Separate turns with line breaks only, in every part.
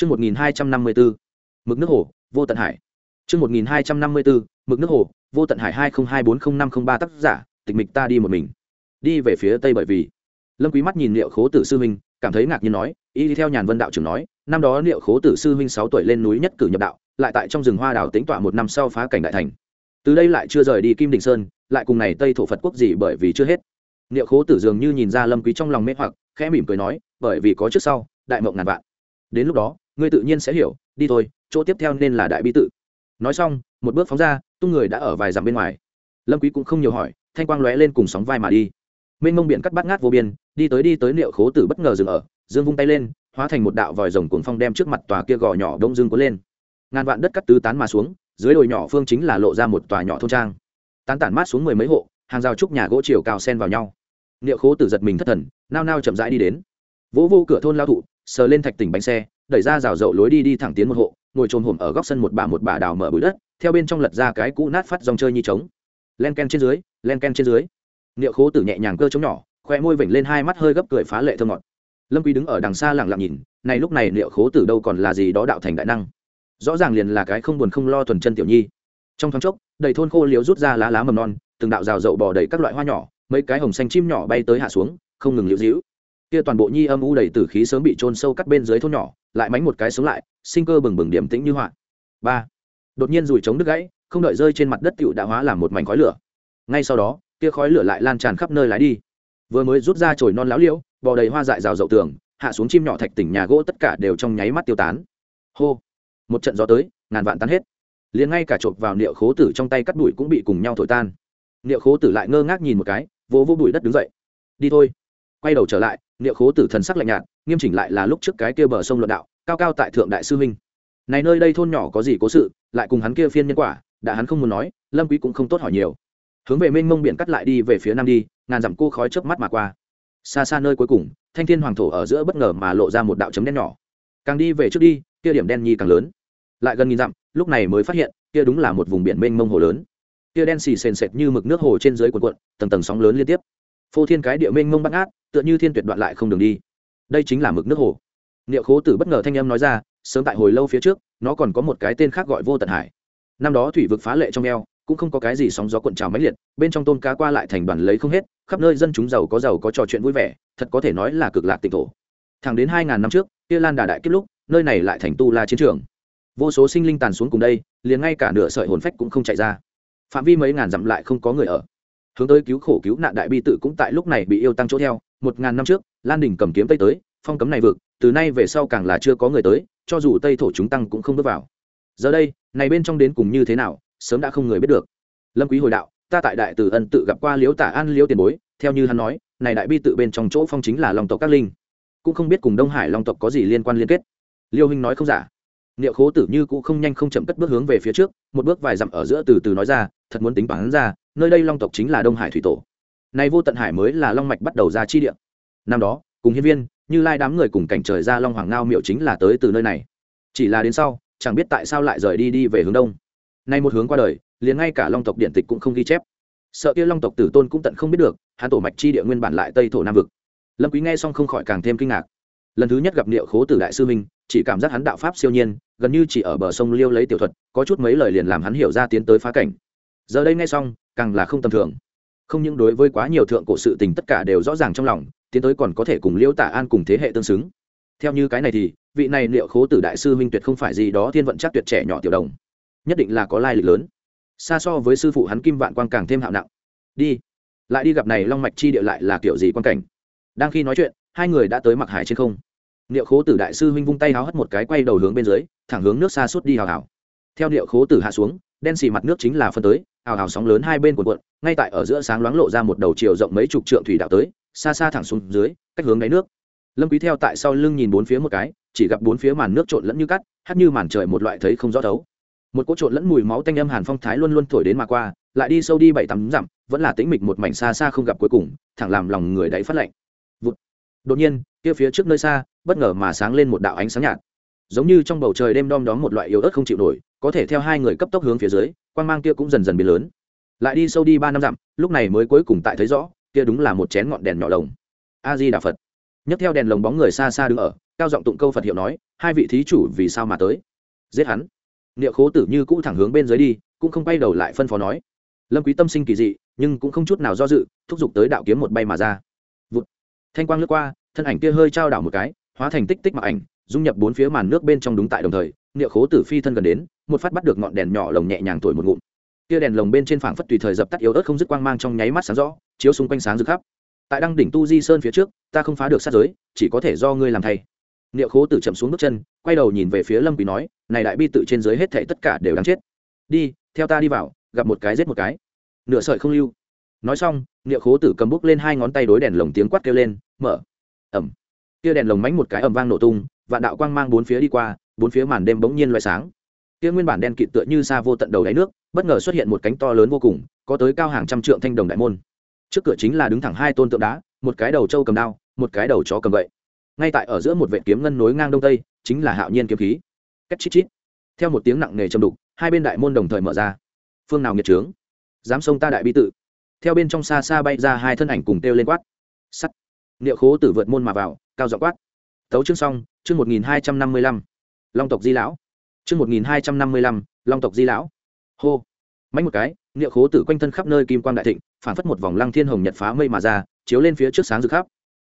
Chương 1254. Mực nước hồ, vô tận hải. Chương 1254. Mực nước hồ, vô tận hải 20240503 tác giả, tịch mịch ta đi một mình. Đi về phía tây bởi vì Lâm Quý mắt nhìn Liệu Khố Tử sư huynh, cảm thấy ngạc nhiên nói, y theo Nhàn Vân đạo trưởng nói, năm đó Liệu Khố Tử sư huynh 6 tuổi lên núi nhất cử nhập đạo, lại tại trong rừng hoa đào tĩnh tọa một năm sau phá cảnh đại thành. Từ đây lại chưa rời đi Kim Đình Sơn, lại cùng này Tây thổ Phật quốc gì bởi vì chưa hết. Liệu Khố Tử dường như nhìn ra Lâm Quý trong lòng mê hoặc, khẽ mỉm cười nói, bởi vì có trước sau, đại mộng ngàn vạn. Đến lúc đó, ngươi tự nhiên sẽ hiểu, đi thôi, chỗ tiếp theo nên là đại bi tự. Nói xong, một bước phóng ra, tung người đã ở vài dặm bên ngoài. Lâm quý cũng không nhiều hỏi, thanh quang lóe lên cùng sóng vai mà đi. Mênh mông biển cắt bát ngát vô biên, đi tới đi tới liệu khố tử bất ngờ dừng ở, dương vung tay lên, hóa thành một đạo vòi rồng cuồng phong đem trước mặt tòa kia gò nhỏ đông dương cuốn lên. Ngàn vạn đất cắt tứ tán mà xuống, dưới đồi nhỏ phương chính là lộ ra một tòa nhỏ thôn trang. Tán tản mát xuống mười mấy hộ, hàng rào trúc nhà gỗ chiều cao sen vào nhau. Liệu khố tử giật mình thất thần, nao nao chậm rãi đi đến. Vỗ vô cửa thôn lao thụ, sờ lên thạch tỉnh bánh xe đẩy ra rào rậu lối đi đi thẳng tiến một hộ, ngồi trồm hổm ở góc sân một bà một bà đào mở bụi đất, theo bên trong lật ra cái cũ nát phát dòng chơi như trống. Len ken trên dưới, len ken trên dưới. Niệu khố tử nhẹ nhàng cơ chống nhỏ khoe môi vểnh lên hai mắt hơi gấp cười phá lệ thơ ngọt. Lâm quý đứng ở đằng xa lặng lặng nhìn, này lúc này niệu khố tử đâu còn là gì đó đạo thành đại năng. Rõ ràng liền là cái không buồn không lo thuần chân tiểu nhi. Trong thoáng chốc, đầy thôn khô liếu rút ra lá lá mầm non, từng đạo rào rậu bò đầy các loại hoa nhỏ, mấy cái hồng xanh chim nhỏ bay tới hạ xuống, không ngừng liễu dĩu kia toàn bộ nhi âm u đầy tử khí sớm bị trôn sâu cắt bên dưới thôn nhỏ, lại mánh một cái sống lại, sinh cơ bừng bừng điểm tĩnh như hoạn ba. Đột nhiên rủi trống đứt gãy, không đợi rơi trên mặt đất tựu đã hóa làm một mảnh khói lửa. Ngay sau đó, kia khói lửa lại lan tràn khắp nơi lái đi. Vừa mới rút ra chổi non láo liễu, bò đầy hoa dại rào dậu tường, hạ xuống chim nhỏ thạch tỉnh nhà gỗ tất cả đều trong nháy mắt tiêu tán. Hô. Một trận gió tới, ngàn vạn tan hết. Liền ngay cả chộp vào niệu khố tử trong tay cắt đuổi cũng bị cùng nhau thổi tan. Niệu khố tử lại ngơ ngác nhìn một cái vô vô bụi đất đứng dậy. Đi thôi. Quay đầu trở lại niệu khố tử thần sắc lạnh nhạt, nghiêm chỉnh lại là lúc trước cái kia bờ sông luận đạo, cao cao tại thượng đại sư huynh. Này nơi đây thôn nhỏ có gì cố sự, lại cùng hắn kia phiên nhân quả, đã hắn không muốn nói, lâm quý cũng không tốt hỏi nhiều. Hướng về mênh mông biển cắt lại đi về phía nam đi, ngàn dặm cô khói chớp mắt mà qua. Xa xa nơi cuối cùng, thanh thiên hoàng thổ ở giữa bất ngờ mà lộ ra một đạo chấm đen nhỏ. Càng đi về trước đi, kia điểm đen nhi càng lớn. Lại gần nghìn dặm, lúc này mới phát hiện, kia đúng là một vùng biển mênh mông hồ lớn. Kia đen xì sền sệt như mực nước hồ trên dưới cuộn cuộn, tầng tầng sóng lớn liên tiếp. Phô thiên cái địa mênh mông bắt ngát tựa như thiên tuyệt đoạn lại không đường đi. Đây chính là mực nước hồ. Niệu khố tử bất ngờ thanh âm nói ra, sớm tại hồi lâu phía trước, nó còn có một cái tên khác gọi vô tận hải. Năm đó thủy vực phá lệ trong eo, cũng không có cái gì sóng gió cuộn trào mãnh liệt, bên trong tôn cá qua lại thành đoàn lấy không hết, khắp nơi dân chúng giàu có giàu có trò chuyện vui vẻ, thật có thể nói là cực lạc tịnh thổ. Thẳng đến hai ngàn năm trước, kia lan đà đại kết lúc, nơi này lại thành tu la chiến trường. Vô số sinh linh tàn xuống cùng đây, liền ngay cả nửa sợi hồn phách cũng không chạy ra. Phạm vi mấy ngàn dặm lại không có người ở. Hướng tới cứu khổ cứu nạn đại bi tự cũng tại lúc này bị yêu tăng chỗ theo một ngàn năm trước, lan đình cầm kiếm tây tới, phong cấm này vực, từ nay về sau càng là chưa có người tới, cho dù tây thổ chúng tăng cũng không bước vào. Giờ đây, này bên trong đến cùng như thế nào, sớm đã không người biết được. Lâm quý hồi đạo, ta tại đại từ ân tự gặp qua liễu tả an, liễu tiền bối, theo như hắn nói, này đại bi tự bên trong chỗ phong chính là long tộc các linh. Cũng không biết cùng đông hải long tộc có gì liên quan liên kết. Liêu huynh nói không giả. Niệu khố tử như cũng không nhanh không chậm cất bước hướng về phía trước, một bước vài dặm ở giữa từ từ nói ra, thật muốn tính toán ra, nơi đây long tộc chính là đông hải thủy tổ nay vô tận hải mới là long mạch bắt đầu ra chi địa. Năm đó, cùng hiên viên, như lai đám người cùng cảnh trời ra long hoàng ngao miệu chính là tới từ nơi này. Chỉ là đến sau, chẳng biết tại sao lại rời đi đi về hướng đông. Nay một hướng qua đời, liền ngay cả long tộc điện tịch cũng không ghi chép. Sợ kia long tộc tử tôn cũng tận không biết được, hắn tổ mạch chi địa nguyên bản lại tây thổ nam vực. Lâm quý nghe xong không khỏi càng thêm kinh ngạc. Lần thứ nhất gặp niệu khố tử đại sư minh chỉ cảm giác hắn đạo pháp siêu nhiên, gần như chỉ ở bờ sông liêu lấy tiểu thuật, có chút mấy lời liền làm hắn hiểu ra tiến tới phá cảnh. Giờ đây nghe xong, càng là không tầm thường không những đối với quá nhiều thượng cổ sự tình tất cả đều rõ ràng trong lòng, tiến tới còn có thể cùng Liêu tả an cùng thế hệ tương xứng. Theo như cái này thì, vị này liệu khố tử đại sư minh tuyệt không phải gì đó thiên vận chắc tuyệt trẻ nhỏ tiểu đồng. Nhất định là có lai lịch lớn. Xa so với sư phụ hắn kim vạn quang càng thêm hạo nặng. Đi. Lại đi gặp này long mạch chi địa lại là kiểu gì quan cảnh? Đang khi nói chuyện, hai người đã tới mặc hải trên không. Liệu khố tử đại sư huynh vung tay háo hất một cái quay đầu hướng bên dưới, thẳng hướng nước xa suốt đi hào hào. Theo liệu khố tử hạ xuống đen xì mặt nước chính là phân tới, ào ào sóng lớn hai bên cuộn cuộn, ngay tại ở giữa sáng loáng lộ ra một đầu chiều rộng mấy chục trượng thủy đạo tới, xa xa thẳng xuống dưới, cách hướng đáy nước. Lâm quý theo tại sau lưng nhìn bốn phía một cái, chỉ gặp bốn phía màn nước trộn lẫn như cắt, hát như màn trời một loại thấy không rõ thấu. Một cỗ trộn lẫn mùi máu tanh âm hàn phong thái luôn luôn thổi đến mà qua, lại đi sâu đi bảy tắm dặm, vẫn là tĩnh mịch một mảnh xa xa không gặp cuối cùng, thẳng làm lòng người đáy phát lạnh. Vụt. đột nhiên, kia phía trước nơi xa, bất ngờ mà sáng lên một đạo ánh sáng nhạt giống như trong bầu trời đêm đom đóm một loại yếu ớt không chịu nổi, có thể theo hai người cấp tốc hướng phía dưới, quang mang kia cũng dần dần biến lớn. Lại đi sâu đi ba năm dặm, lúc này mới cuối cùng tại thấy rõ, kia đúng là một chén ngọn đèn nhỏ lồng. A di đà phật. Nhấc theo đèn lồng bóng người xa xa đứng ở, cao giọng tụng câu phật hiệu nói, hai vị thí chủ vì sao mà tới? Giết hắn. Niệu khố tử như cũ thẳng hướng bên dưới đi, cũng không bay đầu lại phân phó nói. Lâm quý tâm sinh kỳ dị, nhưng cũng không chút nào do dự, thúc giục tới đạo kiếm một bay mà ra. Vụt. Thanh quang lướt qua, thân ảnh kia hơi trao đảo một cái, hóa thành tích tích mặc ảnh dung nhập bốn phía màn nước bên trong đúng tại đồng thời, niệu khố tử phi thân gần đến, một phát bắt được ngọn đèn nhỏ lồng nhẹ nhàng thổi một ngụm. Kia đèn lồng bên trên phảng phất tùy thời dập tắt yếu ớt không dứt quang mang trong nháy mắt sáng rõ, chiếu xung quanh sáng rực khắp. Tại đăng đỉnh tu di sơn phía trước, ta không phá được sát giới, chỉ có thể do ngươi làm thay niệu khố tử chậm xuống bước chân, quay đầu nhìn về phía lâm quý nói, này đại bi tự trên dưới hết thảy tất cả đều đáng chết. Đi, theo ta đi vào, gặp một cái giết một cái. Nửa sợi không lưu. Nói xong, niệu khố tử cầm bút lên hai ngón tay đối đèn lồng tiếng quát kêu lên, mở. Ẩm kia đèn lồng mánh một cái ầm vang nổ tung vạn đạo quang mang bốn phía đi qua, bốn phía màn đêm bỗng nhiên loại sáng. Kia nguyên bản đen kịt tựa như xa vô tận đầu đáy nước, bất ngờ xuất hiện một cánh to lớn vô cùng, có tới cao hàng trăm trượng thanh đồng đại môn. Trước cửa chính là đứng thẳng hai tôn tượng đá, một cái đầu trâu cầm đao, một cái đầu chó cầm gậy. Ngay tại ở giữa một vệ kiếm ngân nối ngang đông tây, chính là hạo nhiên kiếm khí. Cách chít chít. Theo một tiếng nặng nề châm đục, hai bên đại môn đồng thời mở ra. Phương nào nghiệt trướng? Dám xông ta đại bi tự. Theo bên trong xa xa bay ra hai thân ảnh cùng kêu lên quát. Sắt. Niệu khố tử vượt môn mà vào, cao dọ quát. Tấu chương xong chương một nghìn hai trăm năm mươi lăm, long tộc di lão. Chương một nghìn hai trăm năm mươi lăm, long tộc di lão. Hô. Mạnh một cái, niệu khố tử quanh thân khắp nơi kim quang đại thịnh, phản phất một vòng lăng thiên hồng nhật phá mây mà ra, chiếu lên phía trước sáng rực khắp.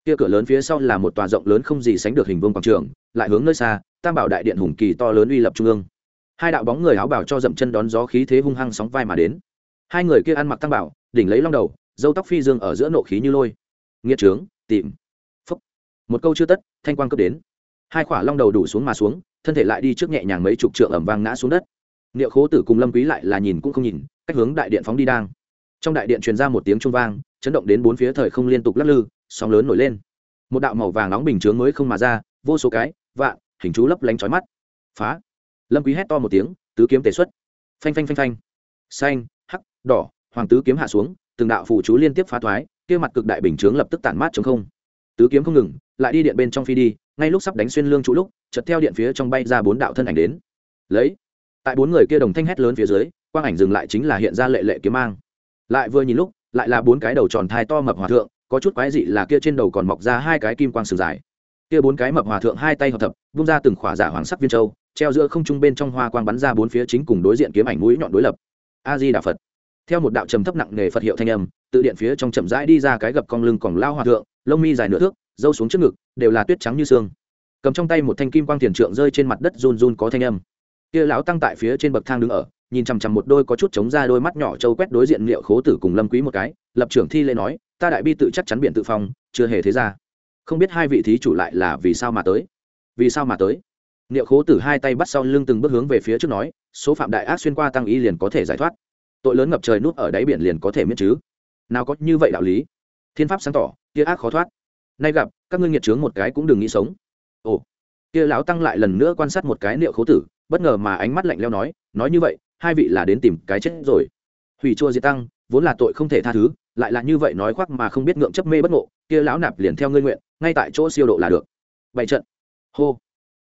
Kia cửa lớn phía sau là một tòa rộng lớn không gì sánh được hình vương quảng trường, lại hướng nơi xa, tam bảo đại điện hùng kỳ to lớn uy lập trung ương. Hai đạo bóng người áo bảo cho dậm chân đón gió khí thế hung hăng sóng vai mà đến. Hai người kia ăn mặc tăng bảo, đỉnh lấy long đầu dâu tóc phi dương ở giữa nộ khí như lôi. Nghiệt trướng, tìm. Phúc. Một câu chưa tất, thanh quang cấp đến hai khỏa long đầu đủ xuống mà xuống, thân thể lại đi trước nhẹ nhàng mấy chục trượng ẩm vang ngã xuống đất. Niệu khố tử cùng lâm quý lại là nhìn cũng không nhìn, cách hướng đại điện phóng đi đang. Trong đại điện truyền ra một tiếng trung vang, chấn động đến bốn phía thời không liên tục lắc lư, sóng lớn nổi lên. Một đạo màu vàng nóng bình chướng mới không mà ra, vô số cái, vạn, hình chú lấp lánh chói mắt. Phá. Lâm quý hét to một tiếng, tứ kiếm tề xuất. Phanh phanh phanh phanh. Xanh, hắc, đỏ, hoàng tứ kiếm hạ xuống, từng đạo phù chú liên tiếp phá thoái, kia mặt cực đại bình chướng lập tức tản mát chống không. Tứ kiếm không ngừng, lại đi điện bên trong phi đi ngay lúc sắp đánh xuyên lương trụ lúc, chợt theo điện phía trong bay ra bốn đạo thân ảnh đến. Lấy, tại bốn người kia đồng thanh hét lớn phía dưới, quang ảnh dừng lại chính là hiện ra lệ lệ kiếm mang. Lại vừa nhìn lúc, lại là bốn cái đầu tròn thai to mập hòa thượng, có chút quái dị là kia trên đầu còn mọc ra hai cái kim quang sừng dài. Kia bốn cái mập hòa thượng hai tay hợp thập bung ra từng khỏa giả hoàng sắc viên châu, treo giữa không trung bên trong hoa quang bắn ra bốn phía chính cùng đối diện kiếm ảnh mũi nhọn đối lập. A di đà phật. Theo một đạo trầm thấp nặng nề phật hiệu thanh âm tự điện phía trong chậm rãi đi ra cái gập cong lưng còn lao hòa thượng, lông mi dài nửa thước râu xuống trước ngực, đều là tuyết trắng như xương. Cầm trong tay một thanh kim quang thiền trượng rơi trên mặt đất run run có thanh âm. Kia lão tăng tại phía trên bậc thang đứng ở, nhìn chằm chằm một đôi có chút chống ra đôi mắt nhỏ trâu quét đối diện liệu khố tử cùng lâm quý một cái, lập trưởng thi lễ nói, ta đại bi tự chắc chắn biện tự phong, chưa hề thế ra. Không biết hai vị thí chủ lại là vì sao mà tới? Vì sao mà tới? Liệu khố tử hai tay bắt sau lưng từng bước hướng về phía trước nói, số phạm đại ác xuyên qua tăng ý liền có thể giải thoát. Tội lớn ngập trời nút ở đáy biển liền có thể miễn chứ. Nào có như vậy đạo lý? Thiên pháp sáng tỏ, kia ác khó thoát nay gặp, các ngươi nghiệt trướng một cái cũng đừng nghĩ sống. Ồ, kia lão tăng lại lần nữa quan sát một cái liệu khố tử, bất ngờ mà ánh mắt lạnh leo nói nói như vậy, hai vị là đến tìm cái chết rồi. Hủy chua diệt tăng, vốn là tội không thể tha thứ, lại là như vậy nói khoác mà không biết ngượng chấp mê bất ngộ, kia lão nạp liền theo ngươi nguyện, ngay tại chỗ siêu độ là được. Bảy trận. Hô.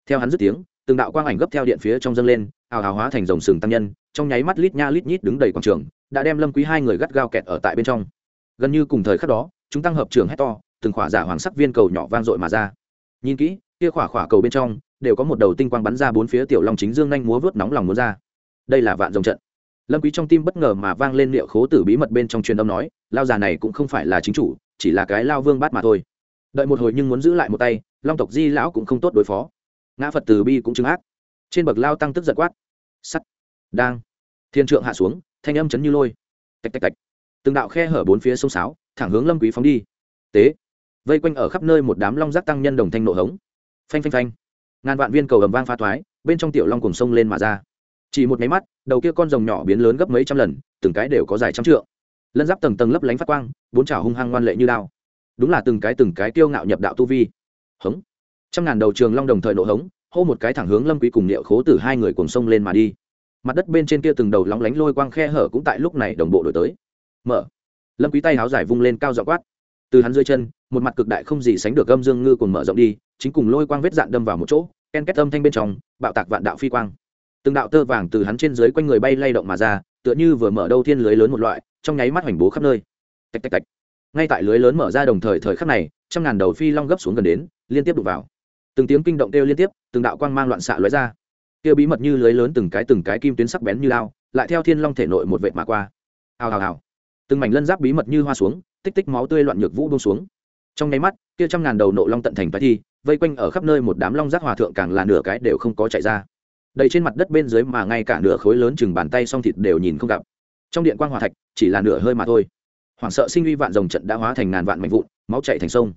Theo hắn dứt tiếng, từng đạo quang ảnh gấp theo điện phía trong dâng lên, ào ào hóa thành dòng sừng tăng nhân, trong nháy mắt lít nha lít nhít đứng đầy quảng trường, đã đem lâm quý hai người gắt gao kẹt ở tại bên trong. Gần như cùng thời khắc đó, chúng tăng hợp trường hét to từng khỏa giả hoàng sắc viên cầu nhỏ vang dội mà ra. Nhìn kỹ, kia khỏa khỏa cầu bên trong đều có một đầu tinh quang bắn ra bốn phía tiểu long chính dương nhanh múa vớt nóng lòng muốn ra. Đây là vạn dòng trận. Lâm quý trong tim bất ngờ mà vang lên liệu khố tử bí mật bên trong truyền âm nói, lao già này cũng không phải là chính chủ, chỉ là cái lao vương bát mà thôi. Đợi một hồi nhưng muốn giữ lại một tay, long tộc di lão cũng không tốt đối phó. Ngã phật từ bi cũng chứng ác. Trên bậc lao tăng tức giận quát. Sắt. Đang. Thiên trượng hạ xuống, thanh âm chấn như lôi. Tạch tạch tạch. Từng đạo khe hở bốn phía sông sáo, thẳng hướng lâm quý phóng đi. Tế vây quanh ở khắp nơi một đám long giác tăng nhân đồng thanh nộ hống. Phanh phanh phanh. Ngàn vạn viên cầu ầm vang pha thoái, bên trong tiểu long cùng sông lên mà ra. Chỉ một máy mắt, đầu kia con rồng nhỏ biến lớn gấp mấy trăm lần, từng cái đều có dài trăm trượng. Lân giáp tầng tầng lấp lánh phát quang, bốn chảo hung hăng ngoan lệ như đao. Đúng là từng cái từng cái tiêu ngạo nhập đạo tu vi. Hống. Trăm ngàn đầu trường long đồng thời nộ hống, hô một cái thẳng hướng lâm quý cùng niệu khố tử hai người cùng sông lên mà đi. Mặt đất bên trên kia từng đầu lóng lánh lôi quang khe hở cũng tại lúc này đồng bộ đổi tới. Mở. Lâm quý tay háo dài vung lên cao dọ quát. Từ hắn dưới chân một mặt cực đại không gì sánh được âm dương ngư cùng mở rộng đi, chính cùng lôi quang vết dạn đâm vào một chỗ, ken kết âm thanh bên trong, bạo tạc vạn đạo phi quang. Từng đạo tơ vàng từ hắn trên dưới quanh người bay lay động mà ra, tựa như vừa mở đâu thiên lưới lớn một loại, trong nháy mắt hoành bố khắp nơi. Tạch tạch tạch. Ngay tại lưới lớn mở ra đồng thời thời khắc này, trăm ngàn đầu phi long gấp xuống gần đến, liên tiếp đụng vào. Từng tiếng kinh động kêu liên tiếp, từng đạo quang mang loạn xạ lóe ra. Kia bí mật như lưới lớn từng cái từng cái kim tuyến sắc bén như lao, lại theo thiên long thể nội một vệ mà qua. Hào hào hào. Từng mảnh lân giáp bí mật như hoa xuống, tích tích máu tươi loạn nhược vũ bông xuống trong nháy mắt, kia trăm ngàn đầu nộ long tận thành phái thi, vây quanh ở khắp nơi một đám long giác hòa thượng càng là nửa cái đều không có chạy ra. Đầy trên mặt đất bên dưới mà ngay cả nửa khối lớn chừng bàn tay song thịt đều nhìn không gặp. Trong điện quan hòa thạch, chỉ là nửa hơi mà thôi. Hoảng sợ sinh uy vạn dòng trận đã hóa thành ngàn vạn mạnh vụn, máu chạy thành sông.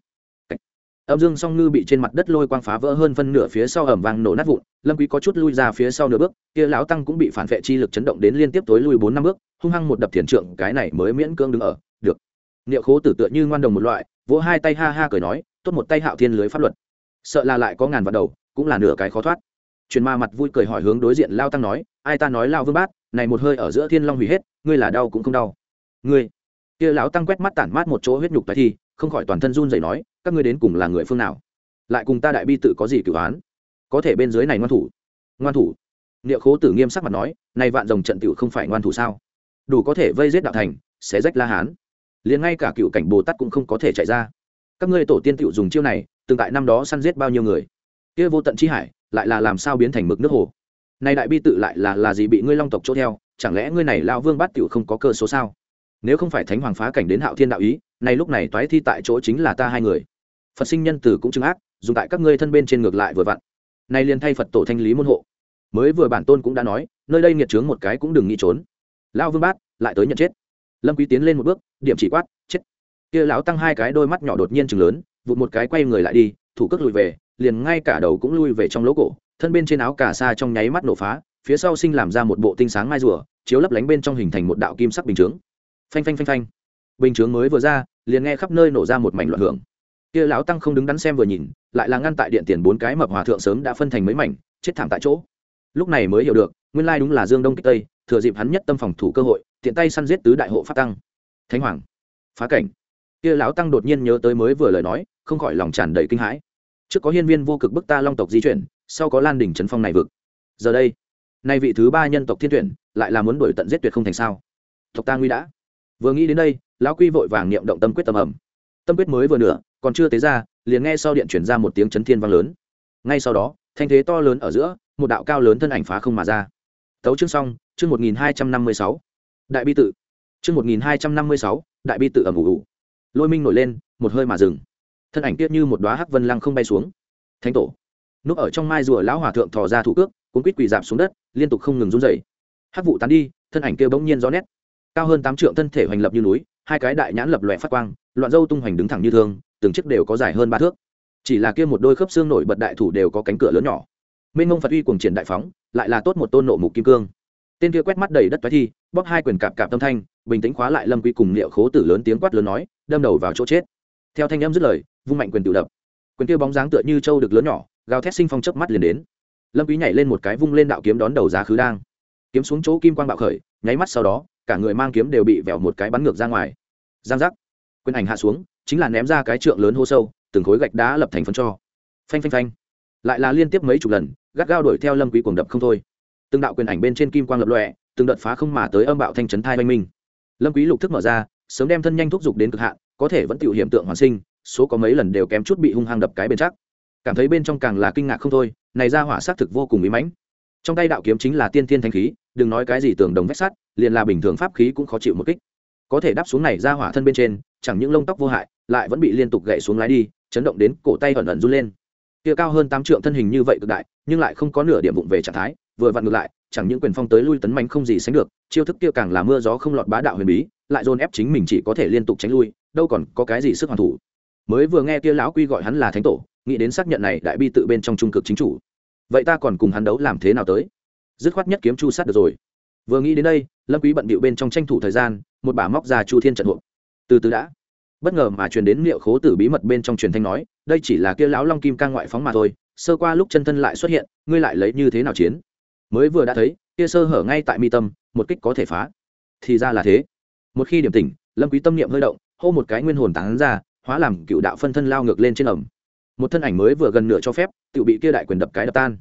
Âm dương song ngư bị trên mặt đất lôi quang phá vỡ hơn phân nửa phía sau ẩm vang nổ nát vụn, lâm quý có chút lui ra phía sau nửa bước, kia lão tăng cũng bị phản vệ chi lực chấn động đến liên tiếp tối lui bốn năm bước, hung hăng một đập thiền trượng, cái này mới miễn cưỡng đứng ở. Được. Niệu khố tử tựa như ngoan đồng một loại vỗ hai tay ha ha cười nói, tốt một tay hạo thiên lưới pháp luật. Sợ là lại có ngàn vạn đầu, cũng là nửa cái khó thoát. Truyền ma mặt vui cười hỏi hướng đối diện lao tăng nói, ai ta nói lao vương bát, này một hơi ở giữa thiên long hủy hết, ngươi là đau cũng không đau. Ngươi. Kia lão tăng quét mắt tản mát một chỗ huyết nhục tại thi, không khỏi toàn thân run rẩy nói, các ngươi đến cùng là người phương nào? Lại cùng ta đại bi tự có gì cửu án có thể bên dưới này ngoan thủ. Ngoan thủ. Niệu khố tử nghiêm sắc mặt nói, này vạn rồng trận tiểu không phải ngoan thủ sao? Đủ có thể vây giết đạo thành xé rách la hán liền ngay cả cựu cảnh bồ tát cũng không có thể chạy ra. Các ngươi tổ tiên tựu dùng chiêu này từng tại năm đó săn giết bao nhiêu người? Kia vô tận chi hải, lại là làm sao biến thành mực nước hồ? Nay đại bi tự lại là là gì bị ngươi long tộc chỗ theo? Chẳng lẽ ngươi này lão vương bát tiểu không có cơ số sao? Nếu không phải thánh hoàng phá cảnh đến hạo thiên đạo ý nay lúc này toái thi tại chỗ chính là ta hai người. Phật sinh nhân tử cũng chứng ác, dùng tại các ngươi thân bên trên ngược lại vừa vặn. Nay liền thay phật tổ thanh lý môn hộ. Mới vừa bản tôn cũng đã nói, nơi đây nghiệt trướng một cái cũng đừng nghĩ trốn. Lão vương bát, lại tới nhận chết lâm quý tiến lên một bước, điểm chỉ quát, chết. Kia lão tăng hai cái đôi mắt nhỏ đột nhiên chừng lớn, vụt một cái quay người lại đi, thủ cước lùi về, liền ngay cả đầu cũng lui về trong lỗ cổ, thân bên trên áo cà sa trong nháy mắt nổ phá, phía sau sinh làm ra một bộ tinh sáng mai rùa, chiếu lấp lánh bên trong hình thành một đạo kim sắc bình chướng. Phanh phanh phanh phanh. Bình chướng mới vừa ra, liền nghe khắp nơi nổ ra một mảnh loạn hưởng. Kia lão tăng không đứng đắn xem vừa nhìn, lại là ngăn tại điện tiền bốn cái mập hòa thượng sớm đã phân thành mấy mảnh, chết thảm tại chỗ. Lúc này mới hiểu được, nguyên lai đúng là dương đông kích tây thừa dịp hắn nhất tâm phòng thủ cơ hội, tiện tay săn giết tứ đại hộ phát tăng. Thánh hoàng, phá cảnh. Kia lão tăng đột nhiên nhớ tới mới vừa lời nói, không khỏi lòng tràn đầy kinh hãi. Trước có hiên viên vô cực bức ta long tộc di chuyển, sau có lan đỉnh trấn phong này vực. Giờ đây, nay vị thứ ba nhân tộc thiên tuyển, lại là muốn đổi tận giết tuyệt không thành sao? Tộc ta nguy đã. Vừa nghĩ đến đây, lão quy vội vàng niệm động tâm quyết tâm ẩm. Tâm quyết mới vừa nửa, còn chưa tế ra, liền nghe sau điện chuyển ra một tiếng chấn thiên vang lớn. Ngay sau đó, thanh thế to lớn ở giữa, một đạo cao lớn thân ảnh phá không mà ra tấu chương xong, chương một nghìn hai trăm năm mươi sáu. Đại bi tự. Chương một nghìn hai trăm năm mươi sáu, đại bi tự ẩm ủ ủ lôi minh nổi lên, một hơi mà dừng. Thân ảnh tiết như một đoá hắc vân lăng không bay xuống. Thánh tổ. Núp ở trong mai rùa lão hòa thượng thò ra thủ cước, cuốn quýt quỳ dạp xuống đất, liên tục không ngừng run dày hắc vụ tán đi, thân ảnh kia bỗng nhiên rõ nét. Cao hơn tám trượng thân thể hoành lập như núi, hai cái đại nhãn lập lòe phát quang, loạn dâu tung hoành đứng thẳng như thương, từng chiếc đều có dài hơn ba thước. Chỉ là kia một đôi khớp xương nổi bật đại thủ đều có cánh cửa lớn nhỏ minh mông phật uy cùng triển đại phóng, lại là tốt một tôn nộ mục kim cương. Tên kia quét mắt đầy đất toái thi, bóp hai quyền cạp cạp tâm thanh, bình tĩnh khóa lại lâm quy cùng liệu khố tử lớn tiếng quát lớn nói, đâm đầu vào chỗ chết. Theo thanh âm dứt lời, vung mạnh quyền tự đập. Quyền kia bóng dáng tựa như trâu được lớn nhỏ, gào thét sinh phong chớp mắt liền đến. Lâm quý nhảy lên một cái vung lên đạo kiếm đón đầu giá khứ đang. Kiếm xuống chỗ kim quang bạo khởi, nháy mắt sau đó, cả người mang kiếm đều bị vẹo một cái bắn ngược ra ngoài. Giang giác. Quyền ảnh hạ xuống, chính là ném ra cái trượng lớn hô sâu, từng khối gạch đá lập thành phân cho. Phanh phanh phanh lại là liên tiếp mấy chục lần, gắt gao đuổi theo lâm quý cuồng đập không thôi. Từng đạo quyền ảnh bên trên kim quang lập lòe, từng đợt phá không mà tới âm bạo thanh chấn thai oanh minh. Lâm quý lục thức mở ra, sớm đem thân nhanh thúc giục đến cực hạn, có thể vẫn tiểu hiểm tượng hoàn sinh, số có mấy lần đều kém chút bị hung hăng đập cái bên chắc. Cảm thấy bên trong càng là kinh ngạc không thôi, này ra hỏa sát thực vô cùng ý mãnh. Trong tay đạo kiếm chính là tiên thiên thanh khí, đừng nói cái gì tưởng đồng vách sắt, liền là bình thường pháp khí cũng khó chịu một kích. Có thể đáp xuống này ra hỏa thân bên trên, chẳng những lông tóc vô hại, lại vẫn bị liên tục gãy xuống lái đi, chấn động đến cổ tay ẩn ẩn run lên kia cao hơn tám trượng thân hình như vậy cực đại, nhưng lại không có nửa điểm vụng về trạng thái, vừa vặn ngược lại, chẳng những quyền phong tới lui tấn mạnh không gì sánh được, chiêu thức kia càng là mưa gió không lọt bá đạo huyền bí, lại dồn ép chính mình chỉ có thể liên tục tránh lui, đâu còn có cái gì sức hoàn thủ. Mới vừa nghe kia lão quy gọi hắn là thánh tổ, nghĩ đến xác nhận này đại bi tự bên trong trung cực chính chủ. Vậy ta còn cùng hắn đấu làm thế nào tới? Dứt khoát nhất kiếm chu sát được rồi. Vừa nghĩ đến đây, lâm quý bận bịu bên trong tranh thủ thời gian, một bà móc ra chu thiên trận hộ. Từ từ đã bất ngờ mà truyền đến liệu khố tử bí mật bên trong truyền thanh nói, đây chỉ là kia lão long kim ca ngoại phóng mà thôi, sơ qua lúc chân thân lại xuất hiện, ngươi lại lấy như thế nào chiến? Mới vừa đã thấy, kia sơ hở ngay tại mi tâm, một kích có thể phá. Thì ra là thế. Một khi điểm tỉnh, lâm quý tâm niệm hơi động, hô một cái nguyên hồn tán ra, hóa làm cựu đạo phân thân lao ngược lên trên ẩm. Một thân ảnh mới vừa gần nửa cho phép tự bị kia đại quyền đập cái đập tan.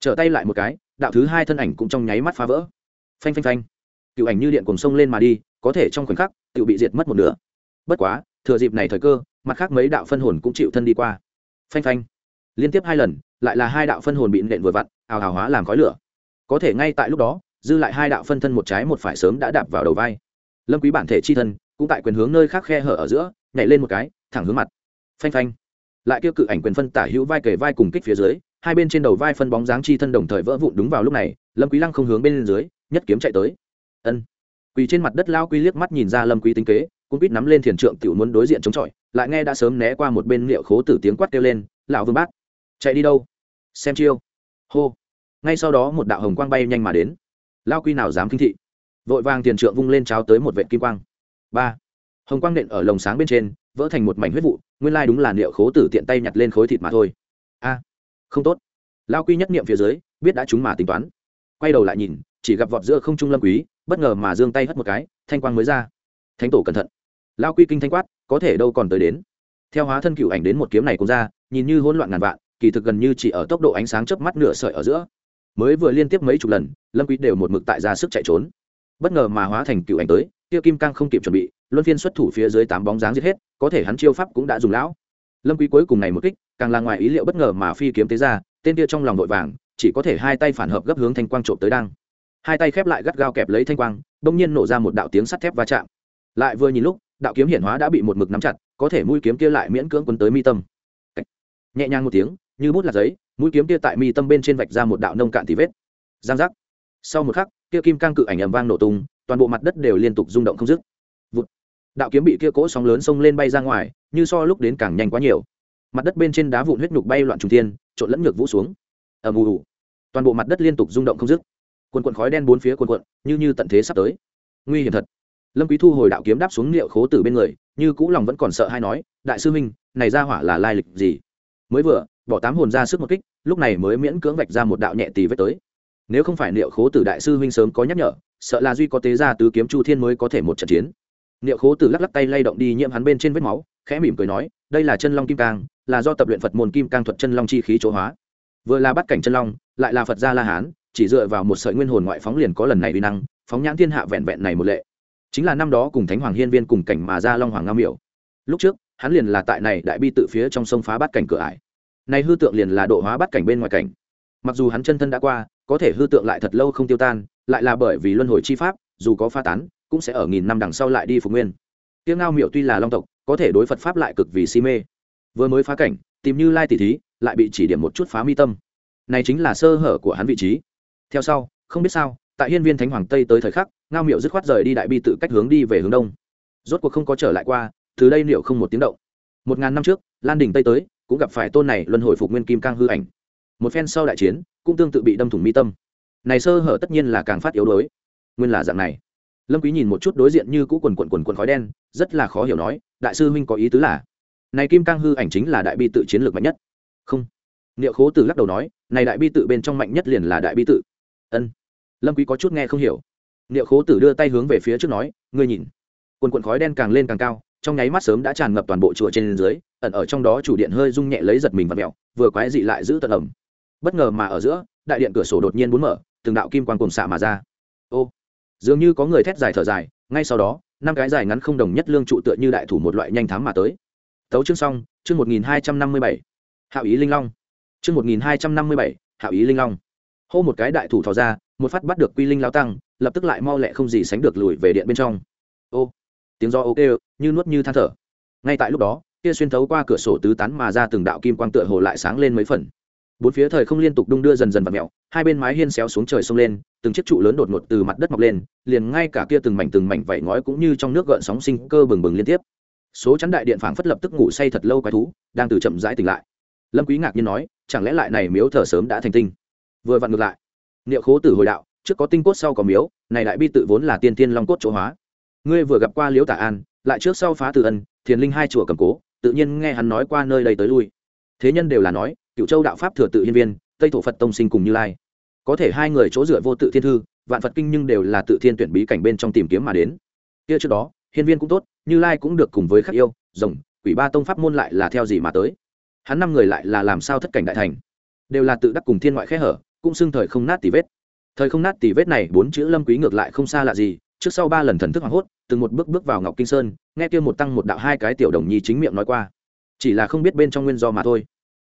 Trở tay lại một cái, đạo thứ hai thân ảnh cũng trong nháy mắt phá vỡ. Phanh phanh phanh. Cựu ảnh như điện cùng sông lên mà đi, có thể trong khoảnh khắc tự bị diệt mất một nửa. Bất quá thừa dịp này thời cơ, mặt khác mấy đạo phân hồn cũng chịu thân đi qua. Phanh phanh. Liên tiếp hai lần, lại là hai đạo phân hồn bị nện vừa vặn, ào hào hóa làm khói lửa. Có thể ngay tại lúc đó, dư lại hai đạo phân thân một trái một phải sớm đã đạp vào đầu vai. Lâm quý bản thể chi thân, cũng tại quyền hướng nơi khác khe hở ở giữa, nhảy lên một cái, thẳng hướng mặt. Phanh phanh. Lại kêu cự ảnh quyền phân tả hữu vai kề vai cùng kích phía dưới, hai bên trên đầu vai phân bóng dáng chi thân đồng thời vỡ vụn đúng vào lúc này, lâm quý lăng không hướng bên dưới, nhất kiếm chạy tới. Ân. Quỳ trên mặt đất lao quý liếc mắt nhìn ra lâm quý tính kế cũng biết nắm lên thiền trượng tiểu muốn đối diện chống chọi, lại nghe đã sớm né qua một bên liệu khố tử tiếng quát kêu lên, lão vương bát, chạy đi đâu? Xem chiêu. Hô. Ngay sau đó một đạo hồng quang bay nhanh mà đến. Lao quy nào dám kinh thị? Vội vàng tiền trượng vung lên cháo tới một vệ kim quang. Ba. Hồng quang nện ở lồng sáng bên trên, vỡ thành một mảnh huyết vụ, nguyên lai đúng là liệu khố tử tiện tay nhặt lên khối thịt mà thôi. A. Không tốt. Lao quy nhất niệm phía dưới, biết đã chúng mà tính toán. Quay đầu lại nhìn, chỉ gặp vọt giữa không trung lâm quý, bất ngờ mà giương tay hất một cái, thanh quang mới ra. Thánh tổ cẩn thận lao quy kinh thanh quát, có thể đâu còn tới đến. Theo hóa thân cựu ảnh đến một kiếm này cũng ra, nhìn như hỗn loạn ngàn vạn, kỳ thực gần như chỉ ở tốc độ ánh sáng chớp mắt nửa sợi ở giữa. Mới vừa liên tiếp mấy chục lần, lâm quý đều một mực tại ra sức chạy trốn. Bất ngờ mà hóa thành cựu ảnh tới, kia kim cang không kịp chuẩn bị, luân phiên xuất thủ phía dưới tám bóng dáng giết hết, có thể hắn chiêu pháp cũng đã dùng lão. Lâm quý cuối cùng này một kích, càng là ngoài ý liệu bất ngờ mà phi kiếm tế ra, tên kia trong lòng nội vàng, chỉ có thể hai tay phản hợp gấp hướng thanh quang trộm tới đang. Hai tay khép lại gắt gao kẹp lấy thanh quang, bỗng nhiên nổ ra một đạo tiếng sắt thép va chạm. Lại vừa nhìn lúc đạo kiếm hiển hóa đã bị một mực nắm chặt, có thể mũi kiếm kia lại miễn cưỡng quấn tới mi tâm. Nhẹ nhàng một tiếng, như bút là giấy, mũi kiếm kia tại mi tâm bên trên vạch ra một đạo nông cạn thì vết. Giang giác. Sau một khắc, kia kim cang cự ảnh ầm vang nổ tung, toàn bộ mặt đất đều liên tục rung động không dứt. Vụt. đạo kiếm bị kia cỗ sóng lớn xông lên bay ra ngoài, như so lúc đến càng nhanh quá nhiều. Mặt đất bên trên đá vụn huyết nhục bay loạn trùng thiên, trộn lẫn ngược vũ xuống. Ầm ù toàn bộ mặt đất liên tục rung động không dứt. Quần quần khói đen bốn phía quần quận như như tận thế sắp tới. Nguy hiểm thật lâm quý thu hồi đạo kiếm đáp xuống liệu khố tử bên người, như cũ lòng vẫn còn sợ hay nói, đại sư minh này ra hỏa là lai lịch gì? Mới vừa, bỏ tám hồn ra sức một kích, lúc này mới miễn cưỡng vạch ra một đạo nhẹ tì vết tới. Nếu không phải liệu khố tử đại sư huynh sớm có nhắc nhở, sợ là duy có tế ra tứ kiếm chu thiên mới có thể một trận chiến. Liệu khố tử lắc lắc tay lay động đi nhiễm hắn bên trên vết máu, khẽ mỉm cười nói, đây là chân long kim cang, là do tập luyện phật môn kim cang thuật chân long chi khí chỗ hóa. Vừa là bắt cảnh chân long, lại là phật gia la hán, chỉ dựa vào một sợi nguyên hồn ngoại phóng liền có lần này uy năng, phóng nhãn thiên hạ vẹn vẹn này một lệ chính là năm đó cùng thánh hoàng hiên viên cùng cảnh mà ra long hoàng ngao miểu. Lúc trước, hắn liền là tại này đại bi tự phía trong sông phá bát cảnh cửa ải. Này hư tượng liền là độ hóa bát cảnh bên ngoài cảnh. Mặc dù hắn chân thân đã qua, có thể hư tượng lại thật lâu không tiêu tan, lại là bởi vì luân hồi chi pháp, dù có pha tán, cũng sẽ ở nghìn năm đằng sau lại đi phục nguyên. Tiếng ngao miệu tuy là long tộc, có thể đối phật pháp lại cực vì si mê. Vừa mới phá cảnh, tìm như lai tỷ thí, lại bị chỉ điểm một chút phá mi tâm. Này chính là sơ hở của hắn vị trí. Theo sau, không biết sao tại hiên viên thánh hoàng tây tới thời khắc, ngao miệu dứt khoát rời đi đại bi tự cách hướng đi về hướng đông. Rốt cuộc không có trở lại qua, từ đây liệu không một tiếng động. Một ngàn năm trước, lan đình tây tới, cũng gặp phải tôn này luân hồi phục nguyên kim cang hư ảnh. Một phen sau đại chiến, cũng tương tự bị đâm thủng mi tâm. Này sơ hở tất nhiên là càng phát yếu đuối. Nguyên là dạng này. Lâm quý nhìn một chút đối diện như cũ quần quần quần quần khói đen, rất là khó hiểu nói, đại sư huynh có ý tứ là, này kim cang hư ảnh chính là đại bi tự chiến lược mạnh nhất. Không. Niệu khố tử lắc đầu nói, này đại bi tự bên trong mạnh nhất liền là đại bi tự. Ân lâm quý có chút nghe không hiểu. Niệu khố tử đưa tay hướng về phía trước nói ngươi nhìn. Quần quần khói đen càng lên càng cao trong nháy mắt sớm đã tràn ngập toàn bộ chùa trên dưới ẩn ở trong đó chủ điện hơi rung nhẹ lấy giật mình và mèo, vừa quái dị lại giữ tận ẩm. Bất ngờ mà ở giữa đại điện cửa sổ đột nhiên muốn mở từng đạo kim quan cùng xạ mà ra. Ô dường như có người thét dài thở dài ngay sau đó năm cái dài ngắn không đồng nhất lương trụ tựa như đại thủ một loại nhanh thám mà tới. Tấu chương xong chương một nghìn hai trăm năm mươi bảy. Hạo ý linh long. Chương một nghìn hai trăm năm mươi bảy hạo ý linh long. Hô một cái đại thủ thò ra một phát bắt được quy linh lao tăng, lập tức lại mau lẹ không gì sánh được lùi về điện bên trong. Ô, tiếng do ô kêu, như nuốt như than thở. Ngay tại lúc đó, kia xuyên thấu qua cửa sổ tứ tán mà ra từng đạo kim quang tựa hồ lại sáng lên mấy phần. Bốn phía thời không liên tục đung đưa dần dần và mẹo hai bên mái hiên xéo xuống trời sông lên, từng chiếc trụ lớn đột ngột từ mặt đất mọc lên, liền ngay cả kia từng mảnh từng mảnh vảy ngói cũng như trong nước gợn sóng sinh cơ bừng bừng liên tiếp. Số chắn đại điện phảng phất lập tức ngủ say thật lâu quái thú, đang từ chậm rãi tỉnh lại. Lâm quý ngạc nhiên nói, chẳng lẽ lại này miếu thờ sớm đã thành tinh? Vừa vặn ngược lại niệu khố tử hồi đạo, trước có tinh cốt sau có miếu, này đại bi tự vốn là tiên tiên long cốt chỗ hóa. Ngươi vừa gặp qua liễu tả an, lại trước sau phá tử ân, thiền linh hai chùa cầm cố, tự nhiên nghe hắn nói qua nơi đây tới lui. Thế nhân đều là nói cựu châu đạo pháp thừa tự hiên viên, tây thổ phật tông sinh cùng như lai. Có thể hai người chỗ dựa vô tự thiên thư, vạn phật kinh nhưng đều là tự thiên tuyển bí cảnh bên trong tìm kiếm mà đến. Kia trước đó, hiên viên cũng tốt, như lai cũng được cùng với khắc yêu, rồng, quỷ ba tông pháp môn lại là theo gì mà tới? Hắn năm người lại là làm sao thất cảnh đại thành? Đều là tự đắc cùng thiên ngoại khẽ hở cũng xưng thời không nát tỷ vết. Thời không nát tỷ vết này bốn chữ lâm quý ngược lại không xa lạ gì, trước sau ba lần thần thức hoảng hốt, từng một bước bước vào ngọc kinh sơn, nghe kia một tăng một đạo hai cái tiểu đồng nhi chính miệng nói qua. Chỉ là không biết bên trong nguyên do mà thôi.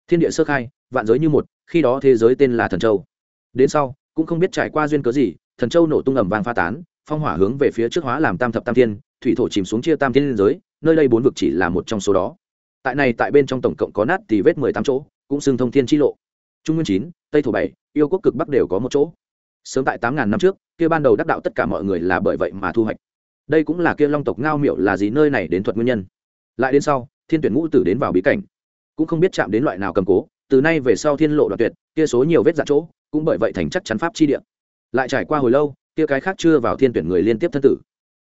Thiên địa sơ khai, vạn giới như một, khi đó thế giới tên là thần châu. Đến sau, cũng không biết trải qua duyên cớ gì, thần châu nổ tung ẩm vàng pha tán, phong hỏa hướng về phía trước hóa làm tam thập tam thiên, thủy thổ chìm xuống chia tam thiên liên giới, nơi đây bốn vực chỉ là một trong số đó. Tại này tại bên trong tổng cộng có nát thì vết mười tám chỗ, cũng xưng thông thiên chi lộ. Trung nguyên chín, tây thổ bảy yêu quốc cực bắc đều có một chỗ. Sớm tại tám ngàn năm trước, kia ban đầu đắc đạo tất cả mọi người là bởi vậy mà thu hoạch. Đây cũng là kia long tộc ngao miệu là gì nơi này đến thuật nguyên nhân. Lại đến sau, thiên tuyển ngũ tử đến vào bí cảnh. Cũng không biết chạm đến loại nào cầm cố, từ nay về sau thiên lộ đoạn tuyệt, kia số nhiều vết dạn chỗ, cũng bởi vậy thành chắc chắn pháp chi địa. Lại trải qua hồi lâu, kia cái khác chưa vào thiên tuyển người liên tiếp thân tử.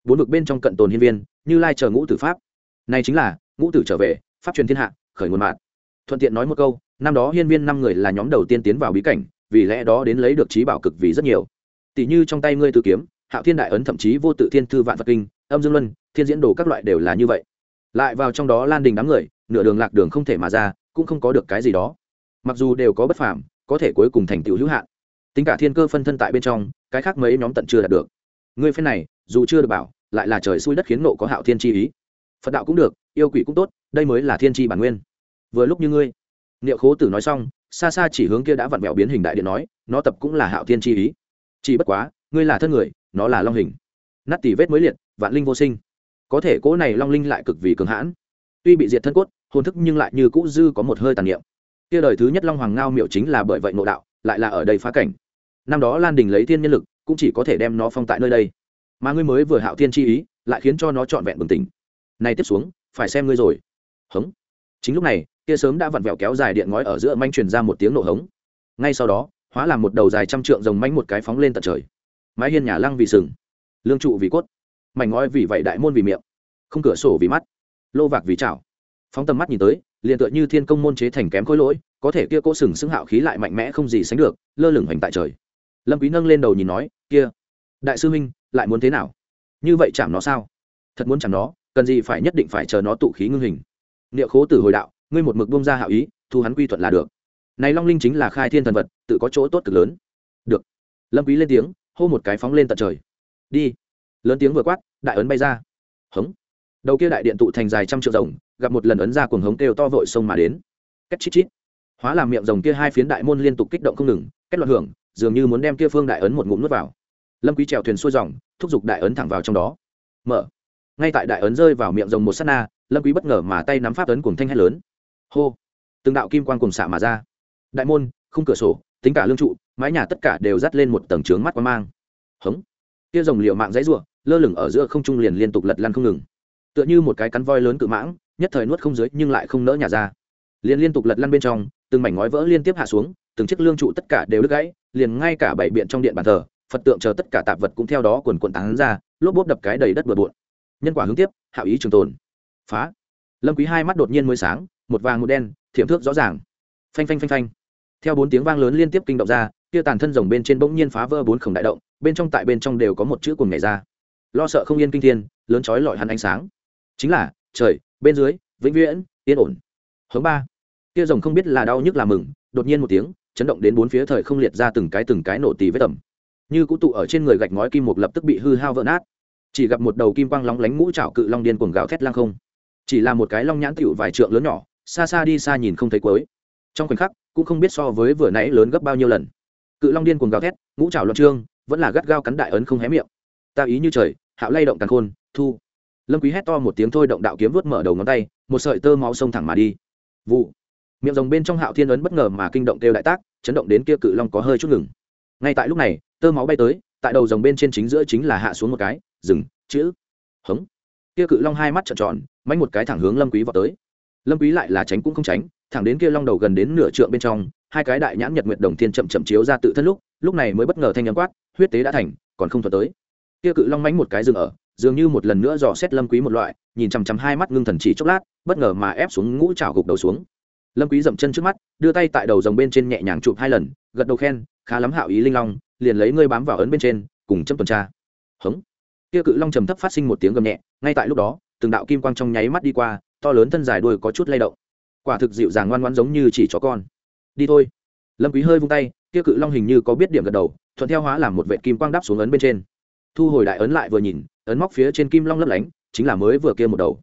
Bốn vực bên trong cận tồn hiên viên, như lai chờ ngũ tử pháp. Này chính là, ngũ tử trở về, pháp truyền thiên hạ, khởi nguồn mạng. Thuận tiện nói một câu, năm đó hiên viên năm người là nhóm đầu tiên tiến vào bí cảnh vì lẽ đó đến lấy được trí bảo cực vì rất nhiều. Tỷ như trong tay ngươi tự kiếm, hạo thiên đại ấn thậm chí vô tự thiên thư vạn phật kinh, âm dương luân, thiên diễn đồ các loại đều là như vậy. Lại vào trong đó lan đình đám người, nửa đường lạc đường không thể mà ra, cũng không có được cái gì đó. Mặc dù đều có bất phàm, có thể cuối cùng thành tựu hữu hạn. Tính cả thiên cơ phân thân tại bên trong, cái khác mấy nhóm tận chưa đạt được. Ngươi phen này, dù chưa được bảo, lại là trời xui đất khiến nộ có hạo thiên chi ý. Phật đạo cũng được, yêu quỷ cũng tốt, đây mới là thiên tri bản nguyên. Vừa lúc như ngươi, niệu khố tử nói xong xa xa chỉ hướng kia đã vặn vẹo biến hình đại điện nói, nó tập cũng là hạo thiên chi ý. Chỉ bất quá, ngươi là thân người, nó là long hình. Nát tỷ vết mới liệt, vạn linh vô sinh. Có thể cỗ này long linh lại cực vì cường hãn. Tuy bị diệt thân cốt, hồn thức nhưng lại như cũ dư có một hơi tàn niệm. Kia đời thứ nhất long hoàng ngao miệu chính là bởi vậy nội đạo, lại là ở đây phá cảnh. Năm đó lan đình lấy thiên nhân lực, cũng chỉ có thể đem nó phong tại nơi đây. Mà ngươi mới vừa hạo thiên chi ý, lại khiến cho nó trọn vẹn bừng tỉnh. Này tiếp xuống, phải xem ngươi rồi. Hống. Chính lúc này kia sớm đã vặn vẹo kéo dài điện ngói ở giữa manh truyền ra một tiếng nổ hống. Ngay sau đó, hóa làm một đầu dài trăm trượng rồng manh một cái phóng lên tận trời. Mái hiên nhà lăng vì sừng, lương trụ vì cốt, mảnh ngói vì vậy đại môn vì miệng, không cửa sổ vì mắt, lô vạc vì chảo. Phóng tầm mắt nhìn tới, liền tựa như thiên công môn chế thành kém khối lỗi, có thể kia cỗ sừng sững hạo khí lại mạnh mẽ không gì sánh được, lơ lửng hoành tại trời. Lâm quý nâng lên đầu nhìn nói, kia, đại sư huynh, lại muốn thế nào? Như vậy chạm nó sao? Thật muốn chạm nó, cần gì phải nhất định phải chờ nó tụ khí ngưng hình. Niệu khố tử hồi đạo ngươi một mực bông ra hạo ý, thu hắn quy thuận là được. Này long linh chính là khai thiên thần vật, tự có chỗ tốt cực lớn. Được. Lâm quý lên tiếng, hô một cái phóng lên tận trời. Đi. Lớn tiếng vừa quát, đại ấn bay ra. Hống. Đầu kia đại điện tụ thành dài trăm triệu rồng gặp một lần ấn ra cuồng hống kêu to vội sông mà đến. Cách chít chít. Hóa làm miệng rồng kia hai phiến đại môn liên tục kích động không ngừng Kết loạn hưởng, dường như muốn đem kia phương đại ấn một ngụm nuốt vào. Lâm quý trèo thuyền xuôi dòng, thúc giục đại ấn thẳng vào trong đó. Mở. Ngay tại đại ấn rơi vào miệng rồng một sát na, lâm quý bất ngờ mà tay nắm pháp ấn cùng thanh hét lớn hô. Từng đạo kim quang cùng xạ mà ra. Đại môn, khung cửa sổ, tính cả lương trụ, mái nhà tất cả đều dắt lên một tầng trướng mắt quang mang. Hống. Kia rồng liều mạng dãy rủa, lơ lửng ở giữa không trung liền liên tục lật lăn không ngừng. Tựa như một cái cắn voi lớn cự mãng, nhất thời nuốt không dưới nhưng lại không nỡ nhả ra. Liền liên tục lật lăn bên trong, từng mảnh ngói vỡ liên tiếp hạ xuống, từng chiếc lương trụ tất cả đều đứt gãy, liền ngay cả bảy biện trong điện bàn thờ, phật tượng chờ tất cả tạp vật cũng theo đó quần quần tán ra, lốp bốp đập cái đầy đất bừa bộn. Nhân quả hướng tiếp, hạo ý trường tồn. Phá. Lâm quý hai mắt đột nhiên mới sáng một vàng một đen, thiểm thước rõ ràng. Phanh phanh phanh phanh. Theo bốn tiếng vang lớn liên tiếp kinh động ra, kia tàn thân rồng bên trên bỗng nhiên phá vỡ bốn khổng đại động, bên trong tại bên trong đều có một chữ cùng nhảy ra. Lo sợ không yên kinh thiên, lớn chói lọi hắn ánh sáng. Chính là, trời, bên dưới, vĩnh viễn, yên ổn. Hướng ba. Kia rồng không biết là đau nhức là mừng, đột nhiên một tiếng, chấn động đến bốn phía thời không liệt ra từng cái từng cái nổ tì vết tầm như cũ tụ ở trên người gạch ngói kim một lập tức bị hư hao vỡ nát. Chỉ gặp một đầu kim quang lóng lánh ngũ trảo cự long điên cuồng gào thét lang không. Chỉ là một cái long nhãn tiểu vài trượng lớn nhỏ xa xa đi xa nhìn không thấy cuối. Trong khoảnh khắc, cũng không biết so với vừa nãy lớn gấp bao nhiêu lần. Cự long điên cuồng gào thét, ngũ trảo loạn trương vẫn là gắt gao cắn đại ấn không hé miệng. Ta ý như trời, hạo lay động càng khôn, thu. Lâm quý hét to một tiếng thôi động đạo kiếm vút mở đầu ngón tay, một sợi tơ máu xông thẳng mà đi. Vụ. Miệng rồng bên trong hạo thiên ấn bất ngờ mà kinh động kêu đại tác, chấn động đến kia cự long có hơi chút ngừng. Ngay tại lúc này, tơ máu bay tới, tại đầu rồng bên trên chính giữa chính là hạ xuống một cái, dừng, chữ, hống. Kia cự long hai mắt trợn tròn, mánh một cái thẳng hướng lâm quý vọt tới lâm quý lại là tránh cũng không tránh, thẳng đến kia long đầu gần đến nửa trượng bên trong, hai cái đại nhãn nhật nguyệt đồng thiên chậm chậm chiếu ra tự thân lúc lúc này mới bất ngờ thanh âm quát, huyết tế đã thành, còn không thuật tới. Kia cự long mánh một cái dừng ở, dường như một lần nữa dò xét lâm quý một loại, nhìn chằm chằm hai mắt ngưng thần chỉ chốc lát, bất ngờ mà ép xuống ngũ trảo gục đầu xuống. Lâm quý dậm chân trước mắt, đưa tay tại đầu rồng bên trên nhẹ nhàng chụp hai lần, gật đầu khen, khá lắm hạo ý linh long, liền lấy ngươi bám vào ấn bên trên, cùng chấm tuần tra. Hứng kia cự long trầm thấp phát sinh một tiếng gầm nhẹ, ngay tại lúc đó, từng đạo kim quang trong nháy mắt đi qua to lớn thân dài đuôi có chút lay động. Quả thực dịu dàng ngoan ngoãn giống như chỉ chó con. Đi thôi. Lâm quý hơi vung tay, kia cự long hình như có biết điểm gật đầu, thuận theo hóa làm một vệt kim quang đáp xuống ấn bên trên. Thu hồi đại ấn lại vừa nhìn, ấn móc phía trên kim long lấp lánh, chính là mới vừa kia một đầu.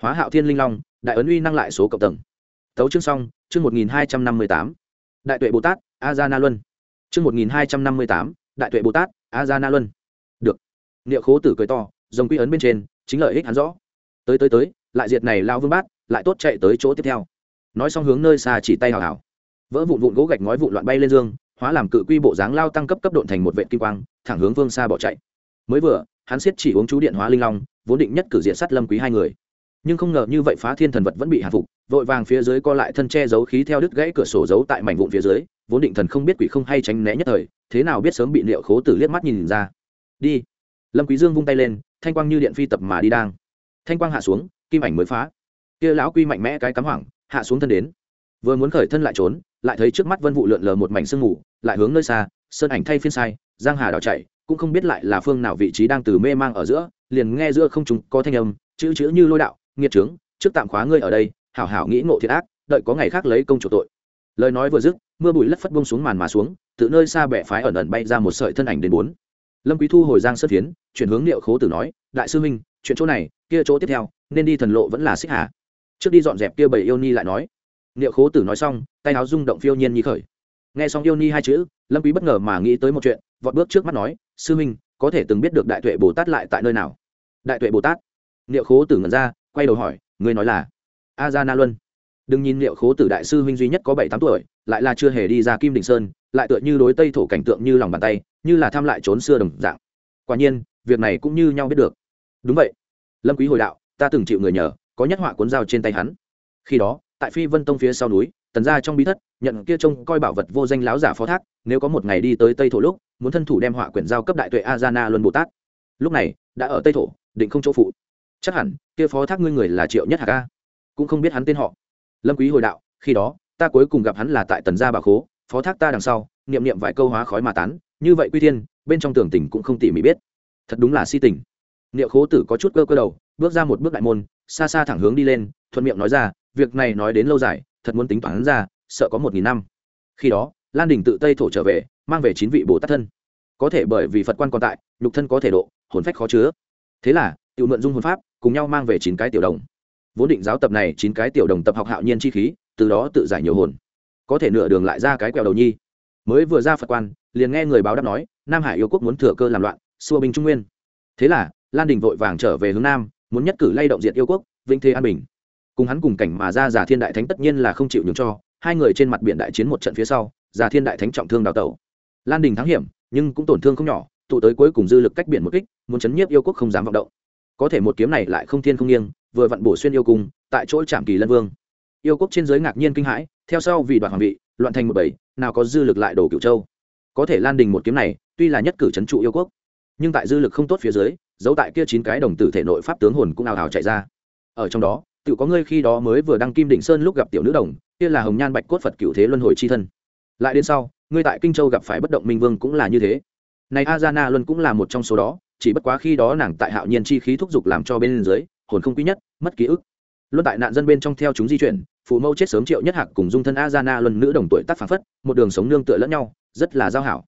Hóa hạo thiên linh long, đại ấn uy năng lại số cộng tầng. Tấu chương xong, chương một nghìn hai trăm năm mươi tám. Đại tuệ bồ tát a gia na luân chương một nghìn hai trăm năm mươi tám, đại tuệ bồ tát a gia na luân được. Niệu khố tử cười to, dòng quy ấn bên trên, chính lợi ích hắn rõ. Tới tới tới lại diệt này lao vương bát, lại tốt chạy tới chỗ tiếp theo. Nói xong hướng nơi xa chỉ tay hào hào. Vỡ vụn vụn gỗ gạch ngói vụn loạn bay lên dương, hóa làm cự quy bộ dáng lao tăng cấp cấp độn thành một vệ kim quang, thẳng hướng vương xa bỏ chạy. Mới vừa, hắn siết chỉ uống chú điện hóa linh long, vốn định nhất cử diện sát lâm quý hai người. Nhưng không ngờ như vậy phá thiên thần vật vẫn bị hạ phục, vội vàng phía dưới co lại thân che giấu khí theo đứt gãy cửa sổ giấu tại mảnh vụn phía dưới, vốn định thần không biết quỷ không hay tránh né nhất thời, thế nào biết sớm bị liệu khố tử liếc mắt nhìn ra. Đi. Lâm quý dương vung tay lên, thanh quang như điện phi tập mà đi đang. Thanh quang hạ xuống kim ảnh mới phá. Kia lão quy mạnh mẽ cái cắm hoảng, hạ xuống thân đến. Vừa muốn khởi thân lại trốn, lại thấy trước mắt vân vụ lượn lờ một mảnh sương mù, lại hướng nơi xa, sơn ảnh thay phiên sai, giang hà đảo chạy, cũng không biết lại là phương nào vị trí đang từ mê mang ở giữa, liền nghe giữa không chúng có thanh âm, chữ chữ như lôi đạo, nghiệt trướng, trước tạm khóa ngươi ở đây, hảo hảo nghĩ ngộ thiệt ác, đợi có ngày khác lấy công chủ tội. Lời nói vừa dứt, mưa bụi lất phất bông xuống màn mà xuống, từ nơi xa bẻ phái ẩn ẩn bay ra một sợi thân ảnh đến bốn. Lâm quý thu hồi giang sơ phiến, chuyển hướng liệu khố tử nói, đại sư minh chuyện chỗ này, kia chỗ tiếp theo, nên đi thần lộ vẫn là xích hà. Trước đi dọn dẹp kia bầy yêu ni lại nói. Liệu khố tử nói xong, tay áo rung động phiêu nhiên nhi khởi. Nghe xong yêu ni hai chữ, lâm quý bất ngờ mà nghĩ tới một chuyện, vọt bước trước mắt nói, sư minh có thể từng biết được đại tuệ bồ tát lại tại nơi nào? Đại tuệ bồ tát? Liệu khố tử ngẩn ra, quay đầu hỏi, ngươi nói là? A gia na luân. Đừng nhìn liệu khố tử đại sư huynh duy nhất có bảy tám tuổi, lại là chưa hề đi ra kim đình sơn, lại tựa như đối tây thổ cảnh tượng như lòng bàn tay, như là tham lại trốn xưa đồng dạng. Quả nhiên, việc này cũng như nhau biết được đúng vậy. Lâm quý hồi đạo, ta từng chịu người nhờ, có nhất họa cuốn dao trên tay hắn. Khi đó, tại phi vân tông phía sau núi, tần gia trong bí thất, nhận kia trông coi bảo vật vô danh láo giả phó thác, nếu có một ngày đi tới tây thổ lúc, muốn thân thủ đem họa quyển giao cấp đại tuệ a gia na luân bồ tát. Lúc này, đã ở tây thổ, định không chỗ phụ. Chắc hẳn, kia phó thác ngươi người là triệu nhất hạc a. Cũng không biết hắn tên họ. Lâm quý hồi đạo, khi đó, ta cuối cùng gặp hắn là tại tần gia bà khố, phó thác ta đằng sau, niệm niệm vài câu hóa khói mà tán, như vậy quy thiên, bên trong tưởng tình cũng không tỉ mỉ biết. Thật đúng là si tình niệu khố tử có chút cơ cơ đầu, bước ra một bước đại môn, xa xa thẳng hướng đi lên, thuận miệng nói ra, việc này nói đến lâu dài, thật muốn tính toán ra, sợ có một nghìn năm. Khi đó, lan đình tự tây thổ trở về, mang về chín vị bồ tát thân. Có thể bởi vì phật quan còn tại, nhục thân có thể độ, hồn phách khó chứa. Thế là, tự mượn dung hồn pháp, cùng nhau mang về chín cái tiểu đồng. Vốn định giáo tập này chín cái tiểu đồng tập học hạo nhiên chi khí, từ đó tự giải nhiều hồn. Có thể nửa đường lại ra cái quẹo đầu nhi. Mới vừa ra phật quan, liền nghe người báo đáp nói, nam hải yêu quốc muốn thừa cơ làm loạn, xua binh trung nguyên. Thế là lan đình vội vàng trở về hướng nam, muốn nhất cử lay động diệt yêu quốc, vĩnh thế an bình. Cùng hắn cùng cảnh mà ra giả thiên đại thánh tất nhiên là không chịu nhường cho, hai người trên mặt biển đại chiến một trận phía sau, giả thiên đại thánh trọng thương đào tẩu. Lan đình thắng hiểm, nhưng cũng tổn thương không nhỏ, tụ tới cuối cùng dư lực cách biển một kích, muốn chấn nhiếp yêu quốc không dám vọng động. Có thể một kiếm này lại không thiên không nghiêng, vừa vặn bổ xuyên yêu cung, tại chỗ trạm kỳ lân vương. Yêu quốc trên giới ngạc nhiên kinh hãi, theo sau vì đoạt hoàng vị, loạn thành một bảy nào có dư lực lại đổ cựu châu. Có thể lan đình một kiếm này, tuy là nhất cử c trụ yêu quốc, nhưng tại dư lực không tốt phía dưới giấu tại kia chín cái đồng tử thể nội pháp tướng hồn cũng ào ào chạy ra. Ở trong đó tự có ngươi khi đó mới vừa đăng kim đỉnh sơn lúc gặp tiểu nữ đồng, kia là hồng nhan bạch cốt phật cựu thế luân hồi c h i thân. Lại đến sau, ngươi tại kinh châu gặp phải bất động minh vương cũng là như thế. Này a gia na luân cũng là một trong số đó, chỉ bất quá khi đó nàng tại hạo nhiên chi khí thúc giục làm cho bên dưới, hồn không quý nhất, mất ký ức. Luân tại nạn dân bên trong theo chúng di chuyển, phụ mẫu chết sớm triệu nhất hạc cùng dung thân a gia na luân nữ đồng tuổi tác phản phất, một đường sống nương tựa lẫn nhau, rất là giao hảo.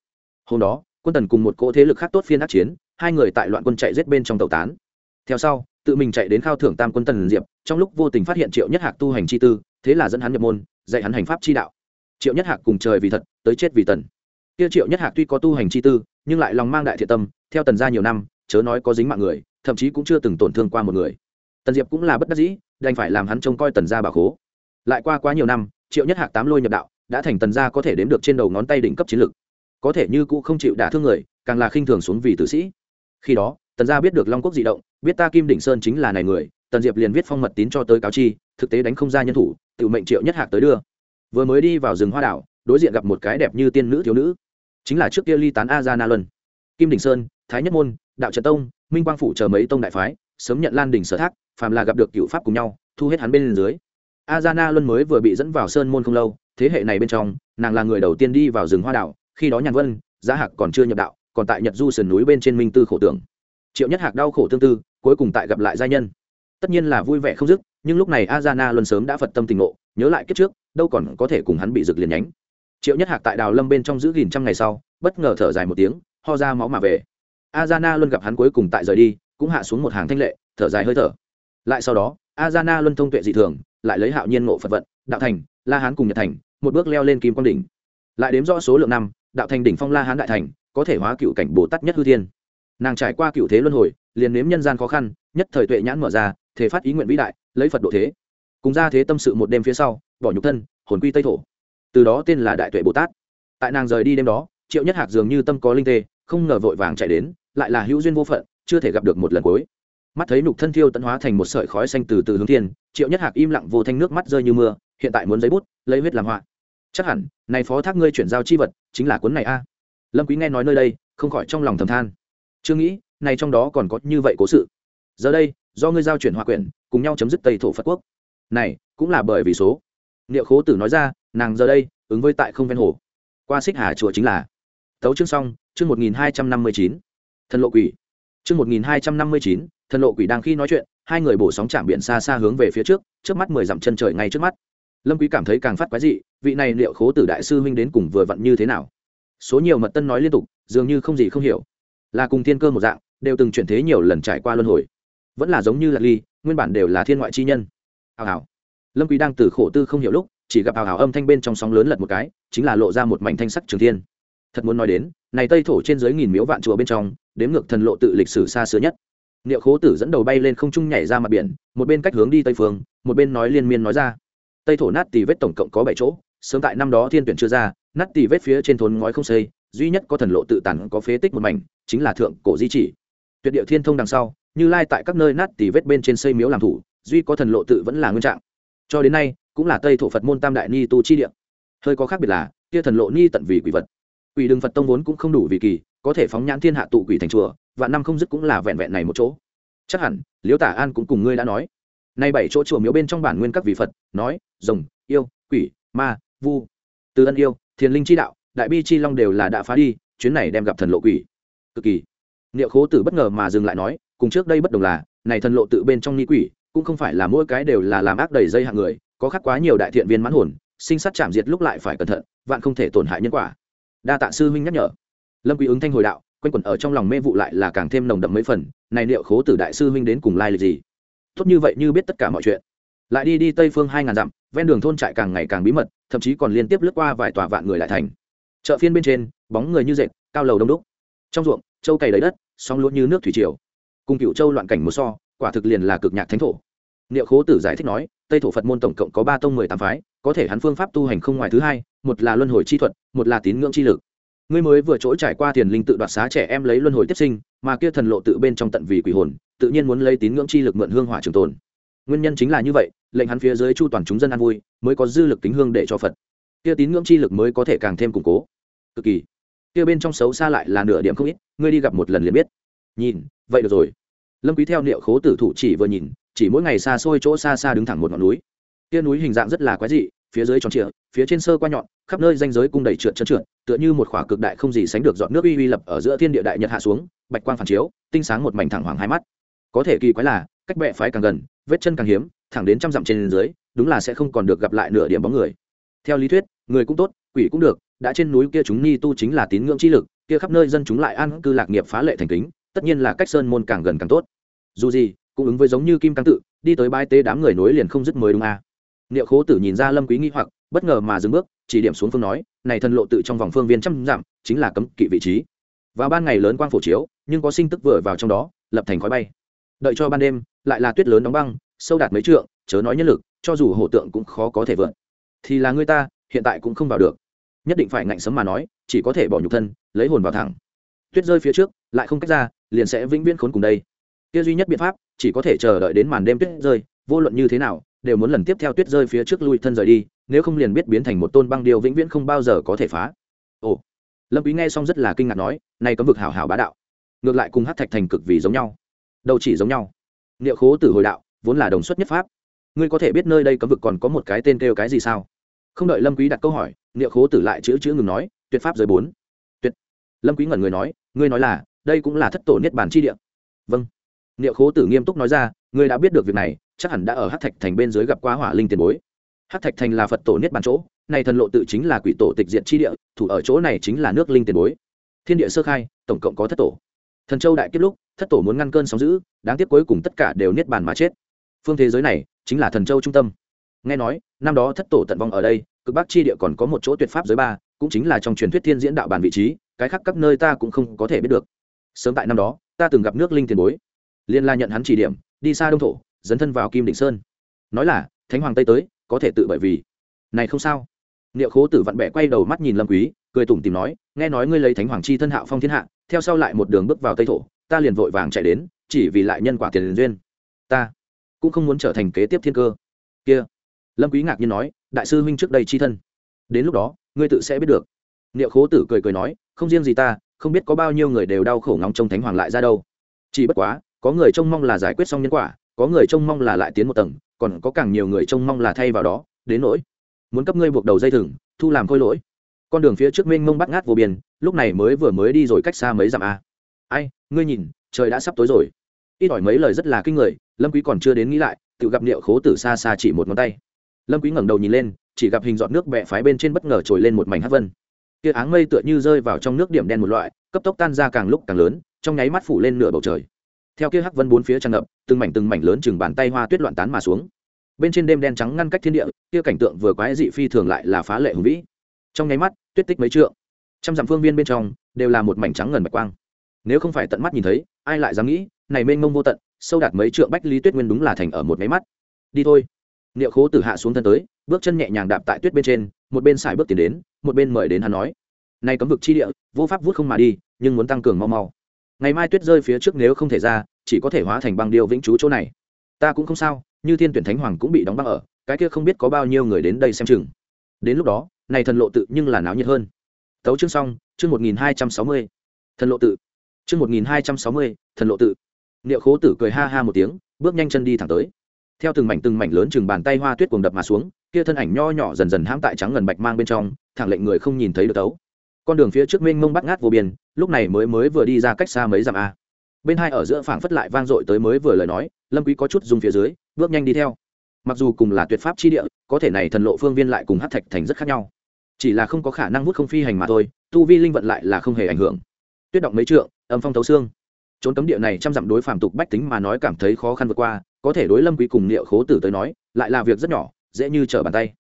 Hôm đó, quân tần cùng một cỗ thế lực khác tốt phiên ác chiến hai người tại loạn quân chạy giết bên trong tàu tán. Theo sau, tự mình chạy đến khao thưởng tam quân tần diệp, trong lúc vô tình phát hiện triệu nhất hạc tu hành chi tư, thế là dẫn hắn nhập môn, dạy hắn hành pháp chi đạo. Triệu nhất hạc cùng trời vì thật, tới chết vì tần. Kia triệu nhất hạc tuy có tu hành chi tư, nhưng lại lòng mang đại thiện tâm, theo tần gia nhiều năm, chớ nói có dính mạng người, thậm chí cũng chưa từng tổn thương qua một người. Tần diệp cũng là bất đắc dĩ, đành phải làm hắn trông coi tần gia bà khố. Lại qua quá nhiều năm, triệu nhất hạc tám lôi nhập đạo, đã thành tần gia có thể đếm được trên đầu ngón tay đỉnh cấp chiến lược có thể như cũ không chịu đả thương người, càng là khinh thường xuống vì tử sĩ khi đó, tần gia biết được long quốc di động, biết ta kim đỉnh sơn chính là này người, tần diệp liền viết phong mật tín cho tới cáo chi, thực tế đánh không ra nhân thủ, tự mệnh triệu nhất hạc tới đưa. Vừa mới đi vào rừng hoa đảo, đối diện gặp một cái đẹp như tiên nữ thiếu nữ, chính là trước kia ly tán a gia na luân kim đỉnh sơn, thái nhất môn, đạo trần tông, minh quang phủ chờ mấy tông đại phái, sớm nhận lan đỉnh sở thác, phàm là gặp được cựu pháp cùng nhau, thu hết hắn bên dưới. A gia na luân mới vừa bị dẫn vào sơn môn không lâu, thế hệ này bên trong, nàng là người đầu tiên đi vào rừng hoa đảo, khi đó nhàn vân, giá hạc còn chưa nhập đạo còn tại nhật du sườn núi bên trên minh tư khổ tưởng. Triệu nhất hạc đau khổ tương tư, cuối cùng tại gặp lại gia nhân. Tất nhiên là vui vẻ không dứt, nhưng lúc này azana luân sớm đã phật tâm tình ngộ, nhớ lại kiếp trước, đâu còn có thể cùng hắn bị rực liền nhánh. Triệu nhất hạc tại đào lâm bên trong giữ gìn trăm ngày sau, bất ngờ thở dài một tiếng, ho ra máu mà về. Azana luân gặp hắn cuối cùng tại rời đi, cũng hạ xuống một hàng thanh lệ, thở dài hơi thở. Lại sau đó, azana luân thông tuệ dị thường, lại lấy hạo nhiên ngộ phật vận, đạo thành, la hán cùng nhật thành, một bước leo lên kim quang đỉnh. Lại đếm rõ số lượng năm, đạo thành đỉnh phong la hán đại thành có thể hóa cựu cảnh bồ tát nhất hư thiên. Nàng trải qua cựu thế luân hồi, liền nếm nhân gian khó khăn, nhất thời tuệ nhãn mở ra, thể phát ý nguyện vĩ đại, lấy phật độ thế. Cùng ra thế tâm sự một đêm phía sau, bỏ nhục thân, hồn quy tây thổ. Từ đó tên là đại tuệ bồ tát. Tại nàng rời đi đêm đó, triệu nhất hạc dường như tâm có linh tê, không ngờ vội vàng chạy đến, lại là hữu duyên vô phận, chưa thể gặp được một lần cuối. Mắt thấy nhục thân thiêu tận hóa thành một sợi khói xanh từ từ hướng thiên, triệu nhất hạc im lặng vô thanh nước mắt rơi như mưa, hiện tại muốn giấy bút, lấy huyết làm họa. Chắc hẳn, này phó thác ngươi chuyển giao chi vật, chính là cuốn này a lâm quý nghe nói nơi đây, không khỏi trong lòng thầm than. Chưa nghĩ, này trong đó còn có như vậy cố sự. Giờ đây, do ngươi giao chuyển hòa quyển, cùng nhau chấm dứt tây thổ phật quốc. Này, cũng là bởi vì số. Liệu khố tử nói ra, nàng giờ đây, ứng với tại không ven hồ. Qua xích hà chùa chính là. Tấu chương xong, chương một nghìn hai trăm năm mươi chín. Thần lộ quỷ. Chương một nghìn hai trăm năm mươi chín thần lộ quỷ đang khi nói chuyện, hai người bổ sóng chạm biển xa xa hướng về phía trước trước mắt mười dặm chân trời ngay trước mắt. Lâm quý cảm thấy càng phát quái dị, vị này liệu khố tử đại sư huynh đến cùng vừa vặn như thế nào? Số nhiều mật tân nói liên tục, dường như không gì không hiểu. Là cùng thiên cơ một dạng, đều từng chuyển thế nhiều lần trải qua luân hồi. Vẫn là giống như lạc ly, nguyên bản đều là thiên ngoại chi nhân. Hào hào. Lâm quý đang từ khổ tư không hiểu lúc, chỉ gặp hào hào âm thanh bên trong sóng lớn lật một cái, chính là lộ ra một mảnh thanh sắc trường thiên. Thật muốn nói đến, này tây thổ trên dưới nghìn miếu vạn chùa bên trong, đếm ngược thần lộ tự lịch sử xa xưa nhất. Niệu khố tử dẫn đầu bay lên không trung nhảy ra mặt biển, một bên cách hướng đi tây phương, một bên nói liên miên nói ra. Tây thổ nát tỳ vết tổng cộng có bảy chỗ sớm tại năm đó thiên tuyển chưa ra, nát tỳ vết phía trên thốn ngói không xây, duy nhất có thần lộ tự tản có phế tích một mảnh, chính là thượng cổ di chỉ. Tuyệt địa thiên thông đằng sau, như lai tại các nơi nát tỳ vết bên trên xây miếu làm thủ, duy có thần lộ tự vẫn là nguyên trạng. Cho đến nay, cũng là tây thổ phật môn tam đại ni tu chi địa. Hơi có khác biệt là, kia thần lộ ni tận vì quỷ vật. Quỷ đường phật tông vốn cũng không đủ vì kỳ, có thể phóng nhãn thiên hạ tụ quỷ thành chùa và năm không dứt cũng là vẹn vẹn này một chỗ. Chắc hẳn, liễu tả an cũng cùng ngươi đã nói. Nay bảy chỗ chùa miếu bên trong bản nguyên các vị phật, nói, rồng, yêu, quỷ, ma vu. Từ ân yêu, thiền linh chi đạo, đại bi chi long đều là đã phá đi, chuyến này đem gặp thần lộ quỷ. Cực kỳ. Niệu khố tử bất ngờ mà dừng lại nói, cùng trước đây bất đồng là, này thần lộ tự bên trong ni quỷ, cũng không phải là mỗi cái đều là làm ác đầy dây hạng người, có khác quá nhiều đại thiện viên mãn hồn, sinh sát chạm diệt lúc lại phải cẩn thận, vạn không thể tổn hại nhân quả. Đa tạ sư huynh nhắc nhở. Lâm quý ứng thanh hồi đạo, quanh quẩn ở trong lòng mê vụ lại là càng thêm nồng đậm mấy phần, này liệu khố tử đại sư huynh đến cùng lai lịch gì? Tốt như vậy như biết tất cả mọi chuyện lại đi đi tây phương hai ngàn dặm, ven đường thôn trại càng ngày càng bí mật, thậm chí còn liên tiếp lướt qua vài tòa vạn người lại thành. Chợ phiên bên trên, bóng người như dệt, cao lầu đông đúc. Trong ruộng, châu cày đầy đất, sóng lúa như nước thủy triều. Cùng cựu châu loạn cảnh một so, quả thực liền là cực nhạc thánh thổ. Niệu khố tử giải thích nói, tây thổ phật môn tổng cộng có ba tông mười tám phái, có thể hắn phương pháp tu hành không ngoài thứ hai, một là luân hồi chi thuật, một là tín ngưỡng chi lực. Ngươi mới vừa chỗ trải qua tiền linh tự đoạt xá trẻ em lấy luân hồi tiếp sinh, mà kia thần lộ tự bên trong tận vì quỷ hồn, tự nhiên muốn lấy tín ngưỡng chi lực mượn hương hỏa trường tồn nguyên nhân chính là như vậy, lệnh hắn phía dưới chu toàn chúng dân an vui, mới có dư lực tính hương để cho phật. Kia tín ngưỡng chi lực mới có thể càng thêm củng cố. Cực kỳ. Kia bên trong xấu xa lại là nửa điểm không ít, ngươi đi gặp một lần liền biết. Nhìn, vậy được rồi. Lâm quý theo liệu khố tử thủ chỉ vừa nhìn, chỉ mỗi ngày xa xôi chỗ xa xa đứng thẳng một ngọn núi. Kia núi hình dạng rất là quái dị, phía dưới tròn trịa, phía trên sơ qua nhọn, khắp nơi danh giới cung đầy trượt trơn trượt, tựa như một khỏa cực đại không gì sánh được dọn nước uy uy lập ở giữa thiên địa đại nhật hạ xuống, bạch quang phản chiếu, tinh sáng một mảnh thẳng hoàng hai mắt. Có thể kỳ quái là, cách bệ phái càng gần vết chân càng hiếm, thẳng đến trăm dặm trên dưới, đúng là sẽ không còn được gặp lại nửa điểm bóng người. Theo lý thuyết, người cũng tốt, quỷ cũng được, đã trên núi kia chúng ni tu chính là tín ngưỡng chi lực, kia khắp nơi dân chúng lại an cư lạc nghiệp phá lệ thành kính, tất nhiên là cách sơn môn càng gần càng tốt. Dù gì, cũng ứng với giống như kim cang tự, đi tới bãi tế đám người nối liền không dứt mới đúng à. niệu khố tử nhìn ra lâm quý nghi hoặc, bất ngờ mà dừng bước, chỉ điểm xuống phương nói, này thần lộ tự trong vòng phương viên trăm dặm, chính là cấm kỵ vị trí. Vào ban ngày lớn quang phổ chiếu, nhưng có sinh tức vừa vào trong đó, lập thành khói bay. Đợi cho ban đêm lại là tuyết lớn đóng băng, sâu đạt mấy trượng, chớ nói nhân lực, cho dù hổ tượng cũng khó có thể vượt. Thì là người ta, hiện tại cũng không vào được. Nhất định phải ngạnh sấm mà nói, chỉ có thể bỏ nhục thân, lấy hồn vào thẳng. Tuyết rơi phía trước, lại không cách ra, liền sẽ vĩnh viễn khốn cùng đây. Kia duy nhất biện pháp, chỉ có thể chờ đợi đến màn đêm tuyết rơi, vô luận như thế nào, đều muốn lần tiếp theo tuyết rơi phía trước lui thân rời đi, nếu không liền biết biến thành một tôn băng điều vĩnh viễn không bao giờ có thể phá. Ồ. Lâm quý nghe xong rất là kinh ngạc nói nay cấm vực hảo hảo bá đạo. Ngược lại cùng hát thạch thành cực vì giống nhau. Đâu chỉ giống nhau niệu khố tử hồi đạo, vốn là đồng xuất nhất pháp. Ngươi có thể biết nơi đây cấm vực còn có một cái tên kêu cái gì sao? Không đợi lâm quý đặt câu hỏi, niệu khố tử lại chữ chữ ngừng nói, tuyệt pháp giới bốn. Tuyệt. Lâm quý ngẩn người nói, ngươi nói là, đây cũng là thất tổ niết bàn chi địa. Vâng. Niệu khố tử nghiêm túc nói ra, ngươi đã biết được việc này, chắc hẳn đã ở hắc thạch thành bên dưới gặp quá hỏa linh tiền bối. Hắc thạch thành là phật tổ niết bàn chỗ này thần lộ tự chính là quỷ tổ tịch diện chi địa, thủ ở chỗ này chính là nước linh tiền bối. Thiên địa sơ khai, tổng cộng có thất tổ. Thần châu đại kết lúc thất tổ muốn ngăn cơn sóng giữ đáng tiếc cuối cùng tất cả đều niết bàn mà chết. Phương thế giới này chính là thần châu trung tâm. Nghe nói, năm đó thất tổ tận vong ở đây, cực bắc chi địa còn có một chỗ tuyệt pháp giới ba, cũng chính là trong truyền thuyết thiên diễn đạo bàn vị trí, cái khác các nơi ta cũng không có thể biết được. Sớm tại năm đó, ta từng gặp nước linh tiền bối. Liên la nhận hắn chỉ điểm, đi xa đông thổ, dấn thân vào kim định sơn. Nói là, thánh hoàng tây tới, có thể tự bởi vì. Này không sao. Niệu khố tử vặn bẻ quay đầu mắt nhìn lâm quý, cười tủm tìm nói, nghe nói ngươi lấy thánh hoàng chi thân hạo phong thiên hạ, theo sau lại một đường bước vào tây thổ ta liền vội vàng chạy đến, chỉ vì lại nhân quả tiền liền duyên. Ta cũng không muốn trở thành kế tiếp thiên cơ. Kia, lâm quý ngạc nhiên nói, đại sư huynh trước đây chi thân. Đến lúc đó, ngươi tự sẽ biết được. Niệu khố tử cười cười nói, không riêng gì ta, không biết có bao nhiêu người đều đau khổ ngóng trông thánh hoàng lại ra đâu. Chỉ bất quá, có người trông mong là giải quyết xong nhân quả, có người trông mong là lại tiến một tầng, còn có càng nhiều người trông mong là thay vào đó, đến nỗi. Muốn cấp ngươi buộc đầu dây thừng, thu làm khôi lỗi. Con đường phía trước mênh mông bắt ngát vô biên, lúc này mới vừa mới đi rồi cách xa mấy dặm a ai, ngươi nhìn, trời đã sắp tối rồi. Ít ỏi mấy lời rất là kinh người, lâm quý còn chưa đến nghĩ lại, tự gặp niệu khố tử xa xa chỉ một ngón tay. Lâm quý ngẩng đầu nhìn lên, chỉ gặp hình giọt nước bẹ phái bên trên bất ngờ trồi lên một mảnh hắc vân. Kia áng mây tựa như rơi vào trong nước điểm đen một loại, cấp tốc tan ra càng lúc càng lớn, trong nháy mắt phủ lên nửa bầu trời. Theo kia hắc vân bốn phía tràn ngập, từng mảnh từng mảnh lớn chừng bàn tay hoa tuyết loạn tán mà xuống. Bên trên đêm đen trắng ngăn cách thiên địa, kia cảnh tượng vừa quái dị phi thường lại là phá lệ hùng vĩ. Trong nháy mắt, tuyết tích mấy trượng. Trăm dặm phương viên bên trong, đều là một mảnh trắng ngần bạch quang nếu không phải tận mắt nhìn thấy, ai lại dám nghĩ, này mênh mông vô tận, sâu đạt mấy trượng bách lý tuyết nguyên đúng là thành ở một máy mắt. Đi thôi. Niệu khố tử hạ xuống thân tới, bước chân nhẹ nhàng đạp tại tuyết bên trên, một bên xài bước tiến đến, một bên mời đến hắn nói. Nay cấm vực chi địa, vô pháp vút không mà đi, nhưng muốn tăng cường mau mau. Ngày mai tuyết rơi phía trước nếu không thể ra, chỉ có thể hóa thành băng điêu vĩnh trú chỗ này. Ta cũng không sao, như thiên tuyển thánh hoàng cũng bị đóng băng ở, cái kia không biết có bao nhiêu người đến đây xem chừng. Đến lúc đó, này thần lộ tự nhưng là náo nhiệt hơn. Tấu chương xong, chương một nghìn hai trăm sáu mươi. Thần lộ tự chương một nghìn hai trăm sáu mươi, thần lộ tự. Niệu khố tử cười ha ha một tiếng, bước nhanh chân đi thẳng tới. Theo từng mảnh từng mảnh lớn chừng bàn tay hoa tuyết cuồng đập mà xuống, kia thân ảnh nho nhỏ dần dần hãm tại trắng ngần bạch mang bên trong, thẳng lệnh người không nhìn thấy được tấu. Con đường phía trước mênh mông bắt ngát vô biên, lúc này mới mới vừa đi ra cách xa mấy dặm a. Bên hai ở giữa phảng phất lại vang dội tới mới vừa lời nói, lâm quý có chút dùng phía dưới, bước nhanh đi theo. Mặc dù cùng là tuyệt pháp chi địa, có thể này thần lộ phương viên lại cùng hắc thạch thành rất khác nhau. Chỉ là không có khả năng hút không phi hành mà thôi, tu vi linh vận lại là không hề ảnh hưởng. Tuyết động mấy trượng âm phong thấu xương. Trốn cấm địa này trăm dặm đối phàm tục bách tính mà nói cảm thấy khó khăn vượt qua, có thể đối lâm quý cùng niệu khố tử tới nói, lại là việc rất nhỏ, dễ như trở bàn tay.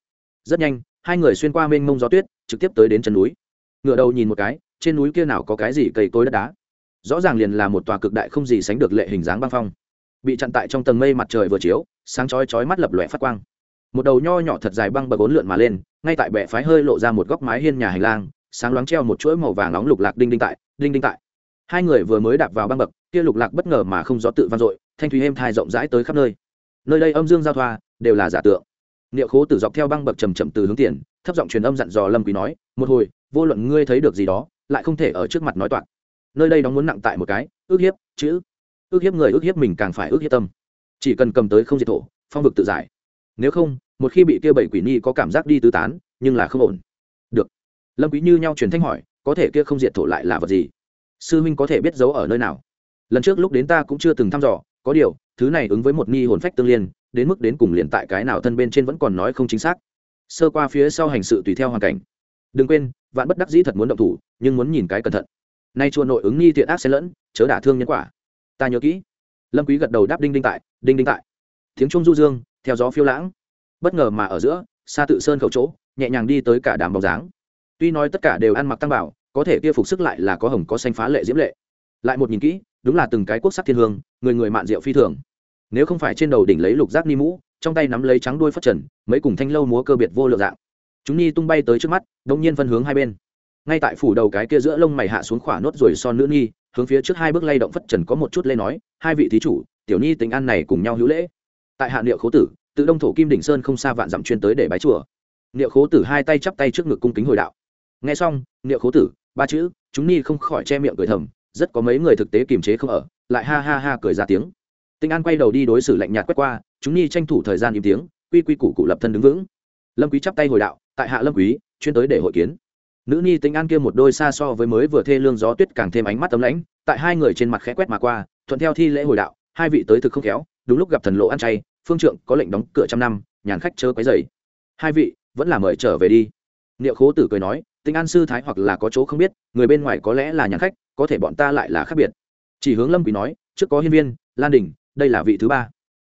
Rất nhanh, hai người xuyên qua mênh mông gió tuyết, trực tiếp tới đến chân núi. Ngựa đầu nhìn một cái, trên núi kia nào có cái gì cây cối đất đá. Rõ ràng liền là một tòa cực đại không gì sánh được lệ hình dáng băng phong. Bị chặn tại trong tầng mây mặt trời vừa chiếu, sáng chói chói mắt lập lòe phát quang. Một đầu nho nhỏ thật dài băng bờ bốn lượn mà lên, ngay tại bệ phái hơi lộ ra một góc mái hiên nhà hành lang, sáng loáng treo một chuỗi màu vàng nóng lục lạc đinh đinh tại, đinh đinh tại hai người vừa mới đạp vào băng bậc, kia lục lạc bất ngờ mà không gió tự vang dội, thanh thúy êm thai rộng rãi tới khắp nơi. Nơi đây âm dương giao thoa, đều là giả tượng. Niệu khố tử dọc theo băng bậc chầm chậm từ hướng tiền, thấp giọng truyền âm dặn dò lâm quý nói, một hồi, vô luận ngươi thấy được gì đó, lại không thể ở trước mặt nói toạc. Nơi đây đóng muốn nặng tại một cái, ước hiếp, chữ, ước hiếp người, ước hiếp mình càng phải ước hiếp tâm. Chỉ cần cầm tới không diệt thổ, phong vực tự giải. Nếu không, một khi bị kia bảy quỷ nhi có cảm giác đi tứ tán, nhưng là không ổn. Được. Lâm quý như nhau truyền thanh hỏi, có thể kia không diệt thổ lại là vật gì? Sư huynh có thể biết giấu ở nơi nào? Lần trước lúc đến ta cũng chưa từng thăm dò, có điều, thứ này ứng với một nghi hồn phách tương liên, đến mức đến cùng liền tại cái nào thân bên trên vẫn còn nói không chính xác. Sơ qua phía sau hành sự tùy theo hoàn cảnh. Đừng quên, vạn bất đắc dĩ thật muốn động thủ, nhưng muốn nhìn cái cẩn thận. Nay chùa nội ứng nghi tiện ác xen lẫn, chớ đả thương nhân quả. Ta nhớ kỹ. Lâm quý gật đầu đáp đinh đinh tại, đinh đinh tại. Tiếng trung du dương, theo gió phiêu lãng. Bất ngờ mà ở giữa, xa tự sơn khẩu chỗ, nhẹ nhàng đi tới cả đám bóng dáng. Tuy nói tất cả đều ăn mặc tăng bảo có thể kia phục sức lại là có hồng có xanh phá lệ diễm lệ. Lại một nhìn kỹ, đúng là từng cái quốc sắc thiên hương, người người mạn rượu phi thường. Nếu không phải trên đầu đỉnh lấy lục giác ni mũ, trong tay nắm lấy trắng đuôi phất trần, mấy cùng thanh lâu múa cơ biệt vô lượng dạng. Chúng ni tung bay tới trước mắt, đông nhiên phân hướng hai bên. Ngay tại phủ đầu cái kia giữa lông mày hạ xuống khỏa nốt rồi son nữ nhi hướng phía trước hai bước lay động phất trần có một chút lê nói, hai vị thí chủ, tiểu nhi tình ăn này cùng nhau hữu lễ. Tại hạ niệu khố tử, tự đông thổ kim đỉnh sơn không xa vạn dặm chuyên tới để bái chùa. Niệu khố tử hai tay chắp tay trước ngực cung kính hồi đạo. Nghe xong, niệu khố tử ba chữ, chúng ni không khỏi che miệng cười thầm, rất có mấy người thực tế kiềm chế không ở, lại ha ha ha cười ra tiếng. Tinh an quay đầu đi đối xử lạnh nhạt quét qua, chúng ni tranh thủ thời gian im tiếng, quy quy củ cụ lập thân đứng vững. Lâm quý chắp tay hồi đạo, tại hạ lâm quý, chuyên tới để hội kiến. Nữ ni tinh an kia một đôi xa so với mới vừa thê lương gió tuyết càng thêm ánh mắt tấm lãnh, tại hai người trên mặt khẽ quét mà qua, thuận theo thi lễ hồi đạo, hai vị tới thực không khéo, đúng lúc gặp thần lộ ăn chay, phương trượng có lệnh đóng cửa trăm năm, nhàn khách chớ quấy rầy. Hai vị, vẫn là mời trở về đi. Niệu khố tử cười nói tinh an sư thái hoặc là có chỗ không biết, người bên ngoài có lẽ là nhà khách, có thể bọn ta lại là khác biệt. Chỉ hướng lâm quý nói, trước có hiên viên, lan đình, đây là vị thứ ba.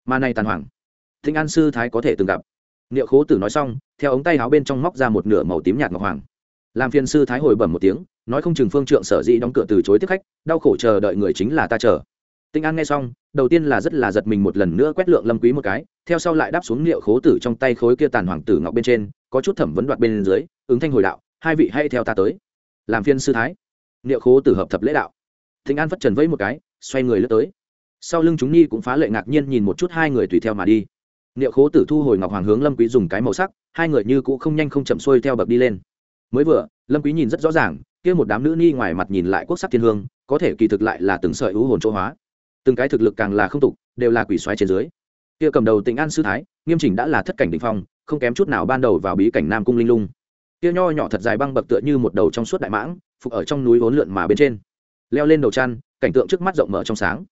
Mà này tàn hoàng tinh an sư thái có thể từng gặp. Niệu khố tử nói xong, theo ống tay áo bên trong móc ra một nửa màu tím nhạt ngọc hoàng. Làm phiền sư thái hồi bẩm một tiếng, nói không chừng phương trượng sở dĩ đóng cửa từ chối tiếp khách, đau khổ chờ đợi người chính là ta chờ. Tinh an nghe xong, đầu tiên là rất là giật mình một lần nữa quét lượng lâm quý một cái, theo sau lại đáp xuống liệu khố tử trong tay khối kia tàn hoàng tử ngọc bên trên, có chút thẩm vấn đoạt bên dưới, ứng thanh hồi đạo hai vị hãy theo ta tới. Làm phiên sư thái. Niệu khố tử hợp thập lễ đạo. Thịnh an phất trần vẫy một cái, xoay người lướt tới. Sau lưng chúng nhi cũng phá lệ ngạc nhiên nhìn một chút hai người tùy theo mà đi. Niệu khố tử thu hồi ngọc hoàng hướng lâm quý dùng cái màu sắc, hai người như cũ không nhanh không chậm xuôi theo bậc đi lên. Mới vừa, lâm quý nhìn rất rõ ràng, kia một đám nữ nhi ngoài mặt nhìn lại quốc sắc thiên hương, có thể kỳ thực lại là từng sợi ưu hồn chỗ hóa. Từng cái thực lực càng là không tục, đều là quỷ xoáy trên dưới. Kia cầm đầu tỉnh an sư thái, nghiêm chỉnh đã là thất cảnh đỉnh phong, không kém chút nào ban đầu vào bí cảnh nam cung linh lung kia nho nhỏ thật dài băng bậc tựa như một đầu trong suốt đại mãng, phục ở trong núi vốn lượn mà bên trên. Leo lên đầu chăn, cảnh tượng trước mắt rộng mở trong sáng.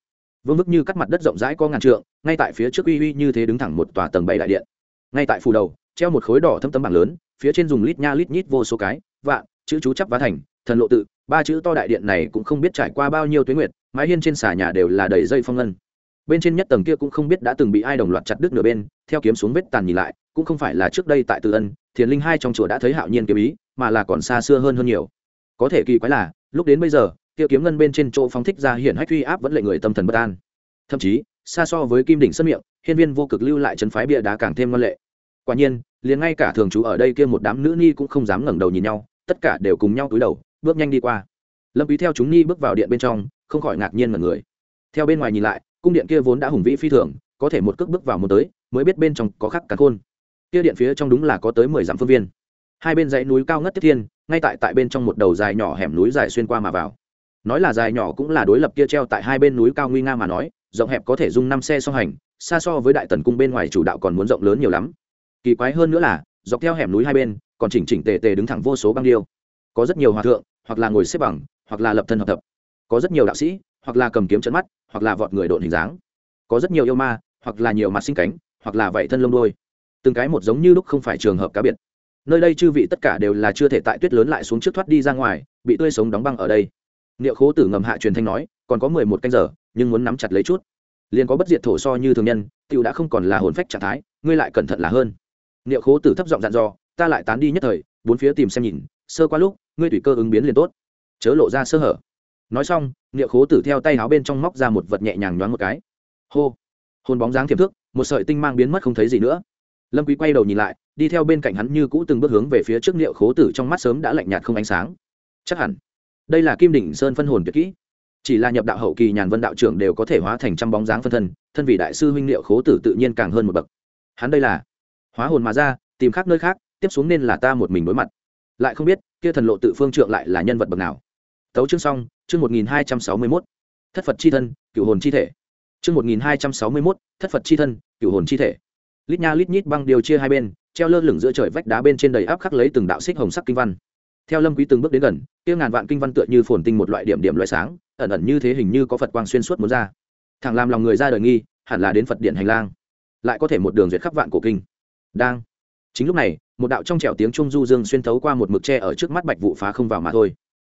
Vương vức như cắt mặt đất rộng rãi có ngàn trượng, ngay tại phía trước uy uy như thế đứng thẳng một tòa tầng bảy đại điện. Ngay tại phủ đầu, treo một khối đỏ thâm tấm bảng lớn, phía trên dùng lít nha lít nhít vô số cái, vạn, chữ chú chắp vá thành, thần lộ tự, ba chữ to đại điện này cũng không biết trải qua bao nhiêu tuyến nguyệt, mái hiên trên xà nhà đều là đầy dây phong ngân. Bên trên nhất tầng kia cũng không biết đã từng bị ai đồng loạt chặt đứt nửa bên, theo kiếm xuống vết tàn nhìn lại cũng không phải là trước đây tại từ ân, thiền linh hai trong chùa đã thấy hạo nhiên kiếm ý, mà là còn xa xưa hơn hơn nhiều. Có thể kỳ quái là, lúc đến bây giờ Tiêu kiếm ngân bên trên chỗ phóng thích ra hiển hách huy áp vẫn lệ người tâm thần bất an. Thậm chí, xa so với kim đỉnh sân miệng, hiên viên vô cực lưu lại chân phái bia đá càng thêm ngân lệ. Quả nhiên, liền ngay cả thường trú ở đây kia một đám nữ ni cũng không dám ngẩng đầu nhìn nhau, tất cả đều cùng nhau cúi đầu, bước nhanh đi qua. Lâm quý theo chúng ni bước vào điện bên trong, không khỏi ngạc nhiên mọi người. Theo bên ngoài nhìn lại, cung điện kia vốn đã hùng vĩ phi thường, có thể một cước bước vào một tới, mới biết bên trong có khắc cả khôn kia điện phía trong đúng là có tới mười dặm phương viên. Hai bên dãy núi cao ngất tiếp thiên, ngay tại tại bên trong một đầu dài nhỏ hẻm núi dài xuyên qua mà vào. Nói là dài nhỏ cũng là đối lập kia treo tại hai bên núi cao nguy nga mà nói, rộng hẹp có thể dung năm xe song hành, xa so với đại tần cung bên ngoài chủ đạo còn muốn rộng lớn nhiều lắm. Kỳ quái hơn nữa là, dọc theo hẻm núi hai bên, còn chỉnh chỉnh tề tề đứng thẳng vô số băng điêu. Có rất nhiều hòa thượng, hoặc là ngồi xếp bằng, hoặc là lập thân hợp tập. Có rất nhiều đạo sĩ, hoặc là cầm kiếm trận mắt, hoặc là vọt người độn hình dáng. Có rất nhiều yêu ma, hoặc là nhiều mặt sinh cánh, hoặc là vậy thân lông đôi từng cái một giống như lúc không phải trường hợp cá biệt. Nơi đây chư vị tất cả đều là chưa thể tại tuyết lớn lại xuống trước thoát đi ra ngoài, bị tươi sống đóng băng ở đây. Niệu khố tử ngầm hạ truyền thanh nói, còn có mười một canh giờ, nhưng muốn nắm chặt lấy chút. Liền có bất diệt thổ so như thường nhân tựu đã không còn là hồn phách trạng thái, ngươi lại cẩn thận là hơn. Niệu khố tử thấp giọng dặn dò, ta lại tán đi nhất thời, bốn phía tìm xem nhìn, sơ qua lúc, ngươi tùy cơ ứng biến liền tốt. Chớ lộ ra sơ hở. Nói xong, niệu khố tử theo tay áo bên trong móc ra một vật nhẹ nhàng nhoáng một cái. Hô. Hôn bóng dáng thiềm thức một sợi tinh mang biến mất không thấy gì nữa lâm quý quay đầu nhìn lại, đi theo bên cạnh hắn như cũ từng bước hướng về phía trước liệu khố tử trong mắt sớm đã lạnh nhạt không ánh sáng. Chắc hẳn, đây là kim đỉnh sơn phân hồn tuyệt kỹ. Chỉ là nhập đạo hậu kỳ nhàn vân đạo trưởng đều có thể hóa thành trăm bóng dáng phân thân thân vị đại sư huynh liệu khố tử tự nhiên càng hơn một bậc. Hắn đây là hóa hồn mà ra, tìm khác nơi khác, tiếp xuống nên là ta một mình đối mặt. Lại không biết, kia thần lộ tự phương trượng lại là nhân vật bậc nào. Tấu chương xong, chương một nghìn hai trăm sáu mươi mốt. Thất phật c h i thân cựu hồn chi thể. Chương một nghìn hai trăm sáu mươi mốt, thất phật c h i thân cựu hồn chi thể lít nha lít nhít băng điều chia hai bên, treo lơ lửng giữa trời vách đá bên trên đầy áp khắc lấy từng đạo xích hồng sắc kinh văn. Theo lâm quý từng bước đến gần, kia ngàn vạn kinh văn tựa như phồn tinh một loại điểm điểm loại sáng, ẩn ẩn như thế hình như có phật quang xuyên suốt muốn ra. Thẳng làm lòng người ra đời nghi, hẳn là đến phật điện hành lang. Lại có thể một đường duyệt khắp vạn cổ kinh. Đang. Chính lúc này, một đạo trong trẻo tiếng trung du dương xuyên thấu qua một mực tre ở trước mắt bạch vụ phá không vào mà thôi.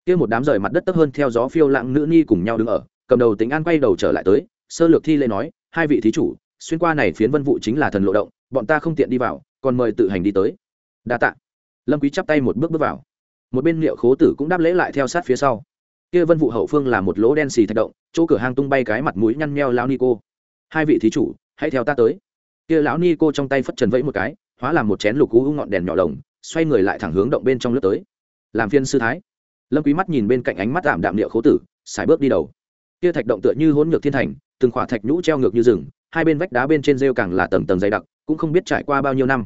Kia một đám rời mặt đất tấp hơn theo gió phiêu lãng nữ ni cùng nhau đứng ở, cầm đầu tính an quay đầu trở lại tới, sơ lược thi lễ nói, hai vị thí chủ xuyên qua này phiến vân vụ chính là thần lộ động, bọn ta không tiện đi vào, còn mời tự hành đi tới. Đa tạ. Lâm quý chắp tay một bước bước vào. Một bên liệu khố tử cũng đáp lễ lại theo sát phía sau. Kia vân vụ hậu phương là một lỗ đen xì thạch động, chỗ cửa hang tung bay cái mặt mũi nhăn nheo lão ni cô. Hai vị thí chủ, hãy theo ta tới. Kia lão ni cô trong tay phất trần vẫy một cái, hóa làm một chén lục cú ngọn đèn nhỏ lồng, xoay người lại thẳng hướng động bên trong lướt tới. Làm phiên sư thái. Lâm quý mắt nhìn bên cạnh ánh mắt đạm đạm liệu khố tử xài bước đi đầu. Kia thạch động tựa như hỗn ngược thiên thành, từng khỏa thạch nhũ treo ngược như rừng hai bên vách đá bên trên rêu càng là tầng tầng dày đặc, cũng không biết trải qua bao nhiêu năm.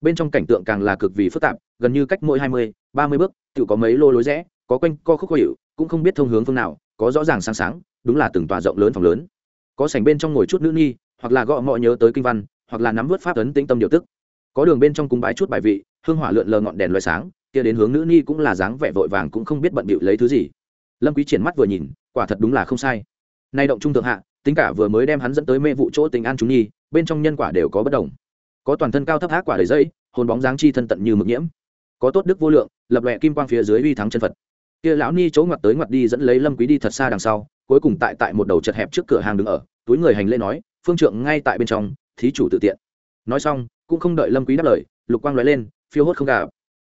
Bên trong cảnh tượng càng là cực vì phức tạp, gần như cách mỗi hai mươi, ba mươi bước tự có mấy lô lối rẽ, có quanh co khúc khó hiệu cũng không biết thông hướng phương nào, có rõ ràng sáng sáng, đúng là từng tòa rộng lớn phòng lớn. Có sảnh bên trong ngồi chút nữ nghi hoặc là gõ mọi nhớ tới kinh văn, hoặc là nắm vớt pháp ấn tĩnh tâm điều tức. Có đường bên trong cung bái chút bài vị, hương hỏa lượn lờ ngọn đèn loài sáng, kia đến hướng nữ ni cũng là dáng vẻ vội vàng cũng không biết bận bịu lấy thứ gì. Lâm quý triển mắt vừa nhìn, quả thật đúng là không sai. Nay động trung thượng hạ tính cả vừa mới đem hắn dẫn tới mê vụ chỗ tình an chúng nhi, bên trong nhân quả đều có bất đồng. Có toàn thân cao thấp ác quả đầy dây hồn bóng dáng chi thân tận như mực nhiễm. Có tốt đức vô lượng, lập lệ kim quang phía dưới uy thắng chân phật. Kia lão ni chỗ ngoặt tới ngoặt đi dẫn lấy lâm quý đi thật xa đằng sau, cuối cùng tại tại một đầu chật hẹp trước cửa hàng đứng ở, túi người hành lễ nói, phương trượng ngay tại bên trong, thí chủ tự tiện. Nói xong, cũng không đợi lâm quý đáp lời, lục quang lóe lên, phiêu hốt không gà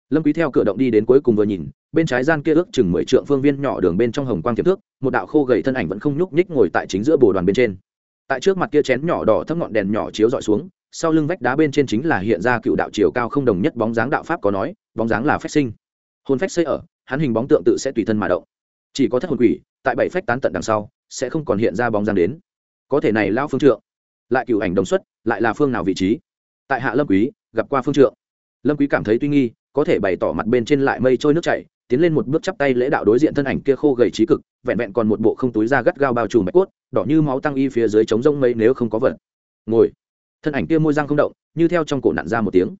lâm quý theo cửa động đi đến cuối cùng vừa nhìn bên trái gian kia ước chừng mười trượng phương viên nhỏ đường bên trong hồng quang tiềm thước, một đạo khô gầy thân ảnh vẫn không nhúc nhích ngồi tại chính giữa bồ đoàn bên trên. Tại trước mặt kia chén nhỏ đỏ thấp ngọn đèn nhỏ chiếu dọi xuống, sau lưng vách đá bên trên chính là hiện ra cựu đạo chiều cao không đồng nhất bóng dáng đạo pháp có nói, bóng dáng là phách sinh. Hồn phách xây ở, hắn hình bóng tượng tự sẽ tùy thân mà động. Chỉ có thất hồn quỷ, tại bảy phách tán tận đằng sau, sẽ không còn hiện ra bóng dáng đến. Có thể này lao phương trượng, lại cựu ảnh đồng xuất, lại là phương nào vị trí? Tại hạ lâm quý, gặp qua phương trượng. Lâm quý cảm thấy tuy nghi, có thể bày tỏ mặt bên trên lại mây trôi nước chảy tiến lên một bước chắp tay lễ đạo đối diện thân ảnh kia khô gầy trí cực, vẹn vẹn còn một bộ không túi da gắt gao bao trùm mạch cốt, đỏ như máu tăng y phía dưới trống rông mây nếu không có vật. Ngồi. Thân ảnh kia môi răng không động, như theo trong cổ nặn ra một tiếng.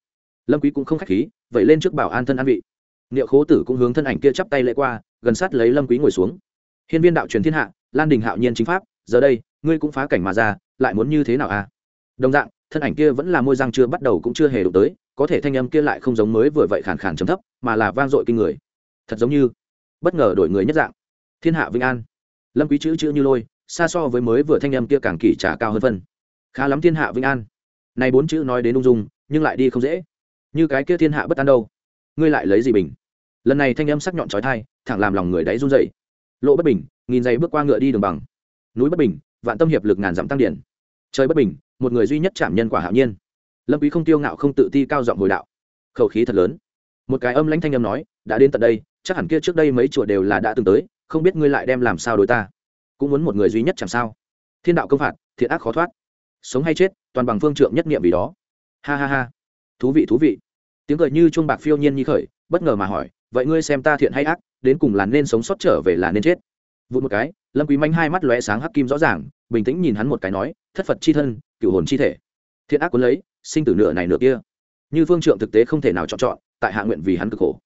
Lâm quý cũng không khách khí vậy lên trước bảo an thân an vị. Niệu khố tử cũng hướng thân ảnh kia chắp tay lễ qua, gần sát lấy lâm quý ngồi xuống. Hiên viên đạo truyền thiên hạ, lan đình hạo nhiên chính pháp, giờ đây, ngươi cũng phá cảnh mà ra, lại muốn như thế nào à? Đồng dạng, thân ảnh kia vẫn là môi răng chưa bắt đầu cũng chưa hề đụng tới, có thể thanh âm kia lại không giống mới vừa vậy khàn khàn trầm thấp, mà là vang dội kinh người thật giống như bất ngờ đổi người nhất dạng. Thiên hạ vinh an. Lâm quý chữ chữ như lôi, xa so với mới vừa thanh âm kia càng kỳ trả cao hơn phân. Khá lắm thiên hạ vinh an. Này bốn chữ nói đến ung dung, nhưng lại đi không dễ. Như cái kia thiên hạ bất an đâu. Ngươi lại lấy gì bình? Lần này thanh âm sắc nhọn trói thai, thẳng làm lòng người đáy run dậy lộ bất bình, nghìn giày bước qua ngựa đi đường bằng. Núi bất bình, vạn tâm hiệp lực ngàn dặm tăng điển. Trời bất bình, một người duy nhất chạm nhân quả hạo nhiên. Lâm quý không tiêu ngạo không tự ti cao giọng hồi đạo. Khẩu khí thật lớn. Một cái âm lãnh thanh âm nói, đã đến tận đây chắc hẳn kia trước đây mấy chùa đều là đã từng tới, không biết ngươi lại đem làm sao đối ta. Cũng muốn một người duy nhất chẳng sao. Thiên đạo công phạt, thiện ác khó thoát. Sống hay chết, toàn bằng phương trượng nhất niệm vì đó. Ha ha ha. Thú vị thú vị. Tiếng cười như chuông bạc phiêu nhiên nhi khởi, bất ngờ mà hỏi, vậy ngươi xem ta thiện hay ác, đến cùng là nên sống sót trở về là nên chết? Vụt một cái, lâm quý manh hai mắt lóe sáng hắc kim rõ ràng, bình tĩnh nhìn hắn một cái nói, thất phật chi thân, cựu hồn chi thể. Thiện ác cuốn lấy, sinh tử nửa này nửa kia. Như phương trượng thực tế không thể nào chọn chọn, tại hạ nguyện vì hắn cực khổ.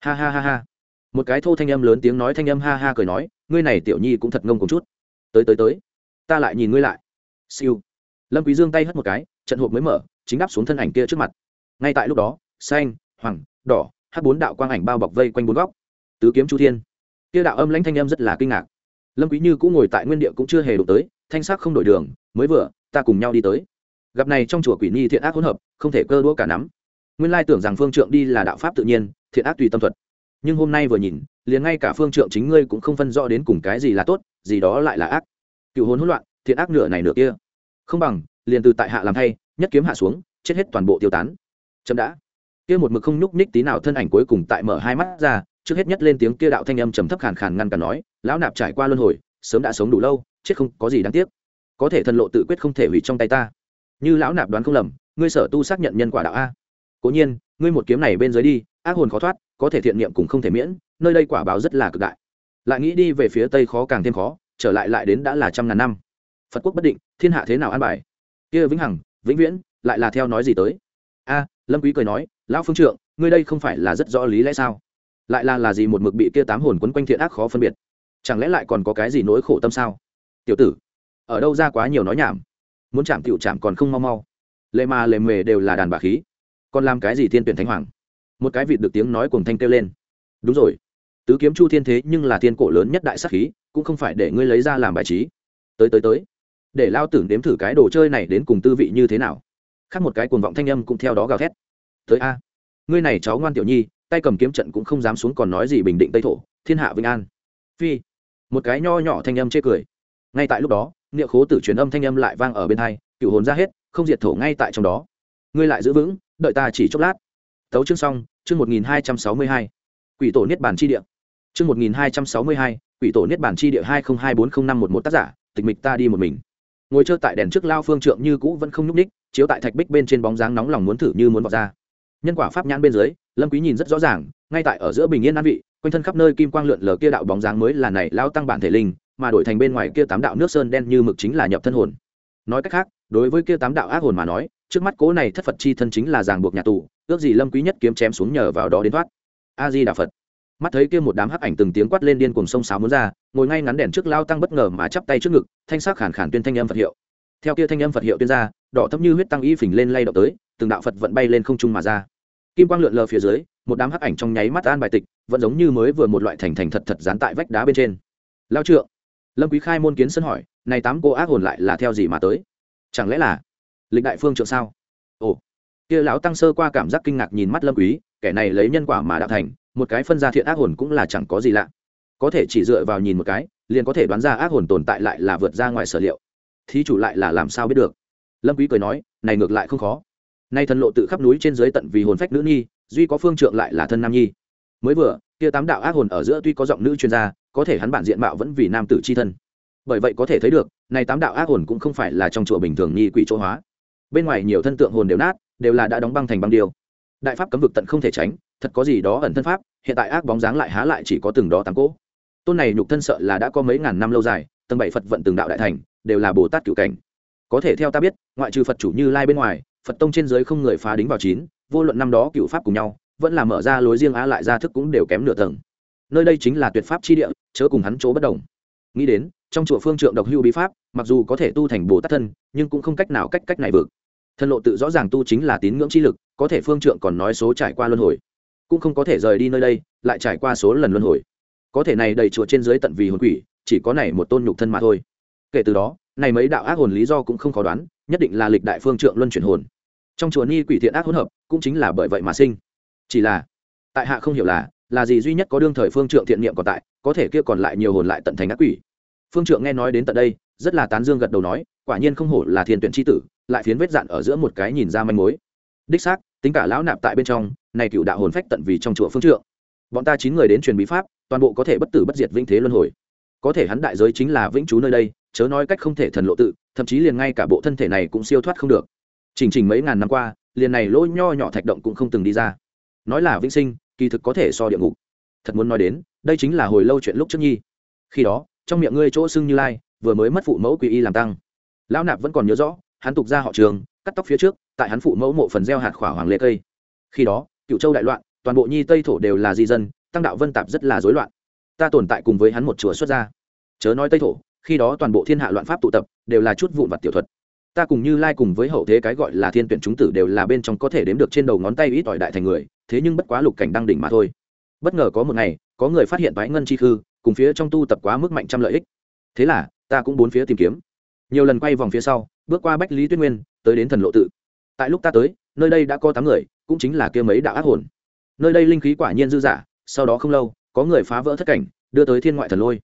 Ha ha ha ha một cái thô thanh âm lớn tiếng nói thanh âm ha ha cười nói, ngươi này tiểu nhi cũng thật ngông cùng chút. Tới tới tới. Ta lại nhìn ngươi lại. Siêu. Lâm quý dương tay hất một cái, trận hộp mới mở, chính đáp xuống thân ảnh kia trước mặt. Ngay tại lúc đó, xanh, hoàng, đỏ hắc bốn đạo quang ảnh bao bọc vây quanh bốn góc. Tứ kiếm chu thiên. Kia đạo âm lãnh thanh âm rất là kinh ngạc. Lâm quý như cũng ngồi tại nguyên địa cũng chưa hề đụng tới, thanh sắc không đổi đường, mới vừa, ta cùng nhau đi tới. Gặp này trong chùa quỷ nhi thiện ác hỗn hợp, không thể cơ đũa cả nắm. Nguyên lai tưởng rằng phương trượng đi là đạo pháp tự nhiên, thiện ác tùy tâm thuật nhưng hôm nay vừa nhìn, liền ngay cả phương trượng chính ngươi cũng không phân rõ đến cùng cái gì là tốt, gì đó lại là ác. Cựu hồn hỗn loạn, thiện ác nửa này nửa kia. Không bằng, liền từ tại hạ làm thay, nhất kiếm hạ xuống, chết hết toàn bộ tiêu tán. Chậm đã. Kia một mực không nhúc nhích tí nào thân ảnh cuối cùng tại mở hai mắt ra, trước hết nhất lên tiếng kia đạo thanh âm trầm thấp khàn khàn ngăn cản nói, lão nạp trải qua luân hồi, sớm đã sống đủ lâu, chết không có gì đáng tiếc. Có thể thần lộ tự quyết không thể hủy trong tay ta. Như lão nạp đoán không lầm, ngươi sở tu xác nhận nhân quả đạo a. Cố nhiên, ngươi một kiếm này bên dưới đi, ác hồn khó thoát có thể thiện niệm cũng không thể miễn, nơi đây quả báo rất là cực đại. Lại nghĩ đi về phía tây khó càng thêm khó, trở lại lại đến đã là trăm ngàn năm. Phật quốc bất định, thiên hạ thế nào an bài? Kia vĩnh hằng, vĩnh viễn, lại là theo nói gì tới? A, lâm quý cười nói, lão phương trượng, ngươi đây không phải là rất rõ lý lẽ sao? Lại là là gì một mực bị kia tám hồn quấn quanh thiện ác khó phân biệt? Chẳng lẽ lại còn có cái gì nỗi khổ tâm sao? Tiểu tử, ở đâu ra quá nhiều nói nhảm? Muốn chạm tiểu chạm còn không mau mau. Lệ mà lệ mề đều là đàn bà khí. Còn làm cái gì thiên tuyển thánh hoàng? Một cái vịt được tiếng nói cùng thanh kêu lên. Đúng rồi. Tứ kiếm chu thiên thế nhưng là thiên cổ lớn nhất đại sắc khí, cũng không phải để ngươi lấy ra làm bài trí. Tới tới tới. Để lao tưởng đếm thử cái đồ chơi này đến cùng tư vị như thế nào. Khác một cái cuồng vọng thanh âm cũng theo đó gào thét. Tới a. Ngươi này cháu ngoan tiểu nhi, tay cầm kiếm trận cũng không dám xuống còn nói gì bình định tây thổ, thiên hạ vinh an. Phi. Một cái nho nhỏ thanh âm chê cười. Ngay tại lúc đó, niệu khố tử truyền âm thanh âm lại vang ở bên hai, cựu hồn ra hết, không diệt thổ ngay tại trong đó. Ngươi lại giữ vững, đợi ta chỉ chốc lát tấu chương xong, chương một nghìn hai trăm sáu mươi hai, quỷ tổ niết bản chi địa. Chương một nghìn hai trăm sáu mươi hai, quỷ tổ niết bản chi địa hai nghìn hai bốn không năm một một tác giả, tịch mịch ta đi một mình. Ngồi chơi tại đèn trước lao phương trượng như cũ vẫn không nhúc ních chiếu tại thạch bích bên trên bóng dáng nóng lòng muốn thử như muốn vọt ra. Nhân quả pháp nhãn bên dưới, lâm quý nhìn rất rõ ràng, ngay tại ở giữa bình yên an vị, quanh thân khắp nơi kim quang lượn lờ kia đạo bóng dáng mới là này lao tăng bản thể linh, mà đổi thành bên ngoài kia tám đạo nước sơn đen như mực chính là nhập thân hồn. Nói cách khác, đối với kia tám đạo ác hồn mà nói, trước mắt cố này thất phật chi thân chính là ràng buộc nhà tù ước gì lâm quý nhất kiếm chém xuống nhờ vào đó đến thoát. A di đà phật. Mắt thấy kia một đám hắc ảnh từng tiếng quát lên điên cuồng sông sáo muốn ra, ngồi ngay ngắn đèn trước lao tăng bất ngờ mà chắp tay trước ngực, thanh sắc khản khản tuyên thanh âm phật hiệu. Theo kia thanh âm phật hiệu tuyên ra, đỏ thấp như huyết tăng y phình lên lay động tới, từng đạo phật vận bay lên không trung mà ra. Kim quang lượn lờ phía dưới, một đám hắc ảnh trong nháy mắt an bài tịch, vẫn giống như mới vừa một loại thành thành thật thật dán tại vách đá bên trên. Lao trượng, lâm quý khai môn kiến sân hỏi, này tám cô ác hồn lại là theo gì mà tới? Chẳng lẽ là lịch đại phương trượng sao? Kia lão tăng sơ qua cảm giác kinh ngạc nhìn mắt lâm quý, kẻ này lấy nhân quả mà đạo thành, một cái phân ra thiện ác hồn cũng là chẳng có gì lạ. Có thể chỉ dựa vào nhìn một cái, liền có thể đoán ra ác hồn tồn tại lại là vượt ra ngoài sở liệu. Thí chủ lại là làm sao biết được? Lâm quý cười nói, này ngược lại không khó. Nay thần lộ tự khắp núi trên dưới tận vì hồn phách nữ nhi, duy có phương trượng lại là thân nam nhi. Mới vừa, kia tám đạo ác hồn ở giữa tuy có giọng nữ chuyên gia, có thể hắn bản diện mạo vẫn vì nam tử chi thân. Bởi vậy có thể thấy được, này tám đạo ác hồn cũng không phải là trong chùa bình thường nhi quỷ chỗ hóa. Bên ngoài nhiều thân tượng hồn đều nát đều là đã đóng băng thành băng điêu. Đại pháp cấm vực tận không thể tránh, thật có gì đó ẩn thân pháp, hiện tại ác bóng dáng lại há lại chỉ có từng đó tám cỗ. Tôn này nhục thân sợ là đã có mấy ngàn năm lâu dài, tầng bảy phật vận từng đạo đại thành, đều là bồ tát cựu cảnh. Có thể theo ta biết, ngoại trừ phật chủ như lai bên ngoài, phật tông trên giới không người phá đính vào chín, vô luận năm đó cựu pháp cùng nhau, vẫn là mở ra lối riêng á lại ra thức cũng đều kém nửa tầng. Nơi đây chính là tuyệt pháp chi địa, chớ cùng hắn chỗ bất đồng. Nghĩ đến, trong chùa phương trượng độc hưu bí pháp, mặc dù có thể tu thành bồ tát thân, nhưng cũng không cách nào cách cách này vượt thân lộ tự rõ ràng tu chính là tín ngưỡng chi lực, có thể phương trượng còn nói số trải qua luân hồi, cũng không có thể rời đi nơi đây, lại trải qua số lần luân hồi. Có thể này đầy chùa trên dưới tận vì hồn quỷ, chỉ có này một tôn nhục thân mà thôi. Kể từ đó, này mấy đạo ác hồn lý do cũng không khó đoán, nhất định là lịch đại phương trượng luân chuyển hồn. Trong chùa ni quỷ thiện ác hỗn hợp, cũng chính là bởi vậy mà sinh. Chỉ là, tại hạ không hiểu là là gì duy nhất có đương thời phương trượng thiện niệm còn tại, có thể kia còn lại nhiều hồn lại tận thành ác quỷ. Phương trượng nghe nói đến tận đây, rất là tán dương gật đầu nói quả nhiên không hổ là thiên tuyển c h i tử, lại phiến vết dạn ở giữa một cái nhìn ra manh mối. Đích xác, tính cả lão nạp tại bên trong, này cựu đạo hồn phách tận vì trong chùa phương trượng. Bọn ta chín người đến truyền bí pháp, toàn bộ có thể bất tử bất diệt vĩnh thế luân hồi. Có thể hắn đại giới chính là vĩnh trú nơi đây, chớ nói cách không thể thần lộ tự, thậm chí liền ngay cả bộ thân thể này cũng siêu thoát không được. Chỉnh trình mấy ngàn năm qua, liền này lỗ nho nhỏ thạch động cũng không từng đi ra. Nói là vĩnh sinh, kỳ thực có thể so địa ngục. Thật muốn nói đến, đây chính là hồi lâu chuyện lúc trước nhi. Khi đó, trong miệng ngươi chỗ xưng như lai, vừa mới mất phụ mẫu quỷ y làm tăng lão nạp vẫn còn nhớ rõ, hắn tục ra họ trường, cắt tóc phía trước, tại hắn phụ mẫu mộ phần gieo hạt khỏa hoàng lê cây. Khi đó cựu châu đại loạn, toàn bộ nhi tây thổ đều là di dân, tăng đạo vân tạp rất là rối loạn. Ta tồn tại cùng với hắn một chùa xuất gia. Chớ nói tây thổ, khi đó toàn bộ thiên hạ loạn pháp tụ tập, đều là chút vụn vặt tiểu thuật. Ta cùng như lai cùng với hậu thế cái gọi là thiên tuyển chúng tử đều là bên trong có thể đếm được trên đầu ngón tay ít ỏi đại thành người, thế nhưng bất quá lục cảnh đăng đỉnh mà thôi. Bất ngờ có một ngày, có người phát hiện bãi ngân chi khư, cùng phía trong tu tập quá mức mạnh trăm lợi ích. Thế là, ta cũng bốn phía tìm kiếm nhiều lần quay vòng phía sau, bước qua bách lý tuyết nguyên, tới đến thần lộ tự. Tại lúc ta tới, nơi đây đã có tám người, cũng chính là kia mấy đạo ác hồn. Nơi đây linh khí quả nhiên dư dả, sau đó không lâu, có người phá vỡ thất cảnh, đưa tới thiên ngoại thần lôi.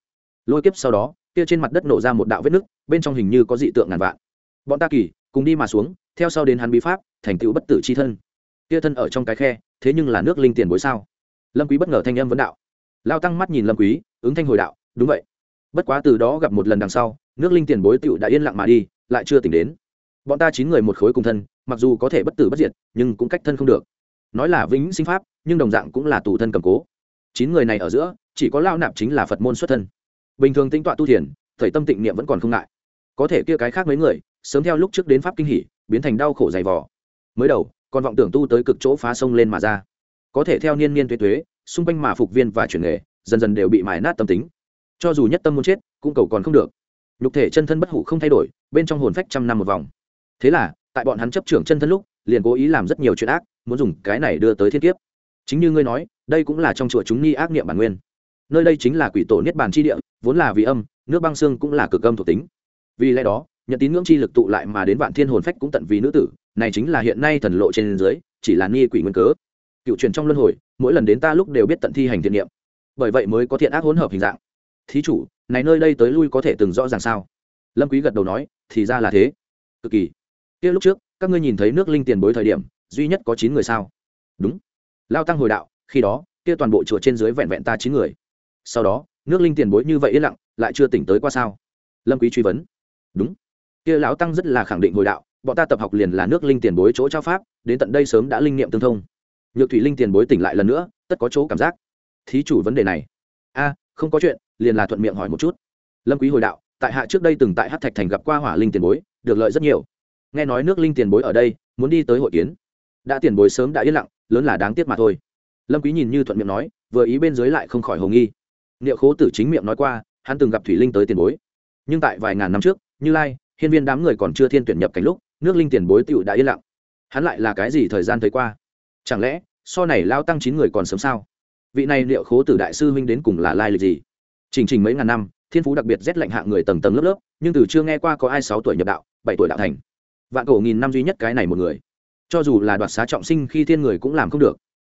Lôi kiếp sau đó, kia trên mặt đất nổ ra một đạo vết nứt, bên trong hình như có dị tượng ngàn vạn. Bọn ta kỳ, cùng đi mà xuống, theo sau đến hắn bí pháp, thành tựu bất tử c h i thân. Kia thân ở trong cái khe, thế nhưng là nước linh tiền bối sao? Lâm quý bất ngờ thanh âm vấn đạo. Lao tăng mắt nhìn lâm quý, ứng thanh hồi đạo, đúng vậy. Bất quá từ đó gặp một lần đằng sau nước linh tiền bối tựu đã yên lặng mà đi, lại chưa tỉnh đến. Bọn ta chín người một khối cùng thân, mặc dù có thể bất tử bất diệt, nhưng cũng cách thân không được. Nói là vĩnh sinh pháp, nhưng đồng dạng cũng là tù thân cầm cố. Chín người này ở giữa, chỉ có lao nạp chính là phật môn xuất thân. Bình thường tinh tọa tu thiền, thầy tâm tịnh niệm vẫn còn không ngại. Có thể kia cái khác mấy người, sớm theo lúc trước đến pháp kinh hỷ biến thành đau khổ dày vò. Mới đầu, còn vọng tưởng tu tới cực chỗ phá sông lên mà ra. Có thể theo niên niên tuế tuế, xung quanh mà phục viên và chuyển nghề, dần dần đều bị mài nát tâm tính. Cho dù nhất tâm muốn chết, cũng cầu còn không được nhục thể chân thân bất hủ không thay đổi, bên trong hồn phách trăm năm một vòng. Thế là, tại bọn hắn chấp trưởng chân thân lúc, liền cố ý làm rất nhiều chuyện ác, muốn dùng cái này đưa tới thiên kiếp. Chính như ngươi nói, đây cũng là trong chùa chúng ni ác niệm bản nguyên. Nơi đây chính là quỷ tổ niết bàn chi địa, vốn là vì âm, nước băng xương cũng là cực âm thuộc tính. Vì lẽ đó nhận tín ngưỡng chi lực tụ lại mà đến vạn thiên hồn phách cũng tận vì nữ tử, này chính là hiện nay thần lộ trên dưới, chỉ là ni quỷ nguyên cớ. Cựu truyền trong luân hồi, mỗi lần đến ta lúc đều biết tận thi hành thiện niệm. Bởi vậy mới có thiện ác hỗn hợp hình dạng. Thí chủ này nơi đây tới lui có thể từng rõ ràng sao? Lâm quý gật đầu nói, thì ra là thế. Cực kỳ. Kia lúc trước, các ngươi nhìn thấy nước linh tiền bối thời điểm, duy nhất có chín người sao? Đúng. Lao tăng hồi đạo, khi đó, kia toàn bộ chùa trên dưới vẹn vẹn ta chín người. Sau đó, nước linh tiền bối như vậy yên lặng, lại chưa tỉnh tới qua sao? Lâm quý truy vấn. Đúng. Kia lão tăng rất là khẳng định hồi đạo, bọn ta tập học liền là nước linh tiền bối chỗ trao pháp, đến tận đây sớm đã linh niệm tương thông. Nhược thủy linh tiền bối tỉnh lại lần nữa, tất có chỗ cảm giác. Thí chủ vấn đề này. A, không có chuyện liền là thuận miệng hỏi một chút. Lâm quý hồi đạo, tại hạ trước đây từng tại hát thạch thành gặp qua hỏa linh tiền bối, được lợi rất nhiều. Nghe nói nước linh tiền bối ở đây, muốn đi tới hội kiến. Đã tiền bối sớm đã yên lặng, lớn là đáng tiếc mà thôi. Lâm quý nhìn như thuận miệng nói, vừa ý bên dưới lại không khỏi hồ nghi. Niệu khố tử chính miệng nói qua, hắn từng gặp thủy linh tới tiền bối. Nhưng tại vài ngàn năm trước, như lai, hiên viên đám người còn chưa thiên tuyển nhập cảnh lúc, nước linh tiền bối tựu đã yên lặng. Hắn lại là cái gì thời gian thấy qua? Chẳng lẽ, so này lao tăng chín người còn sớm sao? Vị này liệu khố tử đại sư huynh đến cùng là lai lịch gì? Trình trình mấy ngàn năm, thiên phú đặc biệt rét lạnh hạng người tầng tầng lớp lớp, nhưng từ chưa nghe qua có ai sáu tuổi nhập đạo, bảy tuổi đạo thành. Vạn cổ nghìn năm duy nhất cái này một người. Cho dù là đoạt xá trọng sinh khi thiên người cũng làm không được.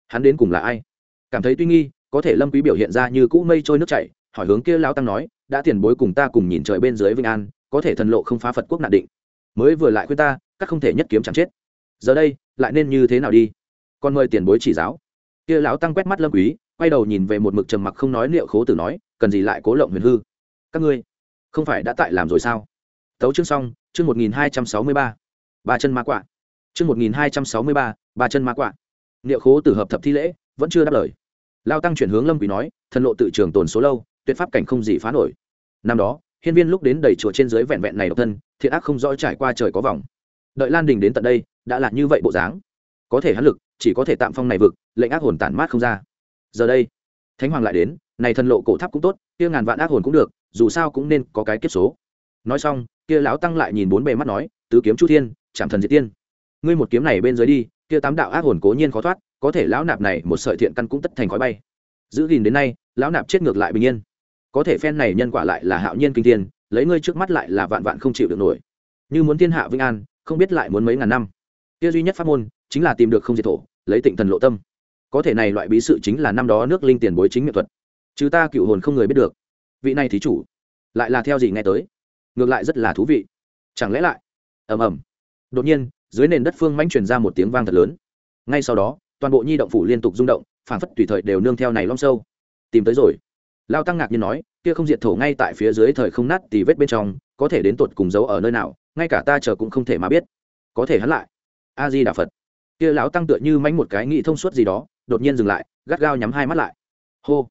Hắn đến cùng là ai? Cảm thấy tuy nghi, có thể lâm quý biểu hiện ra như cũ mây trôi nước chảy, hỏi hướng kia lão tăng nói, đã tiền bối cùng ta cùng nhìn trời bên dưới vinh an, có thể thần lộ không phá phật quốc nạn định. Mới vừa lại khuyên ta, các không thể nhất kiếm chẳng chết. Giờ đây, lại nên như thế nào đi? Còn mời tiền bối chỉ giáo. Kia lão tăng quét mắt lâm quý quay đầu nhìn về một mực trầm mặc không nói liệu khố tử nói, cần gì lại cố lộng huyền hư? Các ngươi, không phải đã tại làm rồi sao? Tấu chương xong, chương một nghìn hai trăm sáu mươi ba. Ba chân ma quạ. Chương một nghìn hai trăm sáu mươi ba ba chân ma quạ. Liệu khố tử hợp thập thi lễ, vẫn chưa đáp lời. Lao tăng chuyển hướng lâm quỷ nói, thần lộ tự trường tồn số lâu, tuyệt pháp cảnh không gì phá nổi. Năm đó, hiên viên lúc đến đầy chùa trên dưới vẹn vẹn này độc thân, thiện ác không rõ trải qua trời có vòng. Đợi lan đình đến tận đây, đã là như vậy bộ dáng. Có thể hắn lực, chỉ có thể tạm phong này vực, lệnh ác hồn tản mát không ra giờ đây. Thánh hoàng lại đến, này thần lộ cổ tháp cũng tốt, kia ngàn vạn ác hồn cũng được, dù sao cũng nên có cái kiếp số. Nói xong, kia lão tăng lại nhìn bốn bề mắt nói, tứ kiếm chu thiên chạm thần diệt tiên. Ngươi một kiếm này bên dưới đi, kia tám đạo ác hồn cố nhiên khó thoát, có thể lão nạp này một sợi thiện căn cũng tất thành khói bay. Giữ gìn đến nay, lão nạp chết ngược lại bình yên. Có thể phen này nhân quả lại là hạo nhiên kinh thiên, lấy ngươi trước mắt lại là vạn vạn không chịu được nổi. Như muốn thiên hạ vinh an, không biết lại muốn mấy ngàn năm. Kia duy nhất pháp môn, chính là tìm được không diệt thổ, lấy tịnh thần lộ tâm có thể này loại bí sự chính là năm đó nước linh tiền bối chính miệng thuật. Chứ ta cựu hồn không người biết được. Vị này thí chủ, lại là theo gì nghe tới? Ngược lại rất là thú vị. Chẳng lẽ lại? Ầm ầm. Đột nhiên, dưới nền đất phương manh truyền ra một tiếng vang thật lớn. Ngay sau đó, toàn bộ nhi động phủ liên tục rung động phản phất tùy thời đều nương theo này lom sâu. Tìm tới rồi. Lao tăng ngạc nhiên nói, kia không diệt thổ ngay tại phía dưới thời không nát tì vết bên trong, có thể đến tột cùng giấu ở nơi nào, ngay cả ta chờ cũng không thể mà biết. Có thể hắn lại. A di đà phật. Kia lão tăng tựa như mánh một cái nghị thông suốt gì đó đột nhiên dừng lại, gắt gao nhắm hai mắt lại. Hô.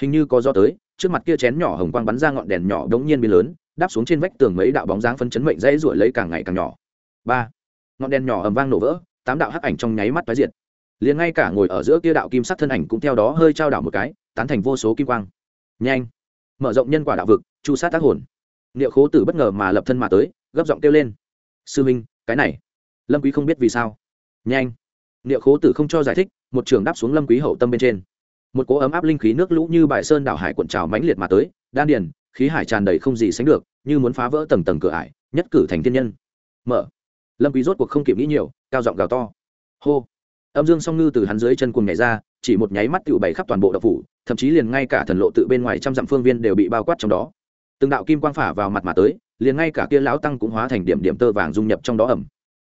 Hình như có gió tới, trước mặt kia chén nhỏ hồng quang bắn ra ngọn đèn nhỏ đống nhiên biến lớn, đáp xuống trên vách tường mấy đạo bóng dáng phân chấn mệnh dãy ruổi lấy càng ngày càng nhỏ. Ba. Ngọn đèn nhỏ ầm vang nổ vỡ, tám đạo hắc ảnh trong nháy mắt tái diệt. Liền ngay cả ngồi ở giữa kia đạo kim sắc thân ảnh cũng theo đó hơi trao đảo một cái, tán thành vô số kim quang. Nhanh. Mở rộng nhân quả đạo vực, chu sát tác hồn. Liệu khố tử bất ngờ mà lập thân mà tới, gấp giọng kêu lên. Sư minh, cái này. Lâm quý không biết vì sao. Nhanh. Liệu khố tử không cho giải thích một trường đáp xuống lâm quý hậu tâm bên trên. Một cỗ ấm áp linh khí nước lũ như bài sơn đảo hải cuộn trào mãnh liệt mà tới, đan điền, khí hải tràn đầy không gì sánh được, như muốn phá vỡ tầng tầng cửa ải, nhất cử thành thiên nhân. Mở. Lâm quý rốt cuộc không kịp nghĩ nhiều, cao giọng gào to. Hô. Âm dương song ngư từ hắn dưới chân cuồng nhảy ra, chỉ một nháy mắt tựu bày khắp toàn bộ đạo phủ, thậm chí liền ngay cả thần lộ tự bên ngoài trăm dặm phương viên đều bị bao quát trong đó. Từng đạo kim quang phả vào mặt mà tới, liền ngay cả kia lão tăng cũng hóa thành điểm điểm tơ vàng dung nhập trong đó ẩm.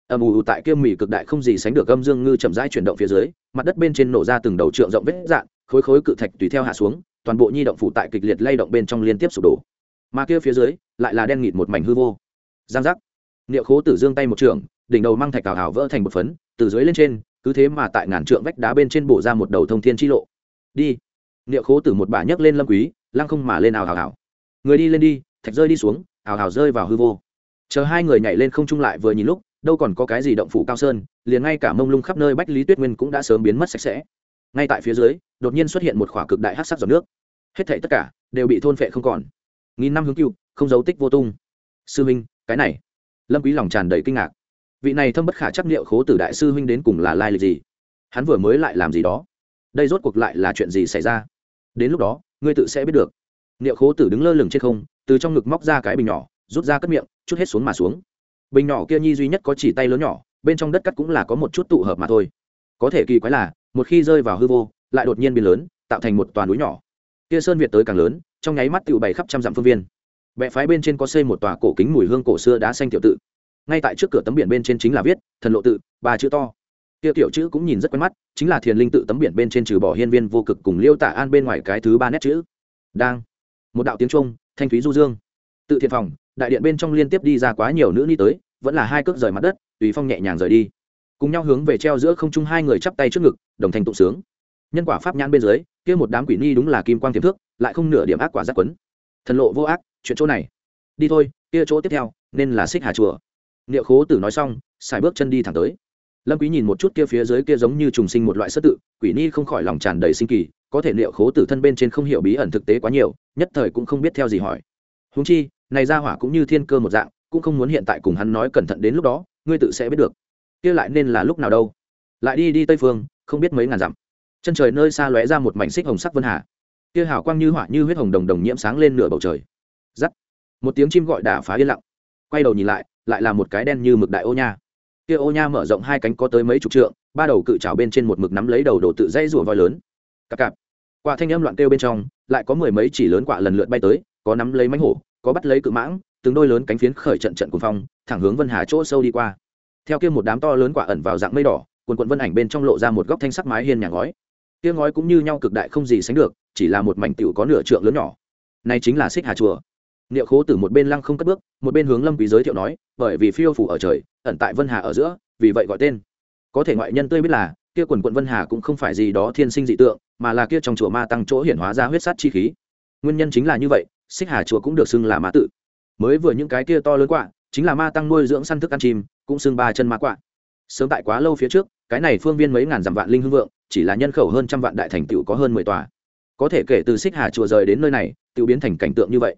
Âm ù tại kia mỉ cực đại không gì sánh được âm dương ngư chậm rãi chuyển động phía dưới, mặt đất bên trên nổ ra từng đầu trượng rộng vết dạn, khối khối cự thạch tùy theo hạ xuống, toàn bộ nhi động phủ tại kịch liệt lay động bên trong liên tiếp sụp đổ. Mà kia phía dưới, lại là đen nghịt một mảnh hư vô. Giang giác. Niệu khố tử dương tay một trường, đỉnh đầu mang thạch cào hào vỡ thành một phấn, từ dưới lên trên, cứ thế mà tại ngàn trượng vách đá bên trên bổ ra một đầu thông thiên chi lộ. Đi. Niệu khố tử một bà nhấc lên lâm quý, lăng không mà lên ào hào hào người đi lên đi, thạch rơi đi xuống, ào hào rơi vào hư vô. Chờ hai người nhảy lên không trung lại vừa nhìn lúc đâu còn có cái gì động phủ cao sơn, liền ngay cả mông lung khắp nơi bách lý tuyết nguyên cũng đã sớm biến mất sạch sẽ. Ngay tại phía dưới, đột nhiên xuất hiện một khỏa cực đại hát sắc giọt nước. Hết thảy tất cả đều bị thôn phệ không còn. Nghìn năm hướng cựu không dấu tích vô tung. Sư huynh cái này. Lâm quý lòng tràn đầy kinh ngạc. Vị này thâm bất khả chắc liệu khố tử đại sư huynh đến cùng là lai lịch gì? Hắn vừa mới lại làm gì đó? Đây rốt cuộc lại là chuyện gì xảy ra? Đến lúc đó, ngươi tự sẽ biết được. Liệu khố tử đứng lơ lửng trên không, từ trong ngực móc ra cái bình nhỏ, rút ra cất miệng, chút hết xuống mà xuống bình nhỏ kia nhi duy nhất có chỉ tay lớn nhỏ, bên trong đất cắt cũng là có một chút tụ hợp mà thôi. Có thể kỳ quái là, một khi rơi vào hư vô, lại đột nhiên biến lớn, tạo thành một toàn núi nhỏ. Kia sơn việt tới càng lớn, trong nháy mắt tựu bày khắp trăm dặm phương viên. Bệ phái bên trên có xây một tòa cổ kính mùi hương cổ xưa đá xanh tiểu tự. Ngay tại trước cửa tấm biển bên trên chính là viết, thần lộ tự, ba chữ to. Kia tiểu chữ cũng nhìn rất quen mắt, chính là thiền linh tự tấm biển bên trên trừ bỏ hiên viên vô cực cùng liêu tả an bên ngoài cái thứ ba nét chữ. Đang. Một đạo tiếng trung thanh thúy du dương. Tự thiện phòng đại điện bên trong liên tiếp đi ra quá nhiều nữ ni tới, vẫn là hai cước rời mặt đất, tùy phong nhẹ nhàng rời đi. Cùng nhau hướng về treo giữa không trung hai người chắp tay trước ngực, đồng thanh tụng sướng. Nhân quả pháp nhãn bên dưới, kia một đám quỷ ni đúng là kim quang tiềm thước lại không nửa điểm ác quả giác quấn. Thần lộ vô ác, chuyện chỗ này. Đi thôi, kia chỗ tiếp theo, nên là xích hà chùa. Niệu khố tử nói xong, xài bước chân đi thẳng tới. Lâm quý nhìn một chút kia phía dưới kia giống như trùng sinh một loại sơ tự, quỷ ni không khỏi lòng tràn đầy sinh kỳ, có thể niệu khố tử thân bên trên không hiểu bí ẩn thực tế quá nhiều, nhất thời cũng không biết theo gì hỏi. Huống chi này ra hỏa cũng như thiên cơ một dạng, cũng không muốn hiện tại cùng hắn nói cẩn thận đến lúc đó, ngươi tự sẽ biết được. Kia lại nên là lúc nào đâu? Lại đi đi tây phương, không biết mấy ngàn dặm. Chân trời nơi xa lóe ra một mảnh xích hồng sắc vân hà. Kia hào quang như hỏa như huyết hồng đồng đồng nhiễm sáng lên nửa bầu trời. Giắt một tiếng chim gọi đả phá yên lặng. Quay đầu nhìn lại lại là một cái đen như mực đại ô nha. Kia ô nha mở rộng hai cánh có tới mấy chục trượng, ba đầu cự trào bên trên một mực nắm lấy đầu đồ tự dây rủa voi lớn. Cặp cặp quả thanh âm loạn kêu bên trong, lại có mười mấy chỉ lớn quả lần lượt bay tới, có nắm lấy mánh hổ có bắt lấy cự mãng, từng đôi lớn cánh phiến khởi trận trận cuồng phong, thẳng hướng vân hà chỗ sâu đi qua. Theo kia một đám to lớn quả ẩn vào dạng mây đỏ, quần quận vân ảnh bên trong lộ ra một góc thanh sắc mái hiên nhà ngói. Kia ngói cũng như nhau cực đại không gì sánh được, chỉ là một mảnh tiểu có nửa trượng lớn nhỏ. Này chính là xích hà chùa. Niệu khố từ một bên lăng không cất bước, một bên hướng lâm quý giới thiệu nói, bởi vì phiêu phủ ở trời, ẩn tại vân hà ở giữa, vì vậy gọi tên. Có thể ngoại nhân tươi biết là, kia quần quận vân hà cũng không phải gì đó thiên sinh dị tượng, mà là kia trong chùa ma tăng chỗ hiển hóa ra huyết sát chi khí. Nguyên nhân chính là như vậy xích hà chùa cũng được xưng là ma tự. Mới vừa những cái kia to lớn quạ, chính là ma tăng nuôi dưỡng săn thức ăn chim, cũng xưng ba chân ma quạ. Sớm tại quá lâu phía trước, cái này phương viên mấy ngàn dặm vạn linh hưng vượng, chỉ là nhân khẩu hơn trăm vạn đại thành tựu có hơn mười tòa. Có thể kể từ xích hà chùa rời đến nơi này tự biến thành cảnh tượng như vậy.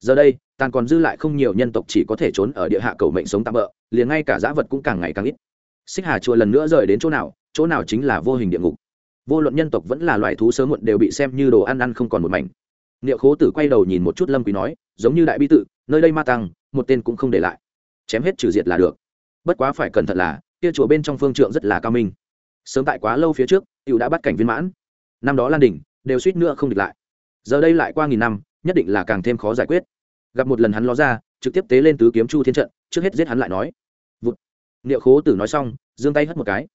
Giờ đây, tàn còn dư lại không nhiều nhân tộc chỉ có thể trốn ở địa hạ cầu mệnh sống tạm bỡ liền ngay cả giã vật cũng càng ngày càng ít. Xích hà chùa lần nữa rời đến chỗ nào chỗ nào chính là vô hình địa ngục. Vô luận nhân tộc vẫn là loài thú sớm muộn đều bị xem như đồ ăn ăn không còn một mảnh niệu khố tử quay đầu nhìn một chút lâm quý nói, giống như đại bi tự, nơi đây ma tăng, một tên cũng không để lại. Chém hết trừ diệt là được. Bất quá phải cẩn thận là, kia chùa bên trong phương trượng rất là cao minh. Sớm tại quá lâu phía trước, tiểu đã bắt cảnh viên mãn. Năm đó lan đỉnh, đều suýt nữa không địch lại. Giờ đây lại qua nghìn năm, nhất định là càng thêm khó giải quyết. Gặp một lần hắn ló ra, trực tiếp tế lên tứ kiếm chu thiên trận, trước hết giết hắn lại nói. Vụt. Niệu khố tử nói xong, giương tay hất một cái.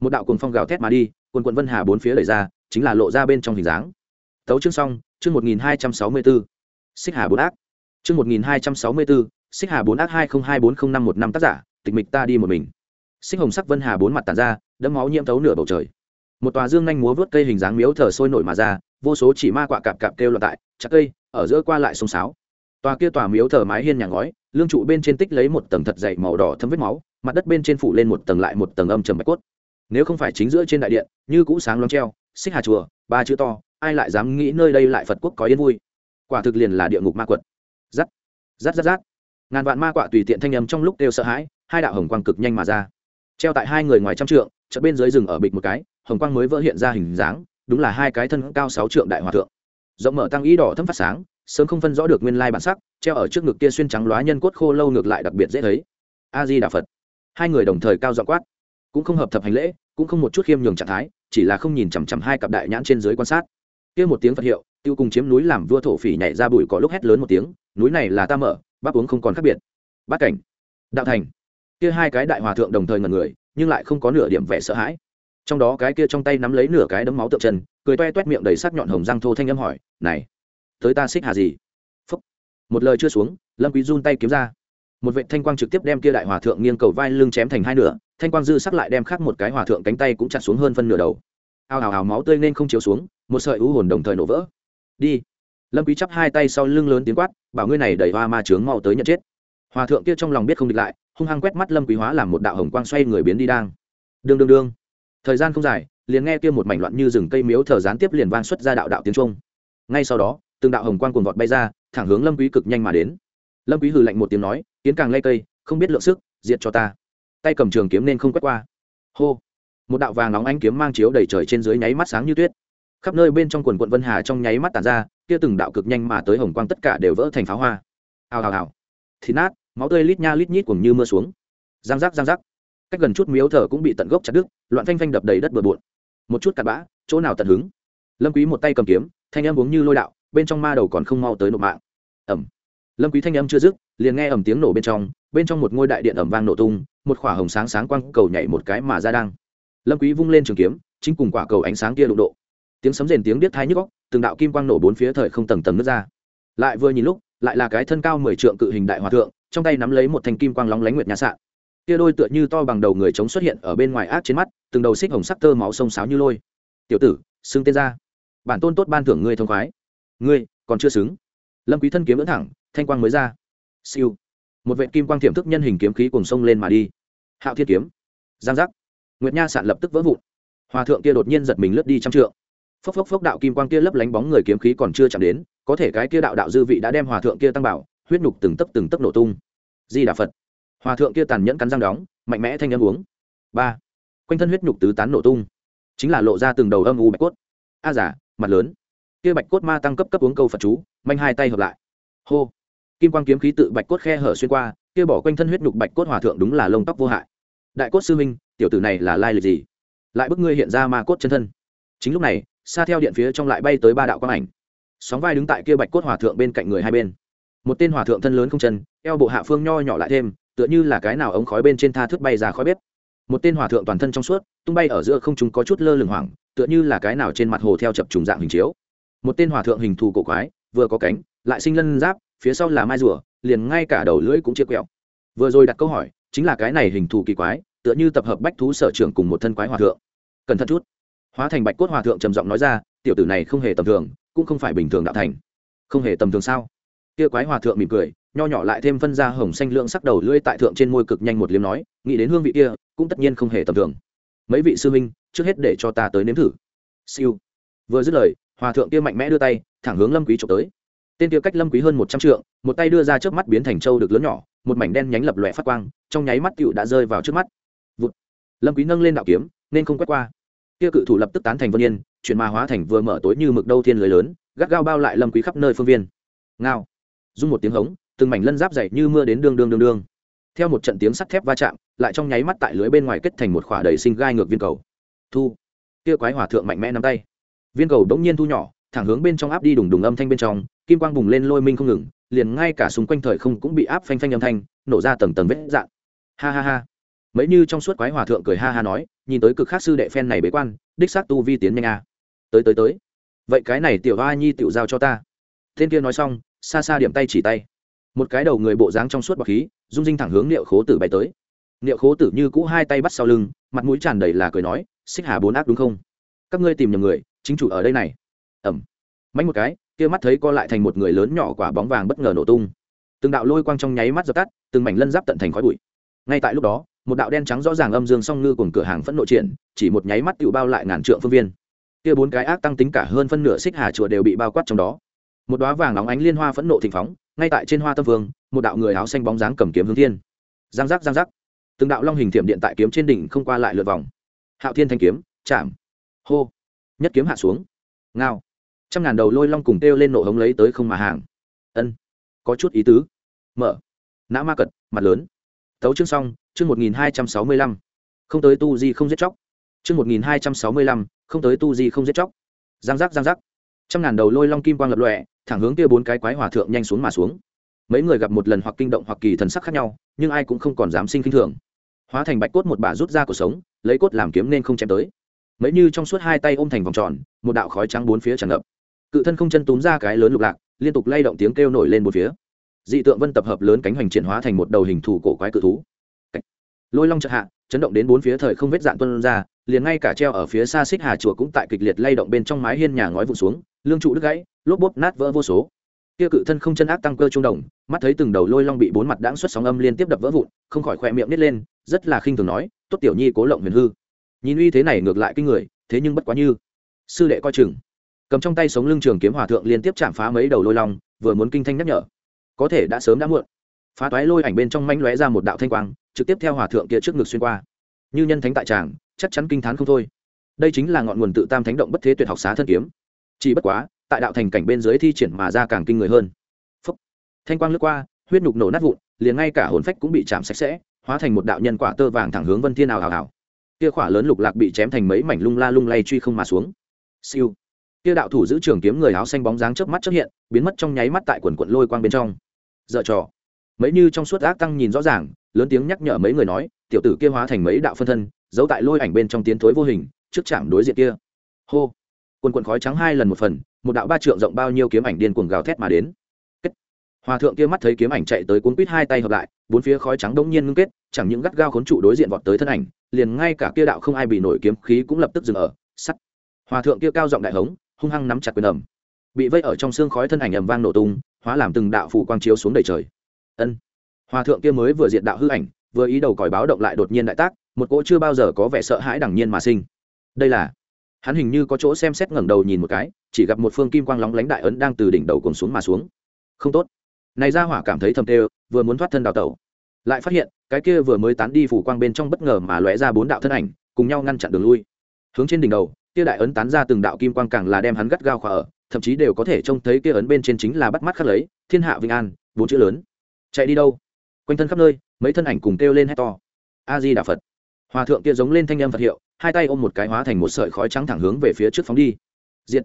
Một đạo cuồng phong gào thét mà đi, quần quận vân hà bốn phía đẩy ra, chính là lộ ra bên trong hình dáng. Tấu chương xong chương một nghìn hai trăm sáu mươi bốn, xích hà bốn ác. Chương một nghìn hai trăm sáu mươi bốn, xích hà bốn ác hai nghìn hai bốn không năm một năm tác giả, tịch mịch ta đi một mình. Xích hồng sắc vân hà bốn mặt tàn ra, đẫm máu nhiễm thấu nửa bầu trời. Một tòa dương nhanh múa vớt cây hình dáng miếu thờ sôi nổi mà ra, vô số chỉ ma quạ cạp cạp kêu loạn tại, chặt cây, ở giữa qua lại sông sáo. Tòa kia tòa miếu thờ mái hiên nhà ngói, lương trụ bên trên tích lấy một tầng thật dày màu đỏ thấm vết máu, mặt đất bên trên phủ lên một tầng lại một tầng âm trầm bạch cốt. Nếu không phải chính giữa trên đại điện, như cũ sáng loáng treo, xích hà chùa, ba chữ to ai lại dám nghĩ nơi đây lại phật quốc có yên vui? Quả thực liền là địa ngục ma quật. Giắt giắt giắt giắt ngàn vạn ma quạ tùy tiện thanh âm trong lúc đều sợ hãi, hai đạo hồng quang cực nhanh mà ra. Treo tại hai người ngoài trăm trượng, chợt bên dưới rừng ở bịch một cái, hồng quang mới vỡ hiện ra hình dáng, đúng là hai cái thân cao sáu trượng đại hòa thượng. Rộng mở tăng ý đỏ thấm phát sáng, sớm không phân rõ được nguyên lai bản sắc, treo ở trước ngực kia xuyên trắng lóa nhân cốt khô lâu ngược lại đặc biệt dễ thấy. A di đà phật. Hai người đồng thời cao dọ quát. Cũng không hợp thập hành lễ, cũng không một chút khiêm nhường trạng thái, chỉ là không nhìn chằm chằm hai cặp đại nhãn trên dưới quan sát kia một tiếng phật hiệu, tiêu cùng chiếm núi làm vua thổ phỉ nhảy ra bụi có lúc hét lớn một tiếng, núi này là ta mở, bác uống không còn khác biệt. Bát cảnh, đạo thành. Kia hai cái đại hòa thượng đồng thời ngần người, nhưng lại không có nửa điểm vẻ sợ hãi. Trong đó cái kia trong tay nắm lấy nửa cái đấm máu tượng chân cười toe toét miệng đầy sắc nhọn hồng răng thô thanh âm hỏi, này, tới ta xích hà gì? Phúc. một lời chưa xuống, lâm quý run tay kiếm ra. Một vệ thanh quang trực tiếp đem kia đại hòa thượng nghiêng cầu vai lưng chém thành hai nửa, thanh quang dư sắc lại đem khác một cái hòa thượng cánh tay cũng chặt xuống hơn phân nửa đầu ào ào ào máu tươi nên không chiếu xuống, một sợi u hồn đồng thời nổ vỡ. Đi. Lâm quý chắp hai tay sau lưng lớn tiếng quát, bảo ngươi này đẩy hoa ma trướng mau tới nhận chết. Hòa thượng kia trong lòng biết không địch lại, hung hăng quét mắt lâm quý hóa làm một đạo hồng quang xoay người biến đi đang. Đương đương đương. Thời gian không dài, liền nghe kia một mảnh loạn như rừng cây miếu thở gián tiếp liền vang xuất ra đạo đạo tiếng trung ngay sau đó, từng đạo hồng quang cuồng vọt bay ra, thẳng hướng lâm quý cực nhanh mà đến. Lâm quý hừ lạnh một tiếng nói tiến càng lay cây, không biết lượng sức, diệt cho ta. Tay cầm trường kiếm nên không quét qua. Hô một đạo vàng nóng ánh kiếm mang chiếu đầy trời trên dưới nháy mắt sáng như tuyết. Khắp nơi bên trong quần quận vân hà trong nháy mắt tàn ra, kia từng đạo cực nhanh mà tới hồng quang tất cả đều vỡ thành pháo hoa. Hào hào hào. Thì nát, máu tươi lít nha lít nhít cùng như mưa xuống. Giang giác giang giác. Cách gần chút miếu thờ cũng bị tận gốc chặt đứt, loạn phanh phanh đập đầy đất bừa bộn. Một chút cặn bã, chỗ nào tận hứng? Lâm quý một tay cầm kiếm, thanh em uống như lôi đạo, bên trong ma đầu còn không mau tới nộp mạng. Ẩm. Lâm quý thanh âm chưa dứt, liền nghe ầm tiếng nổ bên trong bên trong một ngôi đại điện ầm vang nổ tung, một khỏa hồng sáng sáng quang cầu nhảy một cái mà ra đang lâm quý vung lên trường kiếm, chính cùng quả cầu ánh sáng kia đụng độ. Tiếng sấm rền tiếng điếc thái nhức óc, từng đạo kim quang nổ bốn phía thời không tầng tầng nước ra. Lại vừa nhìn lúc, lại là cái thân cao mười trượng cự hình đại hòa thượng, trong tay nắm lấy một thanh kim quang lóng lánh nguyệt nhã sạn. Kia đôi tựa như to bằng đầu người chống xuất hiện ở bên ngoài ác trên mắt, từng đầu xích hồng sắc tơ máu sông sáo như lôi. Tiểu tử, xưng tên ra. Bản tôn tốt ban thưởng ngươi thông khoái. Ngươi, còn chưa xứng. Lâm quý thân kiếm vẫn thẳng, thanh quang mới ra. Siêu. Một vệt kim quang tiềm thức nhân hình kiếm khí cùng sông lên mà đi. Hạo Thiên kiếm. Giang giác nguyệt nha sạn lập tức vỡ vụn. Hòa thượng kia đột nhiên giật mình lướt đi trăm trượng. Phốc phốc phốc đạo kim quang kia lấp lánh bóng người kiếm khí còn chưa chạm đến, có thể cái kia đạo đạo dư vị đã đem hòa thượng kia tăng bảo, huyết nhục từng tấc từng tấc nổ tung. Di đà phật. Hòa thượng kia tàn nhẫn cắn răng đóng, mạnh mẽ thanh âm uống. Ba. Quanh thân huyết nhục tứ tán nổ tung. Chính là lộ ra từng đầu âm u bạch cốt. A giả mặt lớn. Kia bạch cốt ma tăng cấp cấp uống câu phật chú, manh hai tay hợp lại. Hô. Kim quang kiếm khí tự bạch cốt khe hở xuyên qua, kia bỏ quanh thân huyết nhục bạch cốt hòa thượng đúng là lông tóc vô hại. Đại cốt sư minh tiểu tử này là lai lịch gì? Lại bức ngươi hiện ra ma cốt chân thân. Chính lúc này xa theo điện phía trong lại bay tới ba đạo quang ảnh. Sóng vai đứng tại kia bạch cốt hòa thượng bên cạnh người hai bên. Một tên hòa thượng thân lớn không chân, eo bộ hạ phương nho nhỏ lại thêm, tựa như là cái nào ống khói bên trên tha thước bay ra khói bếp. Một tên hòa thượng toàn thân trong suốt, tung bay ở giữa không chúng có chút lơ lửng hoảng, tựa như là cái nào trên mặt hồ theo chập trùng dạng hình chiếu. Một tên hòa thượng hình thù cổ quái, vừa có cánh, lại sinh lân giáp, phía sau là mai rùa, liền ngay cả đầu lưỡi cũng chia quẹo. Vừa rồi đặt câu hỏi, chính là cái này hình thù kỳ quái tựa như tập hợp bách thú sở trưởng cùng một thân quái hòa thượng. Cẩn thận chút. Hóa thành bạch cốt hòa thượng trầm giọng nói ra, tiểu tử này không hề tầm thường, cũng không phải bình thường đạo thành. Không hề tầm thường sao? Kia quái hòa thượng mỉm cười, nho nhỏ lại thêm phân ra hồng xanh lượng sắc đầu lưỡi tại thượng trên môi cực nhanh một liếm nói, nghĩ đến hương vị kia, cũng tất nhiên không hề tầm thường. Mấy vị sư huynh, trước hết để cho ta tới nếm thử. Siêu. Vừa dứt lời, hòa thượng kia mạnh mẽ đưa tay, thẳng hướng lâm quý trộm tới. Tên kia cách lâm quý hơn một trăm trượng, một tay đưa ra trước mắt biến thành châu được lớn nhỏ, một mảnh đen nhánh lập lòe phát quang, trong nháy mắt cựu đã rơi vào trước mắt. Vụt. lâm quý nâng lên đạo kiếm, nên không quét qua. Kia cự thủ lập tức tán thành vân yên, chuyển ma hóa thành vừa mở tối như mực đâu thiên lưới lớn, gắt gao bao lại lâm quý khắp nơi phương viên. Ngao. Dung một tiếng hống, từng mảnh lân giáp dày như mưa đến đương đương đương đương. Theo một trận tiếng sắt thép va chạm, lại trong nháy mắt tại lưới bên ngoài kết thành một khỏa đầy sinh gai ngược viên cầu. Thu. Kia quái hỏa thượng mạnh mẽ nắm tay. Viên cầu đống nhiên thu nhỏ, thẳng hướng bên trong áp đi đùng đùng âm thanh bên trong, kim quang bùng lên lôi minh không ngừng, liền ngay cả xung quanh thời không cũng bị áp phanh phanh âm thanh, nổ ra tầng tầng vết dạn. Ha ha ha mấy như trong suốt quái hòa thượng cười ha ha nói, nhìn tới cực khác sư đệ phen này bế quan, đích xác tu vi tiến nhanh a. Tới tới tới. Vậy cái này tiểu hoa nhi tiểu giao cho ta. Tên kia nói xong, xa xa điểm tay chỉ tay. Một cái đầu người bộ dáng trong suốt bọc khí, rung rinh thẳng hướng niệu khố tử bay tới. Niệu khố tử như cũ hai tay bắt sau lưng, mặt mũi tràn đầy là cười nói, xích hà bốn ác đúng không? Các ngươi tìm nhầm người, chính chủ ở đây này. Ẩm. Mạnh một cái, kia mắt thấy co lại thành một người lớn nhỏ quả bóng vàng bất ngờ nổ tung. Từng đạo lôi quang trong nháy mắt dập tắt, từng mảnh lân giáp tận thành khói bụi. Ngay tại lúc đó một đạo đen trắng rõ ràng âm dương song ngư cùng cửa hàng phẫn nộ triển, chỉ một nháy mắt tự bao lại ngàn trượng phương viên. Kia bốn cái ác tăng tính cả hơn phân nửa xích hà chùa đều bị bao quát trong đó. Một đoá vàng óng ánh liên hoa phẫn nộ thịnh phóng, ngay tại trên hoa tâm vương, một đạo người áo xanh bóng dáng cầm kiếm hướng thiên. Giang giác giang giác. Từng đạo long hình thiểm điện tại kiếm trên đỉnh không qua lại lượt vòng. Hạo thiên thanh kiếm, chạm. Hô. Nhất kiếm hạ xuống. Ngao. Trăm ngàn đầu lôi long cùng kêu lên nổ hống lấy tới không mà hàng. Ân. Có chút ý tứ. Mở. Nã ma cật, mặt lớn tấu chương xong, chương một nghìn hai trăm sáu mươi lăm. Không tới tu di không giết chóc. Chương một nghìn hai trăm sáu mươi lăm, không tới tu di không giết chóc. Giang giác giang giác. Trăm ngàn đầu lôi long kim quang lập lọe thẳng hướng kia bốn cái quái hòa thượng nhanh xuống mà xuống. Mấy người gặp một lần hoặc kinh động hoặc kỳ thần sắc khác nhau, nhưng ai cũng không còn dám sinh kinh thường. Hóa thành bạch cốt một bà rút ra cuộc sống, lấy cốt làm kiếm nên không chém tới. Mấy như trong suốt hai tay ôm thành vòng tròn, một đạo khói trắng bốn phía tràn ngập. Cự thân không chân túm ra cái lớn lục lạc, liên tục lay động tiếng kêu nổi lên một phía dị tượng vân tập hợp lớn cánh hoành triển hóa thành một đầu hình thủ cổ quái cự thú. Lôi long chợt hạ, chấn động đến bốn phía thời không vết dạn tuân ra, liền ngay cả treo ở phía xa xích hà chùa cũng tại kịch liệt lay động bên trong mái hiên nhà ngói vụn xuống, lương trụ đứt gãy, lốp bốp nát vỡ vô số. Kia cự thân không chân ác tăng cơ trung đồng mắt thấy từng đầu lôi long bị bốn mặt đãng xuất sóng âm liên tiếp đập vỡ vụn, không khỏi khỏe miệng nít lên, rất là khinh thường nói, tốt tiểu nhi cố lộng huyền hư. Nhìn uy thế này ngược lại kinh người, thế nhưng bất quá như. Sư đệ coi chừng. Cầm trong tay sống lưng trường kiếm hòa thượng liên tiếp chạm phá mấy đầu lôi long, vừa muốn kinh thanh nhắc nhở có thể đã sớm đã muộn. Phá toái lôi ảnh bên trong manh lóe ra một đạo thanh quang, trực tiếp theo hòa thượng kia trước ngực xuyên qua. Như nhân thánh tại tràng, chắc chắn kinh t h á n không thôi. Đây chính là ngọn nguồn tự tam thánh động bất thế tuyệt học xá thân kiếm. Chỉ bất quá, tại đạo thành cảnh bên dưới thi triển mà ra càng kinh người hơn. Phúc. thanh quang lướt qua, huyết nhục nổ nát vụn, liền ngay cả hồn phách cũng bị chạm sạch sẽ, hóa thành một đạo nhân quả tơ vàng thẳng hướng vân thiên ảo hào hào kia khỏa lớn lục lạc bị chém thành mấy mảnh lung la lung lay truy không mà xuống. Siêu. Kia đạo thủ giữ trường kiếm người áo xanh bóng dáng chớp mắt xuất hiện, biến mất trong nháy mắt tại quần quận lôi quang bên trong dợ trò. Mấy như trong suốt ác tăng nhìn rõ ràng, lớn tiếng nhắc nhở mấy người nói, tiểu tử kia hóa thành mấy đạo phân thân, giấu tại lôi ảnh bên trong tiến thối vô hình, trước chạm đối diện kia. Hô. Quần quần khói trắng hai lần một phần, một đạo ba trượng rộng bao nhiêu kiếm ảnh điên cuồng gào thét mà đến. Kết. Hòa thượng kia mắt thấy kiếm ảnh chạy tới cuốn quít hai tay hợp lại, bốn phía khói trắng đông nhiên ngưng kết, chẳng những gắt gao khốn trụ đối diện vọt tới thân ảnh, liền ngay cả kia đạo không ai bị nổi kiếm khí cũng lập tức dừng ở, sắt. Hòa thượng kia cao giọng đại hống, hung hăng nắm chặt quyền ẩm. Bị vây ở trong xương khói thân ảnh ầm vang nổ tung hóa làm từng đạo phủ quang chiếu xuống đầy trời. Ân. Hòa thượng kia mới vừa diệt đạo hư ảnh, vừa ý đầu còi báo động lại đột nhiên đại tác, một cỗ chưa bao giờ có vẻ sợ hãi đẳng nhiên mà sinh. Đây là, hắn hình như có chỗ xem xét ngẩng đầu nhìn một cái, chỉ gặp một phương kim quang lóng lánh đại ấn đang từ đỉnh đầu cuồng xuống mà xuống. Không tốt. Này ra hỏa cảm thấy thầm tê, vừa muốn thoát thân đào tẩu. Lại phát hiện, cái kia vừa mới tán đi phủ quang bên trong bất ngờ mà lóe ra bốn đạo thân ảnh, cùng nhau ngăn chặn đường lui. Hướng trên đỉnh đầu, kia đại ấn tán ra từng đạo kim quang càng là đem hắn gắt gao khỏa ở thậm chí đều có thể trông thấy kia ấn bên trên chính là bắt mắt khắc lấy, thiên hạ vinh an, bốn chữ lớn. Chạy đi đâu? Quanh thân khắp nơi, mấy thân ảnh cùng kêu lên hét to. A di đà phật. Hòa thượng kia giống lên thanh âm phật hiệu, hai tay ôm một cái hóa thành một sợi khói trắng thẳng hướng về phía trước phóng đi. Diện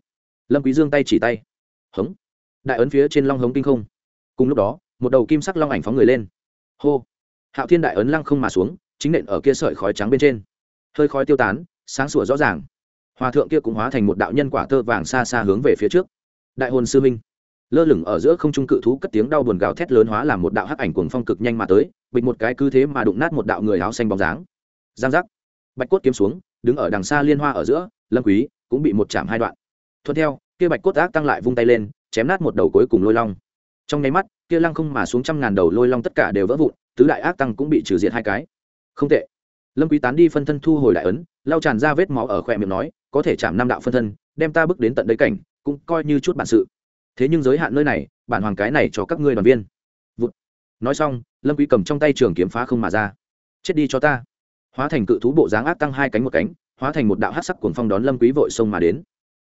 lâm quý dương tay chỉ tay. Hống. Đại ấn phía trên long hống kinh không. Cùng lúc đó, một đầu kim sắc long ảnh phóng người lên. Hô. Hạo thiên đại ấn lăng không mà xuống, chính nện ở kia sợi khói trắng bên trên. Hơi khói tiêu tán, sáng sủa rõ ràng hòa thượng kia cũng hóa thành một đạo nhân quả tơ vàng xa xa hướng về phía trước. Đại hồn sư minh lơ lửng ở giữa không trung cự thú cất tiếng đau buồn gào thét lớn hóa làm một đạo hắc ảnh cuồng phong cực nhanh mà tới, bịch một cái cứ thế mà đụng nát một đạo người áo xanh bóng dáng. Giang giác. Bạch cốt kiếm xuống, đứng ở đằng xa liên hoa ở giữa, lâm quý cũng bị một chạm hai đoạn. Thuận theo, kia bạch cốt ác tăng lại vung tay lên, chém nát một đầu cuối cùng lôi long. Trong nháy mắt, kia lăng không mà xuống trăm ngàn đầu lôi long tất cả đều vỡ vụn, tứ đại ác tăng cũng bị trừ diệt hai cái. Không tệ. Lâm quý tán đi phân thân thu hồi đại ấn lau tràn ra vết máu ở khỏe miệng nói, có thể chạm năm đạo phân thân, đem ta bước đến tận đấy cảnh, cũng coi như chút bản sự. Thế nhưng giới hạn nơi này, bản hoàng cái này cho các ngươi đoàn viên. Vụt. nói xong, lâm quý cầm trong tay trường kiếm phá không mà ra. Chết đi cho ta. Hóa thành cự thú bộ dáng ác tăng hai cánh một cánh, hóa thành một đạo hắc sắc cuồng phong đón lâm quý vội xông mà đến.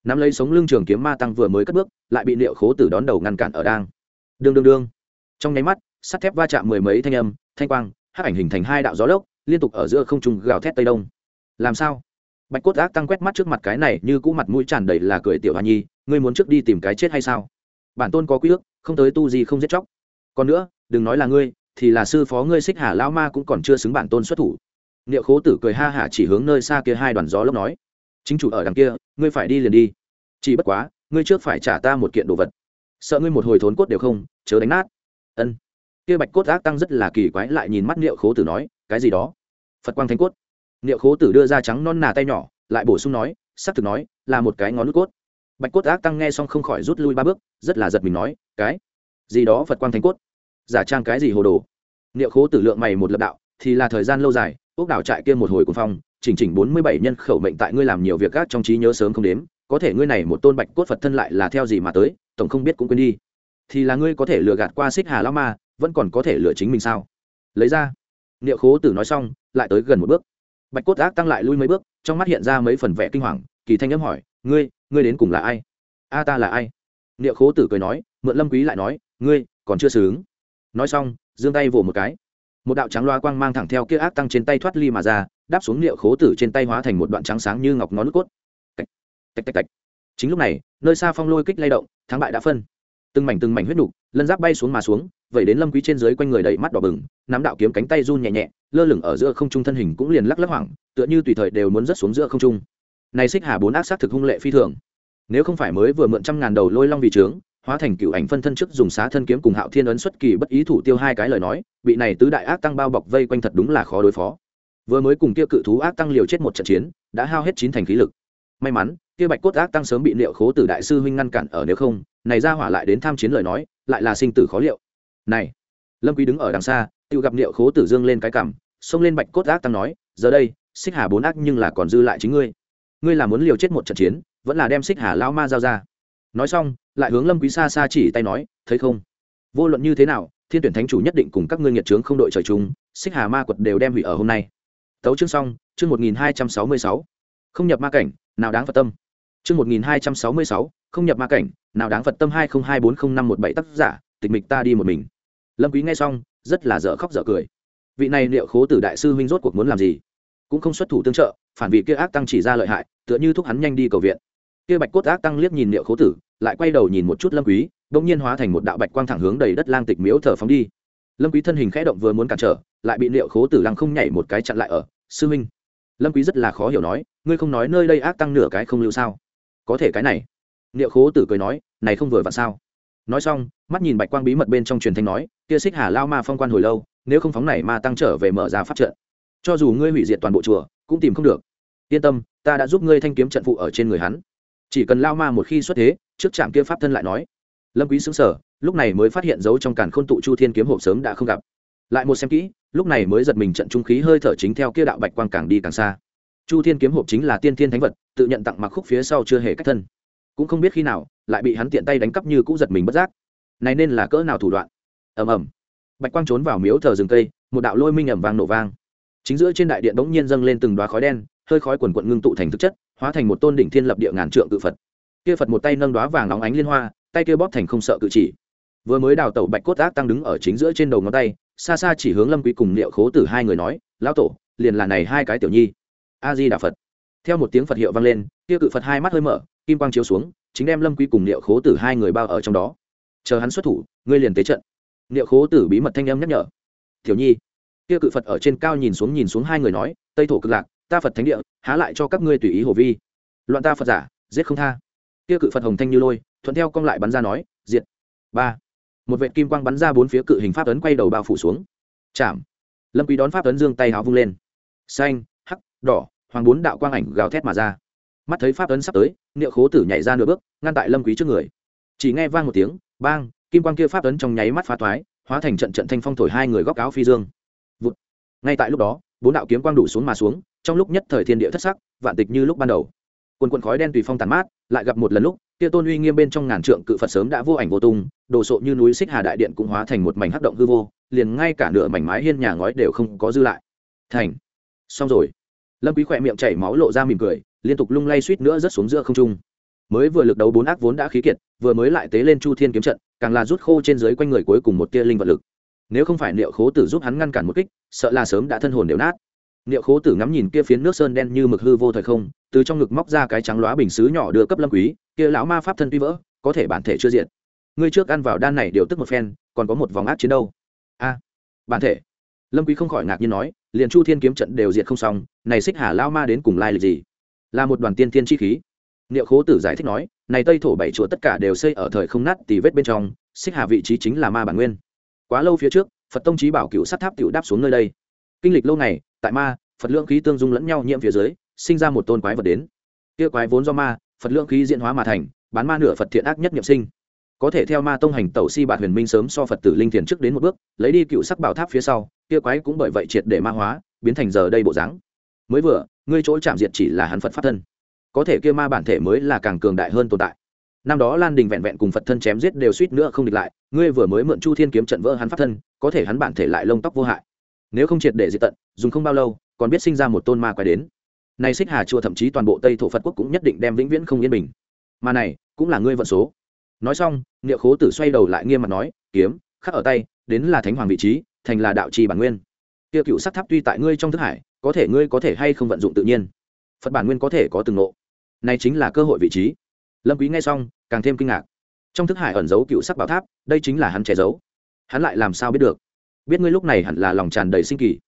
Nắm lấy sống lưng trường kiếm ma tăng vừa mới cất bước, lại bị liệu khố tử đón đầu ngăn cản ở đang. Đương đương đương. Trong nháy mắt, sắt thép va chạm mười mấy thanh âm, thanh quang, hắc ảnh hình thành hai đạo gió lốc, liên tục ở giữa không trung gào thét tây đông làm sao? Bạch cốt ác tăng quét mắt trước mặt cái này như cũ mặt mũi tràn đầy là cười tiểu hoa nhi, ngươi muốn trước đi tìm cái chết hay sao? Bản tôn có quy ước, không tới tu gì không giết chóc. Còn nữa, đừng nói là ngươi, thì là sư phó ngươi xích hà lao ma cũng còn chưa xứng bản tôn xuất thủ. Niệu khố tử cười ha hả chỉ hướng nơi xa kia hai đoàn gió lốc nói, chính chủ ở đằng kia, ngươi phải đi liền đi. Chỉ bất quá, ngươi trước phải trả ta một kiện đồ vật. Sợ ngươi một hồi thốn cốt đều không, chớ đánh nát. Ân. Kia bạch cốt ác tăng rất là kỳ quái lại nhìn mắt niệu khố tử nói, cái gì đó? Phật quang thanh cốt niệu khố tử đưa ra trắng non nà tay nhỏ, lại bổ sung nói xác thực nói, là một cái ngón nút cốt. Bạch cốt ác tăng nghe xong không khỏi rút lui ba bước, rất là giật mình nói, cái gì đó phật quang thánh cốt? Giả trang cái gì hồ đồ? Niệu khố tử lượng mày một lập đạo, thì là thời gian lâu dài ốc đảo trại kia một hồi cuồng phong, chỉnh chỉnh bốn mươi bảy nhân khẩu mệnh tại ngươi làm nhiều việc gác trong trí nhớ sớm không đếm, có thể ngươi này một tôn bạch cốt phật thân lại là theo gì mà tới, tổng không biết cũng quên đi. Thì là ngươi có thể lừa gạt qua xích hà lao ma, vẫn còn có thể lừa chính mình sao? Lấy ra, niệu khố tử nói xong, lại tới gần một bước bạch cốt ác tăng lại lui mấy bước, trong mắt hiện ra mấy phần vẻ kinh hoàng, kỳ thanh nhâm hỏi, ngươi ngươi đến cùng là ai? A ta là ai? Niệu khố tử cười nói, mượn lâm quý lại nói, ngươi, còn chưa sướng nói xong, giương tay vỗ một cái. Một đạo trắng loa quang mang thẳng theo kia ác tăng trên tay thoát ly mà ra, đáp xuống niệu khố tử trên tay hóa thành một đoạn trắng sáng như ngọc ngón nước cốt. Tạch tạch tạch tạch. Chính lúc này, nơi xa phong lôi kích lay động, thắng bại đã phân. Từng mảnh từng mảnh huyết nục, lân giáp bay xuống mà xuống vậy đến lâm quý trên dưới quanh người đầy mắt đỏ bừng, nắm đạo kiếm cánh tay run nhẹ nhẹ, lơ lửng ở giữa không trung thân hình cũng liền lắc lắc hoảng, tựa như tùy thời đều muốn rớt xuống giữa không trung. Này xích hà bốn ác sát thực hung lệ phi thường. Nếu không phải mới vừa mượn trăm ngàn đầu lôi long vì trướng, hóa thành cựu ảnh phân thân trước dùng xá thân kiếm cùng hạo thiên ấn xuất kỳ bất ý thủ tiêu hai cái lời nói, bị này tứ đại ác tăng bao bọc vây quanh thật đúng là khó đối phó. Vừa mới cùng kia cự thú ác tăng liều chết một trận chiến, đã hao hết chín thành khí lực. May mắn, kia bạch cốt ác tăng sớm bị liệu khố tử đại sư huynh ngăn cản ở nếu không, này ra hỏa lại đến tham chiến lời nói, lại là sinh tử khó liệu này, lâm quý đứng ở đằng xa, tự gặp liệu khố tử dương lên cái cằm, xông lên bạch cốt ác tăng nói, giờ đây, xích hà bốn ác nhưng là còn dư lại chính ngươi. Ngươi là muốn liều chết một trận chiến, vẫn là đem xích hà lao ma giao ra. Nói xong, lại hướng lâm quý xa xa chỉ tay nói, thấy không? Vô luận như thế nào, thiên tuyển thánh chủ nhất định cùng các ngươi nghiệt trướng không đội trời chung, xích hà ma quật đều đem hủy ở hôm nay. Tấu chương xong, chương một nghìn hai trăm sáu mươi sáu. Không nhập ma cảnh, nào đáng phật tâm. Chương một nghìn hai trăm sáu mươi sáu, không nhập ma cảnh, nào đáng phật tâm hai không hai bốn không năm một bảy tác giả, tịch mịch ta đi một mình lâm quý nghe xong, rất là dở khóc dở cười. Vị này liệu khố tử đại sư huynh rốt cuộc muốn làm gì? Cũng không xuất thủ tương trợ, phản vị kia ác tăng chỉ ra lợi hại, tựa như thúc hắn nhanh đi cầu viện. Kia bạch cốt ác tăng liếc nhìn liệu khố tử, lại quay đầu nhìn một chút lâm quý đung nhiên hóa thành một đạo bạch quang thẳng hướng đầy đất lang tịch miếu thở phóng đi. Lâm quý thân hình khẽ động vừa muốn cản trở, lại bị liệu khố tử lăng không nhảy một cái chặn lại ở, sư minh lâm quý rất là khó hiểu nói, ngươi không nói nơi đây ác tăng nửa cái không lưu sao? Có thể cái này. Liệu khố tử cười nói, này không vừa vặn sao? Nói xong, mắt nhìn bạch quang bí mật bên trong truyền thanh nói, kia xích hà lao ma phong quan hồi lâu, nếu không phóng này ma tăng trở về mở ra pháp trận. Cho dù ngươi hủy diệt toàn bộ chùa, cũng tìm không được. Yên tâm, ta đã giúp ngươi thanh kiếm trận phụ ở trên người hắn. Chỉ cần lao ma một khi xuất thế, trước trạm kia pháp thân lại nói. Lâm quý xứng sở lúc này mới phát hiện dấu trong càn khôn tụ chu thiên kiếm hộp sớm đã không gặp. Lại một xem kỹ, lúc này mới giật mình trận trung khí hơi thở chính theo kia đạo bạch quang càng đi càng xa. Chu thiên kiếm hộp chính là tiên thiên thánh vật, tự nhận tặng mặc khúc phía sau chưa hề cách thân. Cũng không biết khi nào lại bị hắn tiện tay đánh cắp như cũ giật mình bất giác. Này nên là cỡ nào thủ đoạn? Ầm ầm. Bạch quang trốn vào miếu thờ rừng cây, một đạo lôi minh ầm vang nổ vang. Chính giữa trên đại điện bỗng nhiên dâng lên từng đoá khói đen, hơi khói quần quận ngưng tụ thành thực chất, hóa thành một tôn đỉnh thiên lập địa ngàn trượng cự phật. Kia phật một tay nâng đoá vàng nóng ánh liên hoa, tay kia bóp thành không sợ cự chỉ. Vừa mới đào tẩu bạch cốt ác tăng đứng ở chính giữa trên đầu ngón tay, xa xa chỉ hướng lâm quý cùng liệu khố tử hai người nói, lão tổ, liền là này hai cái tiểu nhi. A di đà phật. Theo một tiếng phật hiệu vang lên, kia cự phật hai mắt hơi mở, kim quang chiếu xuống chính đem lâm quý cùng niệu khố tử hai người bao ở trong đó. Chờ hắn xuất thủ, ngươi liền tế trận. Niệu khố tử bí mật thanh âm nhắc nhở. Tiểu nhi, kia cự phật ở trên cao nhìn xuống nhìn xuống hai người nói, tây thổ cực lạc, ta phật thánh địa, há lại cho các ngươi tùy ý hồ vi. Loạn ta phật giả, giết không tha. Kia cự phật hồng thanh như lôi, thuận theo cong lại bắn ra nói, diệt. Ba. Một vệ kim quang bắn ra bốn phía cự hình pháp ấn quay đầu bao phủ xuống. Chạm. Lâm quý đón pháp ấn dương tay háo vung lên. Xanh, hắc, đỏ, hoàng bốn đạo quang ảnh gào thét mà ra mắt thấy pháp ấn sắp tới, niệu khố tử nhảy ra nửa bước, ngăn tại lâm quý trước người. Chỉ nghe vang một tiếng, bang, kim quang kia pháp ấn trong nháy mắt phá thoái, hóa thành trận trận thanh phong thổi hai người góc áo phi dương. Vụt. ngay tại lúc đó, bốn đạo kiếm quang đủ xuống mà xuống, trong lúc nhất thời thiên địa thất sắc, vạn tịch như lúc ban đầu. Quần quần khói đen tùy phong tàn mát, lại gặp một lần lúc, kia tôn uy nghiêm bên trong ngàn trượng cự phật sớm đã vô ảnh vô tung, đồ sộ như núi xích hà đại điện cũng hóa thành một mảnh hắc động hư vô, liền ngay cả nửa mảnh mái hiên nhà ngói đều không có dư lại. Thành. Xong rồi. Lâm quý khoẹt miệng chảy máu lộ ra mỉm cười liên tục lung lay suýt nữa rớt xuống giữa không trung. Mới vừa lực đấu bốn ác vốn đã khí kiệt, vừa mới lại tế lên chu thiên kiếm trận, càng là rút khô trên dưới quanh người cuối cùng một tia linh vật lực. Nếu không phải niệu khố tử giúp hắn ngăn cản một kích, sợ là sớm đã thân hồn đều nát. Niệu khố tử ngắm nhìn kia phiến nước sơn đen như mực hư vô thời không, từ trong ngực móc ra cái trắng lóa bình xứ nhỏ đưa cấp lâm quý, kia lão ma pháp thân tuy vỡ, có thể bản thể chưa diện ngươi trước ăn vào đan này điều tức một phen, còn có một vòng ác chiến đâu. A, bản thể. Lâm quý không khỏi ngạc nhiên nói, liền chu thiên kiếm trận đều diệt không xong, này xích hà lao ma đến cùng lai lịch gì? Là một đoàn tiên thiên chi khí. Niệu khố tử giải thích nói này tây thổ bảy chùa tất cả đều xây ở thời không nát tì vết bên trong xích hà vị trí chính là ma bản nguyên. Quá lâu phía trước phật tông trí bảo cựu sát tháp cựu đáp xuống nơi đây. Kinh lịch lâu này, tại ma phật lượng khí tương dung lẫn nhau nhiễm phía dưới sinh ra một tôn quái vật đến. Kia quái vốn do ma phật lượng khí diễn hóa mà thành bán ma nửa phật thiện ác nhất nhập sinh. Có thể theo ma tông hành tẩu si bạt huyền minh sớm so phật tử linh thiền trước đến một bước lấy đi cựu sắc bảo tháp phía sau kia quái cũng bởi vậy triệt để ma hóa biến thành giờ đây bộ dáng. Mới vừa ngươi chỗ chạm diệt chỉ là hắn phật pháp thân. Có thể kia ma bản thể mới là càng cường đại hơn tồn tại. Năm đó lan đình vẹn vẹn cùng phật thân chém giết đều suýt nữa không địch lại, ngươi vừa mới mượn chu thiên kiếm trận vỡ hắn pháp thân, có thể hắn bản thể lại lông tóc vô hại. Nếu không triệt để diệt tận, dùng không bao lâu, còn biết sinh ra một tôn ma quái đến. Nay xích hà chùa thậm chí toàn bộ tây thổ phật quốc cũng nhất định đem vĩnh viễn không yên bình. Mà này, cũng là ngươi vận số. Nói xong, niệu khố tử xoay đầu lại nghiêm mặt nói, kiếm, khắc ở tay, đến là thánh hoàng vị trí, thành là đạo trì bản nguyên kia cựu sắc tháp tuy tại ngươi trong thức hải, có thể ngươi có thể hay không vận dụng tự nhiên? Phật bản nguyên có thể có từng nộ này chính là cơ hội vị trí. Lâm quý nghe xong, càng thêm kinh ngạc. Trong thức hải ẩn giấu cựu sắc bảo tháp, đây chính là hắn che giấu. Hắn lại làm sao biết được? Biết ngươi lúc này hẳn là lòng tràn đầy sinh kỳ.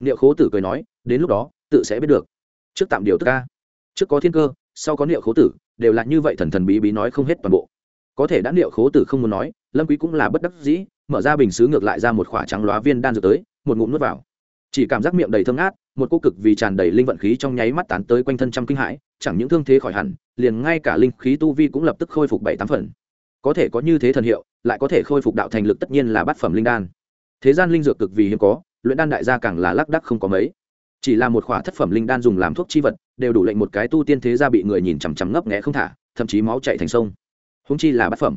Niệu khố tử cười nói, đến lúc đó, tự sẽ biết được. Trước tạm điều tức ca. Trước có thiên cơ, sau có niệu khố tử, đều là như vậy thần thần bí bí nói không hết toàn bộ. Có thể đã niệu khố tử không muốn nói, lâm quý cũng là bất đắc dĩ, mở ra bình sứ ngược lại ra một khỏa trắng lóa viên đan dược tới, một ngụm nuốt vào chỉ cảm giác miệng đầy thơm ngát, một cô cực vì tràn đầy linh vận khí trong nháy mắt tán tới quanh thân trăm kinh hãi, chẳng những thương thế khỏi hẳn, liền ngay cả linh khí tu vi cũng lập tức khôi phục bảy tám phần. Có thể có như thế thần hiệu, lại có thể khôi phục đạo thành lực tất nhiên là bát phẩm linh đan. Thế gian linh dược cực vì hiếm có, luyện đan đại gia càng là lác đắc không có mấy. Chỉ là một khỏa thất phẩm linh đan dùng làm thuốc chi vật, đều đủ lệnh một cái tu tiên thế gia bị người nhìn chằm chằm ngấp nghẽ không thả, thậm chí máu chạy thành sông. Húng chi là bát phẩm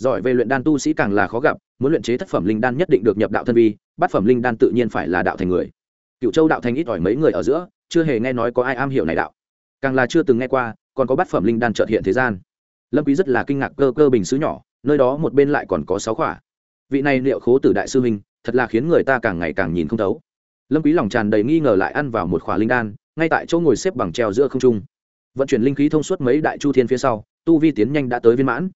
giỏi về luyện đan tu sĩ càng là khó gặp, muốn luyện chế thất phẩm linh đan nhất định được nhập đạo thân vi, bát phẩm linh đan tự nhiên phải là đạo thành người. Cựu châu đạo thành ít ỏi mấy người ở giữa, chưa hề nghe nói có ai am hiểu này đạo. Càng là chưa từng nghe qua, còn có bát phẩm linh đan trợt hiện thế gian. Lâm quý rất là kinh ngạc cơ cơ bình sứ nhỏ, nơi đó một bên lại còn có sáu khỏa. Vị này liệu khố tử đại sư huynh, thật là khiến người ta càng ngày càng nhìn không thấu. Lâm quý lòng tràn đầy nghi ngờ lại ăn vào một khỏa linh đan, ngay tại chỗ ngồi xếp bằng treo giữa không trung. Vận chuyển linh khí thông suốt mấy đại chu thiên phía sau, tu vi tiến nhanh đã tới viên mãn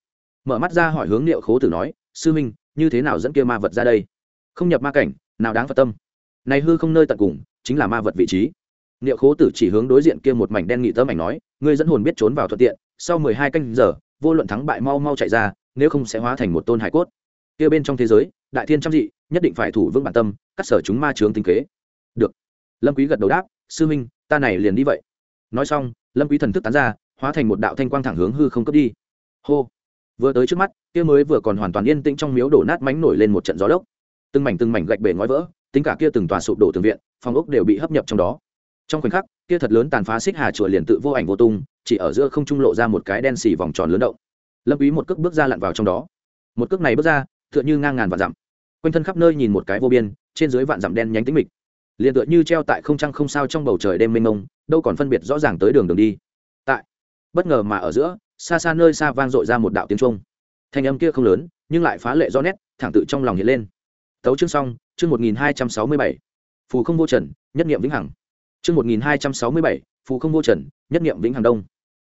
mở mắt ra hỏi hướng liệu khố tử nói, sư minh như thế nào dẫn kia ma vật ra đây? Không nhập ma cảnh, nào đáng phật tâm? Này hư không nơi tận cùng, chính là ma vật vị trí. Liệu khố tử chỉ hướng đối diện kia một mảnh đen nghị tấm ảnh nói, ngươi dẫn hồn biết trốn vào thuận tiện, sau mười hai canh giờ, vô luận thắng bại mau mau chạy ra, nếu không sẽ hóa thành một tôn hải cốt. Kia bên trong thế giới, đại thiên trăm dị, nhất định phải thủ vững bản tâm, cắt sở chúng ma trướng tinh kế. Được. Lâm quý gật đầu đáp, sư minh ta này liền đi vậy. Nói xong, lâm quý thần thức tán ra, hóa thành một đạo thanh quang thẳng hướng hư không cấp đi. Hô vừa tới trước mắt, kia mới vừa còn hoàn toàn yên tĩnh trong miếu đổ nát mánh nổi lên một trận gió lốc. Từng mảnh từng mảnh gạch bể ngói vỡ, tính cả kia từng tòa sụp đổ tường viện, phòng ốc đều bị hấp nhập trong đó. Trong khoảnh khắc, kia thật lớn tàn phá xích hà chùa liền tự vô ảnh vô tung, chỉ ở giữa không trung lộ ra một cái đen xì vòng tròn lớn động. Lâm ý một cước bước ra lặn vào trong đó. Một cước này bước ra, tựa như ngang ngàn vạn dặm. Quanh thân khắp nơi nhìn một cái vô biên, trên dưới vạn dặm đen nhánh tĩnh mịch. Liền tựa như treo tại không trăng không sao trong bầu trời đêm mênh mông, đâu còn phân biệt rõ ràng tới đường đường đi. Tại, bất ngờ mà ở giữa xa xa nơi xa vang dội ra một đạo tiếng trung thanh âm kia không lớn nhưng lại phá lệ rõ nét thẳng tự trong lòng hiện lên tấu chương xong chương một nghìn hai trăm sáu mươi bảy phù không vô trần nhất nghiệm vĩnh hằng Chương 1267, Phù không vô trần, nhất niệm vĩnh hằng đông.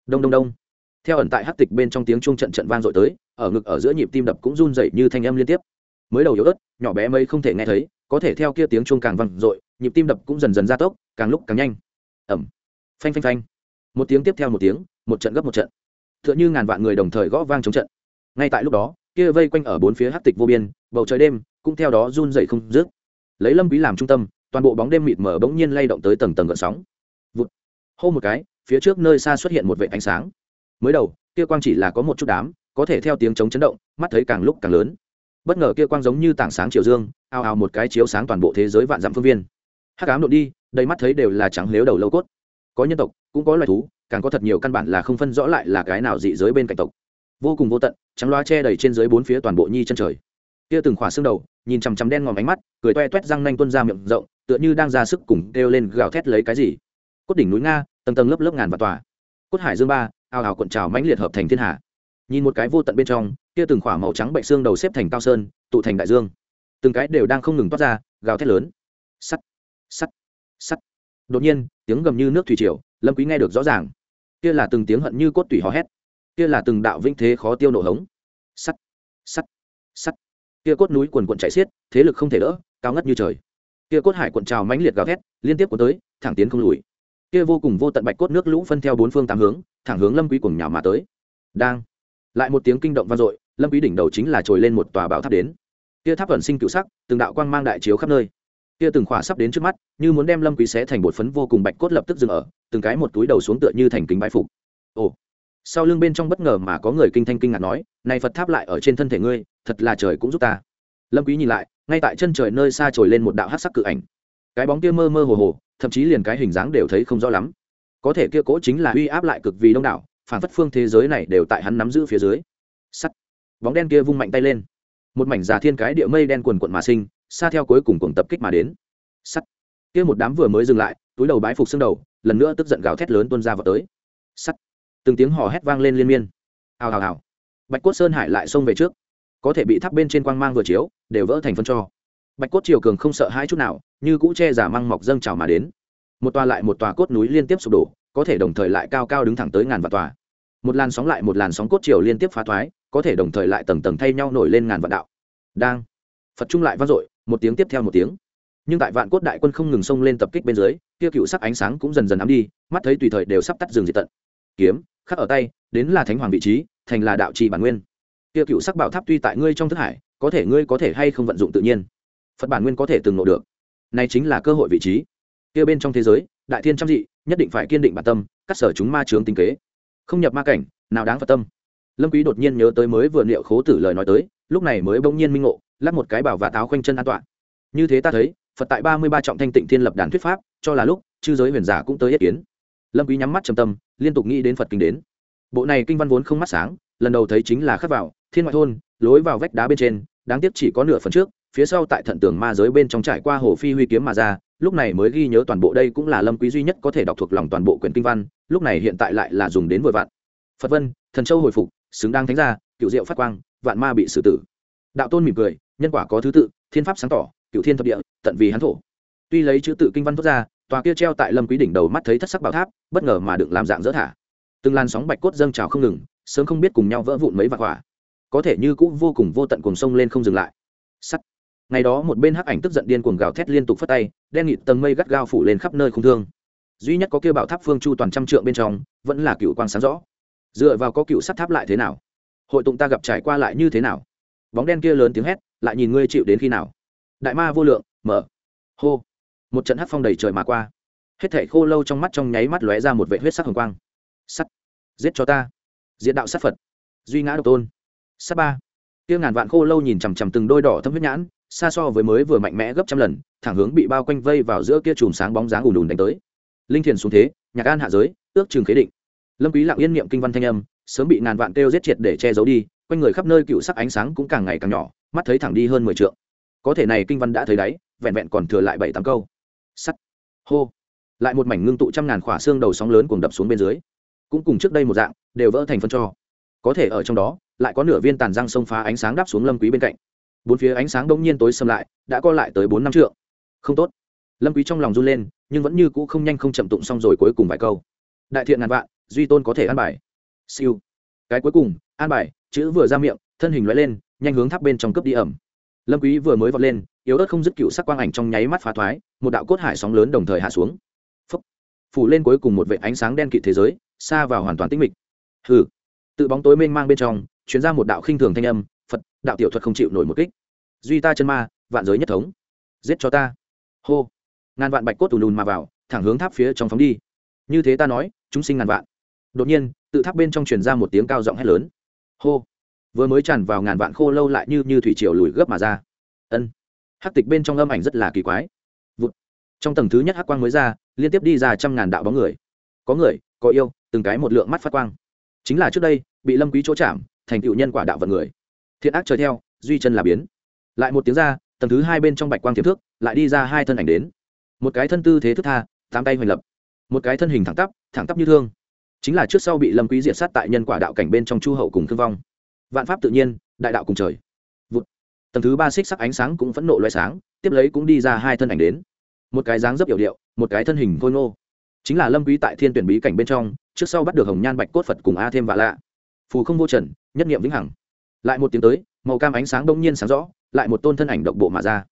Đông đông đông. Theo ẩn tại hắc tịch bên trong tiếng chuông trận trận vang dội tới, ở ngực ở giữa nhịp tim đập cũng run rẩy như thanh âm liên tiếp. Mới đầu yếu ớt, nhỏ bé mây không thể nghe thấy, có thể theo kia tiếng chuông càng vang dội, nhịp tim đập cũng dần dần gia tốc, càng lúc càng nhanh. Ầm. Phanh phanh phanh. Một tiếng tiếp theo một tiếng, một trận gấp một trận. Tựa như ngàn vạn người đồng thời gõ vang chống trận. Ngay tại lúc đó, kia vây quanh ở bốn phía hắc tịch vô biên, bầu trời đêm cũng theo đó run rẩy không dứt. Lấy Lâm Quý làm trung tâm, toàn bộ bóng đêm mịt mờ bỗng nhiên lay động tới tầng tầng gợn sóng. Vụt. Hô một cái phía trước nơi xa xuất hiện một vệt ánh sáng. Mới đầu kia quang chỉ là có một chút đám có thể theo tiếng chống chấn động mắt thấy càng lúc càng lớn. Bất ngờ kia quang giống như tảng sáng chiều dương ao ao một cái chiếu sáng toàn bộ thế giới vạn dặm phương viên. Hắc ám đột đi đầy mắt thấy đều là trắng lếu đầu lâu cốt. Có nhân tộc cũng có loài thú càng có thật nhiều căn bản là không phân rõ lại là cái nào dị giới bên cạnh tộc. Vô cùng vô tận, trắng loa che đầy trên dưới bốn phía toàn bộ nhi chân trời. Kia từng khỏa xương đầu, nhìn chằm chằm đen ngòm ánh mắt, cười toe toét răng nanh tuôn ra miệng rộng, tựa như đang ra sức cùng kêu lên gào thét lấy cái gì. Cốt đỉnh núi nga, tầng tầng lớp lớp ngàn và tòa. Cốt hải dương ba, ao ào cuộn trào mãnh liệt hợp thành thiên hạ nhìn một cái vô tận bên trong, kia từng khỏa màu trắng bệnh xương đầu xếp thành cao sơn, tụ thành đại dương. Từng cái đều đang không ngừng toát ra, gào thét lớn. Sắt sắt sắt. Đột nhiên, tiếng gầm như nước thủy triều lâm quý nghe được rõ ràng. Kia là từng tiếng hận như cốt tủy hò hét. Kia là từng đạo vinh thế khó tiêu nổ hống. Sắt sắt sắt. Kia cốt núi quần quần chảy xiết, thế lực không thể đỡ, cao ngất như trời. Kia cốt hải cuộn trào mãnh liệt gào thét, liên tiếp cuốn tới, thẳng tiến không lùi. Kia vô cùng vô tận bạch cốt nước lũ phân theo bốn phương tám hướng, thẳng hướng lâm quý cùng nhào mà tới. Đang, lại một tiếng kinh động vang dội, lâm quý đỉnh đầu chính là trồi lên một tòa bảo tháp đến. Kia tháp ẩn sinh cựu sắc, từng đạo quang mang đại chiếu khắp nơi kia từng khỏa sắp đến trước mắt, như muốn đem lâm quý xé thành bột phấn vô cùng bạch cốt lập tức dừng ở, từng cái một túi đầu xuống tựa như thành kính bái phục. Ồ. Sau lưng bên trong bất ngờ mà có người kinh thanh kinh ngạc nói, này phật tháp lại ở trên thân thể ngươi, thật là trời cũng giúp ta. Lâm quý nhìn lại, ngay tại chân trời nơi xa trồi lên một đạo hắc sắc cự ảnh. Cái bóng kia mơ mơ hồ hồ, thậm chí liền cái hình dáng đều thấy không rõ lắm. Có thể kia cố chính là uy áp lại cực vì đông đảo, phản phất phương thế giới này đều tại hắn nắm giữ phía dưới. Sắt. Bóng đen kia vung mạnh tay lên. Một mảnh già thiên cái địa mây đen quần quận mà sinh xa theo cuối cùng cuồng tập kích mà đến. Sắt. Kia một đám vừa mới dừng lại, túi đầu bái phục xương đầu, lần nữa tức giận gào thét lớn tuôn ra vào tới. Sắt. Từng tiếng hò hét vang lên liên miên. Hào hào hào. Bạch cốt sơn hải lại xông về trước. Có thể bị thắp bên trên quang mang vừa chiếu, đều vỡ thành phân cho. Bạch cốt triều cường không sợ hai chút nào, như cũ che giả măng mọc dâng trào mà đến. Một tòa lại một tòa cốt núi liên tiếp sụp đổ, có thể đồng thời lại cao cao đứng thẳng tới ngàn vạn tòa. Một làn sóng lại một làn sóng cốt triều liên tiếp phá thoái, có thể đồng thời lại tầng tầng thay nhau nổi lên ngàn vạn đạo. Đang. Phật trung lại vang dội một tiếng tiếp theo một tiếng. Nhưng tại vạn cốt đại quân không ngừng xông lên tập kích bên dưới, kia cựu sắc ánh sáng cũng dần dần ám đi, mắt thấy tùy thời đều sắp tắt rừng diệt tận. Kiếm, khắc ở tay, đến là thánh hoàng vị trí, thành là đạo trì bản nguyên. Kia cựu sắc bảo tháp tuy tại ngươi trong thức hải, có thể ngươi có thể hay không vận dụng tự nhiên. Phật bản nguyên có thể từng nộ được. Này chính là cơ hội vị trí. Kia bên trong thế giới, đại thiên trăm dị, nhất định phải kiên định bản tâm, cắt sở chúng ma trướng tinh kế. Không nhập ma cảnh, nào đáng phật tâm. Lâm quý đột nhiên nhớ tới mới vừa liệu khố tử lời nói tới, lúc này mới bỗng nhiên minh ngộ lắc một cái bảo và táo khoanh chân an toàn. Như thế ta thấy, phật tại ba mươi ba trọng thanh tịnh thiên lập đàn thuyết pháp, cho là lúc, chư giới huyền giả cũng tới ý kiến. Lâm quý nhắm mắt trầm tâm, liên tục nghĩ đến phật kinh đến. Bộ này kinh văn vốn không mắt sáng, lần đầu thấy chính là khắc vào, thiên ngoại thôn, lối vào vách đá bên trên, đáng tiếc chỉ có nửa phần trước, phía sau tại thận tường ma giới bên trong trải qua hồ phi huy kiếm mà ra, lúc này mới ghi nhớ toàn bộ đây cũng là lâm quý duy nhất có thể đọc thuộc lòng toàn bộ quyển kinh văn, lúc này hiện tại lại là dùng đến vội vạn phật vân, thần châu hồi phục, xứng đáng thánh gia, cựu diệu phát quang, vạn ma bị xử tử. Đạo tôn mỉm cười nhân quả có thứ tự, thiên pháp sáng tỏ cựu thiên thập địa, tận vì hắn thổ. Tuy lấy chữ tự kinh văn thốt ra, tòa kia treo tại lâm quý đỉnh đầu mắt thấy thất sắc bảo tháp, bất ngờ mà được làm dạng dỡ thả. Từng làn sóng bạch cốt dâng trào không ngừng, sớm không biết cùng nhau vỡ vụn mấy vạn quả. Có thể như cũng vô cùng vô tận cuồng sông lên không dừng lại. Sắt. Ngày đó một bên hắc ảnh tức giận điên cuồng gào thét liên tục phất tay, đen nghịt tầng mây gắt gao phủ lên khắp nơi không thương. Duy nhất có kia bảo tháp phương chu toàn trăm trượng bên trong, vẫn là cựu quang sáng rõ. Dựa vào có cựu sắt tháp lại thế nào? Hội tụng ta gặp trải qua lại như thế nào? Bóng đen kia lớn tiếng hét lại nhìn ngươi chịu đến khi nào. Đại ma vô lượng, mở. Hô. Một trận hắc phong đầy trời mà qua. Hết thảy khô lâu trong mắt trong nháy mắt lóe ra một vệ huyết sắc hồng quang. Sắt. Giết cho ta. Diện đạo sát phật. Duy ngã độc tôn. Sát ba. Tiêu ngàn vạn khô lâu nhìn chằm chằm từng đôi đỏ thâm huyết nhãn, xa so với mới vừa mạnh mẽ gấp trăm lần, thẳng hướng bị bao quanh vây vào giữa kia chùm sáng bóng dáng ùn ùn đánh tới. Linh thiền xuống thế, nhạc an hạ giới, ước trường khế định. Lâm quý lặng yên niệm kinh văn thanh âm, sớm bị ngàn vạn kêu giết triệt để che giấu đi quanh người khắp nơi cựu sắc ánh sáng cũng càng ngày càng nhỏ, mắt thấy thẳng đi hơn mười trượng. Có thể này kinh văn đã thấy đáy, vẹn vẹn còn thừa lại bảy tám câu. Sắt. Hô. Lại một mảnh ngưng tụ trăm ngàn khỏa xương đầu sóng lớn cuồng đập xuống bên dưới. Cũng cùng trước đây một dạng, đều vỡ thành phân cho. Có thể ở trong đó, lại có nửa viên tàn răng xông phá ánh sáng đáp xuống lâm quý bên cạnh. Bốn phía ánh sáng đông nhiên tối xâm lại, đã co lại tới bốn năm trượng. Không tốt. Lâm quý trong lòng run lên, nhưng vẫn như cũ không nhanh không chậm tụng xong rồi cuối cùng vài câu. Đại thiện ngàn vạn, duy tôn có thể an bài. Siêu. Cái cuối cùng, an bài chữ vừa ra miệng, thân hình loại lên, nhanh hướng tháp bên trong cướp đi ẩm. Lâm quý vừa mới vọt lên, yếu ớt không dứt cựu sắc quang ảnh trong nháy mắt phá thoái, một đạo cốt hải sóng lớn đồng thời hạ xuống. Phúc. phủ lên cuối cùng một vệ ánh sáng đen kịt thế giới, xa vào hoàn toàn tĩnh mịch. Hừ. Tự bóng tối mênh mang bên trong, truyền ra một đạo khinh thường thanh âm, phật, đạo tiểu thuật không chịu nổi một kích. Duy ta chân ma, vạn giới nhất thống. Giết cho ta. Hô. Ngàn vạn bạch cốt tù lùn mà vào, thẳng hướng tháp phía trong phóng đi. Như thế ta nói, chúng sinh ngàn vạn. Đột nhiên, tự tháp bên trong truyền ra một tiếng cao giọng hét lớn hô. Vừa mới tràn vào ngàn vạn khô lâu lại như như thủy triều lùi gấp mà ra. Ân. Hắc tịch bên trong âm ảnh rất là kỳ quái. Vụt. trong tầng thứ nhất hắc quang mới ra, liên tiếp đi ra trăm ngàn đạo bóng người. Có người, có yêu, từng cái một lượng mắt phát quang. Chính là trước đây, bị lâm quý chỗ chạm, thành tựu nhân quả đạo vận người. Thiện ác trời theo, duy chân là biến. Lại một tiếng ra, tầng thứ hai bên trong bạch quang tiềm thước, lại đi ra hai thân ảnh đến. Một cái thân tư thế thức tha, tám tay hoành lập. Một cái thân hình thẳng tắp thẳng tắp như thương chính là trước sau bị lâm quý diệt sát tại nhân quả đạo cảnh bên trong chu hậu cùng thương vong vạn pháp tự nhiên đại đạo cùng trời Vụt. tầng thứ ba xích sắc ánh sáng cũng phẫn nộ loé sáng tiếp lấy cũng đi ra hai thân ảnh đến một cái dáng dấp hiểu điệu một cái thân hình khôi ngô chính là lâm quý tại thiên tuyển bí cảnh bên trong trước sau bắt được hồng nhan bạch cốt phật cùng a thêm vạ lạ phù không vô trần nhất niệm vĩnh hằng lại một tiếng tới màu cam ánh sáng đông nhiên sáng rõ lại một tôn thân ảnh độc bộ mà ra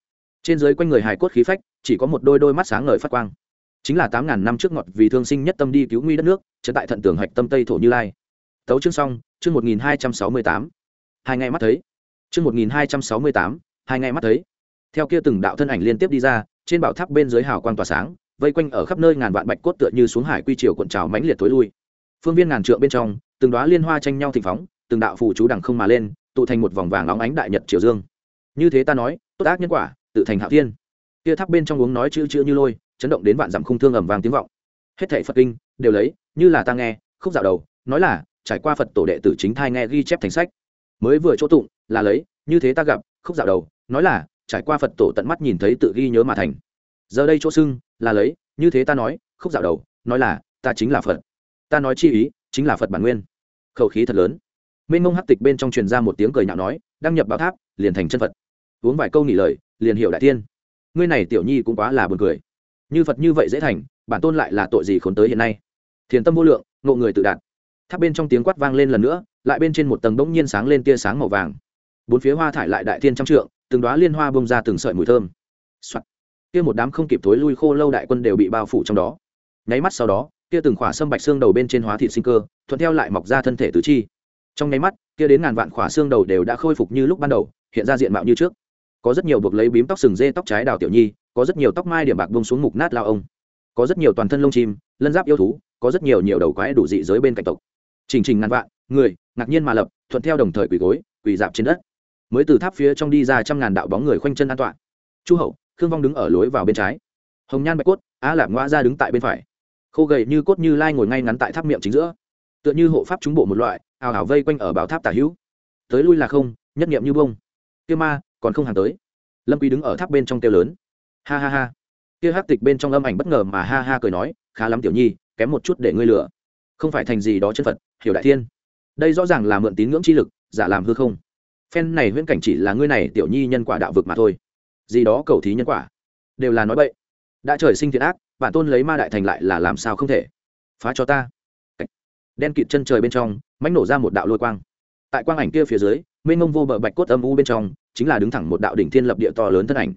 trên dưới quanh người hài cốt khí phách chỉ có một đôi đôi mắt sáng ngời phát quang chính là tám ngàn năm trước ngọt vì thương sinh nhất tâm đi cứu nguy đất nước, trấn tại thận tường hạch tâm tây thổ như lai. Tấu chương xong, chương một nghìn hai trăm sáu mươi tám. Hai ngày mắt thấy. Chương một nghìn hai trăm sáu mươi tám, hai ngày mắt thấy. Theo kia từng đạo thân ảnh liên tiếp đi ra, trên bảo tháp bên dưới hào quang tỏa sáng, vây quanh ở khắp nơi ngàn vạn bạch cốt tựa như xuống hải quy triều cuộn trào mãnh liệt thối lui. Phương viên ngàn trượng bên trong, từng đoá liên hoa tranh nhau thịnh phóng, từng đạo phù chú đằng không mà lên, tụ thành một vòng vàng óng ánh đại nhật triều dương. Như thế ta nói, tốt ác nhân quả, tự thành hạo thiên. Kia tháp bên trong uống nói chữ chữ như lôi chấn động đến vạn dặm khung thương ầm vang tiếng vọng. Hết thảy phật kinh đều lấy, như là ta nghe, khúc dạo đầu, nói là, trải qua phật tổ đệ tử chính thai nghe ghi chép thành sách. Mới vừa chỗ tụng, là lấy, như thế ta gặp, khúc dạo đầu, nói là, trải qua phật tổ tận mắt nhìn thấy tự ghi nhớ mà thành. Giờ đây chỗ xưng, là lấy, như thế ta nói, khúc dạo đầu, nói là, ta chính là phật. Ta nói chi ý, chính là phật bản nguyên. Khẩu khí thật lớn. Mênh mông hắc tịch bên trong truyền ra một tiếng cười nhạo nói, đăng nhập bảo tháp, liền thành chân phật. Uống vài câu nghỉ lời, liền hiểu đại tiên. Ngươi này tiểu nhi cũng quá là buồn cười như phật như vậy dễ thành, bản tôn lại là tội gì khốn tới hiện nay? Thiền tâm vô lượng, ngộ người tự đạt. Tháp bên trong tiếng quát vang lên lần nữa, lại bên trên một tầng bỗng nhiên sáng lên tia sáng màu vàng. Bốn phía hoa thải lại đại thiên trăm trượng, từng đoá liên hoa bông ra từng sợi mùi thơm、Soạn. kia một đám không kịp thối lui khô lâu đại quân đều bị bao phủ trong đó. Nháy mắt sau đó, kia từng khỏa sâm bạch xương đầu bên trên hóa thịt sinh cơ, thuận theo lại mọc ra thân thể tứ chi. Trong nháy mắt, kia đến ngàn vạn khỏa xương đầu đều đã khôi phục như lúc ban đầu, hiện ra diện mạo như trước có rất nhiều buộc lấy bím tóc sừng dê tóc trái đào tiểu nhi, có rất nhiều tóc mai điểm bạc bông xuống mục nát lao ông, có rất nhiều toàn thân lông chim, lân giáp yêu thú, có rất nhiều nhiều đầu quái đủ dị giới bên cạnh tộc. Trình trình ngàn vạn, người, ngạc nhiên mà lập, thuận theo đồng thời quỳ gối, quỳ dạp trên đất. Mới từ tháp phía trong đi ra trăm ngàn đạo bóng người khoanh chân an toàn. Chu hậu, khương vong đứng ở lối vào bên trái. Hồng nhan bạch cốt, á lạp ngoa ra đứng tại bên phải. Khô gầy như cốt như lai ngồi ngay ngắn tại tháp miệng chính giữa. Tựa như hộ pháp trúng bộ một loại, ào ào vây quanh ở bảo tháp tả hữu. Tới lui là không, nhất nghiệm như bông. Kia ma còn không hàng tới. Lâm quý đứng ở tháp bên trong tiêu lớn. Ha ha ha. Kia hắc tịch bên trong âm ảnh bất ngờ mà ha ha cười nói, khá lắm tiểu nhi, kém một chút để ngươi lừa. Không phải thành gì đó chân phật, hiểu đại thiên. Đây rõ ràng là mượn tín ngưỡng chi lực, giả làm hư không. Phen này huyễn cảnh chỉ là ngươi này tiểu nhi nhân quả đạo vực mà thôi. Gì đó cầu thí nhân quả. Đều là nói bậy. Đã trời sinh thiện ác, bản tôn lấy ma đại thành lại là làm sao không thể? Phá cho ta. Đen kịt chân trời bên trong mánh nổ ra một đạo lôi quang. Tại quang ảnh kia phía dưới, mênh mông vô bờ bạch cốt âm u bên trong chính là đứng thẳng một đạo đỉnh thiên lập địa to lớn thân ảnh.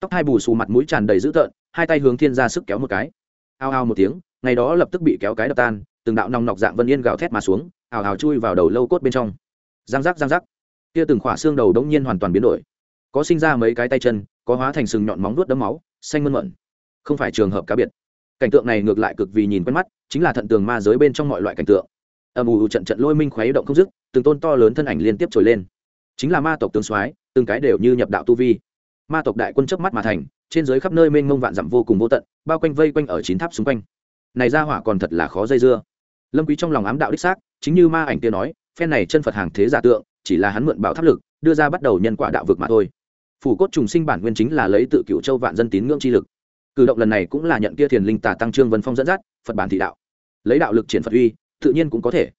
Tóc hai bù xù mặt mũi tràn đầy dữ tợn, hai tay hướng thiên ra sức kéo một cái. Ao ao một tiếng, ngày đó lập tức bị kéo cái đập tan, từng đạo nòng nọc dạng vân yên gào thét mà xuống ào ào chui vào đầu lâu cốt bên trong. Giang giác giang giác. Kia từng khỏa xương đầu đống nhiên hoàn toàn biến đổi. Có sinh ra mấy cái tay chân, có hóa thành sừng nhọn móng vuốt đấm máu, xanh mơn mận không phải trường hợp cá biệt. Cảnh tượng này ngược lại cực vì nhìn quen mắt, chính là thận tường ma giới bên trong mọi loại cảnh tượng. Âm ù trận trận lôi minh khuấy động không dứt, từng tôn to lớn thân ảnh liên tiếp trồi lên chính là ma tộc tướng soái, từng cái đều như nhập đạo tu vi. Ma tộc đại quân chớp mắt mà thành, trên dưới khắp nơi mênh mông vạn dặm vô cùng vô tận, bao quanh vây quanh ở chín tháp xung quanh. Này ra hỏa còn thật là khó dây dưa. Lâm quý trong lòng ám đạo đích xác, chính như ma ảnh kia nói, phen này chân phật hàng thế giả tượng, chỉ là hắn mượn bảo tháp lực, đưa ra bắt đầu nhân quả đạo vực mà thôi. Phủ cốt trùng sinh bản nguyên chính là lấy tự cựu châu vạn dân tín ngưỡng chi lực. Cử động lần này cũng là nhận kia thiền linh tà tăng trương vân phong dẫn dắt, phật bản thị đạo. Lấy đạo lực triển phật uy, tự nhiên cũng có thể.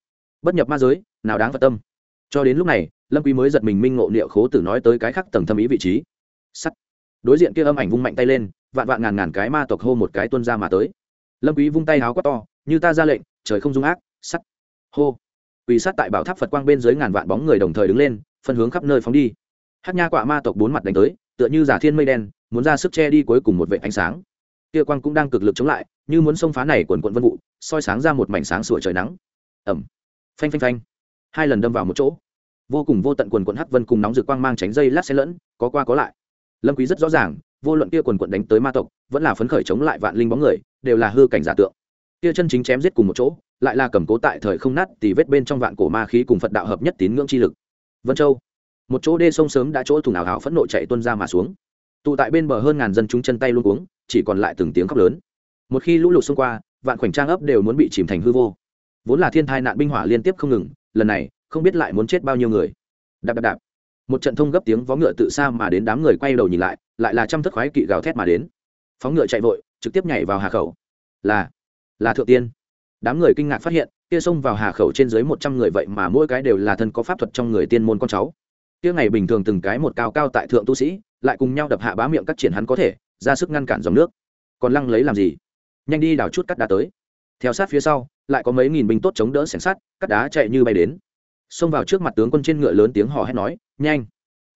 Bất nhập ma giới, nào đáng phật tâm. Cho đến lúc này lâm quý mới giật mình minh ngộ niệm khố tử nói tới cái khác tầng thâm ý vị trí. Sắt. Đối diện kia âm ảnh vung mạnh tay lên, vạn vạn ngàn ngàn cái ma tộc hô một cái tuân ra mà tới. Lâm quý vung tay háo quát to, như ta ra lệnh, trời không dung ác. Sắt. Hô. Quỳ sát tại bảo tháp phật quang bên dưới ngàn vạn bóng người đồng thời đứng lên, phân hướng khắp nơi phóng đi. Hát nha quạ ma tộc bốn mặt đánh tới, tựa như giả thiên mây đen, muốn ra sức che đi cuối cùng một vệt ánh sáng. Kia quang cũng đang cực lực chống lại, như muốn xông phá này quần quận vân vụ, soi sáng ra một mảnh sáng sủa trời nắng. Ẩm phanh phanh phanh. Hai lần đâm vào một chỗ vô cùng vô tận quần quận hắc vân cùng nóng rực quang mang tránh dây lát xen lẫn, có qua có lại. Lâm quý rất rõ ràng, vô luận kia quần quận đánh tới ma tộc, vẫn là phấn khởi chống lại vạn linh bóng người, đều là hư cảnh giả tượng. Kia chân chính chém giết cùng một chỗ, lại là cầm cố tại thời không nát thì vết bên trong vạn cổ ma khí cùng phật đạo hợp nhất tín ngưỡng chi lực. Vân châu. Một chỗ đê sông sớm đã chỗ thủng ảo hảo phẫn nộ chạy tuôn ra mà xuống. Tụ tại bên bờ hơn ngàn dân chúng chân tay luôn cuống, chỉ còn lại từng tiếng khóc lớn. Một khi lũ lụt xông qua, vạn khoảnh trang ấp đều muốn bị chìm thành hư vô. Vốn là thiên tai nạn binh hỏa liên tiếp không ngừng, lần này không biết lại muốn chết bao nhiêu người. Đạp đạp đạp. Một trận thông gấp tiếng vó ngựa tự xa mà đến đám người quay đầu nhìn lại lại là trăm thất khoái kỵ gào thét mà đến. Phóng ngựa chạy vội, trực tiếp nhảy vào hà khẩu. Là là thượng tiên. Đám người kinh ngạc phát hiện, kia xông vào hà khẩu trên dưới một trăm người vậy mà mỗi cái đều là thân có pháp thuật trong người tiên môn con cháu. Kia ngày bình thường từng cái một cao cao tại thượng tu sĩ, lại cùng nhau đập hạ bá miệng cắt triển hắn có thể, ra sức ngăn cản dòng nước. Còn lăng lấy làm gì? Nhanh đi đào chút cắt đá tới. Theo sát phía sau, lại có mấy nghìn binh tốt chống đỡ sẻng sắt cắt đá chạy như bay đến xông vào trước mặt tướng quân trên ngựa lớn tiếng hò hét nói, nhanh!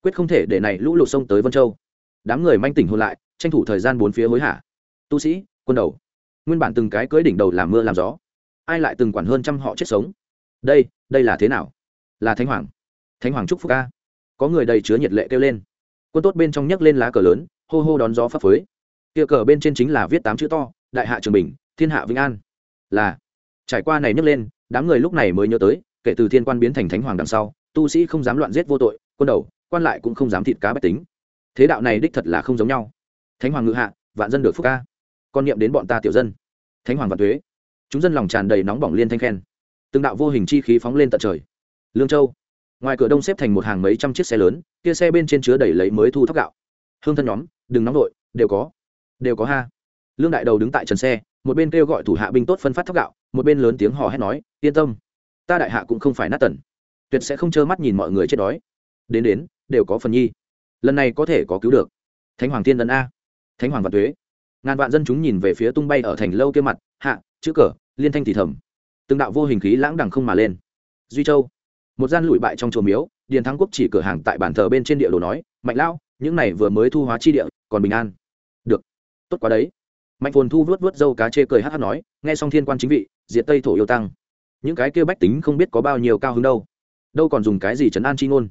Quyết không thể để này lũ lụt sông tới vân châu. Đám người manh tỉnh hôn lại, tranh thủ thời gian bốn phía hối hả. Tu sĩ, quân đầu! Nguyên bản từng cái cưới đỉnh đầu làm mưa làm gió. Ai lại từng quản hơn trăm họ chết sống? Đây đây là thế nào? Là thánh hoàng. Thánh hoàng trúc phúc ca có người đầy chứa nhiệt lệ kêu lên. Quân tốt bên trong nhấc lên lá cờ lớn, hô hô đón gió phấp phới. Kia cờ bên trên chính là viết tám chữ to, đại hạ trường bình, thiên hạ vĩnh an. Là, trải qua này nhấc lên, đám người lúc này mới nhớ tới kể từ thiên quan biến thành thánh hoàng đằng sau, tu sĩ không dám loạn giết vô tội, quân đầu, quan lại cũng không dám thịt cá bách tính. Thế đạo này đích thật là không giống nhau. Thánh hoàng ngự hạ, vạn dân được phúc ca. Con niệm đến bọn ta tiểu dân. Thánh hoàng vạn thuế chúng dân lòng tràn đầy nóng bỏng liên thanh khen. Từng đạo vô hình chi khí phóng lên tận trời. Lương châu. Ngoài cửa đông xếp thành một hàng mấy trăm chiếc xe lớn, kia xe bên trên chứa đầy lấy mới thu thóc gạo. Hương thân nhóm, đừng nóng vội, đều có. Đều có ha. Lương đại đầu đứng tại trần xe, một bên kêu gọi thủ hạ binh tốt phân phát thóc gạo, một bên lớn tiếng hò hét nói, yên tâm ta đại hạ cũng không phải nát tần. Tuyệt sẽ không trơ mắt nhìn mọi người chết đói. Đến đến, đều có phần nhi. Lần này có thể có cứu được. Thánh hoàng thiên ấn a. Thánh hoàng vạn thuế ngàn vạn dân chúng nhìn về phía tung bay ở thành lâu kia mặt, hạ, chữ cờ, liên thanh thì thầm. Từng đạo vô hình khí lãng đằng không mà lên. Duy châu. Một gian lụi bại trong chùa miếu, điền thắng quốc chỉ cửa hàng tại bàn thờ bên trên địa đồ nói, mạnh lao những này vừa mới thu hóa chi địa, còn bình an. Được. Tốt quá đấy. Mạnh phồn thu vớt vớt dâu cá chê cười hát hát nói, nghe xong thiên quan chính vị, diệt tây thổ yêu tăng những cái kia bách tính không biết có bao nhiêu cao hứng đâu. Đâu còn dùng cái gì chấn an chi ngôn.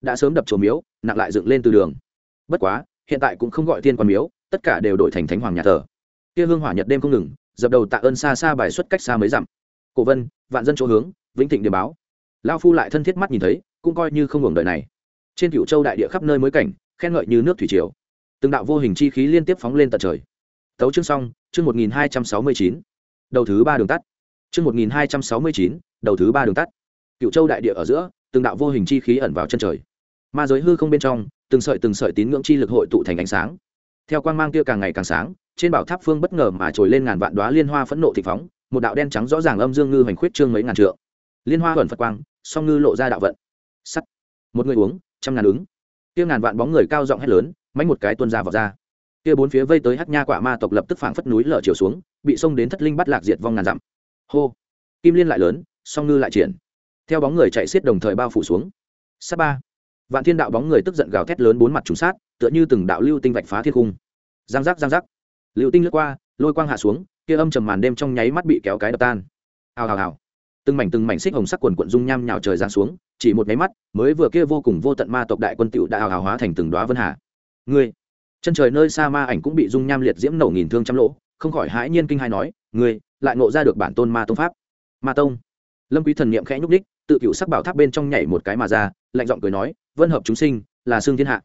Đã sớm đập trổ miếu, nặng lại dựng lên từ đường. Bất quá, hiện tại cũng không gọi thiên quan miếu, tất cả đều đổi thành thánh hoàng nhà thờ. Kia hương hỏa nhật đêm không ngừng, dập đầu tạ ơn xa xa bài xuất cách xa mấy dặm. Cổ vân, vạn dân chỗ hướng, vĩnh thịnh điểm báo. Lao phu lại thân thiết mắt nhìn thấy, cũng coi như không hưởng đời này. Trên cựu châu đại địa khắp nơi mới cảnh, khen ngợi như nước thủy triều. Từng đạo vô hình chi khí liên tiếp phóng lên tận trời. Tấu chương xong, chương một nghìn hai trăm sáu mươi chín. Đầu thứ ba đường tắt chương một nghìn hai trăm sáu mươi chín, đầu thứ ba đường tắt. Cựu châu đại địa ở giữa, từng đạo vô hình chi khí ẩn vào chân trời. Ma giới hư không bên trong, từng sợi từng sợi tín ngưỡng chi lực hội tụ thành ánh sáng. Theo quang mang kia càng ngày càng sáng, trên bảo tháp phương bất ngờ mà trồi lên ngàn vạn đóa liên hoa phẫn nộ thị phóng, một đạo đen trắng rõ ràng âm dương ngư hoành khuyết trương mấy ngàn trượng. Liên hoa ẩn phật quang, song ngư lộ ra đạo vận. Sắt. Một người uống, trăm ngàn ứng. Kia ngàn vạn bóng người cao giọng hét lớn mánh một cái tuôn ra vào ra. Kia bốn phía vây tới hắc nha quả ma tộc lập tức phảng phất núi lở chiều xuống, bị xông đến thất linh bắt lạc diệt vong ngàn dặm hô. Kim liên lại lớn, song ngư lại triển. Theo bóng người chạy xiết đồng thời bao phủ xuống. Sát ba. Vạn thiên đạo bóng người tức giận gào thét lớn bốn mặt trùng sát, tựa như từng đạo lưu tinh vạch phá thiên cung giang giác giang giác. Lưu tinh lướt qua, lôi quang hạ xuống, kia âm trầm màn đêm trong nháy mắt bị kéo cái đập tan. Hào hào hào. Từng mảnh từng mảnh xích hồng sắc quần quận dung nham nhào trời giáng xuống, chỉ một nháy mắt, mới vừa kia vô cùng vô tận ma tộc đại quân tựu đã hào hào hóa thành từng đoá vân hà. Ngươi. Chân trời nơi xa ma ảnh cũng bị dung nham liệt diễm nổ nghìn thương trăm lỗ, không khỏi hãi nhiên kinh hai nói, ngươi lại ngộ ra được bản tôn ma tông pháp. Ma tông. Lâm quý thần niệm khẽ nhúc đích tự cựu sắc bảo tháp bên trong nhảy một cái mà ra, lạnh giọng cười nói, vân hợp chúng sinh, là xương thiên hạ.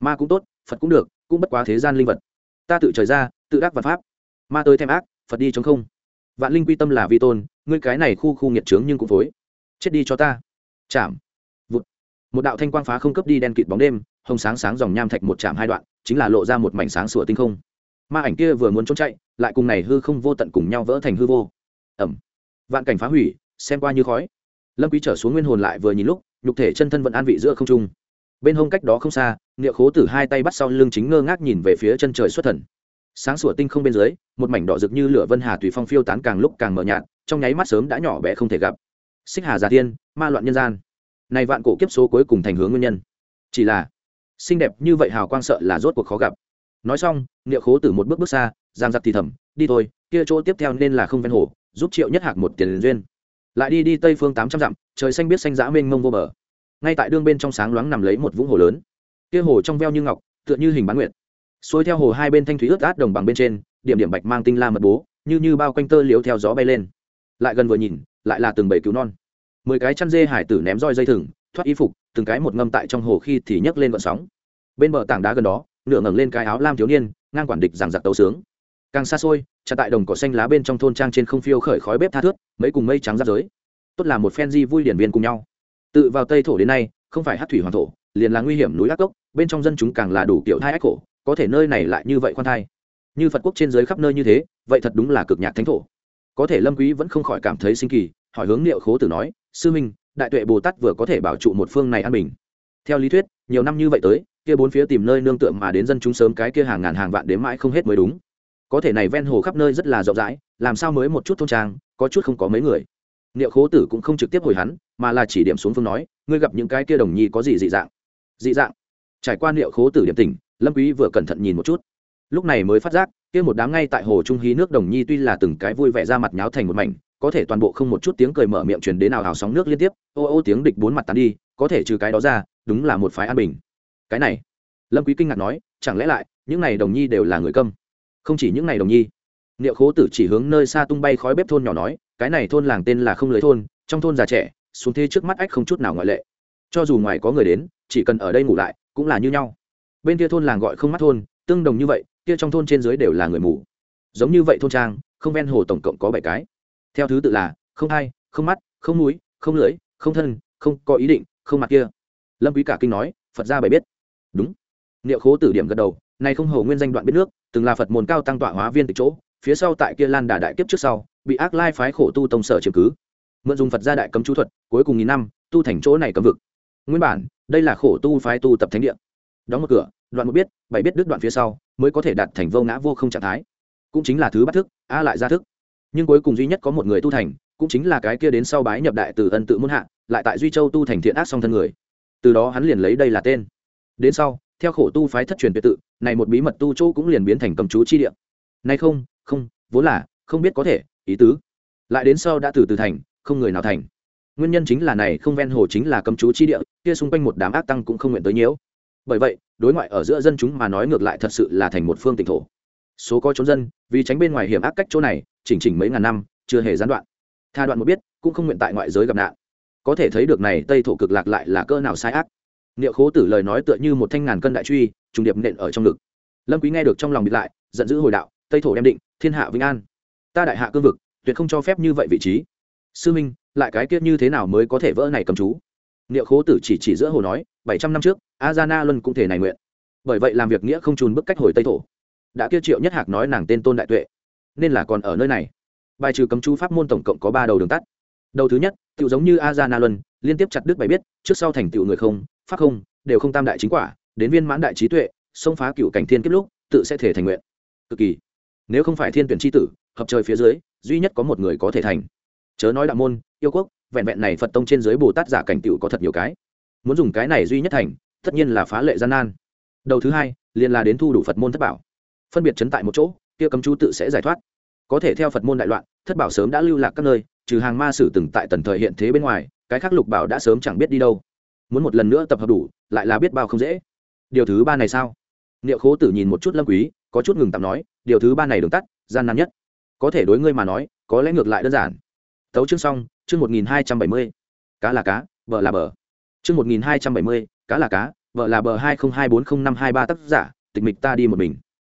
Ma cũng tốt, phật cũng được, cũng bất quá thế gian linh vật. Ta tự trời ra, tự ác vật pháp. Ma tới thêm ác, phật đi chống không. Vạn linh quy tâm là vi tôn, ngươi cái này khu khu nghiệt trướng nhưng cũng phối. Chết đi cho ta. Chạm vụt. Một đạo thanh quang phá không cấp đi đen kịt bóng đêm, hồng sáng sáng dòng nham thạch một chạm hai đoạn, chính là lộ ra một mảnh sáng sủa tinh không ma ảnh kia vừa muốn trốn chạy lại cùng này hư không vô tận cùng nhau vỡ thành hư vô. Ẩm. Vạn cảnh phá hủy xem qua như khói. Lâm quý trở xuống nguyên hồn lại vừa nhìn lúc nhục thể chân thân vẫn an vị giữa không trung. Bên hông cách đó không xa niệm khố tử hai tay bắt sau lưng chính ngơ ngác nhìn về phía chân trời xuất thần. Sáng sủa tinh không bên dưới một mảnh đỏ rực như lửa vân hà tùy phong phiêu tán càng lúc càng mờ nhạt trong nháy mắt sớm đã nhỏ bé không thể gặp. Xích hà giả thiên, ma loạn nhân gian. Này vạn cổ kiếp số cuối cùng thành hướng nguyên nhân. Chỉ là xinh đẹp như vậy hào quang sợ là rốt cuộc khó gặp nói xong, niệu khố từ một bước bước xa, giang giặc thì thầm, đi thôi, kia chỗ tiếp theo nên là không ven hồ, giúp triệu nhất hạc một tiền duyên. Lại đi đi tây phương tám trăm dặm, trời xanh biết xanh dã mênh mông vô bờ. Ngay tại đương bên trong sáng loáng nằm lấy một vũng hồ lớn. Kia hồ trong veo như ngọc, tựa như hình bán nguyện xuôi theo hồ hai bên thanh thúy ướt át đồng bằng bên trên, điểm điểm bạch mang tinh la mật bố, như như bao quanh tơ liếu theo gió bay lên. Lại gần vừa nhìn, lại là từng bầy cứu non. Mười cái chăn dê hải tử ném roi dây thừng, thoát y phục, từng cái một ngâm tại trong hồ khi thì nhấc lên vận sóng. Bên bờ tảng đá gần đó nửa ngẩng lên cái áo lam thiếu niên, ngang quản địch giằng giặc tấu sướng. Càng xa xôi, chặt tại đồng cỏ xanh lá bên trong thôn trang trên không phiêu khởi khói bếp tha thước mấy cùng mây trắng ra giới. Tốt là một phen di vui điển viên cùng nhau. Tự vào tây thổ đến nay, không phải hát thủy hoàng thổ, liền là nguy hiểm núi ác cốc, bên trong dân chúng càng là đủ kiểu thai ác khổ, có thể nơi này lại như vậy khoan thai. Như phật quốc trên giới khắp nơi như thế, vậy thật đúng là cực nhạc thánh thổ. Có thể lâm quý vẫn không khỏi cảm thấy sinh kỳ, hỏi hướng liệu khố tử nói, sư minh, đại tuệ bồ tát vừa có thể bảo trụ một phương này an bình. Theo lý thuyết, nhiều năm như vậy tới kia bốn phía tìm nơi nương tựa mà đến dân chúng sớm cái kia hàng ngàn hàng vạn đến mãi không hết mới đúng. Có thể này ven hồ khắp nơi rất là rộng rãi, làm sao mới một chút thôn trang, có chút không có mấy người. Niệu khố tử cũng không trực tiếp hồi hắn, mà là chỉ điểm xuống phương nói, ngươi gặp những cái kia đồng nhi có gì dị dạng? Dị dạng? Trải qua niệu khố tử điểm tỉnh, lâm quý vừa cẩn thận nhìn một chút. Lúc này mới phát giác, kia một đám ngay tại hồ trung hí nước đồng nhi tuy là từng cái vui vẻ ra mặt nháo thành một mảnh, có thể toàn bộ không một chút tiếng cười mở miệng truyền đến nào hào sóng nước liên tiếp, ô ô tiếng địch bốn mặt tán đi, có thể trừ cái đó ra, đúng là một phái an bình cái này. Lâm quý kinh ngạc nói, chẳng lẽ lại, những này đồng nhi đều là người câm? Không chỉ những này đồng nhi. Niệu khố tử chỉ hướng nơi xa tung bay khói bếp thôn nhỏ nói, cái này thôn làng tên là không lưới thôn, trong thôn già trẻ, xuống thế trước mắt ách không chút nào ngoại lệ. Cho dù ngoài có người đến, chỉ cần ở đây ngủ lại, cũng là như nhau. Bên kia thôn làng gọi không mắt thôn, tương đồng như vậy, kia trong thôn trên dưới đều là người mù. Giống như vậy thôn trang, không ven hồ tổng cộng có bảy cái. Theo thứ tự là, không hai, không mắt, không núi, không lưỡi không thân, không có ý định, không mặt kia. Lâm quý cả kinh nói, phật gia bảy biết đúng. Niệu khố tử điểm gật đầu này không hầu nguyên danh đoạn biết nước, từng là phật môn cao tăng tọa hóa viên tịch chỗ, phía sau tại kia lan đà đại kiếp trước sau, bị ác lai phái khổ tu tông sở chiếm cứ. Mượn dùng phật gia đại cấm chú thuật, cuối cùng nghìn năm, tu thành chỗ này cấm vực. Nguyên bản, đây là khổ tu phái tu tập thánh địa. Đóng một cửa, đoạn một biết, bảy biết đứt đoạn phía sau, mới có thể đạt thành vô ngã vô không trạng thái. Cũng chính là thứ bắt thức, a lại ra thức. Nhưng cuối cùng duy nhất có một người tu thành, cũng chính là cái kia đến sau bái nhập đại từ ân tự muôn hạ, lại tại duy châu tu thành thiện ác song thân người. Từ đó hắn liền lấy đây là tên đến sau, theo khổ tu phái thất truyền tuyệt tự, này một bí mật tu chỗ cũng liền biến thành cầm chú chi địa. Nay không không, vốn là, không biết có thể, ý tứ. Lại đến sau đã từ từ thành, không người nào thành. Nguyên nhân chính là này không ven hồ chính là cầm chú chi địa, kia xung quanh một đám ác tăng cũng không nguyện tới nhiễu. Bởi vậy, đối ngoại ở giữa dân chúng mà nói ngược lại thật sự là thành một phương tỉnh thổ. Số có trốn dân, vì tránh bên ngoài hiểm ác cách chỗ này, chỉnh chỉnh mấy ngàn năm, chưa hề gián đoạn. Tha đoạn một biết, cũng không nguyện tại ngoại giới gặp nạn. Có thể thấy được này tây thổ cực lạc lại là cỡ nào sai ác niệu khố tử lời nói tựa như một thanh ngàn cân đại truy, trùng điệp nện ở trong ngực. Lâm quý nghe được trong lòng bị lại, giận dữ hồi đạo, tây thổ đem định, thiên hạ vĩnh an. Ta đại hạ cương vực, tuyệt không cho phép như vậy vị trí. Sư minh, lại cái kiết như thế nào mới có thể vỡ này cầm chú? Niệu khố tử chỉ chỉ giữa hồ nói, bảy trăm năm trước, azana luân cũng thể này nguyện. Bởi vậy làm việc nghĩa không trùn bức cách hồi tây thổ. Đã kia triệu nhất hạc nói nàng tên tôn đại tuệ, nên là còn ở nơi này. Bài trừ cấm chú pháp môn tổng cộng có ba đầu đường tắt. Đầu thứ nhất tự giống như azana luân liên tiếp chặt đứt bài biết, trước sau thành tựu người không, pháp không, đều không tam đại chính quả, đến viên mãn đại trí tuệ, xông phá cựu cảnh thiên kiếp lúc, tự sẽ thể thành nguyện. Cực kỳ. Nếu không phải thiên tuyển tri tử, hợp trời phía dưới, duy nhất có một người có thể thành. Chớ nói đạo môn, yêu quốc, vẹn vẹn này phật tông trên dưới bồ tát giả cảnh tựu có thật nhiều cái. Muốn dùng cái này duy nhất thành, tất nhiên là phá lệ gian nan. Đầu thứ hai, liền là đến thu đủ phật môn thất bảo. Phân biệt chấn tại một chỗ, kia cấm chú tự sẽ giải thoát. Có thể theo phật môn đại loạn, thất bảo sớm đã lưu lạc các nơi, trừ hàng ma sử từng tại tần thời hiện thế bên ngoài cái khác lục bảo đã sớm chẳng biết đi đâu. Muốn một lần nữa tập hợp đủ, lại là biết bao không dễ. Điều thứ ba này sao? Niệu khố tử nhìn một chút lâm quý, có chút ngừng tạm nói, điều thứ ba này đường tắt, gian nan nhất. Có thể đối ngươi mà nói, có lẽ ngược lại đơn giản. Tấu chương xong, chương một nghìn hai trăm bảy mươi. Cá là cá, vợ là bờ. Chương một nghìn hai trăm bảy mươi, cá là cá, vợ là bờ hai không hai bốn không năm hai ba tác giả, tịch mịch ta đi một mình.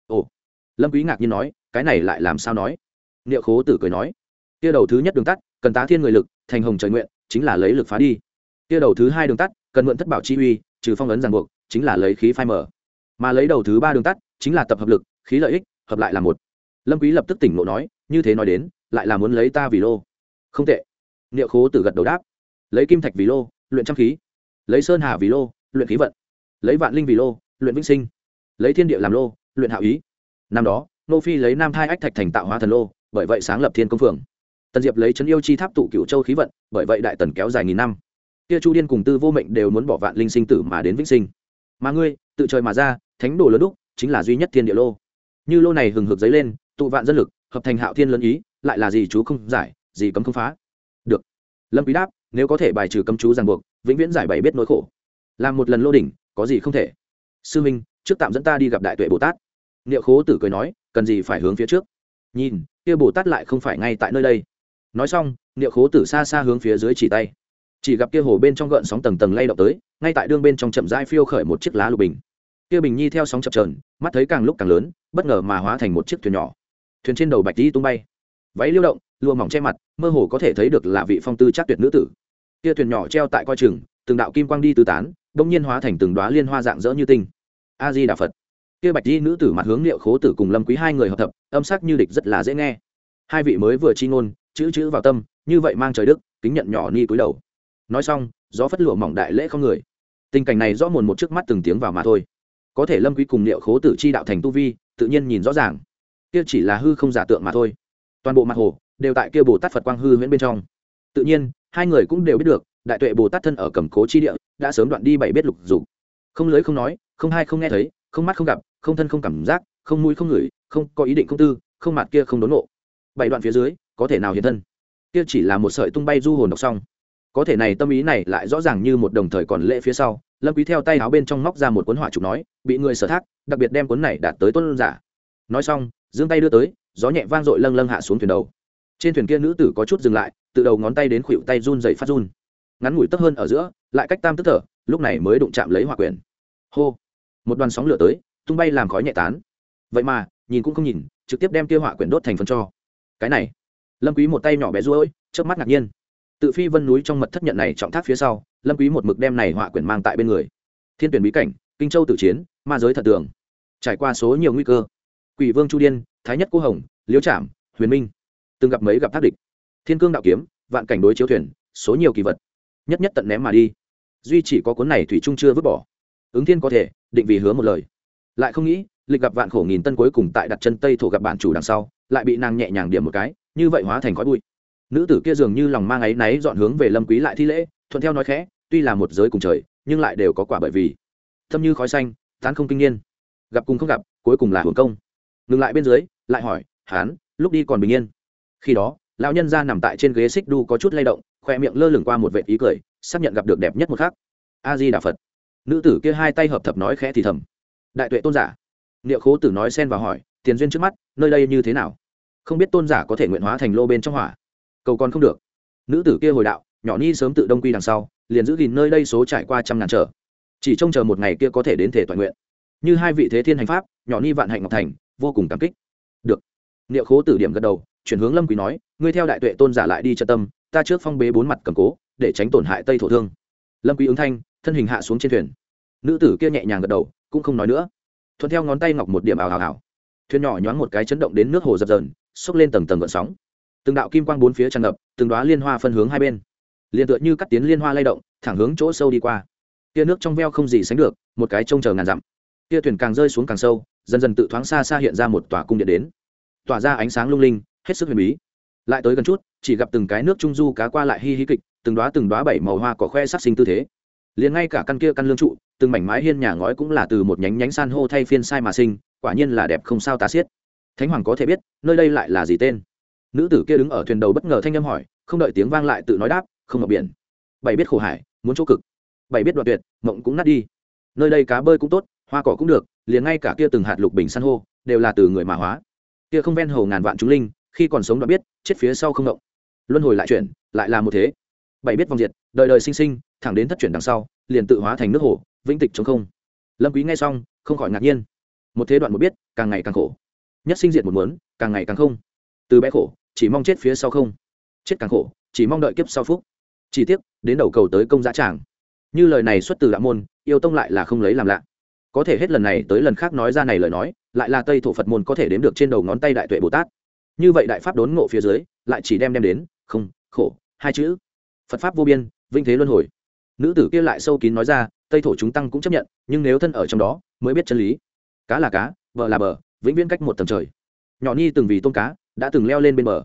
Ồ. Lâm quý ngạc nhiên nói, cái này lại làm sao nói? Niệu khố tử cười nói, kia đầu thứ nhất đường tắt, cần tá thiên người lực, thành hồng trời nguyện chính là lấy lực phá đi. Kia đầu thứ hai đường tắt, cần mượn thất bảo chi uy, trừ phong ấn ràng buộc, chính là lấy khí phai mở. Mà lấy đầu thứ ba đường tắt, chính là tập hợp lực, khí lợi ích, hợp lại là một. Lâm quý lập tức tỉnh ngộ nói, như thế nói đến, lại là muốn lấy ta vì lô. Không tệ. Niệu khố tử gật đầu đáp. Lấy kim thạch vì lô, luyện trăm khí. Lấy sơn hà vì lô, luyện khí vận. Lấy vạn linh vì lô, luyện vĩnh sinh. Lấy thiên địa làm lô, luyện hạo ý. Năm đó, nô phi lấy nam thai ách thạch thành tạo hóa thần lô, bởi vậy sáng lập thiên công phường tần diệp lấy chấn yêu chi tháp tụ cựu châu khí vận, bởi vậy đại tần kéo dài nghìn năm. Kia chu điên cùng tư vô mệnh đều muốn bỏ vạn linh sinh tử mà đến vĩnh sinh. Mà ngươi, tự trời mà ra, thánh đồ lớn đúc, chính là duy nhất thiên địa lô. Như lô này hừng hực dấy lên, tụ vạn dân lực, hợp thành hạo thiên lớn ý, lại là gì chú không giải, gì cấm không phá. Được. Lâm quý đáp, nếu có thể bài trừ cấm chú ràng buộc, vĩnh viễn giải bày biết nỗi khổ. Làm một lần lô đỉnh, có gì không thể. Sư minh, trước tạm dẫn ta đi gặp đại tuệ bồ tát. Niệu khố tử cười nói, cần gì phải hướng phía trước? Nhìn, kia bồ tát lại không phải ngay tại nơi đây nói xong, niệu khố tử xa xa hướng phía dưới chỉ tay. Chỉ gặp kia hồ bên trong gợn sóng tầng tầng lay động tới, ngay tại đương bên trong chậm rãi phiêu khởi một chiếc lá lục bình. Kia bình nhi theo sóng chập trờn mắt thấy càng lúc càng lớn, bất ngờ mà hóa thành một chiếc thuyền nhỏ. Thuyền trên đầu bạch tí tung bay. Váy liêu động, lụa mỏng che mặt, mơ hồ có thể thấy được là vị phong tư chắc tuyệt nữ tử. Kia thuyền nhỏ treo tại coi chừng, từng đạo kim quang đi tứ tán bỗng nhiên hóa thành từng đoá liên hoa dạng dỡ như tinh. A di đà phật. Kia bạch di nữ tử mặt hướng liệu khố tử cùng lâm quý hai người hợp thập, âm sắc như địch rất là dễ nghe. Hai vị mới vừa chi ngôn chữ chữ vào tâm, như vậy mang trời đức, kính nhận nhỏ ni cúi đầu. Nói xong, gió phất lụa mỏng đại lễ không người. Tình cảnh này rõ mồn một trước mắt từng tiếng vào mà thôi. Có thể lâm quý cùng liệu khố tử chi đạo thành tu vi, tự nhiên nhìn rõ ràng. Kia chỉ là hư không giả tượng mà thôi. Toàn bộ mặt hồ đều tại kia bồ tát phật quang hư huyễn bên trong. Tự nhiên, hai người cũng đều biết được, đại tuệ bồ tát thân ở cầm cố chi địa, đã sớm đoạn đi bảy biết lục dục. Không lưới không nói, không hai không nghe thấy, không mắt không gặp, không thân không cảm giác, không mũi không ngửi, không có ý định không tư, không mặt kia không đốn nộ bảy đoạn phía dưới có thể nào hiện thân? Kia chỉ là một sợi tung bay du hồn đọc xong. Có thể này tâm ý này lại rõ ràng như một đồng thời còn lễ phía sau, lâm quý theo tay áo bên trong móc ra một cuốn họa trục nói, bị người sở thác, đặc biệt đem cuốn này đạt tới tôn giả. Nói xong, giương tay đưa tới, gió nhẹ vang dội lâng lâng hạ xuống thuyền đầu. Trên thuyền kia nữ tử có chút dừng lại, từ đầu ngón tay đến khuỷu tay run rẩy phát run. Ngắn ngủi tấp hơn ở giữa, lại cách tam tức thở, lúc này mới đụng chạm lấy hỏa quyền. Hô! Một đoàn sóng lửa tới, tung bay làm khói nhẹ tán. Vậy mà, nhìn cũng không nhìn, trực tiếp đem kia hỏa quyển đốt thành phân cho. Cái này lâm quý một tay nhỏ bé ruôi chớp mắt ngạc nhiên. Tự phi vân núi trong mật thất nhận này trọng thác phía sau, lâm quý một mực đem này hỏa quyển mang tại bên người. Thiên tuyển bí cảnh, kinh châu tử chiến, ma giới thật tường. Trải qua số nhiều nguy cơ. Quỷ vương chu điên, thái nhất cô hồng, liễu trảm, huyền minh. Từng gặp mấy gặp thác địch. Thiên cương đạo kiếm, vạn cảnh đối chiếu thuyền, số nhiều kỳ vật. Nhất nhất tận ném mà đi. Duy chỉ có cuốn này thủy trung chưa vứt bỏ. Ứng thiên có thể, định vì hứa một lời. Lại không nghĩ, lịch gặp vạn khổ nghìn tân cuối cùng tại đặt chân tây thổ gặp bản chủ đằng sau, lại bị nàng nhẹ nhàng điểm một cái như vậy hóa thành khói bụi. Nữ tử kia dường như lòng mang áy náy dọn hướng về lâm quý lại thi lễ, thuận theo nói khẽ, tuy là một giới cùng trời, nhưng lại đều có quả bởi vì. Thâm như khói xanh, tán không kinh niên. Gặp cùng không gặp, cuối cùng là hưởng công. Ngừng lại bên dưới, lại hỏi, hán, lúc đi còn bình yên? Khi đó, lão nhân ra nằm tại trên ghế xích đu có chút lay động, khoe miệng lơ lửng qua một vệt ý cười, xác nhận gặp được đẹp nhất một khác. A di đà phật. Nữ tử kia hai tay hợp thập nói khẽ thì thầm. Đại tuệ tôn giả. Niệu khố tử nói xen vào hỏi, tiền duyên trước mắt, nơi đây như thế nào? Không biết tôn giả có thể nguyện hóa thành lô bên trong hỏa. Cầu còn không được. Nữ tử kia hồi đạo, nhỏ ni sớm tự đông quy đằng sau, liền giữ gìn nơi đây số trải qua trăm ngàn trở. Chỉ trông chờ một ngày kia có thể đến thể toàn nguyện. Như hai vị thế thiên hành pháp, nhỏ ni vạn hạnh ngọc thành, vô cùng cảm kích. Được. Niệu khố tử điểm gật đầu, chuyển hướng lâm quý nói, ngươi theo đại tuệ tôn giả lại đi trợ tâm, ta trước phong bế bốn mặt cầm cố, để tránh tổn hại tây thổ thương. Lâm quý ứng thanh, thân hình hạ xuống trên thuyền. Nữ tử kia nhẹ nhàng gật đầu, cũng không nói nữa. Thuận theo ngón tay ngọc một điểm ảo ảo ảo thuyền nhỏ nhoáng một cái chấn động đến nước hồ dập dờn xốc lên tầng tầng gợn sóng. Từng đạo kim quang bốn phía tràn ngập, từng đóa liên hoa phân hướng hai bên. Liền tựa như cắt tiến liên hoa lay động, thẳng hướng chỗ sâu đi qua. Kia nước trong veo không gì sánh được, một cái trông chờ ngàn dặm. Kia thuyền càng rơi xuống càng sâu, dần dần tự thoáng xa xa hiện ra một tòa cung điện đến. Tỏa ra ánh sáng lung linh, hết sức huyền bí. Lại tới gần chút, chỉ gặp từng cái nước trung du cá qua lại hi hi kịch, từng đoá từng đoá bảy màu hoa cỏ khoe sắc sinh tư thế. Liền ngay cả căn kia căn lương trụ, từng mảnh mái hiên nhà ngói cũng là từ một nhánh nhánh san hô thay phiên sai mà sinh, quả nhiên là đẹp không sao tá xiết thánh hoàng có thể biết, nơi đây lại là gì tên? Nữ tử kia đứng ở thuyền đầu bất ngờ thanh âm hỏi, không đợi tiếng vang lại tự nói đáp, không ở biển. Bảy biết khổ hải, muốn chỗ cực. Bảy biết đoạn tuyệt, mộng cũng nát đi. Nơi đây cá bơi cũng tốt, hoa cỏ cũng được, liền ngay cả kia từng hạt lục bình san hô, đều là từ người mà hóa. Kia không ven hồ ngàn vạn chúng linh, khi còn sống đã biết, chết phía sau không động. Luân hồi lại chuyển, lại là một thế. Bảy biết vòng diệt, đời đời sinh sinh, thẳng đến thất chuyển đằng sau, liền tự hóa thành nước hồ, vĩnh tịch chống không. Lâm quý nghe xong, không khỏi ngạc nhiên. Một thế đoạn một biết, càng ngày càng khổ nhất sinh diệt một muốn càng ngày càng không. Từ bé khổ, chỉ mong chết phía sau không. Chết càng khổ, chỉ mong đợi kiếp sau phúc. Chỉ tiếc, đến đầu cầu tới công giá tràng. Như lời này xuất từ đạo môn, yêu tông lại là không lấy làm lạ. Có thể hết lần này tới lần khác nói ra này lời nói, lại là tây thổ phật môn có thể đếm được trên đầu ngón tay đại tuệ bồ tát. Như vậy đại pháp đốn ngộ phía dưới, lại chỉ đem đem đến, không, khổ, hai chữ. Phật pháp vô biên, vinh thế luân hồi. Nữ tử kia lại sâu kín nói ra, tây thổ chúng tăng cũng chấp nhận, nhưng nếu thân ở trong đó, mới biết chân lý. Cá là cá vợ là bờ vĩnh viễn cách một tầng trời. Nhỏ nhi từng vì tôm cá, đã từng leo lên bên bờ.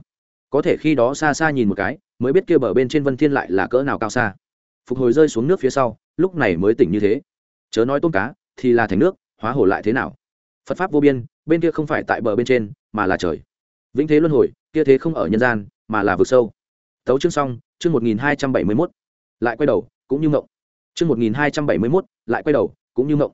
Có thể khi đó xa xa nhìn một cái, mới biết kia bờ bên trên vân thiên lại là cỡ nào cao xa. Phục hồi rơi xuống nước phía sau, lúc này mới tỉnh như thế. Chớ nói tôm cá, thì là thành nước, hóa hồ lại thế nào? Phật pháp vô biên, bên kia không phải tại bờ bên trên, mà là trời. Vĩnh thế luân hồi, kia thế không ở nhân gian, mà là vực sâu. Tấu chương xong, chương một nghìn hai trăm bảy mươi mốt. Lại quay đầu, cũng như mộng. Chương một nghìn hai trăm bảy mươi mốt, lại quay đầu, cũng như mộng.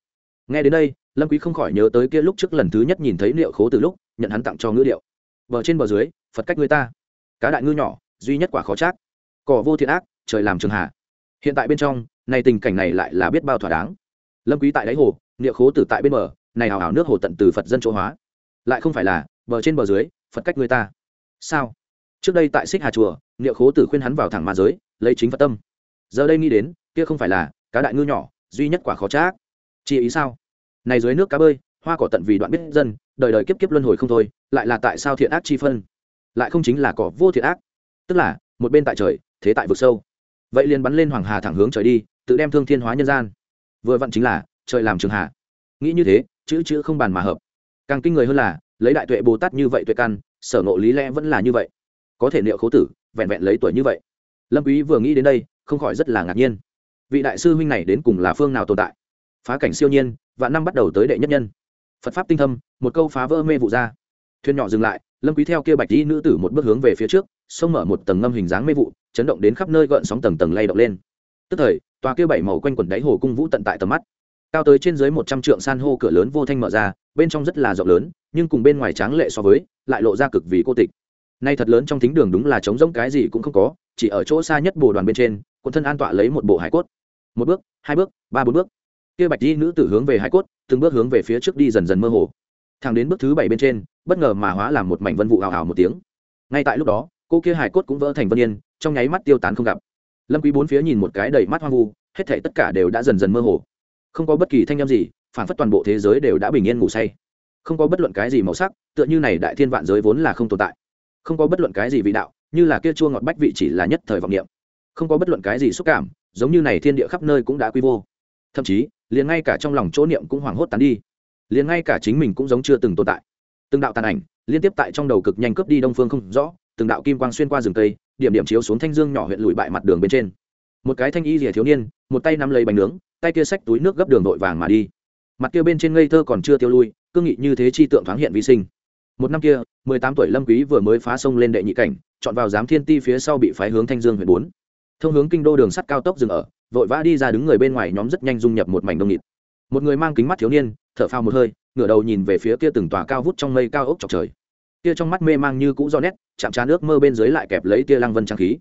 Nghe đến đây lâm quý không khỏi nhớ tới kia lúc trước lần thứ nhất nhìn thấy liệu khố từ lúc, nhận hắn tặng cho ngữ điệu. Bờ trên bờ dưới, phật cách người ta. Cá đại ngư nhỏ, duy nhất quả khó chắc. Cỏ vô thiện ác, trời làm trường hạ. Hiện tại bên trong này tình cảnh này lại là biết bao thỏa đáng. Lâm quý tại đáy hồ liệu khố tử tại bên bờ, này hào hào nước hồ tận từ phật dân chỗ hóa. Lại không phải là, bờ trên bờ dưới, phật cách người ta. Sao? Trước đây tại xích hà chùa liệu khố tử khuyên hắn vào thẳng ma giới, lấy chính phật tâm. Giờ đây nghĩ đến, kia không phải là, cá đại ngư nhỏ, duy nhất quả khó chắc. Chi ý sao? Này dưới nước cá bơi, hoa cỏ tận vì đoạn biết dân, đời đời kiếp kiếp luân hồi không thôi, lại là tại sao thiện ác chi phân? Lại không chính là cỏ vô thiện ác. Tức là, một bên tại trời, thế tại vực sâu. Vậy liền bắn lên hoàng hà thẳng hướng trời đi, tự đem thương thiên hóa nhân gian. Vừa vặn chính là, trời làm trường hạ. Nghĩ như thế, chữ chữ không bàn mà hợp. Càng kinh người hơn là, lấy đại tuệ bồ tát như vậy tuệ căn, sở ngộ lý lẽ vẫn là như vậy. Có thể liệu khấu tử, vẹn vẹn lấy tuổi như vậy. Lâm quý vừa nghĩ đến đây, không khỏi rất là ngạc nhiên. Vị đại sư huynh này đến cùng là phương nào tồn tại? Phá cảnh siêu nhiên và năm bắt đầu tới đệ nhất nhân. Phật pháp tinh thâm, một câu phá vỡ mê vụ ra. Thuyền nhỏ dừng lại, lâm quý theo kia bạch y nữ tử một bước hướng về phía trước xông mở một tầng ngâm hình dáng mê vụ, chấn động đến khắp nơi gợn sóng tầng tầng lay động lên. Tức thời, tòa kia bảy màu quanh quần đáy hồ cung vũ tận tại tầm mắt. Cao tới trên dưới một trăm trượng san hô cửa lớn vô thanh mở ra, bên trong rất là rộng lớn, nhưng cùng bên ngoài tráng lệ so với, lại lộ ra cực vì cô tịch. Nay thật lớn trong thính đường đúng là trống rỗng cái gì cũng không có, chỉ ở chỗ xa nhất bồ đoàn bên trên quân thân an tọa lấy một bộ hải cốt. Một bước, hai bước, ba bốn bước kia bạch y nữ tử hướng về hải cốt, từng bước hướng về phía trước đi dần dần mơ hồ. Thẳng đến bước thứ bảy bên trên, bất ngờ mà hóa làm một mảnh vân vụ ảo ảo một tiếng. Ngay tại lúc đó, cô kia hải cốt cũng vỡ thành vân yên, trong nháy mắt tiêu tán không gặp. Lâm quý bốn phía nhìn một cái đầy mắt hoang vu, hết thảy tất cả đều đã dần dần mơ hồ. Không có bất kỳ thanh âm gì, phản phất toàn bộ thế giới đều đã bình yên ngủ say. Không có bất luận cái gì màu sắc, tựa như này đại thiên vạn giới vốn là không tồn tại. Không có bất luận cái gì vị đạo, như là kia chua ngọt bách vị chỉ là nhất thời vọng niệm. Không có bất luận cái gì xúc cảm, giống như này thiên địa khắp nơi cũng đã quy vô. Thậm chí liền ngay cả trong lòng chỗ niệm cũng hoảng hốt tán đi. Liền ngay cả chính mình cũng giống chưa từng tồn tại. Từng đạo tàn ảnh liên tiếp tại trong đầu cực nhanh cướp đi đông phương không rõ, từng đạo kim quang xuyên qua rừng cây, điểm điểm chiếu xuống thanh dương nhỏ huyện lùi bại mặt đường bên trên. Một cái thanh y rìa thiếu niên, một tay nắm lấy bánh nướng, tay kia xách túi nước gấp đường vội vàng mà đi. Mặt kia bên trên ngây thơ còn chưa tiêu lui, cương nghị như thế chi tượng thoáng hiện vi sinh. Một năm kia, mười tám tuổi lâm quý vừa mới phá sông lên đệ nhị cảnh, chọn vào giám thiên ti phía sau bị phái hướng thanh dương huyện bốn. Thông hướng kinh đô đường sắt cao tốc dừng ở vội vã đi ra đứng người bên ngoài nhóm rất nhanh dung nhập một mảnh đông nghịt. Một người mang kính mắt thiếu niên, thở phào một hơi, ngửa đầu nhìn về phía kia từng tòa cao vút trong mây cao ốc chọc trời. Kia trong mắt mê mang như cũ do nét, chạm trán nước mơ bên dưới lại kẹp lấy tia lăng vân trang khí.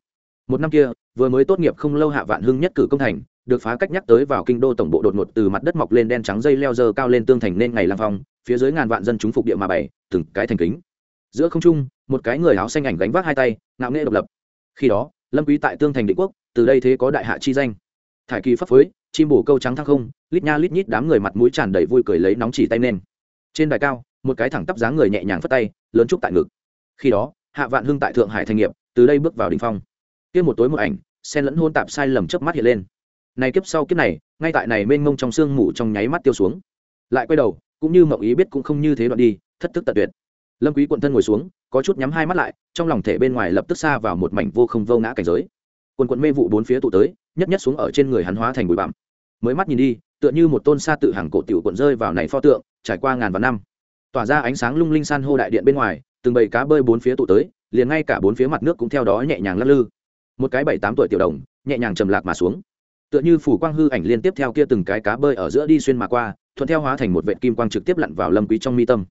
Một năm kia, vừa mới tốt nghiệp không lâu hạ vạn hưng nhất cử công thành, được phá cách nhắc tới vào kinh đô tổng bộ đột ngột từ mặt đất mọc lên đen trắng dây leo dơ cao lên tương thành nên ngày lang phong, phía dưới ngàn vạn dân chúng phục địa mà bày, từng cái thành kính. Giữa không trung, một cái người áo xanh ảnh gánh vác hai tay, ngạo nghệ độc lập. Khi đó, lâm quý tại tương thành định quốc, từ đây thế có đại hạ chi danh thải kỳ phấp phới, chim bổ câu trắng thăng không lít nha lít nhít đám người mặt mũi tràn đầy vui cười lấy nóng chỉ tay nên trên đài cao một cái thẳng tắp dáng người nhẹ nhàng phất tay lớn chúc tại ngực. Khi đó hạ vạn hưng tại thượng hải thành nghiệp từ đây bước vào đỉnh phong. Kiếp một tối một ảnh xen lẫn hôn tạp sai lầm chớp mắt hiện lên. Này kiếp sau kiếp này ngay tại này mênh mông trong sương mù trong nháy mắt tiêu xuống. Lại quay đầu cũng như mộng ý biết cũng không như thế đoạn đi thất thức tật tuyệt. Lâm quý quận thân ngồi xuống có chút nhắm hai mắt lại trong lòng thể bên ngoài lập tức xa vào một mảnh vô không vô ngã cảnh giới. Quần quận mê vụ bốn phía tụ tới nhất nhất xuống ở trên người hắn hóa thành bụi bặm. Mới mắt nhìn đi, tựa như một tôn sa tự hàng cổ tiểu cuộn rơi vào này pho tượng, trải qua ngàn vạn năm. Tỏa ra ánh sáng lung linh san hô đại điện bên ngoài, từng bầy cá bơi bốn phía tụ tới, liền ngay cả bốn phía mặt nước cũng theo đó nhẹ nhàng lắc lư. Một cái bảy tám tuổi tiểu đồng, nhẹ nhàng trầm lạc mà xuống. Tựa như phủ quang hư ảnh liên tiếp theo kia từng cái cá bơi ở giữa đi xuyên mà qua, thuận theo hóa thành một vệ kim quang trực tiếp lặn vào lâm quý trong mi tâm.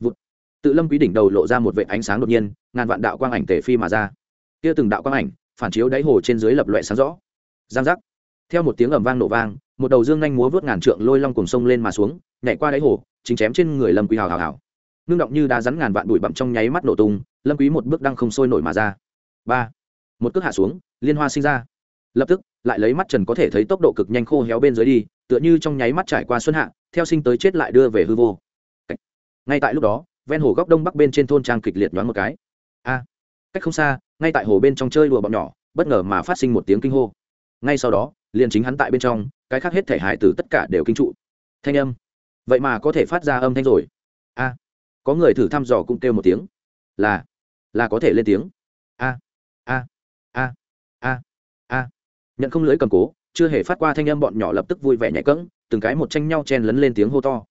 Vụt. tự lâm quý đỉnh đầu lộ ra một vệ ánh sáng đột nhiên, ngàn vạn đạo quang ảnh tề phi mà ra. Kia từng đạo quang ảnh, phản chiếu đáy hồ trên dưới lập loè sáng rõ giang giác. Theo một tiếng ầm vang nổ vang, một đầu dương nhanh múa vớt ngàn trượng lôi long cùng sông lên mà xuống, nhảy qua đáy hồ, chính chém trên người lâm quý hào hào hào. Ngưng động như đá rắn ngàn vạn bụi bặm trong nháy mắt nổ tung, lâm quý một bước đang không sôi nổi mà ra. Ba. Một cước hạ xuống, liên hoa sinh ra. Lập tức, lại lấy mắt trần có thể thấy tốc độ cực nhanh khô héo bên dưới đi, tựa như trong nháy mắt trải qua xuân hạ, theo sinh tới chết lại đưa về hư vô. Ngay tại lúc đó, ven hồ góc đông bắc bên trên thôn trang kịch liệt nhoáng một cái. A. Cách không xa, ngay tại hồ bên trong chơi đùa bọn nhỏ, bất ngờ mà phát sinh một tiếng kinh hô ngay sau đó, liền chính hắn tại bên trong, cái khác hết thể hải tử tất cả đều kinh trụ. Thanh âm. Vậy mà có thể phát ra âm thanh rồi. A. Có người thử thăm dò cũng kêu một tiếng. Là. Là có thể lên tiếng. A. A. A. A. A. Nhận không lưới cầm cố, chưa hề phát qua thanh âm bọn nhỏ lập tức vui vẻ nhảy cẫng, từng cái một tranh nhau chen lấn lên tiếng hô to.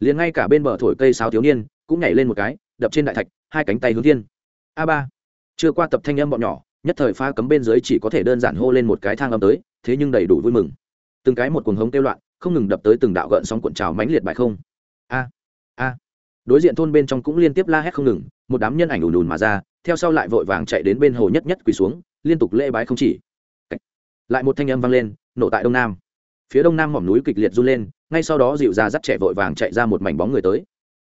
Liền ngay cả bên bờ thổi cây sáo thiếu niên, cũng nhảy lên một cái, đập trên đại thạch, hai cánh tay hướng thiên. A ba. Chưa qua tập thanh âm bọn nhỏ nhất thời pha cấm bên dưới chỉ có thể đơn giản hô lên một cái thang âm tới, thế nhưng đầy đủ vui mừng. Từng cái một cuồng hống kêu loạn, không ngừng đập tới từng đạo gợn sóng cuộn trào mãnh liệt bại không. A a. Đối diện thôn bên trong cũng liên tiếp la hét không ngừng, một đám nhân ảnh ùn ùn mà ra, theo sau lại vội vàng chạy đến bên hồ nhất nhất quỳ xuống, liên tục lễ bái không chỉ. Lại một thanh âm vang lên, nổ tại đông nam. Phía đông nam mỏm núi kịch liệt run lên, ngay sau đó dịu ra dắt trẻ vội vàng chạy ra một mảnh bóng người tới.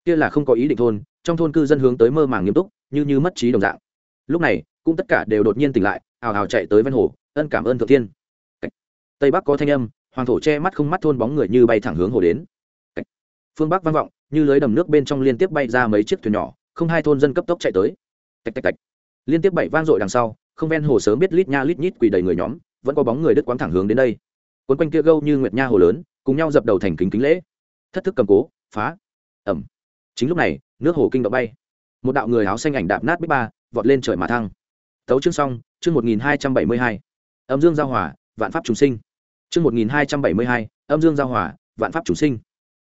Kia là không có ý định thôn, trong thôn cư dân hướng tới mơ màng nghiêm túc, như như mất trí đồng dạng. Lúc này cũng tất cả đều đột nhiên tỉnh lại hào hào chạy tới ven hồ, ân cảm ơn thượng tiên tây bắc có thanh âm, hoàng thổ che mắt không mắt thôn bóng người như bay thẳng hướng hồ đến. Phương bắc vang vọng, như lưới đầm nước bên trong liên tiếp bay ra mấy chiếc thuyền nhỏ, không hai thôn dân cấp tốc chạy tới. Tạch tạch tạch liên tiếp bảy vang dội đằng sau, không ven hồ sớm biết lít nha lít nhít quỳ đầy người nhóm, vẫn có bóng người đứt quáng thẳng hướng đến đây. Quấn quanh kia gâu như nguyệt nha hồ lớn, cùng nhau dập đầu thành kính kính lễ. Thất thức cầm cố, phá. Ẩm. Chính lúc này, nước hồ kinh động bay. Một đạo người áo xanh ảnh đạp nát bích ba, vọt lên trời mà thăng tấu chương xong, chương một nghìn hai trăm bảy mươi hai. Âm dương giao hòa, vạn pháp chúng sinh. Chương một nghìn hai trăm bảy mươi hai, âm dương giao hòa, vạn pháp chúng sinh.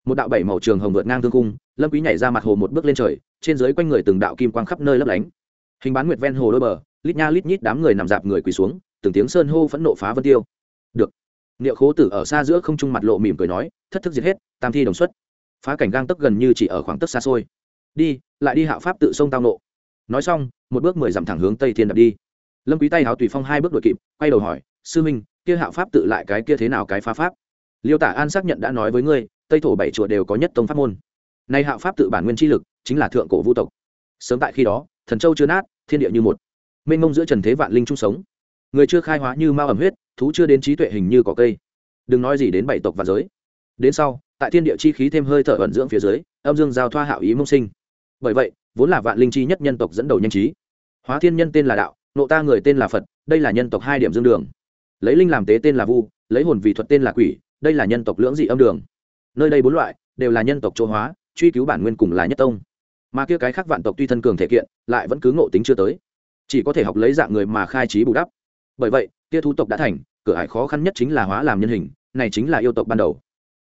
Một đạo bảy màu trường hồng vượt ngang thương cung, lâm quý nhảy ra mặt hồ một bước lên trời, trên dưới quanh người từng đạo kim quang khắp nơi lấp lánh. Hình bán nguyệt ven hồ đôi bờ, lít nha lít nhít đám người nằm dạp người quỳ xuống, từng tiếng sơn hô phẫn nộ phá vân tiêu. Được. Niệu khố tử ở xa giữa không trung mặt lộ mỉm cười nói, thất thức diệt hết, tam thi đồng xuất. Phá cảnh gang tấc gần như chỉ ở khoảng tấc xa xôi. Đi, lại đi hạo pháp tự sông tao nộ nói xong, một bước mười dặm thẳng hướng tây thiên đập đi. Lâm quý tay háo tùy phong hai bước đội kịp, quay đầu hỏi, sư minh, kia hạo pháp tự lại cái kia thế nào cái phá pháp? Liêu tả an xác nhận đã nói với ngươi, tây thổ bảy chùa đều có nhất tông pháp môn. Nay hạo pháp tự bản nguyên chi lực, chính là thượng cổ vũ tộc. Sớm tại khi đó, thần châu chưa nát, thiên địa như một. Mênh mông giữa trần thế vạn linh chung sống. Người chưa khai hóa như mao ẩm huyết, thú chưa đến trí tuệ hình như cỏ cây. Đừng nói gì đến bảy tộc và giới. Đến sau, tại thiên địa chi khí thêm hơi thở ẩn dưỡng phía dưới, âm dương giao thoa hạo ý mông sinh. Bởi vậy vốn là vạn linh chi nhất nhân tộc dẫn đầu nhanh trí. Hóa thiên nhân tên là đạo, nộ ta người tên là phật, đây là nhân tộc hai điểm dương đường. Lấy linh làm tế tên là vu, lấy hồn vì thuật tên là quỷ, đây là nhân tộc lưỡng dị âm đường. Nơi đây bốn loại, đều là nhân tộc chỗ hóa, truy cứu bản nguyên cùng là nhất tông. Mà kia cái khác vạn tộc tuy thân cường thể kiện, lại vẫn cứ ngộ tính chưa tới. Chỉ có thể học lấy dạng người mà khai trí bù đắp. Bởi vậy, kia thú tộc đã thành, cửa hải khó khăn nhất chính là hóa làm nhân hình, này chính là yêu tộc ban đầu.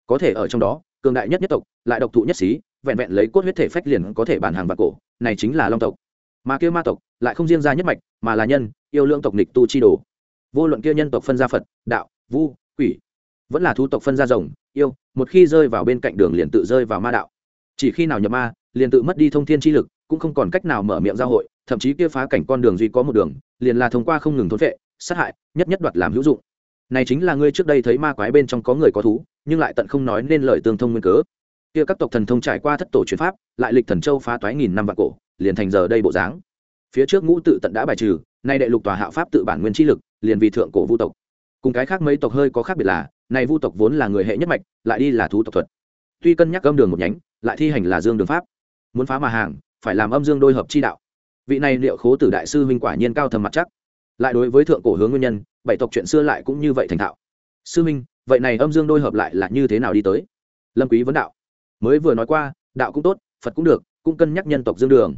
Có thể ở trong đó, cường đại nhất nhất tộc, lại độc thụ nhất xí vẹn vẹn lấy cốt huyết thể phách liền có thể bản hàng và cổ, này chính là long tộc. Mà kia ma tộc lại không riêng ra nhất mạch, mà là nhân, yêu lượng tộc nịch tu chi đồ. Vô luận kia nhân tộc phân ra phật, đạo, vu, quỷ, vẫn là thu tộc phân ra rồng, yêu, một khi rơi vào bên cạnh đường liền tự rơi vào ma đạo. Chỉ khi nào nhập ma, liền tự mất đi thông thiên chi lực, cũng không còn cách nào mở miệng giao hội, thậm chí kia phá cảnh con đường duy có một đường, liền là thông qua không ngừng thốn vệ sát hại, nhất nhất đoạt làm hữu dụng. Này chính là ngươi trước đây thấy ma quái bên trong có người có thú, nhưng lại tận không nói nên lời tương thông nguyên cớ kia các tộc thần thông trải qua thất tổ truyền pháp, lại lịch thần châu phá toái nghìn năm vạn cổ, liền thành giờ đây bộ dáng. Phía trước ngũ tự tận đã bài trừ, nay đệ lục tòa hạo pháp tự bản nguyên chi lực, liền vì thượng cổ vu tộc. Cùng cái khác mấy tộc hơi có khác biệt là này vu tộc vốn là người hệ nhất mạch, lại đi là thú tộc thuật. Tuy cân nhắc âm đường một nhánh, lại thi hành là dương đường pháp. Muốn phá mà hàng, phải làm âm dương đôi hợp chi đạo. Vị này liệu khố tử đại sư huynh quả nhiên cao thầm mặt chắc. Lại đối với thượng cổ hướng nguyên nhân, bảy tộc chuyện xưa lại cũng như vậy thành thạo. Sư huynh, vậy này âm dương đôi hợp lại là như thế nào đi tới? Lâm quý vấn đạo mới vừa nói qua, đạo cũng tốt, phật cũng được, cũng cân nhắc nhân tộc dương đường.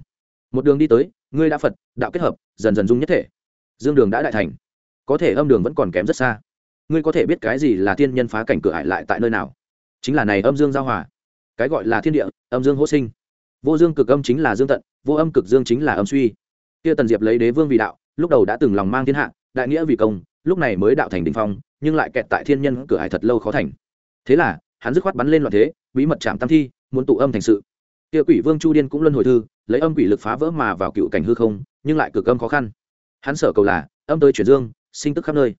Một đường đi tới, ngươi đã phật, đạo kết hợp, dần dần dung nhất thể. Dương đường đã đại thành. Có thể âm đường vẫn còn kém rất xa. Ngươi có thể biết cái gì là thiên nhân phá cảnh cửa hải lại tại nơi nào? Chính là này âm dương giao hòa. Cái gọi là thiên địa, âm dương hỗ sinh. Vô dương cực âm chính là dương tận, vô âm cực dương chính là âm suy. Kia tần diệp lấy đế vương vì đạo, lúc đầu đã từng lòng mang thiên hạ, đại nghĩa vì công, lúc này mới đạo thành đình phong, nhưng lại kẹt tại thiên nhân cửa hải thật lâu khó thành. Thế là hắn dứt khoát bắn lên loạn thế, bí mật chạm tam thi, muốn tụ âm thành sự. Kia quỷ vương chu điên cũng luân hồi thư, lấy âm quỷ lực phá vỡ mà vào cựu cảnh hư không, nhưng lại cực âm khó khăn. Hắn sở cầu là, âm tới chuyển dương, sinh tức khắp nơi.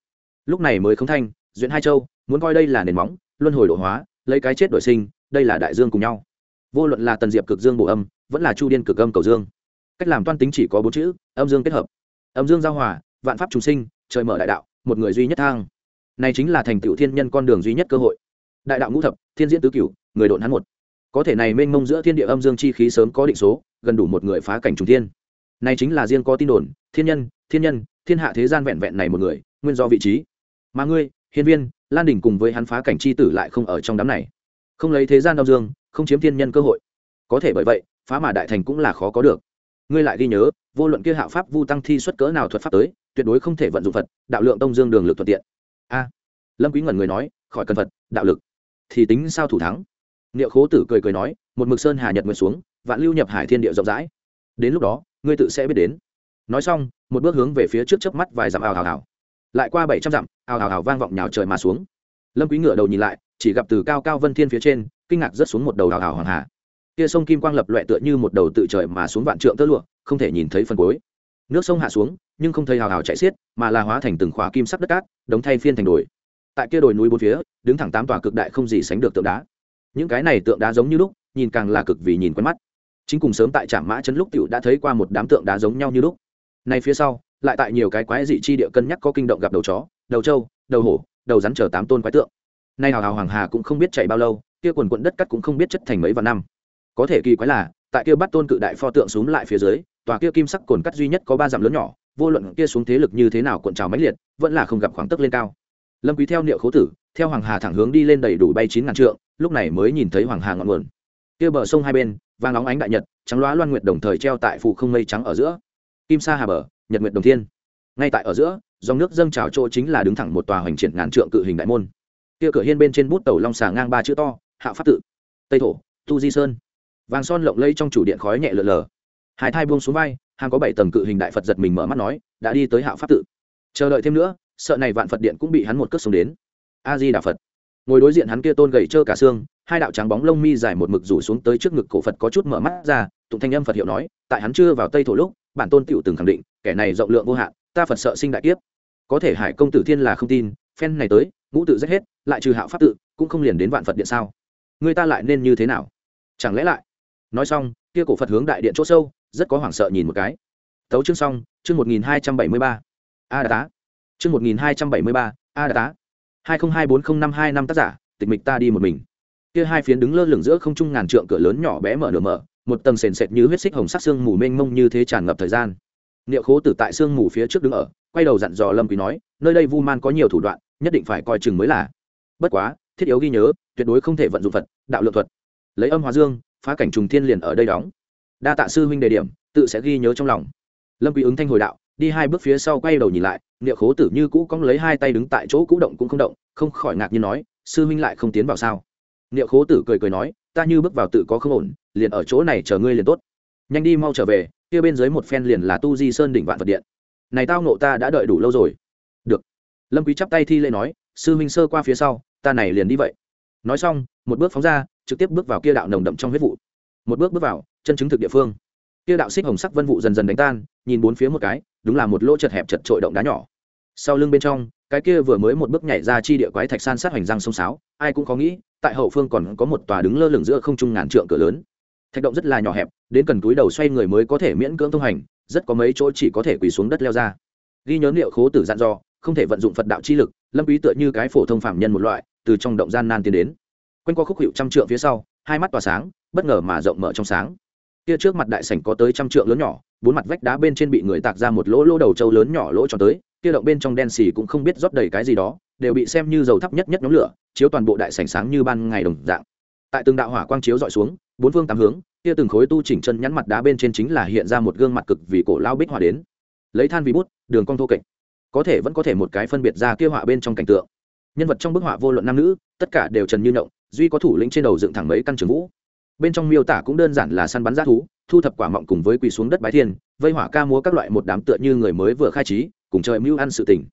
Lúc này mới không thanh, duyện hai châu, muốn coi đây là nền móng, luân hồi độ hóa, lấy cái chết đổi sinh, đây là đại dương cùng nhau. Vô luận là tần diệp cực dương bổ âm, vẫn là chu điên cực âm cầu dương. Cách làm toan tính chỉ có bốn chữ, âm dương kết hợp. Âm dương giao hòa, vạn pháp trùng sinh, trời mở đại đạo, một người duy nhất thang. Này chính là thành tựu thiên nhân con đường duy nhất cơ hội đại đạo ngũ thập, thiên diễn tứ cửu, người độn hắn một. Có thể này mênh mông giữa thiên địa âm dương chi khí sớm có định số, gần đủ một người phá cảnh trùng thiên. Này chính là riêng có tin đồn, thiên nhân thiên nhân, thiên hạ thế gian vẹn vẹn này một người, nguyên do vị trí. Mà ngươi, hiên viên, lan đình cùng với hắn phá cảnh c h i tử lại không ở trong đám này. Không lấy thế gian đau dương, không chiếm thiên nhân cơ hội. Có thể bởi vậy, phá mà đại thành cũng là khó có được. Ngươi lại ghi nhớ, vô luận kia hạo pháp vu tăng thi xuất cỡ nào thuật pháp tới, tuyệt đối không thể vận dụng phật, đạo lượng tông dương đường lực thuận tiện. A. Lâm quý ngẩn người nói, khỏi cần phật, đạo lực thì tính sao thủ thắng. Niệu khố tử cười cười nói, một mực sơn hà nhật nguyệt xuống, vạn lưu nhập hải thiên địa rộng rãi. Đến lúc đó, ngươi tự sẽ biết đến. Nói xong, một bước hướng về phía trước chớp mắt vài dặm ào ào ào. Lại qua bảy trăm dặm, ào ào ào vang vọng nhào trời mà xuống. Lâm quý ngửa đầu nhìn lại, chỉ gặp từ cao cao vân thiên phía trên, kinh ngạc rớt xuống một đầu ào ào hoàng hà. Kia sông kim quang lập loẹ tựa như một đầu tự trời mà xuống vạn trượng tơ lụa, không thể nhìn thấy phần cuối. Nước sông hạ xuống, nhưng không thấy hào hào chạy xiết, mà là hóa thành từng khóa kim sắc đất cát, đống thay phiên thành đồi tại kia đồi núi bốn phía, đứng thẳng tám tòa cực đại không gì sánh được tượng đá. Những cái này tượng đá giống như lúc, nhìn càng là cực vì nhìn quen mắt. Chính cùng sớm tại trạm mã trấn lúc tiểu đã thấy qua một đám tượng đá giống nhau như lúc. Này phía sau, lại tại nhiều cái quái dị chi địa cân nhắc có kinh động gặp đầu chó, đầu trâu, đầu hổ, đầu rắn chờ tám tôn quái tượng. Nay hào hào hoàng hà cũng không biết chạy bao lâu, kia quần quận đất cắt cũng không biết chất thành mấy vạn năm. Có thể kỳ quái là, tại kia bắt tôn cự đại pho tượng xuống lại phía dưới, tòa kia kim sắc cồn cắt duy nhất có ba dặm lớn nhỏ, vô luận kia xuống thế lực như thế nào cuộn trào mãnh liệt, vẫn là không gặp khoảng tức lên cao lâm quý theo niệu khố tử, theo hoàng hà thẳng hướng đi lên đầy đủ bay chín ngàn trượng, lúc này mới nhìn thấy hoàng hà ngọn nguồn. Kia bờ sông hai bên, vàng óng ánh đại nhật, trắng loá loan nguyệt đồng thời treo tại phủ không mây trắng ở giữa. Kim sa hà bờ, nhật nguyệt đồng thiên. Ngay tại ở giữa, dòng nước dâng trào chỗ chính là đứng thẳng một tòa hoành triển ngàn trượng cự hình đại môn. Kia cửa hiên bên trên bút tàu long xà ngang ba chữ to, hạ pháp tự. Tây thổ, tu di sơn. Vàng son lộng lẫy trong chủ điện khói nhẹ lờ lờ. Hải thai buông xuống vai, hàng có bảy tầng cự hình đại phật giật mình mở mắt nói, đã đi tới hạo pháp tự. Chờ đợi thêm nữa sợ này vạn phật điện cũng bị hắn một cước xuống đến. A di đà phật. Ngồi đối diện hắn kia tôn gầy trơ cả xương, hai đạo trắng bóng lông mi dài một mực rủ xuống tới trước ngực cổ phật có chút mở mắt ra, tụng thanh âm phật hiệu nói, tại hắn chưa vào tây thổ lúc, bản tôn tựu từng khẳng định, kẻ này rộng lượng vô hạn, ta phật sợ sinh đại kiếp. Có thể hải công tử thiên là không tin, phen này tới, ngũ tự rách hết, lại trừ hạo pháp tự, cũng không liền đến vạn phật điện sao? Người ta lại nên như thế nào? Chẳng lẽ lại? Nói xong, kia cổ phật hướng đại điện chỗ sâu, rất có hoảng sợ nhìn một cái. Tấu chương xong, chương một nghìn hai trăm bảy mươi ba. A đà tá chương một nghìn hai trăm bảy mươi ba, a đã tá. hai nghìn hai bốn không năm hai năm tác giả, tịch mịch ta đi một mình. Kia hai phiến đứng lơ lửng giữa không trung ngàn trượng cửa lớn nhỏ bé mở nửa mở, một tầng sền sệt như huyết xích hồng sắc xương mù mênh mông như thế tràn ngập thời gian. Niệu khố tử tại xương mù phía trước đứng ở, quay đầu dặn dò lâm quý nói, nơi đây vu man có nhiều thủ đoạn, nhất định phải coi chừng mới là. Bất quá, thiết yếu ghi nhớ, tuyệt đối không thể vận dụng phật, đạo lượng thuật. Lấy âm hóa dương, phá cảnh trùng thiên liền ở đây đóng. Đa tạ sư huynh đề điểm, tự sẽ ghi nhớ trong lòng. Lâm quý ứng thanh hồi đạo, đi hai bước phía sau quay đầu nhìn lại niệu khố tử như cũ cong lấy hai tay đứng tại chỗ cũ động cũng không động, không khỏi ngạc nhiên nói, sư huynh lại không tiến vào sao? Niệu khố tử cười cười nói, ta như bước vào tự có không ổn, liền ở chỗ này chờ ngươi liền tốt. Nhanh đi mau trở về, kia bên dưới một phen liền là tu di sơn đỉnh vạn vật điện. Này tao nộ ta đã đợi đủ lâu rồi. Được. Lâm quý chắp tay thi lễ nói, sư huynh sơ qua phía sau, ta này liền đi vậy. Nói xong, một bước phóng ra, trực tiếp bước vào kia đạo nồng đậm trong huyết vụ. Một bước bước vào, chân chứng thực địa phương. Kia đạo xích hồng sắc vân vụ dần dần đánh tan, nhìn bốn phía một cái, đúng là một lỗ chật hẹp chật trội động đá nhỏ sau lưng bên trong, cái kia vừa mới một bước nhảy ra chi địa quái thạch san sát hoành răng sông sáo, ai cũng có nghĩ, tại hậu phương còn có một tòa đứng lơ lửng giữa không trung ngàn trượng cửa lớn. Thạch động rất là nhỏ hẹp, đến cần túi đầu xoay người mới có thể miễn cưỡng thông hành, rất có mấy chỗ chỉ có thể quỳ xuống đất leo ra. Ghi nhớ liệu khố tử dặn dò, không thể vận dụng phật đạo chi lực, lâm quý tựa như cái phổ thông phạm nhân một loại, từ trong động gian nan tiến đến. Quanh qua khúc hiệu trăm trượng phía sau, hai mắt tỏa sáng, bất ngờ mà rộng mở trong sáng. Kia trước mặt đại sảnh có tới trăm trượng lớn nhỏ, bốn mặt vách đá bên trên bị người tạc ra một lỗ lỗ đầu trâu lớn nhỏ lỗ cho tới kia động bên trong đen xì cũng không biết rót đầy cái gì đó, đều bị xem như dầu thấp nhất nhất nhóm lửa, chiếu toàn bộ đại sảnh sáng như ban ngày đồng dạng. Tại từng đạo hỏa quang chiếu dọi xuống, bốn phương tám hướng, kia từng khối tu chỉnh chân nhắn mặt đá bên trên chính là hiện ra một gương mặt cực vì cổ lao bích hỏa đến. Lấy than vì bút, đường cong thô kệch. Có thể vẫn có thể một cái phân biệt ra kia họa bên trong cảnh tượng. Nhân vật trong bức họa vô luận nam nữ, tất cả đều trần như nhộng, duy có thủ lĩnh trên đầu dựng thẳng mấy căn trường vũ. Bên trong miêu tả cũng đơn giản là săn bắn g thú, thu thập quả mọng cùng với quỳ xuống đất bái thiên, vây hỏa ca múa các loại một đám tựa như người mới vừa khai trí cùng trời mưu ăn sự tỉnh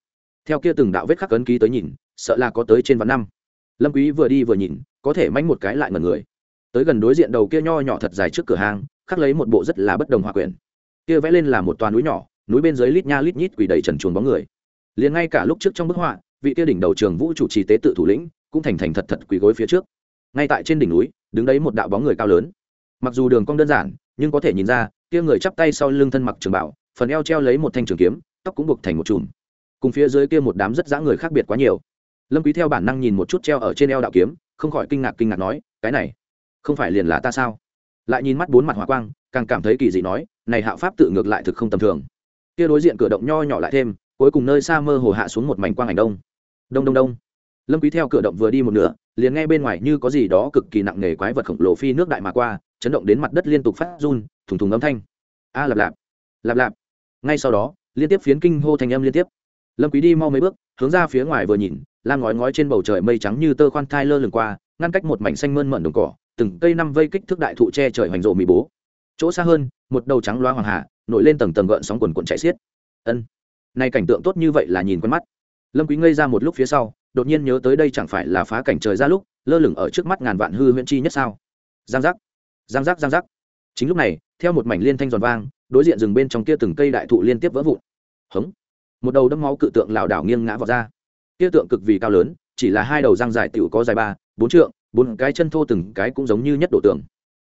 theo kia từng đạo vết khắc ấn ký tới nhìn, sợ là có tới trên vạn năm. Lâm quý vừa đi vừa nhìn, có thể manh một cái lại ngẩn người. Tới gần đối diện đầu kia nho nhỏ thật dài trước cửa hàng khắc lấy một bộ rất là bất đồng hòa quyển. Kia vẽ lên là một toàn núi nhỏ, núi bên dưới lít nha lít nhít quỳ đầy trần chuồng bóng người. Liền ngay cả lúc trước trong bức họa, vị kia đỉnh đầu trường vũ chủ trì tế tự thủ lĩnh, cũng thành thành thật thật quỳ gối phía trước. Ngay tại trên đỉnh núi, đứng đấy một đạo bóng người cao lớn. Mặc dù đường cong đơn giản, nhưng có thể nhìn ra, kia người chắp tay sau lưng thân mặc trường bảo, phần eo treo lấy một thanh trường kiếm tóc cũng buộc thành một chùm. Cùng phía dưới kia một đám rất dã người khác biệt quá nhiều. Lâm quý theo bản năng nhìn một chút treo ở trên eo đạo kiếm, không khỏi kinh ngạc kinh ngạc nói, cái này, không phải liền là ta sao? Lại nhìn mắt bốn mặt hỏa quang, càng cảm thấy kỳ dị nói, này hạo pháp tự ngược lại thực không tầm thường. Kia đối diện cửa động nho nhỏ lại thêm, cuối cùng nơi xa mơ hồ hạ xuống một mảnh quang ảnh đông. Đông đông đông. Lâm quý theo cửa động vừa đi một nửa, liền nghe bên ngoài như có gì đó cực kỳ nặng nề quái vật khổng lồ phi nước đại mà qua, chấn động đến mặt đất liên tục phát run, thùng thùng âm thanh. A, lạp lạp. Lạp lạp. Ngay sau đó liên tiếp phiến kinh hô thành âm liên tiếp. Lâm quý đi mau mấy bước, hướng ra phía ngoài vừa nhìn, lam ngói ngói trên bầu trời mây trắng như tơ khoan thai lơ lửng qua, ngăn cách một mảnh xanh mơn mởn đồng cỏ, từng cây năm vây kích thước đại thụ che trời hoành rộ mì bố. Chỗ xa hơn, một đầu trắng loa hoàng hà, nổi lên tầng tầng gợn sóng quần cuộn chảy xiết. Ân, nay cảnh tượng tốt như vậy là nhìn quen mắt. Lâm quý ngây ra một lúc phía sau, đột nhiên nhớ tới đây chẳng phải là phá cảnh trời ra lúc, lơ lửng ở trước mắt ngàn vạn hư huyễn chi nhất sao? Giang giác giang giác giang giác. Chính lúc này, theo một mảnh liên thanh giòn vang đối diện rừng bên trong kia từng cây đại thụ liên tiếp vỡ vụn. Hống! Một đầu đâm máu cự tượng lảo đảo nghiêng ngã vào ra. Kia tượng cực vì cao lớn, chỉ là hai đầu răng dài tiểu có dài ba, bốn trượng, bốn cái chân thô từng cái cũng giống như nhất độ tượng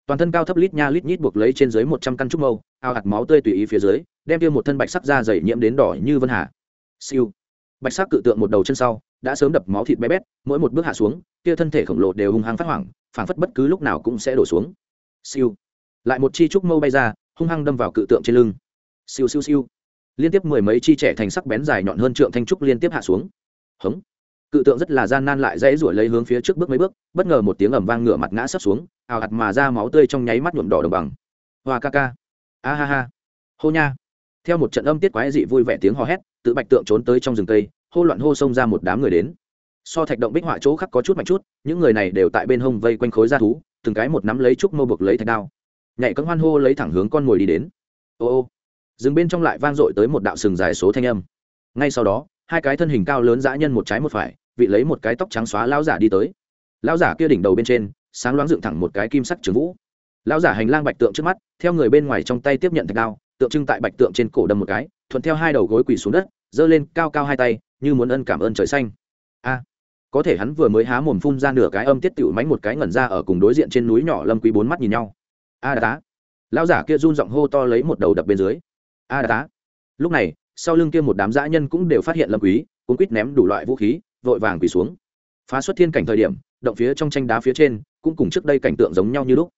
toàn thân cao thấp lít nha lít nhít buộc lấy trên dưới một trăm căn trúc mâu, ao hạt máu tươi tùy ý phía dưới, đem kia một thân bạch sắc da dày nhiễm đến đỏ như vân hà. Siêu! Bạch sắc cự tượng một đầu chân sau, đã sớm đập máu thịt bé bét, mỗi một bước hạ xuống, kia thân thể khổng lồ đều hung hăng phát hoảng, phảng phất bất cứ lúc nào cũng sẽ đổ xuống. Siêu! Lại một chi trúc mâu bay ra hung hăng đâm vào cự tượng trên lưng. Siêu siêu siêu. Liên tiếp mười mấy chi trẻ thành sắc bén dài nhọn hơn trượng thanh trúc liên tiếp hạ xuống. Hống. Cự tượng rất là gian nan lại dãy ruổi lấy hướng phía trước bước mấy bước, bất ngờ một tiếng ầm vang ngửa mặt ngã sấp xuống, ào ạt mà ra máu tươi trong nháy mắt nhuộm đỏ đồng bằng. Hoa ca ca. A ha ha. Hô nha. Theo một trận âm tiết quái dị vui vẻ tiếng hò hét, tự bạch tượng trốn tới trong rừng cây, hô loạn hô xông ra một đám người đến. So thạch động bích họa chỗ khắc có chút mạnh chút, những người này đều tại bên hông vây quanh khối ra thú, từng cái một nắm lấy trúc mâu buộc lấy thạch đao nhảy cấm hoan hô lấy thẳng hướng con mồi đi đến. Ô ô. Rừng bên trong lại vang dội tới một đạo sừng dài số thanh âm. Ngay sau đó, hai cái thân hình cao lớn dã nhân một trái một phải, vị lấy một cái tóc trắng xóa lão giả đi tới. Lão giả kia đỉnh đầu bên trên, sáng loáng dựng thẳng một cái kim sắc trường vũ. Lão giả hành lang bạch tượng trước mắt, theo người bên ngoài trong tay tiếp nhận thạch đao, tượng trưng tại bạch tượng trên cổ đâm một cái, thuận theo hai đầu gối quỳ xuống đất, giơ lên cao cao hai tay, như muốn ân cảm ơn trời xanh. A. Có thể hắn vừa mới há mồm phun ra nửa cái âm tiết tựu mánh một cái ngẩn ra ở cùng đối diện trên núi nhỏ lâm quý bốn mắt nhìn nhau a đà tá. Lao giả kia run giọng hô to lấy một đầu đập bên dưới. A đà tá. Lúc này, sau lưng kia một đám dã nhân cũng đều phát hiện lâm quý cũng quýt ném đủ loại vũ khí, vội vàng quỳ xuống. Phá xuất thiên cảnh thời điểm, động phía trong tranh đá phía trên, cũng cùng trước đây cảnh tượng giống nhau như lúc.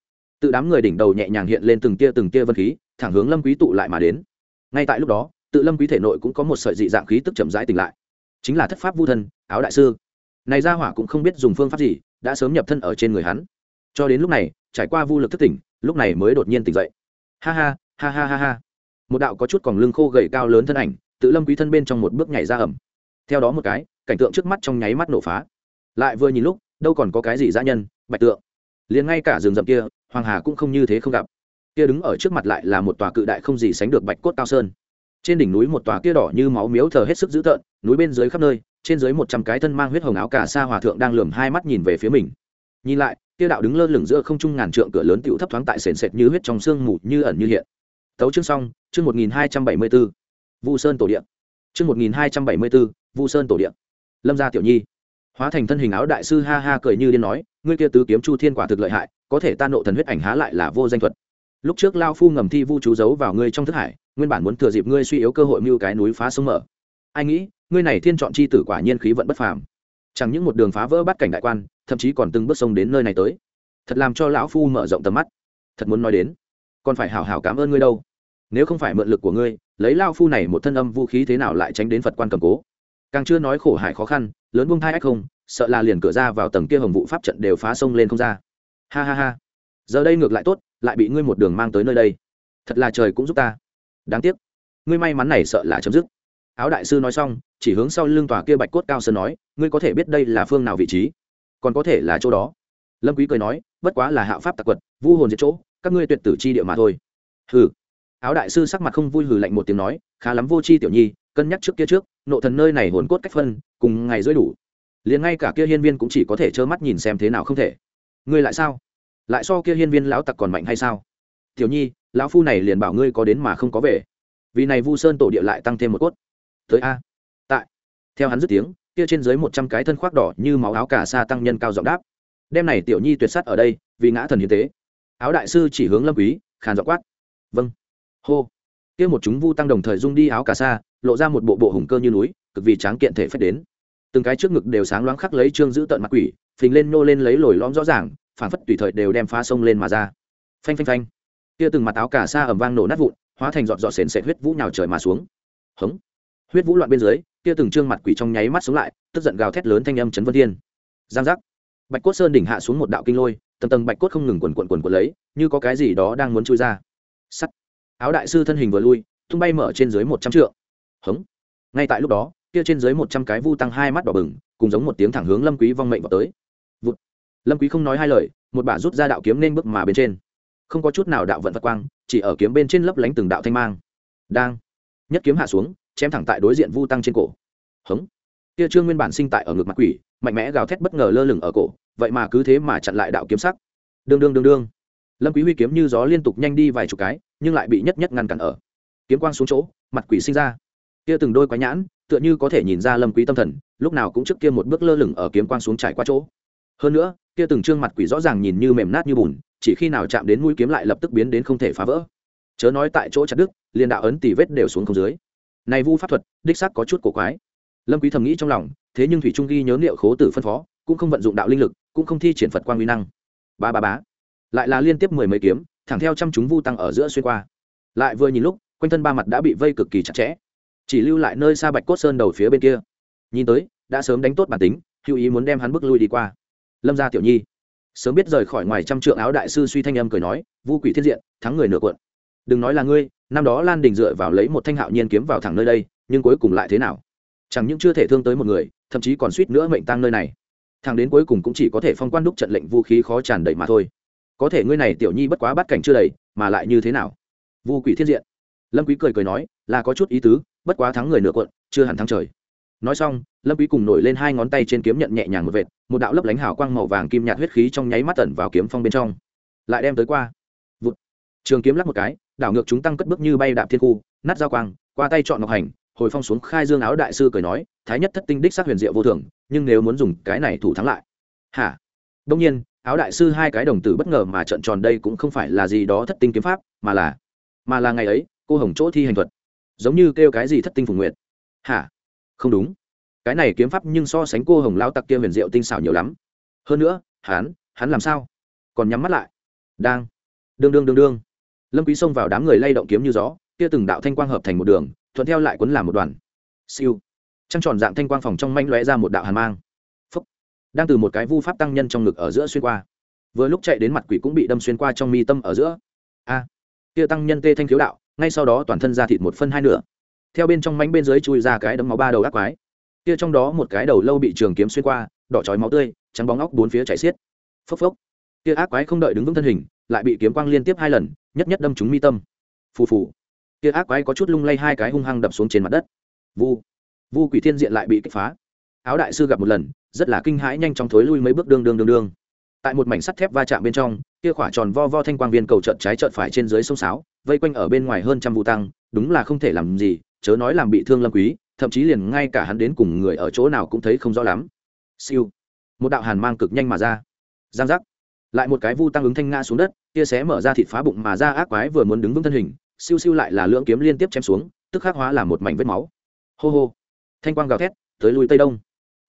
Tự đám người đỉnh đầu nhẹ nhàng hiện lên từng tia từng tia vân khí, thẳng hướng lâm quý tụ lại mà đến. Ngay tại lúc đó, tự lâm quý thể nội cũng có một sợi dị dạng khí tức chậm rãi tỉnh lại. Chính là thất pháp vu thân, áo đại sư. Này gia hỏa cũng không biết dùng phương pháp gì, đã sớm nhập thân ở trên người hắn. Cho đến lúc này, trải qua vu lực thất tỉnh lúc này mới đột nhiên tỉnh dậy. Ha ha ha ha ha ha. Một đạo có chút còn lưng khô gầy cao lớn thân ảnh, tự lâm quý thân bên trong một bước nhảy ra ẩm. Theo đó một cái, cảnh tượng trước mắt trong nháy mắt nổ phá. Lại vừa nhìn lúc, đâu còn có cái gì dã nhân, bạch tượng. Liền ngay cả rừng rậm kia, hoàng hà cũng không như thế không gặp. Kia đứng ở trước mặt lại là một tòa cự đại không gì sánh được bạch cốt cao sơn. Trên đỉnh núi một tòa kia đỏ như máu miếu thờ hết sức dữ tợn, núi bên dưới khắp nơi, trên dưới một trăm cái thân mang huyết hồng áo cà sa hòa thượng đang lườm hai mắt nhìn về phía mình. Nhìn lại kia đạo đứng lơ lửng giữa không trung ngàn trượng cửa lớn tựu thấp thoáng tại sền sệt như huyết trong xương mù như ẩn như hiện. Tấu chương xong, chương một nghìn hai trăm bảy mươi bốn vu sơn tổ điện chương một nghìn hai trăm bảy mươi bốn vu sơn tổ điện lâm gia tiểu nhi. Hóa thành thân hình áo đại sư ha ha cười như điên nói, ngươi kia tứ kiếm chu thiên quả thực lợi hại, có thể ta nộ thần huyết ảnh há lại là vô danh thuật. Lúc trước lao phu ngầm thi vu chú giấu vào ngươi trong thức hải, nguyên bản muốn thừa dịp ngươi suy yếu cơ hội mưu cái núi phá sông mở. Ai nghĩ, ngươi này thiên chọn chi tử quả nhiên khí vận bất phàm chẳng những một đường phá vỡ bắt cảnh đại quan, thậm chí còn từng bước sông đến nơi này tới. Thật làm cho lão phu mở rộng tầm mắt. Thật muốn nói đến, còn phải hào hào cảm ơn ngươi đâu. Nếu không phải mượn lực của ngươi, lấy lao phu này một thân âm vũ khí thế nào lại tránh đến phật quan cầm cố? Càng chưa nói khổ hại khó khăn, lớn buông thai ách không, sợ là liền cửa ra vào tầng kia hồng vụ pháp trận đều phá sông lên không ra. Ha ha ha. Giờ đây ngược lại tốt, lại bị ngươi một đường mang tới nơi đây. Thật là trời cũng giúp ta. Đáng tiếc. Ngươi may mắn này sợ là chấm dứt áo đại sư nói xong, chỉ hướng sau lưng tòa kia bạch cốt cao sơn nói, ngươi có thể biết đây là phương nào vị trí? Còn có thể là chỗ đó. Lâm quý cười nói, bất quá là hạo pháp tạc quật, vu hồn diệt chỗ, các ngươi tuyệt tử chi địa mà thôi. Hừ. Áo đại sư sắc mặt không vui hừ lạnh một tiếng nói, khá lắm vô chi tiểu nhi, cân nhắc trước kia trước, nộ thần nơi này hồn cốt cách phân, cùng ngày dưới đủ. Liền ngay cả kia hiên viên cũng chỉ có thể trơ mắt nhìn xem thế nào không thể. Ngươi lại sao? Lại so kia hiên viên lão tặc còn mạnh hay sao? Tiểu nhi, lão phu này liền bảo ngươi có đến mà không có về. Vì này vu sơn tổ địa lại tăng thêm một cốt tới a. Tại. Theo hắn dứt tiếng, kia trên dưới một trăm cái thân khoác đỏ như máu áo cà sa tăng nhân cao giọng đáp. Đem này tiểu nhi tuyệt sắt ở đây, vì ngã thần hiến tế. Áo đại sư chỉ hướng lâm quý, khàn giọng quát. Vâng. Hô. Kia một chúng vu tăng đồng thời rung đi áo cà sa, lộ ra một bộ bộ hùng cơ như núi, cực vì tráng kiện thể phép đến. Từng cái trước ngực đều sáng loáng khắc lấy trương giữ tận mặt quỷ, phình lên nô lên lấy lồi lõm rõ ràng phản phất tùy thời đều đem phá sông lên mà ra. Phanh phanh phanh. Kia từng mặt áo cà sa ầm vang nổ nát vụn, hóa thành giọt giọt sền sệt huyết vũ nhào trời mà xuống. Hống huyết vũ loạn bên dưới, kia từng trương mặt quỷ trong nháy mắt xuống lại, tức giận gào thét lớn thanh âm chấn vân thiên. Giang giác. Bạch cốt sơn đỉnh hạ xuống một đạo kinh lôi, tầng tầng bạch cốt không ngừng quần quần quần quần lấy, như có cái gì đó đang muốn chui ra. Sắt. Áo đại sư thân hình vừa lui, tung bay mở trên dưới một trăm trượng. Hống. Ngay tại lúc đó, kia trên dưới một trăm cái vu tăng hai mắt đỏ bừng, cùng giống một tiếng thẳng hướng lâm quý vong mệnh vào tới. Vụt. lâm quý không nói hai lời, một bả rút ra đạo kiếm nên bước mà bên trên. Không có chút nào đạo vận vật quang, chỉ ở kiếm bên trên lấp lánh từng đạo thanh mang. Đang. Nhất kiếm hạ xuống chém thẳng tại đối diện vu tăng trên cổ. Hống. Kia trương nguyên bản sinh tại ở ngực mặt quỷ, mạnh mẽ gào thét bất ngờ lơ lửng ở cổ, vậy mà cứ thế mà chặn lại đạo kiếm sắc. Đương đương đương đương. Lâm quý huy kiếm như gió liên tục nhanh đi vài chục cái, nhưng lại bị nhất nhất ngăn cản ở. Kiếm quang xuống chỗ, mặt quỷ sinh ra. Kia từng đôi quái nhãn, tựa như có thể nhìn ra lâm quý tâm thần, lúc nào cũng trước kia một bước lơ lửng ở kiếm quang xuống trải qua chỗ. Hơn nữa, kia từng trương mặt quỷ rõ ràng nhìn như mềm nát như bùn, chỉ khi nào chạm đến mũi kiếm lại lập tức biến đến không thể phá vỡ. Chớ nói tại chỗ chặt đứt, liền đạo ấn tỉ vết đều xuống không dưới này vu pháp thuật, đích xác có chút cổ quái. Lâm quý thầm nghĩ trong lòng, thế nhưng thủy trung ghi nhớ liệu khố tử phân phó, cũng không vận dụng đạo linh lực, cũng không thi triển phật quang uy năng. Ba ba bá lại là liên tiếp mười mấy kiếm, thẳng theo trăm chúng vu tăng ở giữa xuyên qua. Lại vừa nhìn lúc, quanh thân ba mặt đã bị vây cực kỳ chặt chẽ. Chỉ lưu lại nơi xa bạch cốt sơn đầu phía bên kia. Nhìn tới, đã sớm đánh tốt bản tính, hữu ý muốn đem hắn bước lui đi qua. Lâm gia tiểu nhi. Sớm biết rời khỏi ngoài trăm trượng áo đại sư suy thanh âm cười nói, vu quỷ thiên diện, thắng người nửa cuộn đừng nói là ngươi, năm đó lan đình dựa vào lấy một thanh hạo nhiên kiếm vào thẳng nơi đây, nhưng cuối cùng lại thế nào? Chẳng những chưa thể thương tới một người, thậm chí còn suýt nữa mệnh tăng nơi này. Thằng đến cuối cùng cũng chỉ có thể phong quan đúc trận lệnh vũ khí khó tràn đầy mà thôi. Có thể ngươi này tiểu nhi bất quá bắt cảnh chưa đầy, mà lại như thế nào? Vu quỷ thiên diện. Lâm quý cười cười nói, là có chút ý tứ, bất quá thắng người nửa quận chưa hẳn thắng trời. Nói xong, lâm quý cùng nổi lên hai ngón tay trên kiếm nhận nhẹ nhàng một vệt, một đạo lấp lánh hào quang màu vàng kim nhạt huyết khí trong nháy mắt tẩn vào kiếm phong bên trong. Lại đem tới qua. Vụt. Trường kiếm lắc một cái đảo ngược chúng tăng cất bước như bay đạp thiên khu, nát giao quang, qua tay chọn ngọc hành, hồi phong xuống khai dương áo đại sư cười nói, thái nhất thất tinh đích sát huyền diệu vô thường, nhưng nếu muốn dùng cái này thủ thắng lại. Hả? Đông nhiên, áo đại sư hai cái đồng tử bất ngờ mà trận tròn đây cũng không phải là gì đó thất tinh kiếm pháp, mà là mà là ngày ấy, cô hồng chỗ thi hành thuật, giống như kêu cái gì thất tinh phùng nguyện hả? Không đúng. Cái này kiếm pháp nhưng so sánh cô hồng lao tặc kia huyền diệu tinh xảo nhiều lắm. Hơn nữa, hắn hắn làm sao? Còn nhắm mắt lại. Đang. Đương đương đương đương lâm quý xông vào đám người lay động kiếm như gió, kia từng đạo thanh quang hợp thành một đường, thuận theo lại cuốn làm một đoàn. Siêu. Trăng tròn dạng thanh quang phòng trong manh lóe ra một đạo hàn mang. Phúc. đang từ một cái vu pháp tăng nhân trong ngực ở giữa xuyên qua. Vừa lúc chạy đến mặt quỷ cũng bị đâm xuyên qua trong mi tâm ở giữa. A. Kia tăng nhân tê thanh thiếu đạo, ngay sau đó toàn thân ra thịt một phân hai nửa. Theo bên trong mánh bên dưới chui ra cái đấm máu ba đầu ác quái. Kia trong đó một cái đầu lâu bị trường kiếm xuyên qua, đỏ chói máu tươi, trắng bóng óc bốn phía chảy xiết. Phốc phốc. Kia ác quái không đợi đứng vững thân hình, lại bị kiếm quang liên tiếp hai lần nhất nhất đâm trúng mi tâm. Phù phù. Kia ác quái có chút lung lay hai cái hung hăng đập xuống trên mặt đất. Vu. Vu quỷ thiên diện lại bị kích phá. Áo đại sư gặp một lần, rất là kinh hãi nhanh chóng thối lui mấy bước đương đương đương đương. Tại một mảnh sắt thép va chạm bên trong, kia khỏa tròn vo vo thanh quang viên cầu trận trái trận phải trên dưới sông sáo, vây quanh ở bên ngoài hơn trăm vụ tăng, đúng là không thể làm gì, chớ nói làm bị thương lâm quý, thậm chí liền ngay cả hắn đến cùng người ở chỗ nào cũng thấy không rõ lắm. Siêu. Một đạo hàn mang cực nhanh mà ra. Giang giác lại một cái vu tăng ứng thanh ngã xuống đất, tia xé mở ra thịt phá bụng mà ra ác quái vừa muốn đứng vững thân hình, siêu siêu lại là lưỡng kiếm liên tiếp chém xuống, tức khắc hóa là một mảnh vết máu. Hô hô. Thanh quang gào thét, tới lui tây đông.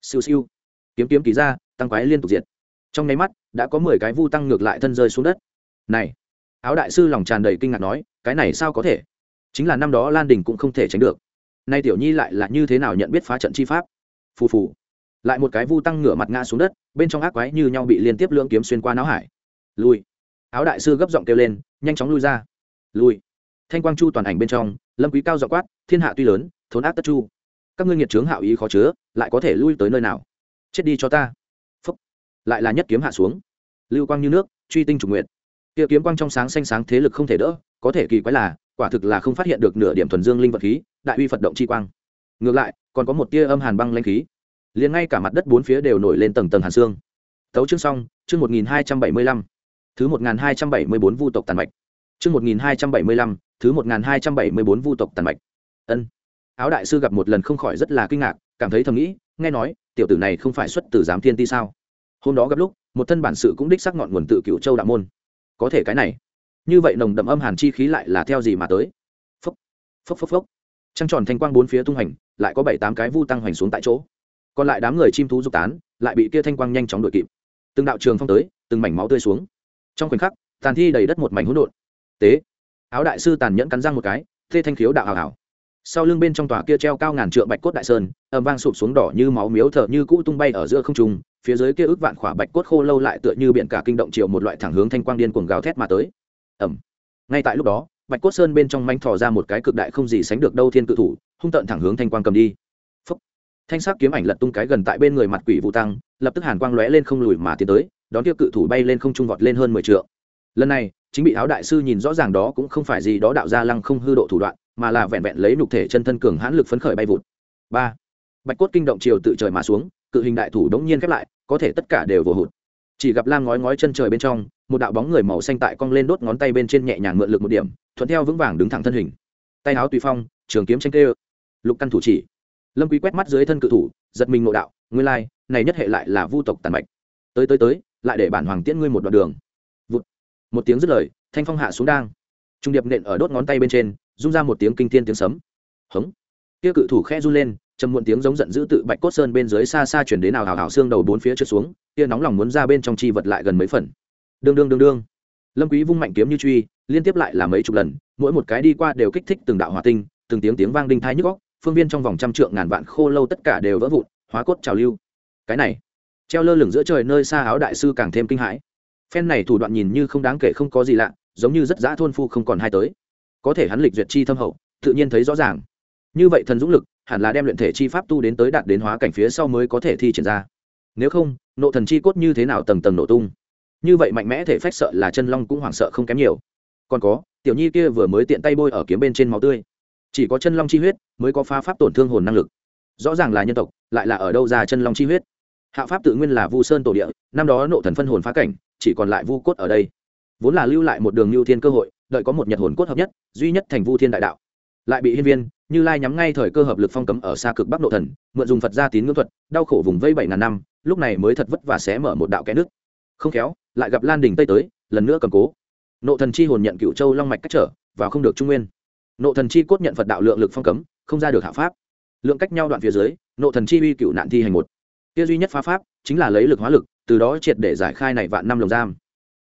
Siêu siêu. Kiếm kiếm kỳ ra, tăng quái liên tục diệt. Trong nháy mắt, đã có mười cái vu tăng ngược lại thân rơi xuống đất. Này. Áo đại sư lòng tràn đầy kinh ngạc nói, cái này sao có thể? Chính là năm đó lan đình cũng không thể tránh được. Nay tiểu nhi lại là như thế nào nhận biết phá trận chi pháp? Phù phù lại một cái vu tăng ngửa mặt ngã xuống đất, bên trong ác quái như nhau bị liên tiếp lưỡng kiếm xuyên qua não hải. Lui áo đại sư gấp giọng kêu lên, nhanh chóng lui ra. Lui thanh quang chu toàn ảnh bên trong, lâm quý cao dọ quát, thiên hạ tuy lớn, thốn ác tất chu. Các ngươi nghiệt trướng hạo ý khó chứa, lại có thể lui tới nơi nào? Chết đi cho ta. Phúc. Lại là nhất kiếm hạ xuống. Lưu quang như nước, truy tinh trùng nguyện kia kiếm quang trong sáng xanh sáng thế lực không thể đỡ, có thể kỳ quái là, quả thực là không phát hiện được nửa điểm thuần dương linh vật khí, đại uy phật động chi quang. Ngược lại, còn có một tia âm hàn băng lanh khí liền ngay cả mặt đất bốn phía đều nổi lên tầng tầng hàn xương. Tấu chương xong, chương một nghìn hai trăm bảy mươi lăm, thứ một nghìn hai trăm bảy mươi bốn vu tộc tàn mạch. Chương một nghìn hai trăm bảy mươi lăm, thứ một nghìn hai trăm bảy mươi bốn vu tộc tàn mạch. Ân. Áo đại sư gặp một lần không khỏi rất là kinh ngạc, cảm thấy thầm nghĩ, nghe nói, tiểu tử này không phải xuất từ giám thiên ti sao? Hôm đó gặp lúc, một thân bản sự cũng đích xác ngọn nguồn tự cựu châu đạo môn. Có thể cái này. Như vậy nồng đậm âm hàn chi khí lại là theo gì mà tới? Phốc phốc phốc phốc. Trăng tròn thanh quang bốn phía tung hành lại có bảy tám cái vu tăng hoành xuống tại chỗ còn lại đám người chim thú dục tán, lại bị kia thanh quang nhanh chóng đuổi kịp. Từng đạo trường phong tới, từng mảnh máu tươi xuống. Trong khoảnh khắc, tàn thi đầy đất một mảnh hỗn độn. Tế. Áo đại sư tàn nhẫn cắn răng một cái, thê thanh khiếu đạo hào hào. Sau lưng bên trong tòa kia treo cao ngàn trượng bạch cốt đại sơn, ầm vang sụp xuống đỏ như máu miếu thở như cũ tung bay ở giữa không trung, phía dưới kia ước vạn khỏa bạch cốt khô lâu lại tựa như biển cả kinh động chiều một loại thẳng hướng thanh quang điên cuồng gào thét mà tới. Ẩm ngay tại lúc đó, bạch cốt sơn bên trong manh thò ra một cái cực đại không gì sánh được đâu thiên cự thủ, hung tận thẳng hướng thanh quang cầm đi thanh sắc kiếm ảnh lật tung cái gần tại bên người mặt quỷ vụ tăng, lập tức hàn quang lóe lên không lùi mà tiến tới, đón tiêu cự thủ bay lên không trung vọt lên hơn mười t lần này, chính bị áo đại sư nhìn rõ ràng đó cũng không phải gì đó đạo ra lăng không hư độ thủ đoạn, mà là vẹn vẹn lấy nhục thể chân thân cường hãn lực phấn khởi bay vụt. Ba. Bạch cốt kinh động chiều tự trời mà xuống, cự hình đại thủ đống nhiên khép lại, có thể tất cả đều vô hụt. Chỉ gặp lam ngói ngói chân trời bên trong, một đạo bóng người màu xanh tại cong lên đốt ngón tay bên trên nhẹ nhàng mượn lực một điểm, thuận theo vững vàng đứng thẳng thân hình. Tay áo tùy phong, trường kiếm tranh kê lục căn thủ chỉ lâm quý quét mắt dưới thân cự thủ, giật mình ngộ đạo, nguyên lai, này nhất hệ lại là vu tộc tàn mạch. Tới tới tới, lại để bản hoàng tiễn ngươi một đoạn đường. Vụt. một tiếng dứt lời, thanh phong hạ xuống đang. Trung điệp nện ở đốt ngón tay bên trên, rung ra một tiếng kinh thiên tiếng sấm. Hống. Kia cự thủ khẽ run lên, trầm muộn tiếng giống giận dữ tự bạch cốt sơn bên dưới xa xa chuyển đến nào hào hào xương đầu bốn phía trượt xuống, kia nóng lòng muốn ra bên trong chi vật lại gần mấy phần. Đương đương đương đương. Lâm quý vung mạnh kiếm như truy, liên tiếp lại là mấy chục lần, mỗi một cái đi qua đều kích thích từng đạo hỏa tinh, từng tiếng tiếng vang đinh thái nhức óc phương viên trong vòng trăm trượng ngàn vạn khô lâu tất cả đều vỡ vụn, hóa cốt trào lưu. Cái này, treo lơ lửng giữa trời nơi xa áo đại sư càng thêm kinh hãi. Phen này thủ đoạn nhìn như không đáng kể không có gì lạ, giống như rất dã thôn phu không còn hai tới. Có thể hắn lịch duyệt chi thâm hậu, tự nhiên thấy rõ ràng. Như vậy thần dũng lực, hẳn là đem luyện thể chi pháp tu đến tới đạt đến hóa cảnh phía sau mới có thể thi triển ra. Nếu không, nộ thần chi cốt như thế nào tầng tầng nổ tung? Như vậy mạnh mẽ thể phách sợ là chân long cũng hoảng sợ không kém nhiều. Còn có, tiểu nhi kia vừa mới tiện tay bôi ở kiếm bên trên máu tươi chỉ có chân long chi huyết mới có phá pháp tổn thương hồn năng lực. Rõ ràng là nhân tộc, lại là ở đâu ra chân long chi huyết? Hạ pháp tự nguyên là vu sơn tổ địa, năm đó nộ thần phân hồn phá cảnh, chỉ còn lại vu cốt ở đây. Vốn là lưu lại một đường lưu thiên cơ hội, đợi có một nhật hồn cốt hợp nhất, duy nhất thành vu thiên đại đạo. Lại bị hiên viên, như lai nhắm ngay thời cơ hợp lực phong cấm ở xa cực bắc nộ thần, mượn dùng phật gia tín ngưỡng thuật, đau khổ vùng vây bảy ngàn năm, lúc này mới thật vất và xé mở một đạo kẽ nước không khéo, lại gặp lan đình tây tới, lần nữa cầm cố. Nộ thần chi hồn nhận cựu châu long mạch cách trở và không được trung nguyên nộ thần chi cốt nhận phật đạo lượng lực phong cấm, không ra được hạ pháp. Lượng cách nhau đoạn phía dưới, nộ thần chi uy cựu nạn thi hành một. Kia duy nhất phá pháp, chính là lấy lực hóa lực, từ đó triệt để giải khai này vạn năm lồng giam.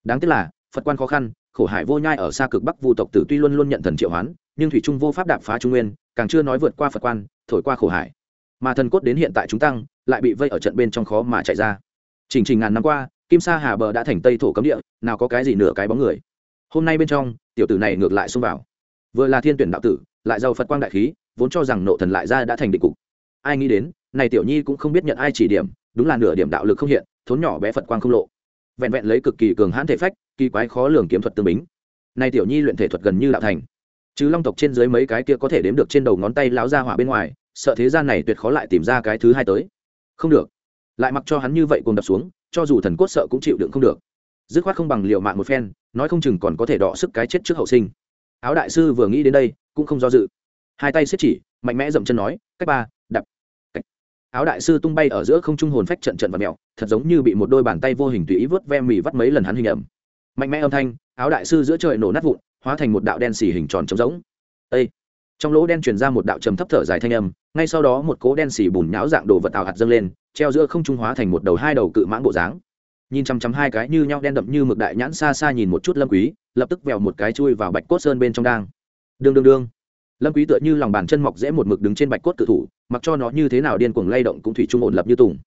Đáng tiếc là, phật quan khó khăn, khổ hải vô nhai ở xa cực bắc vu tộc tử tuy luôn luôn nhận thần triệu hoán, nhưng thủy trung vô pháp đạp phá trung nguyên, càng chưa nói vượt qua phật quan, thổi qua khổ hải. Mà thần cốt đến hiện tại chúng tăng, lại bị vây ở trận bên trong khó mà chạy ra. Trình trình ngàn năm qua, kim sa hà bờ đã thành tây thổ cấm địa, nào có cái gì nửa cái bóng người. Hôm nay bên trong, tiểu tử này ngược lại xông vào vừa là thiên tuyển đạo tử, lại giàu phật quang đại khí, vốn cho rằng nộ thần lại ra đã thành định cục. Ai nghĩ đến, này tiểu nhi cũng không biết nhận ai chỉ điểm, đúng là nửa điểm đạo lực không hiện, thốn nhỏ bé phật quang không lộ. Vẹn vẹn lấy cực kỳ cường hãn thể phách, kỳ quái khó lường kiếm thuật tương bính. Này tiểu nhi luyện thể thuật gần như đạo thành. Chứ long tộc trên dưới mấy cái kia có thể đếm được trên đầu ngón tay láo ra hỏa bên ngoài, sợ thế gian này tuyệt khó lại tìm ra cái thứ hai tới. Không được. Lại mặc cho hắn như vậy cùng đập xuống, cho dù thần cốt sợ cũng chịu đựng không được. Dứt khoát không bằng liệu mạng một phen, nói không chừng còn có thể đọ sức cái chết trước hậu sinh áo đại sư vừa nghĩ đến đây, cũng không do dự hai tay xếp chỉ, mạnh mẽ dậm chân nói, cách ba đập cách. áo đại sư tung bay ở giữa không trung hồn phách trận trận và mẹo thật giống như bị một đôi bàn tay vô hình tùy ý vớt ve mì vắt mấy lần hắn hình ẩm mạnh mẽ âm thanh, áo đại sư giữa trời nổ nát vụn, hóa thành một đạo đen xì hình tròn trống rỗng Ê! trong lỗ đen truyền ra một đạo trầm thấp thở dài thanh âm, ngay sau đó một cố đen xì bùn nhão dạng đồ vật ảo hạt dâng lên, treo giữa không trung hóa thành một đầu hai đầu cự mãng bộ dáng nhìn chăm chăm hai cái như nhau đen đậm như mực đại nhãn xa xa nhìn một chút lâm quý, lập tức vèo một cái chui vào bạch cốt sơn bên trong đang. Đương đương đương. Lâm quý tựa như lòng bàn chân mọc dễ một mực đứng trên bạch cốt cự thủ, mặc cho nó như thế nào điên cuồng lay động cũng thủy chung ổn lập như tùng.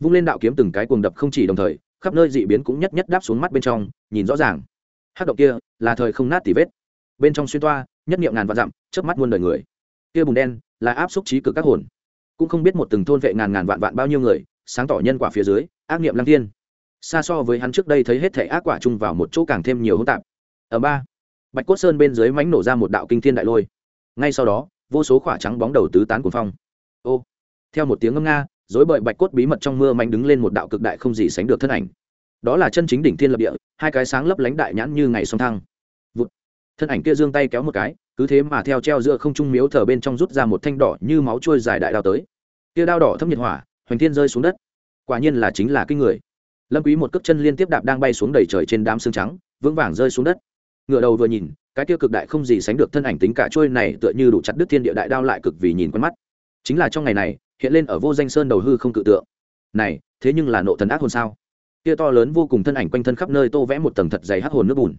Vung lên đạo kiếm từng cái cuồng đập không chỉ đồng thời, khắp nơi dị biến cũng nhất nhất đáp xuống mắt bên trong, nhìn rõ ràng. Hắc động kia, là thời không nát tỉ vết. Bên trong xuyên toa, nhất niệm ngàn vạn dặm, chớp mắt muôn đời người. Kia bùng đen, là áp xúc trí cực các hồn. Cũng không biết một từng thôn vệ ngàn ngàn vạn vạn bao nhiêu người, sáng tỏ nhân quả phía dưới, ác niệm lăng thiên xa so với hắn trước đây thấy hết thể ác quả chung vào một chỗ càng thêm nhiều hỗn tạp. Ở ba, bạch cốt sơn bên dưới mánh nổ ra một đạo kinh thiên đại lôi. Ngay sau đó, vô số khỏa trắng bóng đầu tứ tán cuồng phong. Ô, theo một tiếng ngâm nga dối bời bạch cốt bí mật trong mưa mạnh đứng lên một đạo cực đại không gì sánh được thân ảnh. Đó là chân chính đỉnh thiên lập địa, hai cái sáng lấp lánh đại nhãn như ngày song thăng. Vụt. thân ảnh kia giương tay kéo một cái, cứ thế mà theo treo giữa không trung miếu thờ bên trong rút ra một thanh đỏ như máu trôi dài đại đao tới. Kia đao đỏ thâm nhiệt hỏa, hoành thiên rơi xuống đất. Quả nhiên là chính là kinh người lâm quý một cước chân liên tiếp đạp đang bay xuống đầy trời trên đám xương trắng, vững vàng rơi xuống đất. Ngựa đầu vừa nhìn, cái kia cực đại không gì sánh được thân ảnh tính cả trôi này tựa như đủ chặt đứt thiên địa đại đao lại cực vì nhìn quen mắt. Chính là trong ngày này, hiện lên ở vô danh sơn đầu hư không cự tượng. Này, thế nhưng là nộ thần ác hồn sao? Kia to lớn vô cùng thân ảnh quanh thân khắp nơi tô vẽ một tầng thật dày hắc hồn nước bùn.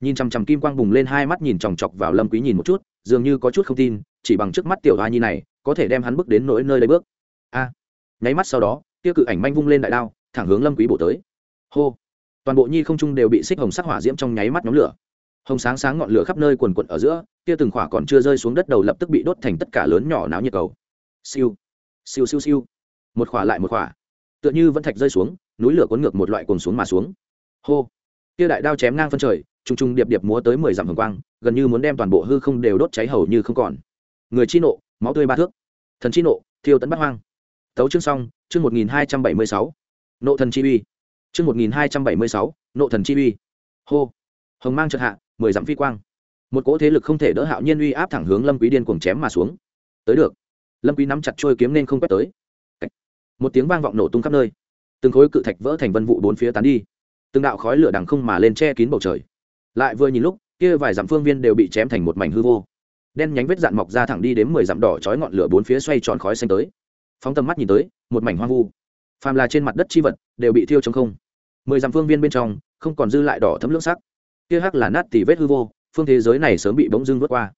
Nhìn chằm chằm kim quang bùng lên hai mắt nhìn chòng chọc vào lâm quý nhìn một chút, dường như có chút không tin, chỉ bằng trước mắt tiểu hoa nhi này, có thể đem hắn bước đến nỗi nơi lấy bước. A. Nháy mắt sau đó, kia cự ảnh manh vung lên đại đao thẳng hướng lâm quý bổ tới. Hô. Toàn bộ nhi không trung đều bị xích hồng sắc hỏa diễm trong nháy mắt nhóm lửa. Hồng sáng sáng ngọn lửa khắp nơi quần quận ở giữa, kia từng khỏa còn chưa rơi xuống đất đầu lập tức bị đốt thành tất cả lớn nhỏ náo nhiệt cầu. Siêu. Siêu siêu siêu. Một khỏa lại một khỏa. Tựa như vẫn thạch rơi xuống, núi lửa cuốn ngược một loại cuồng xuống mà xuống. Hô. Kia đại đao chém ngang phân trời, trùng trùng điệp điệp múa tới mười dặm hồng quang, gần như muốn đem toàn bộ hư không đều đốt cháy hầu như không còn. Người chi nộ, máu tươi ba thước. Thần chi nộ, thiêu tấn bắt hoang. Tấu chương xong, chương một nghìn hai trăm bảy mươi sáu nộ thần chi uy. Chương một nghìn hai trăm bảy mươi sáu, nộ thần chi uy. Hô. Hồng mang trật hạ, mười dặm phi quang. Một cỗ thế lực không thể đỡ hạo nhiên uy áp thẳng hướng lâm quý điên cuồng chém mà xuống. Tới được. Lâm quý nắm chặt trôi kiếm nên không quét tới. Một tiếng vang vọng nổ tung khắp nơi. Từng khối cự thạch vỡ thành vân vụ bốn phía tán đi. Từng đạo khói lửa đằng không mà lên che kín bầu trời. Lại vừa nhìn lúc, kia vài dặm phương viên đều bị chém thành một mảnh hư vô. Đen nhánh vết dạn mọc ra thẳng đi đến mười dặm đỏ chói ngọn lửa bốn phía xoay tròn khói xanh tới. Phóng tầm mắt nhìn tới, một mảnh hoang vu phàm là trên mặt đất chi vật, đều bị thiêu trong không. Mười dặm phương viên bên trong, không còn dư lại đỏ thấm lưỡng sắc. Kia hắc là nát tỉ vết hư vô, phương thế giới này sớm bị bỗng dưng vượt qua.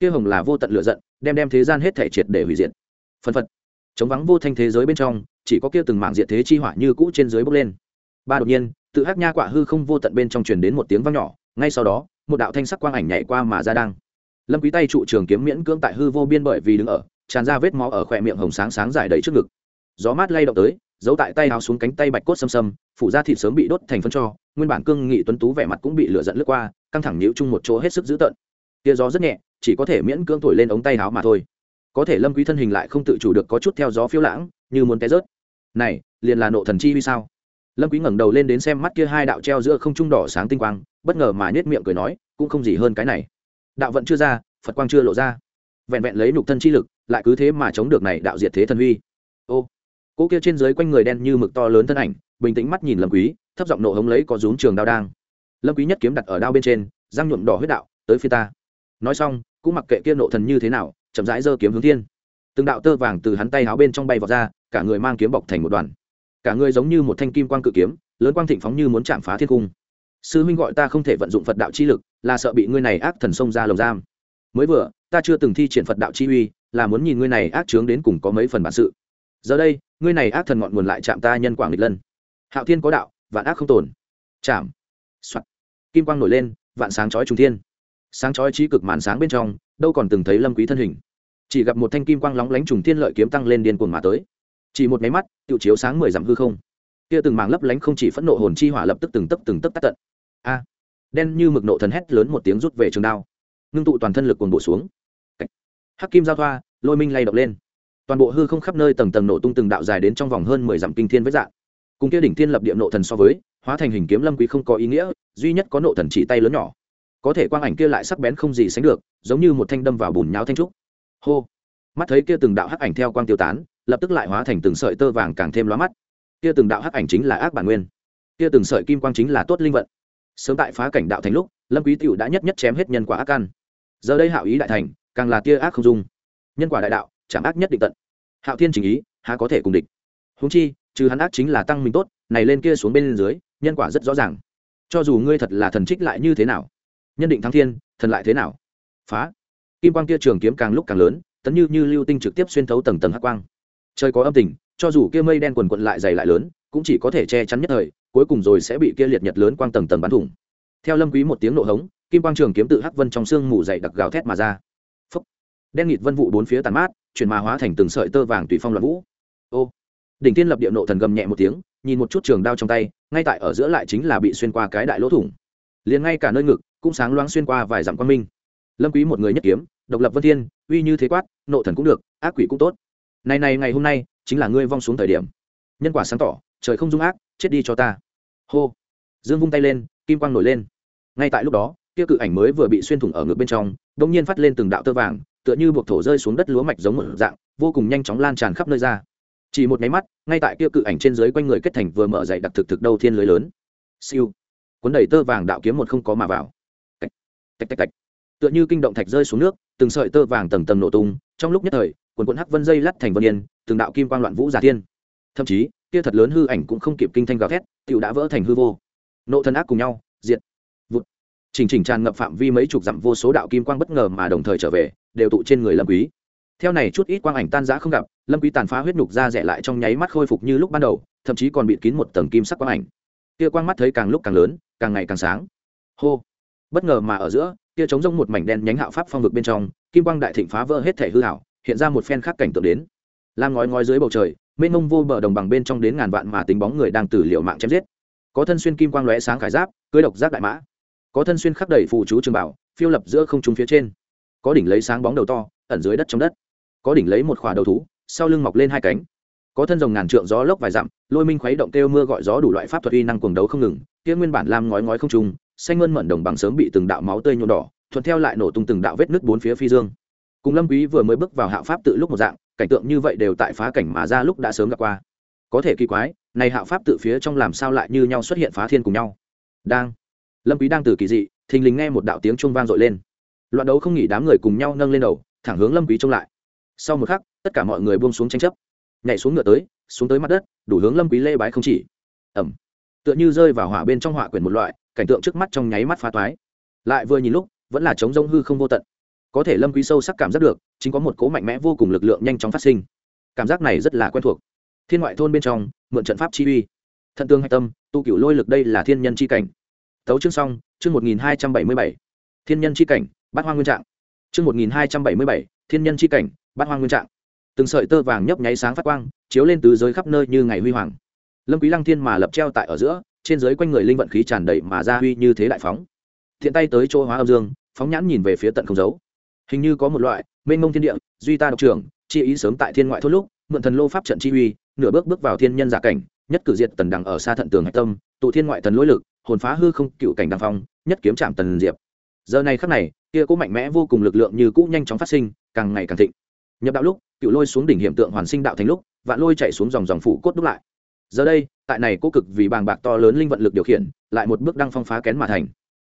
Kia hồng là vô tận lửa giận, đem đem thế gian hết thể triệt để hủy diệt. Phân phật. Chống vắng vô thanh thế giới bên trong, chỉ có kia từng mảng diệt thế chi hỏa như cũ trên dưới bốc lên. Ba đột nhiên, tự hắc nha quạ hư không vô tận bên trong truyền đến một tiếng vang nhỏ, ngay sau đó, một đạo thanh sắc quang ảnh nhảy qua mà ra đang. Lâm quý tay trụ trường kiếm miễn cưỡng tại hư vô biên bởi vì đứng ở, tràn ra vết máu ở khỏe miệng hồng sáng sáng dài đầy trước ngực. Gió mát lay động tới giấu tại tay áo xuống cánh tay bạch cốt xâm xâm, phủ da thịt sớm bị đốt thành phân cho, nguyên bản cương nghị tuấn tú vẻ mặt cũng bị lửa giận lướt qua, căng thẳng nhíu chung một chỗ hết sức dữ tợn. Tia gió rất nhẹ, chỉ có thể miễn cưỡng thổi lên ống tay áo mà thôi. Có thể lâm quý thân hình lại không tự chủ được có chút theo gió phiêu lãng, như muốn té rớt. Này, liền là nộ thần chi vì sao? Lâm quý ngẩng đầu lên đến xem mắt kia hai đạo treo giữa không trung đỏ sáng tinh quang, bất ngờ mà nhếch miệng cười nói, cũng không gì hơn cái này. Đạo vận chưa ra, phật quang chưa lộ ra. Vẹn vẹn lấy nhục thân chi lực, lại cứ thế mà chống được này đạo diệt thế thần huy. Ô cỗ kia trên dưới quanh người đen như mực to lớn thân ảnh, bình tĩnh mắt nhìn lâm quý, thấp giọng nộ hống lấy có rúm trường đao đang. Lâm quý nhất kiếm đặt ở đao bên trên, răng nhuộm đỏ huyết đạo, tới phía ta. Nói xong, cũng mặc kệ kia nộ thần như thế nào, chậm rãi giơ kiếm hướng thiên. Từng đạo tơ vàng từ hắn tay háo bên trong bay vọt ra, cả người mang kiếm bọc thành một đoàn. Cả người giống như một thanh kim quang cự kiếm, lớn quang thịnh phóng như muốn chạm phá thiên cung. Sư huynh gọi ta không thể vận dụng phật đạo chi lực, là sợ bị ngươi này ác thần xông ra lồng giam. Mới vừa, ta chưa từng thi triển phật đạo chi uy, là muốn nhìn ngươi này ác trướng đến cùng có mấy phần bản sự giờ đây, ngươi này ác thần ngọn nguồn lại chạm ta nhân quảng nghịch lân. Hạo thiên có đạo, vạn ác không tồn. Chạm. Soạt. Kim quang nổi lên, vạn sáng chói trung thiên. Sáng chói trí cực màn sáng bên trong, đâu còn từng thấy lâm quý thân hình. Chỉ gặp một thanh kim quang lóng lánh trùng thiên lợi kiếm tăng lên điên cuồng mà tới. Chỉ một máy mắt, tự chiếu sáng mười dặm hư không. Kia từng màng lấp lánh không chỉ phẫn nộ hồn chi hỏa lập tức từng tấp từng tấp tắt tận. A. Đen như mực nộ thần hét lớn một tiếng rút về trường đao. Ngưng tụ toàn thân lực cuồng bổ xuống. Hắc kim giao thoa, lôi minh lay động lên toàn bộ hư không khắp nơi tầng tầng nổ tung từng đạo dài đến trong vòng hơn mười dặm kinh thiên với dạng. Cùng kia đỉnh thiên lập địa nộ thần so với, hóa thành hình kiếm lâm quý không có ý nghĩa, duy nhất có nộ thần chỉ tay lớn nhỏ. Có thể quang ảnh kia lại sắc bén không gì sánh được, giống như một thanh đâm vào bùn nháo thanh trúc. Hô! Mắt thấy kia từng đạo hắc ảnh theo quang tiêu tán, lập tức lại hóa thành từng sợi tơ vàng càng thêm lóa mắt. Kia từng đạo hắc ảnh chính là ác bản nguyên. Kia từng sợi kim quang chính là tốt linh vận. Sớm tại phá cảnh đạo thành lúc, lâm quý tiểu đã nhất nhất chém hết nhân quả ác căn. Giờ đây hạo ý đại thành, càng là tia ác không dung. Nhân quả đại đạo chẳng ác nhất định tận hạo thiên chỉnh ý, há có thể cùng địch. Huống chi, trừ hắn ác chính là tăng mình tốt, này lên kia xuống bên dưới, nhân quả rất rõ ràng. Cho dù ngươi thật là thần trích lại như thế nào? Nhân định thắng thiên, thần lại thế nào? Phá. Kim quang kia trường kiếm càng lúc càng lớn, tấn như như lưu tinh trực tiếp xuyên thấu tầng tầng hắc quang. Trời có âm tình, cho dù kia mây đen quần quận lại dày lại lớn, cũng chỉ có thể che chắn nhất thời, cuối cùng rồi sẽ bị kia liệt nhật lớn quang tầng tầng bắn thủng. Theo lâm quý một tiếng nộ hống, kim quang trường kiếm tự hắc vân trong xương mù dày đặc gào thét mà ra. Phúc. đen nghịt vân vụ bốn phía tàn mát chuyển mà hóa thành từng sợi tơ vàng tùy phong loạn vũ. Ô, đỉnh tiên lập địa nộ thần gầm nhẹ một tiếng, nhìn một chút trường đao trong tay, ngay tại ở giữa lại chính là bị xuyên qua cái đại lỗ thủng. Liền ngay cả nơi ngực, cũng sáng loáng xuyên qua vài dặm quan minh. Lâm quý một người nhất kiếm, độc lập vân thiên, uy như thế quát, nộ thần cũng được, ác quỷ cũng tốt. Này này, ngày hôm nay, chính là ngươi vong xuống thời điểm. Nhân quả sáng tỏ, trời không dung ác, chết đi cho ta. Hô, dương vung tay lên, kim quang nổi lên. Ngay tại lúc đó, kia cự ảnh mới vừa bị xuyên thủng ở ngực bên trong, đột nhiên phát lên từng đạo tơ vàng tựa như buộc thổ rơi xuống đất lúa mạch giống một dạng, vô cùng nhanh chóng lan tràn khắp nơi ra. Chỉ một máy mắt, ngay tại kia cự ảnh trên dưới quanh người kết thành vừa mở dậy đặc thực thực đầu thiên lưới lớn. Siêu. Cuốn đẩy tơ vàng đạo kiếm một không có mà vào. Tạch tạch tạch tạch. Tựa như kinh động thạch rơi xuống nước, từng sợi tơ vàng tầng tầng nổ tung, trong lúc nhất thời quần quần hắc vân dây lắt thành vân yên, từng đạo kim quang loạn vũ giả thiên. thậm chí, kia thật lớn hư ảnh cũng không kịp kinh thanh gào thét tựu đã vỡ thành hư vô. Nộ thân ác cùng nhau, diệt. Vụt. Chỉnh chỉnh tràn ngập phạm vi mấy chục dặm vô số đạo kim quang bất ngờ mà đồng thời trở về đều tụ trên người lâm quý. Theo này chút ít quang ảnh tan rã không gặp, lâm quý tàn phá huyết nhục ra rẻ lại trong nháy mắt khôi phục như lúc ban đầu, thậm chí còn bị kín một tầng kim sắc quang ảnh. Kia quang mắt thấy càng lúc càng lớn, càng ngày càng sáng. Hô! Bất ngờ mà ở giữa, kia trống rông một mảnh đen nhánh hạo pháp phong vực bên trong, kim quang đại thịnh phá vỡ hết thể hư hảo hiện ra một phen khác cảnh tượng đến. Lam ngói ngói dưới bầu trời, mênh mông vô bờ đồng bằng bên trong đến ngàn vạn mà tính bóng người đang tử liệu mạng chém giết. Có thân xuyên kim quang lóe sáng khải giáp, cưới độc giác đại mã. Có thân xuyên khắc đầy phù chú trường bảo, phiêu lập giữa không trung phía trên có đỉnh lấy sáng bóng đầu to, ẩn dưới đất trong đất. Có đỉnh lấy một khỏa đầu thú, sau lưng mọc lên hai cánh. Có thân rồng ngàn trượng gió lốc vài dặm, lôi minh khuấy động kêu mưa gọi gió đủ loại pháp thuật uy năng cuồng đấu không ngừng, kia nguyên bản lam ngói ngói không trung, xanh mơn mận đồng bằng sớm bị từng đạo máu tươi nhuộm đỏ, thuận theo lại nổ tung từng đạo vết nứt bốn phía phi dương. Cùng lâm quý vừa mới bước vào hạo pháp tự lúc một dạng, cảnh tượng như vậy đều tại phá cảnh mà ra lúc đã sớm gặp qua. Có thể kỳ quái, này hạo pháp tự phía trong làm sao lại như nhau xuất hiện phá thiên cùng nhau? Đang. Lâm quý đang từ kỳ dị, thình lình nghe một đạo tiếng chuông vang dội lên loạn đấu không nghỉ đám người cùng nhau nâng lên đầu, thẳng hướng lâm quý trông lại. Sau một khắc, tất cả mọi người buông xuống tranh chấp. Nhảy xuống ngựa tới, xuống tới mặt đất, đủ hướng lâm quý lê bái không chỉ. Ẩm. Tựa như rơi vào hỏa bên trong hỏa quyển một loại, cảnh tượng trước mắt trong nháy mắt phá toái. Lại vừa nhìn lúc, vẫn là trống rông hư không vô tận. Có thể lâm quý sâu sắc cảm giác được, chính có một cỗ mạnh mẽ vô cùng lực lượng nhanh chóng phát sinh. Cảm giác này rất là quen thuộc. Thiên ngoại thôn bên trong, mượn trận pháp chi uy. Thần tương hạch tâm, tu cửu lôi lực đây là thiên nhân chi cảnh. Tấu chương xong, chương một nghìn hai trăm bảy mươi bảy. Thiên nhân chi cảnh bát hoang nguyên trạng. Chương một nghìn hai trăm bảy mươi bảy, thiên nhân chi cảnh, bát hoang nguyên trạng. Từng sợi tơ vàng nhấp nháy sáng phát quang, chiếu lên từ giới khắp nơi như ngày huy hoàng. Lâm quý lăng thiên mà lập treo tại ở giữa, trên dưới quanh người linh vận khí tràn đầy mà ra huy như thế đại phóng. Thiện tay tới chỗ hóa âm dương, phóng nhãn nhìn về phía tận không dấu. Hình như có một loại, mênh mông thiên địa, duy ta độc trưởng, chi ý sớm tại thiên ngoại thốt lúc, mượn thần lô pháp trận chi uy, nửa bước bước vào thiên nhân giả cảnh, nhất cử diệt tần đằng ở xa thận tường hạch tâm, tụ thiên ngoại thần lỗi lực, hồn phá hư không cựu cảnh đăng phong, nhất kiếm chạm tần diệp. Giờ này khắc này kia cũng mạnh mẽ vô cùng lực lượng như cũ nhanh chóng phát sinh, càng ngày càng thịnh. Nhập đạo lúc, cựu lôi xuống đỉnh hiểm tượng hoàn sinh đạo thành lúc, vạn lôi chạy xuống dòng dòng phủ cốt đúc lại. Giờ đây, tại này cố cực vì bàng bạc to lớn linh vận lực điều khiển, lại một bước đăng phong phá kén mà thành.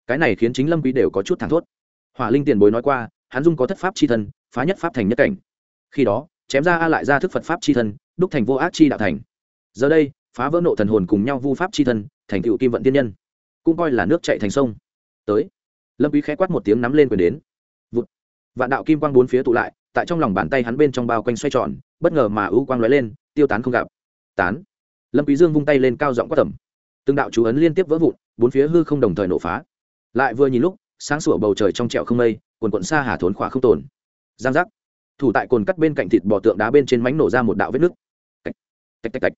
Cái này khiến chính lâm quý đều có chút thẳng thốt. Hỏa linh tiền bối nói qua, hắn dung có thất pháp chi thân, phá nhất pháp thành nhất cảnh. Khi đó, chém ra a lại ra thức phật pháp chi thân, đúc thành vô ác chi đạo thành. Giờ đây, phá vỡ nộ thần hồn cùng nhau vu pháp chi thân, thành tựu kim vận tiên nhân. Cũng coi là nước chạy thành sông. Tới lâm quý khẽ quát một tiếng nắm lên quyền đến. Vụt. Vạn đạo kim quang bốn phía tụ lại, tại trong lòng bàn tay hắn bên trong bao quanh xoay tròn, bất ngờ mà ưu quang lóe lên, tiêu tán không gặp. Tán. Lâm quý dương vung tay lên cao giọng quát tầm từng đạo chú ấn liên tiếp vỡ vụn, bốn phía hư không đồng thời nổ phá. Lại vừa nhìn lúc, sáng sủa bầu trời trong trẹo không mây cuồn cuộn xa hà thốn khỏa không tồn. Giang giác. Thủ tại cồn cắt bên cạnh thịt bò tượng đá bên trên mánh nổ ra một đạo vết nứt. Tạch tạch tạch tạch.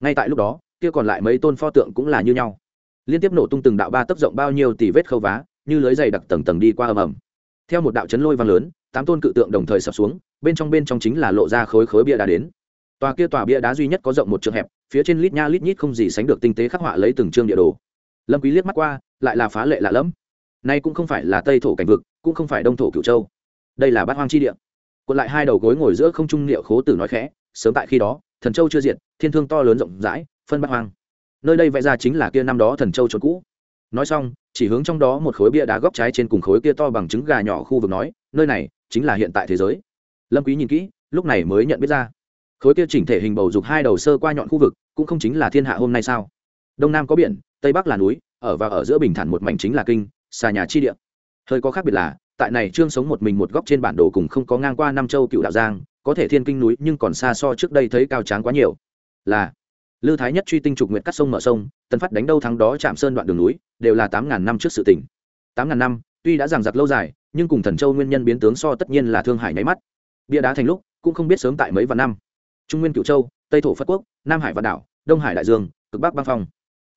Ngay tại lúc đó, kia còn lại mấy tôn pho tượng cũng là như nhau. Liên tiếp nổ tung từng đạo ba tấc rộng bao nhiêu tỷ vết khâu vá như lưới dày đặc tầng tầng đi qua ầm ầm. Theo một đạo chấn lôi vang lớn, tám tôn cự tượng đồng thời sập xuống, bên trong bên trong chính là lộ ra khối khối bia đá đến. Tòa kia tòa bia đá duy nhất có rộng một trường hẹp, phía trên lít nha lít nhít không gì sánh được tinh tế khắc họa lấy từng chương địa đồ. Lâm quý liếc mắt qua, lại là phá lệ lạ lẫm. Nay cũng không phải là tây thổ cảnh vực, cũng không phải đông thổ cửu châu. Đây là bát hoang chi địa. Còn lại hai đầu gối ngồi giữa không trung liệu khố tử nói khẽ, sớm tại khi đó, thần châu chưa diệt, thiên thương to lớn rộng rãi, phân bát hoang. Nơi đây vẽ ra chính là kia năm đó thần châu trốn cũ nói xong, chỉ hướng trong đó một khối bia đá góc trái trên cùng khối kia to bằng trứng gà nhỏ khu vực nói, nơi này chính là hiện tại thế giới. Lâm quý nhìn kỹ, lúc này mới nhận biết ra. Khối kia chỉnh thể hình bầu dục hai đầu sơ qua nhọn khu vực, cũng không chính là thiên hạ hôm nay sao? Đông nam có biển, tây bắc là núi, ở và ở giữa bình thản một mảnh chính là kinh, xà nhà chi địa. Hơi có khác biệt là, tại này trương sống một mình một góc trên bản đồ cùng không có ngang qua nam châu cựu đạo giang, có thể thiên kinh núi nhưng còn xa so trước đây thấy cao tráng quá nhiều. Là lư thái nhất truy tinh trục nguyện cắt sông mở sông, tần phát đánh đâu thắng đó chạm sơn đoạn đường núi, đều là tám ngàn năm trước sự tỉnh tám ngàn năm, tuy đã giảng giặc lâu dài, nhưng cùng thần châu nguyên nhân biến tướng so tất nhiên là thương hải nháy mắt. Bia đá thành lúc, cũng không biết sớm tại mấy vạn năm. Trung nguyên cửu châu, tây thổ phất quốc, nam hải vạn đảo, đông hải đại dương, cực bắc băng phong.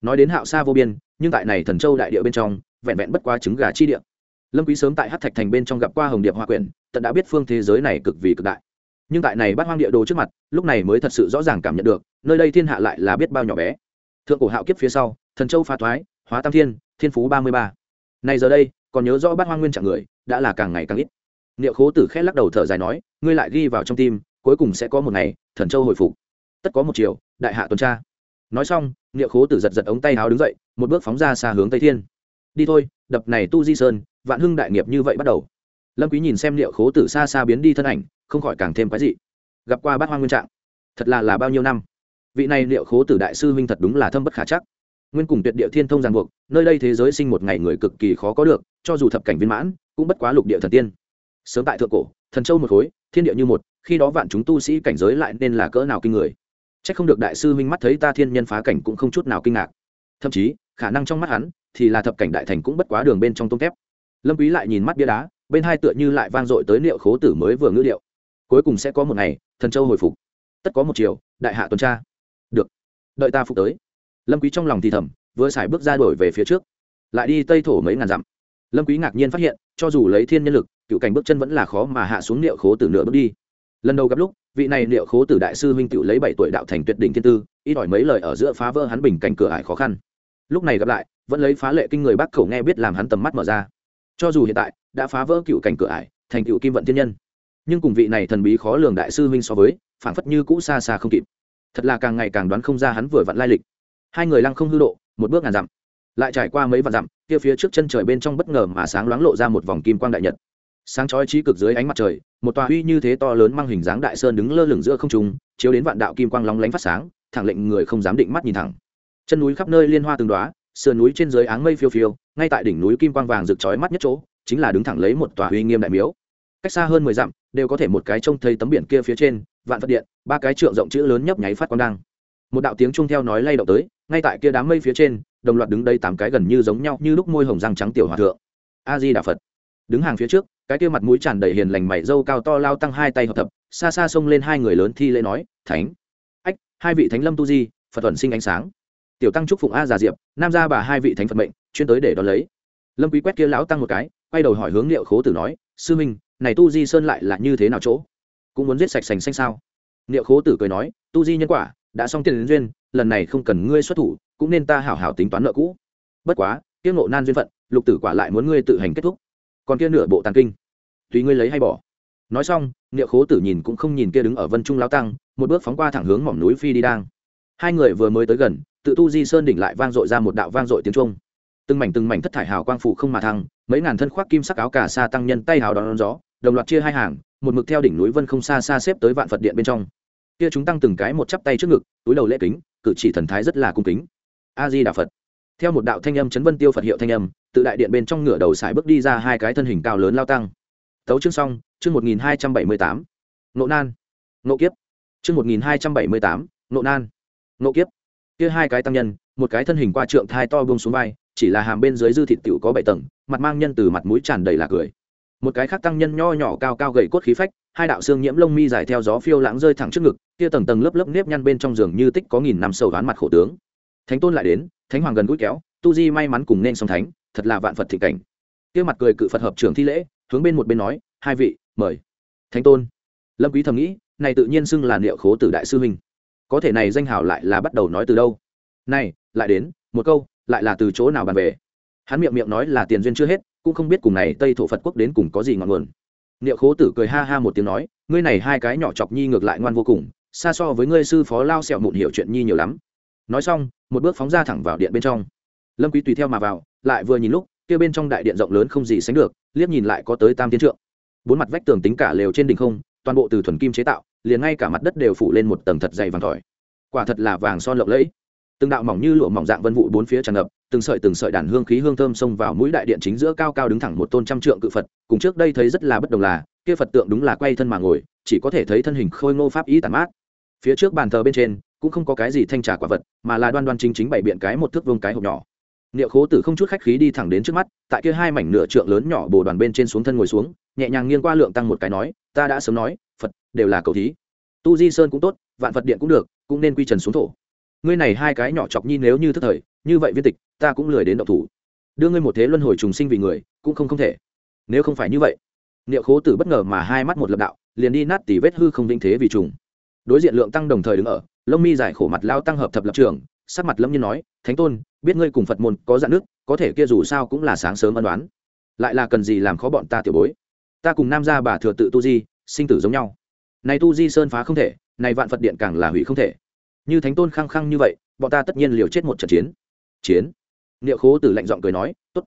Nói đến hạo xa vô biên, nhưng tại này thần châu đại địa bên trong, vẹn vẹn bất quá trứng gà chi địa. Lâm quý sớm tại hát thạch thành bên trong gặp qua hồng điệp hoa quyển, tận đã biết phương thế giới này cực vì cực đại. Nhưng tại này bắt hoang địa đồ trước mặt, lúc này mới thật sự rõ ràng cảm nhận được nơi đây thiên hạ lại là biết bao nhỏ bé. Thượng cổ hạo kiếp phía sau, thần châu pha thoái, hóa tam thiên thiên phú ba mươi ba. Này giờ đây, còn nhớ rõ bát hoang nguyên trạng người, đã là càng ngày càng ít. Niệu khố tử khẽ lắc đầu thở dài nói, ngươi lại ghi vào trong tim, cuối cùng sẽ có một ngày, thần châu hồi phục. Tất có một chiều, đại hạ tuần tra. Nói xong, niệu khố tử giật giật ống tay háo đứng dậy, một bước phóng ra xa hướng tây thiên. Đi thôi, đập này tu di sơn, vạn hưng đại nghiệp như vậy bắt đầu. Lâm quý nhìn xem liệu khố tử xa xa biến đi thân ảnh, không khỏi càng thêm quái dị. Gặp qua bát hoang nguyên trạng, thật là là bao nhiêu năm? Vị này liệu khố tử đại sư huynh thật đúng là thâm bất khả chắc. Nguyên cùng tuyệt địa thiên thông ràng buộc, nơi đây thế giới sinh một ngày người cực kỳ khó có được, cho dù thập cảnh viên mãn, cũng bất quá lục địa thần tiên. Sớm tại thượng cổ, thần châu một khối, thiên địa như một, khi đó vạn chúng tu sĩ cảnh giới lại nên là cỡ nào kinh người. C h ắ c không được đại sư huynh mắt thấy ta thiên nhân phá cảnh cũng không chút nào kinh ngạc. Thậm chí, khả năng trong mắt hắn, thì là thập cảnh đại thành cũng bất quá đường bên trong tôm thép lâm quý lại nhìn mắt bia đá, bên hai tựa như lại vang dội tới liệu khố tử mới vừa ngữ liệu. Cuối cùng sẽ có một ngày, thần châu hồi phục. Tất có một chiều, đại hạ tuần tra được. Đợi ta phục tới. Lâm quý trong lòng thì thầm, vừa xài bước ra đổi về phía trước. Lại đi tây thổ mấy ngàn dặm. Lâm quý ngạc nhiên phát hiện, cho dù lấy thiên nhân lực, cựu cảnh bước chân vẫn là khó mà hạ xuống liệu khố tử nửa bước đi. Lần đầu gặp lúc, vị này liệu khố tử đại sư huynh cựu lấy bảy tuổi đạo thành tuyệt đỉnh thiên tư, ít ỏi mấy lời ở giữa phá vỡ hắn bình cảnh cửa ải khó khăn. Lúc này gặp lại, vẫn lấy phá lệ kinh người bác khẩu nghe biết làm hắn tầm mắt mở ra. Cho dù hiện tại, đã phá vỡ cựu cảnh cửa ải, thành cựu kim vận thiên nhân. Nhưng cùng vị này thần bí khó lường đại sư huynh so với phản phất như cũ xa xa không kịp thật là càng ngày càng đoán không ra hắn vừa vặn lai lịch. Hai người lăng không hư độ, một bước ngàn dặm. Lại trải qua mấy vạn dặm, kia phía trước chân trời bên trong bất ngờ mà sáng loáng lộ ra một vòng kim quang đại nhật. Sáng chói trí cực dưới ánh mặt trời, một tòa uy như thế to lớn mang hình dáng đại sơn đứng lơ lửng giữa không trung, chiếu đến vạn đạo kim quang lóng lánh phát sáng, thẳng lệnh người không dám định mắt nhìn thẳng. Chân núi khắp nơi liên hoa từng đóa, sườn núi trên dưới áng mây phiêu phiêu, ngay tại đỉnh núi kim quang vàng rực chói mắt nhất chỗ, chính là đứng thẳng lấy một tòa uy nghiêm đại miếu. Cách xa hơn mười dặm, đều có thể một cái trông thấy tấm biển kia phía trên vạn phật điện, ba cái trượng rộng chữ lớn nhấp nháy phát quang đăng một đạo tiếng trung theo nói lay động tới, ngay tại kia đám mây phía trên, đồng loạt đứng đây tám cái gần như giống nhau như lúc môi hồng răng trắng tiểu hòa thượng. A di đà phật. Đứng hàng phía trước, cái kia mặt mũi tràn đầy hiền lành mày dâu cao to lao tăng hai tay hợp thập, xa xa xông lên hai người lớn thi lễ nói, thánh. Ách, hai vị thánh lâm tu di, phật thuần sinh ánh sáng. Tiểu tăng trúc phụng a già diệp, nam gia bà hai vị thánh phật mệnh, chuyên tới để đón lấy. Lâm quý quét kia lão tăng một cái, quay đầu hỏi hướng liệu khố tử nói, sư minh, này tu di sơn lại là như thế nào chỗ? Cũng muốn giết sạch sành xanh sao? Niệu khố tử cười nói tu di nhân quả đã xong tiền đến duyên lần này không cần ngươi xuất thủ cũng nên ta hảo hảo tính toán nợ cũ. Bất quá kiếp ngộ nan duyên phận lục tử quả lại muốn ngươi tự hành kết thúc. Còn kia nửa bộ tàn kinh tùy ngươi lấy hay bỏ. Nói xong niệu khố tử nhìn cũng không nhìn kia đứng ở vân trung lao tăng một bước phóng qua thẳng hướng mỏm núi phi đi đang. Hai người vừa mới tới gần tự tu di sơn đỉnh lại vang dội ra một đạo vang dội tiếng trung từng mảnh từng mảnh thất thải hào quang phủ không mà thăng mấy ngàn thân khoác kim sắc áo cà sa tăng nhân tay hào đón, đón gió đồng loạt chia hai hàng một mực theo đỉnh núi vân không xa xa xếp tới vạn phật điện bên trong. Kia chúng tăng từng cái một chắp tay trước ngực, túi đầu lễ kính, cử chỉ thần thái rất là cung kính. A di đà phật. Theo một đạo thanh âm chấn vân tiêu phật hiệu thanh âm, tự đại điện bên trong ngửa đầu xài bước đi ra hai cái thân hình cao lớn lao tăng. Tấu chương xong, chương một nghìn hai trăm bảy mươi tám. Nộ nan. Nộ kiếp. Chương một nghìn hai trăm bảy mươi tám nộ nan. Nộ kiếp. Kia hai cái tăng nhân, một cái thân hình qua trượng thai to bông xuống vai, chỉ là hàm bên dưới dư thịt tiểu có bảy tầng, mặt mang nhân từ mặt mũi tràn đầy là cười một cái khác tăng nhân nho nhỏ cao cao gầy cốt khí phách, hai đạo xương nhiễm lông mi dài theo gió phiêu lãng rơi thẳng trước ngực, kia tầng tầng lớp lớp nếp nhăn bên trong giường như tích có nghìn năm sầu đoán mặt khổ tướng. Thánh tôn lại đến, thánh hoàng gần gũi kéo, tu di may mắn cùng nên song thánh, thật là vạn phật thị cảnh. Kia mặt cười cự phật hợp trưởng thi lễ, hướng bên một bên nói, hai vị, mời. Thánh tôn. Lâm quý thầm nghĩ, này tự nhiên xưng là liệu khố tử đại sư huynh. Có thể này danh hào lại là bắt đầu nói từ đâu? Này, lại đến, một câu, lại là từ chỗ nào bàn về? Hắn miệng miệng nói là tiền duyên chưa hết cũng không biết cùng này tây thổ phật quốc đến cùng có gì ngọn nguồn. Niệu khố tử cười ha ha một tiếng nói, ngươi này hai cái nhỏ chọc nhi ngược lại ngoan vô cùng, xa so với ngươi sư phó lao sẹo mụn hiểu chuyện nhi nhiều lắm. Nói xong, một bước phóng ra thẳng vào điện bên trong. Lâm quý tùy theo mà vào, lại vừa nhìn lúc, kia bên trong đại điện rộng lớn không gì sánh được, liếc nhìn lại có tới tam thiên trượng. Bốn mặt vách tường tính cả lều trên đỉnh không, toàn bộ từ thuần kim chế tạo, liền ngay cả mặt đất đều phủ lên một tầng thật dày vàng tỏi quả thật là vàng son lộng lẫy từng đạo mỏng như lụa mỏng dạng vân vụ bốn phía tràn ngập, từng sợi từng sợi đàn hương khí hương thơm xông vào mũi đại điện chính giữa cao cao đứng thẳng một tôn trăm trượng cự phật, cùng trước đây thấy rất là bất đồng là, kia phật tượng đúng là quay thân mà ngồi, chỉ có thể thấy thân hình khôi ngô pháp ý tàn mát. Phía trước bàn thờ bên trên, cũng không có cái gì thanh trà quả vật, mà là đoan đoan chính chính bày biện cái một thước vương cái hộp nhỏ. Niệu khố tử không chút khách khí đi thẳng đến trước mắt, tại kia hai mảnh nửa trượng lớn nhỏ bồ đoàn bên trên xuống thân ngồi xuống, nhẹ nhàng nghiêng qua lượng tăng một cái nói, ta đã sớm nói, phật đều là cầu thí. Tu di sơn cũng tốt, vạn phật điện cũng được, cũng nên quy trần xuống thổ ngươi này hai cái nhỏ chọc nhi nếu như thức thời, như vậy viên tịch, ta cũng lười đến động thủ. Đưa ngươi một thế luân hồi trùng sinh vì người, cũng không không thể. Nếu không phải như vậy, niệu khố tử bất ngờ mà hai mắt một lập đạo, liền đi nát tỉ vết hư không vinh thế vì trùng. Đối diện lượng tăng đồng thời đứng ở, lông mi giải khổ mặt lao tăng hợp thập lập trường, sắc mặt lâm nhiên nói, thánh tôn, biết ngươi cùng phật môn có dạn nước, có thể kia dù sao cũng là sáng sớm ân đoán lại là cần gì làm khó bọn ta tiểu bối? Ta cùng nam gia bà thừa tự tu di, sinh tử giống nhau. Này tu di sơn phá không thể, này vạn phật điện càng là hủy không thể như thánh tôn khăng khăng như vậy, bọn ta tất nhiên liều chết một trận chiến. Chiến. Niệu khố tử lạnh giọng cười nói, tốt,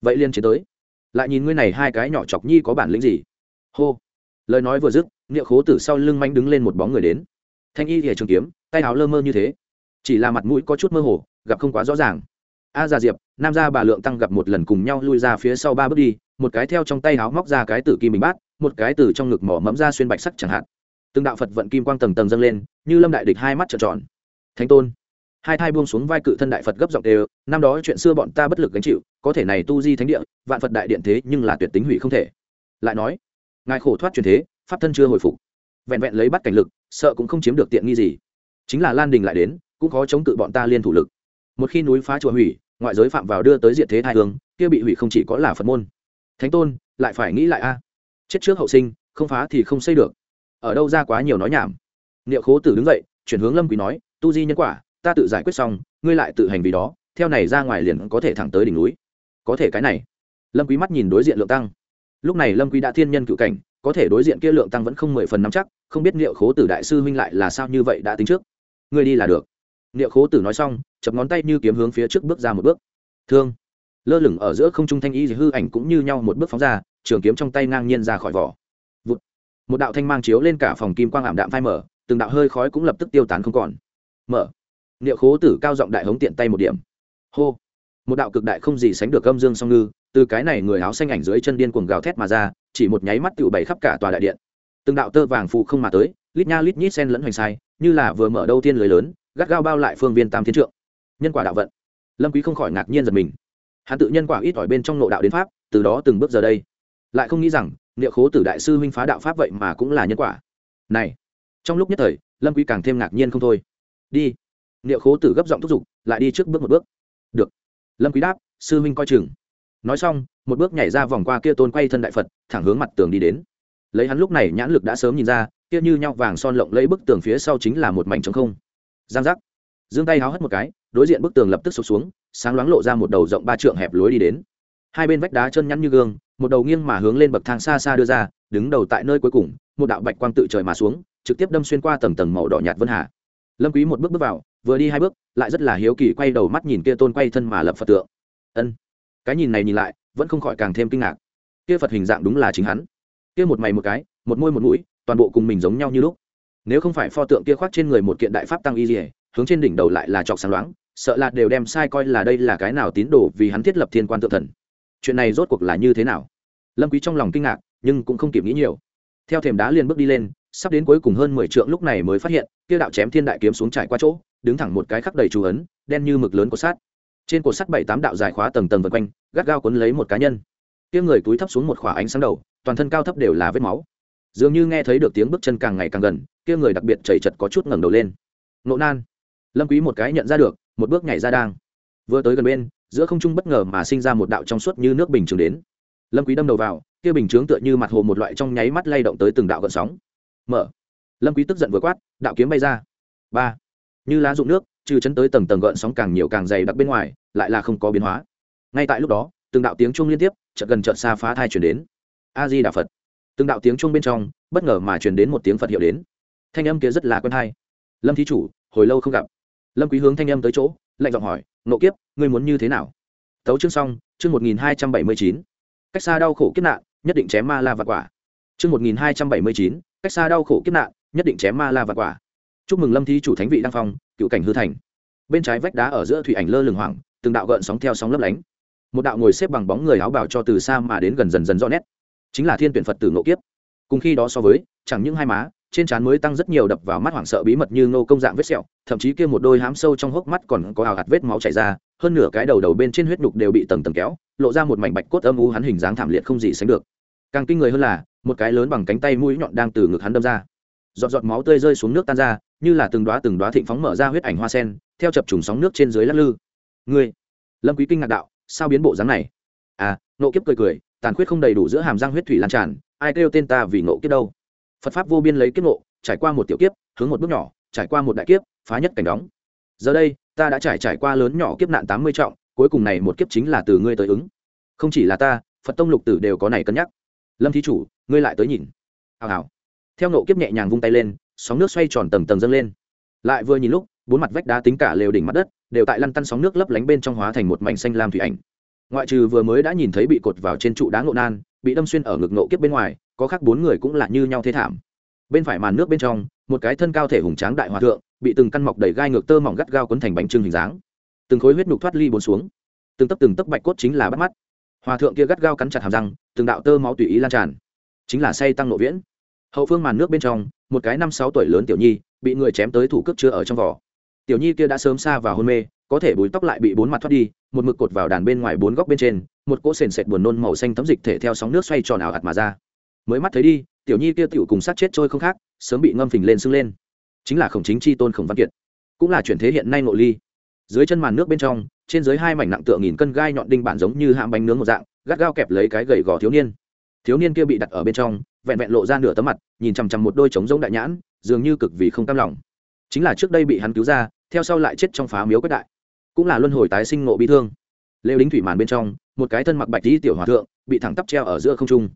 vậy liên chiến tới. Lại nhìn ngươi này hai cái nhỏ chọc nhi có bản lĩnh gì? Hô. Lời nói vừa dứt, niệu khố tử sau lưng manh đứng lên một bóng người đến. Thanh y thìa trường kiếm, tay áo lơ mơ như thế. Chỉ là mặt mũi có chút mơ hồ, gặp không quá rõ ràng. A già diệp, nam gia bà lượng tăng gặp một lần cùng nhau lui ra phía sau ba bước đi, một cái theo trong tay áo móc ra cái tử kim bình bát, một cái từ trong ngực mỏ mẫm ra xuyên bạch sắc chẳng hạn. Từng đạo phật vận kim quang tầng tầng dâng lên như lâm đại địch hai mắt trợn tròn. Thánh tôn, hai thai buông xuống vai cự thân đại phật gấp giọng đều, năm đó chuyện xưa bọn ta bất lực gánh chịu, có thể này tu di thánh địa, vạn phật đại điện thế nhưng là tuyệt tính hủy không thể. Lại nói, ngài khổ thoát truyền thế, pháp thân chưa hồi phục, vẹn vẹn lấy bắt cảnh lực, sợ cũng không chiếm được tiện nghi gì. Chính là lan đình lại đến, cũng có chống cự bọn ta liên thủ lực. Một khi núi phá chùa hủy, ngoại giới phạm vào đưa tới diện thế thai hương, kia bị hủy không chỉ có là phật môn. Thánh tôn, lại phải nghĩ lại a. Chết trước hậu sinh, không phá thì không xây được. Ở đâu ra quá nhiều nói nhảm niệu khố tử đứng dậy, chuyển hướng lâm quý nói, tu di nhân quả, ta tự giải quyết xong, ngươi lại tự hành vì đó, theo này ra ngoài liền có thể thẳng tới đỉnh núi. Có thể cái này. Lâm quý mắt nhìn đối diện lượng tăng. Lúc này lâm quý đã thiên nhân cựu cảnh, có thể đối diện kia lượng tăng vẫn không mười phần nắm chắc, không biết niệu khố tử đại sư huynh lại là sao như vậy đã tính trước. Ngươi đi là được. Niệu khố tử nói xong, chập ngón tay như kiếm hướng phía trước bước ra một bước. Thương. Lơ lửng ở giữa không trung thanh y hư ảnh cũng như nhau một bước phóng ra, trường kiếm trong tay ngang nhiên ra khỏi vỏ. Vụt. một đạo thanh mang chiếu lên cả phòng kim quang ảm đạm phai mở từng đạo hơi khói cũng lập tức tiêu tán không còn. Mở. Niệu khố tử cao giọng đại hống tiện tay một điểm. Hô. Một đạo cực đại không gì sánh được âm dương song ngư, từ cái này người áo xanh ảnh dưới chân điên cuồng gào thét mà ra, chỉ một nháy mắt tựu bày khắp cả tòa đại điện. Từng đạo tơ vàng phụ không mà tới, lít nha lít nhít sen lẫn hoành sai, như là vừa mở đầu tiên lưới lớn, gắt gao bao lại phương viên tam thiên trượng. Nhân quả đạo vận. Lâm quý không khỏi ngạc nhiên giật mình. Hắn tự nhân quả ít ỏi bên trong nội đạo đến pháp, từ đó từng bước giờ đây. Lại không nghĩ rằng, niệu khố tử đại sư huynh phá đạo pháp vậy mà cũng là nhân quả. Này trong lúc nhất thời, lâm quý càng thêm ngạc nhiên không thôi. Đi. Liệu khố tử gấp giọng thúc giục, lại đi trước bước một bước. Được. Lâm quý đáp, sư huynh coi chừng. Nói xong, một bước nhảy ra vòng qua kia tôn quay thân đại phật, thẳng hướng mặt tường đi đến. Lấy hắn lúc này nhãn lực đã sớm nhìn ra, kia như nhau vàng son lộng lấy bức tường phía sau chính là một mảnh trống không. Giang giác. Giương tay háo hất một cái, đối diện bức tường lập tức sụp xuống, sáng loáng lộ ra một đầu rộng ba trượng hẹp lối đi đến. Hai bên vách đá chân nhắn như gương, một đầu nghiêng mà hướng lên bậc thang xa xa đưa ra, đứng đầu tại nơi cuối cùng một đạo bạch quang tự trời mà xuống, trực tiếp đâm xuyên qua tầng tầng màu đỏ nhạt vân hà. Lâm quý một bước bước vào, vừa đi hai bước, lại rất là hiếu kỳ quay đầu mắt nhìn kia tôn quay thân mà lập phật tượng. Ân. Cái nhìn này nhìn lại, vẫn không khỏi càng thêm kinh ngạc. Kia phật hình dạng đúng là chính hắn. Kia một mày một cái, một môi một mũi, toàn bộ cùng mình giống nhau như lúc. Nếu không phải pho tượng kia khoác trên người một kiện đại pháp tăng y dỉa hướng trên đỉnh đầu lại là trọc sáng loáng, sợ là đều đem sai coi là đây là cái nào tín đồ vì hắn thiết lập thiên quan tự thần. Chuyện này rốt cuộc là như thế nào? Lâm quý trong lòng kinh ngạc, nhưng cũng không kịp nghĩ nhiều theo thềm đá liền bước đi lên, sắp đến cuối cùng hơn mười trượng lúc này mới phát hiện, kia đạo chém thiên đại kiếm xuống trải qua chỗ, đứng thẳng một cái khắc đầy chú ấn, đen như mực lớn của sát trên cột sắt bảy tám đạo dài khóa tầng tầng vân quanh, gắt gao cuốn lấy một cá nhân. Kia người túi thấp xuống một khỏa ánh sáng đầu, toàn thân cao thấp đều là vết máu. Dường như nghe thấy được tiếng bước chân càng ngày càng gần, kia người đặc biệt chảy chật có chút ngẩng đầu lên. Nộ nan. Lâm quý một cái nhận ra được, một bước nhảy ra đang. Vừa tới gần bên, giữa không trung bất ngờ mà sinh ra một đạo trong suốt như nước bình thường đến. Lâm quý đâm đầu vào kia bình chướng tựa như mặt hồ một loại trong nháy mắt lay động tới từng đạo gợn sóng. Mở. Lâm quý tức giận vừa quát, đạo kiếm bay ra. Ba. Như lá rụng nước, trừ chấn tới tầng tầng gợn sóng càng nhiều càng dày đặc bên ngoài, lại là không có biến hóa. Ngay tại lúc đó, từng đạo tiếng chuông liên tiếp, chợt gần chợt xa phá thai truyền đến. A di đà phật. Từng đạo tiếng chuông bên trong, bất ngờ mà truyền đến một tiếng phật hiệu đến. Thanh âm kia rất là quen hay. Lâm thí chủ, hồi lâu không gặp. Lâm quý hướng thanh âm tới chỗ, lạnh giọng hỏi nộ kiếp, ngươi muốn như thế nào? Tấu chương xong, chương một nghìn hai trăm bảy mươi chín. Cách xa đau khổ kiếp nạn nhất định chém ma la vạn quả. Chương một nghìn hai trăm bảy mươi chín, cách xa đau khổ kiếp nạn, nhất định chém ma la vạn quả. Chúc mừng lâm thí chủ thánh vị đăng phong, cựu cảnh hư thành. Bên trái vách đá ở giữa thủy ảnh lơ lửng hoảng, từng đạo gợn sóng theo sóng lấp lánh. Một đạo ngồi xếp bằng bóng người áo bào cho từ xa mà đến gần dần dần rõ nét. Chính là thiên tuyển phật tử ngộ kiếp. Cùng khi đó so với, chẳng những hai má trên trán mới tăng rất nhiều đập vào mắt hoảng sợ bí mật như ngô công dạng vết sẹo, thậm chí kia một đôi hám sâu trong hốc mắt còn có hào hạt vết máu chảy ra, hơn nửa cái đầu đầu bên trên huyết nhục đều bị tầng tầng kéo, lộ ra một mảnh bạch cốt âm u hắn hình dáng thảm liệt không gì sánh được. Càng kinh người hơn là, một cái lớn bằng cánh tay mũi nhọn đang từ ngực hắn đâm ra. Giọt giọt máu tươi rơi xuống nước tan ra, như là từng đóa từng đóa thịnh phóng mở ra huyết ảnh hoa sen, theo chập trùng sóng nước trên dưới lắc lư. Ngươi, lâm quý kinh ngạc đạo, sao biến bộ dáng này? À nộ kiếp cười cười, tàn khuyết không đầy đủ giữa hàm răng huyết thủy lan tràn, ai kêu tên ta vì nộ kiếp đâu? Phật pháp vô biên lấy kiếp nộ trải qua một tiểu kiếp, hướng một bước nhỏ, trải qua một đại kiếp, phá nhất cảnh đóng. Giờ đây, ta đã trải trải qua lớn nhỏ kiếp nạn tám mươi trọng, cuối cùng này một kiếp chính là từ ngươi tới ứng. Không chỉ là ta, phật tông lục tử đều có này cân nhắc. Lâm thí chủ, ngươi lại tới nhìn. Hào hào. Theo nộ kiếp nhẹ nhàng vung tay lên, sóng nước xoay tròn tầng tầng dâng lên. Lại vừa nhìn lúc, bốn mặt vách đá tính cả lều đỉnh mặt đất, đều tại lăn tăn sóng nước lấp lánh bên trong hóa thành một mảnh xanh lam thủy ảnh. Ngoại trừ vừa mới đã nhìn thấy bị cột vào trên trụ đá ngộ nan, bị đâm xuyên ở ngực nộ kiếp bên ngoài có khác bốn người cũng là như nhau thế thảm. Bên phải màn nước bên trong, một cái thân cao thể hùng tráng đại hòa thượng, bị từng căn mọc đầy gai ngược tơ mỏng gắt gao quấn thành bánh trưng hình dáng. Từng khối huyết nhục thoát ly bốn xuống. Từng tấc từng tấc bạch cốt chính là bắt mắt. Hòa thượng kia gắt gao cắn chặt hàm răng, từng đạo tơ máu tùy ý lan tràn. Chính là say tăng nội viễn. Hậu phương màn nước bên trong, một cái năm sáu tuổi lớn tiểu nhi, bị người chém tới thủ cước chưa ở trong vỏ. Tiểu nhi kia đã sớm xa vào hôn mê, có thể bùi tóc lại bị bốn mặt thoát đi, một mực cột vào đàn bên ngoài bốn góc bên trên, một cỗ sền sệt buồn nôn màu xanh tấm dịch thể theo sóng nước xoay tròn ảo ạt mà ra mới mắt thấy đi, tiểu nhi kia tiểu cùng sát chết trôi không khác, sớm bị ngâm phình lên sưng lên. Chính là khổng chính chi tôn khổng văn kiệt. Cũng là chuyển thế hiện nay nội ly. Dưới chân màn nước bên trong, trên dưới hai mảnh nặng tựa nghìn cân gai nhọn đinh bản giống như hãm bánh nướng một dạng, gắt gao kẹp lấy cái gầy gò thiếu niên. Thiếu niên kia bị đặt ở bên trong, vẹn vẹn lộ ra nửa tấm mặt, nhìn chằm chằm một đôi trống giống đại nhãn, dường như cực vì không cam lòng. Chính là trước đây bị hắn cứu ra, theo sau lại chết trong phá miếu quyết đại. Cũng là luân hồi tái sinh ngộ bi thương. Lêu đính thủy màn bên trong, một cái thân mặc bạch tí tiểu hòa thượng, bị thẳng tắp treo ở giữa không trung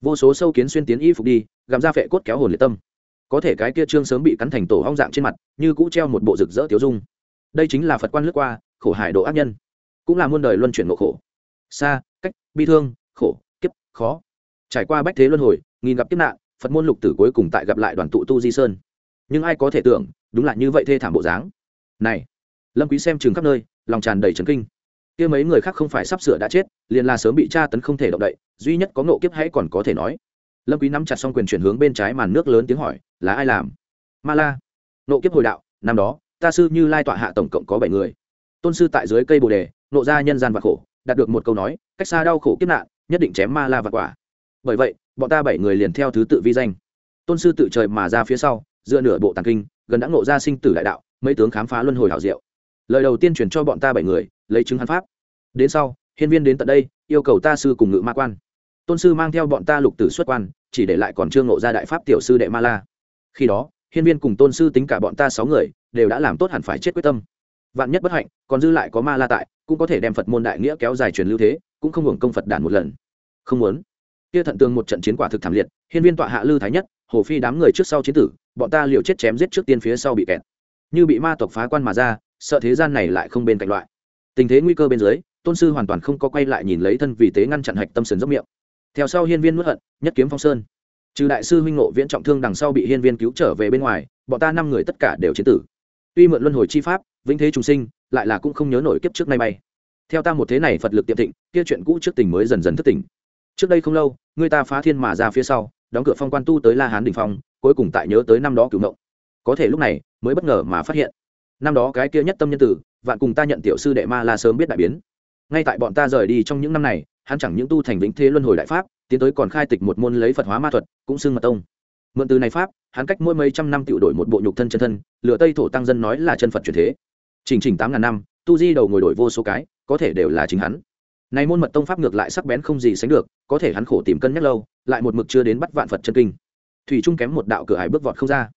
vô số sâu kiến xuyên tiến y phục đi, gặm ra phệ cốt kéo hồn liệt tâm. Có thể cái kia trương sớm bị cắn thành tổ hong dạng trên mặt, như cũ treo một bộ rực rỡ tiếu dung. Đây chính là phật quan lướt qua, khổ hải độ ác nhân. Cũng là muôn đời luân chuyển ngộ khổ. Xa cách, bi thương, khổ, kiếp, khó. Trải qua bách thế luân hồi, nghìn gặp kiếp nạn, phật môn lục tử cuối cùng tại gặp lại đoàn tụ tu di sơn. Nhưng ai có thể tưởng, đúng là như vậy thê thảm bộ dáng. Này, lâm quý xem chừng khắp nơi, lòng tràn đầy chấn kinh. Kia mấy người khác không phải sắp sửa đã chết liền là sớm bị tra tấn không thể động đậy, duy nhất có ngộ kiếp hãy còn có thể nói. Lâm quý nắm chặt xong quyền chuyển hướng bên trái màn nước lớn tiếng hỏi, là ai làm? Ma la. Ngộ kiếp hồi đạo, năm đó, ta sư như lai tọa hạ tổng cộng có bảy người. Tôn sư tại dưới cây bồ đề nộ ra nhân gian và khổ, đạt được một câu nói, cách xa đau khổ kiếp nạn, nhất định chém ma la và quả. Bởi vậy, bọn ta bảy người liền theo thứ tự vi danh. Tôn sư tự trời mà ra phía sau, dựa nửa bộ tàng kinh, gần đã ngộ ra sinh tử đại đạo, mấy tướng khám phá luân hồi hảo diệu. Lời đầu tiên truyền cho bọn ta bảy người, lấy chứng hắn pháp. Đến sau hiên viên đến tận đây, yêu cầu ta sư cùng ngự ma quan. Tôn sư mang theo bọn ta lục tử xuất quan, chỉ để lại còn chưa ngộ ra đại pháp tiểu sư đệ ma la. Khi đó, hiên viên cùng tôn sư tính cả bọn ta sáu người, đều đã làm tốt hẳn phải chết quyết tâm. Vạn nhất bất hạnh, còn dư lại có ma la tại, cũng có thể đem phật môn đại nghĩa kéo dài truyền lưu thế, cũng không hưởng công phật đản một lần. Không muốn. Kia thận tương một trận chiến quả thực thảm liệt, hiên viên tọa hạ lư thái nhất, hồ phi đám người trước sau chiến tử, bọn ta liều chết chém giết trước tiên phía sau bị kẹt. Như bị ma tộc phá quan mà ra, sợ thế gian này lại không bên cạnh loại. Tình thế nguy cơ bên dưới tôn sư hoàn toàn không có quay lại nhìn lấy thân vì tế ngăn chặn hạch tâm sườn dốc miệng. Theo sau hiên viên nuốt hận, nhất kiếm phong sơn. Trừ đại sư huynh ngộ viễn trọng thương đằng sau bị hiên viên cứu trở về bên ngoài, bọn ta năm người tất cả đều chiến tử. Tuy mượn luân hồi chi pháp, vĩnh thế trùng sinh, lại là cũng không nhớ nổi kiếp trước nay bay. Theo ta một thế này phật lực tiệm thịnh, kia chuyện cũ trước tình mới dần dần thức tỉnh. Trước đây không lâu người ta phá thiên mà ra phía sau, đóng cửa phong quan tu tới la hán đình phong, cuối cùng tại nhớ tới năm đó cửu mộng có thể lúc này, mới bất ngờ mà phát hiện. Năm đó cái kia nhất tâm nhân tử, vạn cùng ta nhận tiểu sư đệ ma la sớm biết đại biến ngay tại bọn ta rời đi trong những năm này, hắn chẳng những tu thành vĩnh thế luân hồi đại pháp, tiến tới còn khai tịch một môn lấy phật hóa ma thuật, cũng xưng mật tông. Mượn từ này pháp, hắn cách mỗi mấy trăm năm tự đổi một bộ nhục thân chân thân lựa tây thổ tăng dân nói là chân phật truyền thế. Chỉnh chỉnh tám ngàn năm, tu di đầu ngồi đổi vô số cái, có thể đều là chính hắn. Này môn mật tông pháp ngược lại sắc bén không gì sánh được, có thể hắn khổ tìm cân nhắc lâu, lại một mực chưa đến bắt vạn phật chân kinh. Thủy trung kém một đạo cửa hải bước vọt không ra.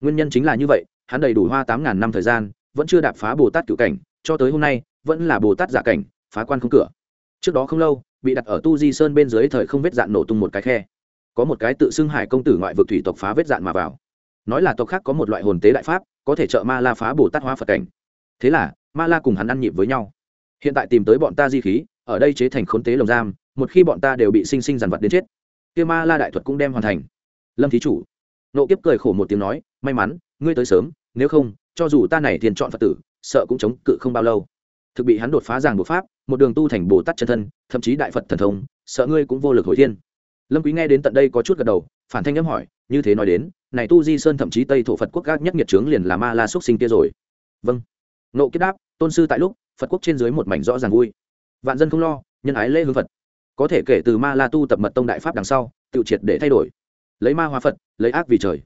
Nguyên nhân chính là như vậy, hắn đầy đủ hoa tám ngàn năm thời gian, vẫn chưa đạp phá bồ tát cựu cảnh, cho tới hôm nay, vẫn là bồ tát giả cảnh phá quan không cửa. Trước đó không lâu, bị đặt ở tu di sơn bên dưới thời không vết dạn nổ tung một cái khe. Có một cái tự xưng hải công tử ngoại vực thủy tộc phá vết dạn mà vào. Nói là tộc khác có một loại hồn tế đại pháp, có thể trợ ma la phá bồ tát hóa phật cảnh. Thế là, ma la cùng hắn ăn nhịp với nhau. Hiện tại tìm tới bọn ta di khí, ở đây chế thành khốn tế lồng giam, một khi bọn ta đều bị sinh sinh dằn vặt đến chết, kia ma la đại thuật cũng đem hoàn thành. Lâm thí chủ. Nộ kiếp cười khổ một tiếng nói, may mắn, ngươi tới sớm, nếu không, cho dù ta này tiền chọn phật tử, sợ cũng chống cự không bao lâu. Thực bị hắn đột phá giảng bộ pháp một đường tu thành bồ tát chân thân, thậm chí đại phật thần thông, sợ ngươi cũng vô lực hồi thiên. Lâm quý nghe đến tận đây có chút gật đầu, phản thanh nhắm hỏi, như thế nói đến, này tu di sơn thậm chí tây thổ phật quốc các nhất nghiệt trướng liền là ma la xuất sinh kia rồi. Vâng. Nộ kết đáp, tôn sư tại lúc, phật quốc trên dưới một mảnh rõ ràng vui. Vạn dân không lo, nhân ái lễ hương phật. Có thể kể từ ma la tu tập mật tông đại pháp đằng sau, tự triệt để thay đổi. Lấy ma hóa phật, lấy ác vì trời.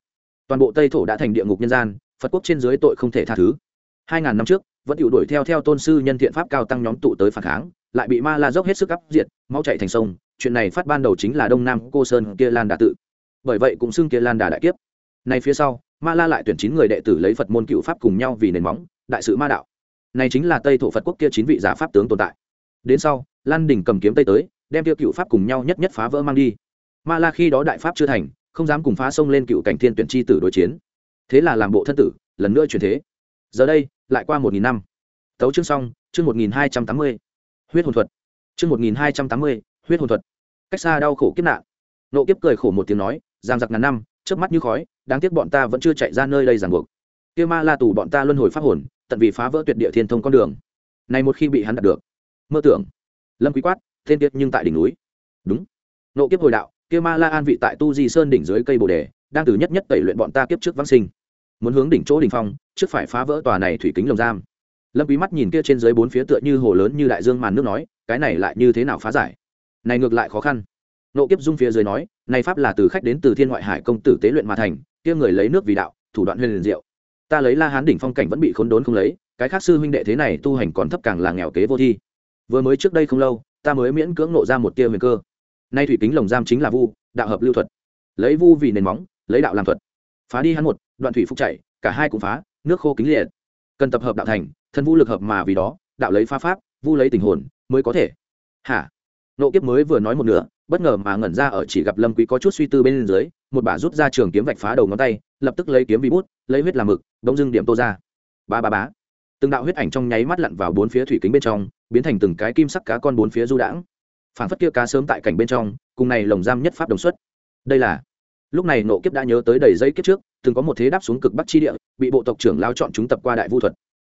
Toàn bộ tây thổ đã thành địa ngục nhân gian, phật quốc trên dưới tội không thể tha thứ. Hai ngàn năm trước vẫn tiểu đuổi theo theo tôn sư nhân thiện pháp cao tăng nhóm tụ tới phản kháng, lại bị ma la dốc hết sức áp diệt, máu chạy thành sông, chuyện này phát ban đầu chính là đông nam cô sơn kia lan đà tự. Bởi vậy cũng xưng kia lan đà đại kiếp. Nay phía sau, ma la lại tuyển chín người đệ tử lấy phật môn cựu pháp cùng nhau vì nền móng, đại sự ma đạo. Này chính là tây thổ phật quốc kia chín vị giả pháp tướng tồn tại. Đến sau, lan đình cầm kiếm tây tới, đem tiêu cựu pháp cùng nhau nhất nhất phá vỡ mang đi. Ma la khi đó đại pháp chưa thành, không dám cùng phá sông lên cựu cảnh thiên tuyển chi tử đối chiến. Thế là làm bộ thân tử, lần nữa chuyển thế. Giờ đây lại qua một nghìn năm. Tấu chương xong, chương một nghìn hai trăm tám mươi. Huyết hồn thuật. Chương một nghìn hai trăm tám mươi, huyết hồn thuật. Cách xa đau khổ kiếp nạn. Nộ kiếp cười khổ một tiếng nói, giang giặc ngàn năm trước mắt như khói, đáng tiếc bọn ta vẫn chưa chạy ra nơi đây ràng buộc. Kia ma la tù bọn ta luân hồi pháp hồn, tận vì phá vỡ tuyệt địa thiên thông con đường. Này một khi bị hắn đạt được, mơ tưởng. Lâm quý quát, thiên tiết nhưng tại đỉnh núi. Đúng. Nộ kiếp hồi đạo, kia ma la an vị tại tu di sơn đỉnh dưới cây bồ đề, đang từ nhất nhất tẩy luyện bọn ta kiếp trước vãng sinh muốn hướng đỉnh chỗ đỉnh phong, trước phải phá vỡ tòa này thủy kính lồng giam. Lâm quý mắt nhìn kia trên dưới bốn phía tựa như hồ lớn như đại dương màn nước nói, cái này lại như thế nào phá giải? Này ngược lại khó khăn. Nộ kiếp dung phía dưới nói, này pháp là từ khách đến từ thiên ngoại hải công tử tế luyện mà thành, kia người lấy nước vì đạo, thủ đoạn huyền liền diệu. Ta lấy la hán đỉnh phong cảnh vẫn bị khốn đốn không lấy, cái khác sư huynh đệ thế này tu hành còn thấp càng là nghèo kế vô thi. Vừa mới trước đây không lâu, ta mới miễn cưỡng nộ ra một tia huyền cơ. Nay thủy kính lồng giam chính là vu, đạo hợp lưu thuật. Lấy vu vì nền móng, lấy đạo làm thuật. Phá đi hắn một đoạn thủy phúc chảy, cả hai cũng phá, nước khô kính liệt. Cần tập hợp đạo thành, thân vũ lực hợp mà vì đó, đạo lấy pha pháp, vu lấy tình hồn, mới có thể. Hả? Nộ kiếp mới vừa nói một nửa, bất ngờ mà ngẩn ra ở chỉ gặp lâm quý có chút suy tư bên dưới, một bà rút ra trường kiếm vạch phá đầu ngón tay, lập tức lấy kiếm vi bút, lấy huyết làm mực đống dưng điểm tô ra. Ba ba bá từng đạo huyết ảnh trong nháy mắt lặn vào bốn phía thủy kính bên trong, biến thành từng cái kim sắc cá con bốn phía du đãng. Phản phất kia cá sớm tại cảnh bên trong, cùng này lồng giam nhất pháp đồng xuất. Đây là lúc này nộ kiếp đã nhớ tới đầy dây kiếp trước, từng có một thế đáp xuống cực bắc chi địa, bị bộ tộc trưởng lao chọn chúng tập qua đại vu thuật.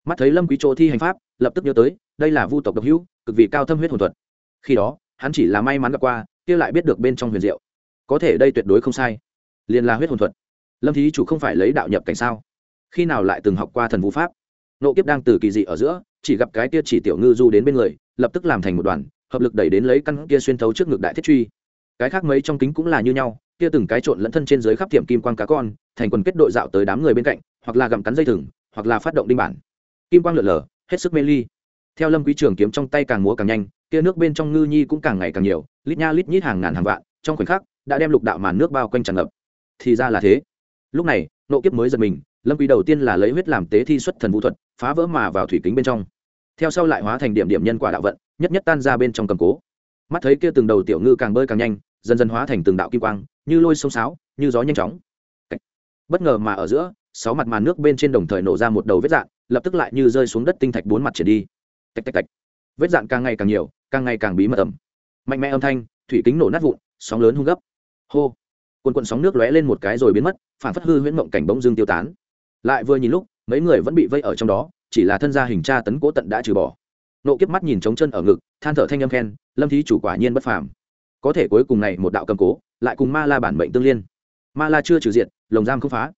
Mắt thấy lâm quý chỗ thi hành pháp, lập tức nhớ tới, đây là vu tộc độc hữu, cực vì cao thâm huyết hồn thuật. Khi đó, hắn chỉ là may mắn gặp qua, kia lại biết được bên trong huyền diệu. Có thể đây tuyệt đối không sai. Liền là huyết hồn thuật. Lâm thí chủ không phải lấy đạo nhập cảnh sao? Khi nào lại từng học qua thần vũ pháp? Nộ kiếp đang từ kỳ dị ở giữa, chỉ gặp cái kia chỉ tiểu ngư du đến bên người, lập tức làm thành một đoàn, hợp lực đẩy đến lấy căn kia xuyên thấu trước ngực đại thiết truy cái khác mấy trong kính cũng là như nhau, kia từng cái trộn lẫn thân trên dưới khắp tiệm kim quang cá con, thành quần kết đội dạo tới đám người bên cạnh, hoặc là gặm cắn dây thừng, hoặc là phát động đinh bản. Kim quang lượn lờ hết sức mê ly. Theo lâm quý trường kiếm trong tay càng múa càng nhanh, kia nước bên trong ngư nhi cũng càng ngày càng nhiều, lít nha lít nhít hàng ngàn hàng vạn, trong khoảnh khắc, đã đem lục đạo màn nước bao quanh tràn ngập. Thì ra là thế. Lúc này, nộ kiếp mới giật mình, lâm quý đầu tiên là lấy huyết làm tế thi xuất thần vũ thuật, phá vỡ mà vào thủy kính bên trong. Theo sau lại hóa thành điểm điểm nhân quả đạo vận, nhất nhất tan ra bên trong cầm cố. Mắt thấy kia từng đầu tiểu ngư càng bơi càng nhanh dần dần hóa thành từng đạo kim quang, như lôi sông sáo, như gió nhanh chóng. Bất ngờ mà ở giữa, sáu mặt màn nước bên trên đồng thời nổ ra một đầu vết dạn, lập tức lại như rơi xuống đất tinh thạch bốn mặt triển đi. Tạch tạch tạch. Vết dạn càng ngày càng nhiều, càng ngày càng bí mật ẩm. Mạnh mẽ âm thanh, thủy kính nổ nát vụn, sóng lớn hung gấp. Hô. Quần quần sóng nước lóe lên một cái rồi biến mất, phản phất hư huyễn mộng cảnh bỗng dưng tiêu tán. Lại vừa nhìn lúc, mấy người vẫn bị vây ở trong đó, chỉ là thân gia hình tra tấn cố tận đã trừ bỏ. Nộ kiếp mắt nhìn trống chân ở ngực, than thở thanh âm khen, lâm thí chủ quả nhiên bất phàm có thể cuối cùng này một đạo cầm cố, lại cùng ma la bản mệnh tương liên. Ma la chưa trừ diện lồng giam không phá.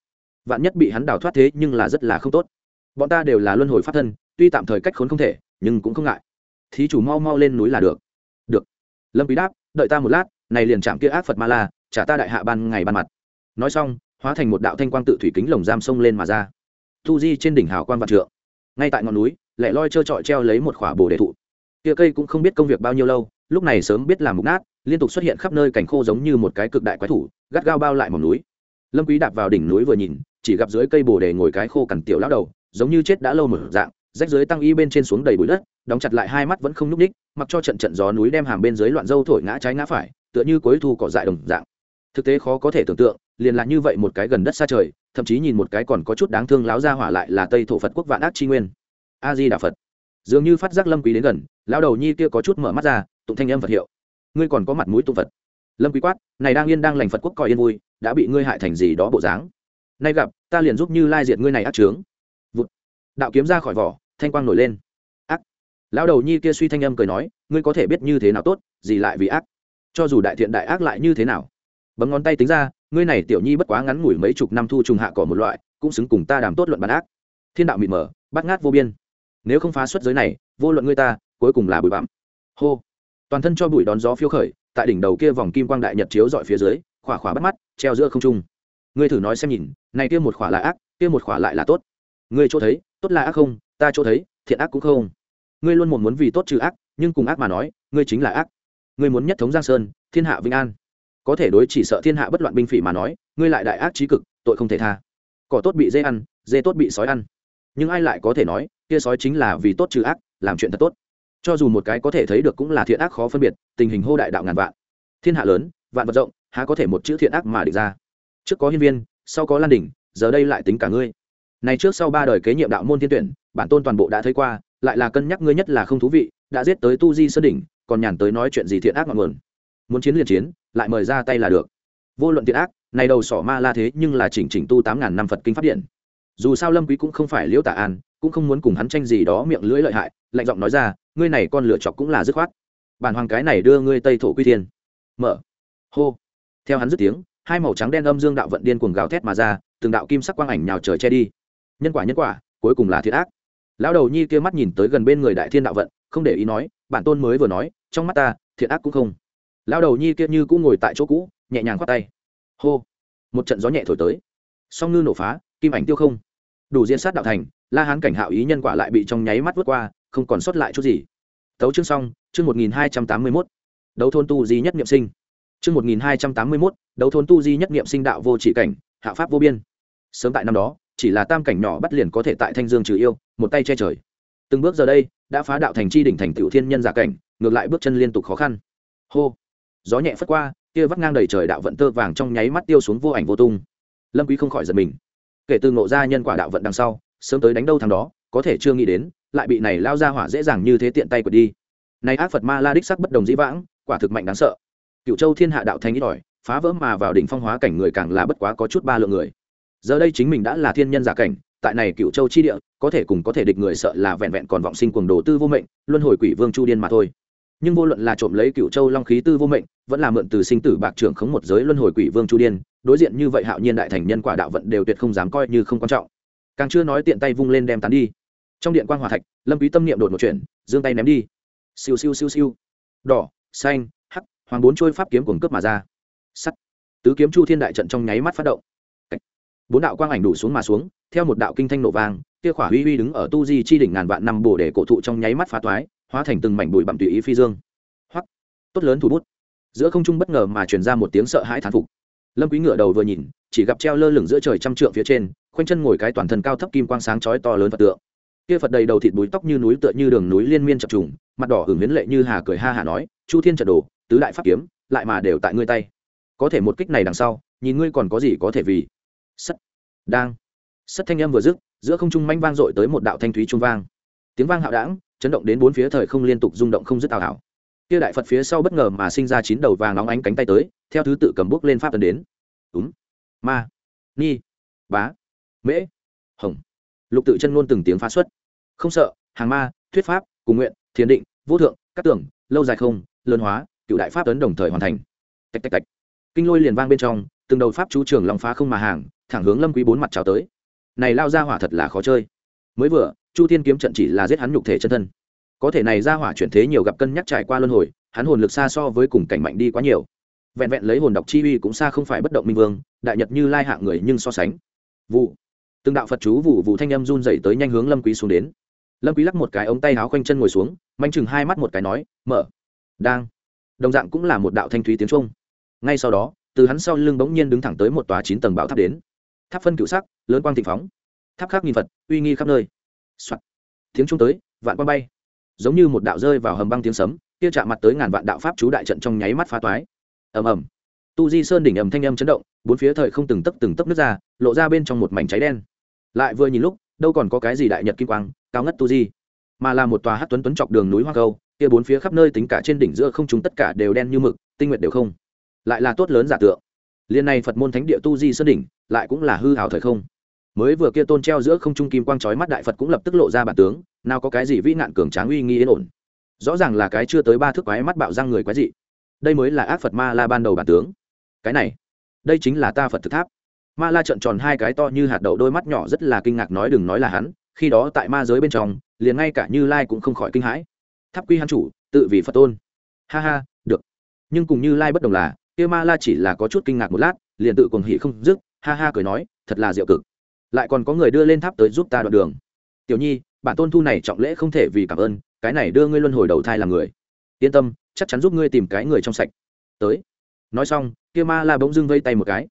Vạn nhất bị hắn đào thoát thế nhưng là rất là không tốt. Bọn ta đều là luân hồi pháp thân, tuy tạm thời cách khốn không thể, nhưng cũng không ngại. Thí chủ mau mau lên núi là được. Được. Lâm quý đáp, đợi ta một lát, này liền chạm kia ác phật ma la, trả ta đại hạ ban ngày ban mặt. Nói xong, hóa thành một đạo thanh quang tự thủy kính lồng giam sông lên mà ra. Thu di trên đỉnh hào quan vạn trượng. Ngay tại ngọn núi, lẻ loi trơ trọi treo lấy một khỏa bồ đề thụ. Kia cây cũng không biết công việc bao nhiêu lâu, lúc này sớm biết làm mục nát liên tục xuất hiện khắp nơi cảnh khô giống như một cái cực đại quái thủ, gắt gao bao lại mỏm núi. Lâm quý đạp vào đỉnh núi vừa nhìn, chỉ gặp dưới cây bồ đề ngồi cái khô cằn tiểu lão đầu, giống như chết đã lâu mở dạng, rách dưới tăng y bên trên xuống đầy bụi đất, đóng chặt lại hai mắt vẫn không nhúc ních mặc cho trận trận gió núi đem hàm bên dưới loạn dâu thổi ngã trái ngã phải, tựa như cuối thu cỏ dại đồng dạng. Thực tế khó có thể tưởng tượng, liền là như vậy một cái gần đất xa trời, thậm chí nhìn một cái còn có chút đáng thương láo ra hỏa lại là tây thổ phật quốc vạn ác chi nguyên. A di đà phật. Dường như phát giác lâm quý đến gần, lão đầu nhi kia có chút mở mắt ra, tụng thanh âm phật hiệu ngươi còn có mặt mũi tu phật. Lâm quý quát, này đang yên đang lành phật quốc coi yên vui, đã bị ngươi hại thành gì đó bộ dáng. Nay gặp, ta liền giúp như lai diệt ngươi này ác trướng vụt. Đạo kiếm ra khỏi vỏ, thanh quang nổi lên. Ác. Lão đầu nhi kia suy thanh âm cười nói, ngươi có thể biết như thế nào tốt, gì lại vì ác? Cho dù đại thiện đại ác lại như thế nào? Bấm ngón tay tính ra, ngươi này tiểu nhi bất quá ngắn ngủi mấy chục năm thu trùng hạ cỏ một loại, cũng xứng cùng ta đàm tốt luận bản ác. Thiên đạo mịt mờ, bắt ngát vô biên. Nếu không phá xuất giới này, vô luận ngươi ta, cuối cùng là bụi bặm. Hô toàn thân cho bụi đón gió phiêu khởi, tại đỉnh đầu kia vòng kim quang đại nhật chiếu dọi phía dưới, khỏa khỏa bắt mắt, treo giữa không trung. Ngươi thử nói xem nhìn, này kia một khỏa là ác, kia một khỏa lại là tốt. Ngươi chỗ thấy, tốt là ác không, ta chỗ thấy, thiện ác cũng không. Ngươi luôn một muốn vì tốt trừ ác, nhưng cùng ác mà nói, ngươi chính là ác. Ngươi muốn nhất thống giang sơn, thiên hạ vĩnh an. Có thể đối chỉ sợ thiên hạ bất loạn binh phỉ mà nói, ngươi lại đại ác trí cực, tội không thể tha. Cỏ tốt bị dê ăn, dê tốt bị sói ăn. Nhưng ai lại có thể nói, kia sói chính là vì tốt trừ ác, làm chuyện thật tốt cho dù một cái có thể thấy được cũng là thiện ác khó phân biệt, tình hình hô đại đạo ngàn vạn. Thiên hạ lớn, vạn vật rộng, há có thể một chữ thiện ác mà địch ra? Trước có hiên viên, sau có lan đỉnh, giờ đây lại tính cả ngươi. Này trước sau ba đời kế nhiệm đạo môn thiên tuyển, bản tôn toàn bộ đã thấy qua, lại là cân nhắc ngươi nhất là không thú vị, đã giết tới tu di sơn đỉnh, còn nhàn tới nói chuyện gì thiện ác ngọn nguồn. Muốn chiến liền chiến, lại mời ra tay là được. Vô luận thiện ác, này đầu sỏ ma la thế nhưng là chỉnh chỉnh tu tám ngàn năm phật kinh pháp điện dù sao lâm quý cũng không phải liễu tạ an, cũng không muốn cùng hắn tranh gì đó miệng lưỡi lợi hại, lạnh giọng nói ra, ngươi này con lựa chọc cũng là dứt khoát. Bản hoàng cái này đưa ngươi tây thổ quy thiên. Mở. Hô. Theo hắn dứt tiếng, hai màu trắng đen âm dương đạo vận điên cuồng gào thét mà ra, từng đạo kim sắc quang ảnh nhào trời che đi. Nhân quả nhân quả, cuối cùng là thiệt ác. Lão đầu nhi kia mắt nhìn tới gần bên người đại thiên đạo vận, không để ý nói, bản tôn mới vừa nói, trong mắt ta, thiệt ác cũng không. Lão đầu nhi kia như cũng ngồi tại chỗ cũ, nhẹ nhàng khoát tay. Hô. Một trận gió nhẹ thổi tới. Song ngư nổ phá, kim ảnh tiêu không đủ diễn sát đạo thành, la hán cảnh hạo ý nhân quả lại bị trong nháy mắt vượt qua, không còn sót lại chút gì. Tấu chương xong, chương một nghìn hai trăm tám mươi mốt. Đấu thôn tu di nhất niệm sinh. Chương một nghìn hai trăm tám mươi mốt, đấu thôn tu di nhất niệm sinh đạo vô chỉ cảnh, hạ pháp vô biên. Sớm tại năm đó, chỉ là tam cảnh nhỏ bắt liền có thể tại thanh dương trừ yêu, một tay che trời. Từng bước giờ đây, đã phá đạo thành chi đỉnh thành tiểu thiên nhân giả cảnh, ngược lại bước chân liên tục khó khăn. Hô! Gió nhẹ phất qua, kia vắt ngang đầy trời đạo vận tơ vàng trong nháy mắt tiêu xuống vô ảnh vô tung. Lâm quý không khỏi giật mình kể từ ngộ ra nhân quả đạo vận đằng sau, sớm tới đánh đâu thằng đó, có thể chưa nghĩ đến, lại bị này lao ra hỏa dễ dàng như thế tiện tay quật đi. Này ác phật ma la đích sắc bất đồng dĩ vãng, quả thực mạnh đáng sợ. Cựu châu thiên hạ đạo thành ít ỏi, phá vỡ mà vào đỉnh phong hóa cảnh người càng là bất quá có chút ba lượng người. Giờ đây chính mình đã là thiên nhân giả cảnh, tại này cựu châu chi địa, có thể cùng có thể địch người sợ là vẹn vẹn còn vọng sinh cuồng đồ tư vô mệnh, luân hồi quỷ vương chu điên mà thôi. Nhưng vô luận là trộm lấy cựu châu long khí tư vô mệnh, vẫn là mượn từ sinh tử bạc trưởng khống một giới luân hồi quỷ vương chu điên đối diện như vậy hạo nhiên đại thành nhân quả đạo vận đều tuyệt không dám coi như không quan trọng. Càng chưa nói tiện tay vung lên đem tán đi. Trong điện quan hòa thạch, lâm quý tâm niệm đột một chuyện, giương tay ném đi. Siêu siêu siêu siêu. Đỏ, xanh, hắc, hoàng bốn trôi pháp kiếm cuồng cướp mà ra. Sắt. Tứ kiếm chu thiên đại trận trong nháy mắt phát động. Bốn đạo quang ảnh đủ xuống mà xuống, theo một đạo kinh thanh nổ vang, kia khỏa huy huy đứng ở tu di chi đỉnh ngàn vạn năm bổ để cổ thụ trong nháy mắt phá toái, hóa thành từng mảnh bụi bặm tùy ý phi dương. Hoắc. Tốt lớn thủ bút. Giữa không trung bất ngờ mà truyền ra một tiếng sợ hãi thán phục lâm quý ngửa đầu vừa nhìn chỉ gặp treo lơ lửng giữa trời trăm trượng phía trên khoanh chân ngồi cái toàn thân cao thấp kim quang sáng chói to lớn phật tượng. Kia phật đầy đầu thịt búi tóc như núi tựa như đường núi liên miên chập trùng mặt đỏ hưởng miến lệ như hà cười ha hà nói chu thiên trận đồ tứ đại pháp kiếm lại mà đều tại ngươi tay. Có thể một kích này đằng sau nhìn ngươi còn có gì có thể vì. Sắt. Đang. Sắt thanh âm vừa dứt giữa không trung manh vang dội tới một đạo thanh thúy trung vang. Tiếng vang hạo đẳng, chấn động đến bốn phía thời không liên tục rung động không dứt ảo ảo kia đại phật phía sau bất ngờ mà sinh ra chín đầu vàng nóng ánh cánh tay tới, theo thứ tự cầm bước lên pháp tấn đến. Đúng. Ma. Ni. Bá. Mễ. Hồng. Lục tự chân ngôn từng tiếng phá xuất. Không sợ, hàng ma, thuyết pháp, cùng nguyện, thiền định, vô thượng, các tưởng, lâu dài không, lớn hóa, cựu đại pháp tấn đồng thời hoàn thành. Tạch tạch tạch. Kinh lôi liền vang bên trong, từng đầu pháp chú trường lòng phá không mà hàng, thẳng hướng lâm quý bốn mặt chào tới. Này lao ra hỏa thật là khó chơi. Mới vừa, chu thiên kiếm trận chỉ là giết hắn nhục thể chân thân có thể này ra hỏa chuyển thế nhiều gặp cân nhắc trải qua luân hồi, hắn hồn lực xa so với cùng cảnh mạnh đi quá nhiều. Vẹn vẹn lấy hồn đọc chi uy cũng xa không phải bất động minh vương, đại nhật như lai hạng người nhưng so sánh. Vụ. Từng đạo phật chú vụ vụ thanh âm run dậy tới nhanh hướng lâm quý xuống đến. Lâm quý lắc một cái ống tay áo quanh chân ngồi xuống, manh chừng hai mắt một cái nói, mở. Đang. Đồng dạng cũng là một đạo thanh thúy tiếng trung ngay sau đó, từ hắn sau lưng bỗng nhiên đứng thẳng tới một tòa chín tầng bảo tháp đến. Tháp phân cựu sắc, lớn quang thịnh phóng. Tháp khác nghìn phật, uy nghi khắp nơi、Soạn. tiếng trung tới, vạn quang bay giống như một đạo rơi vào hầm băng tiếng sấm, kia chạm mặt tới ngàn vạn đạo pháp chú đại trận trong nháy mắt phá toái. Ầm ầm. Tu di sơn đỉnh ầm thanh âm chấn động, bốn phía thời không từng tấc từng tấc nước ra, lộ ra bên trong một mảnh cháy đen. Lại vừa nhìn lúc, đâu còn có cái gì đại nhật kim quang, cao ngất tu di. Mà là một tòa hát tuấn tuấn chọc đường núi hoa câu, kia bốn phía khắp nơi tính cả trên đỉnh giữa không chúng tất cả đều đen như mực, tinh nguyệt đều không. Lại là tốt lớn giả tượng. Liên này phật môn thánh địa tu di sơn đỉnh, lại cũng là hư hào thời không mới vừa kia tôn treo giữa không trung kim quang chói mắt đại phật cũng lập tức lộ ra bản tướng, nào có cái gì vĩ nạn cường tráng uy nghi yên ổn. Rõ ràng là cái chưa tới ba thước quái mắt bạo răng người quái dị. Đây mới là ác phật ma la ban đầu bản tướng. Cái này, đây chính là ta phật thực tháp. Ma la trợn tròn hai cái to như hạt đậu, đôi mắt nhỏ rất là kinh ngạc nói đừng nói là hắn, khi đó tại ma giới bên trong, liền ngay cả như lai cũng không khỏi kinh hãi. Tháp quy hắn chủ, tự vì phật tôn. Ha ha, được. Nhưng cùng như lai bất đồng là, kia ma la chỉ là có chút kinh ngạc một lát, liền tự cuồng hỉ không dứt, ha ha cười nói, thật là diệu cực lại còn có người đưa lên tháp tới giúp ta đoạn đường. Tiểu nhi, bản tôn thu này trọng lễ không thể vì cảm ơn, cái này đưa ngươi luân hồi đầu thai làm người. Yên tâm, chắc chắn giúp ngươi tìm cái người trong sạch. Tới. Nói xong, kia ma la bỗng dưng vây tay một cái.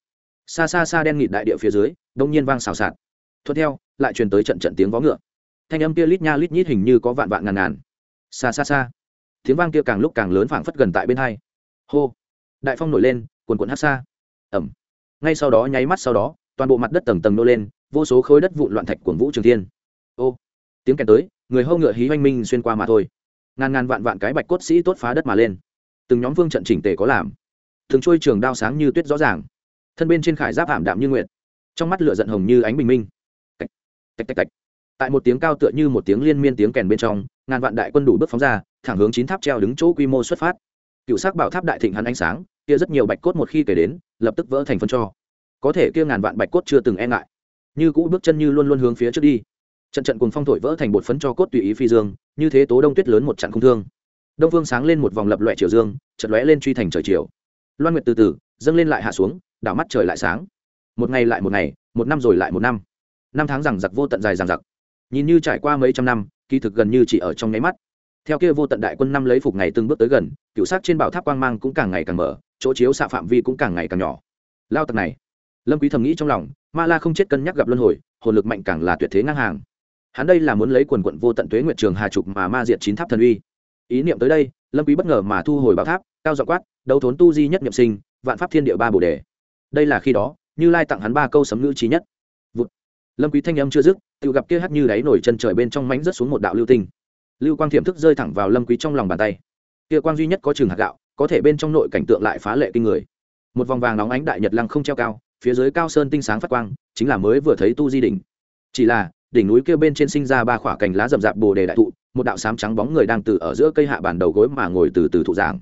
Xa xa xa đen nghịt đại địa phía dưới đông nhiên vang xào xạc. Thuận theo, lại truyền tới trận trận tiếng vó ngựa. Thanh âm kia lít nha lít nhít hình như có vạn vạn ngàn ngàn. Xa xa xa. Tiếng vang kia càng lúc càng lớn phảng phất gần tại bên hai. Hô. Đại phong nổi lên quần quần hát xa. Ẩm. Ngay sau đó, nháy mắt sau đó, toàn bộ mặt đất tầng tầng nô lên vô số khối đất vụn loạn thạch của vũ trường thiên. Ô, tiếng kèn tới, người hâu ngựa hí oanh minh xuyên qua mà thôi. Ngàn ngàn vạn vạn cái bạch cốt sĩ tốt phá đất mà lên. Từng nhóm vương trận chỉnh tề có làm. Thường trôi trường đao sáng như tuyết rõ ràng. Thân bên trên khải giáp ảm đạm như nguyệt. Trong mắt lửa giận hồng như ánh bình minh. Tạch tạch tạch tạch. Tại một tiếng cao tựa như một tiếng liên miên tiếng kèn bên trong, ngàn vạn đại quân đủ bước phóng ra, thẳng hướng chín tháp treo đứng chỗ quy mô xuất phát. Cựu sắc bảo tháp đại thịnh hắn ánh sáng, kia rất nhiều bạch cốt một khi kể đến, lập tức vỡ thành phân cho. Có thể kia ngàn vạn bạch cốt chưa từng e ngại như cũ bước chân như luôn luôn hướng phía trước đi. Trận trận cùng phong thổi vỡ thành bột phấn cho cốt tùy ý phi dương, như thế tố đông tuyết lớn một trận không thương. Đông vương sáng lên một vòng lập loại chiều dương trận lóe lên truy thành trời chiều loan nguyệt từ từ, dâng lên lại hạ xuống, đảo mắt trời lại sáng. Một ngày lại một ngày, một năm rồi lại một năm. Năm tháng rằng giặc vô tận dài rằng giặc nhìn như trải qua mấy trăm năm, kỳ thực gần như chỉ ở trong nháy mắt. Theo kia vô tận đại quân năm lấy phục ngày từng bước tới gần, cựu sát trên bảo tháp quang mang cũng càng ngày càng mở, chỗ chiếu xạ phạm vi cũng càng ngày càng nhỏ. Lao tặc này lâm quý thầm nghĩ trong lòng, ma la không chết cân nhắc gặp luân hồi, hồn lực mạnh càng là tuyệt thế ngang hàng. Hắn đây là muốn lấy quần quận vô tận tuế nguyệt trường hà trục mà ma diệt chín tháp thần uy. Ý niệm tới đây, lâm quý bất ngờ mà thu hồi bảo tháp, cao dọa quát, đấu thốn tu di nhất nhậm sinh, vạn pháp thiên địa ba bồ đề. Đây là khi đó, như lai tặng hắn ba câu sấm ngữ trí nhất. Vụt. lâm quý thanh âm chưa dứt tự gặp kia hắt như đáy nổi chân trời bên trong mánh rớt xuống một đạo lưu tinh. Lưu quang thiểm thức rơi thẳng vào lâm quý trong lòng bàn tay. Kia quang duy nhất có trường hạt gạo, có thể bên trong nội cảnh tượng lại phá lệ kinh người. Một vòng vàng nóng ánh đại nhật lăng không treo cao phía dưới cao sơn tinh sáng phát quang, chính là mới vừa thấy tu di đỉnh. Chỉ là, đỉnh núi kia bên trên sinh ra ba khỏa cành lá rậm rạp bồ đề đại thụ, một đạo sám trắng bóng người đang từ ở giữa cây hạ bản đầu gối mà ngồi từ từ thụ giảng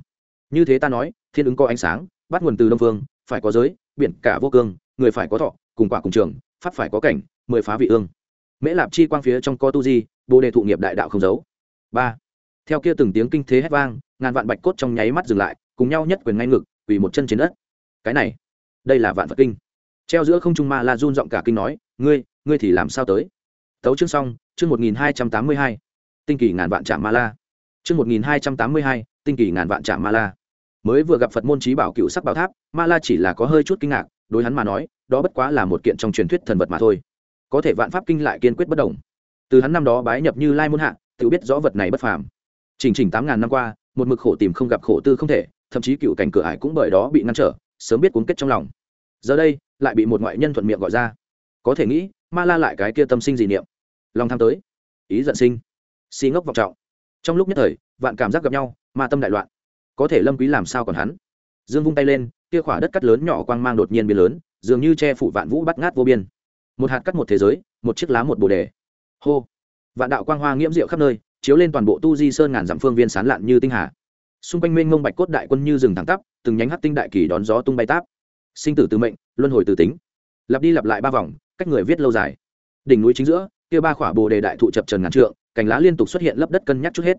như thế ta nói, thiên ứng có ánh sáng, bắt nguồn từ đông phương, phải có giới, biển cả vô cương, người phải có thọ, cùng quả cùng trường, pháp phải có cảnh, mười phá vị ương. Mễ lạp chi quang phía trong co tu di, bồ đề thụ nghiệp đại đạo không giấu. Ba. Theo kia từng tiếng kinh thế hét vang, ngàn vạn bạch cốt trong nháy mắt dừng lại, cùng nhau nhất quyền ngay ngực vì một chân trên đất. Cái này, đây là vạn vật kinh treo giữa không trung ma la run giọng cả kinh nói, ngươi ngươi thì làm sao tới? Tấu chương xong, chương một nghìn hai trăm tám mươi hai. Tinh kỳ ngàn vạn trạm ma la. Chương một nghìn hai trăm tám mươi hai, tinh kỳ ngàn vạn trạm ma la. Mới vừa gặp phật môn trí bảo cựu sắc bảo tháp, ma la chỉ là có hơi chút kinh ngạc, đối hắn mà nói, đó bất quá là một kiện trong truyền thuyết thần vật mà thôi. Có thể vạn pháp kinh lại kiên quyết bất đồng từ hắn năm đó bái nhập như lai môn hạ, tự biết rõ vật này bất phàm. Chỉnh chỉnh tám ngàn năm qua, một mực khổ tìm không gặp khổ tư không thể, thậm chí cựu cảnh cửa ải cũng bởi đó bị ngăn trở, sớm biết cuốn kết trong lòng. Giờ đây lại bị một ngoại nhân thuận miệng gọi ra. Có thể nghĩ, ma la lại cái kia tâm sinh gì niệm. Lòng tham tới. Ý giận sinh. Si ngốc vọng trọng. Trong lúc nhất thời, vạn cảm giác gặp nhau, ma tâm đại loạn. Có thể lâm quý làm sao còn hắn? Dương vung tay lên, kia khỏa đất cắt lớn nhỏ quang mang đột nhiên biến lớn, dường như che phủ vạn vũ bắt ngát vô biên. Một hạt cắt một thế giới, một chiếc lá một bồ đề. Hô. Vạn đạo quang hoa nghiễm diệu khắp nơi, chiếu lên toàn bộ tu di sơn ngàn dặm phương viên sán lạn như tinh hà. Xung quanh mênh mông bạch cốt đại quân như rừng thẳng tắp, từng nhánh hắc tinh đại kỳ đón gió tung bay táp sinh tử từ mệnh, luân hồi từ tính. Lặp đi lặp lại ba vòng, cách người viết lâu dài. Đỉnh núi chính giữa, kia ba khỏa bồ đề đại thụ chập trần ngàn trượng, cành lá liên tục xuất hiện lấp đất cân nhắc chút hết.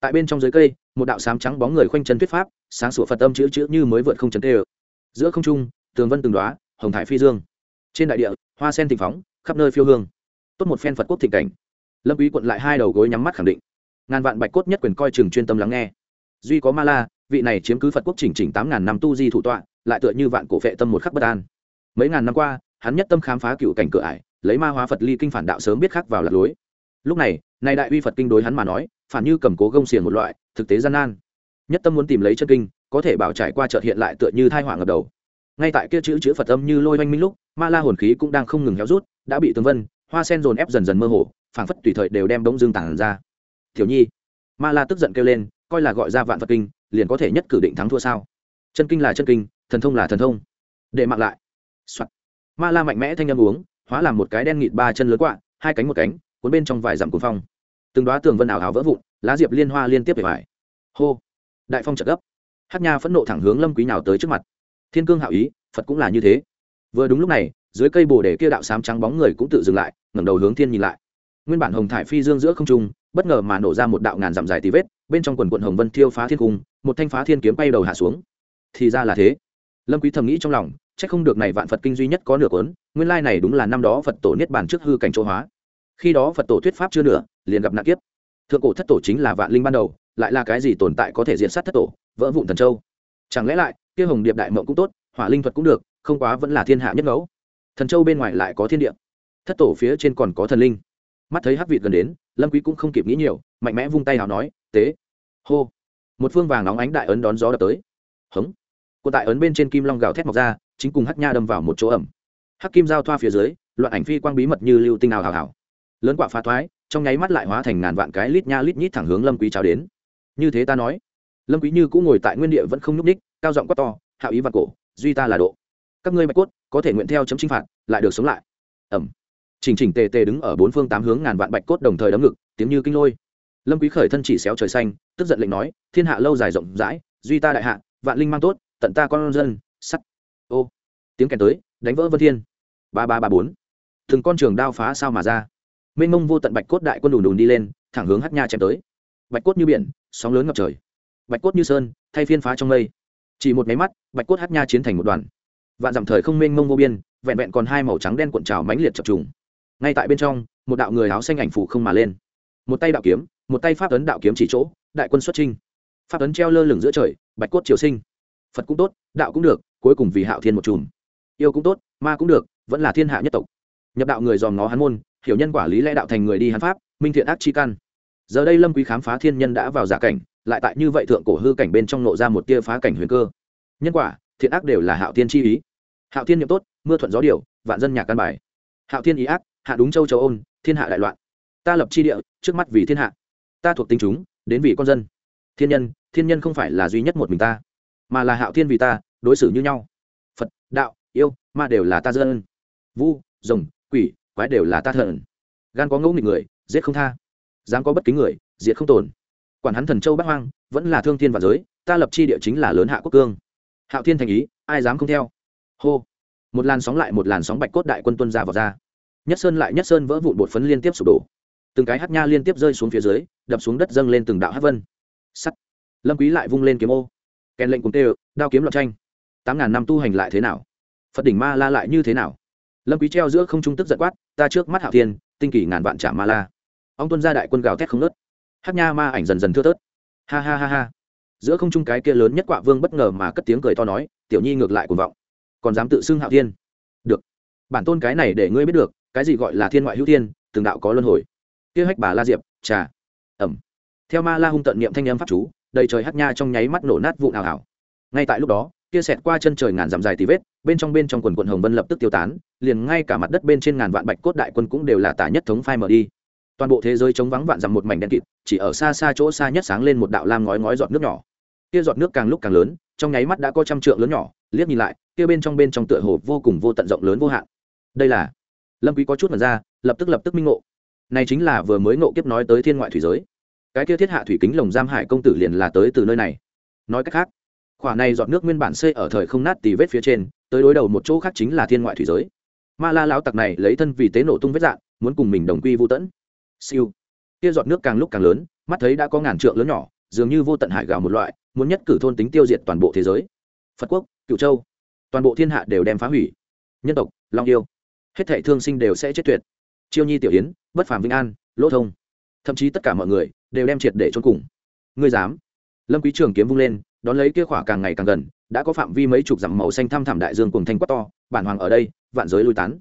Tại bên trong dưới cây, một đạo sám trắng bóng người khoanh chân thuyết pháp, sáng sủa phật âm chữ chữ như mới vượt không chấn tê ở giữa không trung, tường vân từng đoá hồng thải phi dương. Trên đại địa, hoa sen thịnh phóng, khắp nơi phiêu hương. Tốt một phen phật quốc thịnh cảnh. Lâm quý quận lại hai đầu gối nhắm mắt khẳng định. Ngàn vạn bạch cốt nhất quyền coi chừng chuyên tâm lắng nghe. Duy có ma la, vị này chiếm cứ phật quốc chỉnh chỉnh tám ngàn năm tu di thủ tọa lại tựa như vạn cổ phệ tâm một khắc bất an. Mấy ngàn năm qua, hắn nhất tâm khám phá cựu cảnh cửa ải, lấy ma hóa phật ly kinh phản đạo sớm biết khắc vào lạc lối. Lúc này, nay đại uy phật kinh đối hắn mà nói, phản như cầm cố gông xiềng một loại, thực tế gian nan. Nhất tâm muốn tìm lấy chân kinh, có thể bảo trải qua chợt hiện lại tựa như thai hỏa ngập đầu. Ngay tại kia chữ chữ phật âm như lôi oanh minh lúc, ma la hồn khí cũng đang không ngừng héo rút, đã bị tướng vân, hoa sen dồn ép dần dần mơ hồ, phảng phất tùy thời đều đem bỗng dương tản ra. Thiếu nhi, ma la tức giận kêu lên, coi là gọi ra vạn phật kinh, liền có thể nhất cử định thắng thua sao? Chân kinh là chân kinh thần thông là thần thông. Để mặc lại、Soạn. ma la mạnh mẽ thanh âm uống, hóa làm một cái đen nghịt ba chân lớn quạ, hai cánh một cánh, cuốn bên trong vài dặm cuốn phong. Từng đoá tường vân ảo hào vỡ vụn, lá diệp liên hoa liên tiếp về vải hô. Đại phong trợ gấp. Hát nha phẫn nộ thẳng hướng lâm quý nào tới trước mặt. Thiên cương hảo ý, phật cũng là như thế. Vừa đúng lúc này, dưới cây bồ đề kia đạo sám trắng bóng người cũng tự dừng lại, ngẩng đầu hướng thiên nhìn lại. Nguyên bản hồng thải phi dương giữa không trung, bất ngờ mà nổ ra một đạo ngàn dặm dài tí vết, bên trong quần quận hồng vân thiêu phá thiên cung, một thanh phá thiên kiếm bay đầu hạ xuống. Thì ra là thế lâm quý thầm nghĩ trong lòng, chắc không được này vạn phật kinh duy nhất có nửa cuốn, nguyên lai này đúng là năm đó phật tổ niết bàn trước hư cảnh chỗ hóa. Khi đó phật tổ thuyết pháp chưa nửa, liền gặp nạn kiếp. Thượng cổ thất tổ chính là vạn linh ban đầu, lại là cái gì tồn tại có thể diện sát thất tổ, vỡ vụn thần châu. Chẳng lẽ lại, kia hồng điệp đại mộng cũng tốt, hỏa linh thuật cũng được, không quá vẫn là thiên hạ nhất ngẫu. Thần châu bên ngoài lại có thiên địa. Thất tổ phía trên còn có thần linh. Mắt thấy hắc vịt gần đến, lâm quý cũng không kịp nghĩ nhiều, mạnh mẽ vung tay hào nói, tế. Hô. Một phương vàng nóng ánh đại ấn đón gió đập tới. Hống cuộn tại ấn bên trên kim long gào thét mọc ra, chính cùng hắc nha đâm vào một chỗ ẩm. Hắc kim giao thoa phía dưới, loạn ảnh phi quang bí mật như lưu tinh nào hào hào lớn quả phá thoái, trong nháy mắt lại hóa thành ngàn vạn cái lít nha lít nhít thẳng hướng lâm quý chào đến. Như thế ta nói, lâm quý như cũng ngồi tại nguyên địa vẫn không nhúc ních cao giọng quát to hạo ý vạn cổ, duy ta là độ. Các ngươi bạch cốt, có thể nguyện theo chấm chinh phạt, lại được sống lại. Ẩm. Chỉnh chỉnh tề tề đứng ở bốn phương tám hướng ngàn vạn bạch cốt đồng thời đấm ngực, tiếng như kinh lôi. Lâm quý khởi thân chỉ xéo trời xanh, tức giận lệnh nói, thiên hạ lâu dài rộng rãi, duy ta đại hạ, vạn linh mang tốt tận ta con dân, sắt. Ô, tiếng kèn tới, đánh vỡ vân thiên. Ba ba ba, bốn. Từng con trường đao phá sao mà ra. Mênh mông vô tận bạch cốt đại quân đùn đùn đi lên, thẳng hướng hát nha chém tới. Bạch cốt như biển, sóng lớn ngập trời. Bạch cốt như sơn, thay phiên phá trong mây. Chỉ một máy mắt, bạch cốt hát nha chiến thành một đoàn. Vạn dặm thời không mênh mông vô biên, vẹn vẹn còn hai màu trắng đen cuộn trào mãnh liệt chập trùng. Ngay tại bên trong, một đạo người áo xanh ảnh phủ không mà lên. Một tay đạo kiếm, một tay pháp tấn đạo kiếm chỉ chỗ, đại quân xuất trinh pháp tấn treo lơ lửng giữa trời, bạch cốt triều sinh phật cũng tốt đạo cũng được cuối cùng vì hạo thiên một chùm yêu cũng tốt ma cũng được vẫn là thiên hạ nhất tộc nhập đạo người dòm ngó hắn môn hiểu nhân quả lý lẽ đạo thành người đi hắn pháp minh thiện ác chi căn giờ đây lâm quý khám phá thiên nhân đã vào giả cảnh lại tại như vậy thượng cổ hư cảnh bên trong nộ ra một tia phá cảnh huyền cơ nhân quả thiện ác đều là hạo thiên chi ý hạo thiên niệm tốt mưa thuận gió điều vạn dân nhạc căn bài hạo thiên ý ác hạ đúng châu châu ôn thiên hạ đại loạn ta lập chi địa trước mắt vì thiên hạ ta thuộc tính chúng đến vì con dân thiên nhân thiên nhân không phải là duy nhất một mình ta mà là hạo thiên vì ta, đối xử như nhau. Phật, đạo, yêu, ma đều là ta dân. Vu, rồng, quỷ, quái đều là ta thần. Gan có ngẫu nghịch người, giết không tha. Dám có bất kính người, diệt không tồn. Quản hắn thần châu bắc hoang, vẫn là thương thiên và giới, ta lập chi địa chính là lớn hạ quốc cương. Hạo thiên thành ý, ai dám không theo? Hô. Một làn sóng lại một làn sóng bạch cốt đại quân tuân ra vào ra. Nhất sơn lại nhất sơn vỡ vụn bột phấn liên tiếp sụp đổ. Từng cái hát nha liên tiếp rơi xuống phía dưới, đập xuống đất dâng lên từng đạo hát vân. Sắt. Lâm quý lại vung lên kiếm ô kèn lệnh cùng tê, đao kiếm loạn tranh. Tám ngàn năm tu hành lại thế nào? Phật đỉnh ma la lại như thế nào? Lâm quý treo giữa không trung tức giận quát, ta trước mắt hạo thiên, tinh kỳ ngàn vạn trả ma la. Ông tuân gia đại quân gào thét không nớt hát nha ma ảnh dần dần thưa thớt. Ha ha ha ha. Giữa không trung cái kia lớn nhất quạ vương bất ngờ mà cất tiếng cười to nói, tiểu nhi ngược lại cuồng vọng. Còn dám tự xưng hạo thiên? Được. Bản tôn cái này để ngươi biết được, cái gì gọi là thiên ngoại hữu thiên, từng đạo có luân hồi. Kia hách bà la diệp, trà. Ẩm. Theo ma la hung tận niệm thanh âm pháp chú đầy trời hát nha trong nháy mắt nổ nát vụ ảo ảo. Ngay tại lúc đó, kia xẹt qua chân trời ngàn dặm dài tí vết, bên trong bên trong quần quận hồng vân lập tức tiêu tán, liền ngay cả mặt đất bên trên ngàn vạn bạch cốt đại quân cũng đều là tả nhất thống phai mở đi. Toàn bộ thế giới chống vắng vạn dặm một mảnh đen kịt, chỉ ở xa xa chỗ xa nhất sáng lên một đạo lam ngói ngói giọt nước nhỏ. Kia giọt nước càng lúc càng lớn, trong nháy mắt đã có trăm trượng lớn nhỏ, liếc nhìn lại, kia bên trong bên trong tựa hồ vô cùng vô tận rộng lớn vô hạn. Đây là lâm quý có chút mở ra, lập tức lập tức minh ngộ. Này chính là vừa mới ngộ kiếp nói tới thiên ngoại thủy giới cái kia thiết hạ thủy kính lồng giam hải công tử liền là tới từ nơi này. Nói cách khác, khỏa này giọt nước nguyên bản xây ở thời không nát tì vết phía trên, tới đối đầu một chỗ khác chính là thiên ngoại thủy giới. Ma la lão tặc này lấy thân vì tế nổ tung vết dạng, muốn cùng mình đồng quy vô tẫn siêu. Kia giọt nước càng lúc càng lớn, mắt thấy đã có ngàn trượng lớn nhỏ, dường như vô tận hải gào một loại, muốn nhất cử thôn tính tiêu diệt toàn bộ thế giới. Phật quốc cựu châu, toàn bộ thiên hạ đều đem phá hủy. Nhân tộc, long yêu, hết thảy thương sinh đều sẽ chết tuyệt. Chiêu nhi tiểu yến, bất phàm vinh an, lỗ thông thậm chí tất cả mọi người đều đem triệt để trốn cùng. Ngươi dám? Lâm quý trường kiếm vung lên, đón lấy kia khỏa càng ngày càng gần, đã có phạm vi mấy chục dặm màu xanh thăm thẳm đại dương cùng thanh quát to, bản hoàng ở đây, vạn giới lui tán.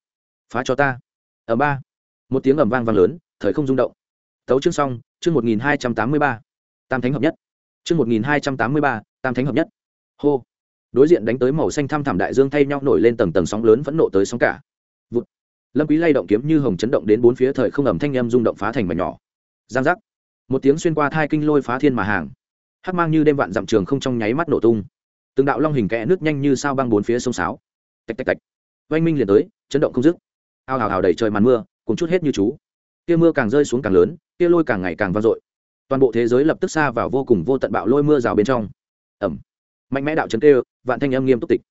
Phá cho ta. Ở ba. Một tiếng ầm vang vang lớn, thời không rung động. Tấu chương xong, chương một nghìn hai trăm tám mươi ba. Tam thánh hợp nhất. Chương một nghìn hai trăm tám mươi ba, tam thánh hợp nhất. Hô. Đối diện đánh tới màu xanh thăm thẳm đại dương thay nhau nổi lên tầng tầng sóng lớn vẫn nộ tới sóng cả. Vụt. lâm quý lay động kiếm như hồng chấn động đến bốn phía thời không ẩm thanh âm rung động phá thành mảnh nhỏ giang giác. Một tiếng xuyên qua thai kinh lôi phá thiên mà hàng. Hắc mang như đêm vạn dặm trường không trong nháy mắt nổ tung. Từng đạo long hình kẽ nước nhanh như sao băng bốn phía sông sáo. Tạch tạch tạch. Oanh minh liền tới, chấn động không dứt. Ao hào hào đầy trời màn mưa cùng chút hết như chú. Kia mưa càng rơi xuống càng lớn, kia lôi càng ngày càng vang dội. Toàn bộ thế giới lập tức xa vào vô cùng vô tận bạo lôi mưa rào bên trong. Ẩm. Mạnh mẽ đạo chấn kêu, vạn thanh âm nghiêm túc tịch.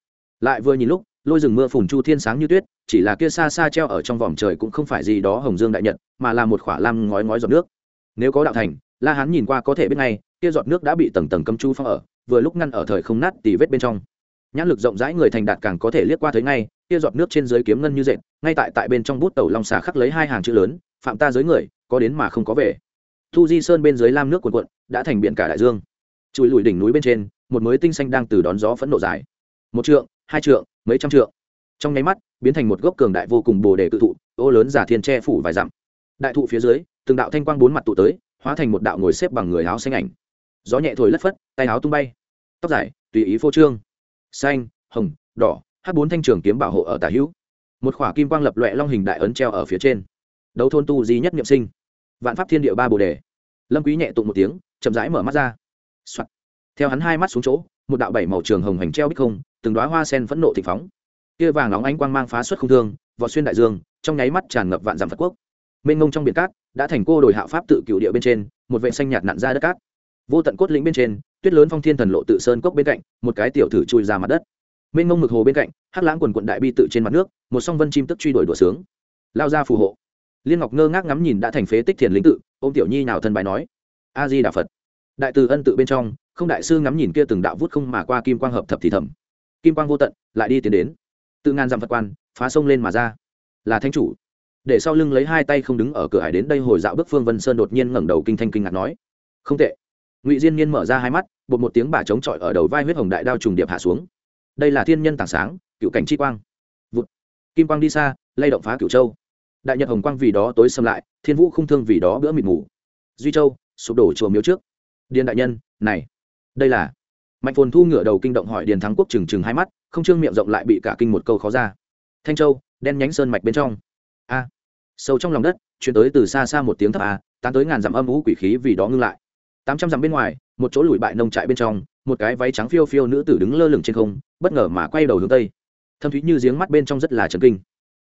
Lại vừa nhìn lúc, lôi rừng mưa phùn chu thiên sáng như tuyết, chỉ là kia xa xa treo ở trong vòm trời cũng không phải gì đó hồng dương đại nhật, mà là một khỏa lam ngói ngói giọt nước nếu có đạo thành, la hán nhìn qua có thể biết ngay, kia giọt nước đã bị tầng tầng cấm chu phong ở, vừa lúc ngăn ở thời không nát tì vết bên trong. Nhãn lực rộng rãi người thành đạt càng có thể liếc qua thấy ngay, kia giọt nước trên dưới kiếm ngân như dệt, ngay tại tại bên trong bút tàu long xà khắc lấy hai hàng chữ lớn, phạm ta giới người, có đến mà không có về. Thu di sơn bên dưới lam nước cuồn cuộn, đã thành biển cả đại dương. Chùi lùi đỉnh núi bên trên, một mới tinh xanh đang từ đón gió phẫn nộ dài. Một trượng, hai trượng, mấy trăm trượng. Trong nháy mắt, biến thành một gốc cường đại vô cùng bồ đề cự thụ, ô lớn giả thiên che phủ vài dặm. Đại thụ phía dưới từng đạo thanh quang bốn mặt tụ tới, hóa thành một đạo ngồi xếp bằng người áo xanh ảnh. Gió nhẹ thổi lất phất, tay áo tung bay. Tóc dài, tùy ý phô trương. Xanh, hồng, đỏ, hát bốn thanh trường kiếm bảo hộ ở tả hữu. Một khỏa kim quang lập loẹ long hình đại ấn treo ở phía trên. Đấu thôn tu di nhất nhậm sinh. Vạn pháp thiên địa ba bồ đề. Lâm quý nhẹ tụng một tiếng, chậm rãi mở mắt ra、Soạn. theo hắn hai mắt xuống chỗ, một đạo bảy màu trường hồng hành treo bích không, từng đóa hoa sen phẫn nộ thịnh phóng. Kia vàng óng ánh quang mang phá xuất không thương, vọt xuyên đại dương, trong nháy mắt tràn ngập vạn dặm phật quốc mênh ngông trong biển cát, đã thành cô đồi hạ pháp tự cựu địa bên trên, một vệ xanh nhạt nặn ra đất cát. Vô tận cốt lĩnh bên trên, tuyết lớn phong thiên thần lộ tự sơn cốc bên cạnh, một cái tiểu thử chui ra mặt đất. Mênh ngông mực hồ bên cạnh, hắc lãng quần quận đại bi tự trên mặt nước, một song vân chim tức truy đuổi đùa sướng. Lao ra phù hộ. Liên ngọc ngơ ngác ngắm nhìn đã thành phế tích thiền lính tự ô m tiểu nhi nào thân bài nói, a di đà phật. Đại từ ân tự bên trong, không đại sư ngắm nhìn kia từng đạo vút không mà qua kim quang hợp thập thì thầm. Kim quang vô tận, lại đi tiến đến. Tự ngàn dặm phật quan, phá sông lên mà ra. Là thanh chủ để sau lưng lấy hai tay không đứng ở cửa hải đến đây hồi dạo bước phương vân sơn đột nhiên ngẩng đầu kinh thanh kinh ngạc nói, không tệ. Ngụy diên nhiên mở ra hai mắt, bột một tiếng bà chống chọi ở đầu vai huyết hồng đại đao trùng điệp hạ xuống. Đây là thiên nhân tảng sáng, cựu cảnh chi quang. Vụt. kim quang đi xa, lay động phá cửu châu. Đại nhật hồng quang vì đó tối xâm lại, thiên vũ không thương vì đó bữa mịt mù. Duy châu, sụp đổ chùa miếu trước. Điền đại nhân, này. Đây là. Mạnh phồn thu ngửa đầu kinh động hỏi điền thắng quốc trừng trừng hai mắt, không trương miệng rộng lại bị cả kinh một câu khó ra. Thanh châu, đen nhánh sơn mạch bên trong a. Sâu trong lòng đất, chuyển tới từ xa xa một tiếng thấp a, tán tới ngàn dặm âm ú quỷ khí vì đó ngưng lại. Tám trăm dặm bên ngoài, một chỗ lùi bại nông trại bên trong, một cái váy trắng phiêu phiêu nữ tử đứng lơ lửng trên không, bất ngờ mà quay đầu hướng tây. Thâm thúy như giếng mắt bên trong rất là trần kinh.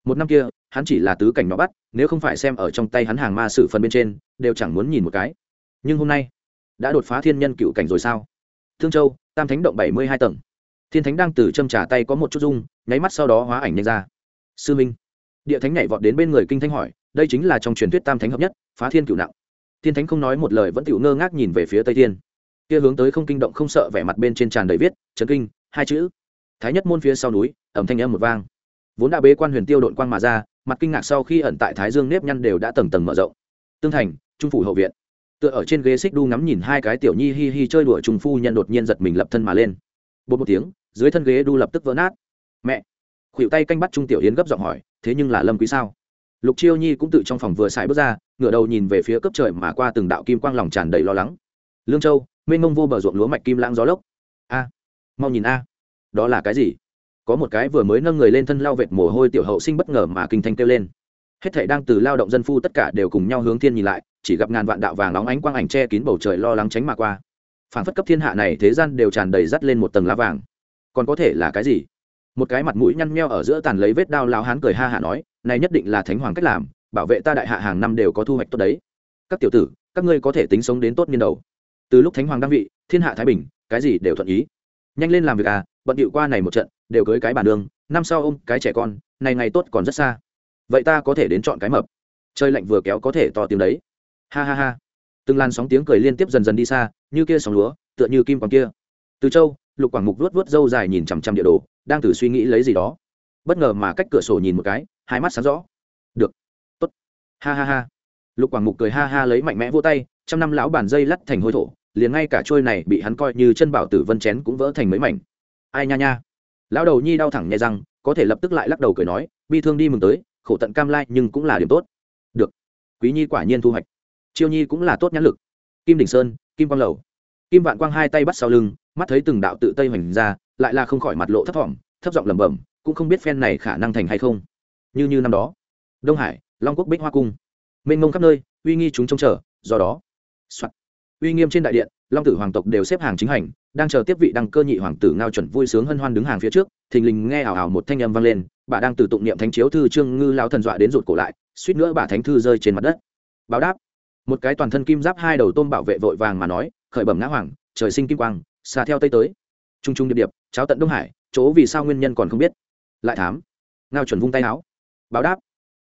Một năm kia, hắn chỉ là tứ cảnh nó bắt, nếu không phải xem ở trong tay hắn hàng ma sử phần bên trên, đều chẳng muốn nhìn một cái. Nhưng hôm nay, đã đột phá thiên nhân cựu cảnh rồi sao? Thương châu, tam thánh động bảy mươi hai tầng. Thiên thánh đang từ châm trả tay có một chút dung nháy mắt sau đó hóa ảnh nhanh ra. Sư minh địa thánh nhảy vọt đến bên người kinh thanh hỏi, đây chính là trong truyền thuyết tam thánh hợp nhất, phá thiên cựu nặng. Thiên thánh không nói một lời vẫn tiểu ngơ ngác nhìn về phía tây thiên. Kia hướng tới không kinh động không sợ vẻ mặt bên trên tràn đầy viết trấn kinh, hai chữ. Thái nhất môn phía sau núi ẩm thanh âm một vang. Vốn đã bế quan huyền tiêu đội quang mà ra, mặt kinh ngạc sau khi ẩn tại thái dương nếp nhăn đều đã tầng tầng mở rộng. Tương thành, trung phủ hậu viện. Tựa ở trên ghế xích đu ngắm nhìn hai cái tiểu nhi hi hi chơi đùa trùng phu nhân đột nhiên giật mình lập thân mà lên. Bột một tiếng, dưới thân ghế đu lập tức vỡ nát. Mẹ, khuỷu tay canh bắt trung tiểu yến gấp giọng hỏi thế nhưng là lâm quý sao? Lục chiêu nhi cũng tự trong phòng vừa xài bước ra, ngửa đầu nhìn về phía cấp trời mà qua từng đạo kim quang lòng tràn đầy lo lắng. Lương châu mênh mông vô bờ ruộng lúa mạch kim lãng gió lốc. A, mau nhìn a. Đó là cái gì? Có một cái vừa mới nâng người lên thân lao vệt mồ hôi tiểu hậu sinh bất ngờ mà kinh thanh kêu lên. Hết thảy đang từ lao động dân phu tất cả đều cùng nhau hướng thiên nhìn lại, chỉ gặp ngàn vạn đạo vàng nóng ánh quang ảnh che kín bầu trời lo lắng tránh mà qua. Phản phất cấp thiên hạ này thế gian đều tràn đầy dắt lên một tầng lá vàng. Còn có thể là cái gì? Một cái mặt mũi nhăn nheo ở giữa tàn lấy vết đao lao hán cười ha hạ nói, này nhất định là thánh hoàng cách làm, bảo vệ ta đại hạ hàng năm đều có thu hoạch tốt đấy. Các tiểu tử, các ngươi có thể tính sống đến tốt niên đầu. Từ lúc thánh hoàng đăng vị, thiên hạ thái bình, cái gì đều thuận ý. Nhanh lên làm việc à bận điệu qua này một trận, đều cưới cái bản đường, năm sau ôm cái trẻ con, này ngày tốt còn rất xa. Vậy ta có thể đến chọn cái mập. Chơi lạnh vừa kéo có thể to tiếng đấy. Ha ha ha. Từng làn sóng tiếng cười liên tiếp dần dần đi xa, như kia sóng lúa, tựa như kim còn kia. Từ châu, lục quảng mục vuốt vuốt râu dài nhìn chằm chằm địa đồ đang thử suy nghĩ lấy gì đó. Bất ngờ mà cách cửa sổ nhìn một cái, hai mắt sáng rõ. Được. Tốt. Ha ha ha. Lục quảng mục cười ha ha lấy mạnh mẽ vô tay, trăm năm lão bàn dây lắt thành hôi thổ, liền ngay cả trôi này bị hắn coi như chân bảo tử vân chén cũng vỡ thành mấy mảnh. Ai nha nha. Lão đầu nhi đau thẳng nhẹ răng, có thể lập tức lại lắc đầu cười nói, bi thương đi mừng tới, khổ tận cam lai nhưng cũng là điểm tốt. Được. Quý nhi quả nhiên thu hoạch. Chiêu nhi cũng là tốt nhãn lực. Kim đình sơn, kim quang lầu. Kim vạn quang hai tay bắt sau lưng, mắt thấy từng đạo tự tây hoành ra lại là không khỏi mặt lộ thấp thỏm, thấp giọng lẩm bẩm, cũng không biết phen này khả năng thành hay không. Như như năm đó, đông hải, long quốc bích hoa cung. Mênh mông khắp nơi, uy nghi chúng trông chờ, do đó、Soạn. uy nghiêm trên đại điện, long tử hoàng tộc đều xếp hàng chính hành, đang chờ tiếp vị đăng cơ nhị hoàng tử ngao chuẩn vui sướng hân hoan đứng hàng phía trước, thình lình nghe ảo ảo một thanh âm vang lên, bà đang từ tụng niệm thánh chiếu thư trương ngư lao thần dọa đến rụt cổ lại, suýt nữa bà thánh thư rơi trên mặt đất. Báo đáp, một cái toàn thân kim giáp hai đầu tôm bảo vệ vội vàng mà nói, khởi bẩm ngã hoàng, trời sinh kim quang xa theo tây tới. T r u n g t r u n g điệp điệp cháo tận đông hải, chỗ vì sao nguyên nhân còn không biết. Lại thám. Ngao chuẩn vung tay áo. Báo đáp.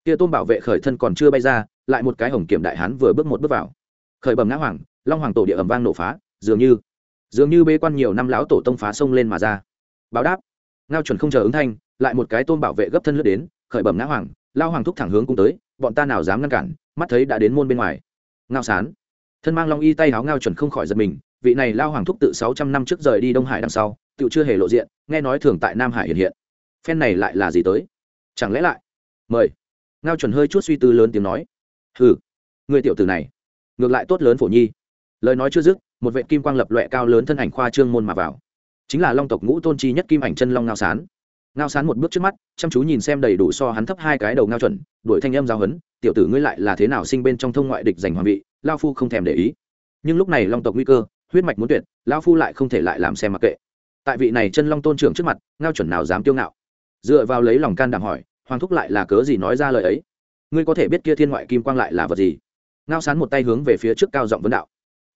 Kia tôm bảo vệ khởi thân còn chưa bay ra, lại một cái hồng kiểm đại hán vừa bước một bước vào. Khởi bẩm ngã hoàng, long hoàng tổ địa ẩm vang nổ phá, dường như dường như bê quan nhiều năm lão tổ tông phá sông lên mà ra. Báo đáp. Ngao chuẩn không chờ ứng thanh, lại một cái tôm bảo vệ gấp thân lướt đến, khởi bẩm ngã hoàng, lao hoàng thúc thẳng hướng cung tới, bọn ta nào dám ngăn cản, mắt thấy đã đến môn bên ngoài. Ngao sán. Thân mang long y tay áo ngao chuẩn không khỏi giật mình, vị này lao hoàng thúc tự sáu trăm năm trước rời đi đông hải đằng sau tự chưa hề lộ diện, nghe nói thường tại nam hải hiện hiện. Phen này lại là gì tới? Chẳng lẽ lại? Mời. Ngao chuẩn hơi chút suy tư lớn tiếng nói. Hừ, người tiểu tử này, ngược lại tốt lớn phổ nhi. Lời nói chưa dứt, một vệ kim quang lập loẹ cao lớn thân ảnh khoa trương môn mà vào. Chính là long tộc ngũ tôn chi nhất kim ảnh chân long ngao sán. Ngao sán một bước trước mắt, chăm chú nhìn xem đầy đủ so hắn thấp hai cái đầu ngao chuẩn, đuổi thanh âm giao hấn, tiểu tử ngươi lại là thế nào sinh bên trong thông ngoại địch giành hoàng vị, lao phu không thèm để ý. Nhưng lúc này long tộc nguy cơ, huyết mạch muốn tuyệt, lao phu lại không thể lại làm xem mặc kệ tại vị này chân long tôn trưởng trước mặt, ngao chuẩn nào dám kiêu ngạo. Dựa vào lấy lòng can đảm hỏi, hoàng thúc lại là cớ gì nói ra lời ấy? Ngươi có thể biết kia thiên ngoại kim quang lại là vật gì? Ngao sán một tay hướng về phía trước cao giọng vấn đạo.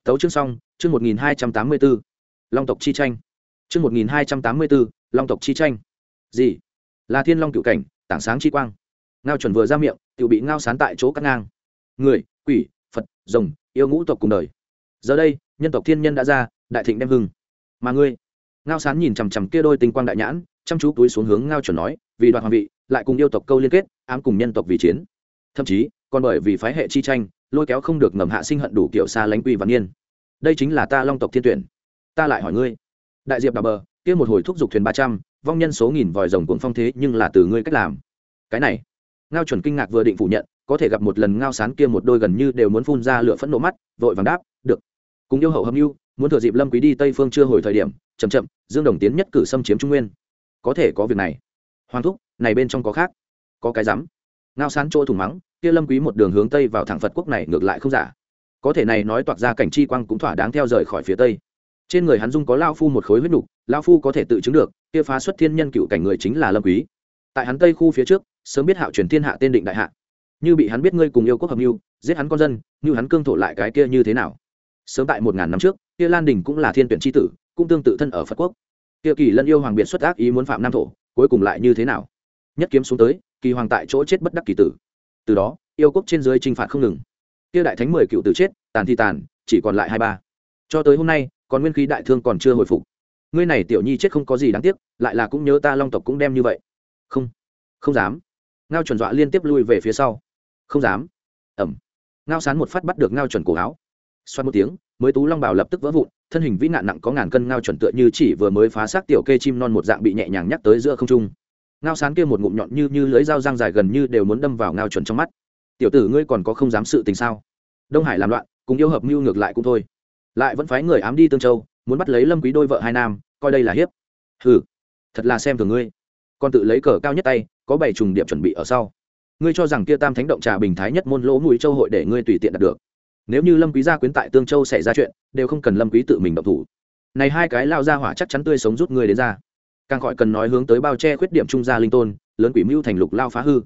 Tấu chương xong, chương một nghìn hai trăm tám mươi b ố long tộc chi tranh. Chương một nghìn hai trăm tám mươi b ố long tộc chi tranh. Gì? Là thiên long cựu cảnh, tảng sáng chi quang. Ngao chuẩn vừa ra miệng tự bị ngao sán tại chỗ cắt ngang. Người, quỷ, phật, rồng, yêu ngũ tộc cùng đời. Giờ đây, nhân tộc thiên nhân đã ra, đại thịnh đem hưng. Mà ngươi? Ngao sán nhìn chằm chằm kia đôi tinh quang đại nhãn, chăm chú túi xuống hướng ngao chuẩn nói, vì đoạt hoàng vị, lại cùng yêu tộc câu liên kết, ám cùng nhân tộc vì chiến. Thậm chí, còn bởi vì phái hệ chi tranh, lôi kéo không được ngầm hạ sinh hận đủ kiểu xa lánh quy văn niên. Đây chính là ta long tộc thiên tuyển. Ta lại hỏi ngươi. Đại diệp đà bờ, kia một hồi thúc giục thuyền ba trăm, vong nhân số nghìn vòi rồng cuồng phong thế nhưng là từ ngươi cách làm. Cái này, ngao chuẩn kinh ngạc vừa định phủ nhận, có thể gặp một lần ngao sán kia một đôi gần như đều muốn phun ra lửa phẫn nộ mắt, vội vàng đáp, được. Cùng yêu hậu hâm mưu muốn thừa dịp lâm quý đi tây phương chưa hồi thời điểm, chậm chậm, dương đồng tiến nhất cử xâm chiếm trung nguyên. Có thể có việc này. Hoàng thúc, này bên trong có khác. Có cái rắm. Ngao sán chỗ thủng mắng, kia lâm quý một đường hướng tây vào thẳng phật quốc này ngược lại không giả. Có thể này nói toạc ra cảnh chi quang cũng thỏa đáng theo rời khỏi phía tây. Trên người hắn dung có lao phu một khối huyết nục, lao phu có thể tự chứng được, kia phá xuất thiên nhân cựu cảnh người chính là lâm quý. Tại hắn tây khu phía trước, sớm biết hạo truyền thiên hạ tên định đại hạ. Như bị hắn biết ngươi cùng yêu quốc hợp mưu, giết hắn con dân, như hắn cương thổ lại cái kia như thế nào? Sớm tại một ngàn năm trước kia lan đình cũng là thiên tuyển tri tử, cũng tương tự thân ở phật quốc. Kia kỳ lân yêu hoàng biệt xuất ác ý muốn phạm nam thổ, cuối cùng lại như thế nào? Nhất kiếm xuống tới, kỳ hoàng tại chỗ chết bất đắc kỳ tử. Từ đó, yêu quốc trên dưới chinh phạt không ngừng. Kia đại thánh mười cựu tử chết, tàn thi tàn, chỉ còn lại hai ba. Cho tới hôm nay, còn nguyên khí đại thương còn chưa hồi phục. Ngươi này tiểu nhi chết không có gì đáng tiếc, lại là cũng nhớ ta long tộc cũng đem như vậy. Không không dám. Ngao chuẩn dọa liên tiếp lui về phía sau. Không dám. Ẩm. Ngao sán một phát bắt được ngao chuẩn cổ áo. Xoát một tiếng mới tú long Bảo lập tức vỡ vụn, thân hình vĩ nạn nặng có ngàn cân ngao chuẩn tựa như chỉ vừa mới phá xác tiểu kê chim non một dạng bị nhẹ nhàng nhắc tới giữa không trung. Ngao sán kia một ngụm nhọn như như lưới dao răng dài gần như đều muốn đâm vào ngao chuẩn trong mắt. Tiểu tử ngươi còn có không dám sự tình sao? Đông hải làm loạn, cùng yêu hợp mưu ngược lại cũng thôi. Lại vẫn phái người ám đi tương châu, muốn bắt lấy lâm quý đôi vợ hai nam, coi đây là hiếp. Hừ, thật là xem thường ngươi. Còn tự lấy cờ cao nhất tay, có bảy trùng điệp chuẩn bị ở sau. Ngươi cho rằng kia tam thánh động trà bình thái nhất môn lỗ mũi châu hội để ngươi tùy tiện đạt được nếu như lâm quý gia quyến tại tương châu xảy ra chuyện, đều không cần lâm quý tự mình động thủ. Này hai cái lao ra hỏa chắc chắn tươi sống rút người đến ra. Càng gọi cần nói hướng tới bao che khuyết điểm trung gia linh tôn, lớn quỷ mưu thành lục lao phá hư.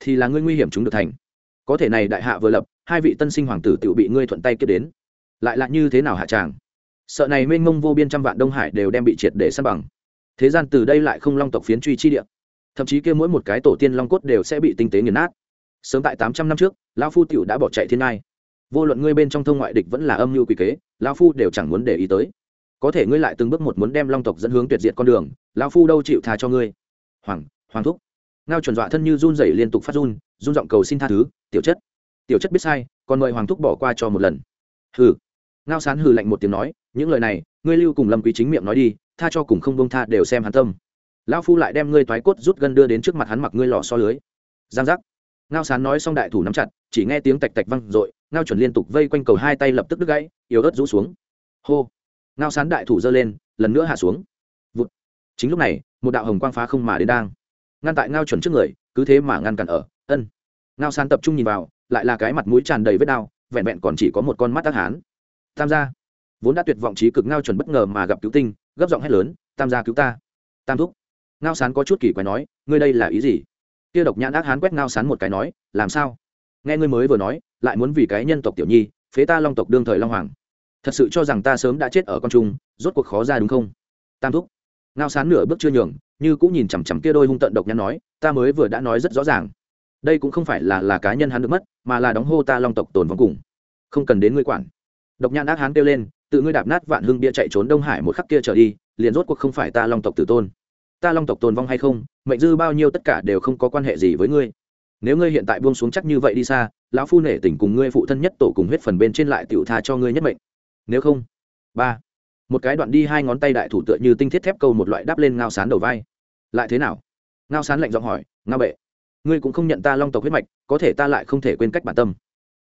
Thì là ngươi nguy hiểm chúng được thành. Có thể này đại hạ vừa lập, hai vị tân sinh hoàng tử tự bị ngươi thuận tay kết đến. Lại là như thế nào hạ tràng? Sợ này mênh mông vô biên trăm vạn đông hải đều đem bị triệt để san bằng. Thế gian từ đây lại không long tộc phiến truy chi địa. Thậm chí kia mỗi một cái tổ tiên long cốt đều sẽ bị tinh tế nghiền nát. Sớm tại tám trăm năm trước, lão phu tiểu đã bỏ chạy thiên ngai vô luận ngươi bên trong thông ngoại địch vẫn là âm mưu quỷ kế, lão phu đều chẳng muốn để ý tới. Có thể ngươi lại từng bước một muốn đem long tộc dẫn hướng tuyệt diệt con đường, lão phu đâu chịu tha cho ngươi? Hoàng hoàng thúc. Ngao chuẩn dọa thân như run rẩy liên tục phát run run giọng cầu xin tha thứ, tiểu chất tiểu chất biết sai, còn mời hoàng thúc bỏ qua cho một lần. Hừ. Ngao sán hừ lạnh một tiếng nói, những lời này, ngươi lưu cùng lâm quý chính miệng nói đi, tha cho cùng không bông tha đều xem hắn tâm. Lão phu lại đem ngươi toái cốt rút gân đưa đến trước mặt hắn mặc ngươi lò so lưới. Giang giác ngao sán nói xong đại thủ nắm chặt, chỉ nghe tiếng tạch tạch văng rồi ngao chuẩn liên tục vây quanh cầu hai tay lập tức đứt gãy, yếu ớt rũ xuống. Hô! Ngao sán đại thủ giơ lên, lần nữa hạ xuống. Vụt! Chính lúc này, một đạo hồng quang phá không mà đến đang. Ngăn tại ngao chuẩn trước người, cứ thế mà ngăn cản ở, ân. Ngao sán tập trung nhìn vào, lại là cái mặt mũi tràn đầy vết đau, vẹn vẹn còn chỉ có một con mắt tác hán. Tam gia! Vốn đã tuyệt vọng trí cực ngao chuẩn bất ngờ mà gặp cứu tinh, gấp giọng hét lớn, tam gia cứu ta! Tam thúc! Ngao sán có chút kỳ quái nói, ngươi đây là ý gì? Kia độc nhãn ác hán quét ngao sán một cái nói, làm sao? Nghe ngươi mới vừa nói, lại muốn vì cái nhân tộc tiểu nhi, phế ta long tộc đương thời long hoàng. Thật sự cho rằng ta sớm đã chết ở con trung, rốt cuộc khó ra đúng không? Tam thúc. Ngao sán nửa bước chưa nhường, như cũng nhìn chằm chằm kia đôi hung tận độc nhãn nói, ta mới vừa đã nói rất rõ ràng. Đây cũng không phải là là cá nhân hắn được mất, mà là đóng hô ta long tộc tồn vong cùng. Không cần đến ngươi quản. Độc nhãn ác hán kêu lên, tự ngươi đạp nát vạn hưng bia chạy trốn đông hải một khắc kia trở đi, liền rốt cuộc không phải ta long tộc tử tôn ta long tộc tồn vong hay không, mệnh dư bao nhiêu tất cả đều không có quan hệ gì với ngươi. Nếu ngươi hiện tại buông xuống chắc như vậy đi xa, lão phu nể tình cùng ngươi phụ thân nhất tổ cùng huyết phần bên trên lại tiểu tha cho ngươi nhất mệnh. Nếu không, ba, một cái đoạn đi hai ngón tay đại thủ tựa như tinh thiết thép câu một loại đáp lên ngao sán đầu vai. Lại thế nào? Ngao sán lạnh giọng hỏi, ngao bệ, ngươi cũng không nhận ta long tộc huyết mạch, có thể ta lại không thể quên cách bản tâm.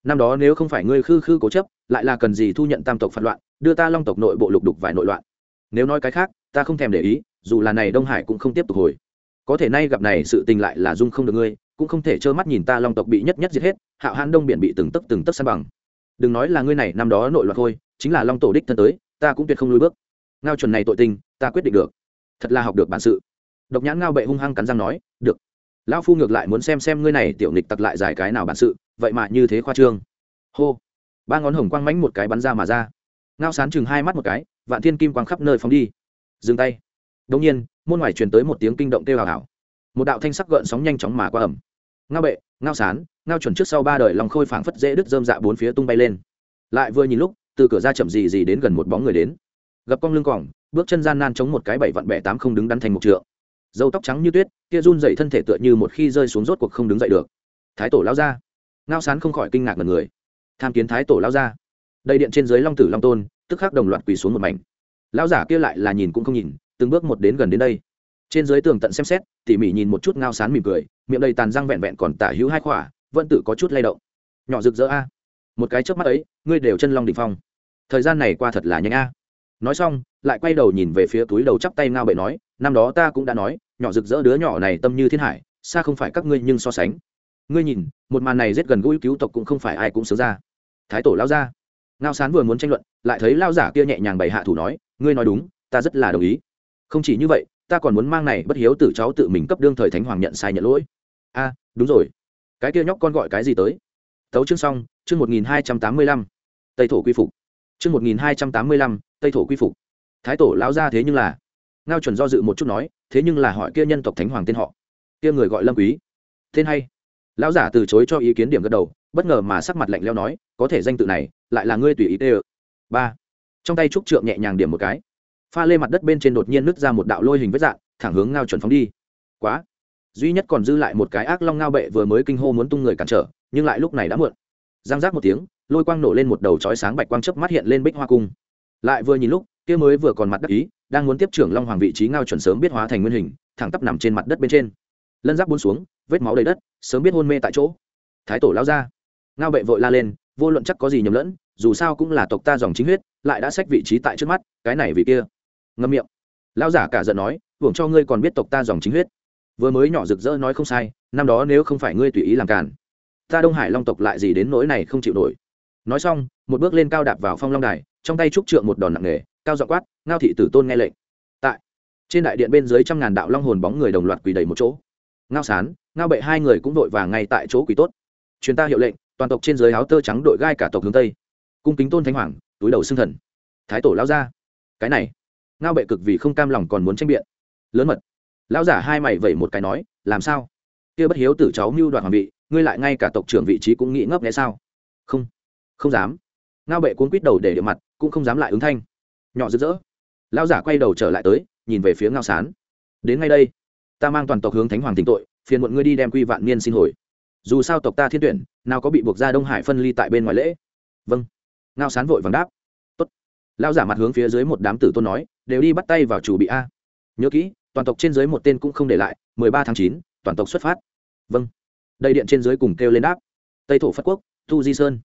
Năm đó nếu không phải ngươi khư khư cố chấp, lại là cần gì thu nhận tam tộc phạt loạn, đưa ta long tộc nội bộ lục đục vài nội loạn. Nếu nói cái khác, ta không thèm để ý dù là này đông hải cũng không tiếp tục hồi. Có thể nay gặp này sự tình lại là dung không được ngươi, cũng không thể trơ mắt nhìn ta long tộc bị nhất nhất giết hết, hạo hãn đông biển bị từng tấc từng tấc san bằng. Đừng nói là ngươi này, năm đó nội loạn thôi, chính là long tổ đích thân tới, ta cũng tuyệt không lùi bước. Ngao chuẩn này tội tình, ta quyết định được. Thật là học được bản sự. Độc nhãn ngao bệ hung hăng cắn răng nói, được. Lão phu ngược lại muốn xem xem ngươi này tiểu nịch tặc lại giải cái nào bản sự, vậy mà như thế khoa trương. Hô. Ba ngón hồng quang mánh một cái bắn ra mà ra. Ngao sán chừng hai mắt một cái, vạn thiên kim quang khắp nơi phóng đi. Dừng tay đông nhiên, môn ngoài truyền tới một tiếng kinh động kêu hào hào một đạo thanh sắc gợn sóng nhanh chóng mà qua ẩm ngao bệ, ngao sán, ngao chuẩn trước sau ba đời lòng khôi phảng phất dễ đứt dơm dạ bốn phía tung bay lên. Lại vừa nhìn lúc, từ cửa ra chậm gì gì đến gần một bóng người đến. Gập cong lưng còng, bước chân gian nan chống một cái bảy vặn bẻ tám không đứng đắn thành một trượng. Dâu tóc trắng như tuyết, kia run dậy thân thể tựa như một khi rơi xuống rốt cuộc không đứng dậy được. Thái tổ lao ra. Ngao sán không khỏi kinh ngạc mật người. Tham kiến thái tổ lao ra. Đầy điện trên dưới long tử long tôn, tức khắc đồng loạt quỳ xuống một mảnh. Lão giả kia lại là nhìn cũng không nhìn từng bước một đến gần đến đây. Trên dưới tường tận xem xét, tỉ mỉ nhìn một chút ngao sán mỉm cười, miệng đầy tàn răng vẹn vẹn còn tả hữu hai khỏa, vẫn tự có chút lay động. Nhỏ rực rỡ a. Một cái trước mắt ấy, ngươi đều chân long đ phong. Thời gian này qua thật là nhanh a. Nói xong, lại quay đầu nhìn về phía túi đầu chắp tay ngao bệ nói, năm đó ta cũng đã nói, nhỏ rực rỡ đứa nhỏ này tâm như thiên hải, xa không phải các ngươi nhưng so sánh. Ngươi nhìn, một màn này rất gần gũi cứu tộc cũng không phải ai cũng sướng ra. Thái tổ lao ra. Ngao sán vừa muốn tranh luận, lại thấy lao giả kia nhẹ nhàng bày hạ thủ nói, ngươi nói đúng, ta rất là đồng ý không chỉ như vậy, ta còn muốn mang này bất hiếu tử cháu tự mình cấp đương thời thánh hoàng nhận sai nhận lỗi. A, đúng rồi. Cái kia nhóc con gọi cái gì tới? Tấu chương xong, chương một nghìn hai trăm tám mươi lăm. Tây thổ quy phục. Chương một nghìn hai trăm tám mươi lăm, tây thổ quy phục. Thái tổ lão ra thế nhưng là, ngao chuẩn do dự một chút nói, thế nhưng là hỏi kia nhân tộc thánh hoàng tên họ. Kia người gọi lâm quý. Tên hay. Lão giả từ chối cho ý kiến điểm gật đầu, bất ngờ mà sắc mặt lạnh leo nói, có thể danh tự này, lại là ngươi tùy ý tê ơ. Ba. Trong tay trúc trượng nhẹ nhàng điểm một cái pha lê mặt đất bên trên đột nhiên nứt ra một đạo lôi hình vết dạng thẳng hướng ngao chuẩn phóng đi. Quá. Duy nhất còn dư lại một cái ác long ngao bệ vừa mới kinh hô muốn tung người cản trở, nhưng lại lúc này đã muộn. Giang giác một tiếng, lôi quang nổ lên một đầu chói sáng bạch quang chớp mắt hiện lên bích hoa cung. Lại vừa nhìn lúc, kia mới vừa còn mặt đất ý, đang muốn tiếp trưởng long hoàng vị trí ngao chuẩn sớm biết hóa thành nguyên hình, thẳng tắp nằm trên mặt đất bên trên. Lân giáp buôn xuống, vết máu đầy đất, sớm biết hôn mê tại chỗ. Thái tổ lao ra. Ngao bệ vội la lên, vô luận chắc có gì nhầm lẫn, dù sao cũng là tộc ta dòng chính huyết, lại đã xách vị trí tại trước mắt, cái này vì kia ngâm miệng. Lao giả cả giận nói, hưởng cho ngươi còn biết tộc ta dòng chính huyết. Vừa mới nhỏ rực rỡ nói không sai, năm đó nếu không phải ngươi tùy ý làm cản ta đông hải long tộc lại gì đến nỗi này không chịu nổi. Nói xong, một bước lên cao đạp vào phong long đài, trong tay trúc trượng một đòn nặng nề, cao dọ quát, ngao thị tử tôn nghe lệnh. Tại, trên đại điện bên dưới trăm ngàn đạo long hồn bóng người đồng loạt quỳ đầy một chỗ. Ngao sán, ngao bệ hai người cũng đội vàng ngay tại chỗ quỳ tốt. Chuyến ta hiệu lệnh, toàn tộc trên dưới áo tơ trắng đội gai cả tộc hướng tây. Cung kính tôn thánh hoàng, túi đầu xưng thần. Thái tổ lao ra cái này ngao bệ cực vì không cam lòng còn muốn tranh biện. Lớn mật. Lão giả hai mày vẩy một cái nói, làm sao? Kia bất hiếu tử cháu mưu đoạt hoàng vị, ngươi lại ngay cả tộc trưởng vị trí cũng nghĩ ngấp nghẽ sao? Không không dám. Ngao bệ cuốn quýt đầu để địa mặt, cũng không dám lại ứng thanh. Nhỏ rực rỡ. Lão giả quay đầu trở lại tới, nhìn về phía ngao sán. Đến ngay đây. Ta mang toàn tộc hướng thánh hoàng tỉnh tội, phiền muộn ngươi đi đem quy vạn niên xin hồi. Dù sao tộc ta thiên tuyển, nào có bị buộc ra đông hải phân ly tại bên ngoài lễ. Vâng. Ngao sán vội vàng đáp. Tốt. Lão giả mặt hướng phía dưới một đám tử tôn nói đều đi bắt tay vào chủ bị a. Nhớ kỹ, toàn tộc trên dưới một tên cũng không để lại, mười ba tháng chín, toàn tộc xuất phát. Vâng. Đầy điện trên dưới cùng kêu lên đáp. Tây thổ phất quốc thu di sơn.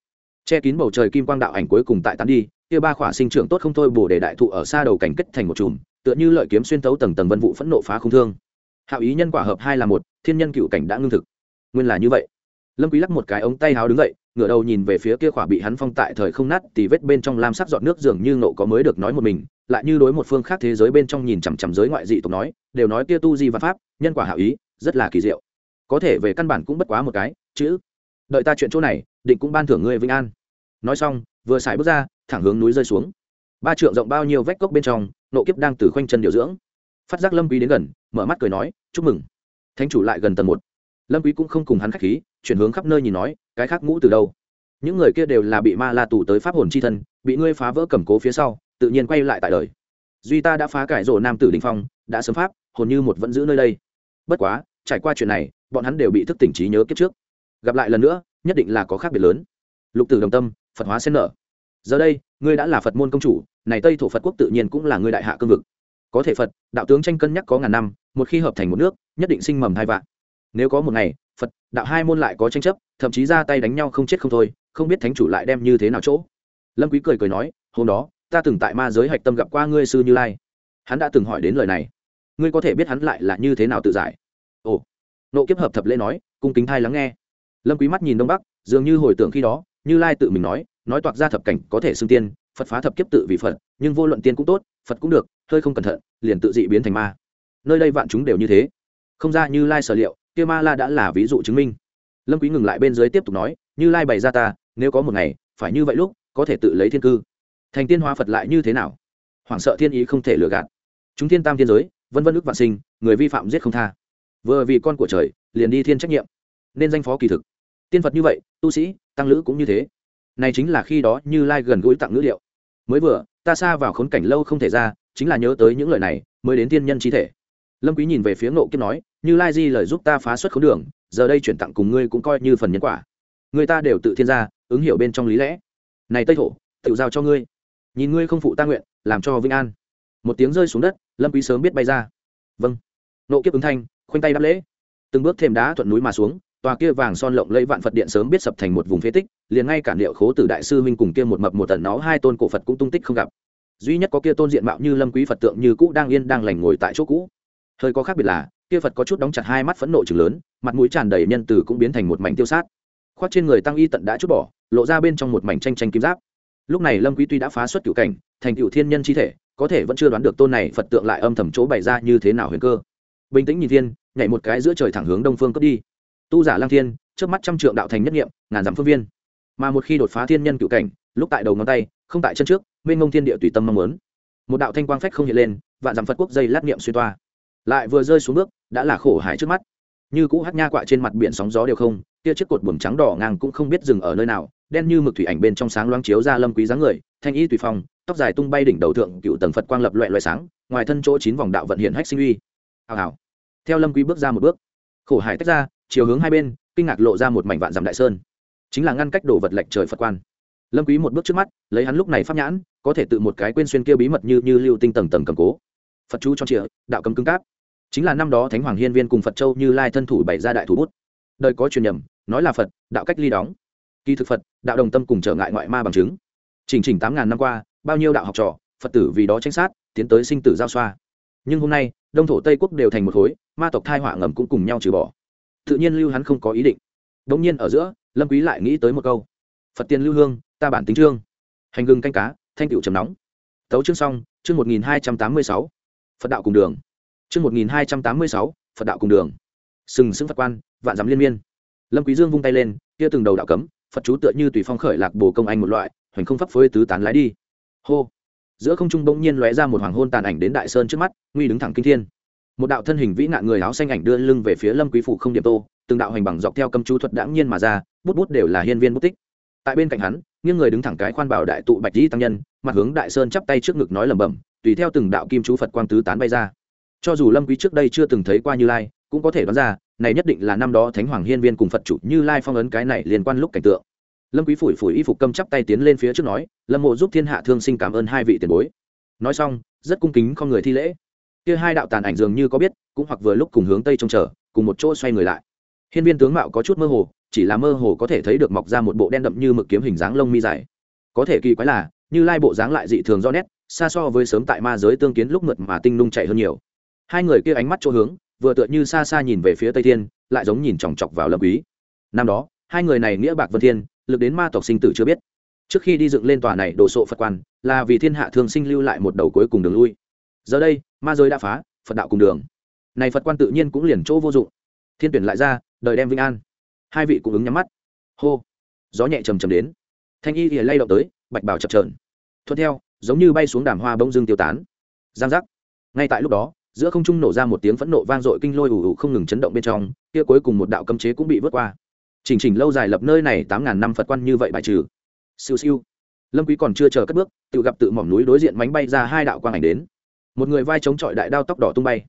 Che kín bầu trời kim quang đạo ảnh cuối cùng tại tán đi, kia ba khỏa sinh trưởng tốt không thôi bổ để đại thụ ở xa đầu cảnh kết thành một chùm, tựa như lợi kiếm xuyên tấu tầng tầng vân vụ phẫn nộ phá không thương. Hạo ý nhân quả hợp hai là một, thiên nhân cựu cảnh đã ngưng thực. Nguyên là như vậy. Lâm quý lắc một cái ống tay háo đứng dậy ngửa đầu nhìn về phía kia khỏa bị hắn phong tại thời không nát tì vết bên trong lam sắc giọt nước dường như nộ có mới được nói một mình, lại như đối một phương khác thế giới bên trong nhìn chằm chằm giới ngoại dị tộc nói, đều nói kia tu di văn pháp, nhân quả hảo ý, rất là kỳ diệu. Có thể về căn bản cũng bất quá một cái, chữ. Đợi ta chuyện chỗ này, định cũng ban thưởng ngươi vĩnh an. Nói xong, vừa xài bước ra, thẳng hướng núi rơi xuống. Ba trượng rộng bao nhiêu vách cốc bên trong, nộ kiếp đang từ khoanh chân điều dưỡng. Phát giác lâm quý đến gần, mở mắt cười nói, chúc mừng. Thánh chủ lại gần tầng một lâm quý cũng không cùng hắn khách khí, chuyển hướng khắp nơi nhìn nói, cái khác ngũ từ đâu? Những người kia đều là bị ma la tù tới pháp hồn chi thân, bị ngươi phá vỡ cầm cố phía sau, tự nhiên quay lại tại đời. Duy ta đã phá cải rổ nam tử đình phong, đã sớm pháp, hồn như một vẫn giữ nơi đây. Bất quá, trải qua chuyện này, bọn hắn đều bị thức tỉnh trí nhớ kiếp trước. Gặp lại lần nữa, nhất định là có khác biệt lớn. Lục tử đồng tâm, phật hóa sen nở. Giờ đây, ngươi đã là phật môn công chủ, này tây thổ phật quốc tự nhiên cũng là ngươi đại hạ cương vực. Có thể phật, đạo tướng tranh cân nhắc có ngàn năm, một khi hợp thành một nước, nhất định sinh mầm hai vạn nếu có một ngày, phật, đạo hai môn lại có tranh chấp, thậm chí ra tay đánh nhau không chết không thôi, không biết thánh chủ lại đem như thế nào chỗ. Lâm quý cười cười nói, hôm đó, ta từng tại ma giới hạch tâm gặp qua ngươi sư như lai. Hắn đã từng hỏi đến lời này. Ngươi có thể biết hắn lại là như thế nào tự giải? Ồ. Nộ kiếp hợp thập lễ nói, cung kính thai lắng nghe. Lâm quý mắt nhìn đông bắc, dường như hồi tưởng khi đó, như lai tự mình nói nói toạc ra thập cảnh có thể xưng tiên, phật phá thập kiếp tự vì phật, nhưng vô luận tiên cũng tốt, phật cũng được, hơi không cẩn thận, liền tự dị biến thành ma. Nơi đây vạn chúng đều như thế. Không ra như lai sở liệu kia ma la đã là ví dụ chứng minh. Lâm quý ngừng lại bên dưới tiếp tục nói, như lai bày ra ta, nếu có một ngày, phải như vậy lúc, có thể tự lấy thiên cư. Thành tiên hóa phật lại như thế nào? Hoảng sợ thiên ý không thể lừa gạt. Chúng thiên tam thiên giới, vân vân ức vạn sinh, người vi phạm giết không tha. Vừa vì con của trời, liền đi thiên trách nhiệm. Nên danh phó kỳ thực. Tiên phật như vậy, tu sĩ, tăng lữ cũng như thế. Này chính là khi đó như lai gần gũi tặng ngữ liệu. Mới vừa, ta xa vào khốn cảnh lâu không thể ra, chính là nhớ tới những lời này, mới đến tiên nhân trí thể. Lâm quý nhìn về phía ngộ kiếp nói như lai di lời giúp ta phá xuất khấu đường, giờ đây chuyển tặng cùng ngươi cũng coi như phần nhân quả. Người ta đều tự thiên gia, ứng hiểu bên trong lý lẽ. Này tây thổ, tự giao cho ngươi. Nhìn ngươi không phụ ta nguyện, làm cho vinh an. Một tiếng rơi xuống đất, lâm quý sớm biết bay ra. Vâng. Nộ kiếp ứng thanh, khoanh tay đáp lễ. Từng bước thêm đá thuận núi mà xuống, tòa kia vàng son lộng lẫy vạn phật điện sớm biết sập thành một vùng phế tích, liền ngay cả liệu khố tử đại sư minh cùng kia một mập một tần nó hai tôn cổ phật cũng tung tích không gặp. Duy nhất có kia tôn diện mạo như lâm quý phật tượng như cũ đang yên đang lành ngồi tại chỗ cũ. Hơi có khác biệt là kia phật có chút đóng chặt hai mắt phẫn nộ chừng lớn, mặt mũi tràn đầy nhân từ cũng biến thành một mảnh tiêu sát. Khoác trên người tăng y tận đã chút bỏ, lộ ra bên trong một mảnh tranh tranh kim giáp. Lúc này lâm quý tuy đã phá xuất cửu cảnh, thành cửu thiên nhân chi thể, có thể vẫn chưa đoán được tôn này phật tượng lại âm thầm chỗ bày ra như thế nào huyền cơ. Bình tĩnh nhìn thiên, nhảy một cái giữa trời thẳng hướng đông phương cất đi. Tu giả lang thiên trước mắt trăm trượng đạo thành nhất niệm ngàn dặm phương viên. Mà một khi đột phá thiên nhân cửu cảnh, lúc tại đầu ngón tay, không tại chân trước, mênh ngông thiên địa tùy tâm mong muốn. Một đạo thanh quang phách không hiện lên, vạn dặm phật quốc dây lát niệm xuyên toa lại vừa rơi xuống bước, đã là khổ hải trước mắt. Như cũ hát nha quạ trên mặt biển sóng gió đều không, kia chiếc cột buồm trắng đỏ ngang cũng không biết dừng ở nơi nào, đen như mực thủy ảnh bên trong sáng loáng chiếu ra lâm quý dáng người, thanh y tùy phong, tóc dài tung bay đỉnh đầu thượng, cựu tầng phật quang lập loè loè sáng, ngoài thân chỗ chín vòng đạo vận hiện hách sinh uy. Hào hào. Theo lâm quý bước ra một bước, khổ hải tách ra, chiều hướng hai bên, kinh ngạc lộ ra một mảnh vạn dặm đại sơn. Chính là ngăn cách đổ vật lệch trời phật quan. Lâm quý một bước trước mắt, lấy hắn lúc này pháp nhãn, có thể tự một cái quên xuyên kia bí mật như như lưu tinh tầng tầng cầm cố. Phật chú cho chìa, đạo cầm cứng cáp chính là năm đó thánh hoàng hiên viên cùng phật châu như lai thân thủ bày ra đại thủ bút. Đời có truyền nhầm, nói là phật, đạo cách ly đóng. Kỳ thực phật, đạo đồng tâm cùng trở ngại ngoại ma bằng chứng. Chỉnh chỉnh tám ngàn năm qua, bao nhiêu đạo học trò, phật tử vì đó tranh sát, tiến tới sinh tử giao xoa. Nhưng hôm nay, đông thổ tây quốc đều thành một khối, ma tộc thai họa ngầm cũng cùng nhau trừ bỏ. Tự nhiên lưu hắn không có ý định. Đống nhiên ở giữa, lâm quý lại nghĩ tới một câu. Phật tiền lưu hương, ta bản tính trương. Hành gừng canh cá, thanh tiệu trầm nóng. Tấu chương xong, chương một nghìn hai trăm tám mươi sáu. Phật đạo cùng đường chương một nghìn hai trăm tám mươi sáu, phật đạo cùng đường. Sừng sững phật quan, vạn dám liên miên. Lâm quý dương vung tay lên, kia từng đầu đạo cấm, phật chú tựa như tùy phong khởi lạc bổ công anh một loại, hoành không pháp phối tứ tán lái đi. Hô! Giữa không trung bỗng nhiên lóe ra một hoàng hôn tàn ảnh đến đại sơn trước mắt, nguy đứng thẳng kinh thiên. Một đạo thân hình vĩ nạn người áo xanh ảnh đưa lưng về phía lâm quý phủ không điểm tô, từng đạo hành bằng dọc theo cầm chú thuật đãng nhiên mà ra, bút bút đều là hiên viên bút tích. Tại bên cạnh hắn, nghiêng người đứng thẳng cái khoan bảo đại tụ bạch di tăng nhân, mặt hướng đại sơn chắp tay trước ngực nói lẩm bẩm, tùy theo từng đạo kim chú phật quang tứ tán bay ra cho dù lâm quý trước đây chưa từng thấy qua như lai, cũng có thể đoán ra, này nhất định là năm đó thánh hoàng hiên viên cùng phật chủ như lai phong ấn cái này liên quan lúc cảnh tượng. Lâm quý phủi phủi y phục cầm chắp tay tiến lên phía trước nói, lâm mộ giúp thiên hạ thương sinh cảm ơn hai vị tiền bối. Nói xong, rất cung kính con người thi lễ. Kia hai đạo tàn ảnh dường như có biết, cũng hoặc vừa lúc cùng hướng tây trông chờ, cùng một chỗ xoay người lại. Hiên viên tướng mạo có chút mơ hồ, chỉ là mơ hồ có thể thấy được mọc ra một bộ đen đậm như mực kiếm hình dáng lông mi dài. Có thể kỳ quái là, như lai bộ dáng lại dị thường do nét, xa so với sớm tại ma giới tương kiến lúc mượt mà tinh nung chạy hơn nhiều hai người kia ánh mắt chỗ hướng, vừa tựa như xa xa nhìn về phía tây thiên, lại giống nhìn chòng chọc vào lâm quý. Năm đó, hai người này nghĩa bạc vân thiên, lực đến ma tộc sinh tử chưa biết. Trước khi đi dựng lên tòa này đồ sộ phật quan, là vì thiên hạ thường sinh lưu lại một đầu cuối cùng đường lui. Giờ đây, ma giới đã phá, phật đạo cùng đường. Này phật quan tự nhiên cũng liền chỗ vô dụng. Thiên tuyển lại ra đời đem vinh an. Hai vị cũng ứng nhắm mắt. Hô. Gió nhẹ trầm trầm đến. Thanh y thì lay động tới, bạch bào chập trờn thuận theo, giống như bay xuống đàm hoa bông dưng tiêu tán. Giang giác. Ngay tại lúc đó giữa không trung nổ ra một tiếng phẫn nộ vang dội kinh lôi ủ ủ không ngừng chấn động bên trong, kia cuối cùng một đạo cấm chế cũng bị vượt qua. Chỉnh chỉnh lâu dài lập nơi này tám ngàn năm phật quan như vậy bài trừ. Siêu siêu. Lâm quý còn chưa chờ cất bước, tự gặp tự mỏm núi đối diện mánh bay ra hai đạo quang ảnh đến. Một người vai chống chọi đại đao tóc đỏ tung bay.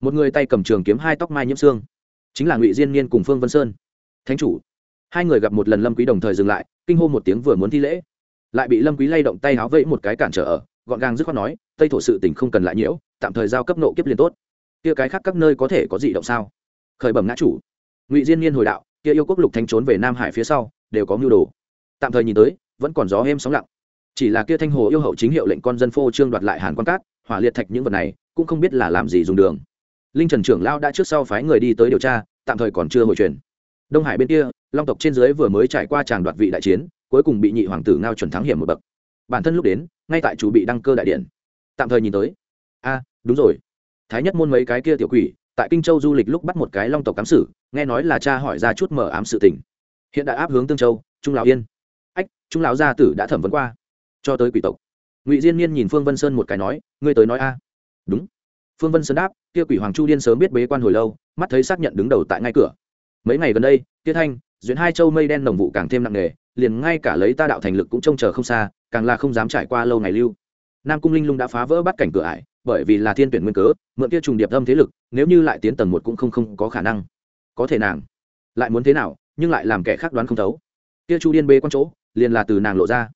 Một người tay cầm trường kiếm hai tóc mai nhiễm xương. Chính là ngụy diên niên cùng phương vân sơn. Thánh chủ. Hai người gặp một lần lâm quý đồng thời dừng lại, kinh hô một tiếng vừa muốn thi lễ. Lại bị lâm quý lay động tay háo vẫy một cái cản trở ở, gọn gàng dứt khoát nói, tây thổ sự tình không cần lại nhiễu tạm thời giao cấp nộ kiếp liền tốt. Kia cái khác các nơi có thể có gì động sao? Khởi bẩm ngã chủ. Ngụy diên niên hồi đạo, kia yêu quốc lục thanh trốn về nam hải phía sau, đều có mưu đồ. Tạm thời nhìn tới, vẫn còn gió êm sóng lặng. Chỉ là kia thanh hồ yêu hậu chính hiệu lệnh con dân phô trương đoạt lại hàn quan cát, hỏa liệt thạch những vật này, cũng không biết là làm gì dùng đường. Linh trần trưởng lao đã trước sau phái người đi tới điều tra, tạm thời còn chưa hồi truyền. Đông hải bên kia, long tộc trên dưới vừa mới trải qua tràng đoạt vị đại chiến, cuối cùng bị nhị hoàng tử ngao chuẩn thắng hiểm một bậc. Bản thân lúc đến, ngay tại chủ bị đăng cơ đại điện. Tạm thời nhìn tới a đúng rồi. Thái nhất môn mấy cái kia tiểu quỷ, tại kinh châu du lịch lúc bắt một cái long tộc cám sử, nghe nói là cha hỏi ra chút mở ám sự tình. Hiện đại áp hướng tương châu, trung lão yên. Ách, trung lão gia tử đã thẩm vấn qua. Cho tới quỷ tộc. Ngụy diên niên nhìn phương vân sơn một cái nói, ngươi tới nói a. Đúng. Phương vân sơn đáp, kia quỷ hoàng chu điên sớm biết bế quan hồi lâu, mắt thấy xác nhận đứng đầu tại ngay cửa. Mấy ngày gần đây kia thanh duyễn hai châu mây đen nồng vụ càng thêm nặng nề, liền ngay cả lấy ta đạo thành lực cũng trông chờ không xa, càng là không dám trải qua lâu ngày lưu. Nam cung linh lung đã phá vỡ bắt cảnh cửa ải bởi vì là thiên tuyển nguyên cớ, mượn kia trùng điệp âm thế lực, nếu như lại tiến tầng một cũng không không có khả năng. Có thể nàng lại muốn thế nào, nhưng lại làm kẻ khác đoán không thấu. Kia chu điên bê con chỗ, liền là từ nàng lộ ra.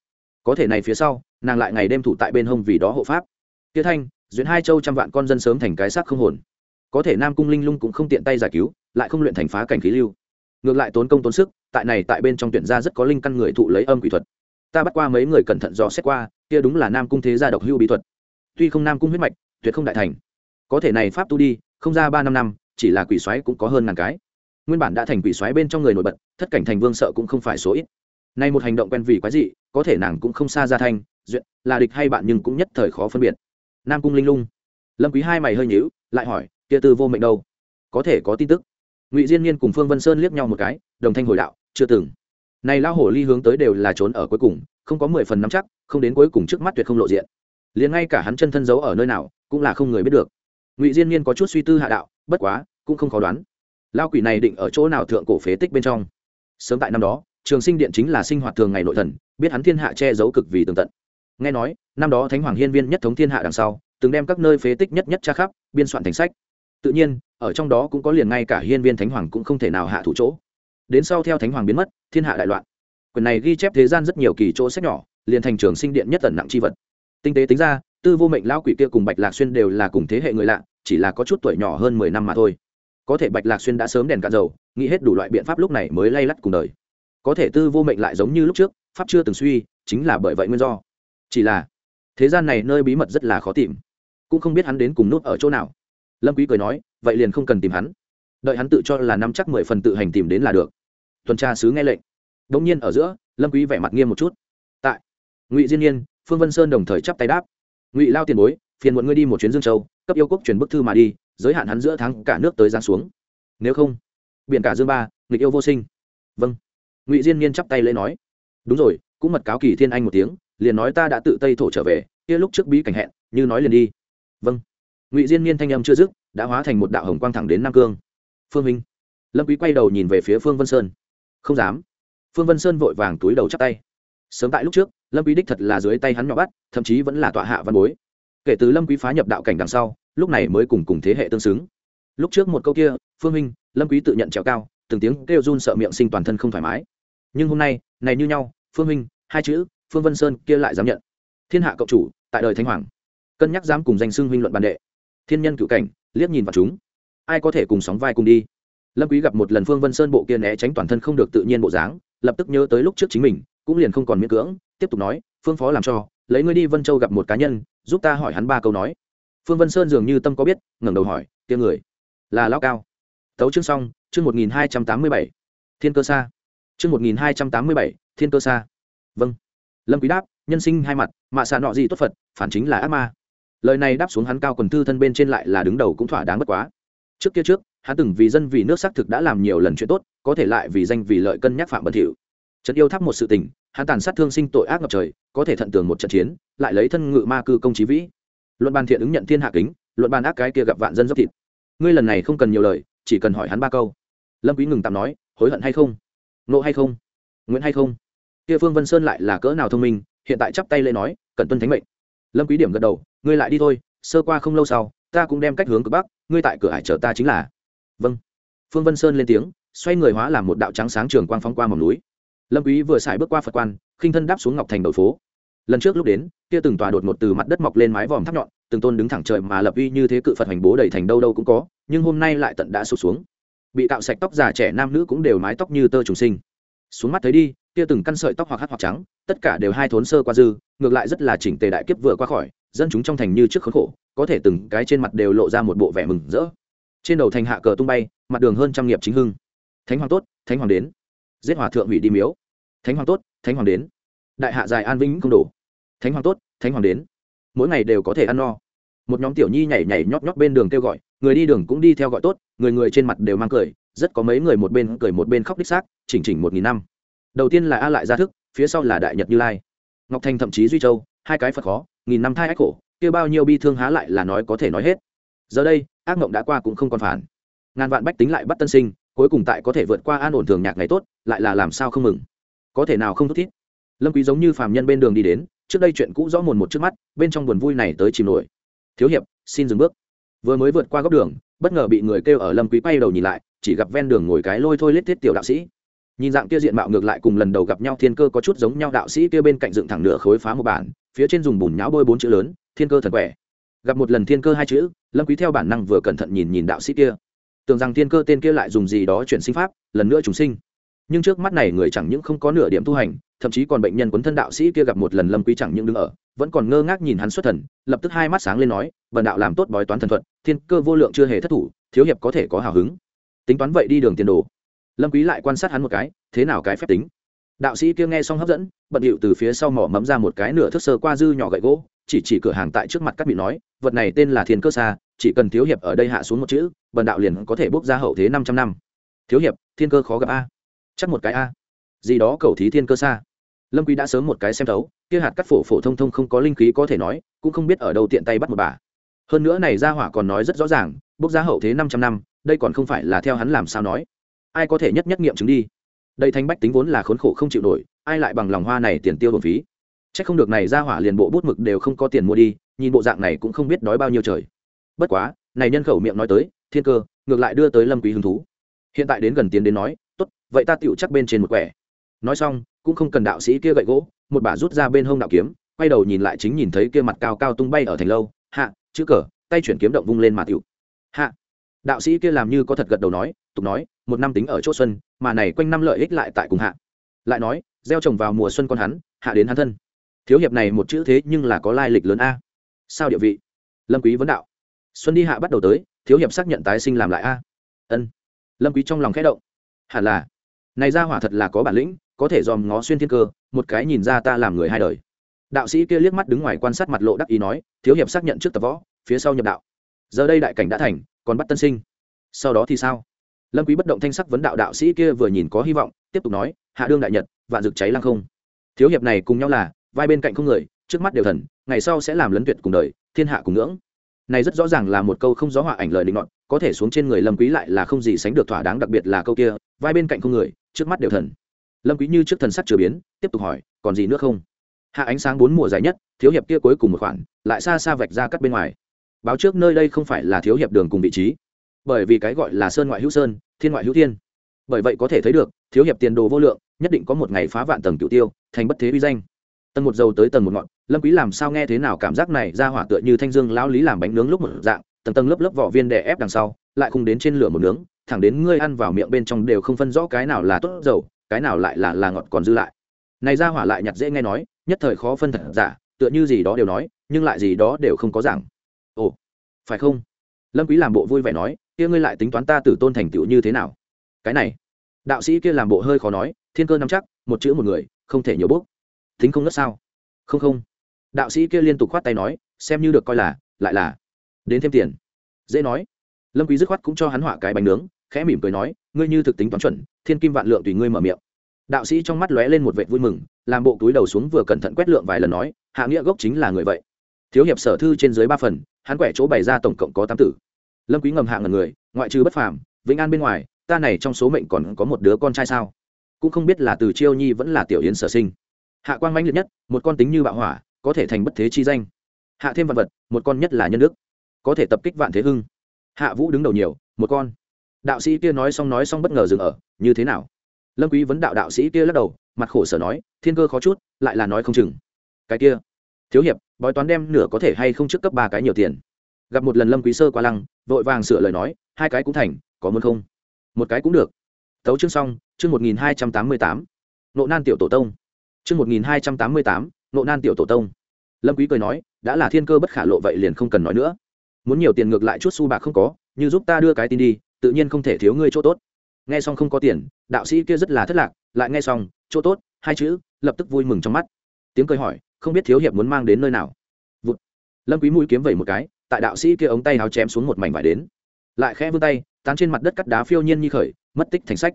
Có thể này phía sau, nàng lại ngày đêm thủ tại bên hông vì đó hộ pháp. Kia thanh, duyên hai châu trăm vạn con dân sớm thành cái xác không hồn. Có thể nam cung linh lung cũng không tiện tay giải cứu, lại không luyện thành phá cảnh khí lưu. Ngược lại tốn công tốn sức, tại này tại bên trong tuyển gia rất có linh căn người thụ lấy âm quỷ thuật. Ta bắt qua mấy người cẩn thận dò xét qua, kia đúng là nam cung thế gia độc hưu bí thuật tuy không nam cung huyết mạch, tuyệt không đại thành. Có thể này pháp tu đi, không ra ba năm năm, chỉ là quỷ xoáy cũng có hơn ngàn cái. Nguyên bản đã thành quỷ xoáy bên trong người nổi bật, thất cảnh thành vương sợ cũng không phải số ít. Nay một hành động quen vì quái dị, có thể nàng cũng không xa ra thanh duyệt là địch hay bạn nhưng cũng nhất thời khó phân biệt. Nam cung linh lung. Lâm quý hai mày hơi nhíu, lại hỏi, kia tư vô mệnh đâu? Có thể có tin tức. Ngụy diên niên cùng phương vân sơn liếc nhau một cái, đồng thanh hồi đạo, chưa từng. Này lao hổ ly hướng tới đều là trốn ở cuối cùng, không có mười phần nắm chắc, không đến cuối cùng trước mắt tuyệt không lộ diện liền ngay cả hắn chân thân giấu ở nơi nào cũng là không người biết được. Ngụy diên niên có chút suy tư hạ đạo, bất quá, cũng không khó đoán. Lao quỷ này định ở chỗ nào thượng cổ phế tích bên trong? Sớm tại năm đó, trường sinh điện chính là sinh hoạt thường ngày nội thần, biết hắn thiên hạ che giấu cực vì tường tận. Nghe nói, năm đó thánh hoàng hiên viên nhất thống thiên hạ đằng sau, từng đem các nơi phế tích nhất nhất tra khắp, biên soạn thành sách. Tự nhiên, ở trong đó cũng có liền ngay cả hiên viên thánh hoàng cũng không thể nào hạ thủ chỗ. Đến sau theo thánh hoàng biến mất, thiên hạ đại loạn. Quyền này ghi chép thế gian rất nhiều kỳ chỗ sách nhỏ, liền thành trường sinh điện nhất tần nặng c h i vật tinh tế tính ra, tư vô mệnh lão quỷ kia cùng bạch lạc xuyên đều là cùng thế hệ người lạ, chỉ là có chút tuổi nhỏ hơn mười năm mà thôi. Có thể bạch lạc xuyên đã sớm đèn cạn dầu, nghĩ hết đủ loại biện pháp lúc này mới lay lắt cùng đời. Có thể tư vô mệnh lại giống như lúc trước, pháp chưa từng suy, chính là bởi vậy nguyên do. Chỉ là, thế gian này nơi bí mật rất là khó tìm. Cũng không biết hắn đến cùng nút ở chỗ nào. Lâm quý cười nói, vậy liền không cần tìm hắn. Đợi hắn tự cho là nắm chắc mười phần tự hành tìm đến là được. Tuần tra sứ nghe lệnh. Đống nhiên ở giữa, lâm quý vẻ mặt nghiêm một chút. Tại, ngụy diên nhiên phương vân sơn đồng thời chắp tay đáp. Ngụy lao tiền bối, phiền muộn ngươi đi một chuyến dương châu, cấp yêu quốc chuyển bức thư mà đi, giới hạn hắn giữa tháng cả nước tới giáng xuống. Nếu không, biển cả dương ba, nghịch yêu vô sinh. Vâng. Ngụy diên Niên chắp tay lễ nói. Đúng rồi, cũng mật cáo kỳ thiên anh một tiếng, liền nói ta đã tự tây thổ trở về, kia lúc trước bí cảnh hẹn, như nói liền đi. Vâng. Ngụy diên Niên thanh âm chưa dứt, đã hóa thành một đạo hồng quang thẳng đến nam cương. Phương minh. Lâm quý quay đầu nhìn về phía phương vân sơn. Không dám. Phương vân sơn vội vàng túi đầu chắp tay. Sớm tại lúc trước lâm quý đích thật là dưới tay hắn nhỏ bắt, thậm chí vẫn là tọa hạ văn bối. Kể từ lâm quý phá nhập đạo cảnh đằng sau, lúc này mới cùng cùng thế hệ tương xứng. Lúc trước một câu kia, phương minh, lâm quý tự nhận trèo cao, từng tiếng kêu run sợ miệng sinh toàn thân không thoải mái. Nhưng hôm nay, này như nhau, phương minh, hai chữ, phương vân sơn kia lại dám nhận. Thiên hạ cộng chủ, tại đời thánh hoàng. Cân nhắc dám cùng danh xưng huynh luận bàn đệ. Thiên nhân cựu cảnh, liếc nhìn vào chúng. Ai có thể cùng sóng vai cùng đi? Lâm quý gặp một lần phương vân sơn bộ kia né tránh toàn thân không được tự nhiên bộ dáng, lập tức nhớ tới lúc trước chính mình, cũng liền không còn miễn cưỡng tiếp tục nói, phương phó làm cho, lấy ngươi đi vân châu gặp một cá nhân, giúp ta hỏi hắn ba câu nói. Phương vân sơn dường như tâm có biết, ngẩng đầu hỏi tia người là lão cao? Tấu chương xong, chương một nghìn hai trăm tám mươi bảy, thiên cơ xa chương một nghìn hai trăm tám mươi bảy, thiên cơ xa vâng. Lâm quý đáp, nhân sinh hai mặt, mạ xạ nọ gì tốt phật, phản chính là ác ma. Lời này đáp xuống hắn cao quần thư thân bên trên lại là đứng đầu cũng thỏa đáng bất quá. Trước kia trước, hắn từng vì dân vì nước xác thực đã làm nhiều lần chuyện tốt, có thể lại vì danh vì lợi cân nhắc phạm bẩn thỉu trận yêu thắp một sự tình hắn tàn sát thương sinh tội ác ngập trời, có thể thận tường một trận chiến, lại lấy thân ngự ma cư công trí vĩ. Luận bàn thiện ứng nhận thiên hạ kính, luận bàn ác cái kia gặp vạn dân dốc thịt. Ngươi lần này không cần nhiều lời, chỉ cần hỏi hắn ba câu. Lâm quý ngừng tạm nói, hối hận hay không? Nộ hay không? Nguyễn hay không? Kia phương vân sơn lại là cỡ nào thông minh, hiện tại chắp tay lên nói cần tuân thánh mệnh. Lâm quý điểm gật đầu, ngươi lại đi thôi, sơ qua không lâu sau, ta cũng đem cách hướng cực bắc, ngươi tại cửa hải chờ ta chính là. Vâng. Phương vân sơn lên tiếng, xoay người hóa làm một đạo trắng sáng trường quang phóng qua mỏm núi lâm quý vừa xài bước qua phật quan, khinh thân đáp xuống ngọc thành đầu phố. Lần trước lúc đến, kia từng tòa đột ngột từ mặt đất mọc lên mái vòm tháp nhọn, từng tôn đứng thẳng trời mà lập uy như thế cự phật hành bố đầy thành đâu đâu cũng có, nhưng hôm nay lại tận đã sụp xuống. Bị tạo sạch tóc già trẻ nam nữ cũng đều mái tóc như tơ trùng sinh. Xuống mắt thấy đi, kia từng căn sợi tóc hoặc hắt hoặc trắng, tất cả đều hai thốn sơ qua dư, ngược lại rất là chỉnh tề đại kiếp vừa qua khỏi, dân chúng trong thành như trước khốn khổ, có thể từng cái trên mặt đều lộ ra một bộ vẻ mừng rỡ. Trên đầu thành hạ cờ tung bay, mặt đường hơn trăm nghiệp chính hưng. Thánh hoàng tốt, thánh hoàng đến giết hòa thượng hủy đi miếu. Thánh hoàng tốt, thánh hoàng đến. Đại hạ dài an vĩnh không đủ thánh hoàng tốt, thánh hoàng đến. Mỗi ngày đều có thể ăn no. Một nhóm tiểu nhi nhảy nhảy nhót nhót bên đường kêu gọi, người đi đường cũng đi theo gọi tốt, người người trên mặt đều mang cười, rất có mấy người một bên cười một bên khóc đích xác, chỉnh chỉnh một nghìn năm. Đầu tiên là a lại gia thức, phía sau là đại nhật như lai. Ngọc thành thậm chí duy châu, hai cái phật khó, nghìn năm thai ách khổ, kia bao nhiêu bi thương há lại là nói có thể nói hết. Giờ đây, ác mộng đã qua cũng không còn phản. Ngàn vạn bách tính lại bắt tân sinh cuối cùng tại có thể vượt qua an ổn thường nhạc ngày tốt, lại là làm sao không mừng. Có thể nào không thút thít lâm quý giống như phàm nhân bên đường đi đến, trước đây chuyện cũ rõ mồn một trước mắt, bên trong buồn vui này tới chìm nổi. Thiếu hiệp, xin dừng bước. Vừa mới vượt qua góc đường, bất ngờ bị người kêu ở lâm quý quay đầu nhìn lại, chỉ gặp ven đường ngồi cái lôi thôi lết thiết tiểu đạo sĩ. Nhìn dạng kia diện mạo ngược lại cùng lần đầu gặp nhau thiên cơ có chút giống nhau, đạo sĩ kia bên cạnh dựng thẳng nửa khối phá một bản, phía trên dùng bùn nhão bôi bốn chữ lớn, thiên cơ thần quẻ. Gặp một lần thiên cơ hai chữ, lâm quý theo bản năng vừa cẩn thận nhìn nhìn đạo sĩ kia tưởng rằng thiên cơ tên kia lại dùng gì đó chuyển sinh pháp, lần nữa trùng sinh. Nhưng trước mắt này người chẳng những không có nửa điểm tu hành, thậm chí còn bệnh nhân quấn thân đạo sĩ kia gặp một lần lâm quý chẳng những đứng ở, vẫn còn ngơ ngác nhìn hắn xuất thần, lập tức hai mắt sáng lên nói, bần đạo làm tốt bói toán thần thuật, thiên cơ vô lượng chưa hề thất thủ, thiếu hiệp có thể có hào hứng. Tính toán vậy đi đường tiền đồ. Lâm quý lại quan sát hắn một cái, thế nào cái phép tính? Đạo sĩ kia nghe xong hấp dẫn, bận điệu từ phía sau mỏ mẫm ra một cái nửa thước sơ qua dư nhỏ gậy gỗ, chỉ chỉ cửa hàng tại trước mặt các bị nói, vật này tên là thiên cơ xa chỉ cần thiếu hiệp ở đây hạ xuống một chữ, bần đạo liền có thể bước ra hậu thế 500 năm. Thiếu hiệp, thiên cơ khó gặp a. Chắc một cái a. Gì đó cầu thí thiên cơ xa. Lâm quý đã sớm một cái xem thấu, kia hạt cắt phổ phổ thông thông không có linh khí có thể nói, cũng không biết ở đâu tiện tay bắt một bà. Hơn nữa này gia hỏa còn nói rất rõ ràng, bước ra hậu thế 500 năm, đây còn không phải là theo hắn làm sao nói. Ai có thể nhất nhất nghiệm chứng đi. Đây thanh bách tính vốn là khốn khổ không chịu nổi, ai lại bằng lòng hoa này tiền tiêu bổn phí. Chắc không được này gia hỏa liền bộ bút mực đều không có tiền mua đi, nhìn bộ dạng này cũng không biết đói bao nhiêu trời bất quá, này nhân khẩu miệng nói tới, thiên cơ, ngược lại đưa tới lâm quý hứng thú. Hiện tại đến gần tiến đến nói, tốt, vậy ta tựu chắc bên trên một quẻ. Nói xong, cũng không cần đạo sĩ kia gậy gỗ, một bà rút ra bên hông đạo kiếm, quay đầu nhìn lại chính nhìn thấy kia mặt cao cao tung bay ở thành lâu. Hạ, chữ cờ, tay chuyển kiếm động vung lên mà tiệu hạ. Đạo sĩ kia làm như có thật gật đầu nói, tục nói, một năm tính ở chỗ xuân, mà này quanh năm lợi ích lại tại cùng hạ. Lại nói, gieo trồng vào mùa xuân con hắn, hạ đến hắn thân. Thiếu hiệp này một chữ thế nhưng là có lai lịch lớn a. Sao địa vị? Lâm quý vấn đạo xuân đi hạ bắt đầu tới, thiếu hiệp xác nhận tái sinh làm lại a. Ân. Lâm quý trong lòng khẽ động. Hẳn là. Này ra hỏa thật là có bản lĩnh, có thể dòm ngó xuyên thiên cơ, một cái nhìn ra ta làm người hai đời. Đạo sĩ kia liếc mắt đứng ngoài quan sát mặt lộ đắc ý nói, thiếu hiệp xác nhận trước tập võ, phía sau nhập đạo. Giờ đây đại cảnh đã thành, còn bắt tân sinh. Sau đó thì sao? Lâm quý bất động thanh sắc vấn đạo đạo sĩ kia vừa nhìn có hy vọng, tiếp tục nói, hạ đương đại nhật, vạn dược cháy lăng không. Thiếu hiệp này cùng nhau là, vai bên cạnh không người, trước mắt đều thần, ngày sau sẽ làm lấn tuyệt cùng đời, thiên hạ cùng ngưỡng này rất rõ ràng là một câu không gió họa ảnh lời định luận có thể xuống trên người lâm quý lại là không gì sánh được thỏa đáng, đặc biệt là câu kia, vai bên cạnh không người, trước mắt đều thần. Lâm quý như trước thần sắc chưa biến, tiếp tục hỏi, còn gì nữa không? Hạ ánh sáng bốn mùa dài nhất, thiếu hiệp kia cuối cùng một khoản, lại xa xa vạch ra cắt bên ngoài. Báo trước nơi đây không phải là thiếu hiệp đường cùng vị trí. Bởi vì cái gọi là sơn ngoại hữu sơn, thiên ngoại hữu thiên. Bởi vậy có thể thấy được, thiếu hiệp tiền đồ vô lượng, nhất định có một ngày phá vạn tầng cửu tiêu, thành bất thế uy danh tầng một dầu tới tầng một ngọn, lâm quý làm sao nghe thế nào cảm giác này ra hỏa tựa như thanh dương lão lý làm bánh nướng lúc một dạng, tầng tầng lớp lớp vỏ viên đè ép đằng sau, lại khung đến trên lửa một nướng, thẳng đến ngươi ăn vào miệng bên trong đều không phân rõ cái nào là tốt dầu, cái nào lại là là ngọt còn dư lại. Này ra hỏa lại nhặt dễ nghe nói, nhất thời khó phân thật giả, tựa như gì đó đều nói, nhưng lại gì đó đều không có giảng. Ồ, phải không? Lâm quý làm bộ vui vẻ nói, kia ngươi lại tính toán ta tử tôn thành tựu như thế nào? Cái này, đạo sĩ kia làm bộ hơi khó nói, thiên cơ nắm chắc, một chữ một người, không thể nhiều bước tính không ngất sao? Không không. Đạo sĩ kia liên tục khoát tay nói, xem như được coi là, lại là, đến thêm tiền. Dễ nói. Lâm quý dứt khoát cũng cho hắn họa cái bánh nướng, khẽ mỉm cười nói, ngươi như thực tính toán chuẩn, thiên kim vạn lượng tùy ngươi mở miệng. Đạo sĩ trong mắt lóe lên một vẻ vui mừng, làm bộ túi đầu xuống vừa cẩn thận quét lượng vài lần nói, hạ nghĩa gốc chính là người vậy. Thiếu hiệp sở thư trên dưới ba phần, hắn quẻ chỗ bày ra tổng cộng có tám tử. Lâm quý ngầm hạ ngần người, ngoại trừ bất phàm, vĩnh an bên ngoài, ta này trong số mệnh còn có một đứa con trai sao? Cũng không biết là từ chiêu nhi vẫn là tiểu yến sở sinh hạ quang mãnh liệt nhất, một con tính như bạo hỏa, có thể thành bất thế chi danh. Hạ thêm vật vật, một con nhất là nhân đức, có thể tập kích vạn thế hưng. Hạ vũ đứng đầu nhiều, một con. Đạo sĩ kia nói xong nói xong bất ngờ dừng ở, như thế nào? Lâm quý vấn đạo đạo sĩ kia lắc đầu, mặt khổ sở nói, thiên cơ khó chút, lại là nói không chừng. Cái kia, thiếu hiệp, bói toán đem nửa có thể hay không trước cấp ba cái nhiều tiền. Gặp một lần lâm quý sơ qua lăng, vội vàng sửa lời nói, hai cái cũng thành, có muốn không? Một cái cũng được. Tấu chương xong, chương một nghìn hai trăm tám mươi tám. Nộ nan tiểu tổ tông chương một nghìn hai trăm tám mươi tám, nộ nan tiểu tổ tông. Lâm quý cười nói, đã là thiên cơ bất khả lộ vậy liền không cần nói nữa. Muốn nhiều tiền ngược lại chút xu bạc không có, như giúp ta đưa cái tin đi, tự nhiên không thể thiếu ngươi chỗ tốt. Nghe xong không có tiền, đạo sĩ kia rất là thất lạc, lại nghe xong, chỗ tốt, hai chữ, lập tức vui mừng trong mắt. Tiếng cười hỏi, không biết thiếu hiệp muốn mang đến nơi nào? Vụt. lâm quý mũi kiếm vẩy một cái, tại đạo sĩ kia ống tay áo chém xuống một mảnh vải đến. Lại khẽ vươn tay, tán trên mặt đất cắt đá phiêu nhiên như khởi, mất tích thành sách.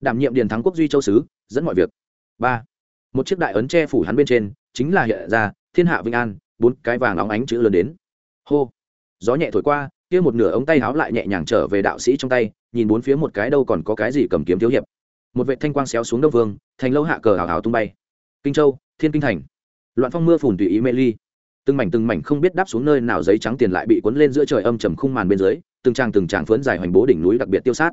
Đảm nhiệm điền thắng quốc duy châu sứ, dẫn mọi việc. Ba một chiếc đại ấn che phủ hắn bên trên, chính là hiện ra, thiên hạ vinh an, bốn cái vàng óng ánh chữ lớn đến. Hô! Gió nhẹ thổi qua, kia một nửa ống tay háo lại nhẹ nhàng trở về đạo sĩ trong tay, nhìn bốn phía một cái đâu còn có cái gì cầm kiếm thiếu hiệp. Một vệ thanh quang xéo xuống đông vương, thành lâu hạ cờ hào hào tung bay. Kinh châu, thiên kinh thành. Loạn phong mưa phùn tùy ý mê ly. Từng mảnh từng mảnh không biết đáp xuống nơi nào giấy trắng tiền lại bị cuốn lên giữa trời âm trầm khung màn bên dưới, từng tràng từng tràng phấn dài hoành bố đỉnh núi đặc biệt tiêu sát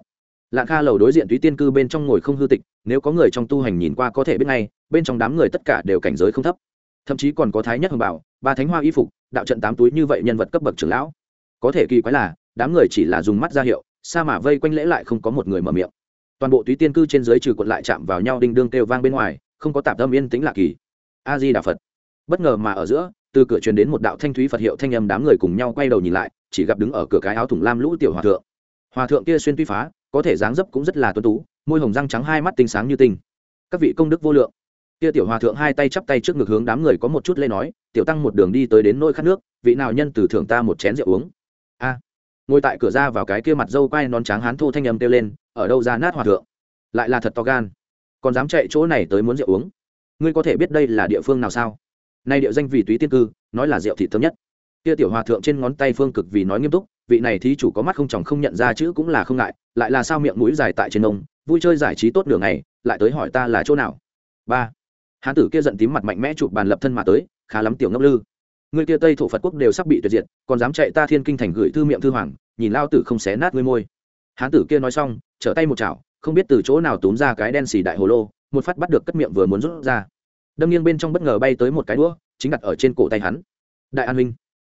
lạng kha lầu đối diện túy tiên cư bên trong ngồi không hư tịch, nếu có người trong tu hành nhìn qua có thể biết ngay, bên trong đám người tất cả đều cảnh giới không thấp. Thậm chí còn có thái nhất hồng bảo, ba thánh hoa y phục, đạo trận tám túi như vậy nhân vật cấp bậc trưởng lão. Có thể kỳ quái là, đám người chỉ là dùng mắt ra hiệu, sa mà vây quanh lễ lại không có một người mở miệng. Toàn bộ túy tiên cư trên dưới trừ quận lại chạm vào nhau đinh đương kêu vang bên ngoài, không có tạp tâm yên tĩnh lạ kỳ. A di đà phật. Bất ngờ mà ở giữa, từ cửa truyền đến một đạo thanh thúy phật hiệu thanh âm đám người cùng nhau quay đầu nhìn lại, chỉ gặp đứng ở cửa cái áo thủng lam lũ tiểu hòa thượng. Hòa thượng kia xuyên tuy phá có thể dáng dấp cũng rất là tuấn tú, môi hồng răng trắng hai mắt tinh sáng như tinh. Các vị công đức vô lượng. Kia tiểu hòa thượng hai tay chắp tay trước ngực hướng đám người có một chút lê nói, tiểu tăng một đường đi tới đến nôi khát nước, vị nào nhân từ thưởng ta một chén rượu uống? A. Ngồi tại cửa ra vào cái kia mặt dâu quai non trắng hán thô thanh âm kêu lên, ở đâu ra nát hòa thượng? Lại là thật to gan. Còn dám chạy chỗ này tới muốn rượu uống? Ngươi có thể biết đây là địa phương nào sao? Nay địa danh vì túy tiên cư, nói là rượu thị thơm nhất. Kia tiểu hòa thượng trên ngón tay phương cực vì nói nghiêm túc vị này thí chủ có mắt không chồng không nhận ra chữ cũng là không ngại, lại là sao miệng mũi dài tại trên ông, vui chơi giải trí tốt nửa ngày, lại tới hỏi ta là chỗ nào. Ba. Hán tử kia giận tím mặt mạnh mẽ chụp bàn lập thân mà tới, khá lắm tiểu ngốc lư. Người kia tây thổ phật quốc đều sắp bị tuyệt diệt, còn dám chạy ta thiên kinh thành gửi thư miệng thư hoàng, nhìn lao tử không xé nát ngươi môi. Hán tử kia nói xong, trở tay một chảo, không biết từ chỗ nào túm ra cái đen xì đại hồ lô, một phát bắt được cất miệng vừa muốn rút ra. Đâm nghiêng bên trong bất ngờ bay tới một cái đũa, chính đặt ở trên cổ tay hắn. Đại an huynh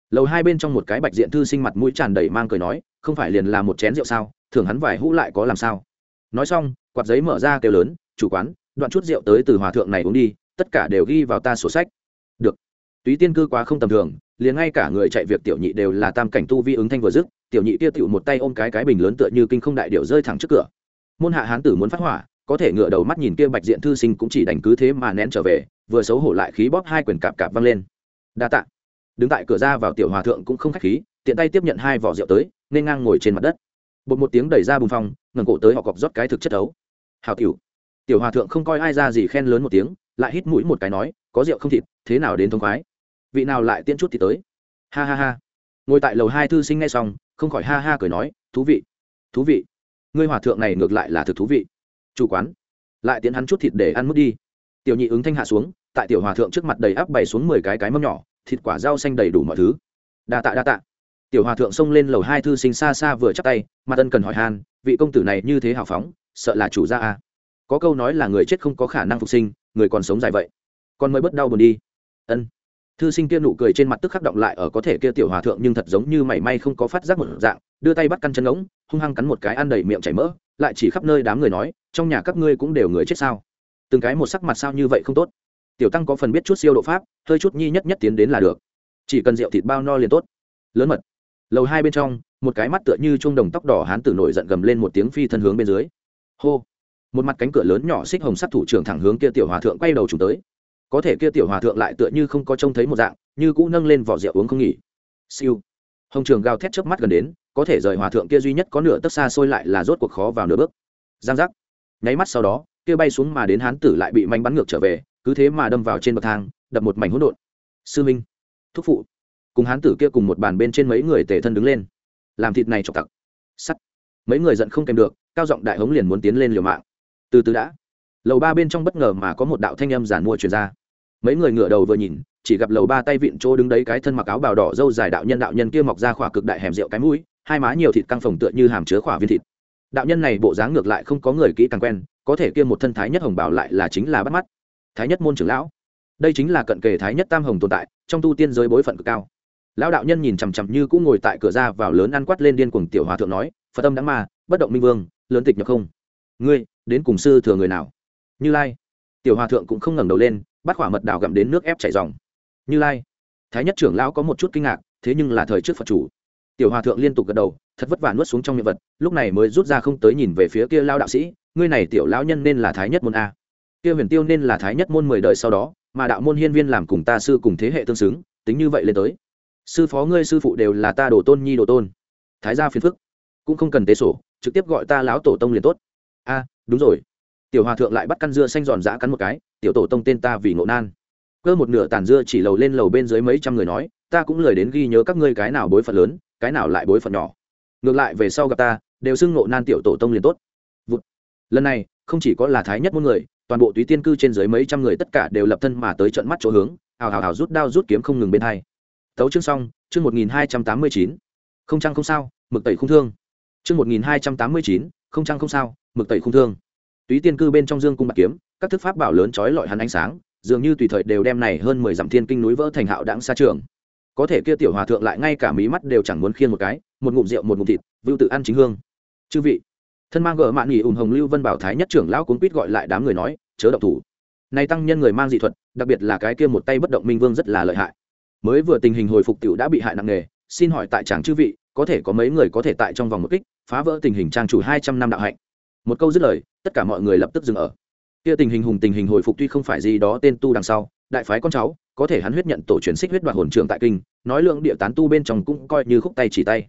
lầu hai bên trong một cái bạch diện thư sinh mặt mũi tràn đầy mang cười nói, không phải liền là một chén rượu sao? Thường hắn vài hũ lại có làm sao? Nói xong, quạt giấy mở ra kêu lớn, chủ quán, đoạn chút rượu tới từ hòa thượng này uống đi, tất cả đều ghi vào ta sổ sách. Được. Túy tiên cư quá không tầm thường, liền ngay cả người chạy việc tiểu nhị đều là tam cảnh tu vi ứng thanh vừa dứt, tiểu nhị kia tựu một tay ôm cái cái bình lớn tựa như kinh không đại điệu rơi thẳng trước cửa. Môn hạ hán tử muốn phát hỏa, có thể ngựa đầu mắt nhìn kia bạch diện thư sinh cũng chỉ đành cứ thế mà nén trở về, vừa xấu hổ lại khí bóp hai quyền cạp cạp văng lên. Đa tạ đứng tại cửa ra vào tiểu hòa thượng cũng không khách khí, tiện tay tiếp nhận hai vỏ rượu tới, nên ngang ngồi trên mặt đất. Bột một tiếng đẩy ra bùng phong, ngẩng cổ tới họ cọc rót cái thực chất ấu. Hào tiểu. Tiểu hòa thượng không coi ai ra gì khen lớn một tiếng, lại hít mũi một cái nói, có rượu không thịt, thế nào đến thông khoái? Vị nào lại tiễn chút thì tới. Ha ha ha. Ngồi tại lầu hai thư sinh ngay xong, không khỏi ha ha cười nói, thú vị thú vị. Ngươi hòa thượng này ngược lại là thực thú vị. Chủ quán, lại tiễn hắn chút thịt để ăn mút đi. Tiểu nhị ứng thanh hạ xuống, tại tiểu hòa thượng trước mặt đầy áp bày xuống mười cái cái mâm nhỏ thịt quả rau xanh đầy đủ mọi thứ. Đa tạ đa tạ. Tiểu hòa thượng xông lên lầu hai thư sinh xa xa vừa chắc tay, mà tân cần hỏi han, vị công tử này như thế hào phóng, sợ là chủ gia à. có câu nói là người chết không có khả năng phục sinh, người còn sống dài vậy. Còn mới bất đau buồn đi. Ân. Thư sinh kia nụ cười trên mặt tức khắc động lại ở có thể kia tiểu hòa thượng nhưng thật giống như mảy may không có phát giác một dạng, đưa tay bắt căn chân ống, hung hăng cắn một cái ăn đầy miệng chảy mỡ, lại chỉ khắp nơi đám người nói, trong nhà các ngươi cũng đều người chết sao? Từng cái một sắc mặt sao như vậy không tốt? Tiểu tăng có phần biết chút siêu độ pháp, hơi chút nhi nhất nhất tiến đến là được. Chỉ cần rượu thịt bao no liền tốt. Lớn mật. Lầu hai bên trong, một cái mắt tựa như chuông đồng tóc đỏ hán tử nổi giận gầm lên một tiếng phi thân hướng bên dưới. Hô. Một mặt cánh cửa lớn nhỏ xích hồng sắc thủ trưởng thẳng hướng kia tiểu hòa thượng quay đầu trùng tới. Có thể kia tiểu hòa thượng lại tựa như không có trông thấy một dạng, như cũ nâng lên vỏ rượu uống không nghỉ. Siêu. Hồng trường gào thét trước mắt gần đến, có thể rời hòa thượng kia duy nhất có nửa tấc xa xôi lại là rốt cuộc khó vào nửa bước. Giang giác. Nháy mắt sau đó, kia bay xuống mà đến hán tử lại bị manh bắn ngược trở về cứ thế mà đâm vào trên bậc thang, đập một mảnh hỗn độn. Sư minh, thúc phụ. Cùng hán tử kia cùng một bàn bên trên mấy người tề thân đứng lên. Làm thịt này chọc tặc. Sắt. Mấy người giận không kèm được, cao giọng đại hống liền muốn tiến lên liều mạng. Từ từ đã. Lầu ba bên trong bất ngờ mà có một đạo thanh âm giản mua truyền ra. Mấy người ngửa đầu vừa nhìn, chỉ gặp lầu ba tay vịn chỗ đứng đấy cái thân mặc áo bào đỏ dâu dài đạo nhân đạo nhân kia mọc ra khỏa cực đại hẻm rượu cái mũi, hai má nhiều thịt căng phồng tựa như hàm chứa khỏa viên thịt. Đạo nhân này bộ dáng ngược lại không có người kỹ càng quen, có thể kia một thân thái nhất hồng bảo lại là chính là bắt mắt thái nhất môn trưởng lão. Đây chính là cận kề thái nhất tam hồng tồn tại, trong tu tiên giới bối phận cực cao. Lão đạo nhân nhìn chằm chằm như cũng ngồi tại cửa ra vào lớn ăn quát lên điên cuồng tiểu hòa thượng nói, phật tâm đã ma, bất động minh vương, lớn tịch nhập không? Ngươi, đến cùng sư thừa người nào? Như lai. Tiểu hòa thượng cũng không ngẩng đầu lên, bắt khỏa mật đào gặm đến nước ép chảy dòng. Như lai. Thái nhất trưởng lão có một chút kinh ngạc, thế nhưng là thời trước phật chủ. Tiểu hòa thượng liên tục gật đầu, thật vất vả nuốt xuống trong miệng vật, lúc này mới rút ra không tới nhìn về phía kia lao đạo sĩ, ngươi này tiểu lão nhân nên là thái nhất môn a kia huyền tiêu nên là thái nhất môn mười đời sau đó, mà đạo môn hiên viên làm cùng ta sư cùng thế hệ tương xứng, tính như vậy lên tới. Sư phó ngươi sư phụ đều là ta đồ tôn nhi đồ tôn. Thái gia phiền phức. Cũng không cần tế sổ, trực tiếp gọi ta lão tổ tông liền tốt. A, đúng rồi. Tiểu hòa thượng lại bắt căn dưa xanh giòn giã cắn một cái, tiểu tổ tông tên ta vì ngộ nan. Cơ một nửa tàn dưa chỉ lầu lên lầu bên dưới mấy trăm người nói, ta cũng lười đến ghi nhớ các ngươi cái nào bối phận lớn, cái nào lại bối phận nhỏ. Ngược lại về sau gặp ta, đều xưng ngộ nan tiểu tổ tông liền tốt. Vụt. lần này, không chỉ có là thái nhất môn người toàn bộ túy tiên cư trên dưới mấy trăm người tất cả đều lập thân mà tới trận mắt chỗ hướng, hào hào hào rút đao rút kiếm không ngừng bên hai. Tấu chương xong, chương một nghìn hai trăm tám mươi chín. Không trăng không sao, mực tẩy không thương. Chương một nghìn hai trăm tám mươi chín, không trăng không sao, mực tẩy không thương. Túy tiên cư bên trong dương cung bạc kiếm, các thức pháp bảo lớn trói lọi hắn ánh sáng, dường như tùy thời đều đem này hơn mười dặm thiên kinh núi vỡ thành hạo đáng xa trường. Có thể kia tiểu hòa thượng lại ngay cả mí mắt đều chẳng muốn khiên một cái, một ngụm rượu, một ngụm thịt, vưu tự ăn chính hương. Chư vị thân mang gỡ mạn nghỉ ủng hồng lưu vân bảo thái nhất trưởng lão cuốn quýt gọi lại đám người nói, chớ động thủ. Này tăng nhân người mang dị thuật, đặc biệt là cái kia một tay bất động minh vương rất là lợi hại. Mới vừa tình hình hồi phục tiểu đã bị hại nặng nề, xin hỏi tại tràng chư vị, có thể có mấy người có thể tại trong vòng một kích, phá vỡ tình hình trang chủ hai trăm năm đạo hạnh? Một câu dứt lời, tất cả mọi người lập tức dừng ở. Kia tình hình hùng tình hình hồi phục tuy không phải gì đó tên tu đằng sau, đại phái con cháu, có thể hắn huyết nhận tổ truyền xích huyết đoạt hồn trưởng tại kinh, nói lượng địa tán tu bên trong cũng coi như khúc tay chỉ tay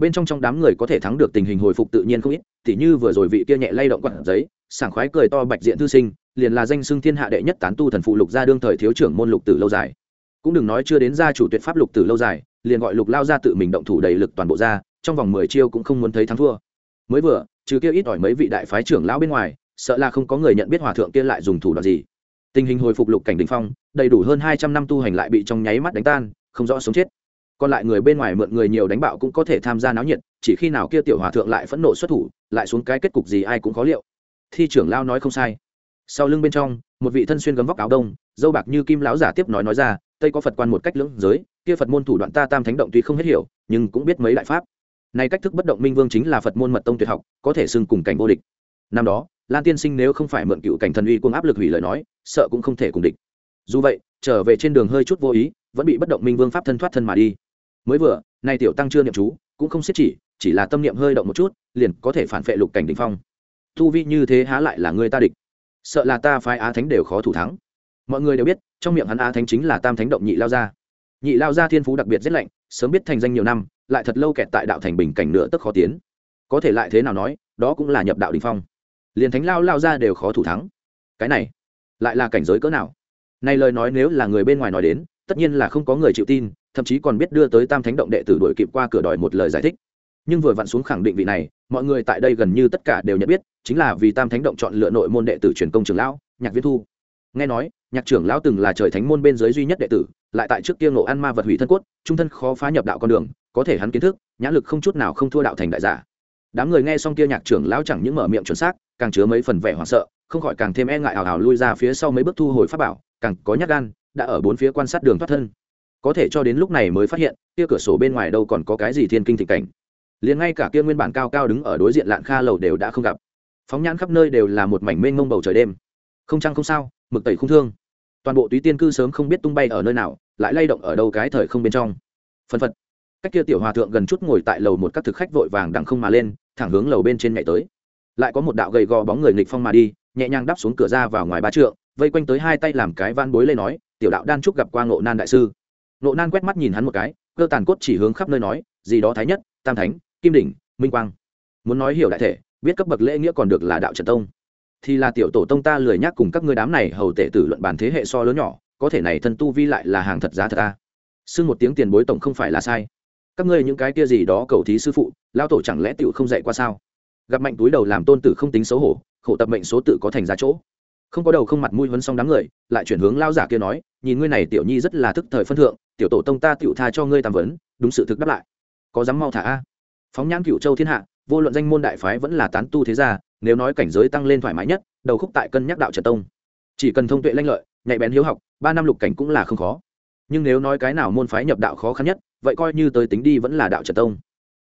bên trong trong đám người có thể thắng được tình hình hồi phục tự nhiên không ít, tỉ như vừa rồi vị kia nhẹ lay động quặn giấy, sảng khoái cười to bạch diện thư sinh, liền là danh xưng thiên hạ đệ nhất tán tu thần phụ lục gia đương thời thiếu trưởng môn lục tử lâu dài. Cũng đừng nói chưa đến gia chủ tuyệt pháp lục tử lâu dài, liền gọi lục lao ra tự mình động thủ đầy lực toàn bộ ra trong vòng mười chiêu cũng không muốn thấy thắng thua. Mới vừa, trừ kia ít ỏi mấy vị đại phái trưởng lão bên ngoài, sợ là không có người nhận biết hòa thượng kia lại dùng thủ đoạn gì. Tình hình hồi phục lục cảnh đình phong, đầy đủ hơn hai trăm năm tu hành lại bị trong nháy mắt đánh tan, không rõ sống chết còn lại người bên ngoài mượn người nhiều đánh bạo cũng có thể tham gia náo nhiệt, chỉ khi nào kia tiểu hòa thượng lại phẫn nộ xuất thủ, lại xuống cái kết cục gì ai cũng khó liệu. Thi trưởng lao nói không sai. Sau lưng bên trong, một vị thân xuyên gấm vóc áo đông, dâu bạc như kim lão giả tiếp nói nói ra, tây có phật quan một cách lưỡng giới, kia phật môn thủ đoạn ta tam thánh động tuy không hết hiểu, nhưng cũng biết mấy đại pháp. Nay cách thức bất động minh vương chính là phật môn mật tông tuyệt học, có thể xưng cùng cảnh vô địch. Năm đó, lan tiên sinh nếu không phải mượn cựu cảnh thần uy cuồng áp lực hủy lời nói, sợ cũng không thể cùng địch. Dù vậy, trở về trên đường hơi chút vô ý, vẫn bị bất động minh vương pháp thân thoát thân mà đi mới vừa, nay tiểu tăng chưa niệm chú, cũng không xiết chỉ chỉ là tâm niệm hơi động một chút, liền có thể phản phệ lục cảnh đ ỉ n h phong. Thu vi như thế há lại là người ta địch. Sợ là ta phái á thánh đều khó thủ thắng. Mọi người đều biết, trong miệng hắn á thánh chính là tam thánh động nhị lao gia. Nhị lao gia thiên phú đặc biệt rét lạnh, sớm biết thành danh nhiều năm, lại thật lâu kẹt tại đạo thành bình cảnh nửa tức khó tiến. Có thể lại thế nào nói, đó cũng là nhập đạo đình phong. Liền thánh lao lao ra đều khó thủ thắng. Cái này, lại là cảnh giới cỡ nào? Này lời nói nếu là người bên ngoài nói đến, tất nhiên là không có người chịu tin thậm chí còn biết đưa tới tam thánh động đệ tử đuổi kịp qua cửa đòi một lời giải thích. Nhưng vừa vặn xuống khẳng định vị này, mọi người tại đây gần như tất cả đều nhận biết, chính là vì tam thánh động chọn lựa nội môn đệ tử truyền công trường lão, nhạc viễn thu. Nghe nói, nhạc trưởng lão từng là trời thánh môn bên dưới duy nhất đệ tử, lại tại trước kia ngộ ăn ma vật hủy thân cốt, trung thân khó phá nhập đạo con đường, có thể hắn kiến thức, nhã lực không chút nào không thua đạo thành đại giả. Đám người nghe xong kia nhạc trưởng lão chẳng những mở miệng chuẩn xác, càng chứa mấy phần vẻ hoảng sợ, không khỏi càng thêm e ngại ảo ảo lui ra phía sau mấy bước thu hồi pháp bảo, càng có nhát gan, đã ở bốn phía quan sát đường thoát thân có thể cho đến lúc này mới phát hiện, kia cửa sổ bên ngoài đâu còn có cái gì thiên kinh thị cảnh. Liền ngay cả kia nguyên bản cao cao đứng ở đối diện lạn kha lầu đều đã không gặp. Phóng nhãn khắp nơi đều là một mảnh mênh mông bầu trời đêm. Không trăng không sao, mực tẩy không thương. Toàn bộ túy tiên cư sớm không biết tung bay ở nơi nào, lại lay động ở đâu cái thời không bên trong. Phân phật. Cách kia tiểu hòa thượng gần chút ngồi tại lầu một các thực khách vội vàng đằng không mà lên, thẳng hướng lầu bên trên nhảy tới. Lại có một đạo gầy gò bóng người nghịch phong mà đi, nhẹ nhàng đắp xuống cửa ra vào ngoài ba trượng, vây quanh tới hai tay làm cái van bối lê nói, tiểu đạo đan trúc gặp qua ngộ nan đại sư nộ nan quét mắt nhìn hắn một cái, cơ tàn cốt chỉ hướng khắp nơi nói, gì đó thái nhất, tam thánh, kim đỉnh, minh quang. Muốn nói hiểu đại thể, biết cấp bậc lễ nghĩa còn được là đạo trần tông. Thì là tiểu tổ tông ta lười nhắc cùng các ngươi đám này hầu tể tử luận bàn thế hệ so lớn nhỏ, có thể này thân tu vi lại là hàng thật giá thật ta xưng một tiếng tiền bối tổng không phải là sai. Các ngươi những cái kia gì đó cầu thí sư phụ lao tổ chẳng lẽ tựu không dạy qua sao? Gặp mạnh túi đầu làm tôn tử không tính xấu hổ, khổ tập mệnh số tự có thành ra chỗ. Không có đầu không mặt mũi vấn xong đám người, lại chuyển hướng lao giả kia nói, nhìn ngươi này tiểu nhi rất là thức thời phân thượng tiểu tổ tông ta tựu tha cho ngươi tam vấn, đúng sự thực đáp lại. Có dám mau thả a? Phóng nhãn cựu châu thiên hạ, vô luận danh môn đại phái vẫn là tán tu thế gia, nếu nói cảnh giới tăng lên thoải mái nhất, đầu khúc tại cân nhắc đạo trần tông. Chỉ cần thông tuệ lanh lợi, nhạy bén hiếu học, ba năm lục cảnh cũng là không khó. Nhưng nếu nói cái nào môn phái nhập đạo khó khăn nhất, vậy coi như tới tính đi vẫn là đạo trần tông.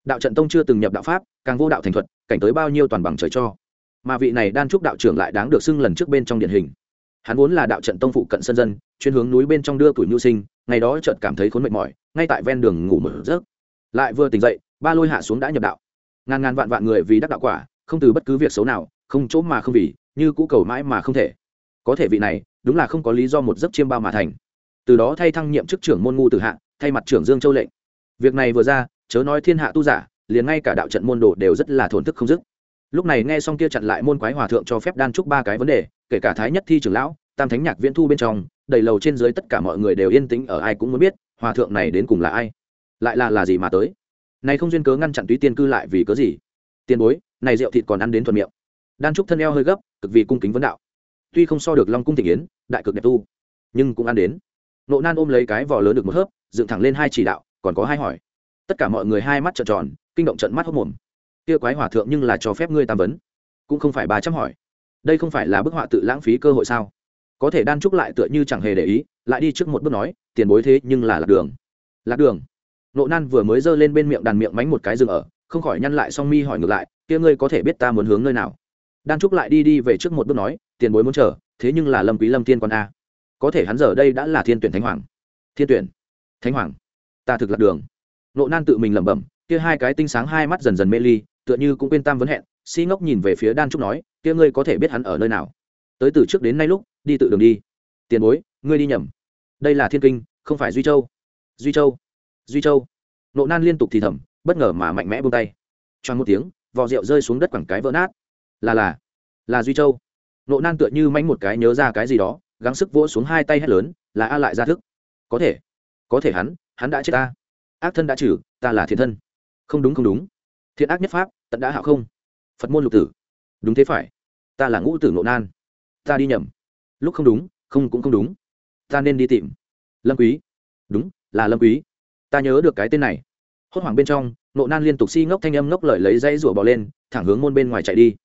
Đạo trận tông chưa từng nhập đạo pháp, càng vô đạo thành thuật, cảnh tới bao nhiêu toàn bằng trời cho. Mà vị này đan trúc đạo trưởng lại đáng được xưng lần trước bên trong điển hình. Hắn vốn là đạo trận tông phụ cận sân dân, chuyên hướng núi bên trong đưa tuổi nhu sinh ngày đó chợt cảm thấy khốn mệt mỏi, ngay tại ven đường ngủ mở rớt lại vừa tỉnh dậy, ba lôi hạ xuống đã nhập đạo. Ngàn ngàn vạn vạn người vì đắc đạo quả, không từ bất cứ việc xấu nào, không chỗ mà không vì, như cũ cầu mãi mà không thể. Có thể vị này, đúng là không có lý do một giấc chiêm bao mà thành. Từ đó thay thăng nhiệm chức trưởng môn ngu tử hạ, thay mặt trưởng dương châu lệnh. Việc này vừa ra, chớ nói thiên hạ tu giả, liền ngay cả đạo trận môn đồ đều rất là thổn thức không dứt. Lúc này nghe xong kia chặn lại môn quái hòa thượng cho phép đan trúc ba cái vấn đề, kể cả thái nhất thi trưởng lão, tam thánh nhạc viễn thu bên trong đầy lầu trên dưới tất cả mọi người đều yên tĩnh ở ai cũng muốn biết, hòa thượng này đến cùng là ai? Lại là là gì mà tới? Này không duyên cớ ngăn chặn túy tiên cư lại vì cớ gì? Tiền bối, này rượu thịt còn ăn đến thuận miệng. Đan trúc thân eo hơi gấp, cực vì cung kính vấn đạo. Tuy không so được long cung thị yến, đại cực đẹp tu, nhưng cũng ăn đến. Nộ nan ôm lấy cái vỏ lớn được một hớp, dựng thẳng lên hai chỉ đạo, còn có hai hỏi. Tất cả mọi người hai mắt trợn tròn, kinh động trận mắt hốc mồm. Kia quái hòa thượng nhưng là cho phép ngươi tam vấn, cũng không phải bà chăm hỏi. Đây không phải là bức họa tự lãng phí cơ hội sao? Có thể đan trúc lại tựa như chẳng hề để ý, lại đi trước một bước nói, tiền bối thế nhưng là lạc đường. Lạc đường? Nộ nan vừa mới giơ lên bên miệng đàn miệng mánh một cái rừng ở, không khỏi nhăn lại song mi hỏi ngược lại, kia ngươi có thể biết ta muốn hướng nơi nào? Đan trúc lại đi đi về trước một bước nói, tiền bối muốn chờ, thế nhưng là lâm quý lâm tiên con a. Có thể hắn giờ đây đã là thiên tuyển thánh hoàng. Thiên tuyển thánh hoàng? Ta thực lạc đường. Nộ nan tự mình lẩm bẩm, kia hai cái tinh sáng hai mắt dần dần mê ly, tựa như cũng quên tam vấn hẹn, si ngốc nhìn về phía đan trúc nói, kia ngươi có thể biết hắn ở nơi nào? Tới từ trước đến nay lúc đi tự đường đi. Tiền bối, ngươi đi nhầm. Đây là thiên kinh, không phải duy châu. Duy châu. Duy châu. Nộ nan liên tục thì thầm, bất ngờ mà mạnh mẽ buông tay. Choang một tiếng, vò rượu rơi xuống đất quẳng cái vỡ nát. Là là là duy châu. Nộ nan tựa như mánh một cái nhớ ra cái gì đó, gắng sức vỗ xuống hai tay hét lớn, là a lại ra thức. Có thể có thể hắn hắn đã chết ta. Ác thân đã trừ, ta là thiện thân. Không đúng không đúng. Thiện ác nhất pháp, tận đã hạo không. Phật môn lục tử. Đúng thế phải. Ta là ngũ tử nộ nan. Ta đi nhầm lúc không đúng, không cũng không đúng. Ta nên đi tìm. Lâm quý. Đúng, là lâm quý. Ta nhớ được cái tên này. Hốt hoảng bên trong nộ nan liên tục si ngốc thanh âm ngốc lời lấy dây rủa bò lên, thẳng hướng môn bên ngoài chạy đi.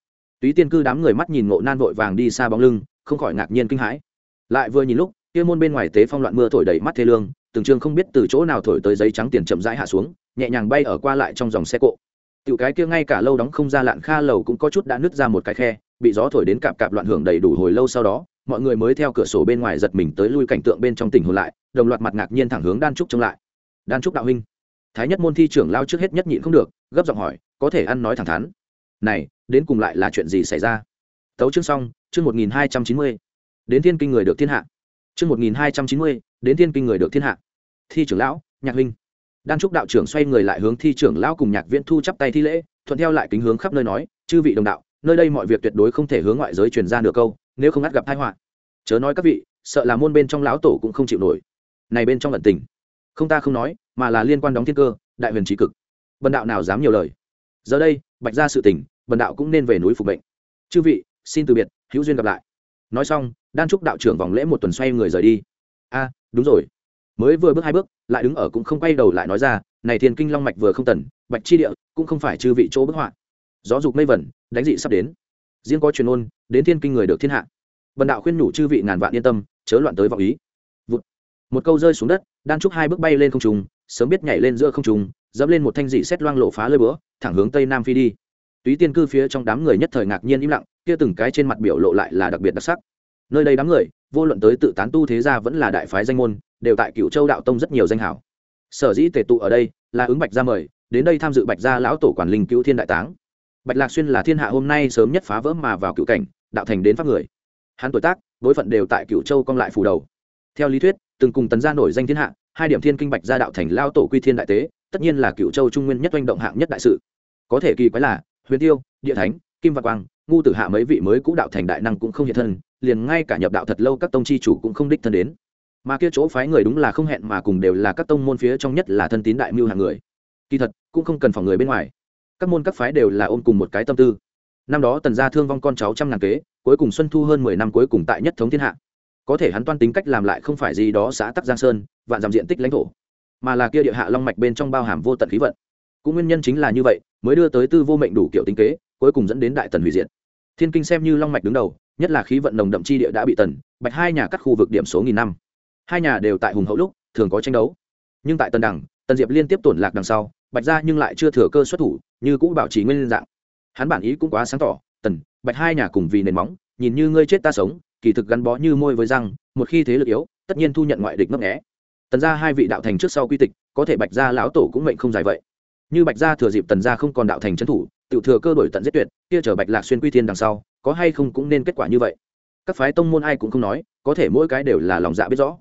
Túy tiên cư đám người mắt nhìn nộ nan vội vàng đi xa bóng lưng, không khỏi ngạc nhiên kinh hãi. Lại vừa nhìn lúc, kia môn bên ngoài tế phong loạn mưa thổi đầy mắt thê lương, từng trường không biết từ chỗ nào thổi tới giấy trắng tiền chậm rãi hạ xuống, nhẹ nhàng bay ở qua lại trong dòng xe cộ. Tiểu cái kia ngay cả lâu đóng không ra lạn kha lầu cũng có chút đã nứt ra một cái khe, bị gió thổi đến cạp cạp loạn hưởng đầy đủ hồi lâu sau đó mọi người mới theo cửa sổ bên ngoài giật mình tới lui cảnh tượng bên trong tỉnh hồn lại, đồng loạt mặt ngạc nhiên thẳng hướng đan trúc trông lại. Đan trúc đạo huynh, thái nhất môn thi trưởng lao trước hết nhất nhịn không được, gấp giọng hỏi, có thể ăn nói thẳng thắn. Này, đến cùng lại là chuyện gì xảy ra? Tấu chương xong, chương một nghìn hai trăm chín mươi. Đến thiên kinh người được thiên hạ. Chương một nghìn hai trăm chín mươi, đến thiên kinh người được thiên hạ. Thi trưởng lão, nhạc huynh. Đan trúc đạo trưởng xoay người lại hướng thi trưởng lão cùng nhạc viễn thu chắp tay thi lễ, thuận theo lại kính hướng khắp nơi nói, chư vị đồng đạo, nơi đây mọi việc tuyệt đối không thể hướng ngoại giới truyền ra được câu nếu không ngắt gặp tai họa. Chớ nói các vị, sợ là môn bên trong lão tổ cũng không chịu nổi. Này bên trong ẩn tình. Không ta không nói, mà là liên quan đóng thiên cơ, đại huyền trí cực. Bần đạo nào dám nhiều lời? Giờ đây, bạch ra sự tình, bần đạo cũng nên về núi phục bệnh chư vị, xin từ biệt, hữu duyên gặp lại. Nói xong, đan trúc đạo trưởng vòng lễ một tuần xoay người rời đi. A, đúng rồi. Mới vừa bước hai bước, lại đứng ở cũng không quay đầu lại nói ra, này thiên kinh long mạch vừa không tần, bạch chi địa, cũng không phải chư vị chỗ bức họa. Gió dục mây vẩn, đánh dị sắp đến riêng có truyền ôn, đến thiên kinh người được thiên hạ. Bần đạo khuyên nhủ chư vị ngàn vạn yên tâm, chớ loạn tới vọng ý. Vụt. một câu rơi xuống đất, đan trúc hai bước bay lên không trùng sớm biết nhảy lên giữa không trùng dẫm lên một thanh dị xét loang lộ phá lơi bữa thẳng hướng tây nam phi đi. Túy tiên cư phía trong đám người nhất thời ngạc nhiên im lặng, kia từng cái trên mặt biểu lộ lại là đặc biệt đặc sắc. Nơi đây đám người, vô luận tới tự tán tu thế gia vẫn là đại phái danh môn, đều tại cựu châu đạo tông rất nhiều danh hảo sở dĩ tề tụ ở đây là ứng bạch gia mời, đến đây tham dự bạch gia lão tổ quản linh cứu thiên đại táng bạch lạc xuyên là thiên hạ hôm nay sớm nhất phá vỡ mà vào cựu cảnh, đạo thành đến pháp người. Hắn tuổi tác, bối phận đều tại cựu châu cong lại phủ đầu. Theo lý thuyết, từng cùng tấn gia nổi danh thiên hạ, hai điểm thiên kinh bạch gia đạo thành lao tổ quy thiên đại tế, tất nhiên là cựu châu trung nguyên nhất oanh động hạng nhất đại sự. Có thể kỳ quái là, huyền tiêu, địa thánh, kim văn quang, ngu tử hạ mấy vị mới cũ đạo thành đại năng cũng không hiện thân, liền ngay cả nhập đạo thật lâu các tông chi chủ cũng không đích thân đến. Mà kia chỗ phái người đúng là không hẹn mà cùng đều là các tông môn phía trong nhất là thân tín đại mưu hàng người. Kỳ thật, cũng không cần phòng người bên ngoài các môn các phái đều là ôm cùng một cái tâm tư. Năm đó tần gia thương vong con cháu trăm ngàn kế, cuối cùng xuân thu hơn mười năm cuối cùng tại nhất thống thiên hạ. Có thể hắn toan tính cách làm lại không phải gì đó xã tắc giang sơn, vạn dặm diện tích lãnh thổ, mà là kia địa hạ long mạch bên trong bao hàm vô tận khí vận. Cũng nguyên nhân chính là như vậy, mới đưa tới tư vô mệnh đủ kiểu tính kế, cuối cùng dẫn đến đại tần hủy diệt. Thiên kinh xem như long mạch đứng đầu, nhất là khí vận nồng đậm chi địa đã bị tần, bạch hai nhà cắt khu vực điểm số nghìn năm. Hai nhà đều tại hùng hậu lúc, thường có tranh đấu. Nhưng tại tần đẳng tần diệp liên tiếp tổn lạc đằng sau, bạch ra nhưng lại chưa thừa cơ xuất thủ như cũ bảo trì nguyên dạng. Hắn bản ý cũng quá sáng tỏ, tần, bạch hai nhà cùng vì nền móng, nhìn như ngươi chết ta sống, kỳ thực gắn bó như môi với răng, một khi thế lực yếu, tất nhiên thu nhận ngoại địch ngấp nghé. Tần ra hai vị đạo thành trước sau quy tịch, có thể bạch gia lão tổ cũng mệnh không dài vậy. Như bạch gia thừa dịp tần gia không còn đạo thành trấn thủ tự thừa cơ đổi tận giết tuyệt, kia chờ bạch lạc xuyên quy thiên đằng sau, có hay không cũng nên kết quả như vậy. Các phái tông môn ai cũng không nói, có thể mỗi cái đều là lòng dạ biết rõ.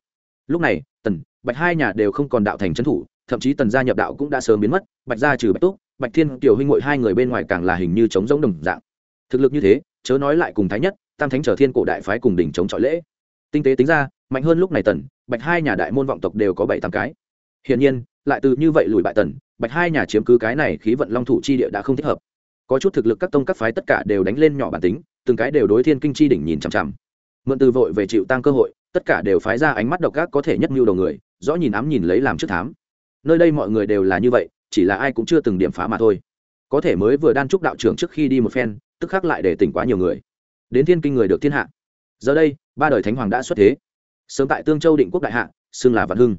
Lúc này, tần, bạch hai nhà đều không còn đạo thành trấn thủ, thậm chí tần gia nhập đạo cũng đã sớm biến mất, bạch gia trừ bạch túc bạch thiên tiểu huynh ngội hai người bên ngoài càng là hình như chống giống đồng dạng. Thực lực như thế, chớ nói lại cùng thái nhất, tam thánh trở thiên cổ đại phái cùng đỉnh chống chọi lễ. Tinh tế tính ra, mạnh hơn lúc này tần, bạch hai nhà đại môn vọng tộc đều có bảy tám cái. Hiển nhiên, lại từ như vậy lùi bại tần, bạch hai nhà chiếm cứ cái này khí vận long thủ chi địa đã không thích hợp. Có chút thực lực các tông các phái tất cả đều đánh lên nhỏ bản tính, từng cái đều đối thiên kinh chi đỉnh nhìn chằm chằm. Mượn từ vội về chịu tăng cơ hội, tất cả đều phái ra ánh mắt độc ác có thể nhất mưu đầu người, rõ nhìn ám nhìn lấy làm trước thám. Nơi đây mọi người đều là như vậy chỉ là ai cũng chưa từng điểm phá mà thôi. Có thể mới vừa đan trúc đạo trưởng trước khi đi một phen, tức khắc lại để tỉnh quá nhiều người. Đến thiên kinh người được thiên hạ. Giờ đây, ba đời thánh hoàng đã xuất thế. Sớm tại tương châu định quốc đại hạ, xưng là vạn hưng.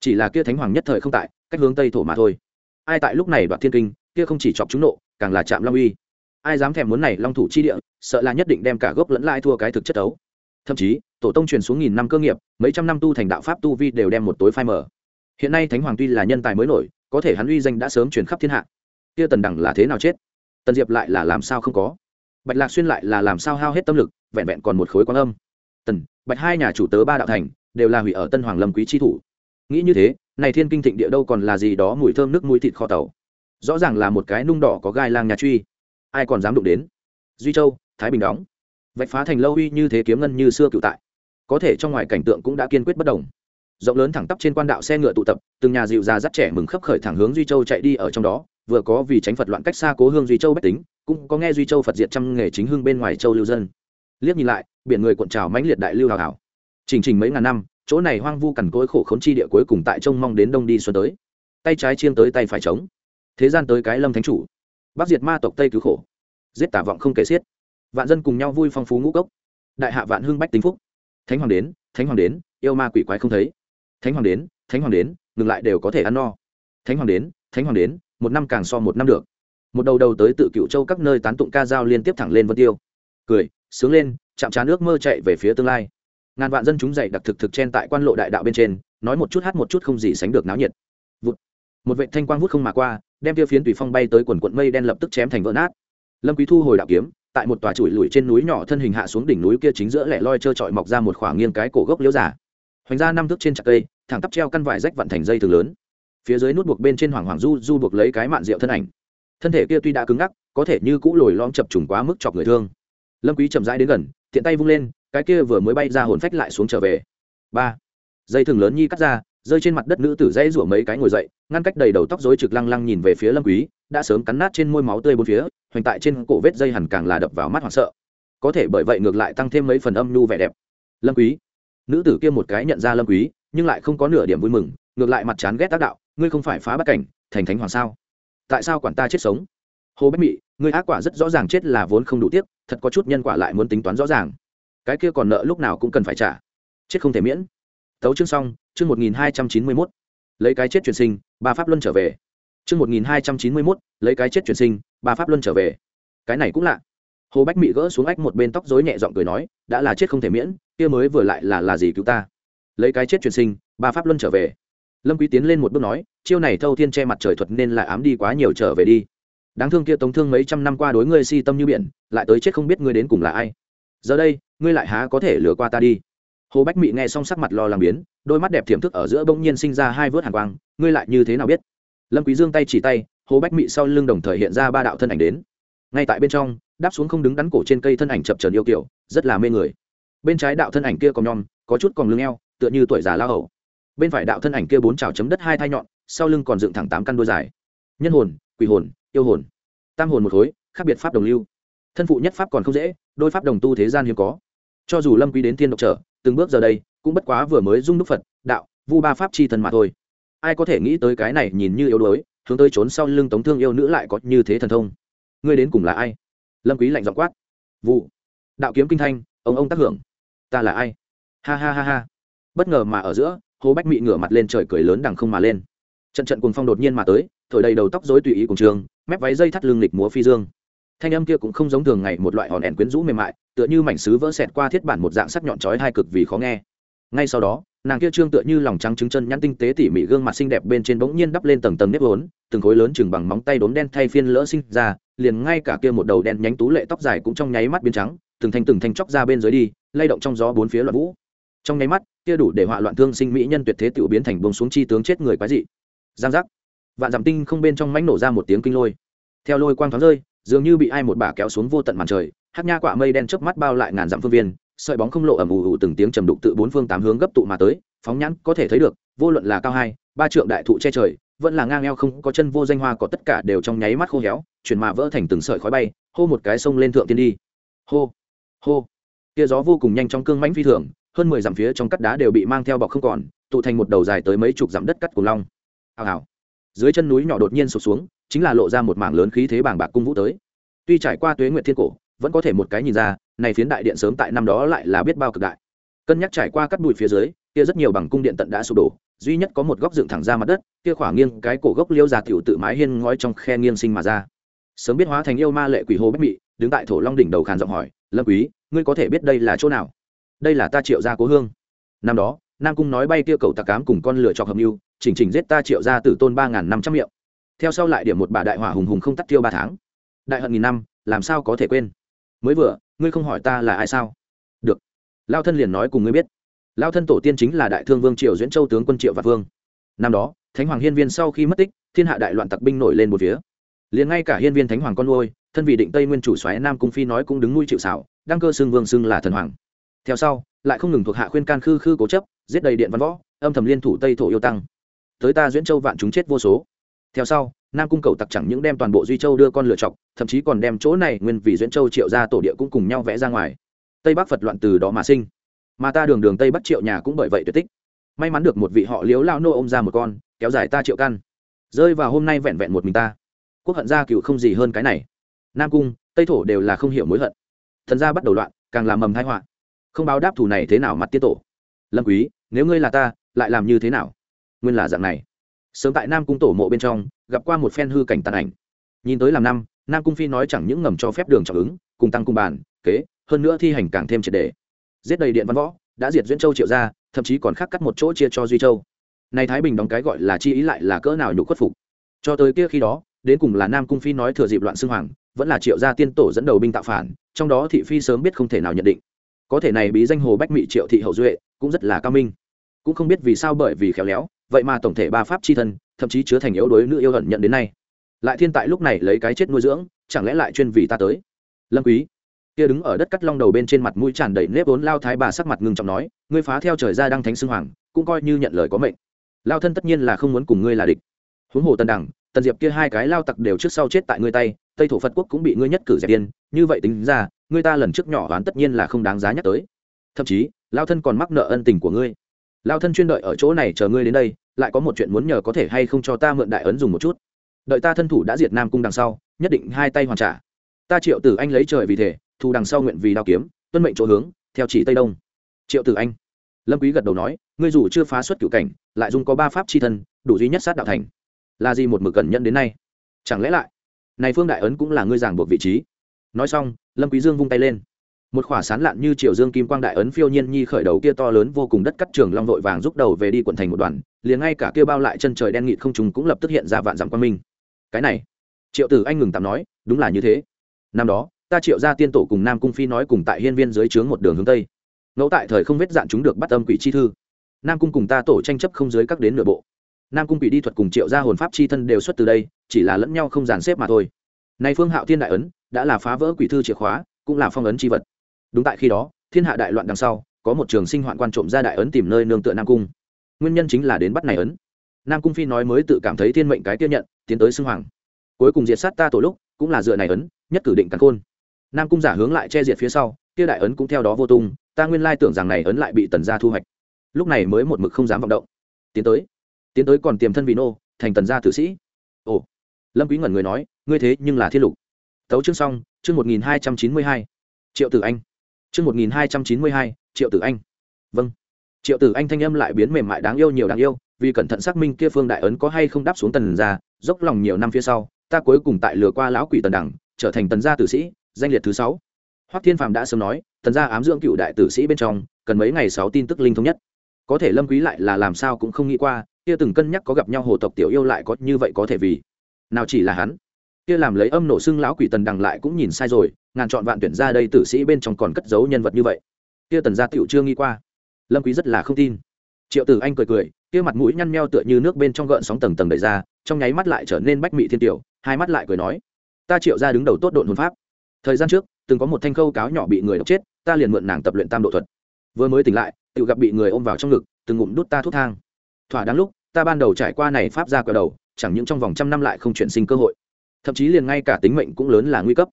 Chỉ là kia thánh hoàng nhất thời không tại, cách hướng tây thổ mà thôi. Ai tại lúc này đoạt thiên kinh, kia không chỉ chọc chúng nộ, càng là chạm long uy. Ai dám thèm muốn này long thủ chi địa, sợ là nhất định đem cả gốc lẫn lai thua cái thực chất đấu thậm chí, tổ tông truyền xuống nghìn năm cơ nghiệp, mấy trăm năm tu thành đạo pháp tu vi đều đem một tối phai mở hiện nay thánh hoàng tuy là nhân tài mới nổi có thể hắn uy danh đã sớm truyền khắp thiên hạ. Kia tần đẳng là thế nào chết? Tần diệp lại là làm sao không có? Bạch lạc xuyên lại là làm sao hao hết tâm lực, vẹn vẹn còn một khối quan âm. Tần, bạch hai nhà chủ tớ ba đạo thành, đều là hủy ở tân hoàng lâm quý chi thủ. Nghĩ như thế, này thiên kinh thịnh địa đâu còn là gì đó mùi thơm nước mũi thịt kho tàu. Rõ ràng là một cái nung đỏ có gai lang nhà truy. Ai còn dám đụng đến? Duy châu, thái bình đóng. Vạch phá thành lâu uy như thế kiếm ngân như xưa cựu tại. Có thể trong ngoài cảnh tượng cũng đã kiên quyết bất đồng rộng lớn thẳng tắp trên quan đạo xe ngựa tụ tập, từng nhà dịu già dắt trẻ mừng khấp khởi thẳng hướng duy châu chạy đi ở trong đó, vừa có vì tránh phật loạn cách xa cố hương duy châu bách tính, cũng có nghe duy châu phật diệt trăm nghề chính hương bên ngoài châu lưu dân. Liếc nhìn lại, biển người cuộn trào mãnh liệt đại lưu hào hào. Trình trình mấy ngàn năm, chỗ này hoang vu cằn cỗi khổ khốn chi địa cuối cùng tại trông mong đến đông đi xuân tới. Tay trái chiên tới tay phải trống thế gian tới cái lâm thánh chủ. Bắc diệt ma tộc tây cứu khổ. Giết tả vọng không kể xiết. Vạn dân cùng nhau vui phong phú ngũ cốc. Đại hạ vạn hưng bách tính phúc. Thánh hoàng đến, thánh hoàng đến, yêu ma quỷ quái không thấy thánh hoàng đến, thánh hoàng đến, ngừng lại đều có thể ăn no. Thánh hoàng đến, thánh hoàng đến, một năm càng so một năm được. Một đầu đầu tới tự cựu châu các nơi tán tụng ca dao liên tiếp thẳng lên vân tiêu. Cười, sướng lên, chạm trán nước mơ chạy về phía tương lai. Ngàn vạn dân chúng dậy đặc thực thực chen tại quan lộ đại đạo bên trên, nói một chút hát một chút không gì sánh được náo nhiệt. Vụt. một vệ thanh quang vút không mà qua, đem tiêu phiến tùy phong bay tới quần quận mây đen lập tức chém thành vỡ nát. Lâm quý thu hồi đạo kiếm, tại một tòa chuỗi lùi trên núi nhỏ thân hình hạ xuống đỉnh núi kia chính giữa lẻ loi trơ trọi mọc ra một khoảng nghiêng cái cổ gốc liễu giả hoành ra năm thước trên chặt cây, thẳng tắp treo căn vải rách vặn thành dây thường lớn. Phía dưới nút buộc bên trên hoàng hoàng du du buộc lấy cái mạn rượu thân ảnh. Thân thể kia tuy đã cứng ngắc, có thể như cũ lồi lom chập trùng quá mức chọc người thương. Lâm quý chậm rãi đến gần, tiện tay vung lên, cái kia vừa mới bay ra hồn phách lại xuống trở về. Ba. Dây thừng lớn nhi cắt ra, rơi trên mặt đất nữ tử dãy rủa mấy cái ngồi dậy, ngăn cách đầy đầu tóc rối trực lăng lăng nhìn về phía lâm quý, đã sớm cắn nát trên môi máu tươi bốn phía, hoành tại trên cổ vết dây hẳn càng là đập vào mắt hoảng sợ. Có thể bởi vậy ngược lại tăng thêm mấy phần âm nhu vẻ đẹp. Lâm quý nữ tử kia một cái nhận ra lâm quý, nhưng lại không có nửa điểm vui mừng, ngược lại mặt chán ghét tác đạo, ngươi không phải phá bắt cảnh, thành thánh hoàng sao? Tại sao quản ta chết sống? Hồ bách mị, ngươi ác quả rất rõ ràng chết là vốn không đủ tiếc, thật có chút nhân quả lại muốn tính toán rõ ràng. Cái kia còn nợ lúc nào cũng cần phải trả. Chết không thể miễn. Tấu chương xong, chương một nghìn hai trăm chín mươi mốt. Lấy cái chết truyền sinh, ba pháp luân trở về. Chương một nghìn hai trăm chín mươi mốt, lấy cái chết truyền sinh, ba pháp luân trở về. Cái này cũng lạ. Hồ bách mị gỡ xuống ách một bên tóc dối nhẹ giọng cười nói, đã là chết không thể miễn kia mới vừa lại là là gì cứu ta? Lấy cái chết truyền sinh, ba pháp luân trở về. Lâm quý tiến lên một bước nói, chiêu này thâu thiên che mặt trời thuật nên là ám đi quá nhiều trở về đi. Đáng thương kia tống thương mấy trăm năm qua đối ngươi si tâm như biển, lại tới chết không biết ngươi đến cùng là ai. Giờ đây, ngươi lại há có thể lừa qua ta đi. Hồ bách mị nghe xong sắc mặt lo lắng biến, đôi mắt đẹp thiểm thức ở giữa bỗng nhiên sinh ra hai vớt hàn quang, ngươi lại như thế nào biết? Lâm quý dương tay chỉ tay, hồ bách mị sau lưng đồng thời hiện ra ba đạo thân ảnh đến. Ngay tại bên trong, đáp xuống không đứng đắn cổ trên cây thân ảnh chập chờn yêu kiểu, rất là mê người bên trái đạo thân ảnh kia còn nhom, có chút còn lưng eo, tựa như tuổi già lao hầu. Bên phải đạo thân ảnh kia bốn trào chấm đất hai thai nhọn, sau lưng còn dựng thẳng tám căn đuôi dài. Nhân hồn, quỷ hồn, yêu hồn. Tam hồn một khối, khác biệt pháp đồng lưu. Thân phụ nhất pháp còn không dễ, đôi pháp đồng tu thế gian hiếm có. Cho dù lâm quý đến tiên độc trở, từng bước giờ đây, cũng bất quá vừa mới dung đúc phật, đạo, vu ba pháp chi thần mà thôi. Ai có thể nghĩ tới cái này nhìn như yếu đuối, hướng tới trốn sau lưng tống thương yêu nữ lại có như thế thần thông. Ngươi đến cùng là ai? Lâm quý lạnh giọng quát. Vụ. Đạo kiếm kinh thanh, ông ông tác hưởng ta là ai? Ha ha ha ha. Bất ngờ mà ở giữa, hồ bách mị ngửa mặt lên trời cười lớn đằng không mà lên. Trận trận cuồng phong đột nhiên mà tới, thổi đầy đầu tóc rối tùy ý cùng trường, mép váy dây thắt lưng lịch múa phi dương. Thanh âm kia cũng không giống thường ngày một loại hòn ẻn quyến rũ mềm mại, tựa như mảnh sứ vỡ xẹt qua thiết bản một dạng sắc nhọn chói hai cực vì khó nghe. Ngay sau đó, nàng kia trương tựa như lòng trắng trứng chân nhăn tinh tế tỉ mỉ gương mặt xinh đẹp bên trên bỗng nhiên đắp lên tầng tầng nếp vốn, từng khối lớn chừng bằng móng tay đốm đen thay phiên lỡ sinh ra, liền ngay cả kia một đầu đen nhánh tú lệ tóc dài cũng trong nháy mắt biến trắng, từng thanh từng thanh chóc ra bên dưới đi lay động trong gió bốn phía loạn vũ. Trong nháy mắt, kia đủ để họa loạn thương sinh mỹ nhân tuyệt thế tiểu biến thành bông xuống chi tướng chết người quái dị. Giang giác. Vạn giảm tinh không bên trong mánh nổ ra một tiếng kinh lôi. Theo lôi quang thoáng rơi, dường như bị ai một bà kéo xuống vô tận màn trời hát nha quả mây đen chớp mắt bao lại ngàn dặm phương viên, sợi bóng không lộ ầm ù ù từng tiếng trầm đục tự bốn phương tám hướng gấp tụ mà tới, phóng nhãn có thể thấy được, vô luận là cao hai, ba trượng đại thụ che trời, vẫn là ngang eo không có chân vô danh hoa có tất cả đều trong nháy mắt khô héo, chuyển mà vỡ thành từng sợi khói bay, hô một cái sông lên thượng tiên đi. Hô. Hô kia gió vô cùng nhanh trong cương mãnh phi thường, hơn mười dặm phía trong cắt đá đều bị mang theo bọc không còn, tụ thành một đầu dài tới mấy chục dặm đất cắt cùng long. Hào hào. Dưới chân núi nhỏ đột nhiên sụp xuống, chính là lộ ra một mảng lớn khí thế bàng bạc cung vũ tới. Tuy trải qua tuế nguyện thiên cổ, vẫn có thể một cái nhìn ra, này phiến đại điện sớm tại năm đó lại là biết bao cực đại. Cân nhắc trải qua cắt bụi phía dưới, kia rất nhiều bằng cung điện tận đã sụp đổ, duy nhất có một góc dựng thẳng ra mặt đất, kia khỏa nghiêng cái cổ gốc liêu già tiểu tự mái hiên ngói trong khe nghiêng sinh mà ra. Sớm biết hóa thành yêu ma lệ quỷ hồ bách mị, đứng tại thổ long đỉnh đầu khàn giọng hỏi, lâm quý ngươi có thể biết đây là chỗ nào? Đây là ta triệu gia cố hương. Năm đó, nam cung nói bay kia cầu tạc cám cùng con lửa chọc hợp mưu, chỉnh chỉnh giết ta triệu gia tử tôn ba ngàn năm trăm miệng. Theo sau lại điểm một bà đại hỏa hùng hùng không tắt tiêu ba tháng. Đại hận nghìn năm, làm sao có thể quên? Mới vừa, ngươi không hỏi ta là ai sao? Được. Lao thân liền nói cùng ngươi biết. Lao thân tổ tiên chính là đại thương vương Triệu duyễn châu tướng quân triệu và vương. Năm đó, thánh hoàng hiên viên sau khi mất tích, thiên hạ đại loạn tặc binh nổi lên một phía. Liền ngay cả hiên viên thánh hoàng con nuôi, thân vị định tây nguyên chủ xoáy nam cung phi nói cũng đứng nuôi chịu xảo đăng cơ xưng vương xưng là thần hoàng. Theo sau, lại không ngừng thuộc hạ khuyên can khư khư cố chấp, giết đầy điện văn võ, âm thầm liên thủ tây thổ yêu tăng. Tới ta duyễn châu vạn chúng chết vô số. Theo sau, nam cung cầu tặc chẳng những đem toàn bộ duy châu đưa con lựa chọc, thậm chí còn đem chỗ này nguyên vì duyễn châu triệu ra tổ địa cũng cùng nhau vẽ ra ngoài. Tây bắc phật loạn từ đó mà sinh. Mà ta đường đường tây bắc triệu nhà cũng bởi vậy tuyệt tích. May mắn được một vị họ liếu lao nô ôm ra một con, kéo dài ta triệu căn. Rơi vào hôm nay vẹn vẹn một mình ta. Quốc hận gia cựu không gì hơn cái này. Nam cung, tây thổ đều là không hiểu mối hận thần gia bắt đầu loạn, càng làm mầm thái họa. Không báo đáp thù này thế nào mặt tiết tổ? Lâm quý, nếu ngươi là ta, lại làm như thế nào? Nguyên là dạng này. Sớm tại nam cung tổ mộ bên trong, gặp qua một phen hư cảnh tàn ảnh. Nhìn tới làm năm, nam cung phi nói chẳng những ngầm cho phép đường trọng ứng, cùng tăng cung bàn, kế, hơn nữa thi hành càng thêm triệt đề. Giết đầy điện văn võ, đã diệt duyên châu triệu ra thậm chí còn khác cắt một chỗ chia cho duy châu. Này thái bình đóng cái gọi là chi ý lại là cỡ nào nhục khuất phục. Cho tới kia khi đó, đến cùng là nam cung phi nói thừa dịp loạn xương hoàng vẫn là triệu gia tiên tổ dẫn đầu binh tạo phản, trong đó thị phi sớm biết không thể nào nhận định. Có thể này bí danh hồ bách mị triệu thị hậu duệ cũng rất là cao minh. Cũng không biết vì sao bởi vì khéo léo, vậy mà tổng thể ba pháp c h i thân, thậm chí chứa thành yếu đối nữ yêu hận nhận đến nay. Lại thiên tại lúc này lấy cái chết nuôi dưỡng, chẳng lẽ lại chuyên vì ta tới? Lâm quý, kia đứng ở đất cắt long đầu bên trên mặt mũi tràn đầy nếp vốn lao thái bà sắc mặt ngưng trọng nói, ngươi phá theo trời ra đăng thánh xưng hoàng, cũng coi như nhận lời có mệnh. Lao thân tất nhiên là không muốn cùng ngươi là địch huống hồ tần đẳng tần diệp kia hai cái lao tặc đều trước sau chết tại ngươi tay, tây thổ phật quốc cũng bị ngươi nhất cử dẹp tiên như vậy tính ra, ngươi ta lần trước nhỏ đoán tất nhiên là không đáng giá nhắc tới. Thậm chí, lao thân còn mắc nợ ân tình của ngươi. Lao thân chuyên đợi ở chỗ này chờ ngươi đến đây, lại có một chuyện muốn nhờ có thể hay không cho ta mượn đại ấn dùng một chút. Đợi ta thân thủ đã diệt nam cung đằng sau, nhất định hai tay hoàn trả. Ta triệu tử anh lấy trời vì thể, thù đằng sau nguyện vì đao kiếm, tuân mệnh chỗ hướng, theo chỉ tây đông. Triệu tử anh. Lâm quý gật đầu nói, ngươi dù chưa phá xuất cửu cảnh, lại dùng có ba pháp chi thân, đủ duy nhất sát đạo thành là gì một mực cẩn nhận đến nay? Chẳng lẽ lại, này phương đại ấn cũng là ngươi giảng buộc vị trí? Nói xong, lâm quý dương vung tay lên. Một khỏa sán lạn như triều dương kim quang đại ấn phiêu nhiên nhi khởi đầu kia to lớn vô cùng đất cắt trường long vội vàng rút đầu về đi quận thành một đoàn, liền ngay cả kia bao lại chân trời đen nghịt không trùng cũng lập tức hiện ra vạn dặm quang minh. Cái này, triệu tử anh ngừng tạm nói, đúng là như thế. Năm đó, ta triệu ra tiên tổ cùng nam cung phi nói cùng tại hiên viên dưới trướng một đường hướng tây. Ngẫu tại thời không vết dạn chúng được bắt âm quỷ chi thư. Nam cung cùng ta tổ tranh chấp không dưới các đến nửa bộ nam cung quỷ đi thuật cùng triệu gia hồn pháp chi thân đều xuất từ đây, chỉ là lẫn nhau không dàn xếp mà thôi. Nay phương hạo thiên đại ấn, đã là phá vỡ quỷ thư chìa khóa, cũng là phong ấn chi vật. Đúng tại khi đó, thiên hạ đại loạn đằng sau, có một trường sinh hoạn quan trộm ra đại ấn tìm nơi nương tựa nam cung. Nguyên nhân chính là đến bắt này ấn. Nam cung phi nói mới tự cảm thấy thiên mệnh cái tiếp nhận, tiến tới xưng hoàng. Cuối cùng diệt sát ta tổ lúc, cũng là dựa này ấn, nhất cử định cắn khôn. Nam cung giả hướng lại che diệt phía sau, kia đại ấn cũng theo đó vô tung, ta nguyên lai tưởng rằng này ấn lại bị tần gia thu hoạch. Lúc này mới một mực không dám vọng động. Tiến tới tiến tới còn tiềm thân vị nô, thành tần gia tử sĩ. Ồ, lâm quý ngẩn người nói, ngươi thế nhưng là thiên lục. Tấu chương xong, chương một nghìn hai trăm chín mươi hai. Triệu tử anh. Chương một nghìn hai trăm chín mươi hai, triệu tử anh. Vâng. Triệu tử anh thanh âm lại biến mềm mại đáng yêu nhiều đáng yêu, vì cẩn thận xác minh kia phương đại ấn có hay không đáp xuống tần gia, dốc lòng nhiều năm phía sau, ta cuối cùng tại lừa qua lão quỷ tần đẳng, trở thành tần gia tử sĩ, danh liệt thứ sáu. Hoắc thiên phàm đã sớm nói, tần gia ám dưỡng cựu đại tử sĩ bên trong, cần mấy ngày sáu tin tức linh thống nhất. Có thể lâm quý lại là làm sao cũng không nghĩ qua kia từng cân nhắc có gặp nhau hồ tộc tiểu yêu lại có như vậy có thể vì? Nào chỉ là hắn. Kia làm lấy âm nổ xưng lão quỷ tần đằng lại cũng nhìn sai rồi, ngàn chọn vạn tuyển ra đây tử sĩ bên trong còn cất giấu nhân vật như vậy. Kia tần gia tiểu chưa nghĩ qua. Lâm quý rất là không tin. Triệu tử anh cười cười, kia mặt mũi nhăn meo tựa như nước bên trong gợn sóng tầng tầng đẩy ra, trong nháy mắt lại trở nên bách mị thiên tiểu, hai mắt lại cười nói, ta triệu ra đứng đầu tốt độn hồn pháp. Thời gian trước, từng có một thanh khâu cáo nhỏ bị người độc chết, ta liền mượn nàng tập luyện tam độ thuật. Vừa mới tỉnh lại, tự gặp bị người ôm vào trong ngực, từng ngụm đút ta thuốc thang. Thỏa đáng lúc ta ban đầu trải qua này pháp ra cờ đầu, chẳng những trong vòng trăm năm lại không chuyển sinh cơ hội. Thậm chí liền ngay cả tính mệnh cũng lớn là nguy cấp.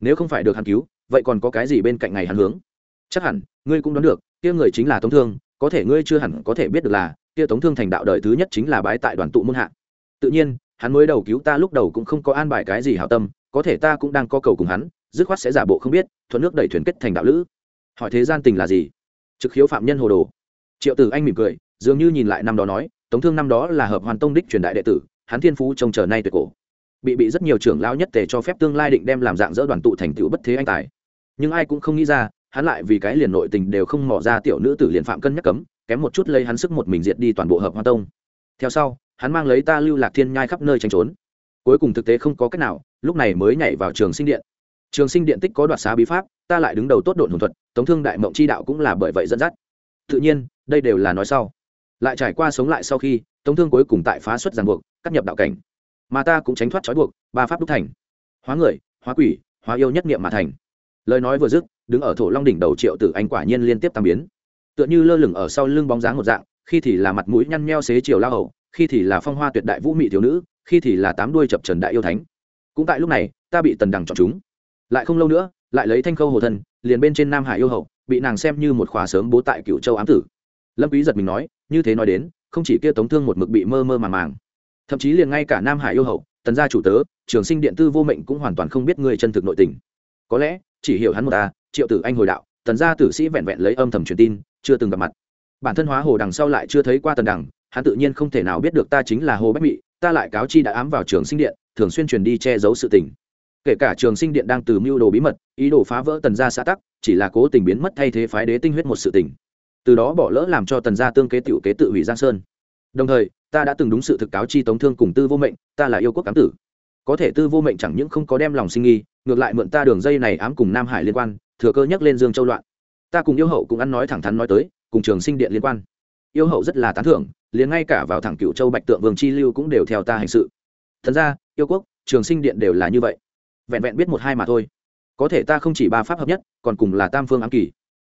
Nếu không phải được hắn cứu, vậy còn có cái gì bên cạnh ngày hắn hướng? Chắc hẳn, ngươi cũng đoán được, kia người chính là tống thương, có thể ngươi chưa hẳn có thể biết được là, kia tống thương thành đạo đời thứ nhất chính là bái tại đoàn tụ môn hạ. Tự nhiên, hắn mới đầu cứu ta lúc đầu cũng không có an bài cái gì hảo tâm, có thể ta cũng đang có cầu cùng hắn, dứt khoát sẽ giả bộ không biết, thuận nước đẩy thuyền kết thành đạo lữ. Hỏi thế gian tình là gì? Trực khiếu phạm nhân hồ đồ. Triệu tử anh mỉm cười, dường như nhìn lại năm đó nói tống thương năm đó là hợp hoàn tông đích truyền đại đệ tử, hắn thiên phú trông chờ nay tuyệt cổ. Bị bị rất nhiều trưởng lao nhất tề cho phép tương lai định đem làm dạng dỡ đoàn tụ thành tựu bất thế anh tài. Nhưng ai cũng không nghĩ ra, hắn lại vì cái liền nội tình đều không mỏ ra tiểu nữ tử liền phạm cân nhắc cấm, kém một chút lấy hắn sức một mình diệt đi toàn bộ hợp hoa tông. Theo sau, hắn mang lấy ta lưu lạc thiên nhai khắp nơi tranh trốn. Cuối cùng thực tế không có cách nào, lúc này mới nhảy vào trường sinh điện. Trường sinh điện tích có đoạt xá bí pháp, ta lại đứng đầu tốt độn hồn thuật, tống thương đại mộng chi đạo cũng là bởi vậy dẫn dắt. Tự nhiên, đây đều là nói sau lại trải qua sống lại sau khi, tống thương cuối cùng tại phá xuất giàn buộc, cắt nhập đạo cảnh. Mà ta cũng tránh thoát trói buộc, ba pháp đúc thành. Hóa người, hóa quỷ, hóa yêu nhất niệm mà thành. Lời nói vừa dứt, đứng ở thổ long đỉnh đầu triệu tử anh quả nhiên liên tiếp tam biến. Tựa như lơ lửng ở sau lưng bóng dáng một dạng, khi thì là mặt mũi nhăn nheo xế chiều la hầu, khi thì là phong hoa tuyệt đại vũ mị thiếu nữ, khi thì là tám đuôi chập trần đại yêu thánh. Cũng tại lúc này, ta bị tần đằng chọn chúng. Lại không lâu nữa, lại lấy thanh khâu hồ thân, liền bên trên nam hải yêu hậu, bị nàng xem như một khóa sớm bố tại cựu châu ám tử. Lâm quý giật mình nói như thế nói đến, không chỉ kia tống thương một mực bị mơ mơ màng màng, thậm chí liền ngay cả nam hải yêu hậu, tần gia chủ tớ, trường sinh điện tư vô mệnh cũng hoàn toàn không biết người chân thực nội tình. Có lẽ, chỉ hiểu hắn một ta, triệu tử anh hồi đạo, tần gia tử sĩ vẹn vẹn lấy âm thầm truyền tin, chưa từng gặp mặt. Bản thân hóa hồ đằng sau lại chưa thấy qua tần đằng, hắn tự nhiên không thể nào biết được ta chính là hồ bách mị, ta lại cáo chi đã ám vào trường sinh điện, thường xuyên truyền đi che giấu sự tình. Kể cả trường sinh điện đang từ mưu đồ bí mật, ý đồ phá vỡ tần gia xã tắc, chỉ là cố tình biến mất thay thế phái đế tinh huyết một sự tình từ đó bỏ lỡ làm cho tần gia tương kế tiểu kế tự hủy giang sơn. Đồng thời, ta đã từng đúng sự thực cáo chi tống thương cùng tư vô mệnh, ta là yêu quốc cám tử. Có thể tư vô mệnh chẳng những không có đem lòng sinh nghi, ngược lại mượn ta đường dây này ám cùng nam hải liên quan, thừa cơ nhắc lên dương châu loạn. Ta cùng yêu hậu cũng ăn nói thẳng thắn nói tới, cùng trường sinh điện liên quan. Yêu hậu rất là tán thưởng, liền ngay cả vào thẳng cựu châu bạch tượng vương chi lưu cũng đều theo ta hành sự. Thật ra yêu quốc, trường sinh điện đều là như vậy. Vẹn vẹn biết một hai mà thôi. Có thể ta không chỉ ba pháp hợp nhất, còn cùng là tam phương ám kỳ.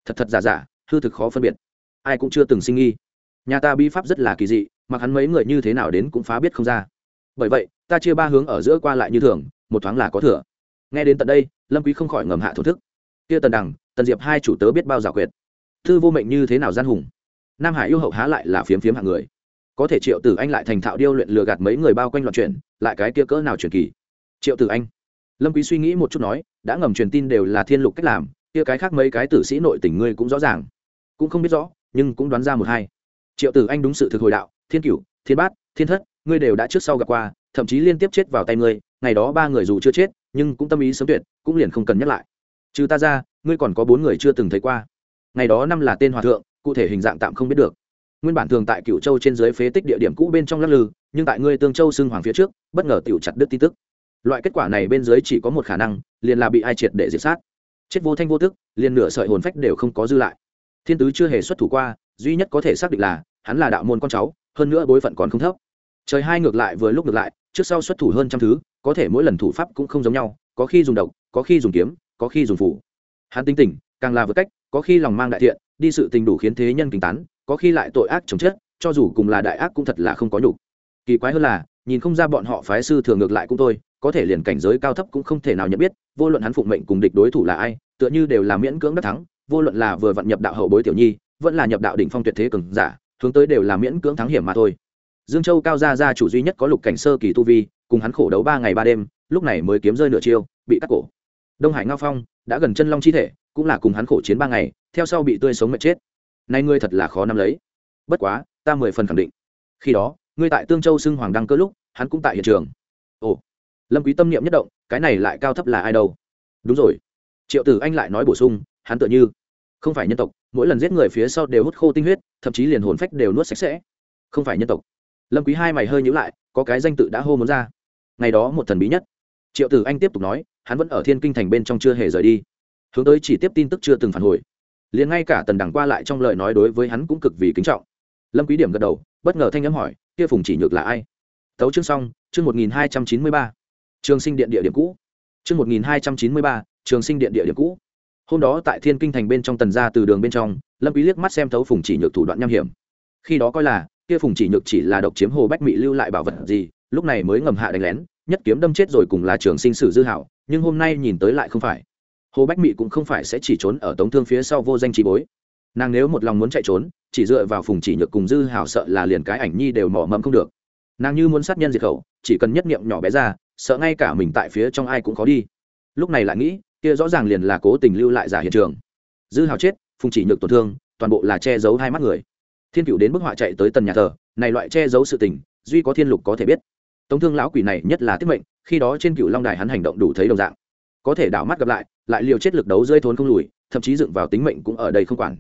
Thật thật giả giả hư thực khó phân biệt. Ai cũng chưa từng sinh nghi. Nhà ta bi pháp rất là kỳ dị, mặc hắn mấy người như thế nào đến cũng phá biết không ra. Bởi vậy, ta chia ba hướng ở giữa qua lại như thường, một thoáng là có thừa. Nghe đến tận đây, lâm quý không khỏi ngầm hạ thổ thức. Kia tần đằng, tần diệp hai chủ tớ biết bao giả quyệt. Thư vô mệnh như thế nào gian hùng? Nam hải yêu hậu há lại là phiếm phiếm hạng người. Có thể triệu tử anh lại thành thạo điêu luyện lừa gạt mấy người bao quanh loạn chuyện lại cái kia cỡ nào truyền kỳ? Triệu tử anh. Lâm quý suy nghĩ một chút nói, đã ngầm truyền tin đều là thiên lục cách làm, kia cái khác mấy cái tử sĩ nội tình ngươi cũng rõ ràng cũng không biết rõ, nhưng cũng đoán ra một hai. Triệu tử anh đúng sự thực hồi đạo, thiên cửu, thiên bát, thiên thất, ngươi đều đã trước sau gặp qua, thậm chí liên tiếp chết vào tay ngươi, ngày đó ba người dù chưa chết, nhưng cũng tâm ý sớm tuyệt, cũng liền không cần nhắc lại. Trừ ta ra, ngươi còn có bốn người chưa từng thấy qua. Ngày đó năm là tên hòa thượng, cụ thể hình dạng tạm không biết được. Nguyên bản thường tại cửu châu trên dưới phế tích địa điểm cũ bên trong lắc lư, nhưng tại ngươi tương châu xưng hoàng phía trước, bất ngờ tiểu chặt đứt tin tức. Loại kết quả này bên dưới chỉ có một khả năng, liền là bị ai triệt để diệt sát. Chết vô thanh vô tức, liền nửa sợi hồn phách đều không có dư lại thiên tứ chưa hề xuất thủ qua, duy nhất có thể xác định là, hắn là đạo môn con cháu, hơn nữa bối phận còn không thấp. Trời hai ngược lại vừa lúc ngược lại, trước sau xuất thủ hơn trăm thứ, có thể mỗi lần thủ pháp cũng không giống nhau, có khi dùng độc, có khi dùng kiếm, có khi dùng phủ. Hắn tinh tỉnh càng là vượt cách, có khi lòng mang đại thiện, đi sự tình đủ khiến thế nhân kính tán, có khi lại tội ác chồng chết, cho dù cùng là đại ác cũng thật là không có nhục. Kỳ quái hơn là, nhìn không ra bọn họ phái sư thường ngược lại cũng tôi có thể liền cảnh giới cao thấp cũng không thể nào nhận biết, vô luận hắn phụng mệnh cùng địch đối thủ là ai, tựa như đều là miễn cưỡng đắc thắng vô luận là vừa vận nhập đạo hậu bối tiểu nhi, vẫn là nhập đạo đỉnh phong tuyệt thế cường giả, hướng tới đều là miễn cưỡng thắng hiểm mà thôi. Dương châu cao gia gia chủ duy nhất có lục cảnh sơ kỳ tu vi, cùng hắn khổ đấu ba ngày ba đêm, lúc này mới kiếm rơi nửa chiêu, bị cắt cổ. Đông hải ngao phong, đã gần chân long chi thể, cũng là cùng hắn khổ chiến ba ngày, theo sau bị tươi sống mệt chết. Nay ngươi thật là khó nắm lấy. Bất quá, ta mười phần khẳng định. Khi đó, ngươi tại tương châu xưng hoàng đăng cơ lúc, hắn cũng tại hiện trường. Ồ, lâm quý tâm niệm nhất động, cái này lại cao thấp là ai đâu? Đúng rồi. Triệu tử anh lại nói bổ sung hắn tựa như không phải nhân tộc, mỗi lần giết người phía sau đều hút khô tinh huyết, thậm chí liền hồn phách đều nuốt sạch sẽ. Không phải nhân tộc. Lâm quý hai mày hơi nhíu lại, có cái danh tự đã hô muốn ra. Ngày đó một thần bí nhất. Triệu tử anh tiếp tục nói, hắn vẫn ở thiên kinh thành bên trong chưa hề rời đi. Hướng tới chỉ tiếp tin tức chưa từng phản hồi. Liền ngay cả tần đẳng qua lại trong lời nói đối với hắn cũng cực vì kính trọng. Lâm quý điểm gật đầu, bất ngờ thanh nhắm hỏi, kia phùng chỉ nhược là ai? Tấu chương xong, chương một nghìn hai trăm chín mươi ba. Trường sinh điện địa điểm cũ. Chương một nghìn hai trăm chín mươi ba, trường sinh điện địa điểm cũ hôm đó tại thiên kinh thành bên trong tần gia từ đường bên trong, lâm quý liếc mắt xem thấu phùng chỉ nhược thủ đoạn nham hiểm. Khi đó coi là, kia phùng chỉ nhược chỉ là độc chiếm hồ bách mỹ lưu lại bảo vật gì, lúc này mới ngầm hạ đánh lén, nhất kiếm đâm chết rồi cùng là trường sinh sử dư hảo, nhưng hôm nay nhìn tới lại không phải. Hồ bách mỹ cũng không phải sẽ chỉ trốn ở tống thương phía sau vô danh trí bối. Nàng nếu một lòng muốn chạy trốn, chỉ dựa vào phùng chỉ nhược cùng dư hảo sợ là liền cái ảnh nhi đều mỏ mẫm không được. Nàng như muốn sát nhân diệt khẩu, chỉ cần nhất niệm nhỏ bé ra, sợ ngay cả mình tại phía trong ai cũng khó đi. Lúc này lại nghĩ kia rõ ràng liền là cố tình lưu lại giả hiện trường. Dư hào chết, phùng chỉ nhược tổn thương, toàn bộ là che giấu hai mắt người. Thiên cựu đến bức họa chạy tới tần nhà thờ, này loại che giấu sự tình, duy có thiên lục có thể biết. Tống thương lão quỷ này nhất là tiết mệnh, khi đó trên cựu long đài hắn hành động đủ thấy đồng dạng. Có thể đảo mắt gặp lại lại liều chết lực đấu rơi thốn không lùi, thậm chí dựng vào tính mệnh cũng ở đây không quản.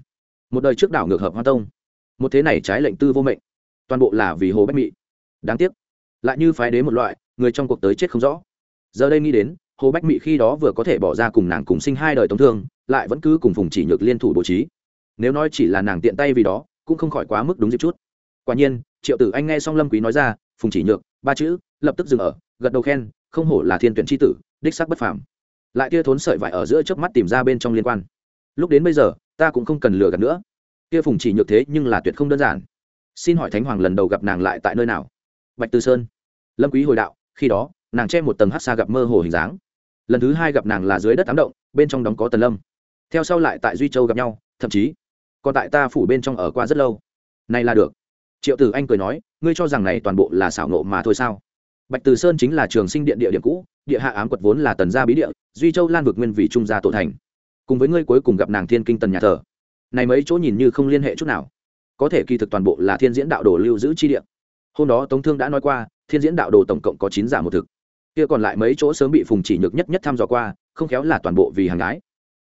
Một đời trước đảo ngược hợp hoa tông. Một thế này trái lệnh tư vô mệnh. Toàn bộ là vì hồ bách mị. Đáng tiếc. Lại như phái đế một loại, người trong cuộc tới chết không rõ. Giờ đây nghĩ đến hồ bách mị khi đó vừa có thể bỏ ra cùng nàng cùng sinh hai đời tổn thương, lại vẫn cứ cùng phùng chỉ nhược liên thủ bố trí. Nếu nói chỉ là nàng tiện tay vì đó, cũng không khỏi quá mức đúng dịp chút. Quả nhiên, triệu tử anh nghe xong lâm quý nói ra, phùng chỉ nhược, ba chữ, lập tức dừng ở, gật đầu khen, không hổ là thiên tuyển chi tử, đích sắc bất phàm. Lại kia thốn sợi vải ở giữa chớp mắt tìm ra bên trong liên quan. Lúc đến bây giờ, ta cũng không cần lừa gạt nữa. Kia phùng chỉ nhược thế nhưng là tuyệt không đơn giản. Xin hỏi thánh hoàng lần đầu gặp nàng lại tại nơi nào? Bạch tư sơn. Lâm quý hồi đạo, khi đó, nàng che một tầng hắc xa gặp mơ hồ hình dáng lần thứ hai gặp nàng là dưới đất ám động, bên trong đóng có tần lâm. Theo sau lại tại duy châu gặp nhau, thậm chí còn tại ta phủ bên trong ở qua rất lâu. Này là được. Triệu tử anh cười nói, ngươi cho rằng này toàn bộ là xảo nộ mà thôi sao? Bạch từ sơn chính là trường sinh điện địa điểm cũ, địa hạ ám quật vốn là tần gia bí địa, duy châu lan vực nguyên vị trung gia tổ thành. Cùng với ngươi cuối cùng gặp nàng thiên kinh tần nhà thờ. Này mấy chỗ nhìn như không liên hệ chút nào. Có thể kỳ thực toàn bộ là thiên diễn đạo đồ lưu giữ chi địa. Hôm đó tống thương đã nói qua, thiên diễn đạo đồ tổng cộng có chín giả một thực kia còn lại mấy chỗ sớm bị phùng chỉ nhược nhất nhất thăm dò qua, không khéo là toàn bộ vì hàng gái.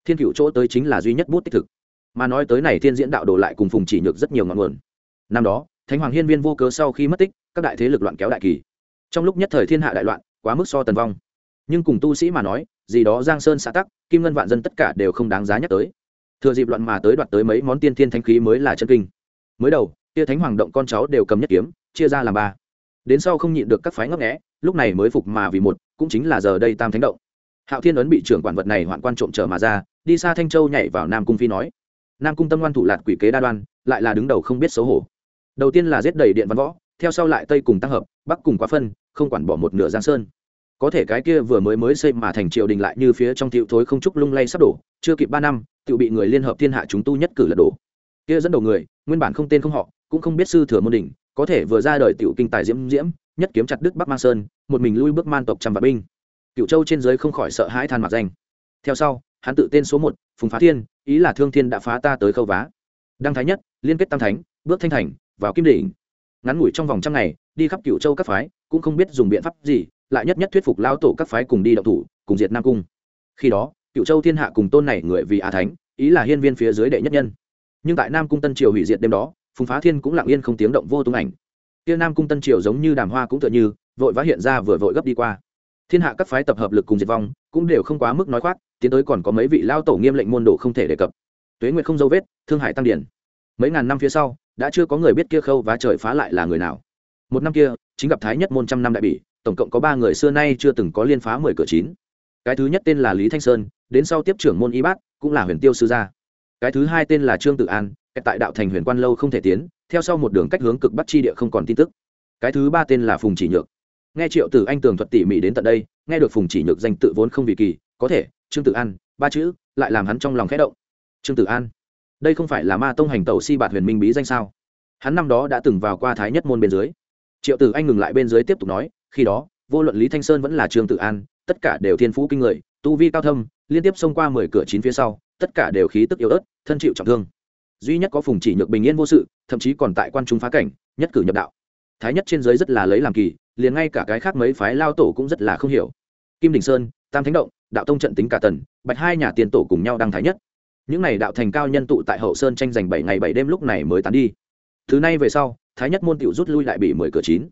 Thiên cựu chỗ tới chính là duy nhất bút tích thực. Mà nói tới này thiên diễn đạo đồ lại cùng phùng chỉ nhược rất nhiều ngọn nguồn. Năm đó, thánh hoàng hiên viên vô cớ sau khi mất tích, các đại thế lực loạn kéo đại kỳ. Trong lúc nhất thời thiên hạ đại loạn, quá mức so tần vong. Nhưng cùng tu sĩ mà nói, gì đó giang sơn xã tắc, kim ngân vạn dân tất cả đều không đáng giá nhắc tới. Thừa dịp loạn mà tới đoạt tới mấy món tiên thiên thanh khí mới là chân kinh. Mới đầu tia thánh hoàng động con cháu đều cầm nhất kiếm, chia ra làm ba. Đến sau không nhịn được các phái ngấp nghẽ lúc này mới phục mà vì một, cũng chính là giờ đây tam thánh động. Hạo thiên ấn bị trưởng quản vật này hoạn quan trộm trở mà ra, đi xa thanh châu nhảy vào nam cung phi nói. Nam cung tâm ngoan thủ lạt quỷ kế đa đoan, lại là đứng đầu không biết xấu hổ. Đầu tiên là giết đầy điện văn võ, theo sau lại tây cùng tăng hợp, bắc cùng quá phân, không quản bỏ một nửa giang sơn. Có thể cái kia vừa mới mới xây mà thành triều đình lại như phía trong tiệu thối không trúc lung lay sắp đổ, chưa kịp ba năm tự bị người liên hợp thiên hạ chúng tu nhất cử lật đổ. Kia dẫn đầu người, nguyên bản không tên không họ, cũng không biết sư thừa môn đỉnh, có thể vừa ra đời tiểu kinh tài diễm diễm nhất kiếm chặt đức bắc mang sơn, một mình lui bước man tộc trăm vạn binh. Cựu châu trên giới không khỏi sợ hãi than mặc danh. Theo sau, hắn tự tên số một, phùng phá thiên, ý là thương thiên đã phá ta tới khâu vá. Đăng thái nhất, liên kết tam thánh, bước thanh thành, vào kim đỉnh. Ngắn ngủi trong vòng trăm ngày, đi khắp cựu châu các phái, cũng không biết dùng biện pháp gì, lại nhất nhất thuyết phục lao tổ các phái cùng đi động thủ, cùng diệt nam cung. Khi đó cựu châu thiên hạ cùng tôn này người vì a thánh, ý là hiên viên phía dưới đệ nhất nhân. Nhưng tại nam cung tân triều hủy diệt đêm đó, phùng phá thiên cũng lặng yên không tiếng động vô tung ảnh kia nam cung tân triều giống như đàm hoa cũng tựa như, vội vã hiện ra vừa vội gấp đi qua. Thiên hạ các phái tập hợp lực cùng diệt vong, cũng đều không quá mức nói khoác, tiến tới còn có mấy vị lao tổ nghiêm lệnh môn đồ không thể đề cập. Tuế nguyệt không dấu vết, thương hải tăng điển. Mấy ngàn năm phía sau, đã chưa có người biết kia khâu và trời phá lại là người nào. Một năm kia, chính gặp thái nhất môn trăm năm đại bỉ, tổng cộng có ba người xưa nay chưa từng có liên phá mười cửa chín. Cái thứ nhất tên là lý thanh sơn, đến sau tiếp trưởng môn y bát, cũng là huyền tiêu sư gia. Cái thứ hai tên là trương tự an, tại đạo thành huyền quan lâu không thể tiến theo sau một đường cách hướng cực bắc chi địa không còn tin tức. Cái thứ ba tên là phùng chỉ nhược. Nghe triệu tử anh tường thuật tỉ mỉ đến tận đây, nghe được phùng chỉ nhược danh tự vốn không vì kỳ, có thể, trương tử an, ba chữ, lại làm hắn trong lòng khẽ động. Trương tử an, đây không phải là ma tông hành tẩu si bạt huyền minh bí danh sao? Hắn năm đó đã từng vào qua thái nhất môn bên dưới. Triệu tử anh ngừng lại bên dưới tiếp tục nói, khi đó, vô luận lý thanh sơn vẫn là trương tử an, tất cả đều thiên phú kinh người, tu vi cao thâm, liên tiếp xông qua mười cửa chín phía sau, tất cả đều khí tức yếu ớt, thân chịu trọng thương duy nhất có phùng chỉ nhược bình yên vô sự, thậm chí còn tại quan trung phá cảnh, nhất cử nhập đạo. Thái nhất trên giới rất là lấy làm kỳ, liền ngay cả cái khác mấy phái lao tổ cũng rất là không hiểu. Kim đình sơn, tam thánh động, đạo tông trận tính cả tần, bạch hai nhà tiền tổ cùng nhau đăng thái nhất. Những n à y đạo thành cao nhân tụ tại hậu sơn tranh giành bảy ngày bảy đêm lúc này mới tán đi. Thứ này về sau, thái nhất môn tiểu rút lui lại bị mười cửa chín.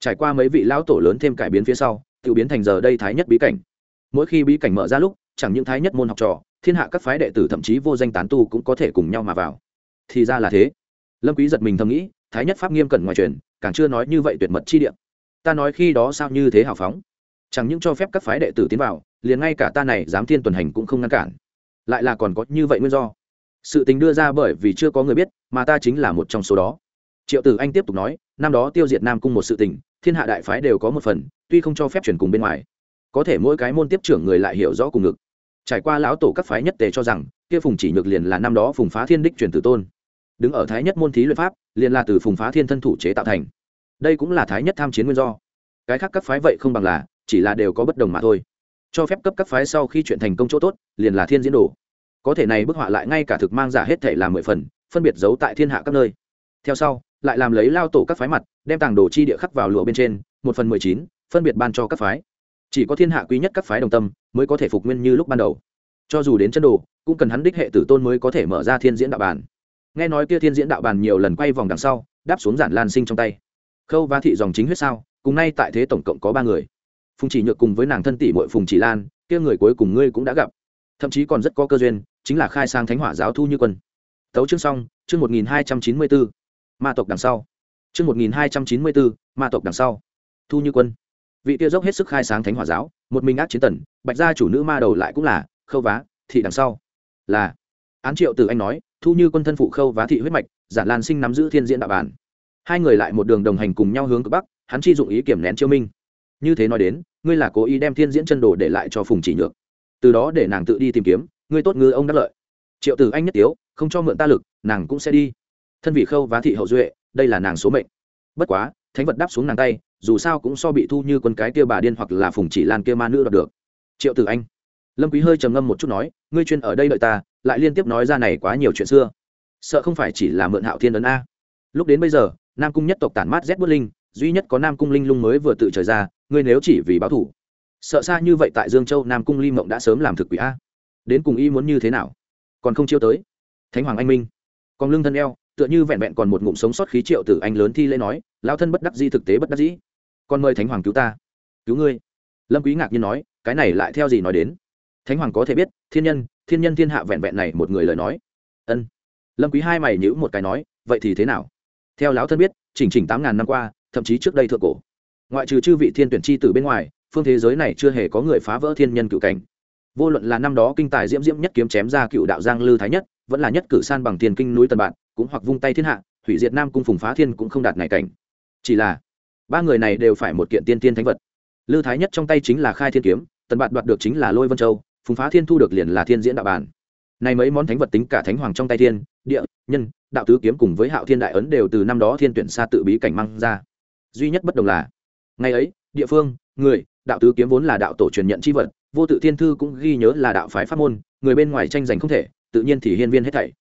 Trải qua mấy vị lão tổ lớn thêm cải biến phía sau, tiểu biến thành giờ đây thái nhất bí cảnh. Mỗi khi bí cảnh mở ra lúc, chẳng những thái nhất môn học trò, thiên hạ các phái đệ tử thậm chí vô danh tán tu cũng có thể cùng nhau mà vào thì ra là thế. Lâm quý giật mình thầm nghĩ, thái nhất pháp nghiêm cẩn ngoài truyền, càng chưa nói như vậy tuyệt mật chi địa. Ta nói khi đó sao như thế hào phóng? Chẳng những cho phép các phái đệ tử tiến vào, liền ngay cả ta này dám thiên tuần hành cũng không ngăn cản. Lại là còn có như vậy nguyên do. Sự tình đưa ra bởi vì chưa có người biết, mà ta chính là một trong số đó. Triệu tử anh tiếp tục nói, năm đó tiêu diệt nam cung một sự tình, thiên hạ đại phái đều có một phần, tuy không cho phép chuyển cùng bên ngoài. Có thể mỗi cái môn tiếp trưởng người lại hiểu rõ cùng ngực. Trải qua lão tổ các phái nhất tề cho rằng, kia phùng chỉ nhược liền là năm đó phùng phá thiên đích truyền tử tôn đứng ở thái nhất môn thí luyện pháp, liền là từ phùng phá thiên thân thủ chế tạo thành. Đây cũng là thái nhất tham chiến nguyên do. Cái khác các phái vậy không bằng là, chỉ là đều có bất đồng mà thôi. Cho phép cấp các phái sau khi chuyện thành công chỗ tốt, liền là thiên diễn đồ. Có thể này bức họa lại ngay cả thực mang giả hết thể làm mười phần, phân biệt giấu tại thiên hạ các nơi. Theo sau, lại làm lấy lao tổ các phái mặt, đem tàng đồ chi địa khắc vào lụa bên trên, một phần mười chín, phân biệt ban cho các phái. Chỉ có thiên hạ quý nhất các phái đồng tâm, mới có thể phục nguyên như lúc ban đầu. Cho dù đến chân đồ, cũng cần hắn đích hệ tử tôn mới có thể mở ra thiên diễn đạo bản nghe nói kia thiên diễn đạo bàn nhiều lần quay vòng đằng sau, đáp xuống giản lan sinh trong tay. Khâu và thị dòng chính huyết sao, cùng nay tại thế tổng cộng có ba người. Phùng chỉ nhược cùng với nàng thân tỷ mội phùng chỉ lan, kia người cuối cùng ngươi cũng đã gặp. Thậm chí còn rất có cơ duyên, chính là khai sang thánh hỏa giáo thu như quân. Tấu chương xong, chương một nghìn hai trăm chín mươi bốn ma tộc đằng sau. Chương một nghìn hai trăm chín mươi bốn ma tộc đằng sau. Thu như quân. Vị kia dốc hết sức khai sáng thánh hỏa giáo, một mình ác chiến tần, bạch gia chủ nữ ma đầu lại cũng là khâu vá thị đằng sau. Là, án triệu từ anh nói thu như quân thân phụ khâu vá thị huyết mạch giản lan sinh nắm giữ thiên diễn đạo bản hai người lại một đường đồng hành cùng nhau hướng cực bắc, hắn chi dụng ý kiểm nén chiêu minh. Như thế nói đến, ngươi là cố ý đem thiên diễn chân đồ để lại cho phùng chỉ nhược. Từ đó để nàng tự đi tìm kiếm, ngươi tốt ngư ông đắc lợi. Triệu tử anh nhất tiếu, không cho mượn ta lực, nàng cũng sẽ đi. Thân vị khâu vá thị hậu duệ, đây là nàng số mệnh. Bất quá, thánh vật đáp xuống nàng tay, dù sao cũng so bị thu như quân cái kia bà điên hoặc là phùng chỉ lan kia ma nữ đoạt được. Triệu tử anh, lâm quý hơi trầm ngâm một chút nói, ngươi chuyên ở đây đợi ta lại liên tiếp nói ra này quá nhiều chuyện xưa. Sợ không phải chỉ là mượn hạo thiên ấn a. Lúc đến bây giờ, nam cung nhất tộc tản mát rét bút linh, duy nhất có nam cung linh lung mới vừa tự trời ra, ngươi nếu chỉ vì báo thủ, sợ xa như vậy tại dương châu nam cung ly mộng đã sớm làm thực quỷ a. Đến cùng y muốn như thế nào? Còn không chiêu tới. Thánh hoàng anh minh. Còn lương thân eo, tựa như vẹn vẹn còn một ngụm sống sót khí triệu tử anh lớn thi lễ nói lao thân bất đắc di thực tế bất đắc dĩ. Còn mời thánh hoàng cứu ta. Cứu ngươi. Lâm quý ngạc nhiên nói, cái này lại theo gì nói đến? Thánh hoàng có thể biết, thiên nhân thiên nhân thiên hạ vẹn vẹn này một người lời nói. Ân. Lâm quý hai mày nhữ một cái nói, vậy thì thế nào? Theo lão thân biết, chỉnh chỉnh tám ngàn năm qua, thậm chí trước đây thượng cổ. Ngoại trừ chư vị thiên tuyển chi tử bên ngoài, phương thế giới này chưa hề có người phá vỡ thiên nhân cựu cảnh. Vô luận là năm đó kinh tài diễm diễm nhất kiếm chém ra cựu đạo giang lư thái nhất, vẫn là nhất cử san bằng tiền kinh núi tần bạn, cũng hoặc vung tay thiên hạ, hủy diệt nam cung phùng phá thiên cũng không đạt này cảnh. Chỉ là, ba người này đều phải một kiện tiên tiên thánh vật. Lư thái nhất trong tay chính là khai thiên kiếm, tần bạn đoạt được chính là lôi vân châu phùng phá thiên thu được liền là thiên diễn đạo bản này mấy món thánh vật tính cả thánh hoàng trong tay thiên, địa, nhân, đạo tứ kiếm cùng với hạo thiên đại ấn đều từ năm đó thiên tuyển xa tự bí cảnh mang ra. Duy nhất bất đồng là, ngày ấy, địa phương, người, đạo tứ kiếm vốn là đạo tổ truyền nhận c h i vật, vô tự thiên thư cũng ghi nhớ là đạo phái pháp môn, người bên ngoài tranh giành không thể, tự nhiên thì hiên viên hết thảy.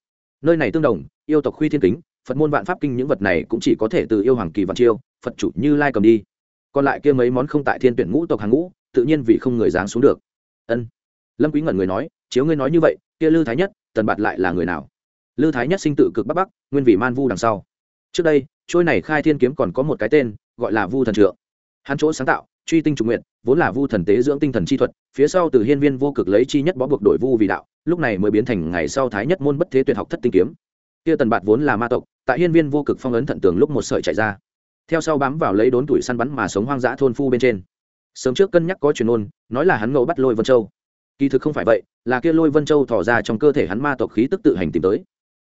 Nơi này tương đồng, yêu tộc khuy thiên kính, phật môn vạn pháp kinh những vật này cũng chỉ có thể từ yêu hoàng kỳ vạn chiêu, phật chủ như lai cầm đi. Còn lại kia mấy món không tại thiên tuyển ngũ tộc hàng ngũ, tự nhiên vì không người dáng xuống được. Ân lâm quý ngẩn người nói, chiếu ngươi nói như vậy, kia lư thái nhất, tần bạt lại là người nào? Lư thái nhất sinh tự cực bắc bắc, nguyên vị man vu đằng sau. Trước đây, trôi này khai thiên kiếm còn có một cái tên, gọi là vu thần trượng. Hắn chỗ sáng tạo, truy tinh trùng nguyện vốn là vu thần tế dưỡng tinh thần chi thuật, phía sau từ hiên viên vô cực lấy chi nhất bó buộc đội vu vì đạo, lúc này mới biến thành ngày sau thái nhất môn bất thế tuyệt học thất tinh kiếm. Kia tần bạt vốn là ma tộc, tại hiên viên vô cực phong ấn thận tường lúc một sợi chạy ra. Theo sau bám vào lấy đốn tuổi săn bắn mà sống hoang dã thôn phu bên trên. Sớm trước cân nhắc có truyền ôn, nói là hắn ngẫu bắt lôi vân châu kỳ thực không phải vậy, là kia lôi vân châu thỏ ra trong cơ thể hắn ma tộc khí tức tự hành tìm tới.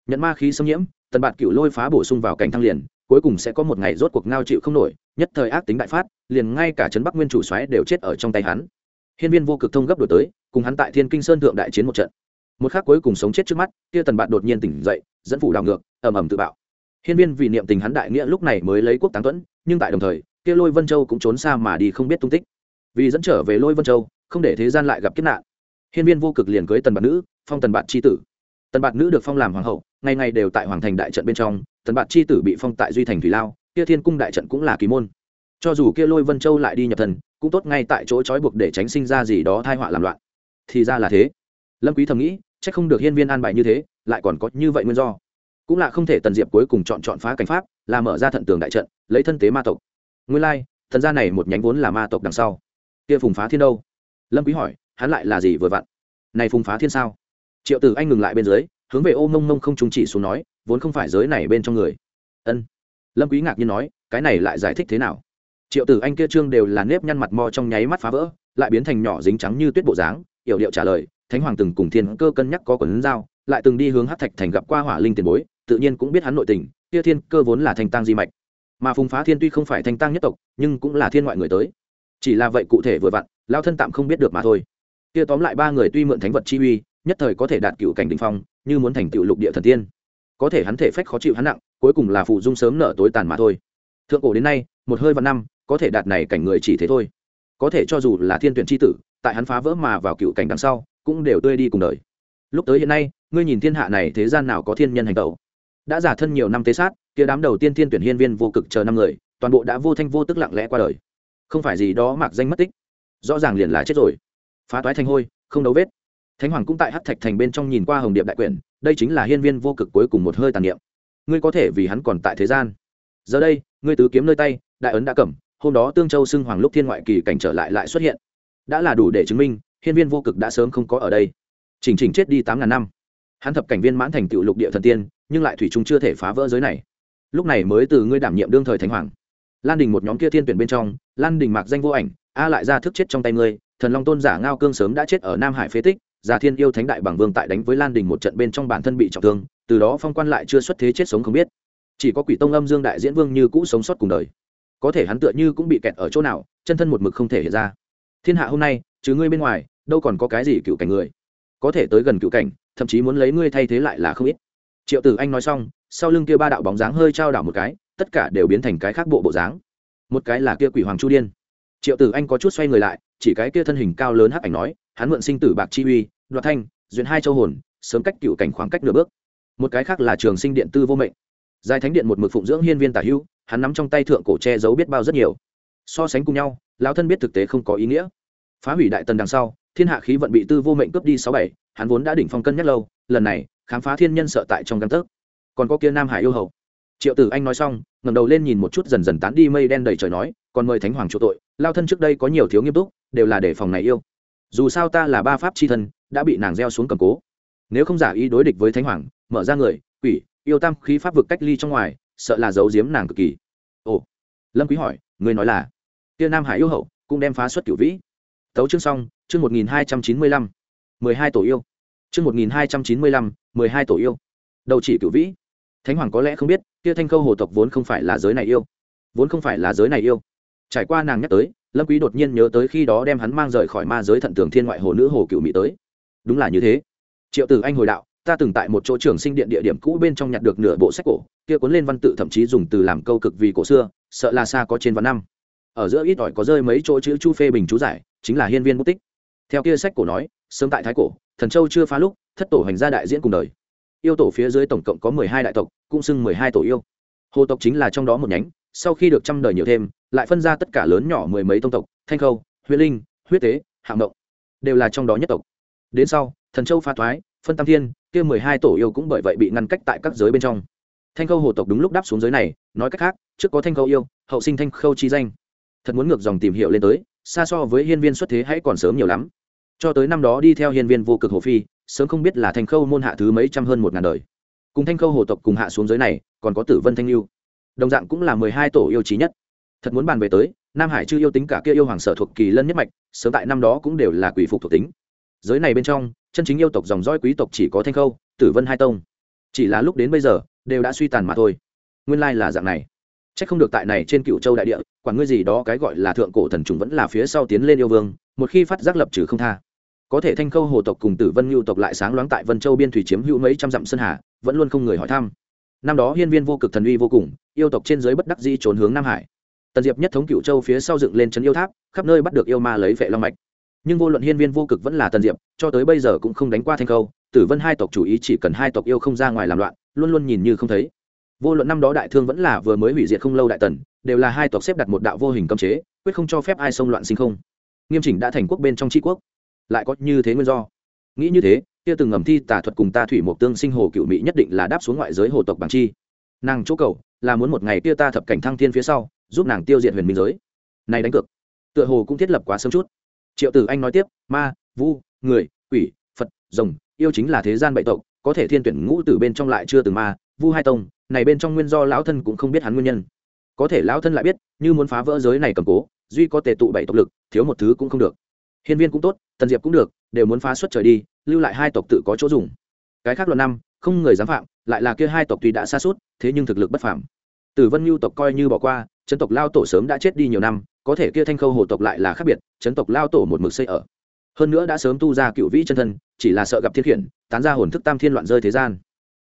Nhận ma khí xâm nhiễm, tần bạt cựu lôi phá bổ sung vào cảnh thăng liền, cuối cùng sẽ có một ngày rốt cuộc ngao chịu không nổi, nhất thời ác tính đại phát, liền ngay cả trấn bắc nguyên chủ xoáy đều chết ở trong tay hắn. Hiên viên vô cực thông gấp đổi tới, cùng hắn tại thiên kinh sơn thượng đại chiến một trận. Một khắc cuối cùng sống chết trước mắt, kia tần bạt đột nhiên tỉnh dậy, dẫn phủ đảo ngược, ầm ầm tự bạo. Hiên viên vì niệm tình hắn đại nghĩa lúc này mới lấy quốc tán tuẫn, nhưng tại đồng thời, kia lôi vân châu cũng trốn xa mà đi không biết tung tích. Vì dẫn trở về lôi vân châu, không để thế gian lại gặp kiếp nạn hiên viên vô cực liền cưới tần bạn nữ phong tần bạn chi tử. Tần bạn nữ được phong làm hoàng hậu ngày ngày đều tại hoàng thành đại trận bên trong tần bạn chi tử bị phong tại duy thành thủy lao kia thiên cung đại trận cũng là kỳ môn. Cho dù kia lôi vân châu lại đi nhập thần cũng tốt ngay tại chỗ trói buộc để tránh sinh ra gì đó thai họa làm loạn. Thì ra là thế. Lâm quý thầm nghĩ chắc không được hiên viên an bài như thế lại còn có như vậy nguyên do. Cũng là không thể tần diệp cuối cùng chọn chọn phá cảnh pháp là mở ra thận tường đại trận lấy thân tế ma tộc. Nguyên lai like, thần gia này một nhánh vốn là ma tộc đằng sau. Kia phùng phá thiên đâu? Lâm quý hỏi hắn lại là gì vừa vặn? Này phùng phá thiên sao? Triệu tử anh ngừng lại bên dưới, hướng về ô mông mông không trung chỉ xuống nói, vốn không phải giới này bên trong người. Ân. Lâm quý ngạc nhiên nói, cái này lại giải thích thế nào? Triệu tử anh kia trương đều là nếp nhăn mặt mò trong nháy mắt phá vỡ, lại biến thành nhỏ dính trắng như tuyết bộ dáng, yểu điệu trả lời, thánh hoàng từng cùng thiên cơ cân nhắc có quần dao lại từng đi hướng hắc thạch thành gặp qua hỏa linh tiền bối, tự nhiên cũng biết hắn nội tình, kia thiên cơ vốn là thanh tăng di mạch. Mà phùng phá thiên tuy không phải thanh tăng nhất tộc, nhưng cũng là thiên ngoại người tới. Chỉ là vậy cụ thể vừa vặn lao thân tạm không biết được mà thôi kia tóm lại ba người tuy mượn thánh vật chi uy, nhất thời có thể đạt cựu cảnh đình phong, như muốn thành tựu lục địa thần tiên. Có thể hắn thể phách khó chịu hắn nặng, cuối cùng là phụ dung sớm nợ tối tàn mà thôi. Thượng cổ đến nay, một hơi và năm, có thể đạt này cảnh người chỉ thế thôi. Có thể cho dù là thiên tuyển tri tử, tại hắn phá vỡ mà vào cựu cảnh đằng sau, cũng đều tươi đi cùng đời. Lúc tới hiện nay, ngươi nhìn thiên hạ này thế gian nào có thiên nhân hành tẩu? Đã giả thân nhiều năm tế sát, kia đám đầu tiên thiên tuyển hiên viên vô cực chờ năm người, toàn bộ đã vô thanh vô tức lặng lẽ qua đời. Không phải gì đó mặc danh mất tích. Rõ ràng liền là chết rồi phá toái thành hôi, không đấu vết. Thánh hoàng cũng tại hát thạch thành bên trong nhìn qua hồng điệp đại quyển, đây chính là hiên viên vô cực cuối cùng một hơi tàn niệm. Ngươi có thể vì hắn còn tại thế gian. Giờ đây, ngươi tứ kiếm nơi tay, đại ấn đã cầm hôm đó tương châu xưng hoàng lúc thiên ngoại kỳ cảnh trở lại lại xuất hiện. Đã là đủ để chứng minh, hiên viên vô cực đã sớm không có ở đây. Chỉnh chỉnh chết đi tám ngàn năm. Hắn thập cảnh viên mãn thành tựu lục địa thần tiên, nhưng lại thủy chung chưa thể phá vỡ giới này. Lúc này mới từ ngươi đảm nhiệm đương thời thánh hoàng. Lan đình một nhóm kia thiên tuyển bên trong, lan đình mạc danh vô ảnh, a lại ra thức chết trong tay ngươi thần long tôn giả ngao cương sớm đã chết ở nam hải phế tích già thiên yêu thánh đại bằng vương tại đánh với lan đình một trận bên trong bản thân bị trọng thương từ đó phong quan lại chưa xuất thế chết sống không biết chỉ có quỷ tông âm dương đại diễn vương như cũ sống sót cùng đời có thể hắn tựa như cũng bị kẹt ở chỗ nào chân thân một mực không thể hiện ra thiên hạ hôm nay chứ ngươi bên ngoài đâu còn có cái gì cựu cảnh người có thể tới gần cựu cảnh thậm chí muốn lấy ngươi thay thế lại là không ít triệu tử anh nói xong sau lưng kia ba đạo bóng dáng hơi trao đảo một cái tất cả đều biến thành cái khác bộ bộ dáng một cái là kia quỷ hoàng chu điên triệu tử anh có chút xoay người lại chỉ cái kia thân hình cao lớn hắc ảnh nói, hắn mượn sinh tử bạc chi uy, đoạt thanh duyên hai châu hồn, sớm cách cựu cảnh khoảng cách nửa bước. Một cái khác là trường sinh điện tư vô mệnh. Giải thánh điện một mực phụng dưỡng hiên viên tả hữu, hắn nắm trong tay thượng cổ che giấu biết bao rất nhiều. So sánh cùng nhau, lão thân biết thực tế không có ý nghĩa. Phá hủy đại tần đằng sau, thiên hạ khí vận bị tư vô mệnh cướp đi sáu bảy, hắn vốn đã đỉnh phong cân nhắc lâu, lần này, khám phá thiên nhân sợ tại trong căn tấc. Còn có kia nam hải yêu hậu triệu tử anh nói xong, ngẩng đầu lên nhìn một chút dần dần tán đi mây đen đầy trời nói, còn mời thánh hoàng chỗ tội lao thân trước đây có nhiều thiếu nghiêm túc đều là để phòng này yêu. Dù sao ta là ba pháp c h i thân, đã bị nàng gieo xuống cầm cố. Nếu không giả ý đối địch với thánh hoàng, mở ra người, quỷ, yêu tam khí pháp vực cách ly trong ngoài, sợ là giấu giếm nàng cực kỳ. Ồ, lâm quý hỏi người nói là? Tiên nam hải yêu hậu, cũng đem phá xuất cửu vĩ. Tấu chương xong, chương một nghìn hai trăm chín mươi lăm. mười hai tổ yêu. Chương một nghìn hai trăm chín mươi lăm, mười hai tổ yêu. Đầu chỉ cửu vĩ. Thánh hoàng có lẽ không biết, kia thanh câu hồ tộc vốn không phải là giới này yêu. Vốn không phải là giới này yêu. Trải qua nàng nhắc tới lâm quý đột nhiên nhớ tới khi đó đem hắn mang rời khỏi ma giới thận tường thiên ngoại hồ nữ hồ cựu mỹ tới. Đúng là như thế. Triệu tử anh hồi đạo, ta từng tại một chỗ trường sinh điện địa điểm cũ bên trong nhặt được nửa bộ sách cổ, kia cuốn lên văn tự thậm chí dùng từ làm câu cực vì cổ xưa, sợ là xa có trên vạn năm. Ở giữa ít ỏi có rơi mấy chỗ chữ chu phê bình chú giải, chính là hiên viên bút tích. Theo kia sách cổ nói, sớm tại thái cổ, thần châu chưa phá lúc, thất tổ hành gia đại diễn cùng đời. Yêu tổ phía dưới tổng cộng có mười hai đại tộc, cũng xưng mười hai tổ yêu. Hồ tộc chính là trong đó một nhánh, sau khi được trăm đời nhiều thêm lại phân ra tất cả lớn nhỏ mười mấy tông tộc, thanh khâu, huyết linh, huyết tế hạng động đều là trong đó nhất tộc. Đến sau, thần châu pha thoái, phân tam thiên, kia mười hai tổ yêu cũng bởi vậy bị ngăn cách tại các giới bên trong. Thanh khâu hồ tộc đúng lúc đáp xuống giới này, nói cách khác, trước có thanh khâu yêu, hậu sinh thanh khâu chi danh. Thật muốn ngược dòng tìm hiểu lên tới, xa so với hiên viên xuất thế hãy còn sớm nhiều lắm. Cho tới năm đó đi theo hiên viên vô cực hồ phi, sớm không biết là thanh khâu môn hạ thứ mấy trăm hơn một ngàn đời. Cùng thanh khâu hồ tộc cùng hạ xuống giới này, còn có tử vân thanh lưu đồng dạng cũng là mười hai tổ yêu trí nhất thật muốn bàn về tới, nam hải chưa yêu tính cả kia yêu hoàng sở thuộc kỳ lân nhất mạch, sớm tại năm đó cũng đều là quỷ phục thuộc tính. Giới này bên trong, chân chính yêu tộc dòng dõi quý tộc chỉ có thanh khâu, tử vân hai tông. Chỉ là lúc đến bây giờ, đều đã suy tàn mà thôi. Nguyên lai là dạng này. C h ắ c không được tại này trên cựu châu đại địa, quản ngươi gì đó cái gọi là thượng cổ thần trùng vẫn là phía sau tiến lên yêu vương, một khi phát giác lập trừ không tha. Có thể thanh khâu hồ tộc cùng tử vân ngưu tộc lại sáng loáng tại vân châu biên thủy chiếm hữu mấy trăm dặm sơn hà, vẫn luôn không người hỏi thăm. Năm đó hiên viên vô cực thần uy vô cùng, yêu tộc trên dưới bất đắc di trốn hướng nam hải tần diệp nhất thống cựu châu phía sau dựng lên trấn yêu tháp, khắp nơi bắt được yêu ma lấy vệ long mạch. Nhưng vô luận hiên viên vô cực vẫn là tần diệp, cho tới bây giờ cũng không đánh qua thanh khâu tử vân hai tộc chủ ý chỉ cần hai tộc yêu không ra ngoài làm loạn, luôn luôn nhìn như không thấy. Vô luận năm đó đại thương vẫn là vừa mới hủy diệt không lâu đại tần, đều là hai tộc xếp đặt một đạo vô hình cấm chế, quyết không cho phép ai xông loạn sinh không. Nghiêm chỉnh đã thành quốc bên trong tri quốc. Lại có như thế nguyên do. Nghĩ như thế, kia từng ngầm thi tà thuật cùng ta thủy một tương sinh hồ cựu mỹ nhất định là đáp xuống ngoại giới hồ tộc bằng chi. Nàng chỗ cầu là muốn một ngày kia ta thập cảnh thăng thiên phía sau giúp nàng tiêu diệt huyền minh giới. Này đánh cược, tựa hồ cũng thiết lập quá sớm chút. Triệu tử anh nói tiếp, ma, vu, người, quỷ, phật, rồng, yêu chính là thế gian bậy tộc, có thể thiên tuyển ngũ từ bên trong lại chưa từng ma, vu hai tông, này bên trong nguyên do lão thân cũng không biết hắn nguyên nhân. Có thể lão thân lại biết, như muốn phá vỡ giới này cầm cố, duy có tề tụ bảy tộc lực, thiếu một thứ cũng không được. Hiên viên cũng tốt, tần diệp cũng được, đều muốn phá xuất trời đi, lưu lại hai tộc tự có chỗ dùng. Cái khác luật năm, không người dám phạm, lại là kia hai tộc tuy đã xa suốt, thế nhưng thực lực bất phạm tử vân nhu tộc coi như bỏ qua chấn tộc lao tổ sớm đã chết đi nhiều năm, có thể kia thanh khâu hồ tộc lại là khác biệt, chấn tộc lao tổ một mực xây ở. Hơn nữa đã sớm tu ra cựu vĩ chân thân, chỉ là sợ gặp thiên khiển, tán ra hồn thức tam thiên loạn rơi thế gian.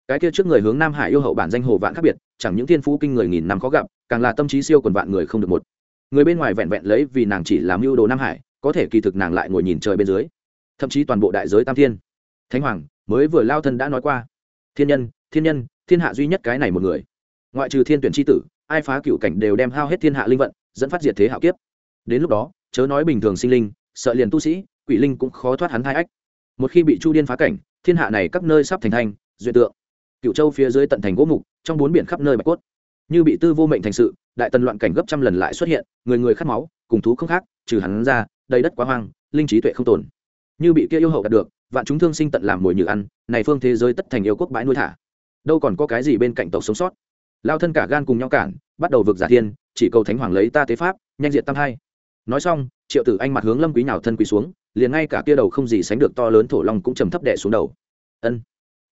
Cái kia trước người hướng nam hải yêu hậu bản danh hồ vạn khác biệt, chẳng những thiên phú kinh người nghìn năm khó gặp, càng là tâm trí siêu quần vạn người không được một. Người bên ngoài vẹn vẹn lấy vì nàng chỉ làm mưu đồ nam hải, có thể kỳ thực nàng lại ngồi nhìn trời bên dưới. Thậm chí toàn bộ đại giới tam thiên. Thánh hoàng, mới vừa lao thân đã nói qua. Thiên nhân thiên nhân, thiên hạ duy nhất cái này một người. Ngoại trừ thiên tuyển tri tử ai phá cựu cảnh đều đem hao hết thiên hạ linh vận, dẫn phát diệt thế hạo kiếp. Đến lúc đó, chớ nói bình thường sinh linh, sợ liền tu sĩ, quỷ linh cũng khó thoát hắn hai ách. Một khi bị chu điên phá cảnh, thiên hạ này các nơi sắp thành thành, duyệt tượng. Cựu châu phía dưới tận thành gỗ mục, trong bốn biển khắp nơi bạch cốt. Như bị tư vô mệnh thành sự, đại tần loạn cảnh gấp trăm lần lại xuất hiện, người người khát máu, cùng thú không khác, trừ hắn ra, đầy đất quá hoang, linh trí tuệ không tồn. Như bị kia yêu hậu đạt được, vạn chúng thương sinh tận làm mồi nhử ăn, này phương thế giới tất thành yêu quốc bãi nuôi thả. Đâu còn có cái gì bên cạnh tộc sống sót? Lao thân cả gan cùng nhau cản bắt đầu vực giả thiên, chỉ cầu thánh hoàng lấy ta tế pháp, nhanh diện tam hai nói xong, triệu tử anh mặt hướng lâm quý nào thân quý xuống, liền ngay cả kia đầu không gì sánh được to lớn thổ long cũng trầm thấp đè xuống đầu. Ân.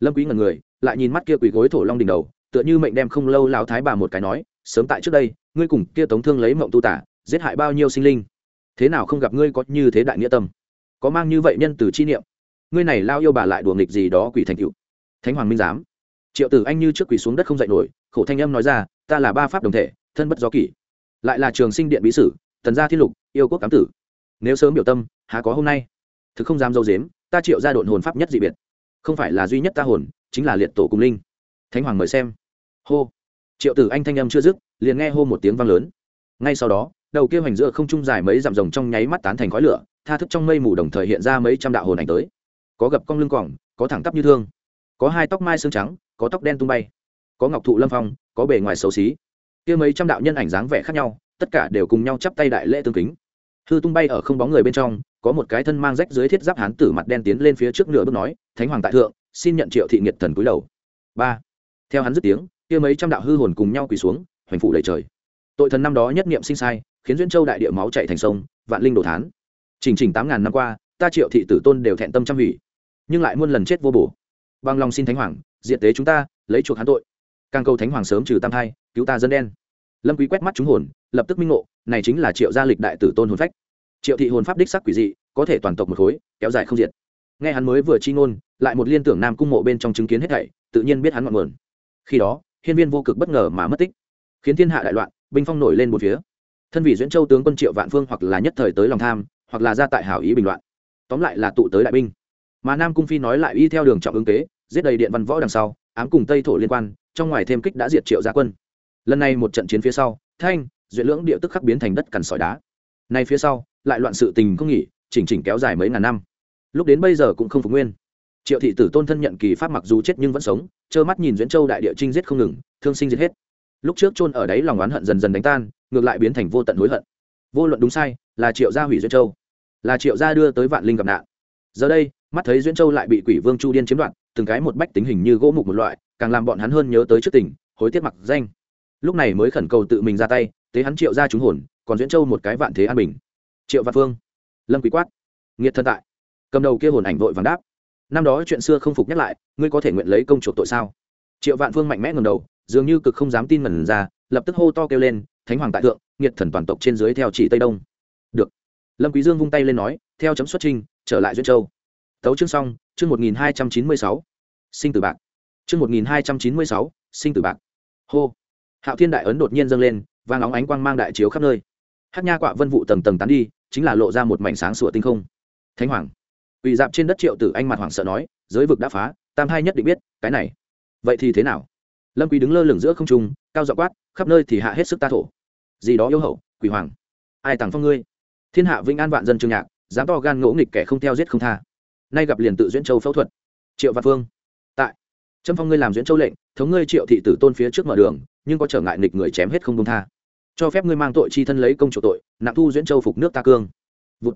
Lâm quý ngẩn người, lại nhìn mắt kia quỳ gối thổ long đỉnh đầu, tựa như mệnh đem không lâu lão thái bà một cái nói, sớm tại trước đây, ngươi cùng kia tống thương lấy mộng tu tả, giết hại bao nhiêu sinh linh? Thế nào không gặp ngươi có như thế đại nghĩa tâm? Có mang như vậy nhân từ chi niệm? Ngươi này lao yêu bà lại đùa nghịch gì đó quỷ thành cựu thánh hoàng minh giám. Triệu tử anh như trước quỷ xuống đất không dậy nổi, khổ thanh âm nói ra ta là ba pháp đồng thể, thân bất do kỷ. Lại là trường sinh điện bí sử tần gia thiên lục, yêu quốc cám tử. Nếu sớm biểu tâm, há có hôm nay? Thực không dám dâu dếm, ta triệu ra độn hồn pháp nhất dị biệt. Không phải là duy nhất ta hồn, chính là liệt tổ cùng linh. Thánh hoàng mời xem. Hô. Triệu tử anh thanh âm chưa dứt, liền nghe hô một tiếng vang lớn. Ngay sau đó, đầu kia hoành giữa không trung dài mấy dặm rồng trong nháy mắt tán thành khói lửa, tha thức trong mây mù đồng thời hiện ra mấy trăm đạo hồn ảnh tới. Có gập cong lưng cỏng có thẳng tắp như thương. Có hai tóc mai xương trắng, có tóc đen tung bay có ngọc thụ lâm phong, có bề ngoài xấu xí. Kia mấy trăm đạo nhân ảnh dáng vẻ khác nhau, tất cả đều cùng nhau chắp tay đại lễ tương kính. Hư tung bay ở không bóng người bên trong, có một cái thân mang rách dưới thiết giáp hán tử mặt đen tiến lên phía trước nửa bước nói, thánh hoàng tại thượng, xin nhận triệu thị nghiệt thần cúi đầu. Ba. Theo hắn dứt tiếng, kia mấy trăm đạo hư hồn cùng nhau quỳ xuống, hoành phủ đầy trời. Tội thần năm đó nhất niệm sinh sai, khiến duyên châu đại địa máu chạy thành sông, vạn linh đồ thán. Chỉnh chỉnh tám ngàn năm qua, ta triệu thị tử tôn đều thẹn tâm trăm hủy nhưng lại muôn lần chết vô bổ. Bằng lòng xin thánh hoàng diện tế chúng ta, lấy chuộc hắn tội càng cầu thánh hoàng sớm trừ tam thai, cứu ta dân đen. Lâm quý quét mắt chúng hồn, lập tức minh ngộ, này chính là triệu gia lịch đại tử tôn hồn phách. Triệu thị hồn pháp đích sắc quỷ dị, có thể toàn tộc một khối, kéo dài không diệt. Nghe hắn mới vừa chi ngôn, lại một liên tưởng nam cung mộ bên trong chứng kiến hết thảy, tự nhiên biết hắn ngọn nguồn. Khi đó, hiên viên vô cực bất ngờ mà mất tích. Khiến thiên hạ đại loạn, binh phong nổi lên một phía. Thân vị duyễn châu tướng quân triệu vạn phương hoặc là nhất thời tới lòng tham, hoặc là ra tại hảo ý bình loạn. Tóm lại là tụ tới đại binh. Mà nam cung phi nói lại y theo đường trọng ứng kế, giết đầy điện văn võ đằng sau, ám cùng tây thổ liên quan trong ngoài thêm kích đã diệt triệu gia quân. Lần này một trận chiến phía sau, thanh duyệt lưỡng địa tức khắc biến thành đất cằn sỏi đá. Nay phía sau, lại loạn sự tình không nghỉ, chỉnh chỉnh kéo dài mấy ngàn năm. Lúc đến bây giờ cũng không phục nguyên. Triệu thị tử tôn thân nhận kỳ pháp mặc dù chết nhưng vẫn sống, trơ mắt nhìn duyễn châu đại địa trinh giết không ngừng, thương sinh giết hết. Lúc trước chôn ở đấy lòng oán hận dần dần đánh tan, ngược lại biến thành vô tận hối hận. Vô luận đúng sai, là triệu gia hủy duyễn châu, là triệu gia đưa tới vạn linh gặp nạn. Giờ đây, mắt thấy duyễn châu lại bị quỷ vương chu điên chiếm đoạt, từng cái một bách tính hình như gỗ mục một loại càng làm bọn hắn hơn nhớ tới trước tình, hối tiếc mặc danh. Lúc này mới khẩn cầu tự mình ra tay tế hắn triệu ra trúng hồn, còn diễn châu một cái vạn thế an bình. Triệu văn phương, lâm quý quát, nghiệt thân tại, cầm đầu kia hồn ảnh vội vàng đáp. Năm đó chuyện xưa không phục nhắc lại, ngươi có thể nguyện lấy công chuộc tội sao? Triệu vạn phương mạnh mẽ ngầm đầu, dường như cực không dám tin mẩn ra, lập tức hô to kêu lên, thánh hoàng tại thượng, nghiệt thần toàn tộc trên dưới theo chỉ tây đông. Được. Lâm quý dương vung tay lên nói, theo chấm xuất trình trở lại duyên châu. Tấu chương xong, chương một nghìn hai trăm chín mươi sáu. Sinh tử bạc chương một nghìn hai trăm chín mươi sáu, sinh tử bạc. Hô. Hạo thiên đại ấn đột nhiên dâng lên vàng óng ánh quang mang đại chiếu khắp nơi. Hát nha quạ vân vụ tầng tầng tán đi, chính là lộ ra một mảnh sáng sủa tinh không. Thánh hoàng. Ủy dạp trên đất triệu tử anh mặt hoàng sợ nói, giới vực đã phá, tam hai nhất định biết, cái này. Vậy thì thế nào? Lâm quý đứng lơ lửng giữa không trung, cao giọng quát, khắp nơi thì hạ hết sức ta thổ. Gì đó yêu hậu, quỷ hoàng. Ai tặng phong ngươi? Thiên hạ vĩnh an vạn dân trường nhạc, dám to gan ngỗ nghịch kẻ không theo giết không tha. Nay gặp liền tự duyên châu phẫu thuật. Triệu văn phương trâm phong ngươi làm duyễn châu lệnh, thống ngươi triệu thị tử tôn phía trước mở đường, nhưng có trở ngại nghịch người chém hết không công tha. Cho phép ngươi mang tội chi thân lấy công chủ tội, nặng thu duyễn châu phục nước ta cương. Vụt.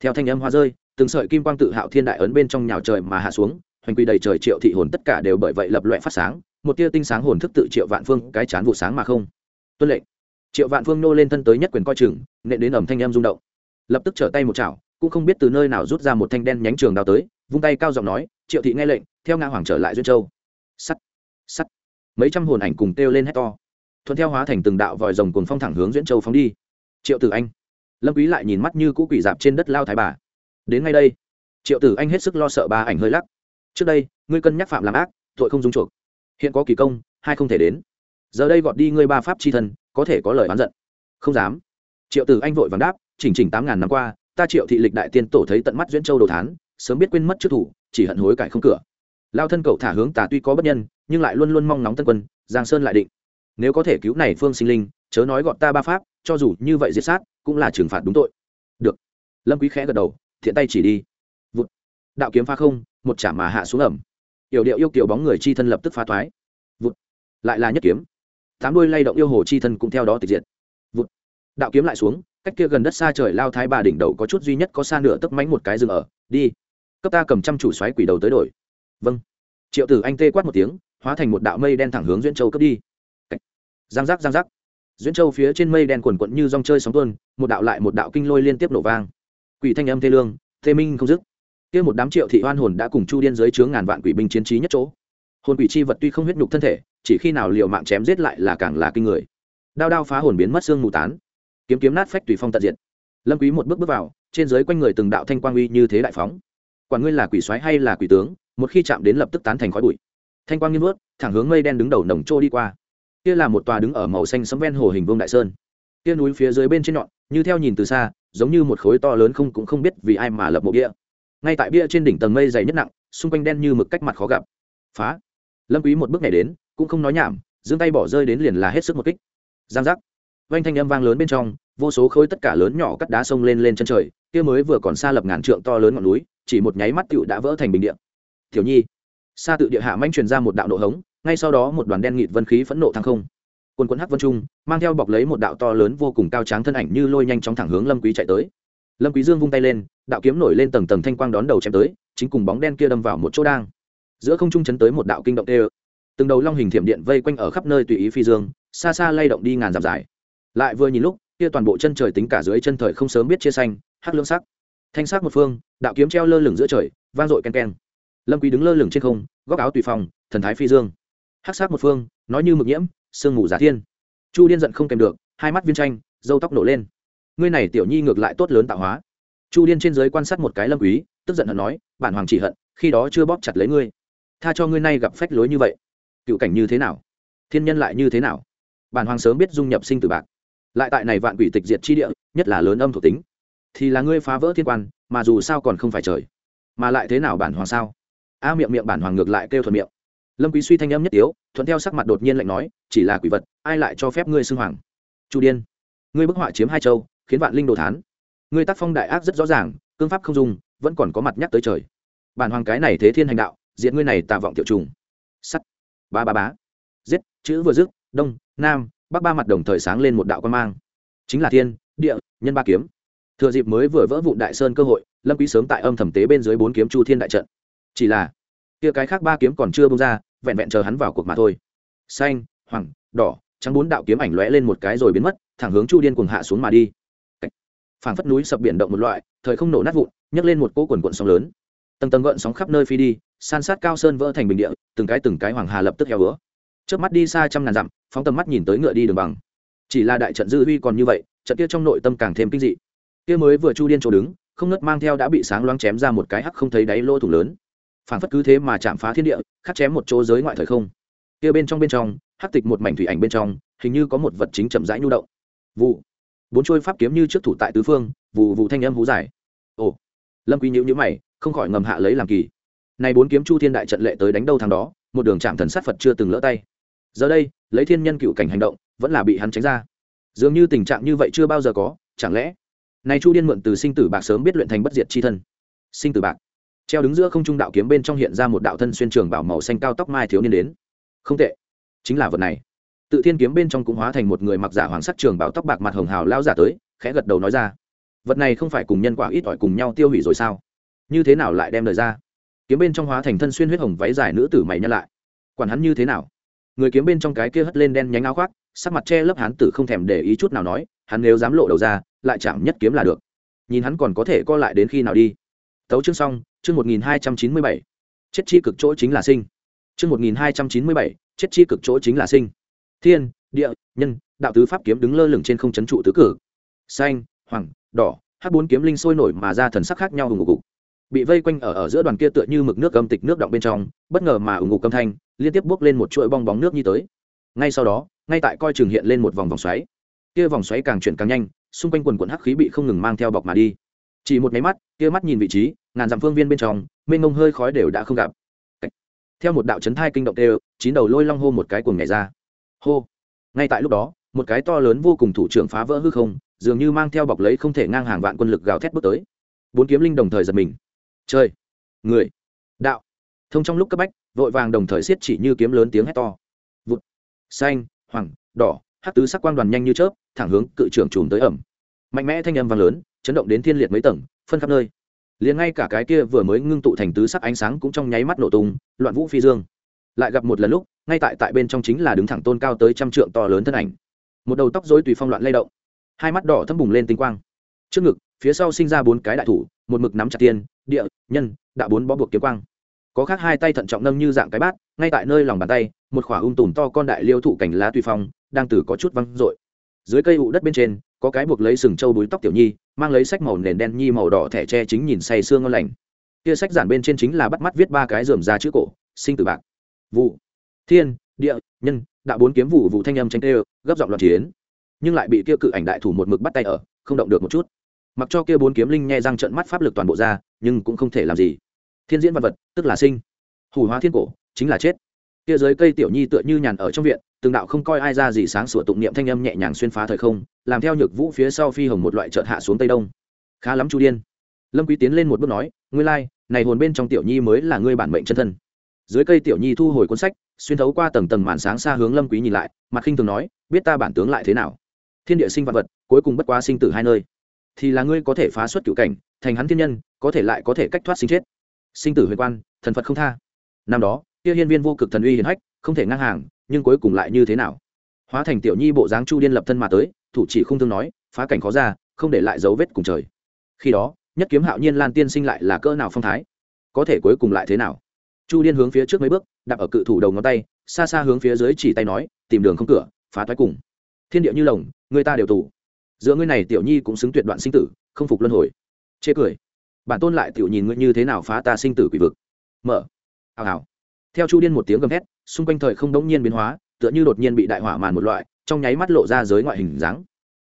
theo thanh âm hoa rơi, từng sợi kim quang tự hạo thiên đại ấn bên trong nhào trời mà hạ xuống, hoành quy đầy trời triệu thị hồn tất cả đều bởi vậy lập loè phát sáng, một tia tinh sáng hồn thức tự triệu vạn phương cái chán vụ sáng mà không. Tuân lệnh. Triệu vạn phương nô lên thân tới nhất quyền coi chừng, nện đến ẩm thanh em rung động. Lập tức trở tay một chảo, cũng không biết từ nơi nào rút ra một thanh đen nhánh trường đao tới, vung tay cao giọng nói, triệu thị nghe lệnh, theo nga hoàng trở lại duyên châu sắt. Sắt. Mấy trăm hồn ảnh cùng kêu lên hét to. Thuận theo hóa thành từng đạo vòi rồng cùng phong thẳng hướng diễn châu phóng đi. Triệu tử anh. Lâm quý lại nhìn mắt như cũ quỷ dạp trên đất lao thái bà. Đến ngay đây. Triệu tử anh hết sức lo sợ ba ảnh hơi lắc. Trước đây, ngươi cân nhắc phạm làm ác, tội không dung chuộc. Hiện có kỳ công, hai không thể đến. Giờ đây gọt đi ngươi ba pháp chi thân, có thể có lời oán giận. Không dám. Triệu tử anh vội vàng đáp, chỉnh chỉnh tám ngàn năm qua, ta triệu thị lịch đại tiên tổ thấy tận mắt duyễn châu đồ thán, sớm biết quên mất trước thủ, chỉ hận hối cải không cửa lao thân cậu thả hướng tà tuy có bất nhân, nhưng lại luôn luôn mong nóng tân quân, giang sơn lại định. Nếu có thể cứu này phương sinh linh, chớ nói gọn ta ba pháp, cho dù như vậy diệt sát, cũng là trừng phạt đúng tội. Được. Lâm quý khẽ gật đầu, thiện tay chỉ đi. Vụt. Đạo kiếm pha không, một chả mà hạ xuống ẩm. Yểu điệu yêu kiều bóng người chi thân lập tức phá thoái. Vụt. Lại là nhất kiếm. Tám đuôi lay động yêu hồ chi thân cũng theo đó tịch diệt. Vụt. Đạo kiếm lại xuống, cách kia gần đất xa trời lao thái bà đỉnh đầu có chút duy nhất có xa nửa tấc mánh một cái rừng ở. Đi. Cấp ta cầm trăm chủ xoáy quỷ đầu tới đổi vâng. Triệu tử anh tê quát một tiếng, hóa thành một đạo mây đen thẳng hướng duyên châu cướp đi. Giang giác giang giác. Duyên châu phía trên mây đen quần quận như dòng chơi sóng tuôn, một đạo lại một đạo kinh lôi liên tiếp nổ vang. Quỷ thanh âm thê lương, thê minh không dứt. Kia một đám triệu thị oan hồn đã cùng chu điên dưới chướng ngàn vạn quỷ binh chiến trí nhất chỗ. Hồn quỷ chi vật tuy không huyết nhục thân thể, chỉ khi nào liều mạng chém giết lại là càng là kinh người. Đao đao phá hồn biến mất xương mù tán. Kiếm kiếm nát phách tùy phong tận diện lâm quý một bước bước vào, trên dưới quanh người từng đạo thanh quang uy như thế đại phóng. Quản ngươi là quỷ soái hay là quỷ tướng một khi chạm đến lập tức tán thành khói bụi. Thanh quang nghiêm vớt thẳng hướng mây đen đứng đầu nồng trô đi qua. Kia là một tòa đứng ở màu xanh sấm ven hồ hình vương đại sơn. Kia núi phía dưới bên trên nhọn, như theo nhìn từ xa, giống như một khối to lớn không cũng không biết vì ai mà lập mộ bia. Ngay tại bia trên đỉnh tầng mây dày nhất nặng, xung quanh đen như mực cách mặt khó gặp. Phá. Lâm quý một bước này đến, cũng không nói nhảm, giương tay bỏ rơi đến liền là hết sức một kích. Giang giác. Vang thanh âm vang lớn bên trong, vô số khối tất cả lớn nhỏ cắt đá sông lên lên chân trời, kia mới vừa còn xa lập ngàn trượng to lớn ngọn núi, chỉ một nháy mắt tựu đã vỡ thành bình địa tiểu nhi. Xa tự địa hạ manh truyền ra một đạo nổ hống, ngay sau đó một đoàn đen nghịt vân khí phẫn nộ thăng không. Quân quân hắc vân trung, mang theo bọc lấy một đạo to lớn vô cùng cao tráng thân ảnh như lôi nhanh chóng thẳng hướng lâm quý chạy tới. Lâm quý dương vung tay lên, đạo kiếm nổi lên tầng tầng thanh quang đón đầu chém tới, chính cùng bóng đen kia đâm vào một chỗ đang. Giữa không trung chấn tới một đạo kinh động tê từng đầu long hình thiểm điện vây quanh ở khắp nơi tùy ý phi dương, xa xa lay động đi ngàn dặm dài. Lại vừa nhìn lúc, kia toàn bộ chân trời tính cả dưới chân thời không sớm biết chia xanh, hắc lưỡng sắc. Thanh sắc một phương, đạo kiếm treo lơ lửng giữa trời, vang dội ken ken lâm quý đứng lơ lửng trên không, góc áo tùy phòng thần thái phi dương. Hắc sắc một phương, nói như mực nhiễm, sương mù giả thiên. Chu điên giận không kèm được, hai mắt viên tranh, râu tóc nổ lên. Ngươi này tiểu nhi ngược lại tốt lớn tạo hóa. Chu điên trên dưới quan sát một cái lâm quý, tức giận hận nói, bản hoàng chỉ hận, khi đó chưa bóp chặt lấy ngươi. Tha cho ngươi nay gặp phách lối như vậy. Cựu cảnh như thế nào? Thiên nhân lại như thế nào? Bản hoàng sớm biết dung nhập sinh tử bạc. Lại tại này vạn quỷ tịch diệt chi địa, nhất là lớn âm thuộc tính. Thì là ngươi phá vỡ thiên quan, mà dù sao còn không phải trời. Mà lại thế nào bản hoàng sao? A miệng miệng bản hoàng ngược lại kêu thuận miệng. Lâm quý suy thanh âm nhất tiếu, thuận theo sắc mặt đột nhiên lạnh nói, chỉ là quỷ vật, ai lại cho phép ngươi xưng hoàng? Chu điên, ngươi bức họa chiếm hai châu, khiến vạn linh đồ thán. Ngươi tác phong đại ác rất rõ ràng, cương pháp không dùng vẫn còn có mặt nhắc tới trời. Bản hoàng cái này thế thiên hành đạo diện ngươi này tà vọng tiểu trùng. Sắt. Ba ba bá giết, chữ vừa dứt, đông, nam, bắc ba mặt đồng thời sáng lên một đạo quan mang. Chính là thiên, địa, nhân ba kiếm. Thừa dịp mới vừa vỡ vụn đại sơn cơ hội, lâm quý sớm tại âm thẩm tế bên dưới bốn kiếm chu thiên đại trận chỉ là, kia cái khác ba kiếm còn chưa bung ra, vẹn vẹn chờ hắn vào cuộc mà thôi. Xanh, hoàng, đỏ, trắng bốn đạo kiếm ảnh lóe lên một cái rồi biến mất, thẳng hướng chu điên cuồng hạ xuống mà đi. Phảng phất núi sập biển động một loại, thời không nổ nát vụn, nhấc lên một cỗ quần quận sóng lớn. Tầng tầng gợn sóng khắp nơi phi đi, san sát cao sơn vỡ thành bình địa, từng cái từng cái hoàng hà lập tức heo bữa trước mắt đi xa trăm ngàn dặm, phóng tầm mắt nhìn tới ngựa đi đường bằng. Chỉ là đại trận dư huy còn như vậy, trận kia trong nội tâm càng thêm kinh dị. Kia mới vừa chu điên chỗ đứng, không nứt mang theo đã bị sáng loáng chém ra một cái hắc không thấy đáy lỗ thủ lớn phản phất cứ thế mà chạm phá thiên địa, khắc chém một chỗ giới ngoại thời không. Kia bên trong bên trong, hắc tịch một mảnh thủy ảnh bên trong, hình như có một vật chính chậm rãi nhu động. Vụ. Bốn trôi pháp kiếm như trước thủ tại tứ phương, vụ vụ thanh âm hú giải ồ. Lâm quý nhữ nhữ mày, không khỏi ngầm hạ lấy làm kỳ. Này bốn kiếm chu thiên đại trận lệ tới đánh đâu thằng đó, một đường chạm thần sát phật chưa từng lỡ tay. Giờ đây, lấy thiên nhân cựu cảnh hành động, vẫn là bị hắn tránh ra. Dường như tình trạng như vậy chưa bao giờ có, chẳng lẽ? Này chu điên mượn từ sinh tử bạc sớm biết luyện thành bất diệt chi thân. Sinh tử bạc treo đứng giữa không trung đạo kiếm bên trong hiện ra một đạo thân xuyên trường bảo màu xanh cao tóc mai thiếu niên đến. Không tệ. Chính là vật này. Tự thiên kiếm bên trong cũng hóa thành một người mặc giả hoàng sắc trường bảo tóc bạc mặt hồng hào lao giả tới, khẽ gật đầu nói ra. Vật này không phải cùng nhân quả ít ỏi cùng nhau tiêu hủy rồi sao? Như thế nào lại đem lời ra? Kiếm bên trong hóa thành thân xuyên huyết hồng váy dài nữ tử mày nhân lại. Quản hắn như thế nào? Người kiếm bên trong cái kia hất lên đen nhánh áo khoác, sắc mặt che lấp hắn tử không thèm để ý chút nào nói, hắn nếu dám lộ đầu ra, lại chạm nhất kiếm là được. Nhìn hắn còn có thể co lại đến khi nào đi. Tấu chương xong chương một nghìn hai trăm chín mươi bảy chết chi cực chỗ chính là sinh chương 1297, chết chi cực chỗ chính là sinh. Thiên, địa, nhân, đạo tứ pháp kiếm đứng lơ lửng trên không chấn trụ tứ cử. Xanh, hoàng, đỏ, hắc bốn kiếm linh sôi nổi mà ra thần sắc khác nhau ủng ngục. Bị vây quanh ở ở giữa đoàn kia tựa như mực nước âm tịch nước động bên trong, bất ngờ mà ủng ngục âm thanh, liên tiếp bước lên một chuỗi bong bóng nước như tới. Ngay sau đó, ngay tại coi trường hiện lên một vòng vòng xoáy. Kia vòng xoáy càng chuyển càng nhanh, xung quanh quần quần hắc khí bị không ngừng mang theo bọc mà đi. Chỉ một cái mắt, kia mắt nhìn vị trí, ngàn dặm phương viên bên trong, mênh mông hơi khói đều đã không gặp. Theo một đạo chấn thai kinh động đều chín đầu lôi long hô một cái cuồng nhảy ra. Hô. Ngay tại lúc đó một cái to lớn vô cùng thủ trưởng phá vỡ hư không dường như mang theo bọc lấy không thể ngang hàng vạn quân lực gào thét bước tới. Bốn kiếm linh đồng thời giật mình. Chơi người. Đạo. Thông trong lúc cấp bách vội vàng đồng thời siết chỉ như kiếm lớn tiếng hét to. Vụt. Xanh hoàng đỏ hát tứ sắc quang đoàn nhanh như chớp thẳng hướng cự trưởng trùm tới ẩm. Mạnh mẽ thanh âm vang lớn chấn động đến thiên liệt mấy tầng phân khắp nơi liền ngay cả cái kia vừa mới ngưng tụ thành tứ sắc ánh sáng cũng trong nháy mắt nổ tung, loạn vũ phi dương. Lại gặp một lần lúc, ngay tại tại bên trong chính là đứng thẳng tôn cao tới trăm trượng to lớn thân ảnh. Một đầu tóc dối tùy phong loạn lay động. Hai mắt đỏ thâm bùng lên tinh quang. Trước ngực, phía sau sinh ra bốn cái đại thủ, một mực nắm chặt tiên, địa, nhân đạo bốn bó buộc kiếm quang. Có khác hai tay thận trọng nâng như dạng cái bát, ngay tại nơi lòng bàn tay, một khỏa ung tùm to con đại liêu thụ cảnh lá tùy phong, đang từ có chút văng dội. Dưới cây ụ đất bên trên, có cái buộc lấy sừng trâu đuối tóc tiểu nhi mang lấy sách màu nền đen nhi màu đỏ thẻ tre chính nhìn say sương ngon lành. Kia sách giản bên trên chính là bắt mắt viết ba cái dườm ra chữ cổ, sinh tử bạc. Vụ. Thiên, địa, nhân, đạo bốn kiếm vụ vụ thanh âm tranh tê, gấp giọng loạn chiến. Nhưng lại bị kia cự ảnh đại thủ một mực bắt tay ở, không động được một chút. Mặc cho kia bốn kiếm linh nghe răng trận mắt pháp lực toàn bộ ra, nhưng cũng không thể làm gì. Thiên diễn vật vật, tức là sinh. Hủ hóa thiên cổ, chính là chết. Kia dưới cây tiểu nhi tựa như nhàn ở trong viện từng đạo không coi ai ra gì sáng sủa tụng niệm thanh âm nhẹ nhàng xuyên phá thời không, làm theo nhược vũ phía sau phi hồng một loại chợt hạ xuống tây đông. Khá lắm chu điên. Lâm quý tiến lên một bước nói, ngươi lai, này hồn bên trong tiểu nhi mới là ngươi bản mệnh chân thân. Dưới cây tiểu nhi thu hồi cuốn sách, xuyên thấu qua tầng tầng màn sáng xa hướng lâm quý nhìn lại, mặt khinh thường nói, biết ta bản tướng lại thế nào? Thiên địa sinh vật vật, cuối cùng bất quá sinh tử hai nơi. Thì là ngươi có thể phá xuất cửu cảnh, thành hắn thiên nhân, có thể lại có thể cách thoát sinh chết. Sinh tử huyền quan, thần phật không tha. Năm đó, kia hiên viên vô cực thần uy hiển hách, không thể ngang hàng nhưng cuối cùng lại như thế nào? Hóa thành tiểu nhi bộ dáng chu điên lập thân mà tới, thủ chỉ không thương nói, phá cảnh khó ra, không để lại dấu vết cùng trời. Khi đó, nhất kiếm hạo nhiên lan tiên sinh lại là cỡ nào phong thái? Có thể cuối cùng lại thế nào? Chu điên hướng phía trước mấy bước đặt ở cự thủ đầu ngón tay, xa xa hướng phía dưới chỉ tay nói, tìm đường không cửa, phá thoái cùng. Thiên địa như lồng, người ta đều tù. Giữa ngươi này tiểu nhi cũng xứng tuyệt đoạn sinh tử, không phục luân hồi. Chê cười. Bản tôn lại tiểu nhìn ngươi như thế nào phá ta sinh tử quỷ vực? Mở. Hào hào. Theo chu điên một tiếng gầm hét xung quanh thời không đống nhiên biến hóa, tựa như đột nhiên bị đại hỏa màn một loại, trong nháy mắt lộ ra giới ngoại hình dáng.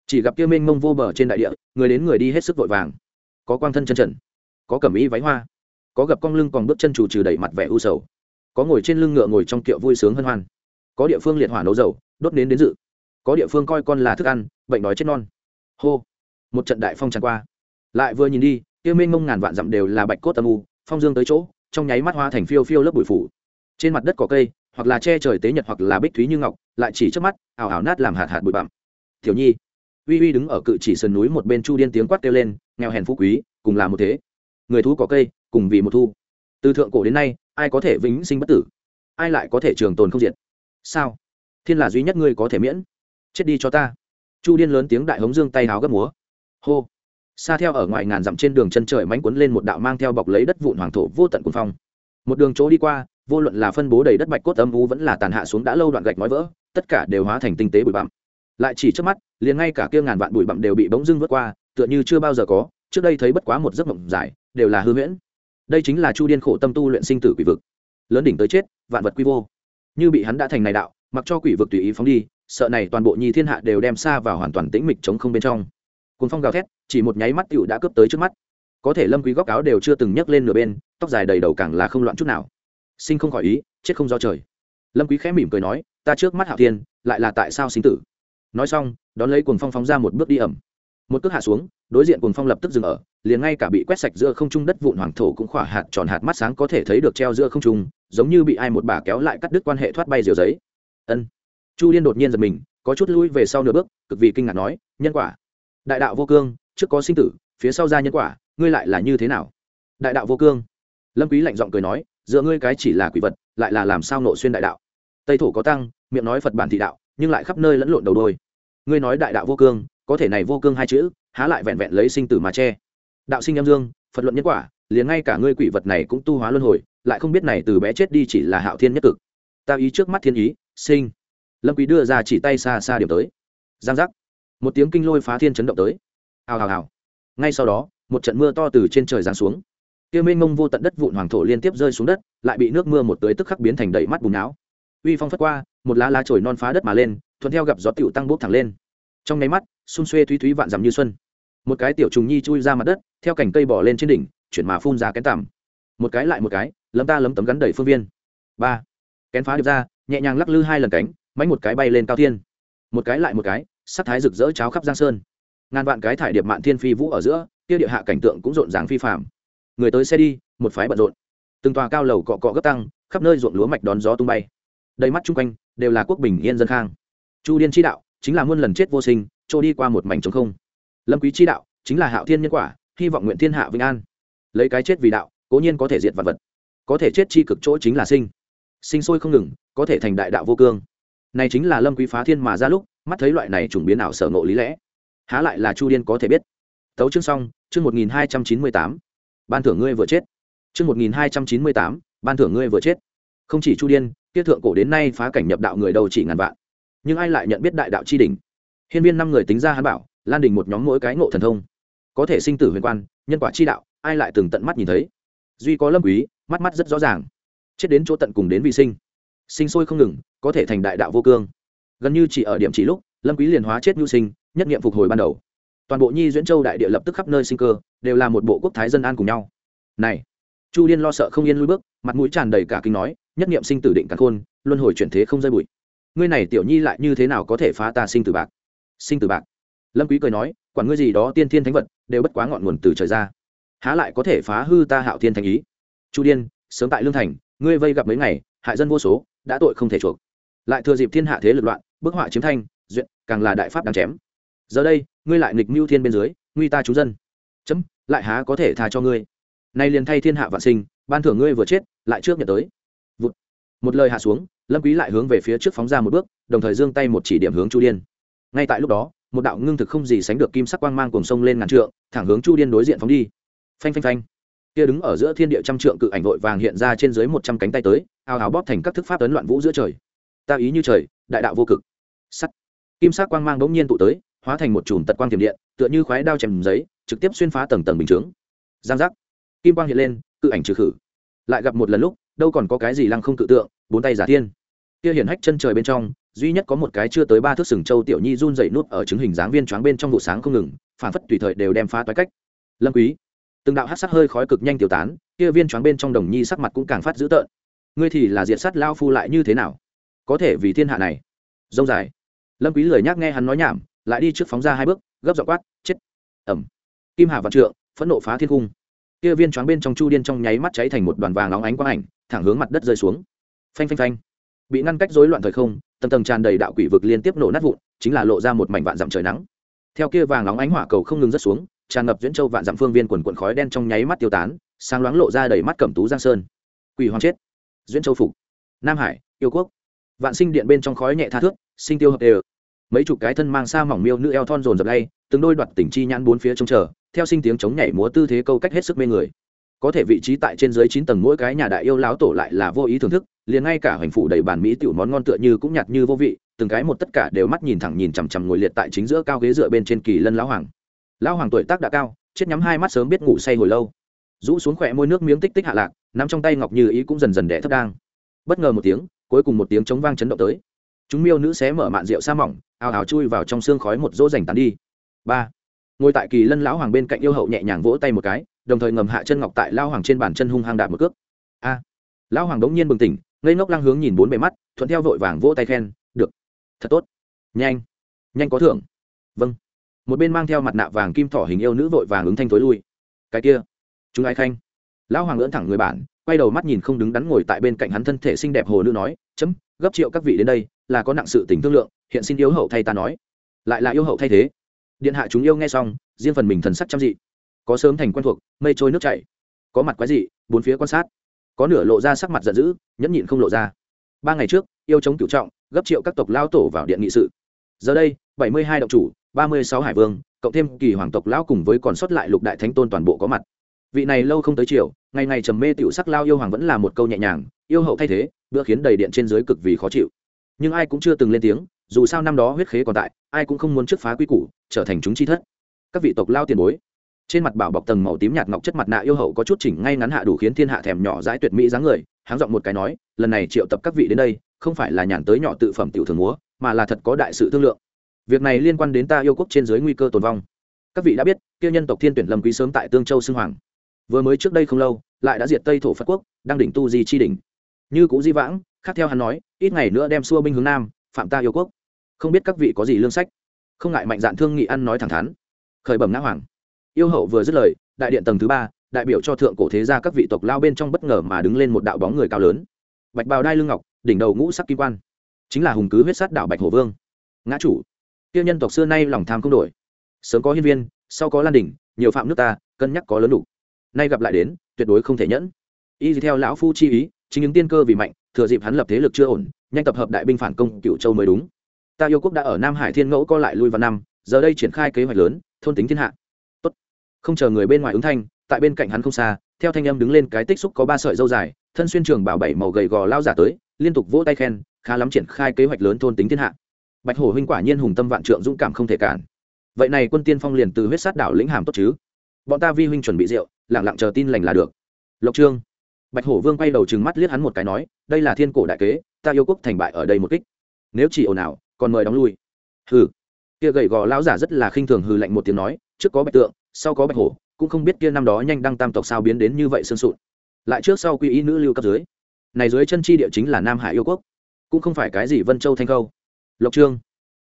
Chỉ gặp kia mênh mông vô bờ trên đại địa, người đến người đi hết sức vội vàng. Có quang thân chân trần, có cẩm ý váy hoa, có gặp cong lưng còn bước chân chủ trừ đẩy mặt vẻ u sầu, có ngồi trên lưng ngựa ngồi trong kiệu vui sướng hân hoan. Có địa phương liệt hỏa nấu dầu, đốt đến đến dự. Có địa phương coi con là thức ăn, bệnh đói chết non. Hô! Một trận đại phong tràn qua. Lại vừa nhìn đi, kia mênh mông ngàn vạn dặm đều là bạch cốt âm u, phong dương tới chỗ, trong nháy mắt hoa thành phiêu phiêu lớp bụi phủ. Trên mặt đất có cây hoặc là che trời tế nhật hoặc là bích thúy như ngọc, lại chỉ trước mắt, ảo ảo nát làm hạt hạt bụi bặm. Thiếu nhi, uy uy đứng ở cự chỉ sườn núi một bên chu điên tiếng quát kêu lên, nghèo hèn phú quý, cùng là một thế. Người thú có cây, cùng vì một thu. Từ thượng cổ đến nay, ai có thể vĩnh sinh bất tử? Ai lại có thể trường tồn không diệt? Sao? Thiên là duy nhất ngươi có thể miễn. Chết đi cho ta. Chu điên lớn tiếng đại hống dương tay háo gấp múa. Hô. Xa theo ở ngoài ngàn dặm trên đường chân trời mánh quấn lên một đạo mang theo bọc lấy đất vụn hoàng thổ vô tận cuồng phong. Một đường chỗ đi qua vô luận là phân bố đầy đất bạch cốt âm u vẫn là tàn hạ xuống đã lâu đoạn gạch nói vỡ, tất cả đều hóa thành tinh tế bụi bặm. Lại chỉ trước mắt, liền ngay cả kia ngàn vạn bụi bặm đều bị bỗng dưng vượt qua, tựa như chưa bao giờ có, trước đây thấy bất quá một giấc mộng dài, đều là hư huyễn. Đây chính là chu điên khổ tâm tu luyện sinh tử quỷ vực. Lớn đỉnh tới chết, vạn vật quy vô. Như bị hắn đã thành này đạo, mặc cho quỷ vực tùy ý phóng đi, sợ này toàn bộ nhi thiên hạ đều đem xa vào hoàn toàn tĩnh mịch chống không bên trong. Cuốn phong gào thét, chỉ một nháy mắt tựu đã cướp tới trước mắt. Có thể lâm quý góc áo đều chưa từng nhấc lên nửa bên, tóc dài đầy đầu càng là không loạn chút nào sinh không khỏi ý, chết không do trời. Lâm quý khẽ mỉm cười nói, ta trước mắt hạo thiên, lại là tại sao sinh tử? Nói xong, đón lấy cuồng phong phóng ra một bước đi ẩm. Một cước hạ xuống, đối diện cuồng phong lập tức dừng ở, liền ngay cả bị quét sạch giữa không trung đất vụn hoàng thổ cũng khỏa hạt tròn hạt mắt sáng có thể thấy được treo giữa không trung, giống như bị ai một bà kéo lại cắt đứt quan hệ thoát bay diều giấy. Ân. Chu liên đột nhiên giật mình, có chút lui về sau nửa bước, cực vì kinh ngạc nói, nhân quả. Đại đạo vô cương, trước có sinh tử, phía sau ra nhân quả, ngươi lại là như thế nào? Đại đạo vô cương. Lâm quý lạnh giọng cười nói giữa ngươi cái chỉ là quỷ vật, lại là làm sao nộ xuyên đại đạo? Tây thổ có tăng, miệng nói phật bản thị đạo, nhưng lại khắp nơi lẫn lộn đầu đôi. Ngươi nói đại đạo vô cương, có thể này vô cương hai chữ, há lại vẹn vẹn lấy sinh tử mà che. Đạo sinh âm dương, phật luận nhân quả, liền ngay cả ngươi quỷ vật này cũng tu hóa luân hồi, lại không biết này từ bé chết đi chỉ là hạo thiên nhất cực. Ta ý trước mắt thiên ý, sinh. Lâm quý đưa ra chỉ tay xa xa điểm tới. Giang giác. Một tiếng kinh lôi phá thiên chấn động tới. Hào hào hào. Ngay sau đó, một trận mưa to từ trên trời giáng xuống kia mênh mông vô tận đất vụn hoàng thổ liên tiếp rơi xuống đất, lại bị nước mưa một tưới tức khắc biến thành đầy mắt bùn não. Uy phong phất qua, một lá lá trồi non phá đất mà lên, thuận theo gặp gió tiểu tăng bốc thẳng lên. Trong nháy mắt, xung xuê thúy thúy vạn dằm như xuân. Một cái tiểu trùng nhi chui ra mặt đất, theo cành cây bỏ lên trên đỉnh, chuyển mà phun ra kén tằm. Một cái lại một cái, lấm ta lấm tấm gắn đầy phương viên. Ba. Kén phá điệp ra, nhẹ nhàng lắc lư hai lần cánh, mánh một cái bay lên cao thiên. Một cái lại một cái, sắc thái rực rỡ cháo khắp giang sơn. Ngàn vạn cái thải điệp mạn thiên phi vũ ở giữa, kia địa hạ cảnh tượng cũng rộn ràng phi phạm người tới xe đi, một phái bận rộn. Từng tòa cao lầu cọ cọ gấp tăng, khắp nơi ruộng lúa mạch đón gió tung bay. Đầy mắt chung quanh, đều là quốc bình yên dân khang. Chu điên chi đạo, chính là muôn lần chết vô sinh trôi đi qua một mảnh trống không. Lâm quý chi đạo, chính là hạo thiên nhân quả, hy vọng nguyện thiên hạ vinh an. Lấy cái chết vì đạo, cố nhiên có thể diệt vật vật. Có thể chết chi cực chỗ chính là sinh. Sinh sôi không ngừng, có thể thành đại đạo vô cương. Này chính là lâm quý phá thiên mà ra lúc, mắt thấy loại này trùng biến ảo sở ngộ lý lẽ. Há lại là chu điên có thể biết. Tấu chương xong, chương 1298 ban thưởng ngươi vừa chết. Trước một nghìn hai trăm chín mươi tám, ban thưởng ngươi vừa chết. Không chỉ chu điên tiết thượng cổ đến nay phá cảnh nhập đạo người đầu chỉ ngàn vạn. Nhưng ai lại nhận biết đại đạo chi đỉnh? Hiên viên năm người tính ra hắn bảo, lan đình một nhóm mỗi cái ngộ thần thông. Có thể sinh tử huyền quan, nhân quả chi đạo, ai lại từng tận mắt nhìn thấy? Duy có lâm quý, mắt mắt rất rõ ràng. Chết đến chỗ tận cùng đến vi sinh. Sinh sôi không ngừng, có thể thành đại đạo vô cương. Gần như chỉ ở điểm chỉ lúc, lâm quý liền hóa chết nhu sinh, nhất niệm phục hồi ban đầu toàn bộ nhi duyễn châu đại địa lập tức khắp nơi sinh cơ, đều là một bộ quốc thái dân an cùng nhau. Này, chu liên lo sợ không yên lui bước, mặt mũi tràn đầy cả kinh nói, nhất nghiệm sinh tử định cả khôn, luân hồi chuyển thế không rơi bụi. Ngươi này tiểu nhi lại như thế nào có thể phá ta sinh tử bạc? Sinh tử bạc. Lâm quý cười nói, quản ngươi gì đó tiên thiên thánh vật, đều bất quá ngọn nguồn từ trời ra. Há lại có thể phá hư ta hạo thiên thành ý? Chu điên, sớm tại lương thành, ngươi vây gặp mấy ngày, hại dân vô số, đã tội không thể chuộc. Lại thừa dịp thiên hạ thế lực loạn, bức họa chiếm thanh, duyện, càng là đại pháp đáng chém giờ đây, ngươi lại nghịch mưu thiên bên dưới, nguy ta chú dân. Chấm, lại há có thể tha cho ngươi. Nay liền thay thiên hạ vạn sinh, ban thưởng ngươi vừa chết, lại trước nhận tới. Vụt. một lời hạ xuống, lâm quý lại hướng về phía trước phóng ra một bước, đồng thời giương tay một chỉ điểm hướng chu điên. Ngay tại lúc đó, một đạo ngưng thực không gì sánh được kim sắc quang mang cùng sông lên ngàn trượng, thẳng hướng chu điên đối diện phóng đi. Phanh phanh phanh. Kia đứng ở giữa thiên địa trăm trượng cự ảnh vội vàng hiện ra trên dưới một trăm cánh tay tới, ào ào bóp thành các thức pháp tấn loạn vũ giữa trời. Ta ý như trời, đại đạo vô cực. Sắt. Kim sắc quang mang bỗng nhiên tụ tới hóa thành một chùm tật quang tiềm điện, tựa như khoái đao chèm giấy, trực tiếp xuyên phá tầng tầng bình chướng. Giang giác. Kim quang hiện lên, cự ảnh trừ khử. Lại gặp một lần lúc, đâu còn có cái gì lăng không cự tượng, bốn tay giả thiên. Kia hiển hách chân trời bên trong, duy nhất có một cái chưa tới ba thước sừng châu tiểu nhi run dậy nút ở chứng hình dáng viên choáng bên trong vụ sáng không ngừng, phản phất tùy thời đều đem phá toái cách. Lâm quý. Từng đạo hát sắc hơi khói cực nhanh tiêu tán, kia viên choáng bên trong đồng nhi sắc mặt cũng càng phát dữ tợn. Ngươi thì là diệt sát lao phu lại như thế nào? Có thể vì thiên hạ này. Dông dài. Lâm quý lời nhắc nghe hắn nói nhảm lại đi trước phóng ra hai bước, gấp dọ quát, chết. Ẩm kim hà vạn trượng, phẫn nộ phá thiên cung kia viên choáng bên trong chu điên trong nháy mắt cháy thành một đoàn vàng óng ánh quang ảnh, thẳng hướng mặt đất rơi xuống. Phanh phanh phanh. Bị ngăn cách rối loạn thời không, tầng tầng tràn đầy đạo quỷ vực liên tiếp nổ nát vụn, chính là lộ ra một mảnh vạn dặm trời nắng. Theo kia vàng óng ánh hỏa cầu không ngừng rớt xuống, tràn ngập duyễn châu vạn dặm phương viên quần quần khói đen trong nháy mắt tiêu tán, sáng loáng lộ ra đầy mắt cẩm tú giang sơn. Quỷ hoàng chết. Duyễn châu phục. Nam hải, yêu quốc. Vạn sinh điện bên trong khói nhẹ tha thước, sinh tiêu hợp đều mấy chục cái thân mang xa mỏng miêu nữ eo thon dồn dập lay, từng đôi đoạt tỉnh chi nhãn bốn phía trông chờ, theo sinh tiếng chống nhảy múa tư thế câu cách hết sức mê người. Có thể vị trí tại trên dưới chín tầng mỗi cái nhà đại yêu láo tổ lại là vô ý thưởng thức, liền ngay cả hoành phủ đầy bản mỹ tiểu món ngon tựa như cũng nhạt như vô vị, từng cái một tất cả đều mắt nhìn thẳng nhìn chằm chằm ngồi liệt tại chính giữa cao ghế dựa bên trên kỳ lân lão hoàng. Lão hoàng tuổi tác đã cao, chết nhắm hai mắt sớm biết ngủ say hồi lâu. Rũ xuống khỏe môi nước miếng tích tích hạ lạc, nắm trong tay ngọc như ý cũng dần dần đẻ thấp đang. Bất ngờ một tiếng, cuối cùng một tiếng chống vang chấn động tới chúng miêu nữ xé mở mạn rượu sa mỏng, ào ào chui vào trong xương khói một rỗ dành tán đi. Ba. Ngồi tại kỳ lân lão hoàng bên cạnh yêu hậu nhẹ nhàng vỗ tay một cái, đồng thời ngầm hạ chân ngọc tại lao hoàng trên bàn chân hung hăng đạp một cước. A. Lão hoàng đống nhiên bừng tỉnh, ngây ngốc lăng hướng nhìn bốn bề mắt, thuận theo vội vàng vỗ tay khen, được. Thật tốt. Nhanh. Nhanh có thưởng. Vâng. Một bên mang theo mặt nạ vàng kim thỏ hình yêu nữ vội vàng ứng thanh thối lui. Cái kia. Chúng ai khanh? Lão hoàng lưỡn thẳng người bản quay đầu mắt nhìn không đứng đắn ngồi tại bên cạnh hắn thân thể xinh đẹp hồ nữ nói, chấm, gấp triệu các vị đến đây là có nặng sự tình thương lượng, hiện xin yêu hậu thay ta nói. Lại là yêu hậu thay thế. Điện hạ chúng yêu nghe xong, riêng phần mình thần sắc chăm dị. Có sớm thành quen thuộc, mây trôi nước chảy. Có mặt quái dị, bốn phía quan sát. Có nửa lộ ra sắc mặt giận dữ, nhẫn nhịn không lộ ra. Ba ngày trước, yêu chống cửu trọng, gấp triệu các tộc lao tổ vào điện nghị sự. Giờ đây, bảy mươi hai động chủ, ba mươi sáu hải vương, cộng thêm kỳ hoàng tộc lão cùng với còn sót lại lục đại thánh tôn toàn bộ có mặt. Vị này lâu không tới chiều ngày ngày trầm mê tiểu sắc lao yêu hoàng vẫn là một câu nhẹ nhàng, yêu hậu thay thế, bữa khiến đầy điện trên dưới cực vì khó chịu nhưng ai cũng chưa từng lên tiếng, dù sao năm đó huyết khế còn tại, ai cũng không muốn trước phá quy củ, trở thành chúng chi thất. Các vị tộc lao tiền bối, trên mặt bảo bọc tầng màu tím nhạt ngọc chất mặt nạ yêu hậu có chút chỉnh ngay ngắn hạ đủ khiến thiên hạ thèm nhỏ dãi tuyệt mỹ dáng người, háng giọng một cái nói, lần này triệu tập các vị đến đây, không phải là nhàn tới nhỏ tự phẩm tiểu thường múa, mà là thật có đại sự thương lượng. Việc này liên quan đến ta yêu quốc trên dưới nguy cơ tồn vong. Các vị đã biết, kia nhân tộc thiên tuyển lâm quý sớm tại tương châu xưng hoàng. Vừa mới trước đây không lâu, lại đã diệt tây thổ phật quốc, đang đỉnh tu di chi đỉnh. Như cũ di vãng khác theo hắn nói, ít ngày nữa đem xua binh hướng nam, phạm ta yêu quốc. Không biết các vị có gì lương sách? Không ngại mạnh dạn thương nghị ăn nói thẳng thắn. Khởi bẩm ngã hoàng. Yêu hậu vừa dứt lời, đại điện tầng thứ ba, đại biểu cho thượng cổ thế gia các vị tộc lao bên trong bất ngờ mà đứng lên một đạo bóng người cao lớn. Bạch bào đai lưng ngọc, đỉnh đầu ngũ sắc kim quan. Chính là hùng cứ huyết sát đạo bạch hồ vương. Ngã chủ. Tiêu nhân tộc xưa nay lòng tham không đổi. Sớm có hiên viên, sau có lan đỉnh, nhiều phạm nước ta, cân nhắc có lớn đủ. Nay gặp lại đến, tuyệt đối không thể nhẫn. Y theo lão phu chi ý chính những tiên cơ vì mạnh, thừa dịp hắn lập thế lực chưa ổn, nhanh tập hợp đại binh phản công cựu châu mới đúng. Ta yêu quốc đã ở nam hải thiên ngẫu co lại lui vào năm, giờ đây triển khai kế hoạch lớn, thôn tính thiên hạ. Tốt. Không chờ người bên ngoài ứng thanh, tại bên cạnh hắn không xa, theo thanh em đứng lên cái tích xúc có ba sợi dâu dài, thân xuyên trường bảo bảy màu gầy gò lao giả tới, liên tục vỗ tay khen, khá lắm triển khai kế hoạch lớn thôn tính thiên hạ. Bạch hổ huynh quả nhiên hùng tâm vạn trượng dũng cảm không thể cản. Vậy này quân tiên phong liền từ huyết sát đảo lĩnh hàm tốt chứ? Bọn ta vi huynh chuẩn bị rượu lẳng lặng chờ tin lành là được. Lộc trương bạch hổ vương quay đầu trừng mắt liếc hắn một cái nói, đây là thiên cổ đại kế, ta yêu quốc thành bại ở đây một kích. Nếu chỉ ồn ào, còn mời đóng lui. Hừ. Kia gầy gò lão giả rất là khinh thường hừ lạnh một tiếng nói, trước có bạch tượng, sau có bạch hổ, cũng không biết kia năm đó nhanh đăng tam tộc sao biến đến như vậy sương sụn. Lại trước sau quy ý nữ lưu cấp dưới. Này dưới chân chi địa chính là nam hải yêu quốc, cũng không phải cái gì vân châu thanh câu lộc trương.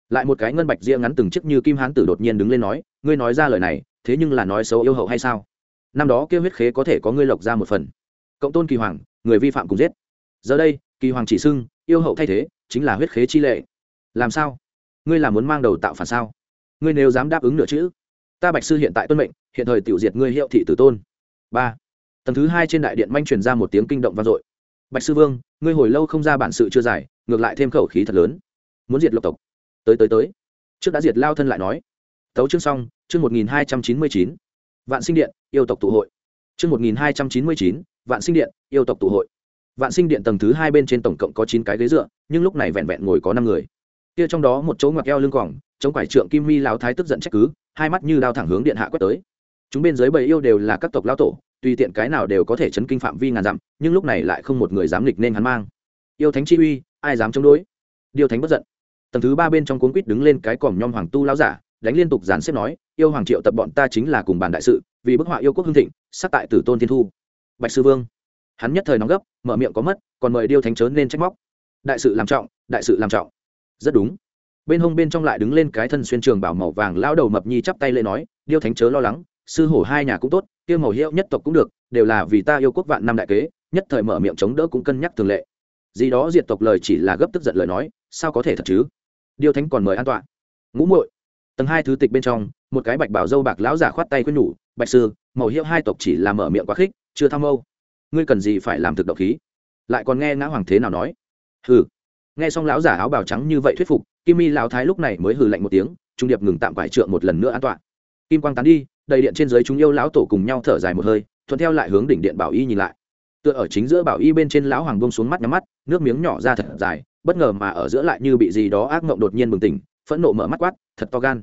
Lại một cái ngân bạch ria ngắn từng chiếc như kim hán tử đột nhiên đứng lên nói, ngươi nói ra lời này, thế nhưng là nói xấu yêu hậu hay sao? Năm đó kia huyết khế có thể có ngươi lộc ra một phần cộng tôn kỳ hoàng, người vi phạm cùng giết. Giờ đây, kỳ hoàng chỉ xưng, yêu hậu thay thế, chính là huyết khế chi lệ. Làm sao? Ngươi là muốn mang đầu tạo phản sao? Ngươi nếu dám đáp ứng nửa chữ, ta bạch sư hiện tại tuân mệnh, hiện thời tiểu diệt ngươi hiệu thị tử tôn. Ba. Tầng thứ hai trên đại điện manh truyền ra một tiếng kinh động vang dội. Bạch sư vương, ngươi hồi lâu không ra bản sự chưa giải, ngược lại thêm khẩu khí thật lớn. Muốn diệt lộc tộc. Tới tới tới. Trước đã diệt lao thân lại nói. Tấu chương xong, chương một nghìn hai trăm chín mươi chín. Vạn sinh điện, yêu tộc tụ hội. Chương một nghìn hai trăm chín mươi chín vạn sinh điện, yêu tộc tụ hội. Vạn sinh điện tầng thứ hai bên trên tổng cộng có chín cái ghế dựa, nhưng lúc này vẹn vẹn ngồi có năm người. Kia trong đó một chỗ ngoặc eo lưng quòng, chống quải trượng kim mi lão thái tức giận trách cứ, hai mắt như đao thẳng hướng điện hạ quét tới. Chúng bên dưới bầy yêu đều là các tộc lao tổ, tùy tiện cái nào đều có thể chấn kinh phạm vi ngàn dặm, nhưng lúc này lại không một người dám nghịch nên hắn mang. Yêu thánh chi uy, ai dám chống đối? Điều thánh bất giận. Tầng thứ ba bên trong cuốn quýt đứng lên cái còm nhom hoàng tu lao giả, đánh liên tục dàn xếp nói, yêu hoàng triệu tập bọn ta chính là cùng bàn đại sự, vì bức họa yêu quốc hưng thịnh sát tại tử tôn thiên thu bạch sư vương. Hắn nhất thời nóng gấp, mở miệng có mất, còn mời điêu thánh chớ nên trách móc. Đại sự làm trọng, đại sự làm trọng. Rất đúng. Bên hông bên trong lại đứng lên cái thân xuyên trường bảo màu vàng lao đầu mập nhi chắp tay lên nói, điêu thánh chớ lo lắng, sư hổ hai nhà cũng tốt tiêu màu hiệu nhất tộc cũng được, đều là vì ta yêu quốc vạn năm đại kế, nhất thời mở miệng chống đỡ cũng cân nhắc thường lệ. Gì đó diệt tộc lời chỉ là gấp tức giận lời nói, sao có thể thật chứ? Điêu thánh còn mời an toàn ngũ muội. Tầng hai thứ tịch bên trong, một cái bạch bảo dâu bạc lão giả khoát tay khuyên nhủ, bạch sư, màu hiệu hai tộc chỉ là mở miệng quá khích chưa tham mâu. Ngươi cần gì phải làm thực động khí? Lại còn nghe ngã hoàng thế nào nói? Hừ. Nghe xong lão giả áo bào trắng như vậy thuyết phục, kim mi lão thái lúc này mới hừ lạnh một tiếng, trung điệp ngừng tạm quải trượng một lần nữa an toàn kim quang tán đi, đầy điện trên dưới chúng yêu lão tổ cùng nhau thở dài một hơi, thuận theo lại hướng đỉnh điện bảo y nhìn lại. Tựa ở chính giữa bảo y bên trên lão hoàng bông xuống mắt nhắm mắt, nước miếng nhỏ ra thật dài, bất ngờ mà ở giữa lại như bị gì đó ác mộng đột nhiên bừng tỉnh, phẫn nộ mở mắt quát, thật to gan.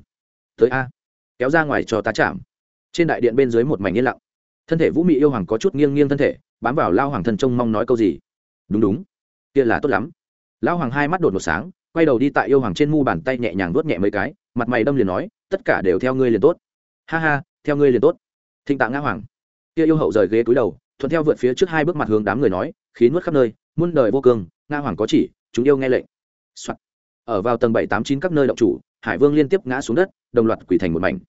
Tới a. Kéo ra ngoài cho tá chạm. Trên đại điện bên dưới một mảnh yên lặng thân thể vũ mị yêu hoàng có chút nghiêng nghiêng thân thể, bám vào lao hoàng thân trông mong nói câu gì? Đúng đúng, kia là tốt lắm. Lao hoàng hai mắt đột một sáng, quay đầu đi tại yêu hoàng trên mu bàn tay nhẹ nhàng vuốt nhẹ mấy cái, mặt mày đâm liền nói, tất cả đều theo ngươi liền tốt. Ha ha, theo ngươi liền tốt. Thịnh tạ ngã hoàng. Kia yêu hậu rời ghế cúi đầu, thuận theo vượt phía trước hai bước mặt hướng đám người nói, khí nuốt khắp nơi, muôn đời vô cương nga hoàng có chỉ, chúng yêu nghe lệnh、Soạn. ở vào tầng bảy tám chín các nơi động chủ, hải vương liên tiếp ngã xuống đất, đồng loạt quỷ thành một mảnh.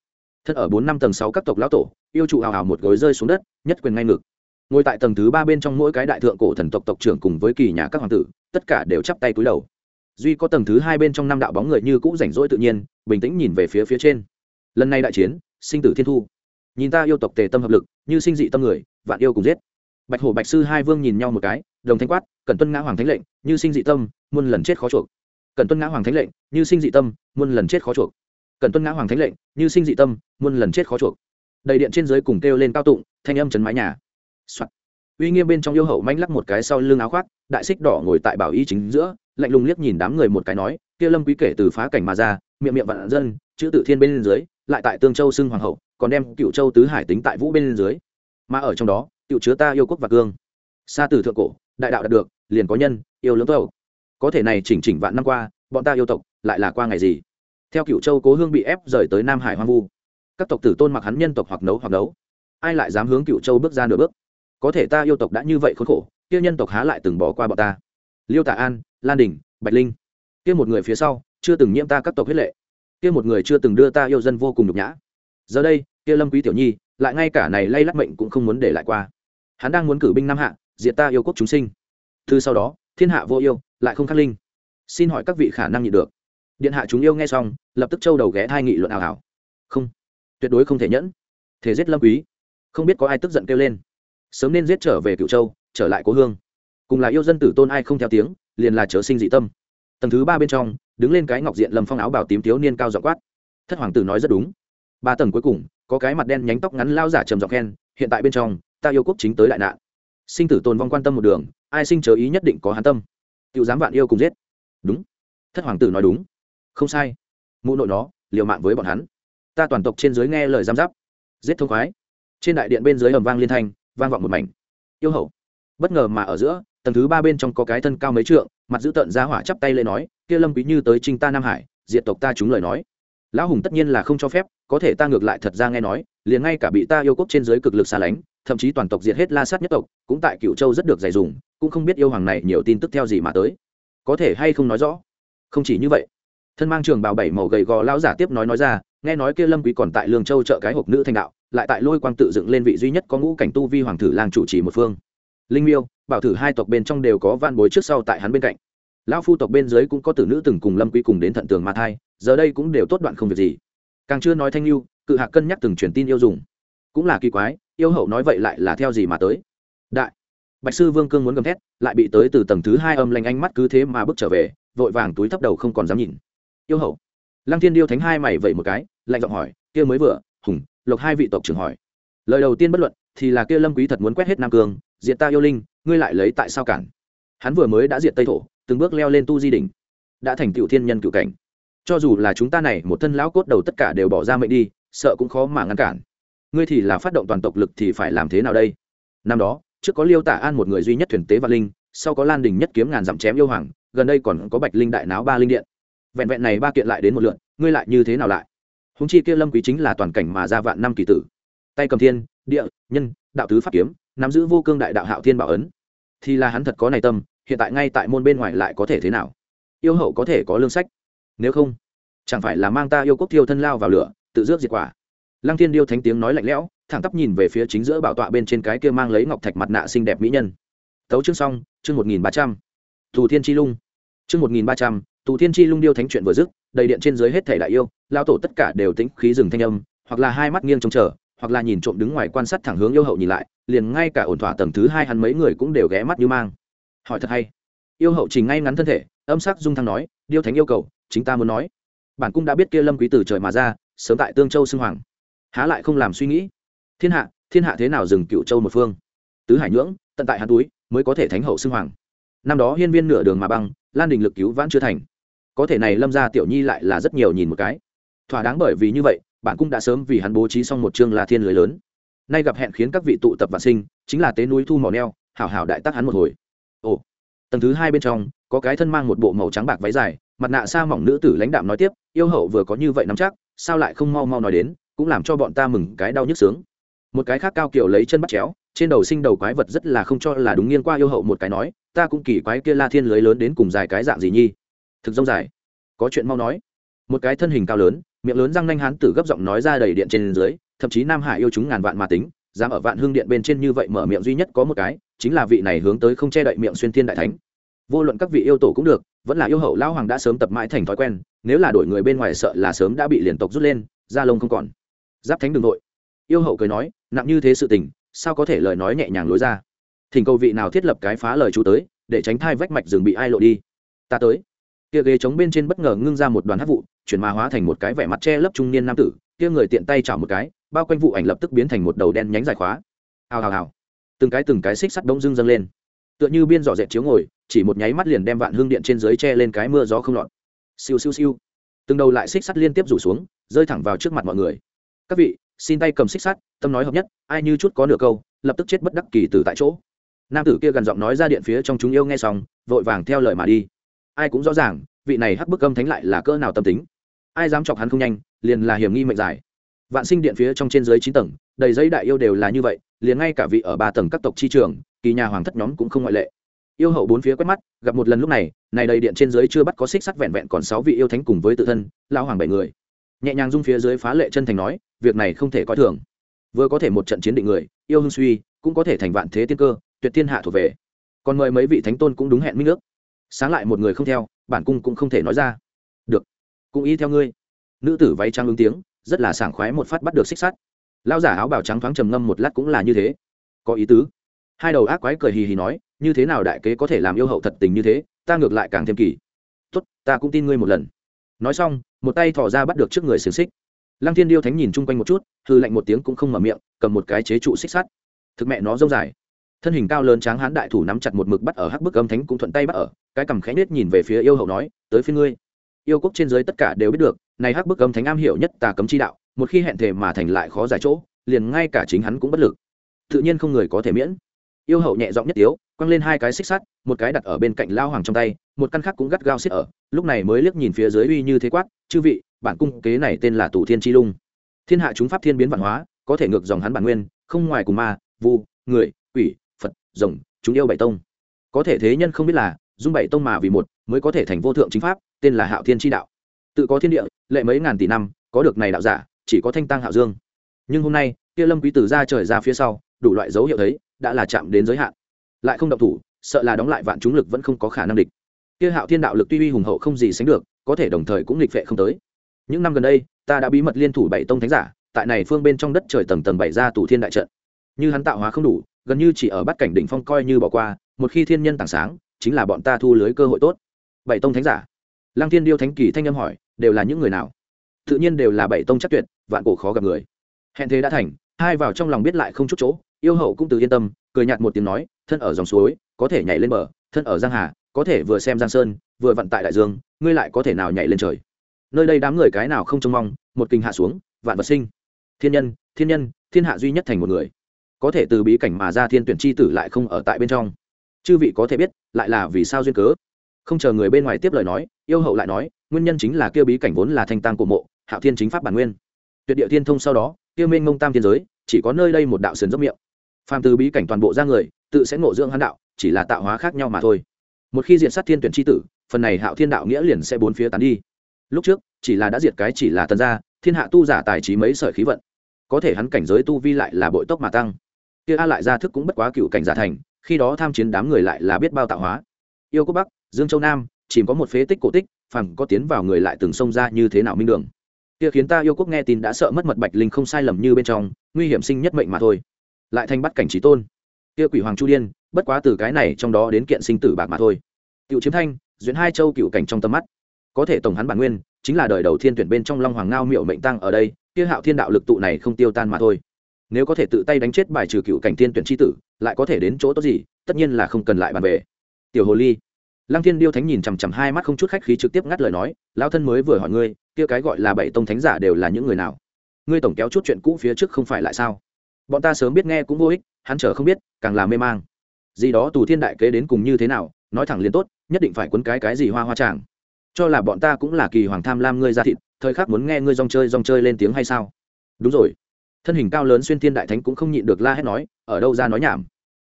Thân ở bốn năm tầng sáu các tộc lão tổ yêu trụ hào hào một gối rơi xuống đất, nhất quyền ngay ngực. Ngồi tại tầng thứ ba bên trong mỗi cái đại thượng cổ thần tộc tộc trưởng cùng với kỳ nhà các hoàng tử, tất cả đều chắp tay cúi đầu. Duy có tầng thứ hai bên trong năm đạo bóng người như cũ rảnh rỗi tự nhiên, bình tĩnh nhìn về phía phía trên. Lần này đại chiến, sinh tử thiên thu. Nhìn ta yêu tộc tề tâm hợp lực, như sinh dị tâm người, vạn yêu cùng giết. Bạch hổ bạch sư hai vương nhìn nhau một cái, đồng thanh quát cần tuân ngã hoàng thánh lệnh, như sinh dị tâm, muôn lần chết khó chuộc. Cần tuân ngã hoàng thánh lệnh, như sinh dị tâm, muôn lần chết khó chuộc. Cần tuân ngã hoàng thánh lệnh, như sinh dị tâm, muôn lần chết khó chuộc đầy điện trên dưới cùng kêu lên cao tụng, thanh âm chấn mái nhà、Soạn. uy nghiêm bên trong yêu hậu manh lắc một cái sau lưng áo khoác, đại xích đỏ ngồi tại bảo y chính giữa, lạnh lùng liếc nhìn đám người một cái nói, kia lâm quý kể từ phá cảnh mà ra, miệng miệng vạn dân, chữ tự thiên bên dưới, lại tại tương châu xưng hoàng hậu, còn đem cựu châu tứ hải tính tại vũ bên dưới. Mà ở trong đó, cựu chứa ta yêu quốc và cương. Xa từ thượng cổ, đại đạo đạt được, liền có nhân, yêu lớn tâu có thể này chỉnh chỉnh vạn năm qua, bọn ta yêu tộc lại là qua ngày gì? Theo cựu châu cố hương bị ép rời tới nam hải hoang vu các tộc tử tôn mặc hắn nhân tộc hoặc nấu hoặc nấu. Ai lại dám hướng cựu châu bước ra nửa bước? Có thể ta yêu tộc đã như vậy khốn khổ, kia nhân tộc há lại từng bỏ qua bọn ta. Liêu tả an, lan đình, bạch linh. Kia một người phía sau, chưa từng nhiễm ta các tộc huyết lệ. Kia một người chưa từng đưa ta yêu dân vô cùng nhục nhã. Giờ đây, kia lâm quý tiểu nhi, lại ngay cả này lay lắc mệnh cũng không muốn để lại qua. Hắn đang muốn cử binh nam hạ, diệt ta yêu quốc chúng sinh. Thư sau đó, thiên hạ vô yêu, lại không khắc linh. Xin hỏi các vị khả năng nhị được. Điện hạ chúng yêu nghe xong, lập tức châu đầu ghé thai nghị luận ảo ảo không tuyệt đối không thể nhẫn. Thể giết lâm quý. Không biết có ai tức giận kêu lên. Sớm nên giết trở về cựu châu, trở lại cố hương. Cùng là yêu dân tử tôn ai không theo tiếng, liền là chớ sinh dị tâm. Tầng thứ ba bên trong, đứng lên cái ngọc diện lâm phong áo bảo tím thiếu niên cao giọng quát. Thất hoàng tử nói rất đúng. Ba tầng cuối cùng, có cái mặt đen nhánh tóc ngắn lao giả trầm giọng khen, hiện tại bên trong, ta yêu quốc chính tới đại nạn. Sinh tử tồn vong quan tâm một đường, ai sinh chớ ý nhất định có hán tâm. Tiểu dám vạn yêu cùng giết. Đúng. Thất hoàng tử nói đúng. Không sai. Mụ nội nó, liều mạng với bọn hắn ta toàn tộc trên dưới nghe lời giam giáp, giết thông khoái. Trên đại điện bên dưới ầm vang liên thanh, vang vọng một mảnh. Yêu hậu bất ngờ mà ở giữa, tầng thứ ba bên trong có cái thân cao mấy trượng, mặt giữ tợn ra hỏa chắp tay lên nói, kia lâm quý như tới trinh ta nam hải, diệt tộc ta chúng lời nói. Lão hùng tất nhiên là không cho phép, có thể ta ngược lại thật ra nghe nói, liền ngay cả bị ta yêu quốc trên dưới cực lực xa lánh, thậm chí toàn tộc diệt hết la sát nhất tộc, cũng tại cựu châu rất được dày dùng, cũng không biết yêu hoàng này nhiều tin tức theo gì mà tới. Có thể hay không nói rõ? Không chỉ như vậy thân mang trường bào bảy màu gầy gò lão giả tiếp nói nói ra, nghe nói kia lâm quý còn tại lương châu chợ cái hộp nữ thanh đạo, lại tại lôi quang tự dựng lên vị duy nhất có ngũ cảnh tu vi hoàng thử lang chủ trì một phương. Linh miêu, bảo thử hai tộc bên trong đều có van bối trước sau tại hắn bên cạnh. Lão phu tộc bên dưới cũng có tử nữ từng cùng lâm quý cùng đến thận tường ma thai, giờ đây cũng đều tốt đoạn không việc gì. Càng chưa nói thanh lưu, cự hạ cân nhắc từng truyền tin yêu dùng. Cũng là kỳ quái, yêu hậu nói vậy lại là theo gì mà tới? Đại, bạch sư vương cương muốn gầm thét, lại bị tới từ tầng thứ hai âm lanh ánh mắt cứ thế mà bước trở về, vội vàng túi thấp đầu không còn dám nhìn yêu hậu. Lăng thiên điêu thánh hai mày vậy một cái, lạnh giọng hỏi, kia mới vừa, hùng, lộc hai vị tộc trưởng hỏi. Lời đầu tiên bất luận, thì là kia lâm quý thật muốn quét hết nam cương, diệt ta yêu linh, ngươi lại lấy tại sao cản? Hắn vừa mới đã diệt tây thổ, từng bước leo lên tu di đỉnh, đã thành tiểu thiên nhân cựu cảnh. Cho dù là chúng ta này một thân lão cốt đầu tất cả đều bỏ ra mệnh đi, sợ cũng khó mà ngăn cản. Ngươi thì là phát động toàn tộc lực thì phải làm thế nào đây? Năm đó, trước có liêu tả an một người duy nhất thuyền tế và linh, sau có lan đình nhất kiếm ngàn dặm chém yêu hoàng, gần đây còn có bạch linh đại náo ba linh điện vẹn vẹn này ba kiện lại đến một lượn ngươi lại như thế nào lại? Húng chi kia lâm quý chính là toàn cảnh mà ra vạn năm kỳ tử. Tay cầm thiên, địa, nhân, đạo tứ pháp kiếm, nắm giữ vô cương đại đạo hạo thiên bảo ấn. Thì là hắn thật có này tâm, hiện tại ngay tại môn bên ngoài lại có thể thế nào? Yêu hậu có thể có lương sách. Nếu không, chẳng phải là mang ta yêu quốc thiêu thân lao vào lửa, tự rước diệt quả? Lăng thiên điêu thánh tiếng nói lạnh lẽo, thẳng tắp nhìn về phía chính giữa bảo tọa bên trên cái kia mang lấy ngọc thạch mặt nạ xinh đẹp mỹ nhân. Tấu chương xong, chương một nghìn ba trăm. Tù thiên chi lung. Chương một nghìn ba trăm tù thiên chi lung điêu thánh chuyện vừa dứt, đầy điện trên dưới hết thể đại yêu lao tổ tất cả đều tĩnh khí rừng thanh âm, hoặc là hai mắt nghiêng trông chờ, hoặc là nhìn trộm đứng ngoài quan sát thẳng hướng yêu hậu nhìn lại, liền ngay cả ổn thỏa tầng thứ hai hắn mấy người cũng đều ghé mắt như mang. Hỏi thật hay. Yêu hậu chỉ ngay ngắn thân thể, âm sắc dung thăng nói, điêu thánh yêu cầu, chính ta muốn nói. Bản cung đã biết kia lâm quý từ trời mà ra, sớm tại tương châu xưng hoàng. Há lại không làm suy nghĩ. Thiên hạ thiên hạ thế nào dừng cựu châu một phương? Tứ hải nhưỡng, tận tại hắn túi, mới có thể thánh hậu xưng hoàng. Năm đó hiên viên nửa đường mà băng, lan đình lực cứu vãn chưa thành có thể này lâm gia tiểu nhi lại là rất nhiều nhìn một cái. Thỏa đáng bởi vì như vậy bản cung đã sớm vì hắn bố trí xong một chương là thiên lưới lớn. Nay gặp hẹn khiến các vị tụ tập và sinh, chính là tế núi thu mỏ neo, hảo hảo đại tác hắn một hồi. Ồ, tầng thứ hai bên trong, có cái thân mang một bộ màu trắng bạc váy dài, mặt nạ sa mỏng nữ tử lãnh đạm nói tiếp, yêu hậu vừa có như vậy nắm chắc, sao lại không mau mau nói đến, cũng làm cho bọn ta mừng cái đau nhức sướng. Một cái khác cao kiểu lấy chân bắt chéo, trên đầu sinh đầu quái vật rất là không cho là đúng nghiêng qua yêu hậu một cái nói, ta cũng kỳ quái kia la thiên lưới lớn đến cùng dài cái dạng gì nhi? Thực rông dài. Có chuyện mau nói. Một cái thân hình cao lớn, miệng lớn răng nanh hán tử gấp giọng nói ra đầy điện trên dưới, thậm chí nam hải yêu chúng ngàn vạn mà tính, dám ở vạn hương điện bên trên như vậy mở miệng duy nhất có một cái, chính là vị này hướng tới không che đậy miệng xuyên thiên đại thánh. Vô luận các vị yêu tổ cũng được, vẫn là yêu hậu lão hoàng đã sớm tập mãi thành thói quen, nếu là đổi người bên ngoài sợ là sớm đã bị liền tộc rút lên, da lông không còn. Giáp thánh đ ừ n g nội. Yêu hậu cười nói, nặng như thế sự tình, sao có thể lời nói nhẹ nhàng lối ra? Thỉnh cầu vị nào thiết lập cái phá lời chú tới, để tránh thai vách mạch rừng bị ai lộ đi. Ta tới kia ghế trống bên trên bất ngờ ngưng ra một đoàn hát vụ, chuyển mà hóa thành một cái vẻ mặt che lấp trung niên nam tử. Kia người tiện tay chảo một cái, bao quanh vụ ảnh lập tức biến thành một đầu đen nhánh dài khóa. Hào hào hào. Từng cái từng cái xích sắt bỗng dưng dâng lên. Tựa như biên dọ dẹt chiếu ngồi, chỉ một nháy mắt liền đem vạn hương điện trên dưới che lên cái mưa gió không lọt. Siêu siêu siêu. Từng đầu lại xích sắt liên tiếp rủ xuống, rơi thẳng vào trước mặt mọi người. Các vị, xin tay cầm xích sắt, tâm nói hợp nhất, ai như chút có nửa câu, lập tức chết bất đắc kỳ từ tại chỗ. Nam tử kia gần giọng nói ra điện phía trong chúng yêu nghe xong, vội vàng theo lời mà đi ai cũng rõ ràng, vị này hắc bức âm thánh lại là cỡ nào tâm tính. Ai dám chọc hắn không nhanh, liền là hiểm nghi mệnh giải. Vạn sinh điện phía trong trên dưới chín tầng, đầy giấy đại yêu đều là như vậy, liền ngay cả vị ở ba tầng các tộc chi trường, kỳ nhà hoàng thất nhóm cũng không ngoại lệ. Yêu hậu bốn phía quét mắt, gặp một lần lúc này này đầy điện trên dưới chưa bắt có xích sắt vẹn vẹn còn sáu vị yêu thánh cùng với tự thân lao hoàng bảy người. Nhẹ nhàng dung phía dưới phá lệ chân thành nói, việc này không thể coi thường. Vừa có thể một trận chiến định người, yêu hưng suy, cũng có thể thành vạn thế tiên cơ, tuyệt thiên hạ thuộc về. Còn mời mấy vị thánh tôn cũng đúng hẹn minh ước sáng lại một người không theo, bản cung cũng không thể nói ra. Được, cũng y theo ngươi. Nữ tử váy trắng ứng tiếng, rất là sảng khoái một phát bắt được xích sắt. Lao giả áo bào trắng thoáng trầm ngâm một lát cũng là như thế. Có ý tứ. Hai đầu ác quái cười hì hì nói, như thế nào đại kế có thể làm yêu hậu thật tình như thế, ta ngược lại càng thêm kỳ. Tốt, ta cũng tin ngươi một lần. Nói xong, một tay thỏ ra bắt được trước người xiềng xích. Lăng thiên điêu thánh nhìn chung quanh một chút hư lạnh một tiếng cũng không mở miệng, cầm một cái chế trụ xích sắt. Thực mẹ nó rông dài. Thân hình cao lớn tráng hán đại thủ nắm chặt một mực bắt ở hắc bức âm thánh cũng thuận tay bắt ở cái cằm khẽ nết nhìn về phía yêu hậu nói, tới phía ngươi. Yêu quốc trên dưới tất cả đều biết được, này hắc bức âm thánh am hiểu nhất tà cấm chi đạo, một khi hẹn thề mà thành lại khó giải chỗ, liền ngay cả chính hắn cũng bất lực. Tự nhiên không người có thể miễn. Yêu hậu nhẹ giọng nhất tiếu, quăng lên hai cái xích sắt, một cái đặt ở bên cạnh lao hoàng trong tay, một căn khác cũng gắt gao xích ở, lúc này mới liếc nhìn phía dưới uy như thế quát, chư vị, bản cung kế này tên là tù thiên chi lung. Thiên hạ chúng pháp thiên biến văn hóa, có thể ngược dòng hắn bản nguyên, không ngoài cùng ma, vu, người, quỷ, phật, rồng, chúng yêu bảy tông. Có thể thế nhân không biết là dung bảy tông mà vì một, mới có thể thành vô thượng chính pháp, tên là hạo thiên tri đạo. Tự có thiên địa, lệ mấy ngàn tỷ năm, có được này đạo giả, chỉ có thanh tăng hạo dương. Nhưng hôm nay, kia lâm quý tử ra trời ra phía sau, đủ loại dấu hiệu thấy, đã là chạm đến giới hạn. Lại không động thủ, sợ là đóng lại vạn chúng lực vẫn không có khả năng địch. Kia hạo thiên đạo lực tuy uy hùng hậu không gì sánh được, có thể đồng thời cũng nghịch phệ không tới. Những năm gần đây, ta đã bí mật liên thủ bảy tông thánh giả, tại này phương bên trong đất trời tầng tầng bảy ra tù thiên đại trận. Như hắn tạo hóa không đủ, gần như chỉ ở bắt cảnh đỉnh phong coi như bỏ qua, một khi thiên nhân tảng sáng chính là bọn ta thu lưới cơ hội tốt. Bảy tông thánh giả. Lăng thiên điêu thánh kỳ thanh âm hỏi, đều là những người nào? Tự nhiên đều là bảy tông chắc tuyệt, vạn cổ khó gặp người. Hẹn thế đã thành, hai vào trong lòng biết lại không chút chỗ, yêu hậu cũng từ yên tâm, cười nhạt một tiếng nói, thân ở dòng suối, có thể nhảy lên bờ, thân ở giang hà, có thể vừa xem giang sơn, vừa vận tại đại dương, ngươi lại có thể nào nhảy lên trời? Nơi đây đám người cái nào không trông mong, một kinh hạ xuống, vạn vật sinh. Thiên nhân thiên nhân, thiên hạ duy nhất thành một người. Có thể từ bí cảnh mà ra thiên tuyển chi tử lại không ở tại bên trong chư vị có thể biết, lại là vì sao duyên cớ? Không chờ người bên ngoài tiếp lời nói, yêu hậu lại nói, nguyên nhân chính là kêu bí cảnh vốn là thanh tăng của mộ, hạo thiên chính pháp bản nguyên. Tuyệt địa thiên thông sau đó kêu minh mông tam thiên giới, chỉ có nơi đây một đạo sườn dốc miệng. Phàm từ bí cảnh toàn bộ ra người, tự sẽ ngộ dưỡng hắn đạo, chỉ là tạo hóa khác nhau mà thôi. Một khi diện sát thiên tuyển tri tử, phần này hạo thiên đạo nghĩa liền sẽ bốn phía tán đi. Lúc trước, chỉ là đã diệt cái chỉ là tần gia, thiên hạ tu giả tài trí mấy sợi khí vận. Có thể hắn cảnh giới tu vi lại là bội tốc mà tăng. Kia a lại ra thức cũng bất quá cựu cảnh giả thành khi đó tham chiến đám người lại là biết bao tạo hóa. Yêu quốc bắc, dương châu nam, chỉ có một phế tích cổ tích phẳng có tiến vào người lại từng xông ra như thế nào minh đường. Kia khiến ta yêu quốc nghe tin đã sợ mất mật bạch linh không sai lầm như bên trong, nguy hiểm sinh nhất mệnh mà thôi. Lại thành bắt cảnh trí tôn. Kia quỷ hoàng chu điên, bất quá từ cái này trong đó đến kiện sinh tử bạc mà thôi. Cựu chiếm thanh duyễn hai châu cựu cảnh trong tầm mắt. Có thể tổng hắn bản nguyên, chính là đời đầu thiên tuyển bên trong long hoàng ngao miệu mệnh tăng ở đây, kia hạo thiên đạo lực tụ này không tiêu tan mà thôi nếu có thể tự tay đánh chết bài trừ cựu cảnh tiên tuyển tri tử, lại có thể đến chỗ tốt gì, tất nhiên là không cần lại bàn về. Tiểu hồ ly, lăng thiên điêu thánh nhìn chằm chằm hai mắt không chút khách khí trực tiếp ngắt lời nói lao thân mới vừa hỏi ngươi, kia cái gọi là bảy tông thánh giả đều là những người nào? Ngươi tổng kéo chút chuyện cũ phía trước không phải lại sao? Bọn ta sớm biết nghe cũng vô ích, hắn chờ không biết, càng là mê mang. Gì đó tù thiên đại kế đến cùng như thế nào, nói thẳng liền tốt, nhất định phải quấn cái cái gì hoa hoa tràng cho là bọn ta cũng là kỳ hoàng tham lam ngươi ra thịt, thời khắc muốn nghe ngươi rong chơi rong chơi lên tiếng hay sao? Đúng rồi thân hình cao lớn xuyên thiên đại thánh cũng không nhịn được la hét nói, ở đâu ra nói nhảm?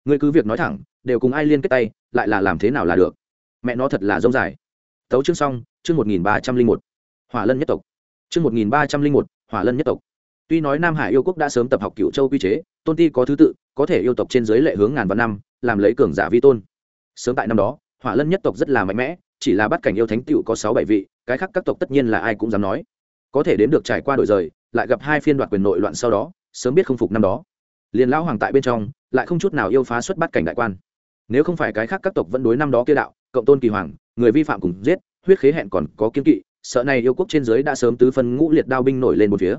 Ngươi cứ việc nói thẳng, đều cùng ai liên kết tay, lại là làm thế nào là được? Mẹ nó thật là rông dài. Tấu chương xong, chương một nghìn ba trăm linh một. Hỏa lân nhất tộc. Chương một nghìn ba trăm linh một, hỏa lân nhất tộc. Tuy nói nam hải yêu quốc đã sớm tập học cựu châu quy chế, tôn ti có thứ tự, có thể yêu tộc trên giới lệ hướng ngàn vạn năm, làm lấy cường giả vi tôn. Sớm tại năm đó, hỏa lân nhất tộc rất là mạnh mẽ, chỉ là bắt cảnh yêu thánh tựu có sáu bảy vị, cái khác các tộc tất nhiên là ai cũng dám nói. Có thể đến được trải qua đổi rời lại gặp hai phiên đoạt quyền nội loạn sau đó, sớm biết không phục năm đó. Liền lão hoàng tại bên trong, lại không chút nào yêu phá xuất bắt cảnh đại quan. Nếu không phải cái khác các tộc vẫn đối năm đó kia đạo, cộng tôn kỳ hoàng, người vi phạm cùng giết, huyết khế hẹn còn có kiên kỵ, sợ này yêu quốc trên dưới đã sớm tứ phân ngũ liệt đao binh nổi lên một phía.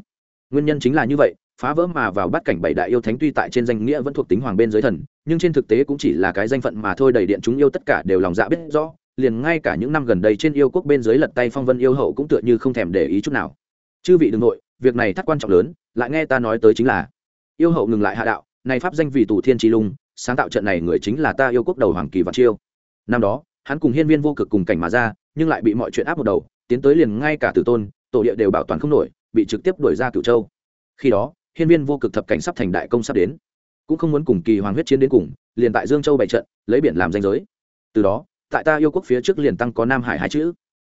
Nguyên nhân chính là như vậy, phá vỡ mà vào bắt cảnh bảy đại yêu thánh tuy tại trên danh nghĩa vẫn thuộc tính hoàng bên dưới thần, nhưng trên thực tế cũng chỉ là cái danh phận mà thôi đầy điện chúng yêu tất cả đều lòng dạ biết rõ, liền ngay cả những năm gần đây trên yêu quốc bên dưới lật tay phong vân yêu hậu cũng tựa như không thèm để ý chút nào. Chư vị đ n g nội việc này thắt quan trọng lớn, lại nghe ta nói tới chính là, yêu hậu ngừng lại hạ đạo này pháp danh vì tù thiên tri lung, sáng tạo trận này người chính là ta yêu quốc đầu hoàng kỳ vạn chiêu. Năm đó, hắn cùng hiên viên vô cực cùng cảnh mà ra, nhưng lại bị mọi chuyện áp một đầu, tiến tới liền ngay cả tử tôn, tổ địa đều bảo toàn không nổi, bị trực tiếp đuổi ra cửu châu. Khi đó, hiên viên vô cực thập cảnh sắp thành đại công sắp đến, cũng không muốn cùng kỳ hoàng huyết chiến đến cùng, liền tại dương châu bày trận, lấy biển làm danh giới. Từ đó, tại ta yêu quốc phía trước liền tăng có nam hải hai chữ.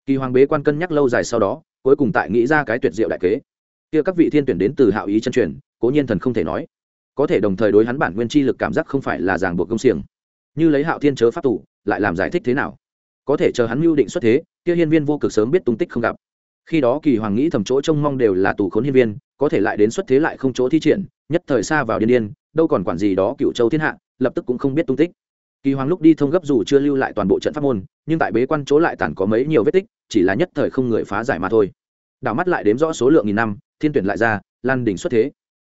Kỳ hoàng bế quan cân nhắc lâu dài sau đó, cuối cùng tại nghĩ ra cái tuyệt diệu đại kế kia các vị thiên tuyển đến từ hạo ý chân truyền, cố nhiên thần không thể nói. Có thể đồng thời đối hắn bản nguyên chi lực cảm giác không phải là ràng buộc công xiềng. Như lấy hạo thiên chớ pháp tụ, lại làm giải thích thế nào? Có thể chờ hắn mưu định xuất thế, kia hiên viên vô cực sớm biết tung tích không gặp. Khi đó kỳ hoàng nghĩ thầm chỗ trông mong đều là tù khốn hiên viên, có thể lại đến xuất thế lại không chỗ thi triển, nhất thời xa vào điên điên, đâu còn quản gì đó cựu châu thiên hạ, lập tức cũng không biết tung tích. Kỳ hoàng lúc đi thông gấp dù chưa lưu lại toàn bộ trận pháp môn, nhưng tại bế quan chỗ lại tản có mấy nhiều vết tích, chỉ là nhất thời không người phá giải mà thôi. Đảo mắt lại đếm rõ số lượng nghìn năm thiên tuyển lại ra, lan đỉnh xuất thế.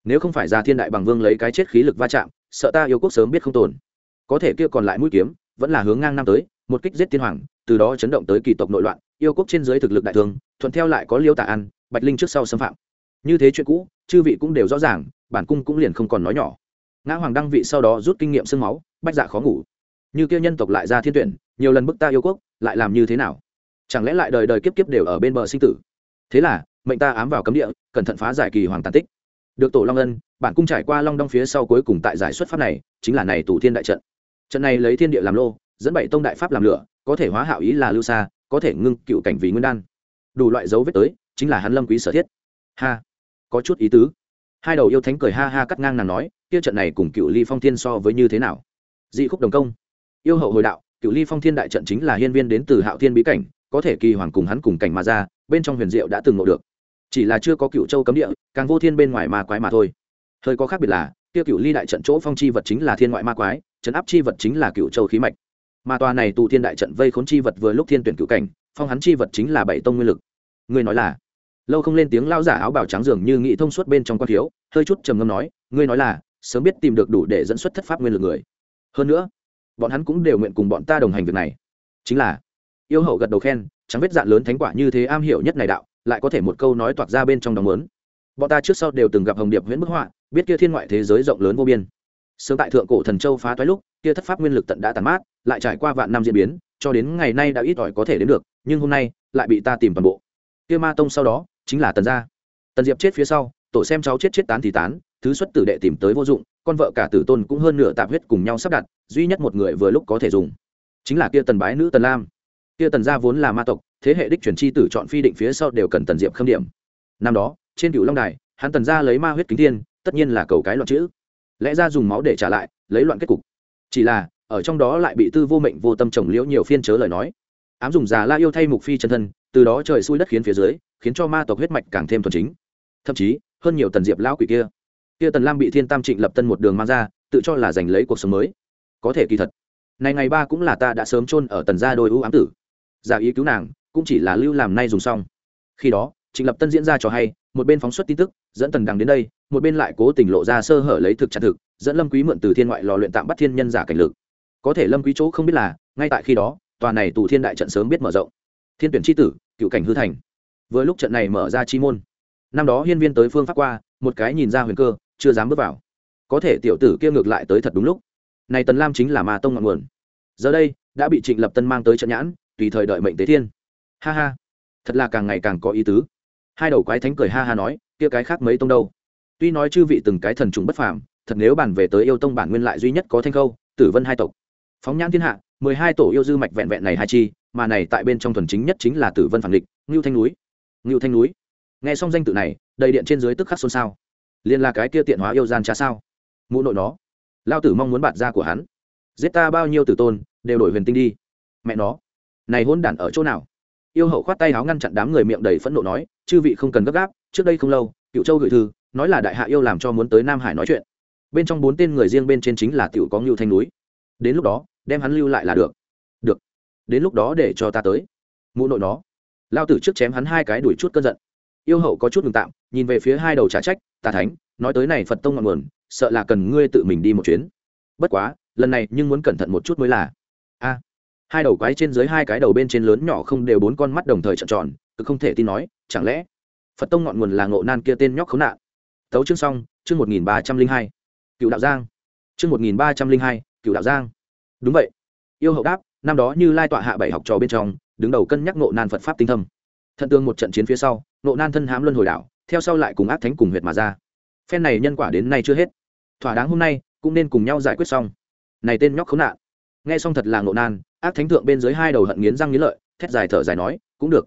Nếu không phải ra thiên đại bằng vương lấy cái chết khí lực va chạm, sợ ta yêu quốc sớm biết không tồn. Có thể kia còn lại mũi kiếm, vẫn là hướng ngang năm tới, một kích giết tiên hoàng, từ đó chấn động tới kỳ tộc nội loạn, yêu quốc trên dưới thực lực đại thương, thuận theo lại có liêu tả ăn bạch linh trước sau xâm phạm. Như thế chuyện cũ, chư vị cũng đều rõ ràng, bản cung cũng liền không còn nói nhỏ. Ngã hoàng đăng vị sau đó rút kinh nghiệm sương máu, bách dạ khó ngủ. Như kia nhân tộc lại ra thiên tuyển, nhiều lần bức ta yêu quốc, lại làm như thế nào? Chẳng lẽ lại đời đời kiếp kiếp đều ở bên bờ sinh tử? Thế là mệnh ta ám vào cấm địa, cẩn thận phá giải kỳ hoàng tàn tích. Được tổ long ân, bản cung trải qua long đong phía sau cuối cùng tại giải xuất pháp này, chính là này tù thiên đại trận. Trận này lấy thiên địa làm lô, dẫn bảy tông đại pháp làm lửa, có thể hóa hảo ý là lưu xa, có thể ngưng cựu cảnh vì nguyên đan. Đủ loại dấu vết tới, chính là hắn lâm quý sở thiết. Ha, có chút ý tứ. Hai đầu yêu thánh cười ha ha cắt ngang nàng nói, kia trận này cùng cựu ly phong thiên so với như thế nào? Dị khúc đồng công. Yêu hậu hồi đạo, cựu ly phong thiên đại trận chính là hiên viên đến từ hạo thiên bí cảnh, có thể kỳ hoàng cùng hắn cùng cảnh mà ra, bên trong huyền diệu đã từng ngộ được chỉ là chưa có cựu châu cấm địa, càng vô thiên bên ngoài ma quái mà thôi. Hơi có khác biệt là, kia cựu ly đại trận chỗ phong chi vật chính là thiên ngoại ma quái trận áp chi vật chính là cựu châu khí mạch. Mà tòa này tụ thiên đại trận vây khốn chi vật vừa lúc thiên tuyển cựu cảnh, phong hắn chi vật chính là bảy tông nguyên lực. Ngươi nói là? Lâu không lên tiếng lao giả áo bào trắng dường như nghị thông suốt bên trong quan thiếu, hơi chút trầm ngâm nói, ngươi nói là, sớm biết tìm được đủ để dẫn xuất thất pháp nguyên lực người. Hơn nữa, bọn hắn cũng đều nguyện cùng bọn ta đồng hành việc này. Chính là, yêu hậu gật đầu khen chẳng biết dạn lớn thánh quả như thế am hiểu nhất này đạo lại có thể một câu nói toạc ra bên trong đồng lớn bọn ta trước sau đều từng gặp hồng điệp huyễn bức họa, biết kia thiên ngoại thế giới rộng lớn vô biên. Sớm tại thượng cổ thần châu phá toái lúc, kia thất pháp nguyên lực tận đã tàn mát, lại trải qua vạn năm diễn biến, cho đến ngày nay đã ít ỏi có thể đến được, nhưng hôm nay, lại bị ta tìm toàn bộ. Kia ma tông sau đó, chính là tần gia. Tần diệp chết phía sau, tổ xem cháu chết chết tán thì tán, thứ xuất tử đệ tìm tới vô dụng, con vợ cả tử tôn cũng hơn nửa tạp huyết cùng nhau sắp đặt, duy nhất một người vừa lúc có thể dùng, chính là kia tần bái nữ tần lam. Kia tần gia vốn là ma tộc thế hệ đích truyền chi tử chọn phi định phía sau đều cần tần diệp khâm điểm. Năm đó, trên cựu long đài, hắn tần gia lấy ma huyết kính thiên, tất nhiên là cầu cái loạn chữ. Lẽ ra dùng máu để trả lại, lấy loạn kết cục. Chỉ là, ở trong đó lại bị tư vô mệnh vô tâm trồng liễu nhiều phiên chớ lời nói. Ám dùng già la yêu thay mục phi chân thân, từ đó trời xui đất khiến phía dưới, khiến cho ma tộc huyết mạch càng thêm thuần chính. Thậm chí, hơn nhiều tần diệp lão quỷ kia. Kia tần lam bị thiên tam trịnh lập tân một đường mang ra, tự cho là giành lấy cuộc sống mới. Có thể kỳ thật. Này ngày ba cũng là ta đã sớm chôn ở tần gia đôi ưu ám tử. Giả ý cứu nàng cũng chỉ là lưu làm nay dùng xong. Khi đó, trịnh lập tân diễn ra cho hay, một bên phóng xuất tin tức, dẫn tần đằng đến đây, một bên lại cố tình lộ ra sơ hở lấy thực chặt thực, dẫn lâm quý mượn từ thiên ngoại lò luyện tạm bắt thiên nhân giả cảnh lực. Có thể lâm quý chỗ không biết là, ngay tại khi đó, tòa này tù thiên đại trận sớm biết mở rộng. Thiên tuyển chi tử, cựu cảnh hư thành. Vừa lúc trận này mở ra chi môn. Năm đó hiên viên tới phương pháp qua, một cái nhìn ra huyền cơ, chưa dám bước vào. Có thể tiểu tử kia ngược lại tới thật đúng lúc. Này tần lam chính là ma tông ngọn nguồn. Giờ đây, đã bị trịnh lập tân mang tới trận nhãn, tùy thời đợi mệnh tế thiên ha ha. Thật là càng ngày càng có ý tứ. Hai đầu quái thánh cười ha ha nói, kia cái khác mấy tông đâu? Tuy nói chư vị từng cái thần trùng bất phàm, thật nếu bàn về tới yêu tông bản nguyên lại duy nhất có thanh khâu, tử vân hai tộc. Phóng nhãn thiên hạ, mười hai tổ yêu dư mạch vẹn vẹn này hai chi, mà này tại bên trong thuần chính nhất chính là tử vân phản địch, ngưu thanh núi. Ngưu thanh núi. Nghe xong danh tự này, đầy điện trên dưới tức khắc xôn xao. Liền là cái kia tiện hóa yêu gian trá sao? Mụ nội nó. Lao tử mong muốn bạn ra của hắn. Giết ta bao nhiêu tử tôn, đều đổi huyền tinh đi. Mẹ nó. Này hôn đản ở chỗ nào? Yêu hậu khoát tay áo ngăn chặn đám người miệng đầy phẫn nộ nói, chư vị không cần gấp gáp, trước đây không lâu cựu châu gửi thư, nói là đại hạ yêu làm cho muốn tới nam hải nói chuyện. Bên trong bốn tên người riêng bên trên chính là tiểu có ngưu thanh núi. Đến lúc đó, đem hắn lưu lại là được. Được. Đến lúc đó để cho ta tới. Mụ nội nó lao tử trước chém hắn hai cái đuổi chút cơn giận. Yêu hậu có chút ngừng tạm, nhìn về phía hai đầu trả trách tà thánh, nói tới này phật tông ngọn nguồn, sợ là cần ngươi tự mình đi một chuyến. Bất quá, lần này nhưng muốn cẩn thận một chút mới là. A hai đầu quái trên dưới hai cái đầu bên trên lớn nhỏ không đều bốn con mắt đồng thời trợn tròn, cứ không thể tin nói, chẳng lẽ phật tông ngọn nguồn là ngộ nan kia tên nhóc khốn nạn? Tấu chương xong, chương một nghìn ba trăm linh hai, cựu đạo giang. Chương một nghìn ba trăm linh hai, cựu đạo giang. Đúng vậy. Yêu hậu đáp, năm đó như lai tọa hạ bảy học trò bên trong, đứng đầu cân nhắc ngộ nan phật pháp tinh thâm. Thận tương một trận chiến phía sau, ngộ nan thân hám luân hồi đảo, theo sau lại cùng ác thánh cùng huyệt mà ra. Phen này nhân quả đến nay chưa hết. Thỏa đáng hôm nay, cũng nên cùng nhau giải quyết xong. Này tên nhóc khốn nạn nghe xong thật là ngộ nan, ác thánh thượng bên dưới hai đầu hận nghiến răng nghiến lợi, thét dài thở dài nói, cũng được.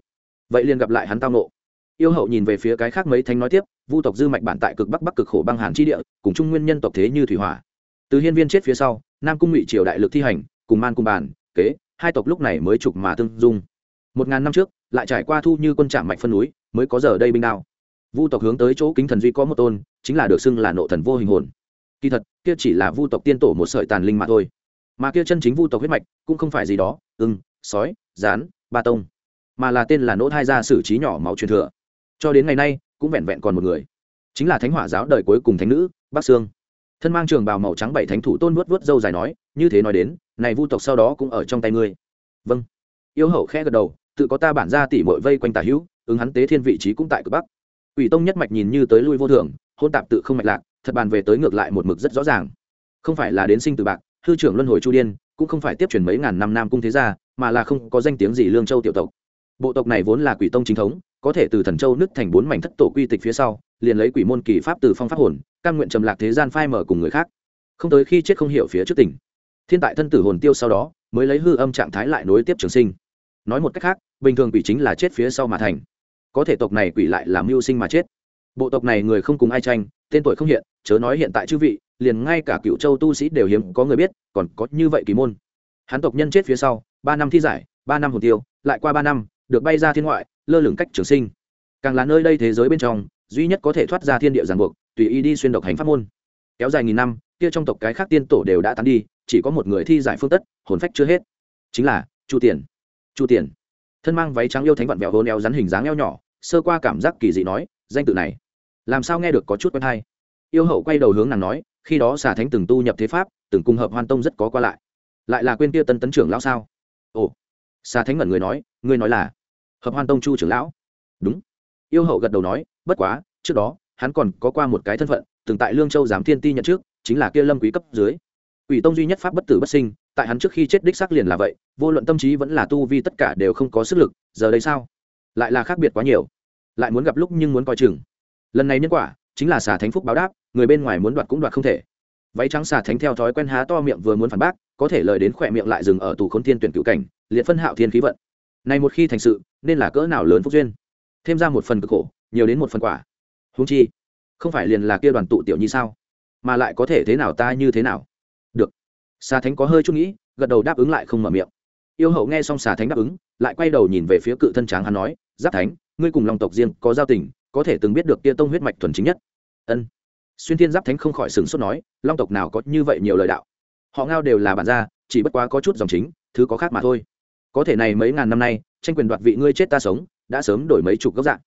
Vậy liền gặp lại hắn tao nộ yêu hậu nhìn về phía cái khác mấy thánh nói tiếp, vu tộc dư mạch bản tại cực bắc bắc cực khổ băng hàn chi địa, cùng trung nguyên nhân tộc thế như thủy hỏa. Từ hiên viên chết phía sau, nam cung ngụy triều đại lực thi hành, cùng man cùng bàn, kế, hai tộc lúc này mới trục mà tương dung. Một ngàn năm trước, lại trải qua thu như quân trạm mạch phân núi, mới có giờ đây binh đao. Vu tộc hướng tới chỗ kính thần duy có một tôn, chính là được xưng là nộ thần vô hình hồn. Kỳ thật, kia chỉ là vu tộc tiên tổ một sợi tàn linh mà thôi mà kia chân chính vu tộc huyết mạch cũng không phải gì đó, ưng, sói, rán, ba tông, mà là tên là nỗ thai gia sử trí nhỏ máu truyền thừa. Cho đến ngày nay, cũng vẹn vẹn còn một người, chính là thánh hỏa giáo đời cuối cùng thánh nữ bắc sương. Thân mang trường bào màu trắng bảy thánh thủ tôn vuốt vuốt dâu dài nói, như thế nói đến, này vu tộc sau đó cũng ở trong tay ngươi. Vâng. Yêu hậu khẽ gật đầu, tự có ta bản ra tỉ mội vây quanh tà hữu, ứng hắn tế thiên vị trí cũng tại cực bắc. Ủy tông nhất mạch nhìn như tới lui vô thường, hôn tạp tự không mạch lạc, thật bàn về tới ngược lại một mực rất rõ ràng. Không phải là đến sinh từ bạc hư trưởng luân hồi chu điên, cũng không phải tiếp truyền mấy ngàn năm nam cung thế gia, mà là không có danh tiếng gì lương châu tiểu tộc. Bộ tộc này vốn là quỷ tông chính thống, có thể từ thần châu nứt thành bốn mảnh thất tổ quy tịch phía sau, liền lấy quỷ môn kỳ pháp từ phong pháp hồn căn nguyện trầm lạc thế gian phai mở cùng người khác. Không tới khi chết không hiểu phía trước tỉnh thiên tại thân tử hồn tiêu sau đó, mới lấy hư âm trạng thái lại nối tiếp trường sinh. Nói một cách khác, bình thường quỷ chính là chết phía sau mà thành. Có thể tộc này quỷ lại làm mưu sinh mà chết. Bộ tộc này người không cùng ai tranh, tên tuổi không hiện, chớ nói hiện tại chư vị liền ngay cả cựu châu tu sĩ đều hiếm có người biết, còn có như vậy kỳ môn. Hắn tộc nhân chết phía sau, ba năm thi giải, ba năm hồn tiêu, lại qua ba năm, được bay ra thiên ngoại, lơ lửng cách trường sinh. Càng là nơi đây thế giới bên trong, duy nhất có thể thoát ra thiên địa giàn buộc, tùy ý đi xuyên độc hành pháp môn. Kéo dài nghìn năm, kia trong tộc cái khác tiên tổ đều đã tán đi, chỉ có một người thi giải phương tất, hồn phách chưa hết. Chính là, chu tiền. Chu tiền. Thân mang váy trắng yêu thánh vặn vẹo hôn eo rắn hình dáng eo nhỏ, sơ qua cảm giác kỳ dị nói, danh tự này, làm sao nghe được có chút quen hay? Yêu hậu quay đầu hướng nàng nói khi đó xà thánh từng tu nhập thế pháp, từng cung hợp hoan tông rất có qua lại. Lại là quên kia tân tấn trưởng lão sao? Ồ. Xà thánh ngẩn người nói, ngươi nói là hợp hoan tông chu trưởng lão. Đúng. Yêu hậu gật đầu nói, bất quá, trước đó, hắn còn có qua một cái thân phận, từng tại lương châu giám thiên ti nhận trước, chính là kia lâm quý cấp dưới. Ủy tông duy nhất pháp bất tử bất sinh, tại hắn trước khi chết đích xác liền là vậy, vô luận tâm trí vẫn là tu vi tất cả đều không có sức lực, giờ đây sao? Lại là khác biệt quá nhiều. Lại muốn gặp lúc nhưng muốn coi chừng. Lần này nhân quả chính là xà thánh phúc báo đáp, người bên ngoài muốn đoạt cũng đoạt không thể. Váy trắng xà thánh theo thói quen há to miệng vừa muốn phản bác, có thể lời đến khỏe miệng lại dừng ở tù khốn thiên tuyển cựu cảnh, liệt phân hạo thiên khí vận. Này một khi thành sự, nên là cỡ nào lớn phúc duyên. Thêm ra một phần cực khổ, nhiều đến một phần quả. Húng chi, không phải liền là kia đoàn tụ tiểu như sao? Mà lại có thể thế nào ta như thế nào? Được. Xà thánh có hơi chút nghĩ, gật đầu đáp ứng lại không mở miệng. Yêu hậu nghe xong xà thánh đáp ứng, lại quay đầu nhìn về phía cự thân tráng hắn nói, giáp thánh, ngươi cùng lòng tộc riêng có giao tình có thể từng biết được kia tông huyết mạch thuần chính nhất. Ân. Xuyên thiên giáp thánh không khỏi sừng sốt nói, long tộc nào có như vậy nhiều lời đạo? Họ ngao đều là bản gia, chỉ bất quá có chút dòng chính, thứ có khác mà thôi. Có thể này mấy ngàn năm nay, tranh quyền đoạt vị ngươi chết ta sống, đã sớm đổi mấy chục góc dạng.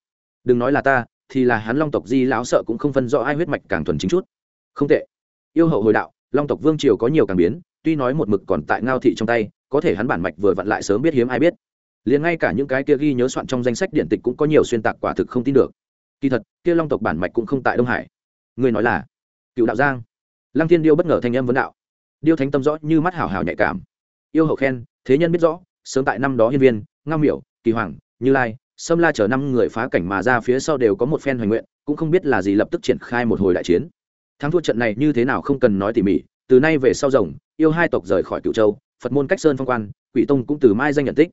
Đừng nói là ta, thì là hắn long tộc di lão sợ cũng không phân rõ ai huyết mạch càng thuần chính chút. Không tệ. Yêu hậu hồi đạo, long tộc vương triều có nhiều càng biến, tuy nói một mực còn tại ngao thị trong tay, có thể hắn bản mạch vừa vặn lại sớm biết hiếm ai biết. Liền ngay cả những cái kia ghi nhớ soạn trong danh sách điện tịch cũng có nhiều xuyên tạc quả thực không tin được kỳ thật, kia long tộc bản mạch cũng không tại đông hải. Người nói là, cựu đạo giang. Lăng thiên điêu bất ngờ thanh âm vấn đạo. Điêu thánh tâm rõ như mắt hảo hảo nhạy cảm. Yêu hậu khen, thế nhân biết rõ, sớm tại năm đó hiên viên nga miểu, kỳ hoàng, như lai, sâm la chở năm người phá cảnh mà ra phía sau đều có một phen hoành nguyện, cũng không biết là gì lập tức triển khai một hồi đại chiến. Thắng thua trận này như thế nào không cần nói tỉ mỉ, từ nay về sau rồng, yêu hai tộc rời khỏi cựu châu, phật môn cách sơn phong quan, quỷ tông cũng từ mai danh nhận tích.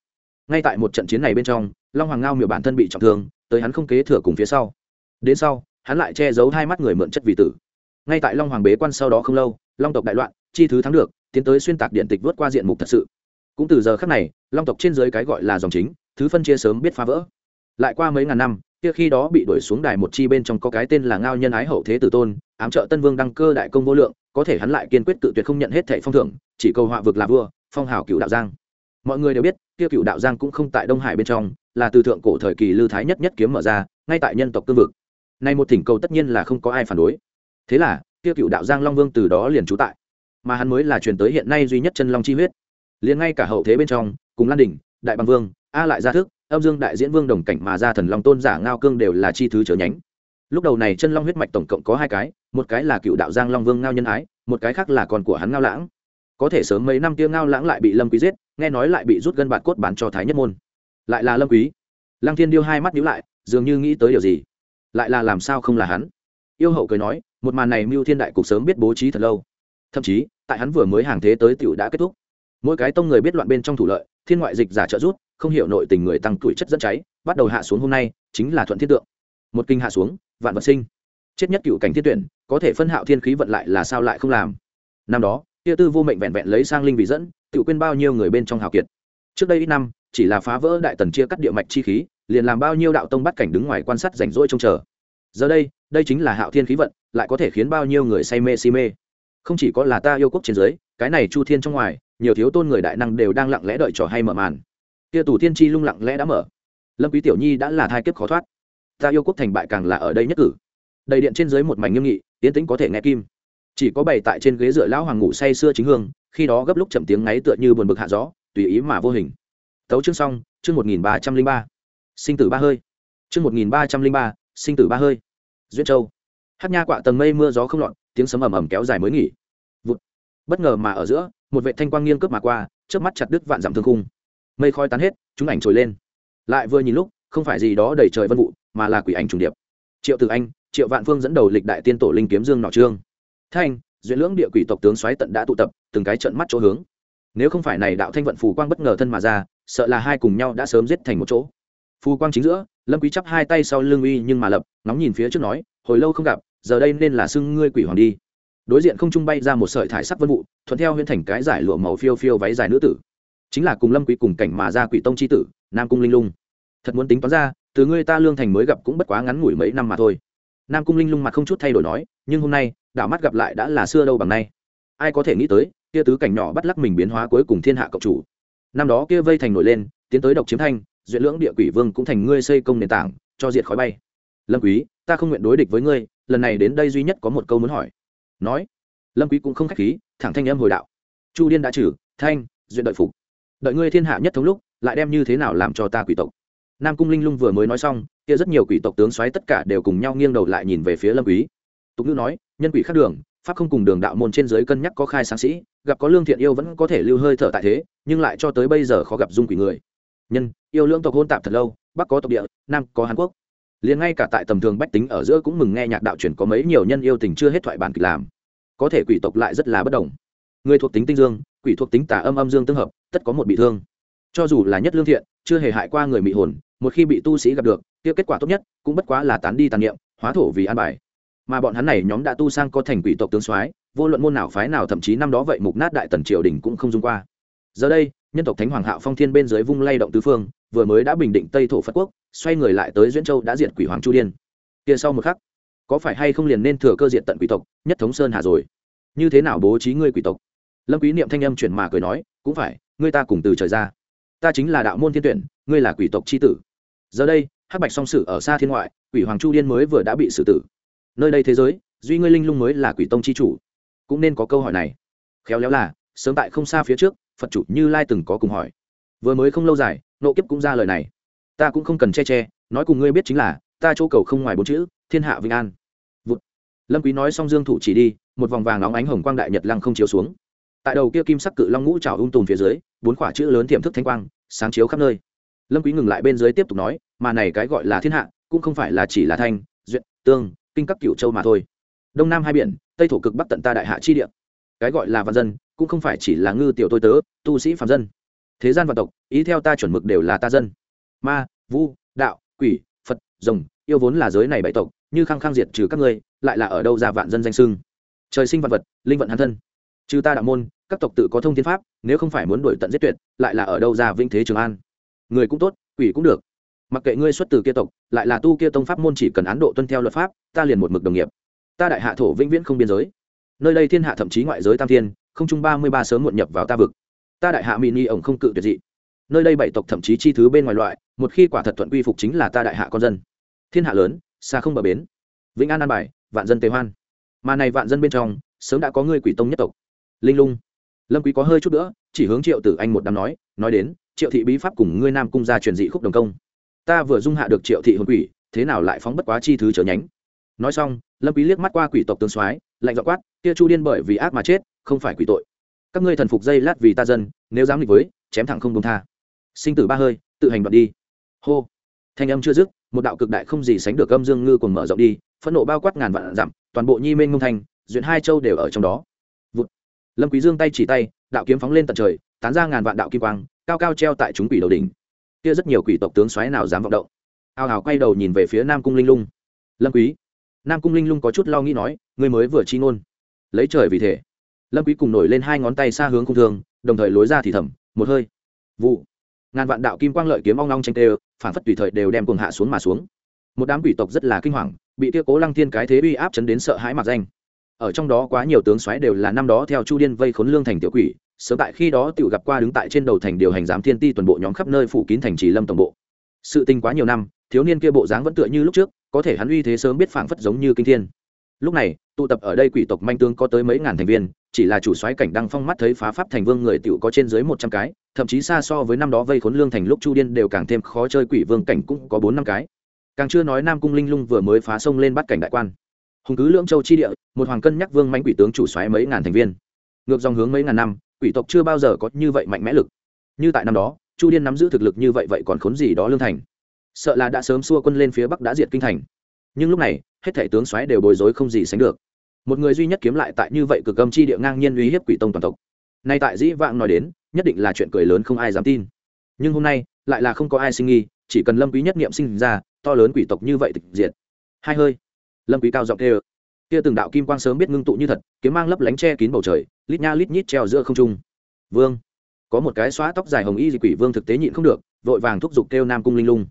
Ngay tại một trận chiến này bên trong, long hoàng ngao miểu bản thân bị trọng thương tới hắn không kế thừa cùng phía sau. Đến sau, hắn lại che giấu hai mắt người mượn chất vì tử. Ngay tại long hoàng bế quan sau đó không lâu, long tộc đại loạn, chi thứ thắng được, tiến tới xuyên tạc điện tịch vớt qua diện mục thật sự. Cũng từ giờ khắc này, long tộc trên dưới cái gọi là dòng chính, thứ phân chia sớm biết phá vỡ. Lại qua mấy ngàn năm, kia khi đó bị đuổi xuống đài một chi bên trong có cái tên là ngao nhân ái hậu thế tử tôn, ám trợ tân vương đăng cơ đại công vô lượng, có thể hắn lại kiên quyết tự tuyệt không nhận hết thệ phong thưởng, chỉ cầu họa vực là vua, phong hào cựu đạo giang mọi người đều biết, kia cựu đạo giang cũng không tại đông hải bên trong, là từ thượng cổ thời kỳ lưu thái nhất nhất kiếm mở ra, ngay tại nhân tộc cương vực. Nay một thỉnh cầu tất nhiên là không có ai phản đối. Thế là, kia cựu đạo giang long vương từ đó liền trú tại. Mà hắn mới là truyền tới hiện nay duy nhất chân long chi huyết. Liền ngay cả hậu thế bên trong, cùng lan đỉnh, đại bằng vương, a lại gia thức, âm dương đại diễn vương đồng cảnh mà ra thần long tôn giả ngao cương đều là chi thứ trở nhánh. Lúc đầu này chân long huyết mạch tổng cộng có hai cái, một cái là cựu đạo giang long vương ngao nhân ái, một cái khác là con của hắn ngao lãng có thể sớm mấy năm kia ngao lãng lại bị lâm quý giết, nghe nói lại bị rút gân bạt cốt bán cho thái nhất môn. Lại là lâm quý. Lăng thiên điêu hai mắt nhíu lại, dường như nghĩ tới điều gì. Lại là làm sao không là hắn? Yêu hậu cười nói, một màn này mưu thiên đại cục sớm biết bố trí thật lâu. Thậm chí, tại hắn vừa mới hàng thế tới tiểu đã kết thúc. Mỗi cái tông người biết loạn bên trong thủ lợi, thiên ngoại dịch giả trợ rút không hiểu nội tình người tăng tuổi chất dẫn cháy, bắt đầu hạ xuống hôm nay, chính là thuận thiên tượng. Một kinh hạ xuống, vạn vật sinh. Chết nhất cựu cảnh thiên tuyển, có thể phân hạo thiên khí vận lại là sao lại không làm? Năm đó kia tư vô mệnh vẹn vẹn lấy sang linh vị dẫn, tự quên bao nhiêu người bên trong hào kiệt. Trước đây ít năm, chỉ là phá vỡ đại tần chia cắt địa mạch chi khí, liền làm bao nhiêu đạo tông bắt cảnh đứng ngoài quan sát rảnh rỗi trông chờ. Giờ đây đây chính là hạo thiên khí vận, lại có thể khiến bao nhiêu người say mê si mê. Không chỉ có là ta yêu quốc trên dưới, cái này chu thiên trong ngoài, nhiều thiếu tôn người đại năng đều đang lặng lẽ đợi trò hay mở màn. Kia tù thiên chi lung lặng lẽ đã mở. Lâm quý tiểu nhi đã là thai kiếp khó thoát. Ta yêu quốc thành bại càng là ở đây nhất cử. Đầy điện trên dưới một mảnh nghiêm nghị tiến tĩnh có thể nghe kim chỉ có bày tại trên ghế dựa lão hoàng ngủ say xưa chính hương, khi đó gấp lúc chậm tiếng ngáy tựa như buồn bực hạ gió, tùy ý mà vô hình. Tấu chương xong, chương một nghìn ba trăm linh ba. Sinh tử ba hơi. Chương một nghìn ba trăm linh ba, sinh tử ba hơi. Duyên châu. Hát nha quạ tầng mây mưa gió không lọt, tiếng sấm ầm ầm kéo dài mới nghỉ. Vụt. bất ngờ mà ở giữa, một vệ thanh quang nghiêng cướp mà qua trước mắt chặt đứt vạn dặm thương khung. Mây khói tán hết, chúng ảnh trồi lên. Lại vừa nhìn lúc, không phải gì đó đầy trời vân vụ, mà là quỷ ảnh trùng điệp. Triệu tử anh, triệu vạn phương dẫn đầu lịch đại tiên tổ linh kiếm dương nọ trương thanh duyên lưỡng địa quỷ tộc tướng xoáy tận đã tụ tập, từng cái trận mắt chỗ hướng. Nếu không phải này đạo thanh vận phù quang bất ngờ thân mà ra, sợ là hai cùng nhau đã sớm giết thành một chỗ. Phù quang chính giữa, lâm quý chắp hai tay sau lưng uy nhưng mà lập nóng nhìn phía trước nói, hồi lâu không gặp, giờ đây nên là xưng ngươi quỷ hoàng đi. Đối diện không trung bay ra một sợi thải sắc vân vụ, thuận theo huyễn thành cái giải lụa màu phiêu phiêu váy dài nữ tử. Chính là cùng lâm quý cùng cảnh mà ra quỷ tông chi tử, nam cung linh lung. Thật muốn tính toán ra, từ ngươi ta lương thành mới gặp cũng bất quá ngắn ngủi mấy năm mà thôi nam cung linh lung mặt không chút thay đổi nói, nhưng hôm nay đạo mắt gặp lại đã là xưa đâu bằng nay. Ai có thể nghĩ tới, kia tứ cảnh nhỏ bắt lắc mình biến hóa cuối cùng thiên hạ cộng chủ. Năm đó kia vây thành nổi lên, tiến tới độc chiếm thanh, duyệt lưỡng địa quỷ vương cũng thành ngươi xây công nền tảng, cho diệt khói bay. Lâm quý, ta không nguyện đối địch với ngươi, lần này đến đây duy nhất có một câu muốn hỏi. Nói. Lâm quý cũng không khách khí, thẳng thanh âm hồi đạo. Chu điên đã trừ, thanh, duyệt đợi phục. Đợi ngươi thiên hạ nhất thống lúc, lại đem như thế nào làm cho ta quỷ tộc? Nam cung linh lung vừa mới nói xong, kia rất nhiều quỷ tộc tướng xoáy tất cả đều cùng nhau nghiêng đầu lại nhìn về phía lâm quý. Tục ngữ nói, nhân quỷ khác đường, pháp không cùng đường đạo môn trên dưới cân nhắc có khai sáng sĩ, gặp có lương thiện yêu vẫn có thể lưu hơi thở tại thế, nhưng lại cho tới bây giờ khó gặp dung quỷ người. Nhân, yêu lương tộc hôn tạp thật lâu, bắc có tộc địa, nam có hàn quốc. Liền ngay cả tại tầm thường bách tính ở giữa cũng mừng nghe nhạc đạo truyền có mấy nhiều nhân yêu tình chưa hết thoại bản kịch làm. Có thể quỷ tộc lại rất là bất đồng. Người thuộc tính tinh dương, quỷ thuộc tính tà âm âm dương tương hợp, tất có một bị thương. Cho dù là nhất lương thiện, chưa hề hại qua người mị hồn một khi bị tu sĩ gặp được, kia kết quả tốt nhất cũng bất quá là tán đi tàn niệm, hóa thổ vì an bài. Mà bọn hắn này nhóm đã tu sang có thành quỷ tộc tướng soái, vô luận môn nào phái nào thậm chí năm đó vậy mục nát đại tần triều đình cũng không dung qua. Giờ đây, nhân tộc thánh hoàng hạo phong thiên bên dưới vung lay động tứ phương, vừa mới đã bình định tây thổ phật quốc, xoay người lại tới duyễn châu đã diệt quỷ hoàng chu điên. Kia sau một khắc, có phải hay không liền nên thừa cơ diện tận quỷ tộc, nhất thống sơn hà rồi? Như thế nào bố trí ngươi quỷ tộc? Lâm quý niệm thanh âm chuyển mà cười nói, cũng phải, ngươi ta cùng từ trời ra. Ta chính là đạo môn thiên tuyển ngươi là quỷ tộc chi tử. Giờ đây, hắc bạch song sử ở xa thiên ngoại, quỷ hoàng chu điên mới vừa đã bị xử tử. Nơi đây thế giới, duy ngươi linh lung mới là quỷ tông chi chủ. Cũng nên có câu hỏi này. Khéo léo là, sớm tại không xa phía trước, phật chủ như lai từng có cùng hỏi. Vừa mới không lâu dài, nộ kiếp cũng ra lời này. Ta cũng không cần che che, nói cùng ngươi biết chính là, ta chỗ cầu không ngoài bốn chữ, thiên hạ vinh an. Vụt. lâm quý nói xong dương thủ chỉ đi, một vòng vàng nóng ánh hồng quang đại nhật lăng không chiếu xuống. Tại đầu kia kim sắc cự long ngũ trào ung tùm phía dưới, bốn quả chữ lớn tiềm thức thanh quang, sáng chiếu khắp nơi lâm quý ngừng lại bên dưới tiếp tục nói, mà này cái gọi là thiên hạ, cũng không phải là chỉ là thanh duyệt tương, kinh các cửu châu mà thôi. Đông nam hai biển, tây thổ cực bắc tận ta đại hạ chi địa. Cái gọi là văn dân, cũng không phải chỉ là ngư tiểu tôi tớ, tu sĩ phàm dân. Thế gian vạn tộc, ý theo ta chuẩn mực đều là ta dân. Ma, vu, đạo, quỷ, phật, rồng, yêu vốn là giới này bảy tộc, như khăng khăng diệt trừ các ngươi, lại là ở đâu ra vạn dân danh sưng trời sinh vạn vật, linh vận hàn thân. Trừ ta đạo môn, các tộc tự có thông thiên pháp, nếu không phải muốn đuổi tận giết tuyệt, lại là ở đâu ra vinh thế trường an? Người cũng tốt, quỷ cũng được. Mặc kệ ngươi xuất từ kia tộc, lại là tu kia tông pháp môn chỉ cần án độ tuân theo luật pháp, ta liền một mực đồng nghiệp. Ta đại hạ thổ vĩnh viễn không biên giới. Nơi đây thiên hạ thậm chí ngoại giới tam thiên, không chung ba mươi ba sớm muộn nhập vào ta vực. Ta đại hạ mỹ ni ổng không cự tuyệt dị. Nơi đây bảy tộc thậm chí chi thứ bên ngoài loại, một khi quả thật thuận quy phục chính là ta đại hạ con dân. Thiên hạ lớn, xa không bờ bến. Vĩnh an an bài, vạn dân tề hoan. Mà này vạn dân bên trong, sớm đã có ngươi quỷ tông nhất tộc. Linh lung. Lâm quý có hơi chút nữa, chỉ hướng triệu tử anh một đám nói nói đến triệu thị bí pháp cùng ngươi nam cung ra truyền dị khúc đồng công. Ta vừa dung hạ được triệu thị hồn quỷ thế nào lại phóng bất quá chi thứ trở nhánh? Nói xong lâm quý liếc mắt qua quỷ tộc tướng soái lạnh giọng quát kia chu điên bởi vì ác mà chết không phải quỷ tội. Các ngươi thần phục dây lát vì ta dân nếu dám nghịch với chém thẳng không công tha. Sinh tử ba hơi tự hành đoạn đi. Hô. Thanh âm chưa dứt một đạo cực đại không gì sánh được âm dương ngư còn mở rộng đi phẫn nộ bao quát ngàn vạn dặm toàn bộ nhi mênh mông thành, duyện hai châu đều ở trong đó. Vụt. lâm quý dương tay chỉ tay đạo kiếm phóng lên tận trời tán ra ngàn vạn đạo kim quang cao cao treo tại chúng quỷ đầu đỉnh. Kia rất nhiều quỷ tộc tướng xoáy nào dám vọng động. Ao hào quay đầu nhìn về phía nam cung linh lung. Lâm quý. Nam cung linh lung có chút lo nghĩ nói, ngươi mới vừa chi ngôn. Lấy trời vì thể. Lâm quý cùng nổi lên hai ngón tay xa hướng cung thường đồng thời lối ra thì thầm, một hơi. Vụ. Ngàn vạn đạo kim quang lợi kiếm ong long tranh tê, phản phất tùy thời đều đem cuồng hạ xuống mà xuống. Một đám quỷ tộc rất là kinh hoàng, bị kia cố lăng thiên cái thế uy áp chấn đến sợ hãi mặc danh ở trong đó quá nhiều tướng soái đều là năm đó theo chu điên vây khốn lương thành tiểu quỷ, sớm tại khi đó tiểu gặp qua đứng tại trên đầu thành điều hành giám thiên ti toàn bộ nhóm khắp nơi phủ kín thành trì lâm tổng bộ. Sự tình quá nhiều năm, thiếu niên kia bộ dáng vẫn tựa như lúc trước, có thể hắn uy thế sớm biết phảng phất giống như kinh thiên. Lúc này, tụ tập ở đây quỷ tộc manh tướng có tới mấy ngàn thành viên, chỉ là chủ soái cảnh đăng phong mắt thấy phá pháp thành vương người tiểu có trên dưới một trăm cái, thậm chí xa so với năm đó vây khốn lương thành lúc chu điên đều càng thêm khó chơi quỷ vương cảnh cũng có bốn năm cái. Càng chưa nói nam cung linh lung vừa mới phá sông lên bắt cảnh đại quan hùng cứ lưỡng châu chi địa, một hoàng cân nhắc vương mánh quỷ tướng chủ xoáy mấy ngàn thành viên. Ngược dòng hướng mấy ngàn năm, quỷ tộc chưa bao giờ có như vậy mạnh mẽ lực. Như tại năm đó, chu điên nắm giữ thực lực như vậy vậy còn khốn gì đó lương thành. Sợ là đã sớm xua quân lên phía bắc đã diệt kinh thành. Nhưng lúc này, hết thể tướng xoáy đều bối rối không gì sánh được. Một người duy nhất kiếm lại tại như vậy cực âm chi địa ngang nhiên uy hiếp quỷ tông toàn tộc. Nay tại dĩ vãng nói đến, nhất định là chuyện cười lớn không ai dám tin. Nhưng hôm nay, lại là không có ai sinh nghi chỉ cần lâm quý nhất niệm sinh ra, to lớn quỷ tộc như vậy tịch diệt. Hai hơi lâm quý cao giọng kêu. Kia từng đạo kim quang sớm biết ngưng tụ như thật, kiếm mang lấp lánh che kín bầu trời, lít nha lít nhít treo giữa không trung. Vương. Có một cái xóa tóc dài hồng y dị quỷ vương thực tế nhịn không được, vội vàng thúc giục kêu nam cung linh lung.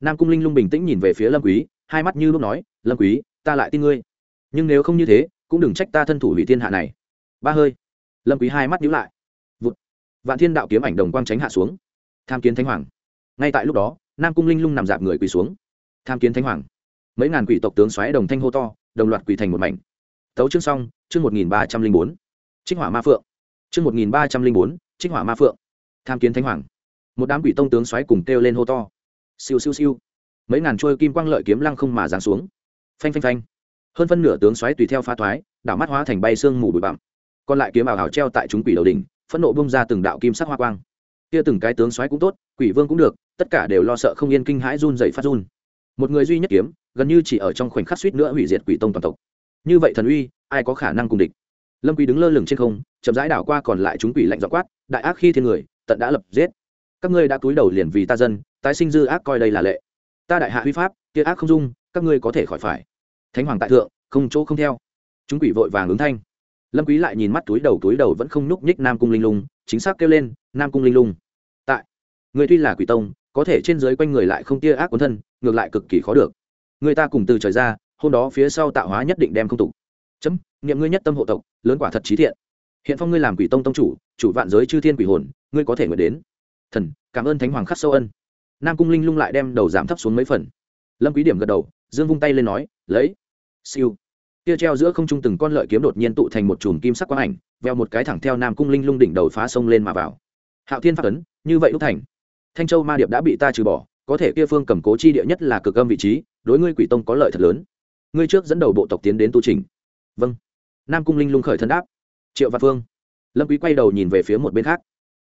Nam cung linh lung bình tĩnh nhìn về phía lâm quý, hai mắt như lúc nói, lâm quý, ta lại tin ngươi. Nhưng nếu không như thế, cũng đừng trách ta thân thủ hủy thiên hạ này. Ba hơi. Lâm quý hai mắt nhíu lại. Vụt. Vạn thiên đạo kiếm ảnh đồng quang tránh hạ xuống. Tham kiến thánh hoàng. Ngay tại lúc đó, nam cung linh lung nằm dạp người quỳ xuống. Tham kiến thánh hoàng mấy ngàn quỷ tộc tướng xoáy đồng thanh hô to, đồng loạt quỷ thành một mảnh. Tấu chương xong, chương một nghìn ba trăm linh bốn, trích hỏa ma phượng. Chương một nghìn ba trăm linh bốn, trích hỏa ma phượng. Tham kiến thánh hoàng. Một đám quỷ tông tướng xoáy cùng kêu lên hô to. Siêu siêu siêu. Mấy ngàn trôi kim quang lợi kiếm lăng không mà giáng xuống. Phanh phanh phanh. Hơn phân nửa tướng xoáy tùy theo pha thoái, đảo mắt hóa thành bay sương mù bụi bặm. Còn lại kiếm ảo hào treo tại chúng quỷ đầu đỉnh, phẫn nộ bung ra từng đạo kim sắc hoa quang. Kia từng cái tướng xoáy cũng tốt, quỷ vương cũng được, tất cả đều lo sợ không yên kinh hãi run dậy phát run. Một người duy nhất kiếm gần như chỉ ở trong khoảnh khắc suýt nữa hủy diệt quỷ tông toàn tộc. Như vậy thần uy, ai có khả năng cùng địch? Lâm quý đứng lơ lửng trên không, chậm rãi đảo qua còn lại chúng quỷ lạnh dọ quát, đại ác khi thiên người, tận đã lập giết. Các ngươi đã túi đầu liền vì ta dân, tái sinh dư ác coi đây là lệ. Ta đại hạ huy pháp, kia ác không dung, các ngươi có thể khỏi phải. Thánh hoàng tại thượng, không chỗ không theo. Chúng quỷ vội vàng ứng thanh. Lâm quý lại nhìn mắt túi đầu túi đầu vẫn không nhúc nhích nam cung linh lung, chính xác kêu lên, nam cung linh lung. Tại, người tuy là quỷ tông, có thể trên dưới quanh người lại không tia ác quấn thân, ngược lại cực kỳ khó được người ta cùng từ trời ra, hôm đó phía sau tạo hóa nhất định đem không tục. Chấm, niệm ngươi nhất tâm hộ tộc, lớn quả thật trí thiện. Hiện phong ngươi làm quỷ tông tông chủ chủ vạn giới chư thiên quỷ hồn, ngươi có thể nguyện đến. Thần, cảm ơn thánh hoàng khắc sâu ân. Nam cung linh lung lại đem đầu giảm thấp xuống mấy phần. Lâm quý điểm gật đầu, dương vung tay lên nói, lấy. Siêu. Kia treo giữa không trung từng con lợi kiếm đột nhiên tụ thành một chùm kim sắc quang ảnh, veo một cái thẳng theo nam cung linh lung đỉnh đầu phá sông lên mà vào. Hạo thiên phát ấn, như vậy lúc thành. Thanh châu ma điệp đã bị ta trừ bỏ, có thể kia phương cầm cố chi địa nhất là cực âm vị trí đối ngươi quỷ tông có lợi thật lớn. Ngươi trước dẫn đầu bộ tộc tiến đến tu trình. Vâng. Nam cung linh lung khởi thân đáp. Triệu văn phương. Lâm quý quay đầu nhìn về phía một bên khác.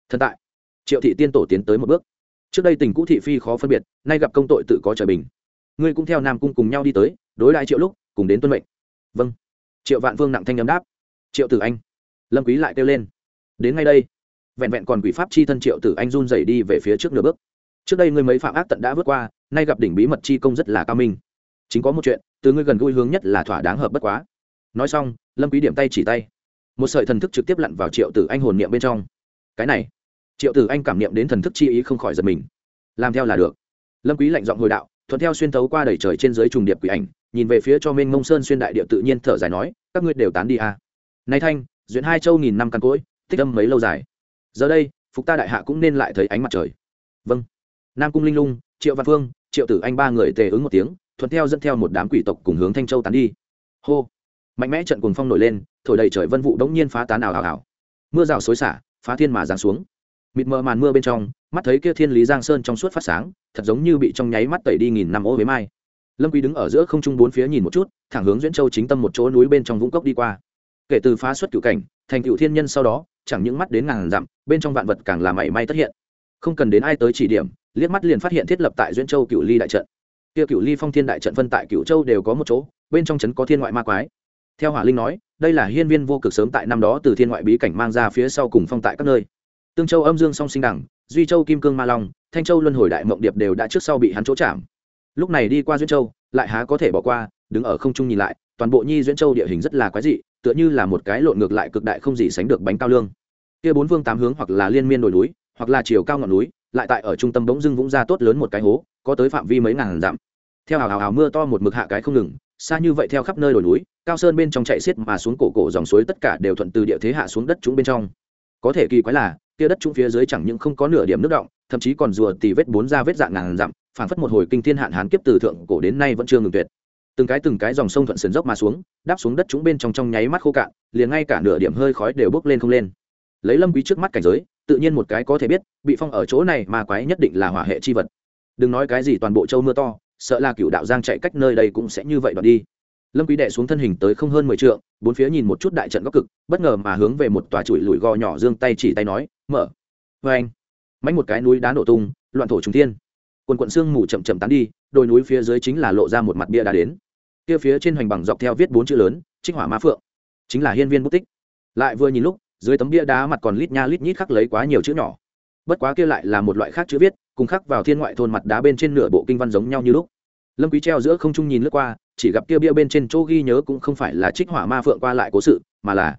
Thần tại. Triệu thị tiên tổ tiến tới một bước. Trước đây tình cũ thị phi khó phân biệt, nay gặp công tội tự có trời bình. Ngươi cũng theo nam cung cùng nhau đi tới, đối đại triệu lúc, cùng đến tuân mệnh. Vâng. Triệu vạn vương nặng thanh âm đáp. Triệu tử anh. Lâm quý lại kêu lên. Đến ngay đây. Vẹn vẹn còn quỷ pháp chi thân triệu tử anh run rẩy đi về phía trước nửa bước trước đây ngươi mấy phạm ác tận đã vượt qua, nay gặp đỉnh bí mật chi công rất là cao minh. Chính có một chuyện, từ ngươi gần gũi hướng nhất là thỏa đáng hợp bất quá. Nói xong, lâm quý điểm tay chỉ tay. Một sợi thần thức trực tiếp lặn vào triệu tử anh hồn niệm bên trong. Cái này, triệu tử anh cảm niệm đến thần thức chi ý không khỏi giật mình. Làm theo là được. Lâm quý lạnh giọng hồi đạo, thuận theo xuyên thấu qua đầy trời trên dưới trùng điệp quỷ ảnh, nhìn về phía cho minh mông sơn xuyên đại địa tự nhiên thở dài nói, các ngươi đều tán đi à. nay thanh, duyện hai châu nghìn năm căn cỗi, tích âm mấy lâu dài. Giờ đây, phục ta đại hạ cũng nên lại thấy ánh mặt trời. Vâng nam cung linh lung, triệu văn phương, triệu tử anh ba người tề ứng một tiếng, thuận theo dẫn theo một đám quỷ tộc cùng hướng thanh châu tán đi. Hô! Mạnh mẽ trận cuồng phong nổi lên, thổi đầy trời vân vụ đống nhiên phá tán ảo ảo ảo. Mưa rào xối xả, phá thiên mà giáng xuống. Mịt mờ màn mưa bên trong, mắt thấy kia thiên lý giang sơn trong suốt phát sáng, thật giống như bị trong nháy mắt tẩy đi nghìn năm ô với mai. Lâm quý đứng ở giữa không trung bốn phía nhìn một chút, thẳng hướng duyễn châu chính tâm một chỗ núi bên trong vũng cốc đi qua. Kể từ phá xuất cửu cảnh, thành cửu thiên nhân sau đó, chẳng những mắt đến ngàn dặm, bên trong vạn vật càng là mảy may tất hiện không cần đến ai tới chỉ điểm, liếc mắt liền phát hiện thiết lập tại duyên châu cửu ly đại trận. Kia cửu ly phong thiên đại trận phân tại cửu châu đều có một chỗ, bên trong trấn có thiên ngoại ma quái. Theo hỏa linh nói, đây là hiên viên vô cực sớm tại năm đó từ thiên ngoại bí cảnh mang ra phía sau cùng phong tại các nơi. Tương châu âm dương song sinh đẳng, duy châu kim cương ma long, thanh châu luân hồi đại mộng điệp đều đã trước sau bị hắn chỗ chạm. Lúc này đi qua duyên châu, lại há có thể bỏ qua, đứng ở không trung nhìn lại, toàn bộ nhi duyên châu địa hình rất là quái dị, tựa như là một cái lộn ngược lại cực đại không gì sánh được bánh cao lương. Kia bốn vương tám hướng hoặc là liên miên đồi núi hoặc là chiều cao ngọn núi, lại tại ở trung tâm bỗng dưng vũng ra tốt lớn một cái hố, có tới phạm vi mấy ngàn dặm. Theo hào hào hào mưa to một mực hạ cái không ngừng, xa như vậy theo khắp nơi đồi núi, cao sơn bên trong chạy xiết mà xuống cổ cổ dòng suối tất cả đều thuận từ địa thế hạ xuống đất chúng bên trong. Có thể kỳ quái là, kia đất chúng phía dưới chẳng những không có nửa điểm nước động, thậm chí còn rùa tì vết bốn ra vết dạng ngàn dặm phản phất một hồi kinh thiên hạn hán kiếp từ thượng cổ đến nay vẫn chưa ngừng tuyệt. Từng cái từng cái dòng sông thuận sườn dốc mà xuống, đáp xuống đất chúng bên trong trong nháy mắt khô cạn, liền ngay cả nửa điểm hơi khói đều bốc lên không lên. Lấy lâm quý trước mắt cảnh giới tự nhiên một cái có thể biết, bị phong ở chỗ này mà quái nhất định là hỏa hệ chi vật. Đừng nói cái gì toàn bộ châu mưa to, sợ là cựu đạo giang chạy cách nơi đây cũng sẽ như vậy đoạt đi. Lâm quý đệ xuống thân hình tới không hơn mười trượng, bốn phía nhìn một chút đại trận góc cực, bất ngờ mà hướng về một tòa chuỗi lùi gò nhỏ dương tay chỉ tay nói, mở. Với anh mánh một cái núi đá nổ tung, loạn thổ trùng thiên. Quần quận xương mù chậm chậm tán đi, đồi núi phía dưới chính là lộ ra một mặt bia đá đến. Kia phía trên hoành bằng dọc theo viết bốn chữ lớn, trích hỏa ma phượng. Chính là hiên viên bút tích. Lại vừa nhìn lúc dưới tấm bia đá mặt còn lít nha lít nhít khắc lấy quá nhiều chữ nhỏ. Bất quá kia lại là một loại khác chữ viết, cùng khắc vào thiên ngoại thôn mặt đá bên trên nửa bộ kinh văn giống nhau như lúc. Lâm quý treo giữa không trung nhìn lướt qua, chỉ gặp kia bia bên trên chỗ ghi nhớ cũng không phải là trích hỏa ma phượng qua lại cố sự, mà là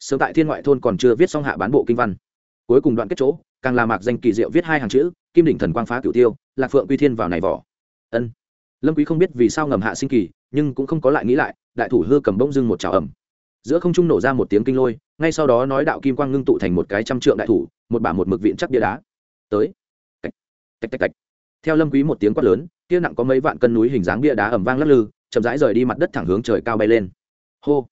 sớm tại thiên ngoại thôn còn chưa viết xong hạ bán bộ kinh văn. Cuối cùng đoạn kết chỗ, càng là mạc danh kỳ diệu viết hai hàng chữ, kim đỉnh thần quang phá cửu tiêu, lạc phượng quy thiên vào này vỏ. Ân. Lâm quý không biết vì sao ngầm hạ sinh kỳ, nhưng cũng không có lại nghĩ lại, đại thủ hư cầm bông dưng một chảo ẩm giữa không trung nổ ra một tiếng kinh lôi, ngay sau đó nói đạo kim quang ngưng tụ thành một cái trăm trượng đại thủ, một bả một mực viện chắc bia đá. Tới. Tạch tạch tạch tạch. Theo lâm quý một tiếng quát lớn, kia nặng có mấy vạn cân núi hình dáng bia đá ẩm vang lắc lư, chậm rãi rời đi mặt đất thẳng hướng trời cao bay lên. Hô.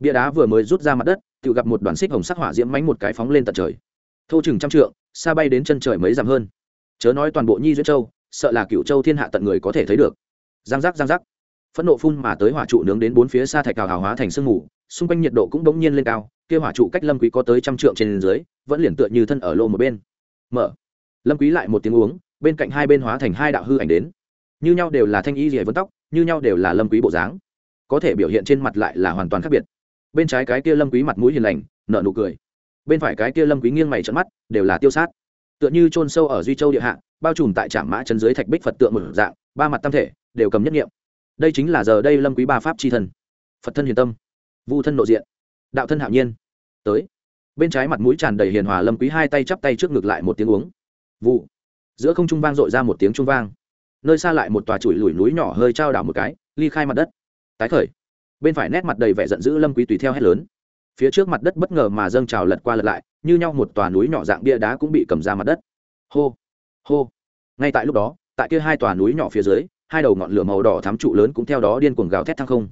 Bia đá vừa mới rút ra mặt đất tự gặp một đoàn xích hồng sắc hỏa diễm mánh một cái phóng lên tận trời. Thô chừng trăm trượng, xa bay đến chân trời mấy dặm hơn. Chớ nói toàn bộ nhi duyên châu, sợ là cựu châu thiên hạ tận người có thể thấy được. Giang giác giang giác. Phẫn nộ phun mà tới hỏa trụ nướng đến bốn phía xa thạch cào hào hóa thành sương mù xung quanh nhiệt độ cũng bỗng nhiên lên cao, kia hỏa trụ cách lâm quý có tới trăm trượng trên dưới, vẫn liền tựa như thân ở lô một bên. Mở. Lâm quý lại một tiếng uống, bên cạnh hai bên hóa thành hai đạo hư ảnh đến. Như nhau đều là thanh y rìa vân tóc, như nhau đều là lâm quý bộ dáng. Có thể biểu hiện trên mặt lại là hoàn toàn khác biệt. Bên trái cái kia lâm quý mặt mũi hiền lành, nở nụ cười. Bên phải cái kia lâm quý nghiêng mày trợn mắt, đều là tiêu sát. Tựa như chôn sâu ở duy châu địa hạ, bao trùm tại trạm mã chân dưới thạch bích phật tượng một dạng, ba mặt tam thể, đều cầm nhất nghiệm. Đây chính là giờ đây lâm quý ba pháp chi thân. Phật thân hiền tâm vu thân nội diện. Đạo thân hạo nhiên. Tới. Bên trái mặt mũi tràn đầy hiền hòa lâm quý hai tay chắp tay trước ngực lại một tiếng uống. Vụ giữa không trung vang dội ra một tiếng trung vang. Nơi xa lại một tòa chuỗi lùi núi nhỏ hơi trao đảo một cái, ly khai mặt đất. Tái khởi. Bên phải nét mặt đầy vẻ giận dữ lâm quý tùy theo hét lớn. Phía trước mặt đất bất ngờ mà dâng trào lật qua lật lại, như nhau một tòa núi nhỏ dạng bia đá cũng bị cầm ra mặt đất. Hô. Hô. Ngay tại lúc đó, tại kia hai tòa núi nhỏ phía dưới, hai đầu ngọn lửa màu đỏ thám trụ lớn cũng theo đó điên cuồng gào thét thăng không.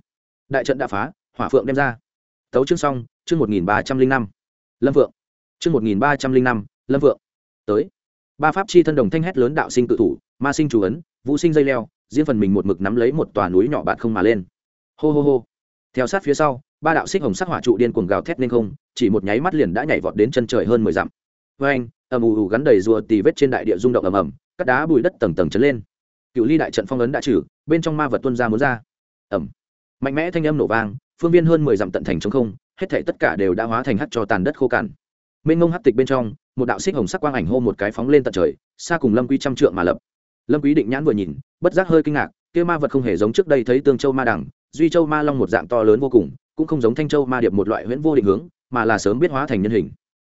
Đại trận đã phá hỏa phượng đem ra. Tấu chương xong, chương một nghìn ba trăm linh năm, lâm vượng chương một nghìn ba trăm linh năm, lâm vượng tới. Ba pháp chi thân đồng thanh hét lớn đạo sinh tự thủ, ma sinh chủ ấn, vũ sinh dây leo, riêng phần mình một mực nắm lấy một tòa núi nhỏ bạn không mà lên. Hô hô hô. Theo sát phía sau, ba đạo xích hồng sắc hỏa trụ điên cuồng gào thét lên không, chỉ một nháy mắt liền đã nhảy vọt đến chân trời hơn mười dặm. Vê anh ầm ù ù gắn đầy rùa tì vết trên đại địa rung động ầm ầm, cắt đá bùi đất tầng tầng trấn lên. Cựu ly đại trận phong ấn đã trừ, bên trong ma vật tuân ra muốn ra. Ẩm mạnh mẽ thanh âm nổ vang phương viên hơn mười dặm tận thành chống không, hết thảy tất cả đều đã hóa thành hắt cho tàn đất khô cằn mênh ngông hắt tịch bên trong, một đạo xích hồng sắc quang ảnh hô một cái phóng lên tận trời, xa cùng lâm quý trăm trượng mà lập. Lâm quý định nhãn vừa nhìn, bất giác hơi kinh ngạc, kia ma vật không hề giống trước đây thấy tương châu ma đằng, duy châu ma long một dạng to lớn vô cùng, cũng không giống thanh châu ma điệp một loại huyễn vô định hướng, mà là sớm biết hóa thành nhân hình.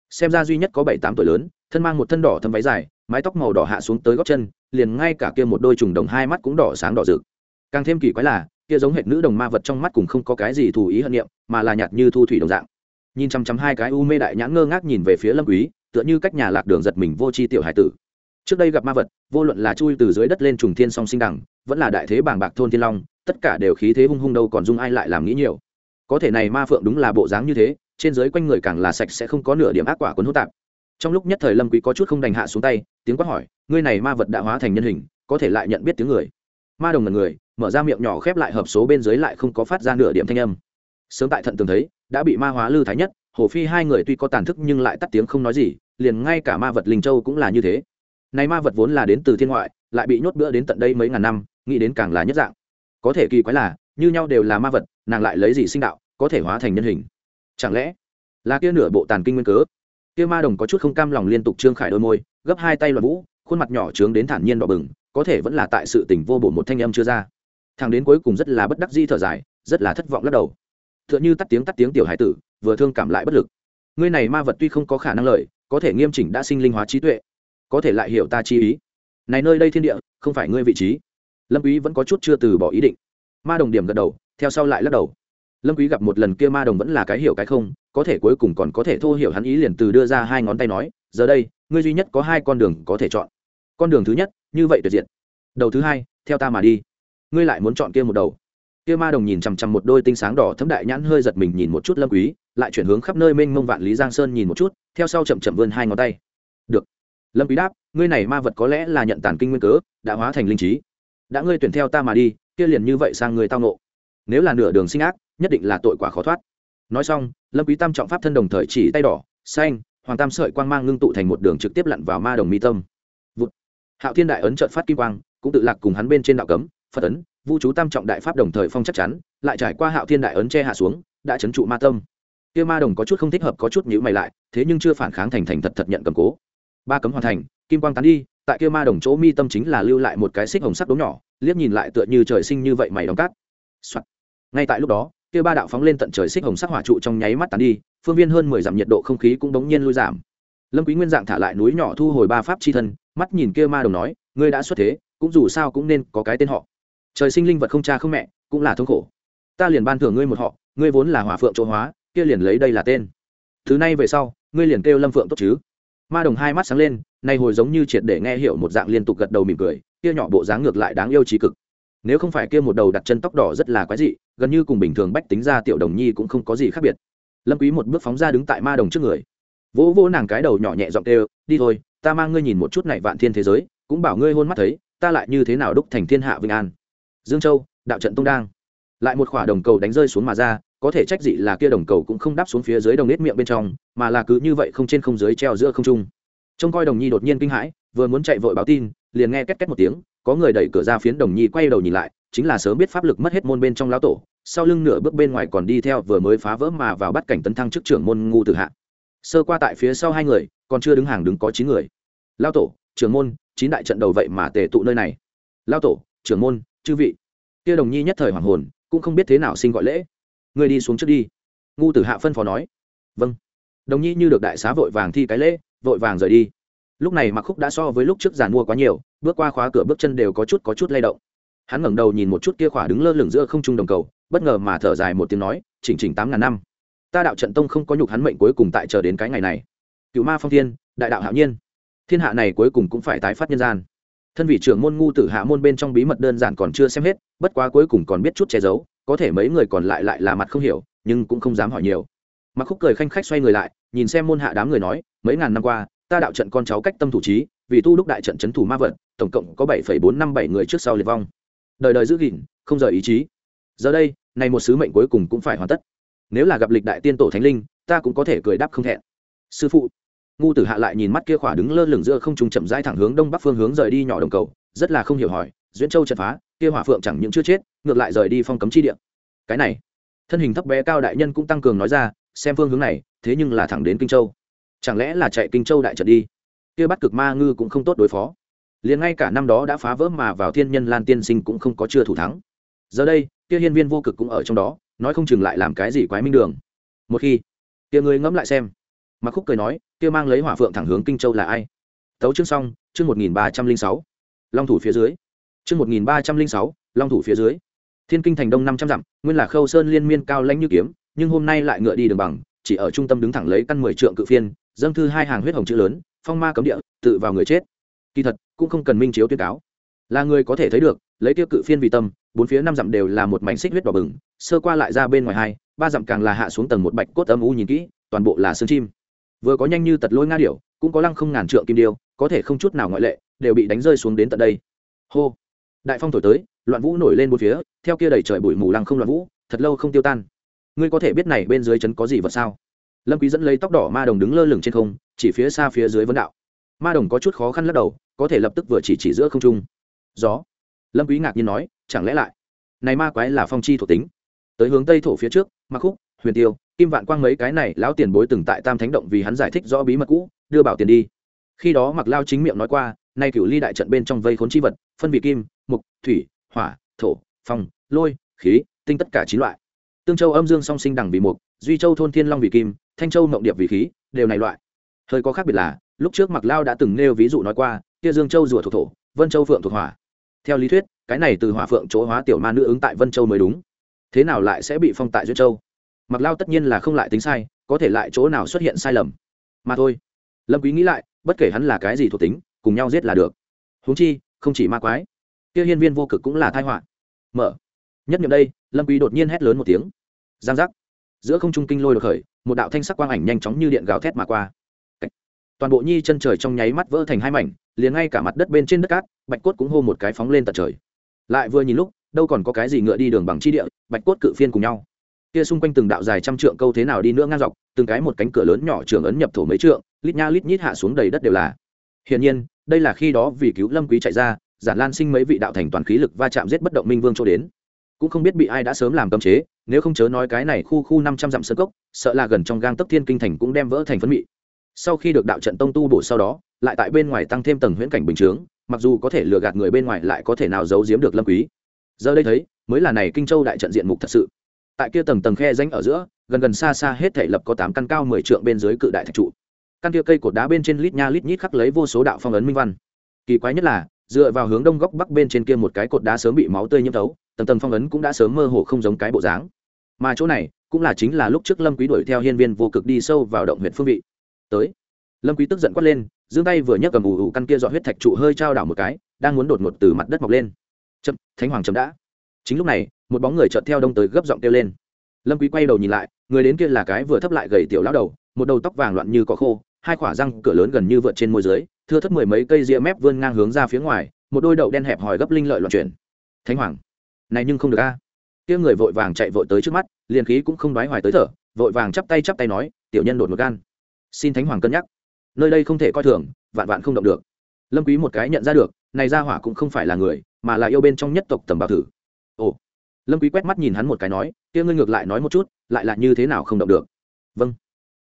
Xem ra duy nhất có bảy tám tuổi lớn, thân mang một thân đỏ thâm váy dài, mái tóc màu đỏ hạ xuống tới gót chân, liền ngay cả kia một đôi trùng đồng hai mắt cũng đỏ sáng đỏ rực. Càng thêm kỳ quái là kia giống hệt nữ đồng ma vật trong mắt cũng không có cái gì thù ý hận niệm, mà là nhạt như thu thủy đồng dạng. Nhìn chăm chăm hai cái u mê đại nhãn ngơ ngác nhìn về phía lâm quý, tựa như cách nhà lạc đường giật mình vô chi tiểu hải tử. Trước đây gặp ma vật, vô luận là chui từ dưới đất lên trùng thiên song sinh đẳng vẫn là đại thế bảng bạc thôn thiên long, tất cả đều khí thế hung hung đâu còn dung ai lại làm nghĩ nhiều. Có thể này ma phượng đúng là bộ dáng như thế, trên dưới quanh người càng là sạch sẽ không có nửa điểm ác quả cuốn hút tạp. Trong lúc nhất thời lâm quý có chút không đành hạ xuống tay, tiếng quát hỏi, ngươi này ma vật đã hóa thành nhân hình, có thể lại nhận biết tiếng người? Ma đồng ngần người, mở ra miệng nhỏ khép lại hợp số bên dưới lại không có phát ra nửa điểm thanh âm. Sớm tại thận tường thấy, đã bị ma hóa lư thái nhất, hồ phi hai người tuy có tàn thức nhưng lại tắt tiếng không nói gì, liền ngay cả ma vật linh châu cũng là như thế. Nay ma vật vốn là đến từ thiên ngoại, lại bị nhốt bữa đến tận đây mấy ngàn năm, nghĩ đến càng là nhất dạng. Có thể kỳ quái là, như nhau đều là ma vật, nàng lại lấy gì sinh đạo, có thể hóa thành nhân hình? Chẳng lẽ là kia nửa bộ tàn kinh nguyên cớ? Kia ma đồng có chút không cam lòng liên tục trương khải đôi môi, gấp hai tay loạn vũ, khuôn mặt nhỏ trướng đến thản nhiên đỏ bừng có thể vẫn là tại sự tình vô bổ một thanh âm chưa ra. Thằng đến cuối cùng rất là bất đắc di thở dài, rất là thất vọng lắc đầu. T h ư ợ n h ư tắt tiếng tắt tiếng tiểu hải tử, vừa thương cảm lại bất lực. Ngươi này ma vật tuy không có khả năng lợi, có thể nghiêm chỉnh đã sinh linh hóa trí tuệ, có thể lại hiểu ta chi ý. Này nơi đây thiên địa, không phải ngươi vị trí. Lâm quý vẫn có chút chưa từ bỏ ý định. Ma đồng điểm gật đầu, theo sau lại lắc đầu. Lâm quý gặp một lần kia ma đồng vẫn là cái hiểu cái không, có thể cuối cùng còn có thể thô hiểu hắn ý liền từ đưa ra hai ngón tay nói, giờ đây, ngươi duy nhất có hai con đường có thể chọn. Con đường thứ nhất như vậy tuyệt diện đầu thứ hai, theo ta mà đi. Ngươi lại muốn chọn kia một đầu. Kia ma đồng nhìn chằm chằm một đôi tinh sáng đỏ thấm đại nhãn hơi giật mình nhìn một chút lâm quý, lại chuyển hướng khắp nơi mênh mông vạn lý giang sơn nhìn một chút, theo sau chậm chậm vươn hai ngón tay. Được. Lâm quý đáp, ngươi này ma vật có lẽ là nhận tàn kinh nguyên cớ, đã hóa thành linh trí. Đã ngươi tuyển theo ta mà đi, kia liền như vậy sang người tao nộ nếu là nửa đường sinh ác, nhất định là tội quả khó thoát. Nói xong, lâm quý tam trọng pháp thân đồng thời chỉ tay đỏ, xanh, hoàng tam sợi quang mang ngưng tụ thành một đường trực tiếp lặn vào ma đồng mi tâm hạo thiên đại ấn trợn phát kim quang, cũng tự lạc cùng hắn bên trên đạo cấm, phật ấn, vu chú tam trọng đại pháp đồng thời phong chắc chắn, lại trải qua hạo thiên đại ấn che hạ xuống, đã chấn trụ ma tâm. Kia ma đồng có chút không thích hợp, có chút nhữ mày lại, thế nhưng chưa phản kháng thành thành thật thật nhận cầm cố. Ba cấm hoàn thành, kim quang tán đi, tại kia ma đồng chỗ mi tâm chính là lưu lại một cái xích hồng sắc đốm nhỏ, liếc nhìn lại tựa như trời sinh như vậy mày đóng cát、Soạn. ngay tại lúc đó, kia ba đạo phóng lên tận trời xích hồng sắc hỏa trụ trong nháy mắt tán đi, phương viên hơn mười dặm nhiệt độ không khí cũng bỗng nhiên lui giảm lâm quý nguyên dạng thả lại núi nhỏ thu hồi ba pháp chi thân, mắt nhìn kia ma đồng nói, ngươi đã xuất thế, cũng dù sao cũng nên có cái tên họ. Trời sinh linh vật không cha không mẹ, cũng là thống khổ. Ta liền ban thưởng ngươi một họ, ngươi vốn là hỏa phượng chỗ hóa, kia liền lấy đây là tên. Thứ này về sau, ngươi liền kêu lâm phượng tốt chứ. Ma đồng hai mắt sáng lên, nay hồi giống như triệt để nghe hiểu một dạng liên tục gật đầu mỉm cười, kia nhỏ bộ dáng ngược lại đáng yêu trí cực. Nếu không phải kia một đầu đặt chân tóc đỏ rất là quái dị, gần như cùng bình thường bách tính ra tiểu đồng nhi cũng không có gì khác biệt. Lâm quý một bước phóng ra đứng tại ma đồng trước người vỗ vỗ nàng cái đầu nhỏ nhẹ giọng kêu, đi thôi, ta mang ngươi nhìn một chút này vạn thiên thế giới, cũng bảo ngươi hôn mắt thấy, ta lại như thế nào đúc thành thiên hạ vinh an. Dương châu, đạo trận tung đang. Lại một khỏa đồng cầu đánh rơi xuống mà ra, có thể trách dị là kia đồng cầu cũng không đáp xuống phía dưới đồng nết miệng bên trong, mà là cứ như vậy không trên không dưới treo giữa không trung. Trông coi đồng nhi đột nhiên kinh hãi, vừa muốn chạy vội báo tin, liền nghe két két một tiếng, có người đẩy cửa ra phiến đồng nhi quay đầu nhìn lại, chính là sớm biết pháp lực mất hết môn bên trong lão tổ, sau lưng nửa bước bên ngoài còn đi theo vừa mới phá vỡ mà vào bắt cảnh tấn thăng chức trưởng môn ngu tử hạ sơ qua tại phía sau hai người, còn chưa đứng hàng đứng có chín người. Lao tổ, trưởng môn, chín đại trận đầu vậy mà tề tụ nơi này. Lao tổ, trưởng môn, chư vị. Kia đồng nhi nhất thời hoàng hồn, cũng không biết thế nào sinh gọi lễ. Người đi xuống trước đi. Ngu tử hạ phân phó nói. Vâng. Đồng nhi như được đại xá vội vàng thi cái lễ, vội vàng rời đi. Lúc này mặc khúc đã so với lúc trước giàn mua quá nhiều, bước qua khóa cửa bước chân đều có chút có chút lay động. Hắn ngẩng đầu nhìn một chút kia khỏa đứng lơ lửng giữa không trung đồng cầu, bất ngờ mà thở dài một tiếng nói, chỉnh chỉnh tám ngàn năm ta đạo trận tông không có nhục hắn mệnh cuối cùng tại chờ đến cái ngày này. Cựu ma phong thiên, đại đạo hạo nhiên. Thiên hạ này cuối cùng cũng phải tái phát nhân gian. Thân vị trưởng môn ngu tử hạ môn bên trong bí mật đơn giản còn chưa xem hết, bất quá cuối cùng còn biết chút che giấu, có thể mấy người còn lại lại là mặt không hiểu, nhưng cũng không dám hỏi nhiều. Mặc khúc cười khanh khách xoay người lại, nhìn xem môn hạ đám người nói, mấy ngàn năm qua, ta đạo trận con cháu cách tâm thủ trí, vì tu đúc đại trận c thủ ma vật tổng cộng có bảy bốn năm bảy người trước sau liệt vong. Đời đời giữ gìn, không rời ý chí. Giờ đây, này một sứ mệnh cuối cùng cũng phải hoàn tất nếu là gặp lịch đại tiên tổ thánh linh, ta cũng có thể cười đáp không thẹn. Sư phụ. Ngu tử hạ lại nhìn mắt kia khỏa đứng lơ lửng giữa không trung chậm rãi thẳng hướng đông bắc phương hướng rời đi nhỏ đồng cầu, rất là không hiểu hỏi, duyễn châu chật phá, kia hỏa phượng chẳng những chưa chết, ngược lại rời đi phong cấm chi địa. Cái này, thân hình thấp bé cao đại nhân cũng tăng cường nói ra, xem phương hướng này, thế nhưng là thẳng đến kinh châu. Chẳng lẽ là chạy kinh châu đại trận đi? Kia bắt cực ma ngư cũng không tốt đối phó. Liền ngay cả năm đó đã phá vỡ mà vào thiên nhân lan tiên sinh cũng không có chưa thủ thắng. Giờ đây kia hiên viên vô cực cũng ở trong đó, nói không chừng lại làm cái gì quái minh đường. Một khi, kia người ngẫm lại xem. Mặc khúc cười nói, kia mang lấy hỏa phượng thẳng hướng kinh châu là ai? Tấu chương xong, chương một nghìn ba trăm linh sáu, long thủ phía dưới. Chương một nghìn ba trăm linh sáu, long thủ phía dưới. Thiên kinh thành đông năm trăm dặm, nguyên là khâu sơn liên miên cao lãnh như kiếm, nhưng hôm nay lại ngựa đi đường bằng, chỉ ở trung tâm đứng thẳng lấy căn mười trượng cự phiên, dâng thư hai hàng huyết hồng chữ lớn, phong ma cấm địa, tự vào người chết. Kỳ thật, cũng không cần minh chiếu tuyên cáo là người có thể thấy được, lấy tiêu cự phiên vì tâm, bốn phía năm dặm đều là một mảnh xích huyết đỏ bừng, sơ qua lại ra bên ngoài hai, ba dặm càng là hạ xuống tầng một bạch cốt âm u nhìn kỹ, toàn bộ là xương chim. Vừa có nhanh như tật lôi nga điểu, cũng có lăng không ngàn trượng kim điêu, có thể không chút nào ngoại lệ, đều bị đánh rơi xuống đến tận đây. Hô! Đại phong thổi tới, loạn vũ nổi lên bốn phía, theo kia đầy trời bụi mù lăng không loạn vũ, thật lâu không tiêu tan. Ngươi có thể biết này bên dưới trấn có gì vật sao? Lâm quý dẫn lấy tóc đỏ ma đồng đứng lơ lửng trên không, chỉ phía xa phía dưới vấn đạo. Ma đồng có chút khó khăn lắc đầu, có thể lập tức vừa chỉ chỉ giữa không trung gió. Lâm quý ngạc nhiên nói, chẳng lẽ lại? Này ma quái là phong chi thuộc tính. Tới hướng tây thổ phía trước mặc khúc, huyền tiêu, kim vạn quang mấy cái này lão tiền bối từng tại tam thánh động vì hắn giải thích rõ bí mật cũ, đưa bảo tiền đi. Khi đó mặc lao chính miệng nói qua, nay cửu ly đại trận bên trong vây khốn chi vật, phân vị kim, mục, thủy, hỏa, thổ, phong, lôi, khí, tinh tất cả chín loại. Tương châu âm dương song sinh đẳng vì mục, duy châu thôn thiên long vì kim, thanh châu mộng điệp vì khí, đều này loại. Hơi có khác biệt là, lúc trước mặc lao đã từng nêu ví dụ nói qua, kia dương châu rùa thuộc thổ, vân châu phượng thuộc hỏa theo lý thuyết, cái này từ hỏa phượng chỗ hóa tiểu ma nữ ứng tại vân châu mới đúng. Thế nào lại sẽ bị phong tại duyên châu? Mặc lao tất nhiên là không lại tính sai, có thể lại chỗ nào xuất hiện sai lầm. Mà thôi. Lâm quý nghĩ lại, bất kể hắn là cái gì thuộc tính, cùng nhau giết là được. Huống chi, không chỉ ma quái, kia hiên viên vô cực cũng là tai họa. Mở. Nhất niệm đây, lâm quý đột nhiên hét lớn một tiếng. Giang giác. Giữa không trung kinh lôi đột khởi, một đạo thanh sắc quang ảnh nhanh chóng như điện gào thét mà qua. Toàn bộ nhi chân trời trong nháy mắt vỡ thành hai mảnh liền ngay cả mặt đất bên trên đất cát, bạch cốt cũng hô một cái phóng lên tận trời. Lại vừa nhìn lúc, đâu còn có cái gì ngựa đi đường bằng chi địa, bạch cốt cự phiên cùng nhau. Kia xung quanh từng đạo dài trăm trượng câu thế nào đi nữa ngang dọc, từng cái một cánh cửa lớn nhỏ trường ấn nhập thổ mấy trượng, lít nha lít nhít hạ xuống đầy đất đều là. Hiển nhiên, đây là khi đó vì cứu lâm quý chạy ra, giản lan sinh mấy vị đạo thành toàn khí lực va chạm giết bất động minh vương cho đến. Cũng không biết bị ai đã sớm làm cấm chế, nếu không chớ nói cái này khu khu năm trăm dặm sơ cốc, sợ là gần trong gang tấc thiên kinh thành cũng đem vỡ thành phấn mị. Sau khi được đạo trận tông tu bổ sau đó lại tại bên ngoài tăng thêm tầng huyễn cảnh bình chướng, mặc dù có thể lừa gạt người bên ngoài lại có thể nào giấu giếm được lâm quý. Giờ đây thấy, mới là này kinh châu đại trận diện mục thật sự. Tại kia tầng tầng khe rãnh ở giữa, gần gần xa xa hết thể lập có tám căn cao mười trượng bên dưới cự đại thạch trụ. Căn kia cây cột đá bên trên lít nha lít nhít khắc lấy vô số đạo phong ấn minh văn. Kỳ quái nhất là, dựa vào hướng đông góc bắc bên trên kia một cái cột đá sớm bị máu tươi nhiễm thấu, tầng tầng phong ấn cũng đã sớm mơ hồ không giống cái bộ dáng. Mà chỗ này, cũng là chính là lúc trước lâm quý đuổi theo hiên viên vô cực đi sâu vào động huyện phương vị. Tới. Lâm quý tức giận quát lên giương tay vừa nhấc cầm ù ù căn kia dọn huyết thạch trụ hơi trao đảo một cái, đang muốn đột ngột từ mặt đất mọc lên. Chậm, thánh hoàng chậm đã. Chính lúc này, một bóng người chợt theo đông tới gấp giọng kêu lên. Lâm quý quay đầu nhìn lại, người đến kia là cái vừa thấp lại gầy tiểu lão đầu, một đầu tóc vàng loạn như cỏ khô, hai khỏa răng cửa lớn gần như vượt trên môi dưới, thưa thất mười mấy cây ria mép vươn ngang hướng ra phía ngoài, một đôi đậu đen hẹp hòi gấp linh lợi loạn chuyển. Thánh hoàng, này nhưng không được a. Kia người vội vàng chạy vội tới trước mắt, liền khí cũng không đói hoài tới thở, vội vàng chắp tay chắp tay nói, tiểu nhân đột một gan. Xin thánh hoàng cân nhắc nơi đây không thể coi thường, vạn vạn không động được. Lâm quý một cái nhận ra được, này gia hỏa cũng không phải là người, mà là yêu bên trong nhất tộc tầm bảo thử. Ồ. Lâm quý quét mắt nhìn hắn một cái nói, kia ngươi ngược lại nói một chút, lại là như thế nào không động được? Vâng.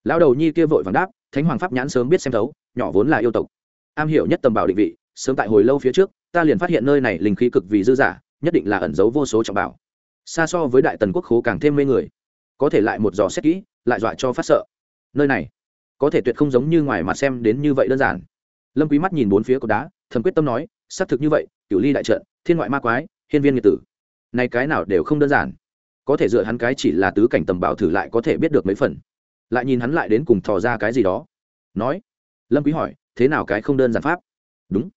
Lão đầu nhi kia vội vàng đáp, thánh hoàng pháp nhãn sớm biết xem thấu, nhỏ vốn là yêu tộc. Am hiểu nhất tầm bảo định vị, sớm tại hồi lâu phía trước, ta liền phát hiện nơi này linh khí cực vì dư giả, nhất định là ẩn giấu vô số trọng bảo. Xa so với đại tần quốc khố càng thêm mê người. Có thể lại một dò xét kỹ, lại dọa cho phát sợ. Nơi này có thể tuyệt không giống như ngoài mặt xem đến như vậy đơn giản. Lâm quý mắt nhìn bốn phía cột đá, thầm quyết tâm nói, xác thực như vậy, cửu ly đại trận, thiên ngoại ma quái, hiên viên nghiệt tử. Này cái nào đều không đơn giản. Có thể dựa hắn cái chỉ là tứ cảnh tầm bảo thử lại có thể biết được mấy phần. Lại nhìn hắn lại đến cùng thò ra cái gì đó. Nói, lâm quý hỏi, thế nào cái không đơn giản pháp? Đúng.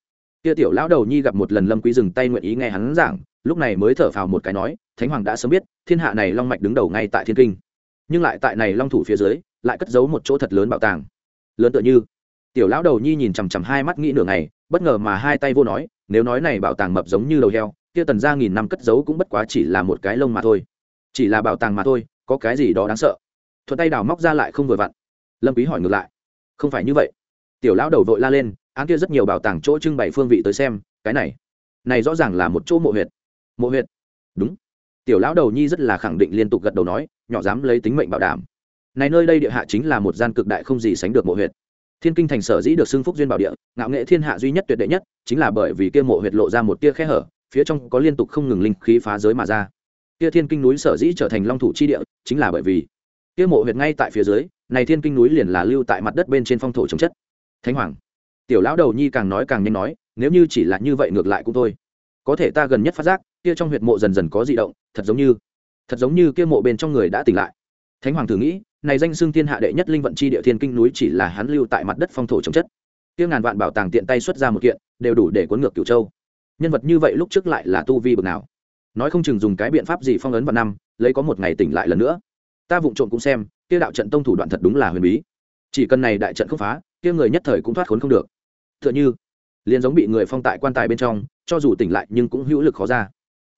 Kia tiểu lão đầu nhi gặp một lần lâm quý dừng tay nguyện ý nghe hắn giảng, lúc này mới thở phào một cái nói, thánh hoàng đã sớm biết, thiên hạ này long mạch đứng đầu ngay tại thiên kinh nhưng lại tại này long thủ phía dưới, lại cất giấu một chỗ thật lớn bảo tàng. Lớn tựa như, tiểu lão đầu nhi nhìn chằm chằm hai mắt nghĩ nửa ngày, bất ngờ mà hai tay vô nói, nếu nói này bảo tàng mập giống như đầu heo, kia tần ra nghìn năm cất giấu cũng bất quá chỉ là một cái lông mà thôi. Chỉ là bảo tàng mà thôi, có cái gì đó đáng sợ. Thuận tay đào móc ra lại không vừa vặn. Lâm quý hỏi ngược lại, không phải như vậy. Tiểu lão đầu vội la lên, án kia rất nhiều bảo tàng chỗ trưng bày phương vị tới xem, cái này này rõ ràng là một chỗ mộ huyệt. Mộ huyệt? Đúng. Tiểu lão đầu nhi rất là khẳng định liên tục gật đầu nói nhỏ dám lấy tính mệnh bảo đảm. Này nơi đây địa hạ chính là một gian cực đại không gì sánh được mộ huyệt. Thiên kinh thành sở dĩ được xưng phúc duyên bảo địa, ngạo nghệ thiên hạ duy nhất tuyệt đệ nhất, chính là bởi vì kia mộ huyệt lộ ra một tia khe hở, phía trong có liên tục không ngừng linh khí phá giới mà ra. Kia thiên kinh núi sở dĩ trở thành long thủ chi địa, chính là bởi vì kia mộ huyệt ngay tại phía dưới, này thiên kinh núi liền là lưu tại mặt đất bên trên phong thổ trồng chất. Thánh hoàng, tiểu lão đầu nhi càng nói càng nhanh nói, nếu như chỉ là như vậy ngược lại cũng thôi. Có thể ta gần nhất phát giác, kia trong huyệt mộ dần dần có dị động, thật giống như thật giống như kia mộ bên trong người đã tỉnh lại. Thánh hoàng thử nghĩ, này danh xưng thiên hạ đệ nhất linh vận chi địa thiên kinh núi chỉ là hắn lưu tại mặt đất phong thổ trồng chất. Kia ngàn vạn bảo tàng tiện tay xuất ra một kiện, đều đủ để cuốn ngược cửu châu. Nhân vật như vậy lúc trước lại là tu vi bực nào? Nói không chừng dùng cái biện pháp gì phong ấn vào năm, lấy có một ngày tỉnh lại lần nữa. Ta vụng trộm cũng xem, kia đạo trận tông thủ đoạn thật đúng là huyền bí. Chỉ cần này đại trận không phá, kia người nhất thời cũng thoát khốn không được. Tựa như, liền giống bị người phong tại quan tài bên trong, cho dù tỉnh lại nhưng cũng hữu lực khó ra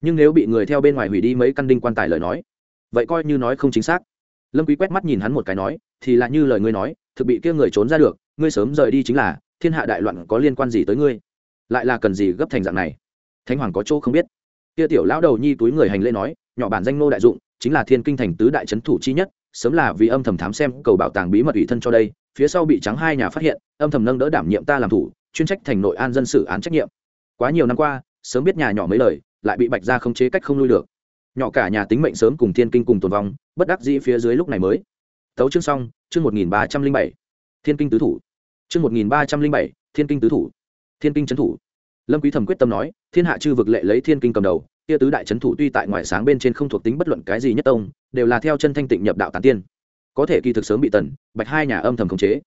nhưng nếu bị người theo bên ngoài hủy đi mấy căn đinh quan tài lời nói, vậy coi như nói không chính xác. Lâm quý quét mắt nhìn hắn một cái nói, thì là như lời ngươi nói, thực bị kia người trốn ra được, ngươi sớm rời đi chính là, thiên hạ đại loạn có liên quan gì tới ngươi? Lại là cần gì gấp thành dạng này? Thánh hoàng có chỗ không biết. Kia tiểu lão đầu nhi túi người hành lễ nói, nhỏ bản danh nô đại dụng, chính là thiên kinh thành tứ đại chấn thủ chi nhất, sớm là vì âm thầm thám xem cầu bảo tàng bí mật ủy thân cho đây, phía sau bị trắng hai nhà phát hiện, âm thầm nâng đỡ đảm nhiệm ta làm thủ, chuyên trách thành nội an dân sự án trách nhiệm. Quá nhiều năm qua, sớm biết nhà nhỏ mấy lời lại bị bạch ra không chế cách không nuôi được. Nhỏ cả nhà tính mệnh sớm cùng thiên kinh cùng tồn vong, bất đắc dĩ phía dưới lúc này mới. Tấu chương xong, chương một nghìn ba trăm linh bảy. Thiên kinh tứ thủ. Chương một nghìn ba trăm linh bảy, thiên kinh tứ thủ. Thiên kinh trấn thủ. Lâm quý thầm quyết tâm nói, thiên hạ chư vực lệ lấy thiên kinh cầm đầu, kia tứ đại trấn thủ tuy tại ngoài sáng bên trên không thuộc tính bất luận cái gì nhất tông, đều là theo chân thanh tịnh nhập đạo tán tiên. Có thể kỳ thực sớm bị tần, bạch hai nhà âm thầm khống chế.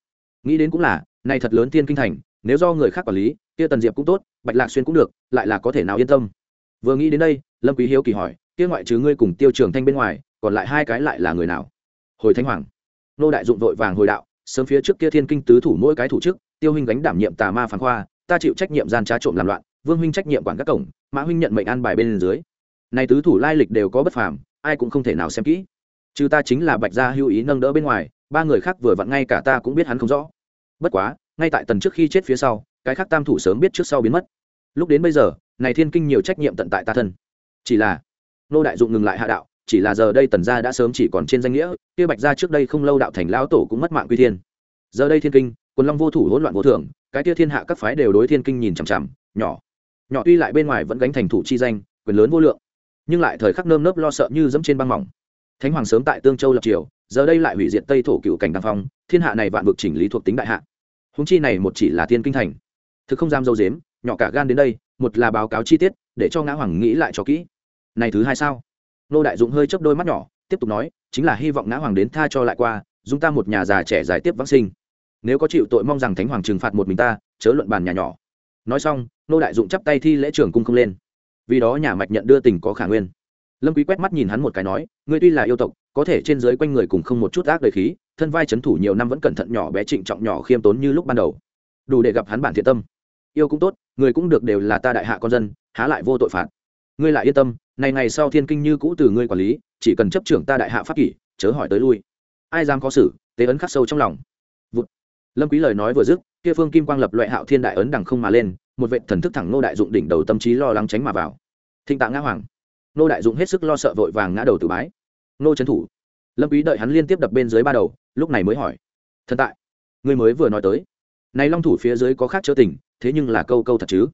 Nghĩ đến cũng là này thật lớn thiên kinh thành, nếu do người khác quản lý, kia tần diệp cũng tốt, bạch lạc xuyên cũng được, lại là có thể nào yên tâm vừa nghĩ đến đây, lâm quý hiếu kỳ hỏi, kia ngoại trừ ngươi cùng tiêu trường thanh bên ngoài, còn lại hai cái lại là người nào? Hồi thánh hoàng. Nô đại dụng vội vàng hồi đạo, sớm phía trước kia thiên kinh tứ thủ mỗi cái thủ chức, tiêu huynh gánh đảm nhiệm tà ma phán khoa, ta chịu trách nhiệm gian trá trộm làm loạn, vương huynh trách nhiệm quản các cổng, mã huynh nhận mệnh an bài bên dưới. Này tứ thủ lai lịch đều có bất phàm, ai cũng không thể nào xem kỹ. Trừ ta chính là bạch gia hưu ý nâng đỡ bên ngoài, ba người khác vừa vặn ngay cả ta cũng biết hắn không rõ. Bất quá, ngay tại tần trước khi chết phía sau, cái khác tam thủ sớm biết trước sau biến mất. Lúc đến bây giờ này thiên kinh nhiều trách nhiệm tận tại ta thân. Chỉ là, nô đại dụng ngừng lại hạ đạo, chỉ là giờ đây tần gia đã sớm chỉ còn trên danh nghĩa, kia bạch gia trước đây không lâu đạo thành lão tổ cũng mất mạng quy thiên. Giờ đây thiên kinh, quần long vô thủ hỗn loạn vô thường, cái kia thiên hạ các phái đều đối thiên kinh nhìn chằm chằm, nhỏ. Nhỏ tuy lại bên ngoài vẫn gánh thành thủ chi danh, quyền lớn vô lượng, nhưng lại thời khắc nơm nớp lo sợ như dẫm trên băng mỏng. Thánh hoàng sớm tại tương châu lập triều, giờ đây lại hủy diệt tây thổ cựu cảnh đăng phong, thiên hạ này vạn vực chỉnh lý thuộc tính đại hạ. Húng chi này một chỉ là thiên kinh thành. Thực không dám dâu dếm, nhỏ cả gan đến đây một là báo cáo chi tiết, để cho ngã hoàng nghĩ lại cho kỹ. Này thứ hai sao? Nô đại dũng hơi chấp đôi mắt nhỏ, tiếp tục nói, chính là hy vọng ngã hoàng đến tha cho lại qua dung ta một nhà già trẻ giải tiếp vãng sinh. Nếu có chịu tội mong rằng thánh hoàng trừng phạt một mình ta, chớ luận bàn nhà nhỏ. Nói xong, nô đại dụng chắp tay thi lễ trưởng cung không lên. Vì đó nhà mạch nhận đưa tình có khả nguyên. Lâm quý quét mắt nhìn hắn một cái nói, ngươi tuy là yêu tộc, có thể trên dưới quanh người cùng không một chút ác đời khí, thân vai chấn thủ nhiều năm vẫn cẩn thận nhỏ bé trịnh trọng nhỏ khiêm tốn như lúc ban đầu. Đủ để gặp hắn bản thiện tâm yêu cũng tốt, người cũng được đều là ta đại hạ con dân, há lại vô tội phạt. Ngươi lại yên tâm, này ngày sau thiên kinh như cũ từ ngươi quản lý, chỉ cần chấp trưởng ta đại hạ pháp kỷ, chớ hỏi tới lui. Ai dám có xử, tế ấn khắc sâu trong lòng. Vụt. lâm quý lời nói vừa dứt, kia phương kim quang lập loại hạo thiên đại ấn đằng không mà lên, một vệ thần thức thẳng nô đại dụng đỉnh đầu tâm trí lo lắng tránh mà vào. Thịnh tạ ngã hoàng. Nô đại dụng hết sức lo sợ vội vàng ngã đầu từ bái. Nô trấn thủ. Lâm quý đợi hắn liên tiếp đập bên dưới ba đầu, lúc này mới hỏi. Thần tại ngươi mới vừa nói tới này long thủ phía dưới có khác chớ tình, thế nhưng là câu câu thật chứ.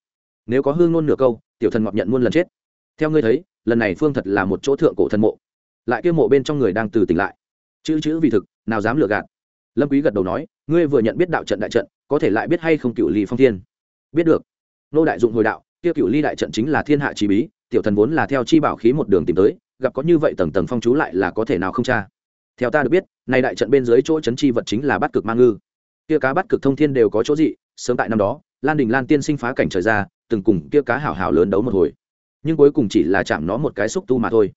Nếu có hương luôn nửa câu, tiểu thần ngọc nhận muôn lần chết. Theo ngươi thấy, lần này phương thật là một chỗ thượng cổ thần mộ. Lại kia mộ bên trong người đang từ tỉnh lại. Chữ chữ vì thực, nào dám lừa gạt. Lâm quý gật đầu nói, ngươi vừa nhận biết đạo trận đại trận, có thể lại biết hay không cựu ly phong thiên? Biết được. Nô đại dụng hồi đạo, kia cựu ly đại trận chính là thiên hạ chi bí, tiểu thần vốn là theo chi bảo khí một đường tìm tới, gặp có như vậy tầng tầng phong chú lại là có thể nào không tra? Theo ta được biết, này đại trận bên dưới chỗ chấn chi vật chính là bát cực ma ngư kia cá bắt cực thông thiên đều có chỗ dị, sớm tại năm đó, lan đình lan tiên sinh phá cảnh trời ra, từng cùng kia cá hảo hảo lớn đấu một hồi. Nhưng cuối cùng chỉ là chạm nó một cái xúc tu mà thôi.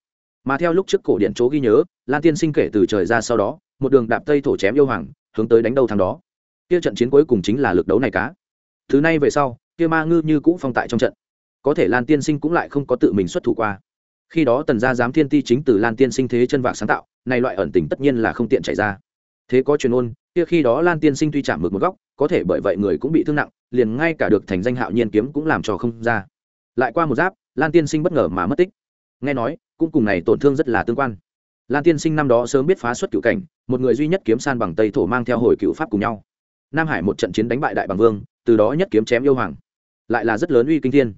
Mà theo lúc trước cổ điện chỗ ghi nhớ, lan tiên sinh kể từ trời ra sau đó, một đường đạp tây thổ chém yêu hoàng, hướng tới đánh đầu thằng đó. Kia trận chiến cuối cùng chính là lực đấu này cá. Thứ này về sau, kia ma ngư như cũ phong tại trong trận. Có thể lan tiên sinh cũng lại không có tự mình xuất thủ qua. Khi đó tần gia giám thiên ti chính từ lan tiên sinh thế chân vạc sáng tạo, này loại ẩn tình tất nhiên là không tiện chạy ra thế có truyền ôn, kia khi đó lan tiên sinh tuy chạm mực một góc, có thể bởi vậy người cũng bị thương nặng, liền ngay cả được thành danh hạo nhiên kiếm cũng làm cho không ra. Lại qua một giáp, lan tiên sinh bất ngờ mà mất tích. Nghe nói, cũng cùng này tổn thương rất là tương quan. Lan tiên sinh năm đó sớm biết phá xuất cựu cảnh, một người duy nhất kiếm san bằng tây thổ mang theo hồi cựu pháp cùng nhau. Nam hải một trận chiến đánh bại đại bằng vương, từ đó nhất kiếm chém yêu hoàng. Lại là rất lớn uy kinh thiên.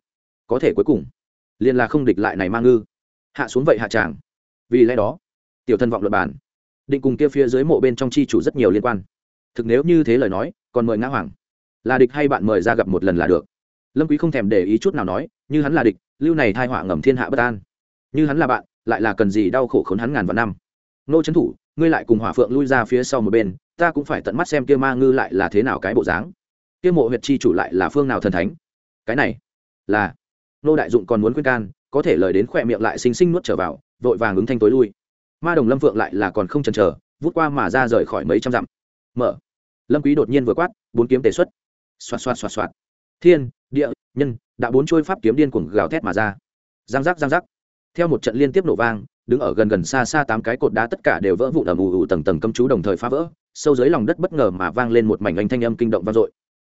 Có thể cuối cùng, liền là không địch lại này mang ngư. Hạ xuống vậy hạ tràng. Vì lẽ đó, tiểu thân vọng luật bản định cùng kia phía dưới mộ bên trong chi chủ rất nhiều liên quan. Thực nếu như thế lời nói, còn mời ngã hoàng. Là địch hay bạn mời ra gặp một lần là được. Lâm quý không thèm để ý chút nào nói, như hắn là địch, lưu này thai họa ngầm thiên hạ bất an. Như hắn là bạn, lại là cần gì đau khổ khốn hắn ngàn vạn năm. Nô chấn thủ, ngươi lại cùng hỏa phượng lui ra phía sau một bên, ta cũng phải tận mắt xem kia ma ngư lại là thế nào cái bộ dáng. Kia mộ huyệt chi chủ lại là phương nào thần thánh. Cái này, là, nô đại dụng còn muốn khuyên can, có thể lời đến khỏe miệng lại xinh xinh nuốt trở vào, vội vàng ứng thanh tối lui ma đồng lâm phượng lại là còn không chần chờ, vút qua mà ra rời khỏi mấy trăm dặm. Mở. Lâm quý đột nhiên vừa quát, bốn kiếm tề xuất. Xoạt xoạt xoạt xoạt. Thiên, địa, nhân, đã bốn trôi pháp kiếm điên cuồng gào thét mà ra. Giang giác giang giác. Theo một trận liên tiếp nổ vang, đứng ở gần gần xa xa tám cái cột đá tất cả đều vỡ vụn ầm ù ù tầng tầng cấm chú đồng thời phá vỡ, sâu dưới lòng đất bất ngờ mà vang lên một mảnh anh thanh âm kinh động vang dội.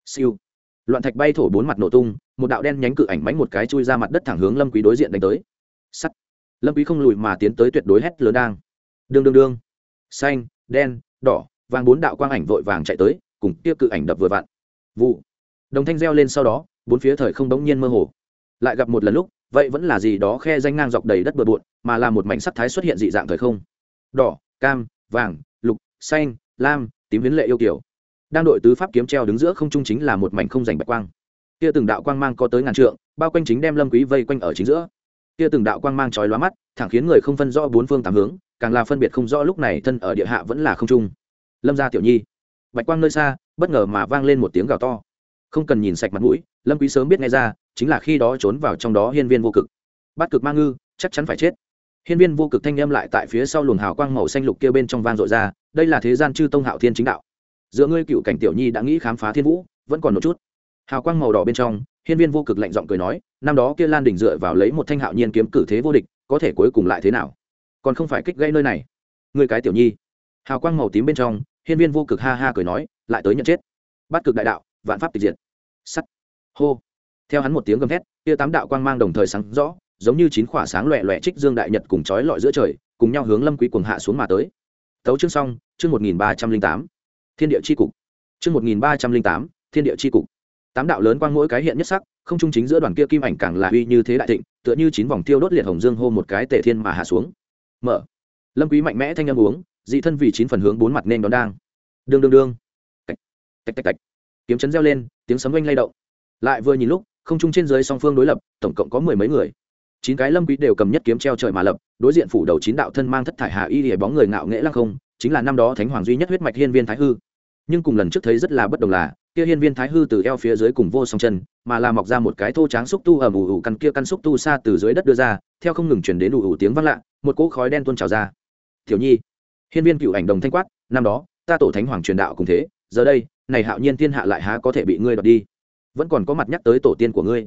Siêu. Loạn thạch bay thổ bốn mặt nổ tung, một đạo đen nhánh cự ảnh mánh một cái chui ra mặt đất thẳng hướng lâm quý đối diện đánh tới. Sắt lâm quý không lùi mà tiến tới tuyệt đối hét lớn đang. Đương đương đương. Xanh, đen, đỏ, vàng bốn đạo quang ảnh vội vàng chạy tới, cùng kia cự ảnh đập vừa vặn. Vụ. Đồng thanh reo lên sau đó, bốn phía thời không đống nhiên mơ hồ. Lại gặp một lần lúc, vậy vẫn là gì đó khe danh ngang dọc đầy đất bừa bộn, mà là một mảnh sắc thái xuất hiện dị dạng thời không. Đỏ, cam, vàng, lục, xanh, lam, tím viến lệ yêu kiểu. Đang đội tứ pháp kiếm treo đứng giữa không trung chính là một mảnh không rành bạch quang. Kia từng đạo quang mang có tới ngàn trượng, bao quanh chính đem lâm quý vây quanh ở chính giữa kia từng đạo quang mang chói lóa mắt, thẳng khiến người không phân rõ bốn phương tám hướng, càng là phân biệt không rõ lúc này thân ở địa hạ vẫn là không trung. Lâm gia tiểu nhi, bạch quang nơi xa, bất ngờ mà vang lên một tiếng gào to. Không cần nhìn sạch mặt mũi, lâm quý sớm biết nghe ra, chính là khi đó trốn vào trong đó hiên viên vô cực. Bát cực ma ngư, chắc chắn phải chết. Hiên viên vô cực thanh âm lại tại phía sau luồng hào quang màu xanh lục kia bên trong vang dội ra, đây là thế gian chư tông hạo thiên chính đạo. Giữa ngươi cựu cảnh tiểu nhi đã nghĩ khám phá thiên vũ, vẫn còn một chút. Hào quang màu đỏ bên trong hiên viên vô cực lạnh giọng cười nói, năm đó kia lan đỉnh dựa vào lấy một thanh hạo nhiên kiếm cử thế vô địch, có thể cuối cùng lại thế nào? Còn không phải kích gây nơi này. Ngươi cái tiểu nhi. Hào quang màu tím bên trong, hiên viên vô cực ha ha cười nói, lại tới nhận chết. Bắt cực đại đạo, vạn pháp tịch diệt. Sắt. Hô. Theo hắn một tiếng gầm thét, kia tám đạo quang mang đồng thời sáng rõ, giống như chín khỏa sáng loẹ loẹ trích dương đại nhật cùng chói lọi giữa trời, cùng nhau hướng lâm quý cuồng hạ xuống mà tới. Tấu chương xong, chương một nghìn ba trăm linh tám, thiên địa chi cục. Chương một nghìn ba trăm linh tám, thiên địa chi cục tám đạo lớn quang mỗi cái hiện nhất sắc, không trung chính giữa đoàn kia kim ảnh càng là uy như thế đại thịnh, tựa như chín vòng tiêu đốt liệt hồng dương hô một cái tề thiên mà hạ xuống. Mở. Lâm quý mạnh mẽ thanh âm uống, dị thân vì chín phần hướng bốn mặt nên đón đang. Đương đương đương. Tạch tạch tạch tạch. Kiếm chấn reo lên, tiếng sấm oanh lay động. Lại vừa nhìn lúc, không trung trên dưới song phương đối lập, tổng cộng có mười mấy người. Chín cái lâm quý đều cầm nhất kiếm treo trời mà lập, đối diện phủ đầu chín đạo thân mang thất thải hạ y để bóng người ngạo nghễ lăng không, chính là năm đó thánh hoàng duy nhất huyết mạch hiên viên thái hư. Nhưng cùng lần trước thấy rất là bất đồng là kia hiên viên thái hư từ eo phía dưới cùng vô song chân, mà là mọc ra một cái thô tráng xúc tu ầm ủ ủ căn kia căn xúc tu xa từ dưới đất đưa ra, theo không ngừng chuyển đến ủ ủ tiếng vang lạ, một cỗ khói đen tuôn trào ra. Tiểu nhi! Hiên viên cựu ảnh đồng thanh quát, năm đó, ta tổ thánh hoàng truyền đạo cùng thế, giờ đây, này hạo nhiên thiên hạ lại há có thể bị ngươi đoạt đi? Vẫn còn có mặt nhắc tới tổ tiên của ngươi.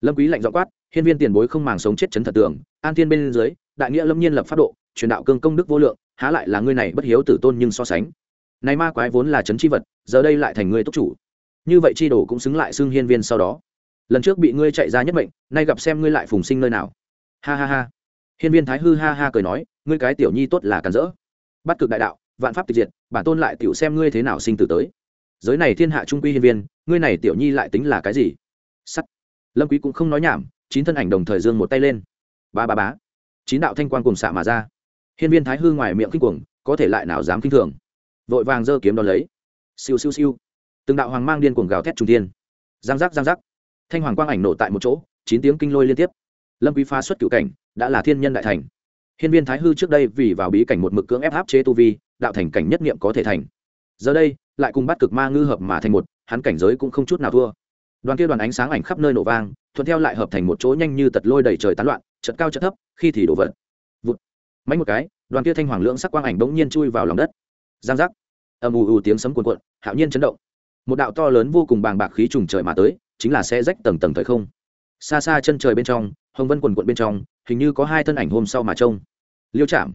Lâm quý lạnh giọng quát, hiên viên tiền bối không màng sống chết chấn thật tưởng, an thiên bên dưới, đại nghĩa lâm nhiên lập pháp độ, truyền đạo cương công đức vô lượng, há lại là ngươi này bất hiếu tử tôn nhưng so sánh. Này ma quái vốn là chấn chi vật, giờ đây lại thành ngươi tốc chủ như vậy chi đồ cũng xứng lại xưng hiên viên sau đó. Lần trước bị ngươi chạy ra nhất mệnh, nay gặp xem ngươi lại phùng sinh nơi nào. Ha ha ha. Hiên viên thái hư ha ha cười nói, ngươi cái tiểu nhi tốt là cản rỡ. Bắt cực đại đạo, vạn pháp tịch diệt, bản tôn lại tiểu xem ngươi thế nào sinh tử tới. Giới này thiên hạ trung quy hiên viên, ngươi này tiểu nhi lại tính là cái gì? Sắt. Lâm quý cũng không nói nhảm, chín thân ảnh đồng thời dương một tay lên. Ba ba bá chín đạo thanh quan cùng xạ mà ra. Hiên viên thái hư ngoài miệng kinh cuồng, có thể lại nào dám kinh thường? Vội vàng giơ kiếm đón lấy. Siêu siêu siêu từng đạo hoàng mang điên cuồng gào thét trung thiên. Giang giác giang giác. Thanh hoàng quang ảnh nổ tại một chỗ, chín tiếng kinh lôi liên tiếp. Lâm quý phá xuất cửu cảnh, đã là thiên nhân đại thành. Hiên viên thái hư trước đây vì vào bí cảnh một mực cưỡng ép áp chế tu vi, đạo thành cảnh nhất niệm có thể thành. Giờ đây, lại cùng bắt cực ma ngư hợp mà thành một, hắn cảnh giới cũng không chút nào thua. Đoàn kia đoàn ánh sáng ảnh khắp nơi nổ vang, thuận theo lại hợp thành một chỗ nhanh như tật lôi đầy trời tán loạn chật cao chật thấp, khi thì đổ vật. Vụt. Mấy một cái, đoàn kia thanh hoàng lượng sắc quang ảnh bỗng nhiên chui vào lòng đất. Giang giác. Ầm ù ù tiếng sấm cuồn cuộn, hạo nhiên chấn động một đạo to lớn vô cùng bàng bạc khí trùng trời mà tới, chính là xe rách tầng tầng thời không. Xa xa chân trời bên trong, hồng vân quần quận bên trong, hình như có hai thân ảnh hôm sau mà trông. Liêu chạm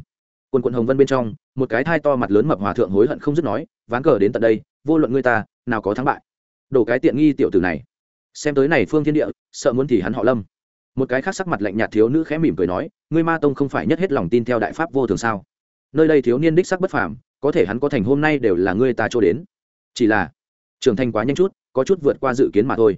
quần quận hồng vân bên trong, một cái thai to mặt lớn mập hòa thượng hối hận không dứt nói, ván cờ đến tận đây, vô luận ngươi ta, nào có thắng bại. Đổ cái tiện nghi tiểu tử này. Xem tới này phương thiên địa, sợ muốn thì hắn họ lâm. Một cái khác sắc mặt lạnh nhạt thiếu nữ khẽ mỉm cười nói, ngươi ma tông không phải nhất hết lòng tin theo đại pháp vô thường sao? Nơi đây thiếu niên đích sắc bất phàm, có thể hắn có thành hôm nay đều là ngươi ta cho đến. Chỉ là trưởng thành quá nhanh chút, có chút vượt qua dự kiến mà thôi.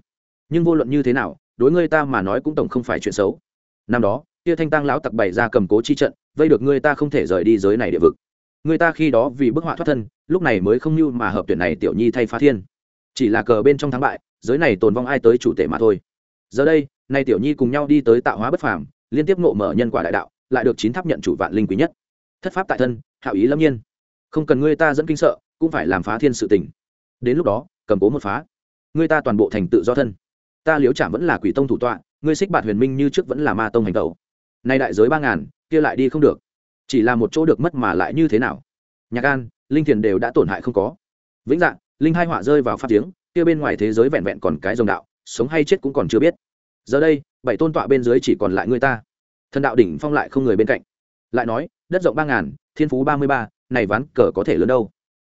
Nhưng vô luận như thế nào, đối ngươi ta mà nói cũng tổng không phải chuyện xấu. Năm đó, kia thanh tăng lão tặc bày ra cầm cố chi trận, vây được ngươi ta không thể rời đi giới này địa vực. Người ta khi đó vì bức họa thoát thân, lúc này mới không như mà hợp tuyển này tiểu nhi thay phá thiên. Chỉ là cờ bên trong thắng bại, giới này tồn vong ai tới chủ tể mà thôi. Giờ đây nay tiểu nhi cùng nhau đi tới tạo hóa bất phàm, liên tiếp ngộ mở nhân quả đại đạo, lại được chín tháp nhận chủ vạn linh quý nhất. Thất pháp tại thân, hạo ý lâm nhiên. Không cần ngươi ta dẫn kinh sợ, cũng phải làm phá thiên sự tình đến lúc đó, cầm cố một phá. Ngươi ta toàn bộ thành tự do thân. Ta liếu chạm vẫn là quỷ tông thủ tọa ngươi xích bạt huyền minh như trước vẫn là ma tông hành tẩu. Nay đại giới ba ngàn, kia lại đi không được. Chỉ là một chỗ được mất mà lại như thế nào? Nhạc an, linh thiền đều đã tổn hại không có. Vĩnh dạng linh hai họa rơi vào phát tiếng kia bên ngoài thế giới vẹn vẹn còn cái dòng đạo, sống hay chết cũng còn chưa biết. Giờ đây, bảy tôn tọa bên dưới chỉ còn lại người ta. Thần đạo đỉnh phong lại không người bên cạnh. Lại nói, đất rộng ba ngàn, thiên phú ba mươi ba, này ván cờ có thể lớn đâu?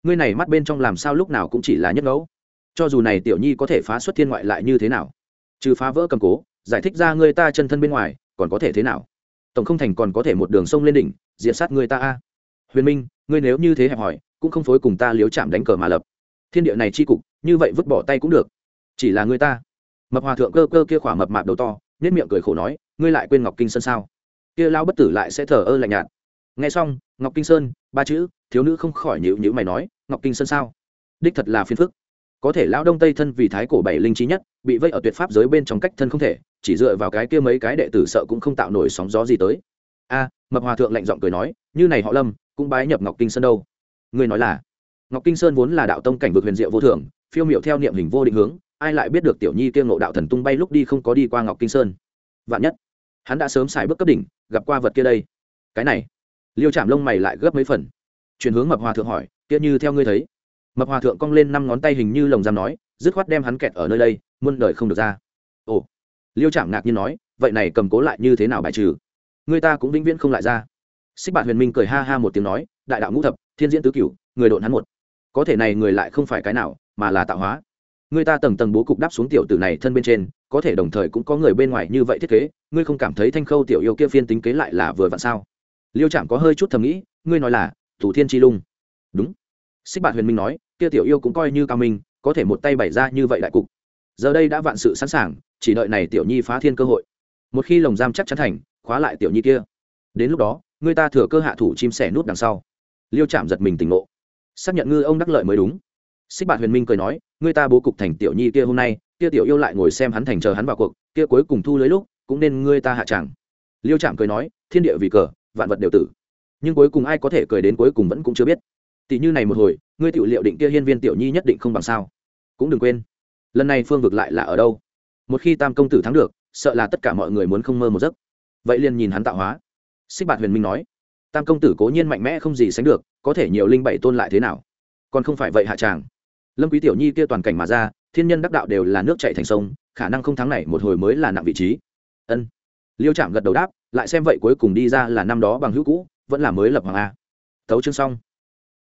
Ngươi này mắt bên trong làm sao lúc nào cũng chỉ là nhất ngẫu? Cho dù này tiểu nhi có thể phá xuất thiên ngoại lại như thế nào? Trừ phá vỡ cầm cố, giải thích ra người ta chân thân bên ngoài, còn có thể thế nào? Tổng không thành còn có thể một đường sông lên đỉnh diện sát người ta a. Huyền minh, ngươi nếu như thế hẹp hỏi, cũng không phối cùng ta liếu chạm đánh cờ mà lập. Thiên địa này chi cục, như vậy vứt bỏ tay cũng được. Chỉ là ngươi ta. Mập hòa thượng cơ cơ kia khỏa mập mạp đầu to nết miệng cười khổ nói, ngươi lại quên ngọc kinh sơn sao? Kia lao bất tử lại sẽ thờ ơ lạnh nhạt. Nghe xong, ngọc kinh sơn, ba chữ, thiếu nữ không khỏi nhịu nhữ mày nói ngọc kinh sơn sao? Đích thật là phiền phức. Có thể lão đông tây thân vì thái cổ bảy linh trí nhất, bị vây ở tuyệt pháp giới bên trong cách thân không thể, chỉ dựa vào cái kia mấy cái đệ tử sợ cũng không tạo nổi sóng gió gì tới. A, mập hòa thượng lạnh giọng cười nói, như này họ lâm, cũng bái nhập ngọc kinh sơn đâu? Ngươi nói là, ngọc kinh sơn vốn là đạo tông cảnh vực huyền diệu vô thường phiêu miệu theo niệm hình vô định hướng, ai lại biết được tiểu nhi kia ngộ đạo thần tung bay lúc đi không có đi qua ngọc kinh sơn? Vạn nhất, hắn đã sớm xài bước cấp đỉnh, gặp qua vật kia đây. Cái này, liêu chạm lông mày lại gấp mấy phần. Chuyển hướng mập hòa thượng hỏi kia như theo ngươi thấy. Mập hòa thượng cong lên năm ngón tay hình như lồng giam nói, dứt khoát đem hắn kẹt ở nơi đây, muôn đời không được ra. Ồ. Liêu trạm ngạc nhiên nói, vậy này cầm cố lại như thế nào bài trừ? Người ta cũng vĩnh viễn không lại ra. Xích bạn huyền minh cười ha ha một tiếng nói, đại đạo ngũ thập, thiên diễn tứ cửu, người độn hắn một. Có thể này người lại không phải cái nào, mà là tạo hóa. Người ta tầng tầng bố cục đắp xuống tiểu tử này thân bên trên, có thể đồng thời cũng có người bên ngoài như vậy thiết kế, ngươi không cảm thấy thanh khâu tiểu yêu kia phiên tính kế lại là vừa vặn sao? Liêu trạm có hơi chút thầm nghĩ, ngươi nói là, thủ thiên tri lung đúng. Xích bạn huyền minh nói, kia tiểu yêu cũng coi như cao minh, có thể một tay bày ra như vậy đại cục. Giờ đây đã vạn sự sẵn sàng, chỉ đợi này tiểu nhi phá thiên cơ hội. Một khi lồng giam chắc chắn thành, khóa lại tiểu nhi kia. Đến lúc đó, người ta thừa cơ hạ thủ chim sẻ nút đằng sau. Liêu chạm giật mình tỉnh ngộ. Xác nhận ngư ông đắc lợi mới đúng. Xích bạt huyền minh cười nói, người ta bố cục thành tiểu nhi kia hôm nay, kia tiểu yêu lại ngồi xem hắn thành chờ hắn vào cuộc, kia cuối cùng thu lưới lúc, cũng nên ngươi ta hạ tràng liêu chạm cười nói, thiên địa vì cờ, vạn vật đều tử. Nhưng cuối cùng ai có thể cười đến cuối cùng vẫn cũng chưa biết tỷ như này một hồi, ngươi tiểu liệu định kia hiên viên tiểu nhi nhất định không bằng sao? Cũng đừng quên, lần này phương vực lại là ở đâu? Một khi tam công tử thắng được, sợ là tất cả mọi người muốn không mơ một giấc. Vậy liền nhìn hắn tạo hóa. Xích bạt huyền minh nói, tam công tử cố nhiên mạnh mẽ không gì sánh được, có thể nhiều linh bảy tôn lại thế nào? Còn không phải vậy hạ tràng. Lâm quý tiểu nhi kia toàn cảnh mà ra, thiên nhân đắc đạo đều là nước chảy thành sông, khả năng không thắng này một hồi mới là nặng vị trí. Ân. Liêu chạm gật đầu đáp, lại xem vậy cuối cùng đi ra là năm đó bằng hữu cũ, vẫn là mới lập hoàng a. Tấu chương xong.